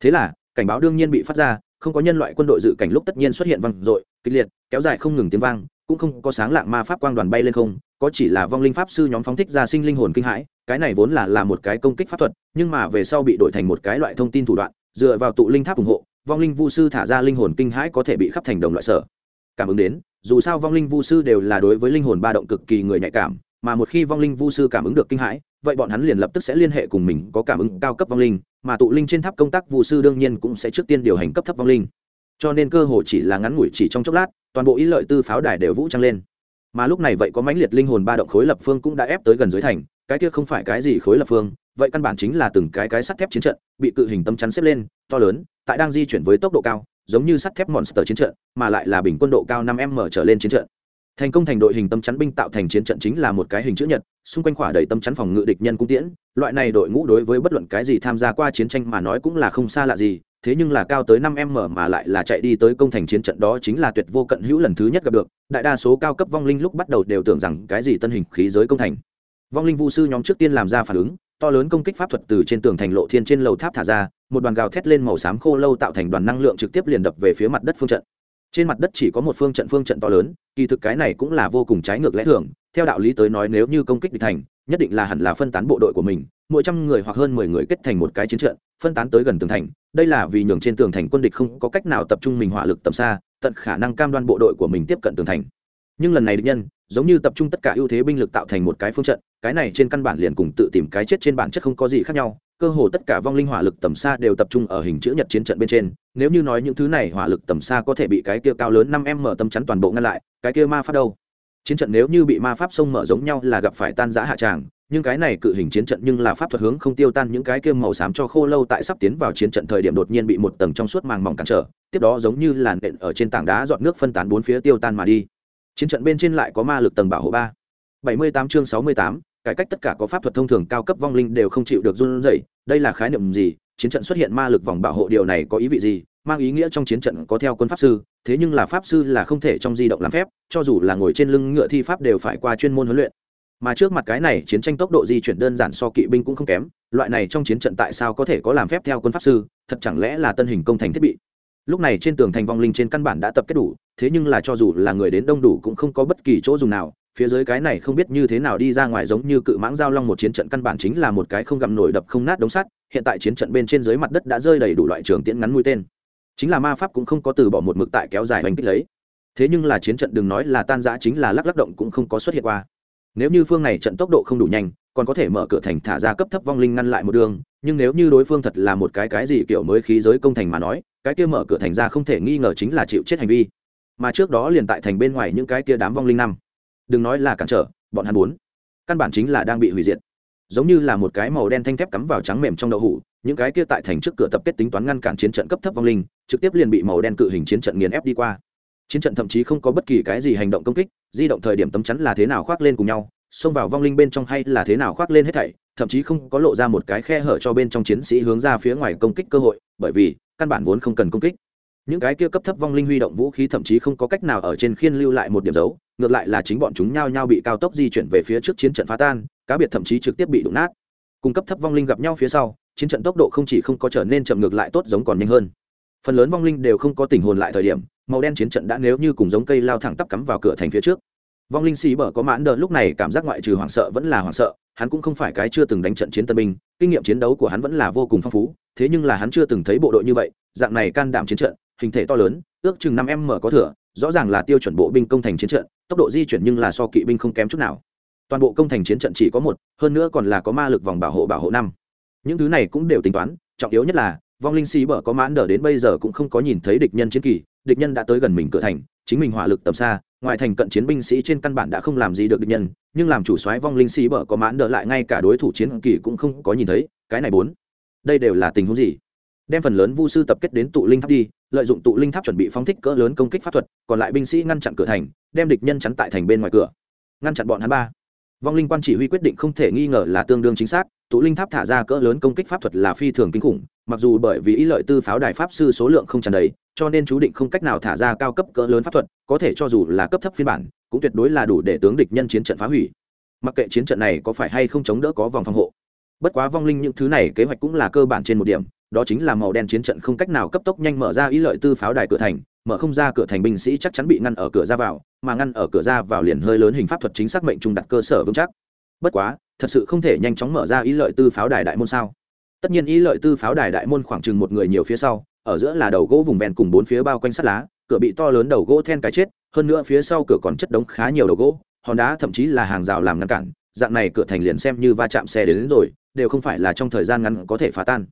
Thế là, cảnh báo đương nhiên bị phát ra, không có nhân loại quân đội dự cảnh lúc tất nhiên xuất hiện vang dội, kịch liệt, kéo dài không ngừng tiếng vang, cũng không có sáng lạng ma pháp quang đoàn bay lên không có chỉ là vong linh pháp sư nhóm phóng thích ra sinh linh hồn kinh hãi, cái này vốn là là một cái công kích pháp thuật, nhưng mà về sau bị đổi thành một cái loại thông tin thủ đoạn, dựa vào tụ linh tháp ủng hộ, vong linh vu sư thả ra linh hồn kinh hãi có thể bị khắp thành đồng loại sở. Cảm ứng đến, dù sao vong linh vu sư đều là đối với linh hồn ba động cực kỳ người nhạy cảm, mà một khi vong linh vu sư cảm ứng được kinh hãi, vậy bọn hắn liền lập tức sẽ liên hệ cùng mình có cảm ứng cao cấp vong linh, mà tụ linh trên tháp công tác vu sư đương nhiên cũng sẽ trước tiên điều hành cấp thấp vong linh. Cho nên cơ hội chỉ là ngắn ngủi chỉ trong chốc lát, toàn bộ ý lợi tư pháo đài đều vũ trang lên mà lúc này vậy có mãnh liệt linh hồn ba động khối lập phương cũng đã ép tới gần dưới thành, cái kia không phải cái gì khối lập phương, vậy căn bản chính là từng cái cái sắt thép chiến trận, bị cự hình tâm chắn xếp lên, to lớn, tại đang di chuyển với tốc độ cao, giống như sắt thép monster chiến trận, mà lại là bình quân độ cao năm m trở lên chiến trận. Thành công thành đội hình tâm chắn binh tạo thành chiến trận chính là một cái hình chữ nhật, xung quanh khỏa đầy tâm chắn phòng ngự địch nhân cung tiễn, loại này đội ngũ đối với bất luận cái gì tham gia qua chiến tranh mà nói cũng là không xa lạ gì thế nhưng là cao tới năm m mà lại là chạy đi tới công thành chiến trận đó chính là tuyệt vô cận hữu lần thứ nhất gặp được, đại đa số cao cấp vong linh lúc bắt đầu đều tưởng rằng cái gì tân hình khí giới công thành. Vong linh vu sư nhóm trước tiên làm ra phản ứng, to lớn công kích pháp thuật từ trên tường thành lộ thiên trên lầu tháp thả ra, một đoàn gào thét lên màu xám khô lâu tạo thành đoàn năng lượng trực tiếp liền đập về phía mặt đất phương trận. Trên mặt đất chỉ có một phương trận phương trận to lớn, kỳ thực cái này cũng là vô cùng trái ngược lẽ thường, theo đạo lý tới nói nếu như công kích địch thành nhất định là hẳn là phân tán bộ đội của mình, mỗi trăm người hoặc hơn mười người kết thành một cái chiến trận, phân tán tới gần tường thành. Đây là vì nhường trên tường thành quân địch không có cách nào tập trung mình hỏa lực tầm xa, tận khả năng cam đoan bộ đội của mình tiếp cận tường thành. Nhưng lần này địch nhân, giống như tập trung tất cả ưu thế binh lực tạo thành một cái phương trận, cái này trên căn bản liền cùng tự tìm cái chết trên bản chất không có gì khác nhau. Cơ hồ tất cả vong linh hỏa lực tầm xa đều tập trung ở hình chữ nhật chiến trận bên trên. Nếu như nói những thứ này hỏa lực tầm xa có thể bị cái kia cao lớn năm m tâm chắn toàn bộ ngăn lại, cái kia ma phát đâu? Chiến trận nếu như bị ma pháp sông mở giống nhau là gặp phải tan giã hạ tràng, nhưng cái này cự hình chiến trận nhưng là pháp thuật hướng không tiêu tan những cái kia màu xám cho khô lâu tại sắp tiến vào chiến trận thời điểm đột nhiên bị một tầng trong suốt màng mỏng cản trở, tiếp đó giống như làn đện ở trên tảng đá dọn nước phân tán bốn phía tiêu tan mà đi. Chiến trận bên trên lại có ma lực tầng bảo hộ ba. Bảy mươi tám chương sáu mươi tám, cải cách tất cả có pháp thuật thông thường cao cấp vong linh đều không chịu được run rẩy, đây là khái niệm gì? Chiến trận xuất hiện ma lực vòng bảo hộ điều này có ý vị gì? Mang ý nghĩa trong chiến trận có theo quân pháp sư, thế nhưng là pháp sư là không thể trong di động làm phép, cho dù là ngồi trên lưng ngựa thi pháp đều phải qua chuyên môn huấn luyện. Mà trước mặt cái này, chiến tranh tốc độ di chuyển đơn giản so kỵ binh cũng không kém, loại này trong chiến trận tại sao có thể có làm phép theo quân pháp sư, thật chẳng lẽ là tân hình công thành thiết bị? Lúc này trên tường thành vong linh trên căn bản đã tập kết đủ, thế nhưng là cho dù là người đến đông đủ cũng không có bất kỳ chỗ dùng nào, phía dưới cái này không biết như thế nào đi ra ngoài giống như cự mãng giao long một chiến trận căn bản chính là một cái không gặm nổi đập không nát đống sắt, hiện tại chiến trận bên trên dưới mặt đất đã rơi đầy đủ loại trường tiễn ngắn mũi tên chính là ma pháp cũng không có từ bỏ một mực tại kéo dài hành kích lấy. Thế nhưng là chiến trận đừng nói là tan giã chính là lắc lắc động cũng không có xuất hiện qua. Nếu như phương này trận tốc độ không đủ nhanh, còn có thể mở cửa thành thả ra cấp thấp vong linh ngăn lại một đường, nhưng nếu như đối phương thật là một cái cái gì kiểu mới khí giới công thành mà nói, cái kia mở cửa thành ra không thể nghi ngờ chính là chịu chết hành vi. Mà trước đó liền tại thành bên ngoài những cái kia đám vong linh năm. Đừng nói là cản trở, bọn hắn muốn. Căn bản chính là đang bị hủy diệt. Giống như là một cái màu đen thanh thép cắm vào trắng mềm trong đậu hủ những cái kia tại thành trước cửa tập kết tính toán ngăn cản chiến trận cấp thấp vong linh, trực tiếp liền bị màu đen cự hình chiến trận nghiền ép đi qua. Chiến trận thậm chí không có bất kỳ cái gì hành động công kích, di động thời điểm tấm chắn là thế nào khoác lên cùng nhau, xông vào vong linh bên trong hay là thế nào khoác lên hết thảy, thậm chí không có lộ ra một cái khe hở cho bên trong chiến sĩ hướng ra phía ngoài công kích cơ hội, bởi vì, căn bản vốn không cần công kích. Những cái kia cấp thấp vong linh huy động vũ khí thậm chí không có cách nào ở trên khiên lưu lại một điểm dấu, ngược lại là chính bọn chúng nhao nhao bị cao tốc di chuyển về phía trước chiến trận phá tan, cá biệt thậm chí trực tiếp bị đụng nát. Cung cấp thấp vong linh gặp nhau phía sau chiến trận tốc độ không chỉ không có trở nên chậm ngược lại tốt giống còn nhanh hơn. Phần lớn vong linh đều không có tình hồn lại thời điểm, màu đen chiến trận đã nếu như cùng giống cây lao thẳng tắp cắm vào cửa thành phía trước. Vong linh xì bở có mãn đờ lúc này cảm giác ngoại trừ hoảng sợ vẫn là hoảng sợ, hắn cũng không phải cái chưa từng đánh trận chiến tân binh, kinh nghiệm chiến đấu của hắn vẫn là vô cùng phong phú, thế nhưng là hắn chưa từng thấy bộ đội như vậy, dạng này can đảm chiến trận, hình thể to lớn, ước chừng năm em mở có thừa, rõ ràng là tiêu chuẩn bộ binh công thành chiến trận, tốc độ di chuyển nhưng là so kỵ binh không kém chút nào. Toàn bộ công thành chiến trận chỉ có một, hơn nữa còn là có ma lực vòng bảo hộ bảo hộ năm những thứ này cũng đều tính toán, trọng yếu nhất là, vong linh xì bở có mãn đờ đến bây giờ cũng không có nhìn thấy địch nhân chiến kỳ, địch nhân đã tới gần mình cửa thành, chính mình hỏa lực tầm xa, ngoài thành cận chiến binh sĩ trên căn bản đã không làm gì được địch nhân, nhưng làm chủ soái vong linh xì bở có mãn đờ lại ngay cả đối thủ chiến kỳ cũng không có nhìn thấy, cái này bốn. Đây đều là tình huống gì? Đem phần lớn vu sư tập kết đến tụ linh tháp đi, lợi dụng tụ linh tháp chuẩn bị phóng thích cỡ lớn công kích pháp thuật, còn lại binh sĩ ngăn chặn cửa thành, đem địch nhân chắn tại thành bên ngoài cửa, ngăn chặn bọn hắn ba. Vong linh quan chỉ huy quyết định không thể nghi ngờ là tương đương chính xác tụ linh tháp thả ra cỡ lớn công kích pháp thuật là phi thường kinh khủng, mặc dù bởi vì ý lợi tư pháo đài pháp sư số lượng không tràn đầy, cho nên chú định không cách nào thả ra cao cấp cỡ lớn pháp thuật, có thể cho dù là cấp thấp phiên bản, cũng tuyệt đối là đủ để tướng địch nhân chiến trận phá hủy. Mặc kệ chiến trận này có phải hay không chống đỡ có vòng phòng hộ. Bất quá vong linh những thứ này kế hoạch cũng là cơ bản trên một điểm, đó chính là màu đen chiến trận không cách nào cấp tốc nhanh mở ra ý lợi tư pháo đài cửa thành, mở không ra cửa thành binh sĩ chắc chắn bị ngăn ở cửa ra vào, mà ngăn ở cửa ra vào liền hơi lớn hình pháp thuật chính xác mệnh trung đặt cơ sở vững chắc. Bất quá thật sự không thể nhanh chóng mở ra ý lợi tư pháo đài đại môn sao? Tất nhiên ý lợi tư pháo đài đại môn khoảng chừng một người nhiều phía sau ở giữa là đầu gỗ vùng ven cùng bốn phía bao quanh sắt lá cửa bị to lớn đầu gỗ then cái chết hơn nữa phía sau cửa còn chất đống khá nhiều đầu gỗ hòn đá thậm chí là hàng rào làm ngăn cản dạng này cửa thành liền xem như va chạm xe đến, đến rồi đều không phải là trong thời gian ngắn có thể phá tan.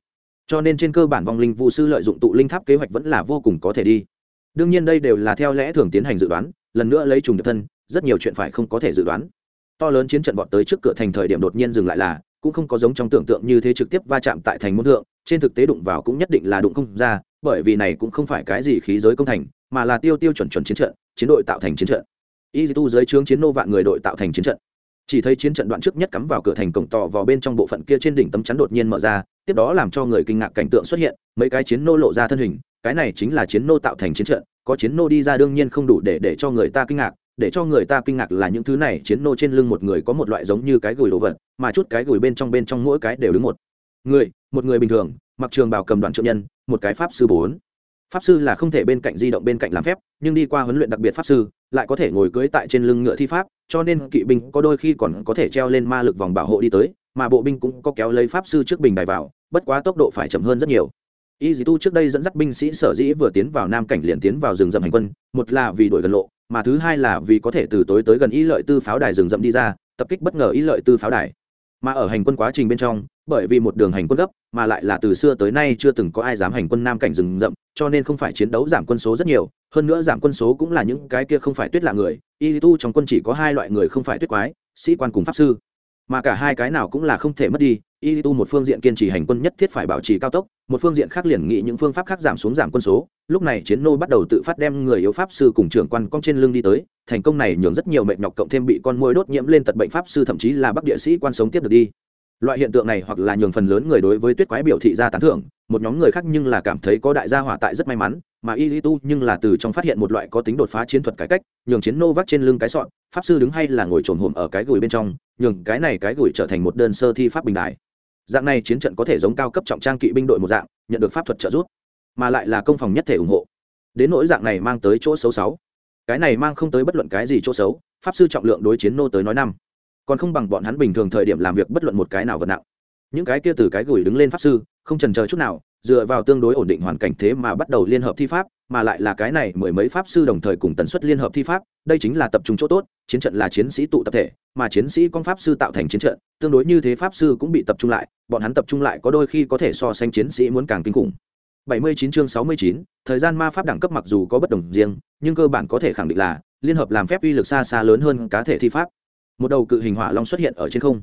Cho nên trên cơ bản vong linh vụ sư lợi dụng tụ linh tháp kế hoạch vẫn là vô cùng có thể đi. Đương nhiên đây đều là theo lẽ thường tiến hành dự đoán lần nữa lấy trùng được thân rất nhiều chuyện phải không có thể dự đoán to lớn chiến trận vọt tới trước cửa thành thời điểm đột nhiên dừng lại là, cũng không có giống trong tưởng tượng như thế trực tiếp va chạm tại thành môn thượng, trên thực tế đụng vào cũng nhất định là đụng không ra, bởi vì này cũng không phải cái gì khí giới công thành, mà là tiêu tiêu chuẩn chuẩn chiến trận, chiến đội tạo thành chiến trận. Y tu dưới trướng chiến nô vạn người đội tạo thành chiến trận. Chỉ thấy chiến trận đoạn trước nhất cắm vào cửa thành cổng tỏ vào bên trong bộ phận kia trên đỉnh tấm chắn đột nhiên mở ra, tiếp đó làm cho người kinh ngạc cảnh tượng xuất hiện, mấy cái chiến nô lộ ra thân hình, cái này chính là chiến nô tạo thành chiến trận, có chiến nô đi ra đương nhiên không đủ để để cho người ta kinh ngạc để cho người ta kinh ngạc là những thứ này chiến nô trên lưng một người có một loại giống như cái gùi đồ vật, mà chút cái gùi bên trong bên trong mỗi cái đều đứng một người một người bình thường, mặc trường bảo cầm đoàn trợ nhân, một cái pháp sư bốn. Pháp sư là không thể bên cạnh di động bên cạnh làm phép, nhưng đi qua huấn luyện đặc biệt pháp sư, lại có thể ngồi cưới tại trên lưng ngựa thi pháp, cho nên kỵ binh có đôi khi còn có thể treo lên ma lực vòng bảo hộ đi tới, mà bộ binh cũng có kéo lấy pháp sư trước bình đài vào, bất quá tốc độ phải chậm hơn rất nhiều. Y dì tu trước đây dẫn dắt binh sĩ sở dĩ vừa tiến vào nam cảnh liền tiến vào rừng rậm hành quân, một là vì đuổi gần lộ mà thứ hai là vì có thể từ tối tới gần ý lợi tư pháo đài rừng rậm đi ra, tập kích bất ngờ ý lợi tư pháo đài. Mà ở hành quân quá trình bên trong, bởi vì một đường hành quân gấp, mà lại là từ xưa tới nay chưa từng có ai dám hành quân nam cảnh rừng rậm, cho nên không phải chiến đấu giảm quân số rất nhiều, hơn nữa giảm quân số cũng là những cái kia không phải tuyết là người, y tu trong quân chỉ có hai loại người không phải tuyết quái, sĩ quan cùng pháp sư. Mà cả hai cái nào cũng là không thể mất đi, y tu một phương diện kiên trì hành quân nhất thiết phải bảo trì cao tốc, một phương diện khác liền nghĩ những phương pháp khác giảm xuống giảm quân số lúc này chiến nô bắt đầu tự phát đem người yếu pháp sư cùng trưởng quan cong trên lưng đi tới, thành công này nhường rất nhiều mệt nhọc cộng thêm bị con môi đốt nhiễm lên tật bệnh pháp sư thậm chí là bắc địa sĩ quan sống tiếp được đi. Loại hiện tượng này hoặc là nhường phần lớn người đối với tuyết quái biểu thị ra tán thưởng, một nhóm người khác nhưng là cảm thấy có đại gia hỏa tại rất may mắn, mà y tu nhưng là từ trong phát hiện một loại có tính đột phá chiến thuật cải cách, nhường chiến nô vác trên lưng cái sọn, pháp sư đứng hay là ngồi trồn hồm ở cái gùi bên trong, nhường cái này cái gùi trở thành một đơn sơ thi pháp bình đại dạng này chiến trận có thể giống cao cấp trọng trang kỵ binh đội một dạng, nhận được pháp thuật trợ giúp mà lại là công phòng nhất thể ủng hộ. Đến nỗi dạng này mang tới chỗ xấu xấu cái này mang không tới bất luận cái gì chỗ xấu, pháp sư trọng lượng đối chiến nô tới nói năm. Còn không bằng bọn hắn bình thường thời điểm làm việc bất luận một cái nào vật nặng. Những cái kia từ cái gửi đứng lên pháp sư, không trần chờ chút nào, dựa vào tương đối ổn định hoàn cảnh thế mà bắt đầu liên hợp thi pháp, mà lại là cái này mười mấy pháp sư đồng thời cùng tần suất liên hợp thi pháp, đây chính là tập trung chỗ tốt, chiến trận là chiến sĩ tụ tập thể, mà chiến sĩ con pháp sư tạo thành chiến trận, tương đối như thế pháp sư cũng bị tập trung lại, bọn hắn tập trung lại có đôi khi có thể so sánh chiến sĩ muốn càng kinh khủng. 79 chương 69, thời gian ma pháp đẳng cấp mặc dù có bất đồng riêng nhưng cơ bản có thể khẳng định là liên hợp làm phép uy lực xa xa lớn hơn cá thể thi pháp. Một đầu cự hình hỏa long xuất hiện ở trên không.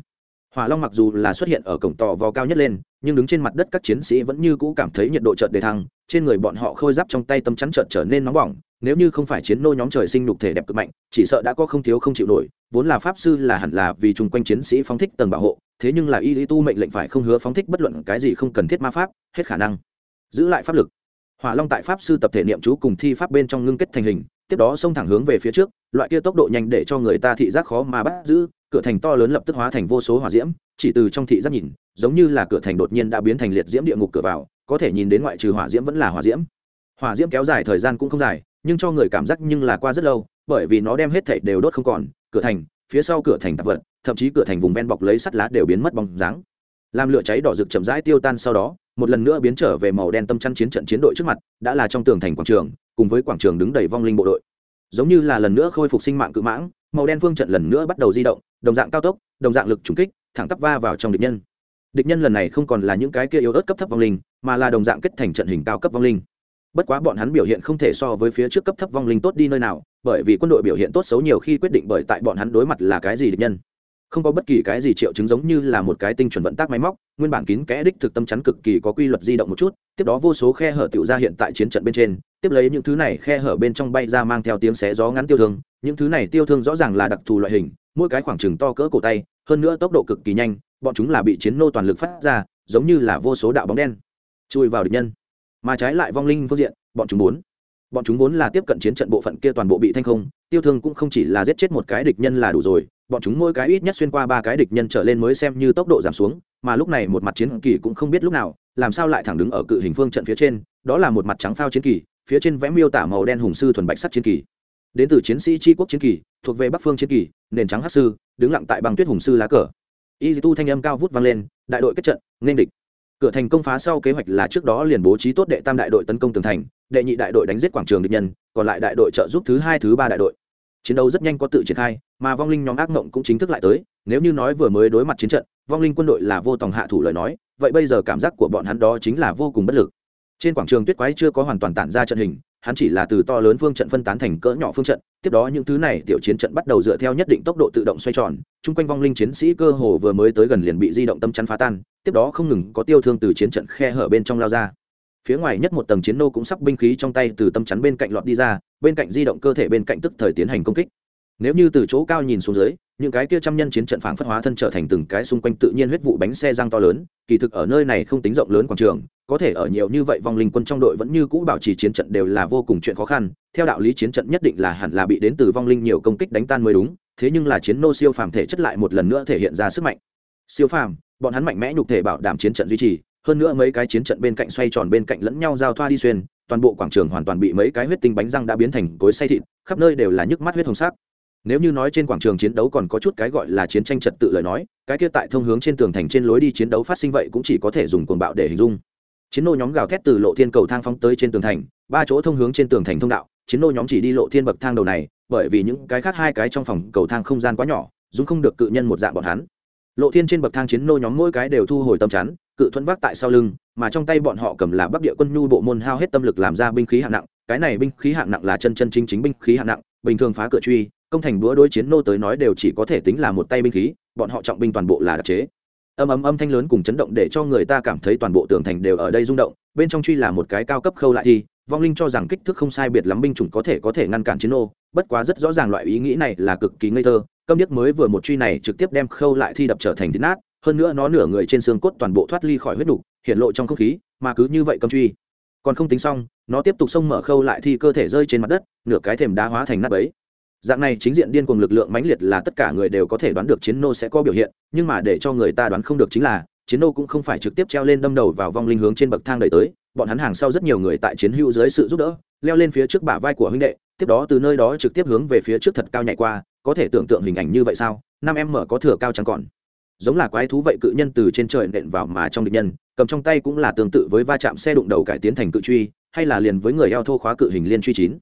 Hỏa long mặc dù là xuất hiện ở cổng tò vò cao nhất lên nhưng đứng trên mặt đất các chiến sĩ vẫn như cũ cảm thấy nhiệt độ chợt đề thăng trên người bọn họ khôi giáp trong tay tấm chắn chợt trở nên nóng bỏng nếu như không phải chiến nô nhóm trời sinh nhục thể đẹp cực mạnh chỉ sợ đã có không thiếu không chịu nổi vốn là pháp sư là hẳn là vì chung quanh chiến sĩ phóng thích tầng bảo hộ thế nhưng là y lý tu mệnh lệnh phải không hứa phóng thích bất luận cái gì không cần thiết ma pháp hết khả năng giữ lại pháp lực. Hỏa long tại pháp sư tập thể niệm chú cùng thi pháp bên trong ngưng kết thành hình, tiếp đó xông thẳng hướng về phía trước, loại kia tốc độ nhanh để cho người ta thị giác khó mà bắt giữ, cửa thành to lớn lập tức hóa thành vô số hỏa diễm, chỉ từ trong thị giác nhìn, giống như là cửa thành đột nhiên đã biến thành liệt diễm địa ngục cửa vào, có thể nhìn đến ngoại trừ hỏa diễm vẫn là hỏa diễm. Hỏa diễm kéo dài thời gian cũng không dài, nhưng cho người cảm giác nhưng là qua rất lâu, bởi vì nó đem hết thảy đều đốt không còn, cửa thành, phía sau cửa thành tạp vật, thậm chí cửa thành vùng ven bọc lấy sắt lá đều biến mất bóng dáng. Làm lửa cháy đỏ rực chậm rãi tiêu tan sau đó một lần nữa biến trở về màu đen tâm chăn chiến trận chiến đội trước mặt, đã là trong tường thành quảng trường, cùng với quảng trường đứng đầy vong linh bộ đội. Giống như là lần nữa khôi phục sinh mạng cự mãng, màu đen phương trận lần nữa bắt đầu di động, đồng dạng cao tốc, đồng dạng lực trùng kích, thẳng tắp va vào trong địch nhân. Địch nhân lần này không còn là những cái kia yếu ớt cấp thấp vong linh, mà là đồng dạng kết thành trận hình cao cấp vong linh. Bất quá bọn hắn biểu hiện không thể so với phía trước cấp thấp vong linh tốt đi nơi nào, bởi vì quân đội biểu hiện tốt xấu nhiều khi quyết định bởi tại bọn hắn đối mặt là cái gì địch nhân không có bất kỳ cái gì triệu chứng giống như là một cái tinh chuẩn vận tác máy móc, nguyên bản kín kẽ đích thực tâm chắn cực kỳ có quy luật di động một chút, tiếp đó vô số khe hở tiểu ra hiện tại chiến trận bên trên, tiếp lấy những thứ này khe hở bên trong bay ra mang theo tiếng xé gió ngắn tiêu thương, những thứ này tiêu thương rõ ràng là đặc thù loại hình, mỗi cái khoảng trừng to cỡ cổ tay, hơn nữa tốc độ cực kỳ nhanh, bọn chúng là bị chiến nô toàn lực phát ra, giống như là vô số đạo bóng đen, chui vào địch nhân. Mà trái lại vong linh phương diện, bọn chúng muốn bọn chúng vốn là tiếp cận chiến trận bộ phận kia toàn bộ bị thanh không, tiêu thương cũng không chỉ là giết chết một cái địch nhân là đủ rồi, bọn chúng mỗi cái ít nhất xuyên qua ba cái địch nhân trở lên mới xem như tốc độ giảm xuống, mà lúc này một mặt chiến kỳ cũng không biết lúc nào, làm sao lại thẳng đứng ở cự hình phương trận phía trên, đó là một mặt trắng phao chiến kỳ, phía trên vẽ miêu tả màu đen hùng sư thuần bạch sắt chiến kỳ. Đến từ chiến sĩ tri quốc chiến kỳ, thuộc về bắc phương chiến kỳ, nền trắng hát sư, đứng lặng tại băng tuyết hùng sư lá cờ. Y tu thanh âm cao vút vang lên, đại đội kết trận, nên địch. Cửa thành công phá sau kế hoạch là trước đó liền bố trí tốt đệ tam đại đội tấn công tường thành đệ nhị đại đội đánh giết quảng trường địch nhân, còn lại đại đội trợ giúp thứ hai, thứ ba đại đội. Chiến đấu rất nhanh có tự triển khai, mà vong linh nhóm ác mộng cũng chính thức lại tới, nếu như nói vừa mới đối mặt chiến trận, vong linh quân đội là vô tòng hạ thủ lời nói, vậy bây giờ cảm giác của bọn hắn đó chính là vô cùng bất lực. Trên quảng trường tuyết quái chưa có hoàn toàn tản ra trận hình, hắn chỉ là từ to lớn phương trận phân tán thành cỡ nhỏ phương trận, tiếp đó những thứ này tiểu chiến trận bắt đầu dựa theo nhất định tốc độ tự động xoay tròn, chung quanh vong linh chiến sĩ cơ hồ vừa mới tới gần liền bị di động tâm chắn phá tan, tiếp đó không ngừng có tiêu thương từ chiến trận khe hở bên trong lao ra phía ngoài nhất một tầng chiến nô cũng sắp binh khí trong tay từ tâm chắn bên cạnh lọt đi ra, bên cạnh di động cơ thể bên cạnh tức thời tiến hành công kích. Nếu như từ chỗ cao nhìn xuống dưới, những cái kia trăm nhân chiến trận phảng phất hóa thân trở thành từng cái xung quanh tự nhiên huyết vụ bánh xe răng to lớn, kỳ thực ở nơi này không tính rộng lớn quảng trường, có thể ở nhiều như vậy vong linh quân trong đội vẫn như cũ bảo trì chiến trận đều là vô cùng chuyện khó khăn, theo đạo lý chiến trận nhất định là hẳn là bị đến từ vong linh nhiều công kích đánh tan mới đúng, thế nhưng là chiến nô siêu phàm thể chất lại một lần nữa thể hiện ra sức mạnh. Siêu phàm, bọn hắn mạnh mẽ nhục thể bảo đảm chiến trận duy trì hơn nữa mấy cái chiến trận bên cạnh xoay tròn bên cạnh lẫn nhau giao thoa đi xuyên, toàn bộ quảng trường hoàn toàn bị mấy cái huyết tinh bánh răng đã biến thành cối say thịt, khắp nơi đều là nhức mắt huyết hồng sắc. Nếu như nói trên quảng trường chiến đấu còn có chút cái gọi là chiến tranh trật tự lời nói, cái kia tại thông hướng trên tường thành trên lối đi chiến đấu phát sinh vậy cũng chỉ có thể dùng cuồng bạo để hình dung. Chiến nô nhóm gào thét từ lộ thiên cầu thang phóng tới trên tường thành, ba chỗ thông hướng trên tường thành thông đạo, chiến nô nhóm chỉ đi lộ thiên bậc thang đầu này, bởi vì những cái khác hai cái trong phòng cầu thang không gian quá nhỏ dùng không được cự nhân một dạng bọn hắn. Lộ thiên trên bậc thang chiến nô nhóm mỗi cái đều thu hồi tâm chắn cự thuẫn vác tại sau lưng, mà trong tay bọn họ cầm là bắc địa quân nhu bộ môn hao hết tâm lực làm ra binh khí hạng nặng, cái này binh khí hạng nặng là chân chân chính chính binh khí hạng nặng, bình thường phá cửa truy, công thành búa đối chiến nô tới nói đều chỉ có thể tính là một tay binh khí, bọn họ trọng binh toàn bộ là đặc chế. Âm ấm âm thanh lớn cùng chấn động để cho người ta cảm thấy toàn bộ tường thành đều ở đây rung động, bên trong truy là một cái cao cấp khâu lại thi, vong linh cho rằng kích thước không sai biệt lắm binh chủng có thể có thể ngăn cản chiến nô, bất quá rất rõ ràng loại ý nghĩ này là cực kỳ ngây thơ, câm điếc mới vừa một truy này trực tiếp đem khâu lại thi đập trở thành thịt nát hơn nữa nó nửa người trên xương cốt toàn bộ thoát ly khỏi huyết đủ hiện lộ trong không khí, mà cứ như vậy cầm truy. Còn không tính xong, nó tiếp tục xông mở khâu lại thì cơ thể rơi trên mặt đất, nửa cái thềm đá hóa thành nát ấy dạng này chính diện điên cuồng lực lượng mãnh liệt là tất cả người đều có thể đoán được chiến nô sẽ có biểu hiện, nhưng mà để cho người ta đoán không được chính là, chiến nô cũng không phải trực tiếp treo lên đâm đầu vào vong linh hướng trên bậc thang đẩy tới, bọn hắn hàng sau rất nhiều người tại chiến hữu dưới sự giúp đỡ, leo lên phía trước bả vai của huynh đệ, tiếp đó từ nơi đó trực tiếp hướng về phía trước thật cao nhảy qua, có thể tưởng tượng hình ảnh như vậy sao? Năm em mở có thừa cao chẳng còn giống là quái thú vậy cự nhân từ trên trời nện vào mà trong địch nhân, cầm trong tay cũng là tương tự với va chạm xe đụng đầu cải tiến thành cự truy, hay là liền với người eo thô khóa cự hình liên truy chín.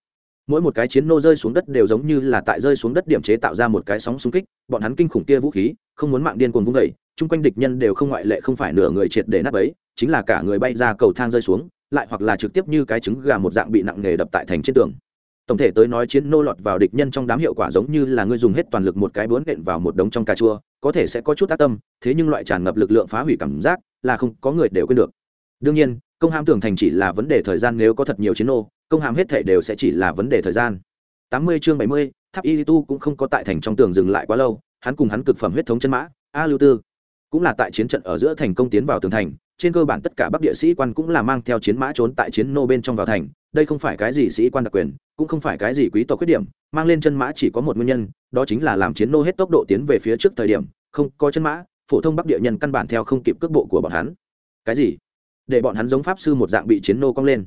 Mỗi một cái chiến nô rơi xuống đất đều giống như là tại rơi xuống đất điểm chế tạo ra một cái sóng xung kích, bọn hắn kinh khủng kia vũ khí, không muốn mạng điên cuồng vung vẩy chung quanh địch nhân đều không ngoại lệ không phải nửa người triệt để nắp ấy chính là cả người bay ra cầu thang rơi xuống, lại hoặc là trực tiếp như cái trứng gà một dạng bị nặng nghề đập tại thành trên tường tổng thể tới nói chiến nô lọt vào địch nhân trong đám hiệu quả giống như là ngươi dùng hết toàn lực một cái bướn nện vào một đống trong cà chua, có thể sẽ có chút tác tâm, thế nhưng loại tràn ngập lực lượng phá hủy cảm giác là không có người đều quên được. Đương nhiên, công hàm tưởng thành chỉ là vấn đề thời gian nếu có thật nhiều chiến nô, công hàm hết thể đều sẽ chỉ là vấn đề thời gian. Tám mươi chương bảy mươi, tháp y tu cũng không có tại thành trong tường dừng lại quá lâu, hắn cùng hắn cực phẩm huyết thống chân mã, a lưu tư, cũng là tại chiến trận ở giữa thành công tiến vào tường thành, trên cơ bản tất cả bắc địa sĩ quan cũng là mang theo chiến mã trốn tại chiến nô bên trong vào thành đây không phải cái gì sĩ quan đặc quyền, cũng không phải cái gì quý tộc khuyết điểm, mang lên chân mã chỉ có một nguyên nhân, đó chính là làm chiến nô hết tốc độ tiến về phía trước thời điểm, không có chân mã, phổ thông bắc địa nhân căn bản theo không kịp cước bộ của bọn hắn. Cái gì? Để bọn hắn giống pháp sư một dạng bị chiến nô cong lên.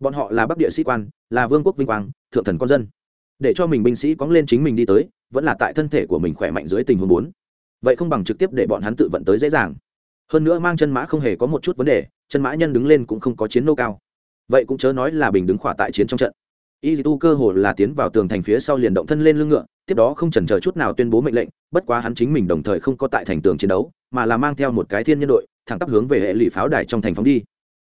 Bọn họ là bắc địa sĩ quan, là vương quốc vinh quang, thượng thần con dân. Để cho mình binh sĩ cóng lên chính mình đi tới, vẫn là tại thân thể của mình khỏe mạnh dưới tình huống bốn. Vậy không bằng trực tiếp để bọn hắn tự vận tới dễ dàng. Hơn nữa mang chân mã không hề có một chút vấn đề, chân mã nhân đứng lên cũng không có chiến nô cao vậy cũng chớ nói là bình đứng khỏa tại chiến trong trận. Y tu cơ hồ là tiến vào tường thành phía sau liền động thân lên lưng ngựa, tiếp đó không chần chờ chút nào tuyên bố mệnh lệnh, bất quá hắn chính mình đồng thời không có tại thành tường chiến đấu, mà là mang theo một cái thiên nhân đội, thẳng tắp hướng về hệ lụy pháo đài trong thành phóng đi.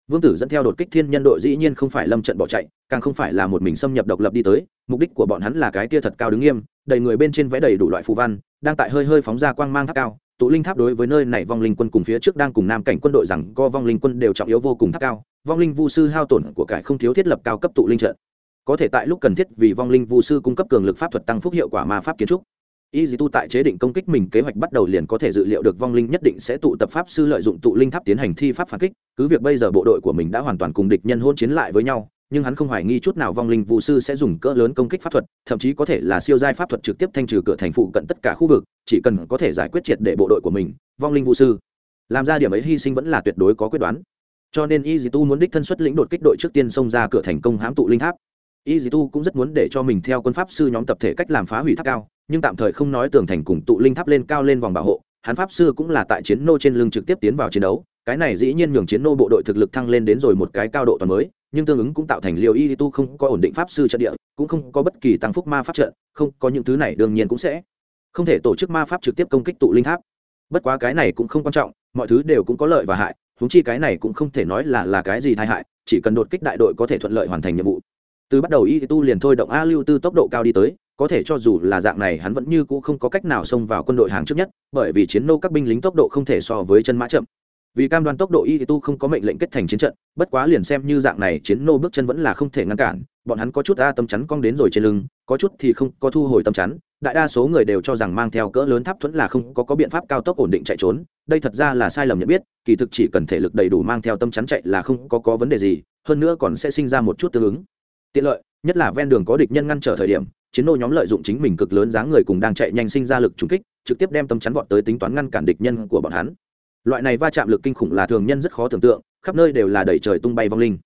Vương tử dẫn theo đột kích thiên nhân đội dĩ nhiên không phải lâm trận bỏ chạy, càng không phải là một mình xâm nhập độc lập đi tới, mục đích của bọn hắn là cái tia thật cao đứng nghiêm, đầy người bên trên vẽ đầy đủ loại phù văn, đang tại hơi hơi phóng ra quang mang tháp cao, tụ linh tháp đối với nơi này vong linh quân cùng phía trước đang cùng nam cảnh quân đội rằng co vong linh quân đều trọng yếu vô cùng tháp cao vong linh vu sư hao tổn của cải không thiếu thiết lập cao cấp tụ linh trận. Có thể tại lúc cần thiết vì vong linh vu sư cung cấp cường lực pháp thuật tăng phúc hiệu quả ma pháp kiến trúc. Y dì tu tại chế định công kích mình kế hoạch bắt đầu liền có thể dự liệu được vong linh nhất định sẽ tụ tập pháp sư lợi dụng tụ linh tháp tiến hành thi pháp phản kích. Cứ việc bây giờ bộ đội của mình đã hoàn toàn cùng địch nhân hôn chiến lại với nhau, nhưng hắn không hoài nghi chút nào vong linh vũ sư sẽ dùng cỡ lớn công kích pháp thuật, thậm chí có thể là siêu giai pháp thuật trực tiếp thanh trừ cửa thành phụ cận tất cả khu vực, chỉ cần có thể giải quyết triệt để bộ đội của mình, vong linh vũ sư. Làm ra điểm ấy hy sinh vẫn là tuyệt đối có quyết đoán cho nên y dì tu muốn đích thân xuất lĩnh đột kích đội trước tiên xông ra cửa thành công hãm tụ linh tháp. Y dì tu cũng rất muốn để cho mình theo quân pháp sư nhóm tập thể cách làm phá hủy tháp cao, nhưng tạm thời không nói tường thành cùng tụ linh tháp lên cao lên vòng bảo hộ, hắn pháp sư cũng là tại chiến nô trên lưng trực tiếp tiến vào chiến đấu, cái này dĩ nhiên nhường chiến nô bộ đội thực lực thăng lên đến rồi một cái cao độ toàn mới, nhưng tương ứng cũng tạo thành liều y tu không có ổn định pháp sư trận địa, cũng không có bất kỳ tăng phúc ma pháp trận, không có những thứ này đương nhiên cũng sẽ không thể tổ chức ma pháp trực tiếp công kích tụ linh tháp. Bất quá cái này cũng không quan trọng, mọi thứ đều cũng có lợi và hại huống chi cái này cũng không thể nói là là cái gì tai hại, chỉ cần đột kích đại đội có thể thuận lợi hoàn thành nhiệm vụ. Từ bắt đầu y tu liền thôi động a lưu tư tốc độ cao đi tới, có thể cho dù là dạng này hắn vẫn như cũ không có cách nào xông vào quân đội hàng trước nhất, bởi vì chiến nô các binh lính tốc độ không thể so với chân mã chậm. Vì cam đoan tốc độ y tu không có mệnh lệnh kết thành chiến trận, bất quá liền xem như dạng này chiến nô bước chân vẫn là không thể ngăn cản, bọn hắn có chút a tâm chắn cong đến rồi trên lưng, có chút thì không có thu hồi tâm chắn đại đa số người đều cho rằng mang theo cỡ lớn tháp thuẫn là không có, có biện pháp cao tốc ổn định chạy trốn. Đây thật ra là sai lầm nhận biết kỳ thực chỉ cần thể lực đầy đủ mang theo tâm chắn chạy là không có, có vấn đề gì hơn nữa còn sẽ sinh ra một chút tương ứng. Tiện lợi nhất là ven đường có địch nhân ngăn trở thời điểm chiến nô nhóm lợi dụng chính mình cực lớn dáng người cùng đang chạy nhanh sinh ra lực trúng kích trực tiếp đem tâm chắn vọt tới tính toán ngăn cản địch nhân của bọn hắn. Loại này va chạm lực kinh khủng là thường nhân rất khó tưởng tượng khắp nơi đều là đẩy trời tung bay vong linh.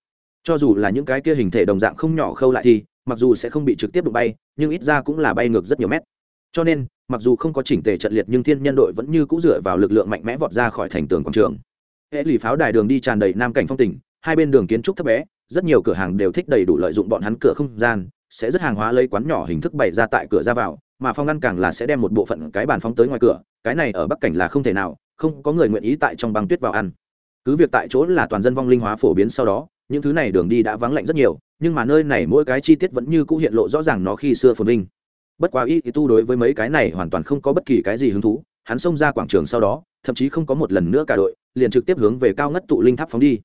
Cho dù là những cái kia hình thể đồng dạng không nhỏ khâu lại thì mặc dù sẽ không bị trực tiếp đụng bay, nhưng ít ra cũng là bay ngược rất nhiều mét. Cho nên, mặc dù không có chỉnh tề trận liệt nhưng thiên nhân đội vẫn như c ũ dựa vào lực lượng mạnh mẽ vọt ra khỏi thành tường quảng trường. Hệ lụy pháo đài đường đi tràn đầy nam cảnh phong tỉnh hai bên đường kiến trúc thấp bé, rất nhiều cửa hàng đều thích đầy đủ lợi dụng bọn hắn cửa không gian, sẽ rất hàng hóa lấy quán nhỏ hình thức bày ra tại cửa ra vào, mà phong ngăn càng là sẽ đem một bộ phận cái bàn phóng tới ngoài cửa, cái này ở bắc cảnh là không thể nào, không có người nguyện ý tại trong băng tuyết vào ăn. Cứ việc tại chỗ là toàn dân vong linh hóa phổ biến sau đó những thứ này đường đi đã vắng lạnh rất nhiều, nhưng mà nơi này mỗi cái chi tiết vẫn như cũ hiện lộ rõ ràng nó khi xưa phồn vinh. Bất quá y tu đối với mấy cái này hoàn toàn không có bất kỳ cái gì hứng thú, hắn xông ra quảng trường sau đó, thậm chí không có một lần nữa cả đội, liền trực tiếp hướng về cao ngất tụ linh tháp phóng đi.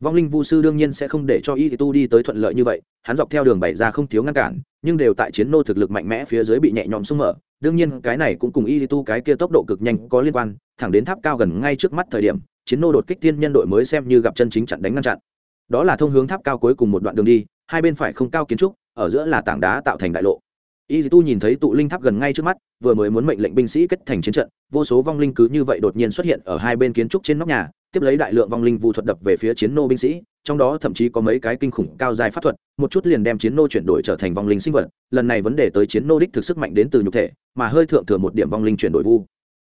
Vong linh vu sư đương nhiên sẽ không để cho y tu đi tới thuận lợi như vậy, hắn dọc theo đường bày ra không thiếu ngăn cản, nhưng đều tại chiến nô thực lực mạnh mẽ phía dưới bị nhẹ nhõm xung mở. Đương nhiên, cái này cũng cùng y tu cái kia tốc độ cực nhanh có liên quan, thẳng đến tháp cao gần ngay trước mắt thời điểm, chiến nô đột kích thiên nhân đội mới xem như gặp chân chính chặn đánh ngăn chặn đó là thông hướng tháp cao cuối cùng một đoạn đường đi, hai bên phải không cao kiến trúc, ở giữa là tảng đá tạo thành đại lộ. Y tu nhìn thấy tụ linh tháp gần ngay trước mắt, vừa mới muốn mệnh lệnh binh sĩ kết thành chiến trận, vô số vong linh cứ như vậy đột nhiên xuất hiện ở hai bên kiến trúc trên nóc nhà, tiếp lấy đại lượng vong linh vu thuật đập về phía chiến nô binh sĩ, trong đó thậm chí có mấy cái kinh khủng cao dài pháp thuật, một chút liền đem chiến nô chuyển đổi trở thành vong linh sinh vật, lần này vấn đề tới chiến nô đích thực sức mạnh đến từ nhục thể, mà hơi thượng thừa một điểm vong linh chuyển đổi vu.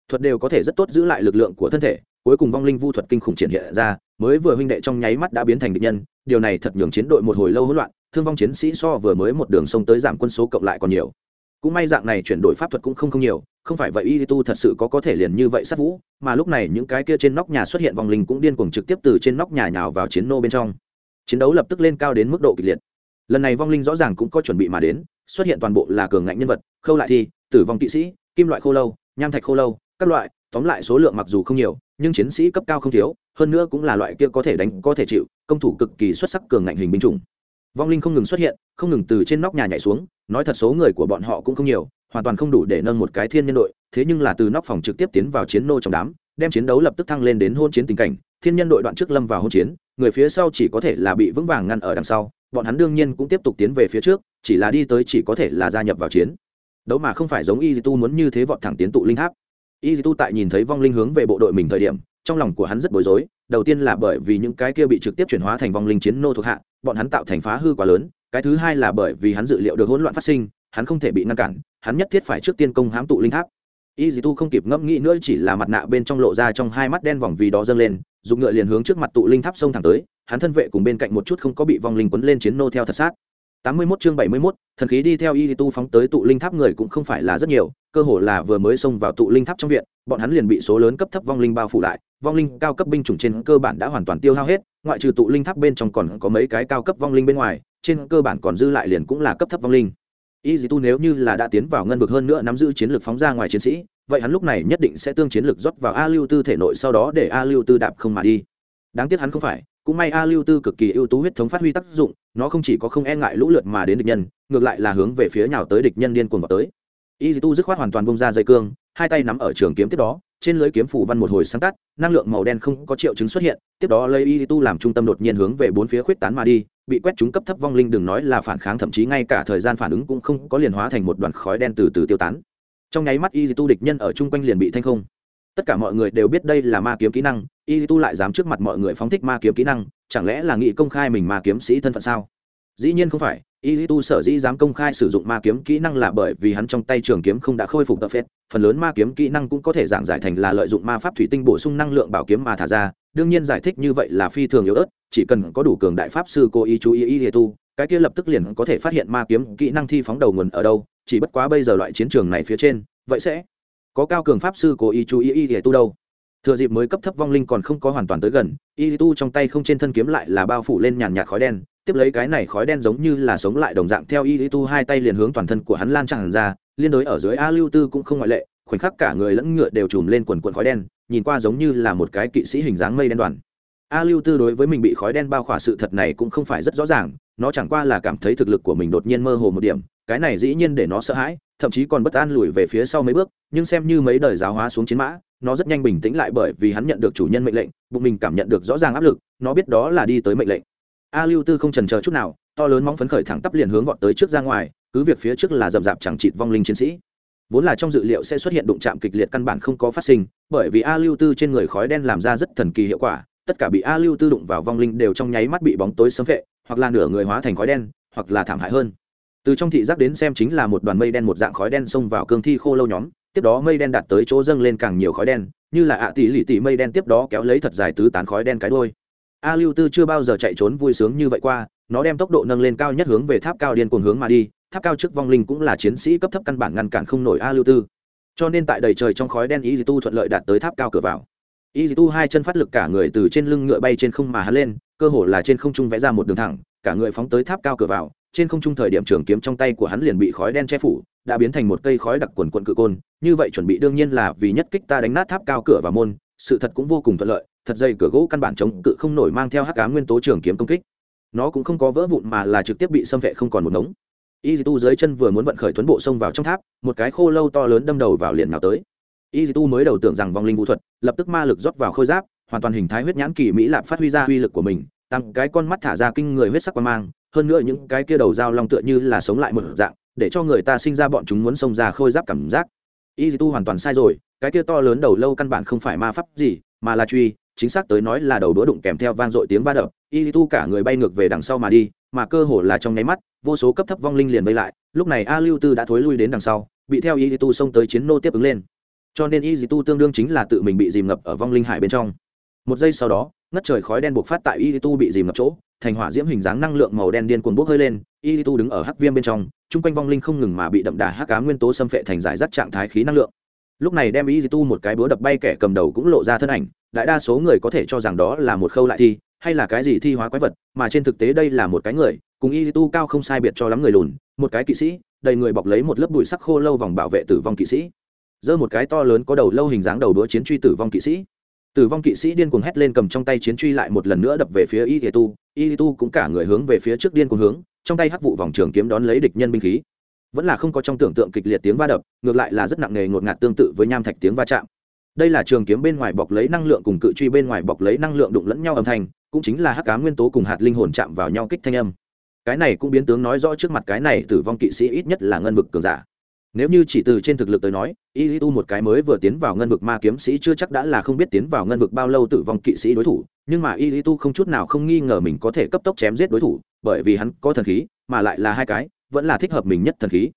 Thuật đều có thể rất tốt giữ lại lực lượng của thân thể, cuối cùng vong linh vu thuật kinh khủng triển hiện ra mới vừa huynh đệ trong nháy mắt đã biến thành địch nhân, điều này thật nhường chiến đội một hồi lâu hỗn loạn, thương vong chiến sĩ so vừa mới một đường sông tới giảm quân số cộng lại còn nhiều. Cũng may dạng này chuyển đổi pháp thuật cũng không không nhiều, không phải vậy y tu thật sự có có thể liền như vậy sát vũ, mà lúc này những cái kia trên nóc nhà xuất hiện vòng linh cũng điên cuồng trực tiếp từ trên nóc nhà nhào vào chiến nô bên trong. Chiến đấu lập tức lên cao đến mức độ kịch liệt. Lần này vong linh rõ ràng cũng có chuẩn bị mà đến, xuất hiện toàn bộ là cường ngạnh nhân vật, khâu lại thi, tử vong kỵ sĩ, kim loại khô lâu, nham thạch khô lâu, các loại tóm lại số lượng mặc dù không nhiều, nhưng chiến sĩ cấp cao không thiếu, hơn nữa cũng là loại kia có thể đánh, có thể chịu, công thủ cực kỳ xuất sắc cường ngạnh hình binh chủng. Vong linh không ngừng xuất hiện, không ngừng từ trên nóc nhà nhảy xuống, nói thật số người của bọn họ cũng không nhiều, hoàn toàn không đủ để nâng một cái thiên nhân đội, thế nhưng là từ nóc phòng trực tiếp tiến vào chiến nô trong đám, đem chiến đấu lập tức thăng lên đến hôn chiến tình cảnh, thiên nhân đội đoạn trước lâm vào hôn chiến, người phía sau chỉ có thể là bị vững vàng ngăn ở đằng sau, bọn hắn đương nhiên cũng tiếp tục tiến về phía trước, chỉ là đi tới chỉ có thể là gia nhập vào chiến. Đấu mà không phải giống y tu muốn như thế vọt thẳng tiến tụ linh tháp y tu tại nhìn thấy vong linh hướng về bộ đội mình thời điểm, trong lòng của hắn rất bối rối. Đầu tiên là bởi vì những cái kia bị trực tiếp chuyển hóa thành vong linh chiến nô thuộc hạ, bọn hắn tạo thành phá hư quá lớn. Cái thứ hai là bởi vì hắn dự liệu được hỗn loạn phát sinh, hắn không thể bị ngăn cản, hắn nhất thiết phải trước tiên công hãm tụ linh tháp. Y dì tu không kịp ngẫm nghĩ nữa, chỉ là mặt nạ bên trong lộ ra trong hai mắt đen vòng vì đó dâng lên, dùng ngựa liền hướng trước mặt tụ linh tháp xông thẳng tới. Hắn thân vệ cùng bên cạnh một chút không có bị vong linh quấn lên chiến nô theo thật sát. 81 chương 71, thần khí đi theo y tu phóng tới tụ linh tháp người cũng không phải là rất nhiều cơ hồ là vừa mới xông vào tụ linh tháp trong viện bọn hắn liền bị số lớn cấp thấp vong linh bao phủ lại vong linh cao cấp binh chủng trên cơ bản đã hoàn toàn tiêu hao hết ngoại trừ tụ linh tháp bên trong còn có mấy cái cao cấp vong linh bên ngoài trên cơ bản còn dư lại liền cũng là cấp thấp vong linh. Y tu nếu như là đã tiến vào ngân vực hơn nữa nắm giữ chiến lược phóng ra ngoài chiến sĩ vậy hắn lúc này nhất định sẽ tương chiến lược rót vào a lưu tư thể nội sau đó để a lưu tư đạp không mà đi. Đáng tiếc hắn không phải cũng may a lưu tư cực kỳ ưu tú huyết thống phát huy tác dụng nó không chỉ có không e ngại lũ lượt mà đến địch nhân, ngược lại là hướng về phía nhào tới địch nhân điên cuồng vào tới. Y tu dứt khoát hoàn toàn bông ra dây cương, hai tay nắm ở trường kiếm tiếp đó, trên lưới kiếm phủ văn một hồi sáng tắt, năng lượng màu đen không có triệu chứng xuất hiện, tiếp đó lấy y tu làm trung tâm đột nhiên hướng về bốn phía khuyết tán mà đi, bị quét trúng cấp thấp vong linh đừng nói là phản kháng, thậm chí ngay cả thời gian phản ứng cũng không có liền hóa thành một đoàn khói đen từ từ tiêu tán. Trong nháy mắt y tu địch nhân ở chung quanh liền bị thanh không. Tất cả mọi người đều biết đây là ma kiếm kỹ năng, y tu lại dám trước mặt mọi người phóng thích ma kiếm kỹ năng chẳng lẽ là nghị công khai mình ma kiếm sĩ thân phận sao? Dĩ nhiên không phải y tu sở dĩ dám công khai sử dụng ma kiếm kỹ năng là bởi vì hắn trong tay trường kiếm không đã khôi phục tập phết, phần lớn ma kiếm kỹ năng cũng có thể giảng giải thành là lợi dụng ma pháp thủy tinh bổ sung năng lượng bảo kiếm mà thả ra, đương nhiên giải thích như vậy là phi thường yếu ớt, chỉ cần có đủ cường đại pháp sư cô ý chú ý y tu cái kia lập tức liền có thể phát hiện ma kiếm kỹ năng thi phóng đầu nguồn ở đâu, chỉ bất quá bây giờ loại chiến trường này phía trên, vậy sẽ có cao cường pháp sư cố ý chú ý y tu đâu? Thừa dịp mới cấp thấp vong linh còn không có hoàn toàn tới gần, y tu trong tay không trên thân kiếm lại là bao phủ lên nhàn nhạt khói đen, tiếp lấy cái này khói đen giống như là sống lại đồng dạng theo y tu hai tay liền hướng toàn thân của hắn lan tràn ra, liên đối ở dưới a lưu tư cũng không ngoại lệ, khoảnh khắc cả người lẫn ngựa đều trùm lên quần quần khói đen, nhìn qua giống như là một cái kỵ sĩ hình dáng mây đen đoàn. A lưu tư đối với mình bị khói đen bao khỏa sự thật này cũng không phải rất rõ ràng, nó chẳng qua là cảm thấy thực lực của mình đột nhiên mơ hồ một điểm, cái này dĩ nhiên để nó sợ hãi, thậm chí còn bất an lùi về phía sau mấy bước, nhưng xem như mấy đời giáo hóa xuống chiến mã nó rất nhanh bình tĩnh lại bởi vì hắn nhận được chủ nhân mệnh lệnh, bụng mình cảm nhận được rõ ràng áp lực, nó biết đó là đi tới mệnh lệnh. A lưu tư không trần chờ chút nào, to lớn móng phấn khởi thẳng tắp liền hướng vọt tới trước ra ngoài, cứ việc phía trước là rậm rạp chẳng trịt vong linh chiến sĩ. Vốn là trong dự liệu sẽ xuất hiện đụng chạm kịch liệt căn bản không có phát sinh, bởi vì a lưu tư trên người khói đen làm ra rất thần kỳ hiệu quả, tất cả bị a lưu tư đụng vào vong linh đều trong nháy mắt bị bóng tối xâm vệ hoặc là nửa người hóa thành khói đen, hoặc là thảm hại hơn. Từ trong thị giác đến xem chính là một đoàn mây đen một dạng khói đen xông vào cương thi khô lâu nhóm tiếp đó mây đen đạt tới chỗ dâng lên càng nhiều khói đen, như là ạ tỷ lì tỷ mây đen tiếp đó kéo lấy thật dài tứ tán khói đen cái đôi a lưu tư chưa bao giờ chạy trốn vui sướng như vậy qua, nó đem tốc độ nâng lên cao nhất hướng về tháp cao điên cuồng hướng mà đi, tháp cao trước vong linh cũng là chiến sĩ cấp thấp căn bản ngăn cản không nổi a lưu tư. Cho nên tại đầy trời trong khói đen y dì tu thuận lợi đạt tới tháp cao cửa vào. Y dì tu hai chân phát lực cả người từ trên lưng ngựa bay trên không mà hắn lên, cơ hồ là trên không trung vẽ ra một đường thẳng, cả người phóng tới tháp cao cửa vào, trên không trung thời điểm trường kiếm trong tay của hắn liền bị khói đen che phủ đã biến thành một cây khói đặc quần quận cự côn, như vậy chuẩn bị đương nhiên là vì nhất kích ta đánh nát tháp cao cửa và môn, sự thật cũng vô cùng thuận lợi, thật dây cửa gỗ căn bản chống cự không nổi mang theo hắc cá nguyên tố trường kiếm công kích. Nó cũng không có vỡ vụn mà là trực tiếp bị xâm vệ không còn một ngống. Y tu dưới chân vừa muốn vận khởi tuấn bộ xông vào trong tháp, một cái khô lâu to lớn đâm đầu vào liền nào tới. Y tu mới đầu tưởng rằng vong linh vũ thuật, lập tức ma lực rót vào khôi giáp, hoàn toàn hình thái huyết nhãn kỳ mỹ lạp phát huy ra uy lực của mình, tăng cái con mắt thả ra kinh người huyết sắc quan mang, hơn nữa những cái kia đầu dao long tựa như là sống lại một dạng để cho người ta sinh ra bọn chúng muốn xông ra khôi giáp cảm giác. Y tu hoàn toàn sai rồi, cái kia to lớn đầu lâu căn bản không phải ma pháp gì, mà là truy, chính xác tới nói là đầu đũa đụng kèm theo vang dội tiếng va đập. Y tu cả người bay ngược về đằng sau mà đi, mà cơ hồ là trong nháy mắt, vô số cấp thấp vong linh liền bay lại. Lúc này a lưu tư đã thối lui đến đằng sau, bị theo y tu xông tới chiến nô tiếp ứng lên. Cho nên y tu tương đương chính là tự mình bị dìm ngập ở vong linh hải bên trong. Một giây sau đó ngất trời khói đen buộc phát tại y tu bị dìm ngập chỗ, thành hỏa diễm hình dáng năng lượng màu đen điên cuồng bốc hơi lên, y tu đứng ở hắc viêm bên trong, chung quanh vong linh không ngừng mà bị đậm đà hắc cá nguyên tố xâm phệ thành giải rác trạng thái khí năng lượng. Lúc này đem y tu một cái búa đập bay kẻ cầm đầu cũng lộ ra thân ảnh, đại đa số người có thể cho rằng đó là một khâu lại thi, hay là cái gì thi hóa quái vật, mà trên thực tế đây là một cái người, cùng y tu cao không sai biệt cho lắm người lùn, một cái kỵ sĩ, đầy người bọc lấy một lớp bụi sắc khô lâu vòng bảo vệ tử vong kỵ sĩ. Giơ một cái to lớn có đầu lâu hình dáng đầu đũa chiến truy tử vong kỵ sĩ tử vong kỵ sĩ điên cuồng hét lên cầm trong tay chiến truy lại một lần nữa đập về phía y tu. Y tu cũng cả người hướng về phía trước điên cuồng hướng, trong tay hắc vụ vòng trường kiếm đón lấy địch nhân binh khí. Vẫn là không có trong tưởng tượng kịch liệt tiếng va đập, ngược lại là rất nặng nề ngột ngạt tương tự với nham thạch tiếng va chạm. Đây là trường kiếm bên ngoài bọc lấy năng lượng cùng cự truy bên ngoài bọc lấy năng lượng đụng lẫn nhau âm thanh, cũng chính là hắc cá nguyên tố cùng hạt linh hồn chạm vào nhau kích thanh âm. Cái này cũng biến tướng nói rõ trước mặt cái này tử vong kỵ sĩ ít nhất là ngân vực cường giả nếu như chỉ từ trên thực lực tới nói y tu một cái mới vừa tiến vào ngân vực ma kiếm sĩ chưa chắc đã là không biết tiến vào ngân vực bao lâu tử vong kỵ sĩ đối thủ, nhưng mà y tu không chút nào không nghi ngờ mình có thể cấp tốc chém giết đối thủ, bởi vì hắn có thần khí, mà lại là hai cái, vẫn là thích hợp mình nhất thần khí.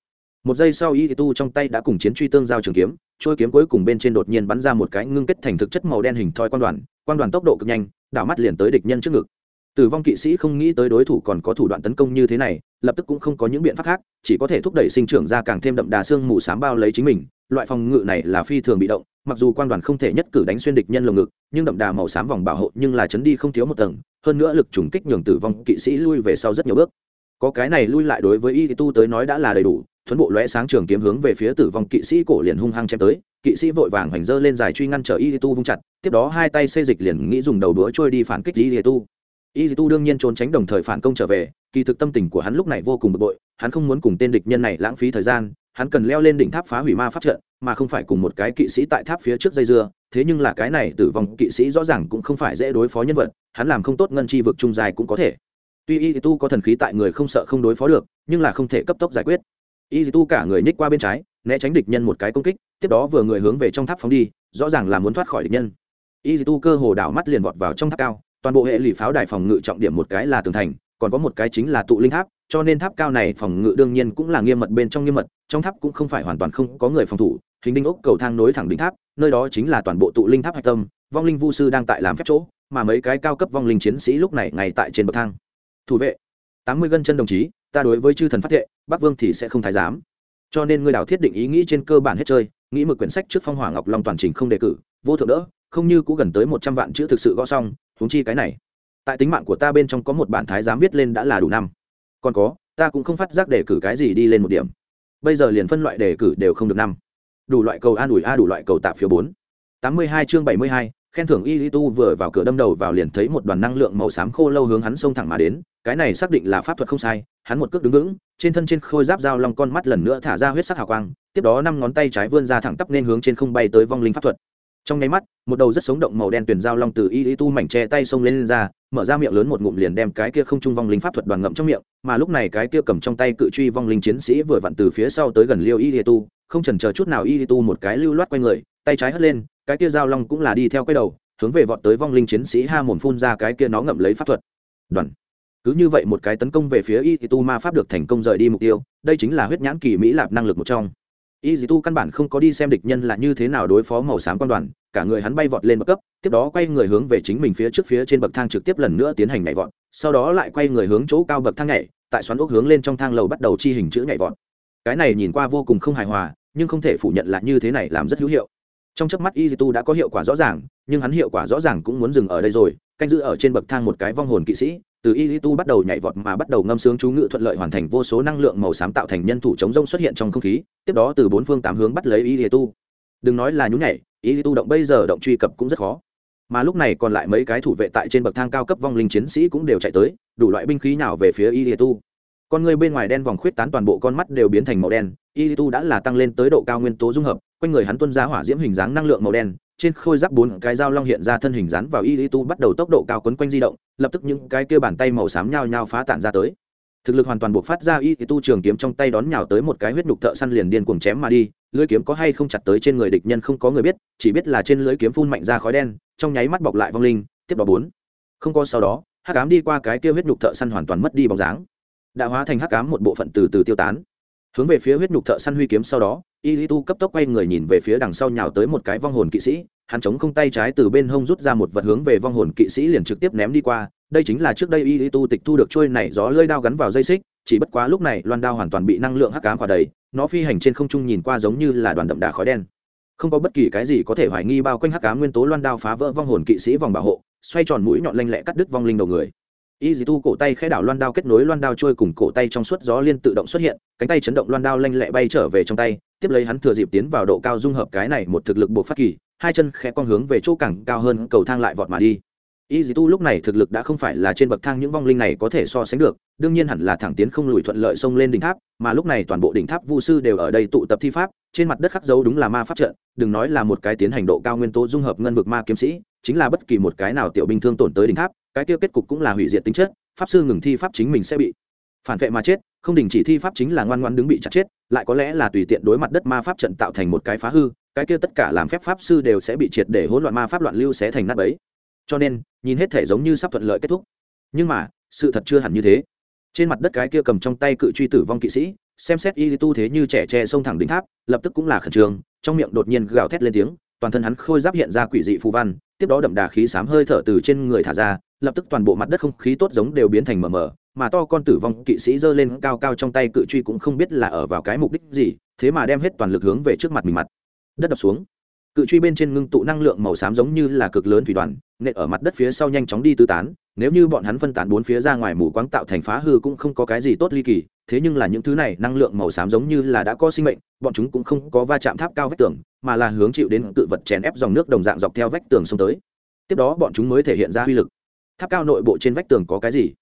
Một giây sau y tu trong tay đã cùng chiến truy tương giao trường kiếm trôi kiếm cuối cùng bên trên đột nhiên bắn ra một cái ngưng kết thành thực chất màu đen hình thoi quan đoàn quan đoàn tốc độ cực nhanh, đảo mắt liền tới địch nhân trước ngực tử vong kỵ sĩ không nghĩ tới đối thủ còn có thủ đoạn tấn công như thế này, lập tức cũng không có những biện pháp khác, chỉ có thể thúc đẩy sinh trưởng ra càng thêm đậm đà xương mù sám bao lấy chính mình. Loại phòng ngự này là phi thường bị động, mặc dù quan đoàn không thể nhất cử đánh xuyên địch nhân lồng ngực, nhưng đậm đà màu xám vòng bảo hộ nhưng là chấn đi không thiếu một tầng, hơn nữa lực trùng kích nhường tử vong kỵ sĩ lui về sau rất nhiều bước. Có cái này lui lại đối với y tu tới nói đã là đầy đủ, thuấn bộ lóe sáng trường kiếm hướng về phía tử vong kỵ sĩ cổ liền hung hăng chém tới, kỵ sĩ vội vàng hoành dơ lên dài truy ngăn trở y tu vung chặt, tiếp đó hai tay xây dịch liền nghĩ dùng đầu đũa trôi đi phản kích y tu y tu đương nhiên trốn tránh đồng thời phản công trở về, kỳ thực tâm tình của hắn lúc này vô cùng bực bội, hắn không muốn cùng tên địch nhân này lãng phí thời gian, hắn cần leo lên đỉnh tháp phá hủy ma pháp trận, mà không phải cùng một cái kỵ sĩ tại tháp phía trước dây dưa, thế nhưng là cái này tử vong kỵ sĩ rõ ràng cũng không phải dễ đối phó nhân vật, hắn làm không tốt ngân chi vực trung dài cũng có thể. Tuy y tu có thần khí tại người không sợ không đối phó được, nhưng là không thể cấp tốc giải quyết. Y tu cả người nhích qua bên trái, né tránh địch nhân một cái công kích, tiếp đó vừa người hướng về trong tháp phóng đi, rõ ràng là muốn thoát khỏi địch nhân. Y tu cơ hồ đảo mắt liền vọt vào trong tháp cao toàn bộ hệ lụy pháo đài phòng ngự trọng điểm một cái là tường thành, còn có một cái chính là tụ linh tháp, cho nên tháp cao này phòng ngự đương nhiên cũng là nghiêm mật bên trong nghiêm mật, trong tháp cũng không phải hoàn toàn không có người phòng thủ, hình đinh ốc cầu thang nối thẳng đỉnh tháp, nơi đó chính là toàn bộ tụ linh tháp hạch tâm, vong linh vu sư đang tại làm phép chỗ, mà mấy cái cao cấp vong linh chiến sĩ lúc này ngay tại trên bậc thang. Thủ vệ, tám mươi gân chân đồng chí, ta đối với chư thần phát thệ, bắc vương thì sẽ không thái giám. Cho nên ngươi đào thiết định ý nghĩ trên cơ bản hết chơi, nghĩ một quyển sách trước phong hỏa ngọc long toàn trình không đề cử, vô thượng đỡ, không như cũ gần tới một trăm vạn chữ thực sự gõ xong huống chi cái này, tại tính mạng của ta bên trong có một bản thái giám viết lên đã là đủ năm. Còn có, ta cũng không phát giác đề cử cái gì đi lên một điểm. Bây giờ liền phân loại đề cử đều không được năm. Đủ loại cầu an ủi a, đủ loại cầu tạp phiếu bốn. Tám mươi hai chương bảy mươi hai, khen thưởng y tu vừa vào cửa đâm đầu vào liền thấy một đoàn năng lượng màu xám khô lâu hướng hắn xông thẳng mà đến. Cái này xác định là pháp thuật không sai, hắn một cước đứng vững, trên thân trên khôi giáp dao long con mắt lần nữa thả ra huyết sắc hào quang, tiếp đó năm ngón tay trái vươn ra thẳng tắp nên hướng trên không bay tới vong linh pháp thuật trong nháy mắt một đầu rất sống động màu đen tuyển dao long từ y tu mảnh che tay xông lên, lên ra mở ra miệng lớn một ngụm liền đem cái kia không trung vong linh pháp thuật đoàn ngậm trong miệng mà lúc này cái kia cầm trong tay cự truy vong linh chiến sĩ vừa vặn từ phía sau tới gần liêu y tu không chần chờ chút nào y tu một cái lưu loát quay người tay trái hất lên cái kia dao long cũng là đi theo quay đầu hướng về vọt tới vong linh chiến sĩ ha mồm phun ra cái kia nó ngậm lấy pháp thuật. Đoàn. Cứ như vậy một cái tấn công về phía y tu ma pháp được thành công rời đi mục tiêu đây chính là huyết nhãn kỳ mỹ lạp năng lực một trong y tu căn bản không có đi xem địch nhân là như thế nào đối phó màu xám quan đoàn, cả người hắn bay vọt lên bậc cấp, tiếp đó quay người hướng về chính mình phía trước phía trên bậc thang trực tiếp lần nữa tiến hành nhảy vọt, sau đó lại quay người hướng chỗ cao bậc thang nhảy, tại xoắn ốc hướng lên trong thang lầu bắt đầu chi hình chữ nhảy vọt. Cái này nhìn qua vô cùng không hài hòa, nhưng không thể phủ nhận là như thế này làm rất hữu hiệu. Trong chớp mắt y tu đã có hiệu quả rõ ràng, nhưng hắn hiệu quả rõ ràng cũng muốn dừng ở đây rồi, canh giữ ở trên bậc thang một cái vong hồn kỵ sĩ từ y tu bắt đầu nhảy vọt mà bắt đầu ngâm sướng chú ngự thuận lợi hoàn thành vô số năng lượng màu xám tạo thành nhân thủ chống rông xuất hiện trong không khí, tiếp đó từ bốn phương tám hướng bắt lấy y tu. Đừng nói là nhún nhảy, y tu động bây giờ động truy cập cũng rất khó. Mà lúc này còn lại mấy cái thủ vệ tại trên bậc thang cao cấp vong linh chiến sĩ cũng đều chạy tới, đủ loại binh khí nào về phía y tu. Con người bên ngoài đen vòng khuyết tán toàn bộ con mắt đều biến thành màu đen, y tu đã là tăng lên tới độ cao nguyên tố dung hợp, quanh người hắn tuân ra hỏa diễm hình dáng năng lượng màu đen trên khôi giáp bốn cái dao long hiện ra thân hình rắn vào y tu bắt đầu tốc độ cao quấn quanh di động, lập tức những cái kia bàn tay màu xám nhao nhao phá tản ra tới. Thực lực hoàn toàn buộc phát ra y tu trường kiếm trong tay đón nhào tới một cái huyết nhục thợ săn liền điên cuồng chém mà đi, lưỡi kiếm có hay không chặt tới trên người địch nhân không có người biết, chỉ biết là trên lưỡi kiếm phun mạnh ra khói đen, trong nháy mắt bọc lại vong linh, tiếp đó bốn. Không có sau đó, hắc ám đi qua cái kia huyết nhục thợ săn hoàn toàn mất đi bóng dáng. Đã hóa thành hắc ám một bộ phận từ từ tiêu tán hướng về phía huyết nhục thợ săn huy kiếm sau đó, y tu cấp tốc quay người nhìn về phía đằng sau nhào tới một cái vong hồn kỵ sĩ. Hắn chống không tay trái từ bên hông rút ra một vật hướng về vong hồn kỵ sĩ liền trực tiếp ném đi qua. Đây chính là trước đây y tu tịch thu được trôi này gió lơi đao gắn vào dây xích, chỉ bất quá lúc này loan đao hoàn toàn bị năng lượng hắc cám qua đầy, nó phi hành trên không trung nhìn qua giống như là đoàn đậm đà khói đen. Không có bất kỳ cái gì có thể hoài nghi bao quanh hắc cám nguyên tố loan đao phá vỡ vong hồn kỵ sĩ vòng bảo hộ, xoay tròn mũi nhọn lanh lẹ cắt đứt vong linh đầu người y dì tu cổ tay khẽ đảo loan đao kết nối loan đao trôi cùng cổ tay trong suốt gió liên tự động xuất hiện, cánh tay chấn động loan đao lanh lẹ bay trở về trong tay, tiếp lấy hắn thừa dịp tiến vào độ cao dung hợp cái này một thực lực buộc phát kỳ, hai chân khẽ con hướng về chỗ cẳng cao hơn, cầu thang lại vọt mà đi. Y dì tu lúc này thực lực đã không phải là trên bậc thang những vong linh này có thể so sánh được, đương nhiên hẳn là thẳng tiến không lùi thuận lợi xông lên đỉnh tháp, mà lúc này toàn bộ đỉnh tháp vu sư đều ở đây tụ tập thi pháp, trên mặt đất khắc dấu đúng là ma pháp trận, đừng nói là một cái tiến hành độ cao nguyên tố dung hợp ngân vực ma kiếm sĩ, chính là bất kỳ một cái nào tiểu binh thương tổn tới đỉnh tháp cái kia kết cục cũng là hủy diệt tính chất, pháp sư ngừng thi pháp chính mình sẽ bị phản vệ mà chết, không đình chỉ thi pháp chính là ngoan ngoan đứng bị chặt chết, lại có lẽ là tùy tiện đối mặt đất ma pháp trận tạo thành một cái phá hư, cái kia tất cả làm phép pháp sư đều sẽ bị triệt để hỗn loạn ma pháp loạn lưu sẽ thành nát bấy. Cho nên, nhìn hết thể giống như sắp thuận lợi kết thúc. Nhưng mà, sự thật chưa hẳn như thế. Trên mặt đất cái kia cầm trong tay cự truy tử vong kỵ sĩ, xem xét y tu thế như trẻ tre xông thẳng đỉnh tháp, lập tức cũng là khẩn trương, trong miệng đột nhiên gào thét lên tiếng, toàn thân hắn khôi giáp hiện ra quỷ dị phù văn, tiếp đó đậm đà khí sám hơi thở từ trên người thả ra lập tức toàn bộ mặt đất không khí tốt giống đều biến thành mờ mờ, mà to con tử vong kỵ sĩ giơ lên cao cao trong tay cự truy cũng không biết là ở vào cái mục đích gì, thế mà đem hết toàn lực hướng về trước mặt mình mặt. Đất đập xuống. Cự truy bên trên ngưng tụ năng lượng màu xám giống như là cực lớn thủy đoàn, nện ở mặt đất phía sau nhanh chóng đi tứ tán, nếu như bọn hắn phân tán bốn phía ra ngoài mù quáng tạo thành phá hư cũng không có cái gì tốt ly kỳ, thế nhưng là những thứ này năng lượng màu xám giống như là đã có sinh mệnh, bọn chúng cũng không có va chạm tháp cao vách tường, mà là hướng chịu đến cự vật chèn ép dòng nước đồng dạng dọc theo vách tường xông tới. Tiếp đó bọn chúng mới thể hiện ra uy lực tháp cao nội bộ trên vách tường có cái gì?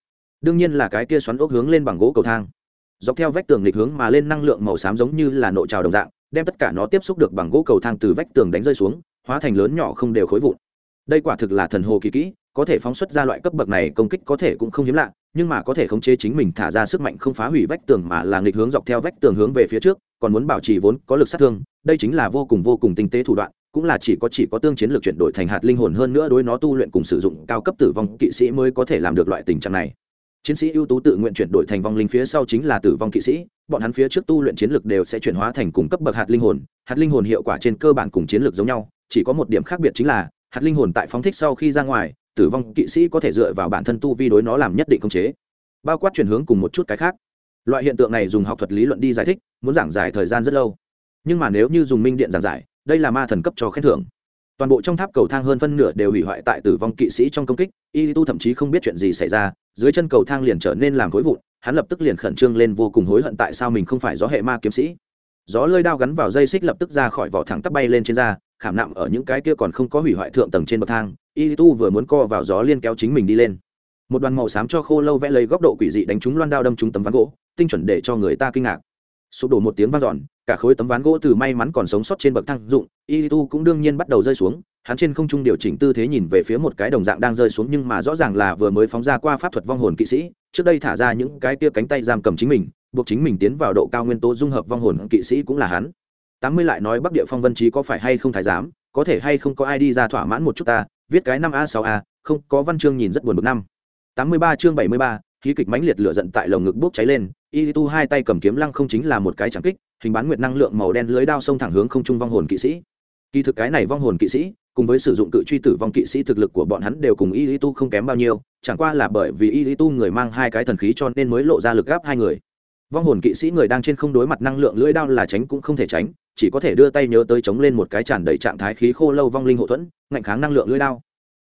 Đương nhiên là cái kia xoắn ốc hướng lên bằng gỗ cầu thang. Dọc theo vách tường lịch hướng mà lên năng lượng màu xám giống như là nội trào đồng dạng, đem tất cả nó tiếp xúc được bằng gỗ cầu thang từ vách tường đánh rơi xuống, hóa thành lớn nhỏ không đều khối vụn. Đây quả thực là thần hồ kỳ kỹ, có thể phóng xuất ra loại cấp bậc này công kích có thể cũng không hiếm lạ, nhưng mà có thể khống chế chính mình thả ra sức mạnh không phá hủy vách tường mà là nghịch hướng dọc theo vách tường hướng về phía trước, còn muốn bảo trì vốn có lực sát thương, đây chính là vô cùng vô cùng tinh tế thủ đoạn cũng là chỉ có chỉ có tương chiến lược chuyển đổi thành hạt linh hồn hơn nữa đối nó tu luyện cùng sử dụng cao cấp tử vong kỵ sĩ mới có thể làm được loại tình trạng này. Chiến sĩ ưu tú tự nguyện chuyển đổi thành vong linh phía sau chính là tử vong kỵ sĩ, bọn hắn phía trước tu luyện chiến lược đều sẽ chuyển hóa thành cùng cấp bậc hạt linh hồn, hạt linh hồn hiệu quả trên cơ bản cùng chiến lược giống nhau, chỉ có một điểm khác biệt chính là, hạt linh hồn tại phóng thích sau khi ra ngoài, tử vong kỵ sĩ có thể dựa vào bản thân tu vi đối nó làm nhất định khống chế. Bao quát chuyển hướng cùng một chút cái khác. Loại hiện tượng này dùng học thuật lý luận đi giải thích, muốn giảng giải thời gian rất lâu. Nhưng mà nếu như dùng minh điện giảng giải đây là ma thần cấp cho khen thưởng. Toàn bộ trong tháp cầu thang hơn phân nửa đều hủy hoại tại tử vong kỵ sĩ trong công kích, y tu thậm chí không biết chuyện gì xảy ra, dưới chân cầu thang liền trở nên làm khối vụn, hắn lập tức liền khẩn trương lên vô cùng hối hận tại sao mình không phải gió hệ ma kiếm sĩ. Gió lơi đao gắn vào dây xích lập tức ra khỏi vỏ thẳng tắp bay lên trên da, khảm nạm ở những cái kia còn không có hủy hoại thượng tầng trên bậc thang, y tu vừa muốn co vào gió liên kéo chính mình đi lên. Một đoàn màu xám cho khô lâu vẽ lấy góc độ quỷ dị đánh trúng loan đao đâm trúng tấm ván gỗ, tinh chuẩn để cho người ta kinh ngạc sụp đổ một tiếng vang dọn, cả khối tấm ván gỗ từ may mắn còn sống sót trên bậc thang dụng y tu cũng đương nhiên bắt đầu rơi xuống, hắn trên không trung điều chỉnh tư thế nhìn về phía một cái đồng dạng đang rơi xuống nhưng mà rõ ràng là vừa mới phóng ra qua pháp thuật vong hồn kỵ sĩ, trước đây thả ra những cái tia cánh tay giam cầm chính mình, buộc chính mình tiến vào độ cao nguyên tố dung hợp vong hồn kỵ sĩ cũng là hắn. Tám mươi lại nói bắc địa phong vân trí có phải hay không thái giám, có thể hay không có ai đi ra thỏa mãn một chút ta, viết cái năm a sáu a, không, có văn chương nhìn rất buồn bực năm. Tám mươi ba chương bảy mươi ba khí kịch mãnh liệt lửa giận tại lồng ngực bốc cháy lên y tu hai tay cầm kiếm lăng không chính là một cái chẳng kích, hình bán nguyệt năng lượng màu đen lưới đao xông thẳng hướng không trung vong hồn kỵ sĩ. Kỳ thực cái này vong hồn kỵ sĩ, cùng với sử dụng cự truy tử vong kỵ sĩ thực lực của bọn hắn đều cùng y lý tu không kém bao nhiêu, chẳng qua là bởi vì y lý tu người mang hai cái thần khí cho nên mới lộ ra lực gáp hai người. Vong hồn kỵ sĩ người đang trên không đối mặt năng lượng lưỡi đao là tránh cũng không thể tránh, chỉ có thể đưa tay nhớ tới chống lên một cái tràn đầy trạng thái khí khô lâu vong linh hộ thuẫn, ngạnh kháng năng lượng lưỡi đao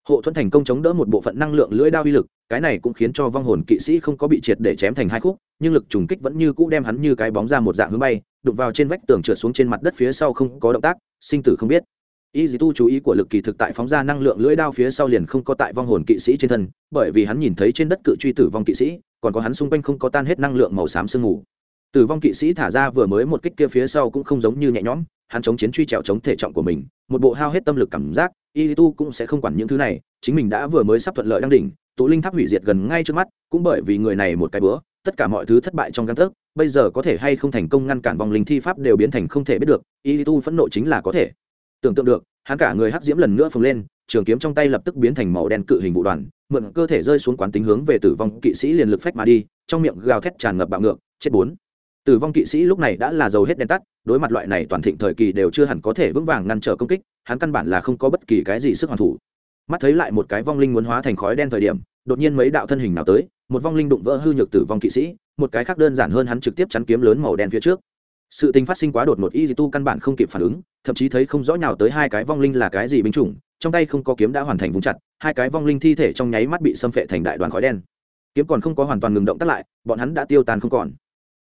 hộ thuẫn thành công chống đỡ một bộ phận năng lượng lưỡi đao uy lực, cái này cũng khiến cho vong hồn kỵ sĩ không có bị triệt để chém thành hai khúc, nhưng lực trùng kích vẫn như cũ đem hắn như cái bóng ra một dạng hướng bay đục vào trên vách tường trượt xuống trên mặt đất phía sau không có động tác, sinh tử không biết. Y dì tu chú ý của lực kỳ thực tại phóng ra năng lượng lưỡi đao phía sau liền không có tại vong hồn kỵ sĩ trên thân, bởi vì hắn nhìn thấy trên đất cự truy tử vong kỵ sĩ, còn có hắn xung quanh không có tan hết năng lượng màu xám sương mù. Tử vong kỵ sĩ thả ra vừa mới một kích kia phía sau cũng không giống như nhẹ nhõm hắn chống chiến truy trèo chống thể trọng của mình, một bộ hao hết tâm lực cảm giác, y tu cũng sẽ không quản những thứ này, chính mình đã vừa mới sắp thuận lợi đang đỉnh, tụ linh tháp hủy diệt gần ngay trước mắt, cũng bởi vì người này một cái bữa, tất cả mọi thứ thất bại trong căn thức bây giờ có thể hay không thành công ngăn cản vòng linh thi pháp đều biến thành không thể biết được, y tu phẫn nộ chính là có thể. Tưởng tượng được, hắn cả người hắc diễm lần nữa phồng lên, trường kiếm trong tay lập tức biến thành màu đen cự hình vụ đoàn, mượn cơ thể rơi xuống quán tính hướng về tử vong kỵ sĩ liền lực phách mà đi, trong miệng gào thét tràn ngập bạo ngược, chết bốn tử vong kỵ sĩ lúc này đã là dầu hết đèn tắt, đối mặt loại này toàn thịnh thời kỳ đều chưa hẳn có thể vững vàng ngăn trở công kích, hắn căn bản là không có bất kỳ cái gì sức hoàn thủ. Mắt thấy lại một cái vong linh muốn hóa thành khói đen thời điểm, đột nhiên mấy đạo thân hình nào tới, một vong linh đụng vỡ hư nhược tử vong kỵ sĩ, một cái khác đơn giản hơn hắn trực tiếp chắn kiếm lớn màu đen phía trước. Sự tình phát sinh quá đột ngột y tu căn bản không kịp phản ứng, thậm chí thấy không rõ nhào tới hai cái vong linh là cái gì binh chủng, trong tay không có kiếm đã hoàn thành vùng chặt, hai cái vong linh thi thể trong nháy mắt bị xâm phệ thành đại đoàn khói đen. Kiếm còn không có hoàn toàn ngừng động tắt lại, bọn hắn đã tiêu tan không còn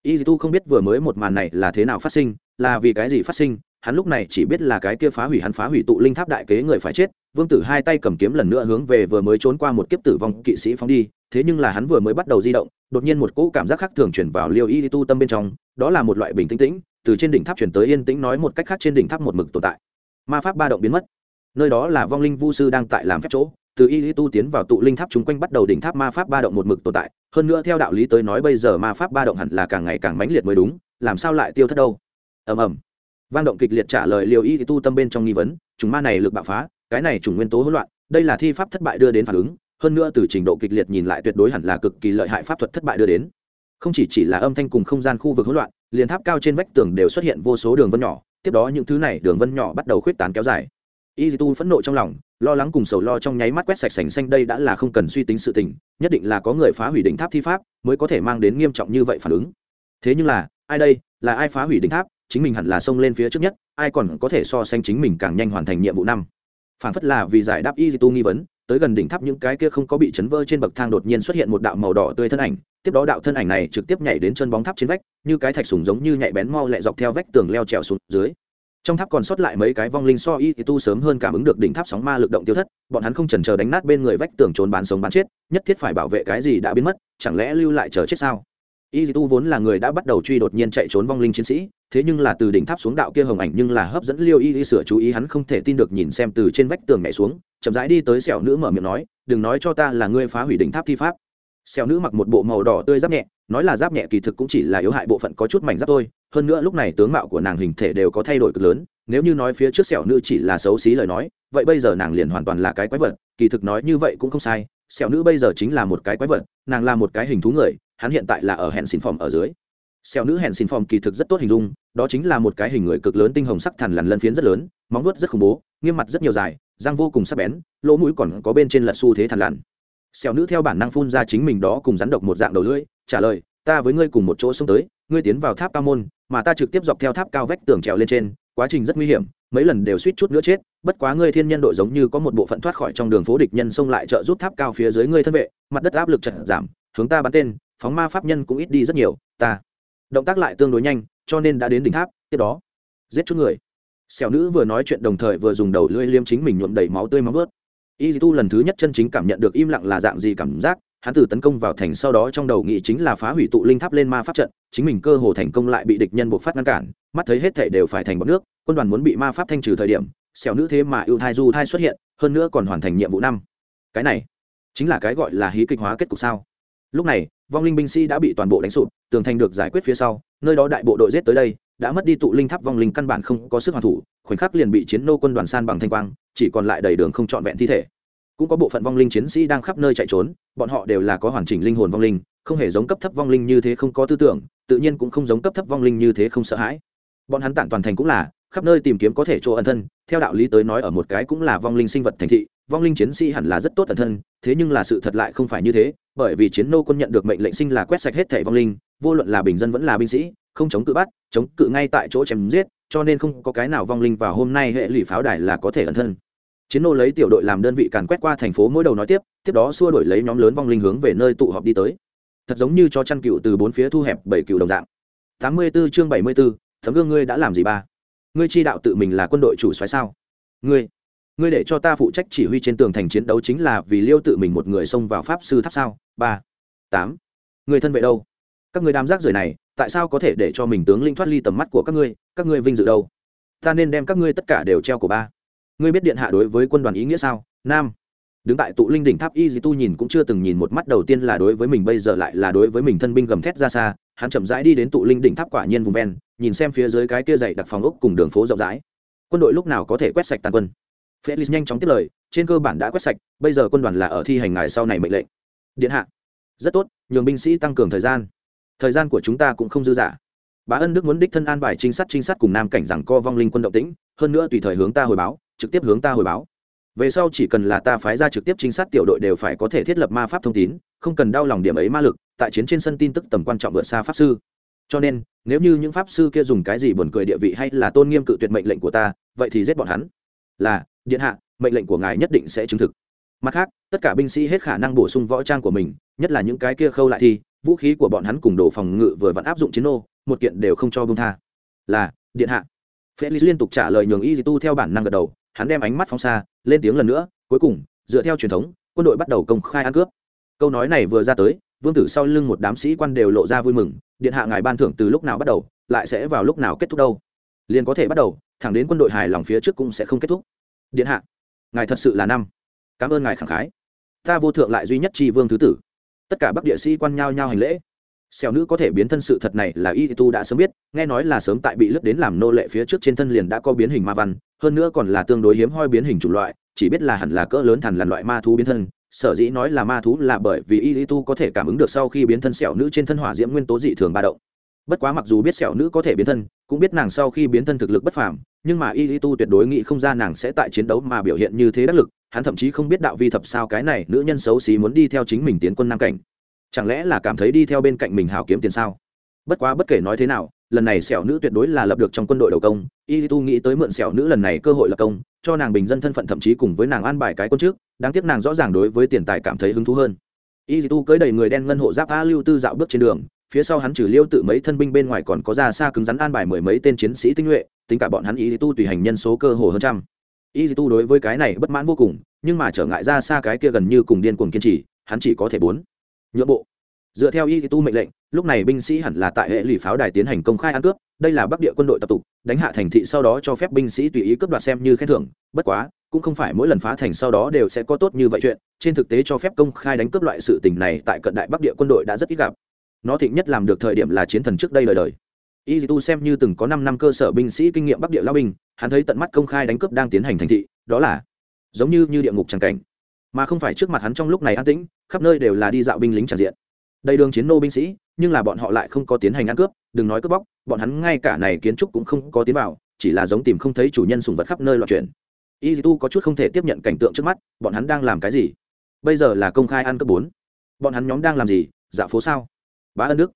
y tu không biết vừa mới một màn này là thế nào phát sinh, là vì cái gì phát sinh, hắn lúc này chỉ biết là cái kia phá hủy hắn phá hủy tụ linh tháp đại kế người phải chết, vương tử hai tay cầm kiếm lần nữa hướng về vừa mới trốn qua một kiếp tử vong kỵ sĩ phóng đi, thế nhưng là hắn vừa mới bắt đầu di động, đột nhiên một cỗ cảm giác khác thường chuyển vào liêu y tu tâm bên trong, đó là một loại bình tĩnh tĩnh, từ trên đỉnh tháp chuyển tới yên tĩnh nói một cách khác trên đỉnh tháp một mực tồn tại. Ma pháp ba động biến mất. Nơi đó là vong linh vu sư đang tại làm phép chỗ, từ y tu tiến vào tụ linh tháp chúng quanh bắt đầu đỉnh tháp ma pháp ba động một mực tồn tại hơn nữa theo đạo lý tới nói bây giờ ma pháp ba động hẳn là càng ngày càng mãnh liệt mới đúng, làm sao lại tiêu thất đâu? Ầm ầm. Vang động kịch liệt trả lời liều y tu tâm bên trong nghi vấn, chúng ma này lực bạo phá, cái này chủng nguyên tố hỗn loạn, đây là thi pháp thất bại đưa đến phản ứng, hơn nữa từ trình độ kịch liệt nhìn lại tuyệt đối hẳn là cực kỳ lợi hại pháp thuật thất bại đưa đến. Không chỉ chỉ là âm thanh cùng không gian khu vực hỗn loạn, liền tháp cao trên vách tường đều xuất hiện vô số đường vân nhỏ, tiếp đó những thứ này đường vân nhỏ bắt đầu khuyết tán kéo dài y tu phẫn nộ trong lòng, lo lắng cùng sầu lo trong nháy mắt quét sạch sành xanh đây đã là không cần suy tính sự tình, nhất định là có người phá hủy đỉnh tháp thi pháp mới có thể mang đến nghiêm trọng như vậy phản ứng. Thế nhưng là, ai đây, là ai phá hủy đỉnh tháp, chính mình hẳn là xông lên phía trước nhất, ai còn có thể so sánh chính mình càng nhanh hoàn thành nhiệm vụ năm. Phản phất là vì giải đáp y tu nghi vấn, tới gần đỉnh tháp những cái kia không có bị chấn vỡ trên bậc thang đột nhiên xuất hiện một đạo màu đỏ tươi thân ảnh, tiếp đó đạo thân ảnh này trực tiếp nhảy đến chân bóng tháp trên vách, như cái thạch sùng giống như nhạy bén mau lẹ dọc theo vách tường leo trèo xuống dưới trong tháp còn sót lại mấy cái vong linh so y tu sớm hơn cảm ứng được đỉnh tháp sóng ma lực động tiêu thất, bọn hắn không chần chờ đánh nát bên người vách tường trốn bán sống bán chết, nhất thiết phải bảo vệ cái gì đã biến mất, chẳng lẽ lưu lại chờ chết sao? Y tu vốn là người đã bắt đầu truy đột nhiên chạy trốn vong linh chiến sĩ, thế nhưng là từ đỉnh tháp xuống đạo kia hồng ảnh nhưng là hấp dẫn liêu y sửa chú ý hắn không thể tin được nhìn xem từ trên vách tường nhảy xuống, chậm rãi đi tới sẹo nữ mở miệng nói, đừng nói cho ta là ngươi phá hủy đỉnh tháp thi pháp. Sẹo nữ mặc một bộ màu đỏ tươi giáp nhẹ nói là giáp nhẹ kỳ thực cũng chỉ là yếu hại bộ phận có chút mảnh giáp thôi, hơn nữa lúc này tướng mạo của nàng hình thể đều có thay đổi cực lớn, nếu như nói phía trước sẹo nữ chỉ là xấu xí lời nói, vậy bây giờ nàng liền hoàn toàn là cái quái vật, kỳ thực nói như vậy cũng không sai, sẹo nữ bây giờ chính là một cái quái vật, nàng là một cái hình thú người, hắn hiện tại là ở hẹn xin phòng ở dưới. Sẹo nữ hẹn xin phòng kỳ thực rất tốt hình dung, đó chính là một cái hình người cực lớn tinh hồng sắc thằn lằn lân phiến rất lớn, móng vuốt rất khủng bố, nghiêm mặt rất nhiều dài, răng vô cùng sắc bén, lỗ mũi còn có bên trên lật xu thế thằn lằn xèo nữ theo bản năng phun ra chính mình đó cùng rắn độc một dạng đầu lưỡi, trả lời, ta với ngươi cùng một chỗ xông tới, ngươi tiến vào tháp cao môn, mà ta trực tiếp dọc theo tháp cao vách tường trèo lên trên, quá trình rất nguy hiểm, mấy lần đều suýt chút nữa chết, bất quá ngươi thiên nhân đội giống như có một bộ phận thoát khỏi trong đường phố địch nhân xông lại trợ giúp tháp cao phía dưới ngươi thân vệ, mặt đất áp lực chật giảm, hướng ta bắn tên, phóng ma pháp nhân cũng ít đi rất nhiều, ta. Động tác lại tương đối nhanh, cho nên đã đến đỉnh tháp, tiếp đó, giết chút người. Xẻo nữ vừa nói chuyện đồng thời vừa dùng đầu lưỡi liêm chính mình nhuộm đầy máu tươi máu vớt y tu lần thứ nhất chân chính cảm nhận được im lặng là dạng gì cảm giác, hắn từ tấn công vào thành sau đó trong đầu nghĩ chính là phá hủy tụ linh tháp lên ma pháp trận, chính mình cơ hồ thành công lại bị địch nhân buộc phát ngăn cản, mắt thấy hết thể đều phải thành bọc nước, quân đoàn muốn bị ma pháp thanh trừ thời điểm, xẻo nữ thế mà ưu thai du thai xuất hiện, hơn nữa còn hoàn thành nhiệm vụ năm. Cái này chính là cái gọi là hí kịch hóa kết cục sao? Lúc này, vong linh binh sĩ đã bị toàn bộ đánh sụp, tường thành được giải quyết phía sau, nơi đó đại bộ đội giết tới đây đã mất đi tụ linh tháp vong linh căn bản không có sức hoàn thủ, khoảnh khắc liền bị chiến nô quân đoàn san bằng thanh quang, chỉ còn lại đầy đường không trọn vẹn thi thể. Cũng có bộ phận vong linh chiến sĩ đang khắp nơi chạy trốn, bọn họ đều là có hoàn chỉnh linh hồn vong linh, không hề giống cấp thấp vong linh như thế không có tư tưởng, tự nhiên cũng không giống cấp thấp vong linh như thế không sợ hãi. Bọn hắn tản toàn thành cũng là, khắp nơi tìm kiếm có thể chỗ ẩn thân, theo đạo lý tới nói ở một cái cũng là vong linh sinh vật thành thị, vong linh chiến sĩ hẳn là rất tốt ẩn thân, thế nhưng là sự thật lại không phải như thế, bởi vì chiến nô quân nhận được mệnh lệnh sinh là quét sạch hết thẻ vong linh, vô luận là bình dân vẫn là binh sĩ không chống cự bắt chống cự ngay tại chỗ chém giết cho nên không có cái nào vong linh và hôm nay hệ lụy pháo đài là có thể ẩn thân. Chiến nô lấy tiểu đội làm đơn vị càn quét qua thành phố mỗi đầu nói tiếp tiếp đó xua đổi lấy nhóm lớn vong linh hướng về nơi tụ họp đi tới. Thật giống như cho chăn cựu từ bốn phía thu hẹp bảy cựu đồng dạng. Tám mươi 84 chương bảy mươi 74, thấm gương ngươi đã làm gì ba? Ngươi chi đạo tự mình là quân đội chủ soái sao? Ngươi ngươi để cho ta phụ trách chỉ huy trên tường thành chiến đấu chính là vì liêu tự mình một người xông vào pháp sư tháp sao? Ba tám người thân vệ đâu? Các người đám rác rưởi này tại sao có thể để cho mình tướng linh thoát ly tầm mắt của các ngươi các ngươi vinh dự đâu? Ta nên đem các ngươi tất cả đều treo của ba. Ngươi biết điện hạ đối với quân đoàn ý nghĩa sao? Nam. Đứng tại tụ linh đỉnh tháp y dì tu nhìn cũng chưa từng nhìn một mắt đầu tiên là đối với mình, bây giờ lại là đối với mình thân binh gầm thét ra xa, hắn chậm rãi đi đến tụ linh đỉnh tháp quả nhiên vùng ven, nhìn xem phía dưới cái kia dày đặc phòng ốc cùng đường phố rộng rãi. Quân đội lúc nào có thể quét sạch tàn quân? Felix nhanh chóng tiếp lời, trên cơ bản đã quét sạch, bây giờ quân đoàn là ở thi hành ngài sau này mệnh lệnh. Điện hạ. Rất tốt, nhường binh sĩ tăng cường thời gian thời gian của chúng ta cũng không dư dả. Bá ân đức muốn đích thân an bài trinh sát trinh sát cùng nam cảnh rằng co vong linh quân động tĩnh, hơn nữa tùy thời hướng ta hồi báo, trực tiếp hướng ta hồi báo. Về sau chỉ cần là ta phái ra trực tiếp trinh sát tiểu đội đều phải có thể thiết lập ma pháp thông tín, không cần đau lòng điểm ấy ma lực, tại chiến trên sân tin tức tầm quan trọng vượt xa pháp sư. Cho nên, nếu như những pháp sư kia dùng cái gì buồn cười địa vị hay là tôn nghiêm cự tuyệt mệnh lệnh của ta, vậy thì giết bọn hắn. Là, điện hạ, mệnh lệnh của ngài nhất định sẽ chứng thực. Mặt khác, tất cả binh sĩ hết khả năng bổ sung võ trang của mình, nhất là những cái kia khâu lại thi vũ khí của bọn hắn cùng đồ phòng ngự vừa vẫn áp dụng chiến ô một kiện đều không cho bông tha. Là, điện hạ. Felix liên tục trả lời nhường y tu theo bản năng gật đầu, hắn đem ánh mắt phóng xa, lên tiếng lần nữa, cuối cùng, dựa theo truyền thống, quân đội bắt đầu công khai ăn cướp. Câu nói này vừa ra tới, vương tử sau lưng một đám sĩ quan đều lộ ra vui mừng, điện hạ ngài ban thưởng từ lúc nào bắt đầu, lại sẽ vào lúc nào kết thúc đâu? Liền có thể bắt đầu, thẳng đến quân đội hài lòng phía trước cũng sẽ không kết thúc. Điện hạ, ngài thật sự là năm. Cảm ơn ngài khẳng khái. Ta vô thượng lại duy nhất tri vương thứ tử tất cả bắc địa sĩ quan nhao nhao hành lễ. Xẻo nữ có thể biến thân sự thật này là y tu đã sớm biết, nghe nói là sớm tại bị lướt đến làm nô lệ phía trước trên thân liền đã có biến hình ma văn, hơn nữa còn là tương đối hiếm hoi biến hình chủng loại, chỉ biết là hẳn là cỡ lớn thẳn là loại ma thú biến thân. Sở dĩ nói là ma thú là bởi vì y tu có thể cảm ứng được sau khi biến thân sẹo nữ trên thân hỏa diễm nguyên tố dị thường ba động. Bất quá mặc dù biết sẹo nữ có thể biến thân, cũng biết nàng sau khi biến thân thực lực bất phàm, nhưng mà y tu tuyệt đối nghĩ không ra nàng sẽ tại chiến đấu mà biểu hiện như thế đắc lực hắn thậm chí không biết đạo vi thập sao cái này nữ nhân xấu xí muốn đi theo chính mình tiến quân nam cảnh. Chẳng lẽ là cảm thấy đi theo bên cạnh mình hào kiếm tiền sao? Bất quá bất kể nói thế nào, lần này sẹo nữ tuyệt đối là lập được trong quân đội đầu công y tu nghĩ tới mượn sẹo nữ lần này cơ hội lập công, cho nàng bình dân thân phận thậm chí cùng với nàng an bài cái quân trước, đáng tiếc nàng rõ ràng đối với tiền tài cảm thấy hứng thú hơn. Y tu cưới đầy người đen ngân hộ giáp a lưu tư dạo bước trên đường, phía sau hắn trừ liêu tự mấy thân binh bên ngoài còn có ra xa cứng rắn an bài mười mấy tên chiến sĩ tinh nhuệ, tính cả bọn hắn y tu tùy hành nhân số cơ hồ hơn trăm y tu đối với cái này bất mãn vô cùng, nhưng mà trở ngại ra xa cái kia gần như cùng điên cuồng kiên trì, hắn chỉ có thể bốn. Nhượng bộ. Dựa theo y tu mệnh lệnh, lúc này binh sĩ hẳn là tại hệ lụy pháo đài tiến hành công khai ăn cướp, đây là bắc địa quân đội tập tục, đánh hạ thành thị sau đó cho phép binh sĩ tùy ý cướp đoạt xem như khen thưởng, bất quá, cũng không phải mỗi lần phá thành sau đó đều sẽ có tốt như vậy chuyện, trên thực tế cho phép công khai đánh cướp loại sự tình này tại cận đại bắc địa quân đội đã rất ít gặp. Nó thịnh nhất làm được thời điểm là chiến thần trước đây đời đời y tu xem như từng có năm năm cơ sở binh sĩ kinh nghiệm bắc địa lao binh, hắn thấy tận mắt công khai đánh cướp đang tiến hành thành thị, đó là giống như như địa ngục tràng cảnh. Mà không phải trước mặt hắn trong lúc này an tĩnh, khắp nơi đều là đi dạo binh lính tràn diện. Đầy đường chiến nô binh sĩ, nhưng là bọn họ lại không có tiến hành ăn cướp, đừng nói cướp bóc, bọn hắn ngay cả này kiến trúc cũng không có tiến vào, chỉ là giống tìm không thấy chủ nhân sùng vật khắp nơi loạn chuyển. Y tu có chút không thể tiếp nhận cảnh tượng trước mắt, bọn hắn đang làm cái gì? Bây giờ là công khai ăn cướp bốn. Bọn hắn nhóm đang làm gì? Dạ phố sao? Bá ân đức.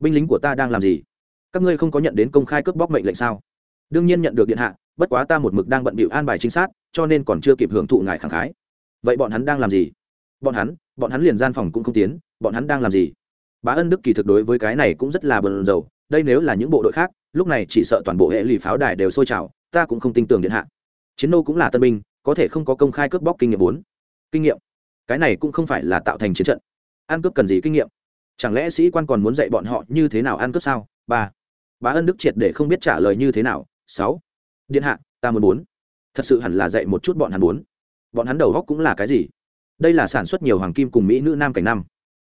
Binh lính của ta đang làm gì? Các ngươi không có nhận đến công khai cướp bóc mệnh lệnh sao? Đương nhiên nhận được điện hạ, bất quá ta một mực đang bận bịu an bài trinh sát, cho nên còn chưa kịp hưởng thụ ngài khẳng khái. Vậy bọn hắn đang làm gì? Bọn hắn bọn hắn liền gian phòng cũng không tiến, bọn hắn đang làm gì? Bá ân đức kỳ thực đối với cái này cũng rất là bần dầu đây nếu là những bộ đội khác, lúc này chỉ sợ toàn bộ hệ lụy pháo đài đều sôi trào, ta cũng không tin tưởng điện hạ. Chiến nô cũng là tân binh, có thể không có công khai cướp bóc kinh nghiệm bốn. Kinh nghiệm? Cái này cũng không phải là tạo thành chiến trận. Ăn cướp cần gì kinh nghiệm? Chẳng lẽ sĩ quan còn muốn dạy bọn họ như thế nào ăn cướp sao? Ba. Bá ân đức triệt để không biết trả lời như thế nào. Sáu. Điện hạ, ta muốn bốn. Thật sự hẳn là dạy một chút bọn hắn bốn. Bọn hắn đầu góc cũng là cái gì? Đây là sản xuất nhiều hoàng kim cùng mỹ nữ nam cảnh năm.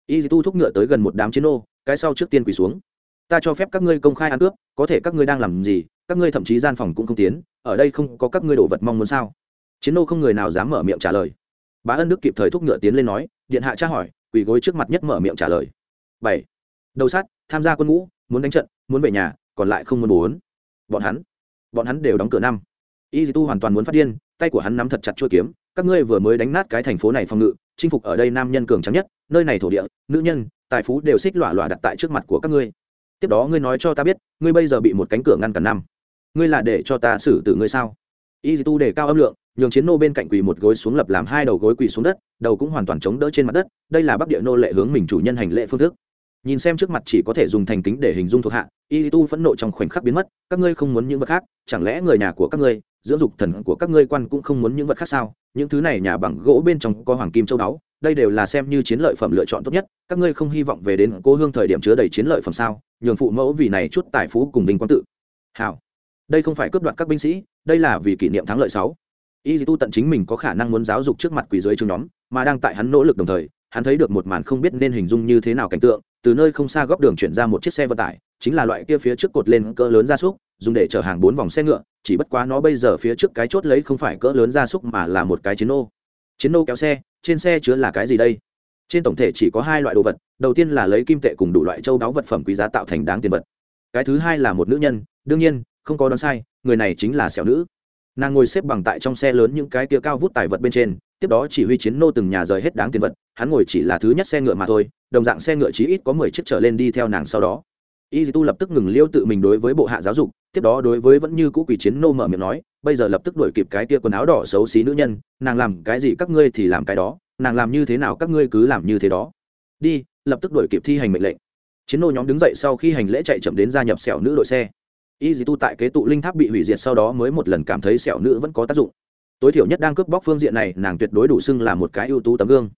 Y tu thúc ngựa tới gần một đám chiến ô, cái sau trước tiên quỳ xuống. Ta cho phép các ngươi công khai ăn cướp, có thể các ngươi đang làm gì, các ngươi thậm chí gian phòng cũng không tiến, ở đây không có các ngươi đồ vật mong muốn sao? Chiến ô không người nào dám mở miệng trả lời. Bá ân đức kịp thời thúc ngựa tiến lên nói, điện hạ tra hỏi, quỳ gối trước mặt nhất mở miệng trả lời. Bảy. Đầu sát, tham gia quân ngũ muốn đánh trận, muốn về nhà, còn lại không muốn bốn bọn hắn bọn hắn đều đóng cửa năm. Y tu hoàn toàn muốn phát điên, tay của hắn nắm thật chặt chuôi kiếm, các ngươi vừa mới đánh nát cái thành phố này phòng ngự, chinh phục ở đây nam nhân cường trắng nhất, nơi này thổ địa, nữ nhân, tài phú đều xích lọa lọa đặt tại trước mặt của các ngươi. Tiếp đó ngươi nói cho ta biết, ngươi bây giờ bị một cánh cửa ngăn cản năm. Ngươi là để cho ta xử tử ngươi sao? Y tu để cao âm lượng, nhường chiến nô bên cạnh quỳ một gối xuống lập làm hai đầu gối quỳ xuống đất, đầu cũng hoàn toàn chống đỡ trên mặt đất, đây là bắc địa nô lệ hướng mình chủ nhân hành lệ phương thức nhìn xem trước mặt chỉ có thể dùng thành kính để hình dung thuộc hạ, y tu phẫn nộ trong khoảnh khắc biến mất, các ngươi không muốn những vật khác, chẳng lẽ người nhà của các ngươi, dưỡng dục thần của các ngươi quan cũng không muốn những vật khác sao? Những thứ này nhà bằng gỗ bên trong có hoàng kim châu đáo đây đều là xem như chiến lợi phẩm lựa chọn tốt nhất, các ngươi không hy vọng về đến cố hương thời điểm chứa đầy chiến lợi phẩm sao? Nhường phụ mẫu vì này chút tài phú cùng vinh quang tự. Hào đây không phải cướp đoạt các binh sĩ, đây là vì kỷ niệm thắng lợi sáu. Y tu tận chính mình có khả năng muốn giáo dục trước mặt quỷ dưới trường nhóm, mà đang tại hắn nỗ lực đồng thời, hắn thấy được một màn không biết nên hình dung như thế nào cảnh tượng từ nơi không xa góc đường chuyển ra một chiếc xe vận tải, chính là loại kia phía trước cột lên cỡ lớn gia súc, dùng để chở hàng bốn vòng xe ngựa, chỉ bất quá nó bây giờ phía trước cái chốt lấy không phải cỡ lớn gia súc mà là một cái chiến ô chiến ô kéo xe, trên xe chứa là cái gì đây? Trên tổng thể chỉ có hai loại đồ vật, đầu tiên là lấy kim tệ cùng đủ loại châu đáo vật phẩm quý giá tạo thành đáng tiền vật. Cái thứ hai là một nữ nhân, đương nhiên, không có đoán sai, người này chính là xẻo nữ. Nàng ngồi xếp bằng tại trong xe lớn những cái kia cao vút tài vật bên trên tiếp đó chỉ huy chiến nô từng nhà rời hết đáng tiền vật, hắn ngồi chỉ là thứ nhất xe ngựa mà thôi, đồng dạng xe ngựa chí ít có mười chiếc trở lên đi theo nàng sau đó. Y tu lập tức ngừng liêu tự mình đối với bộ hạ giáo dục, tiếp đó đối với vẫn như cũ quỷ chiến nô mở miệng nói, bây giờ lập tức đuổi kịp cái tia quần áo đỏ xấu xí nữ nhân, nàng làm cái gì các ngươi thì làm cái đó, nàng làm như thế nào các ngươi cứ làm như thế đó. Đi, lập tức đuổi kịp thi hành mệnh lệnh. Chiến nô nhóm đứng dậy sau khi hành lễ chạy chậm đến gia nhập sẹo nữ đội xe. Y tu tại kế tụ linh tháp bị hủy diệt sau đó mới một lần cảm thấy sẹo nữ vẫn có tác dụng tối thiểu nhất đang cướp bóc phương diện này, nàng tuyệt đối đủ xưng là một cái ưu tú tấm gương.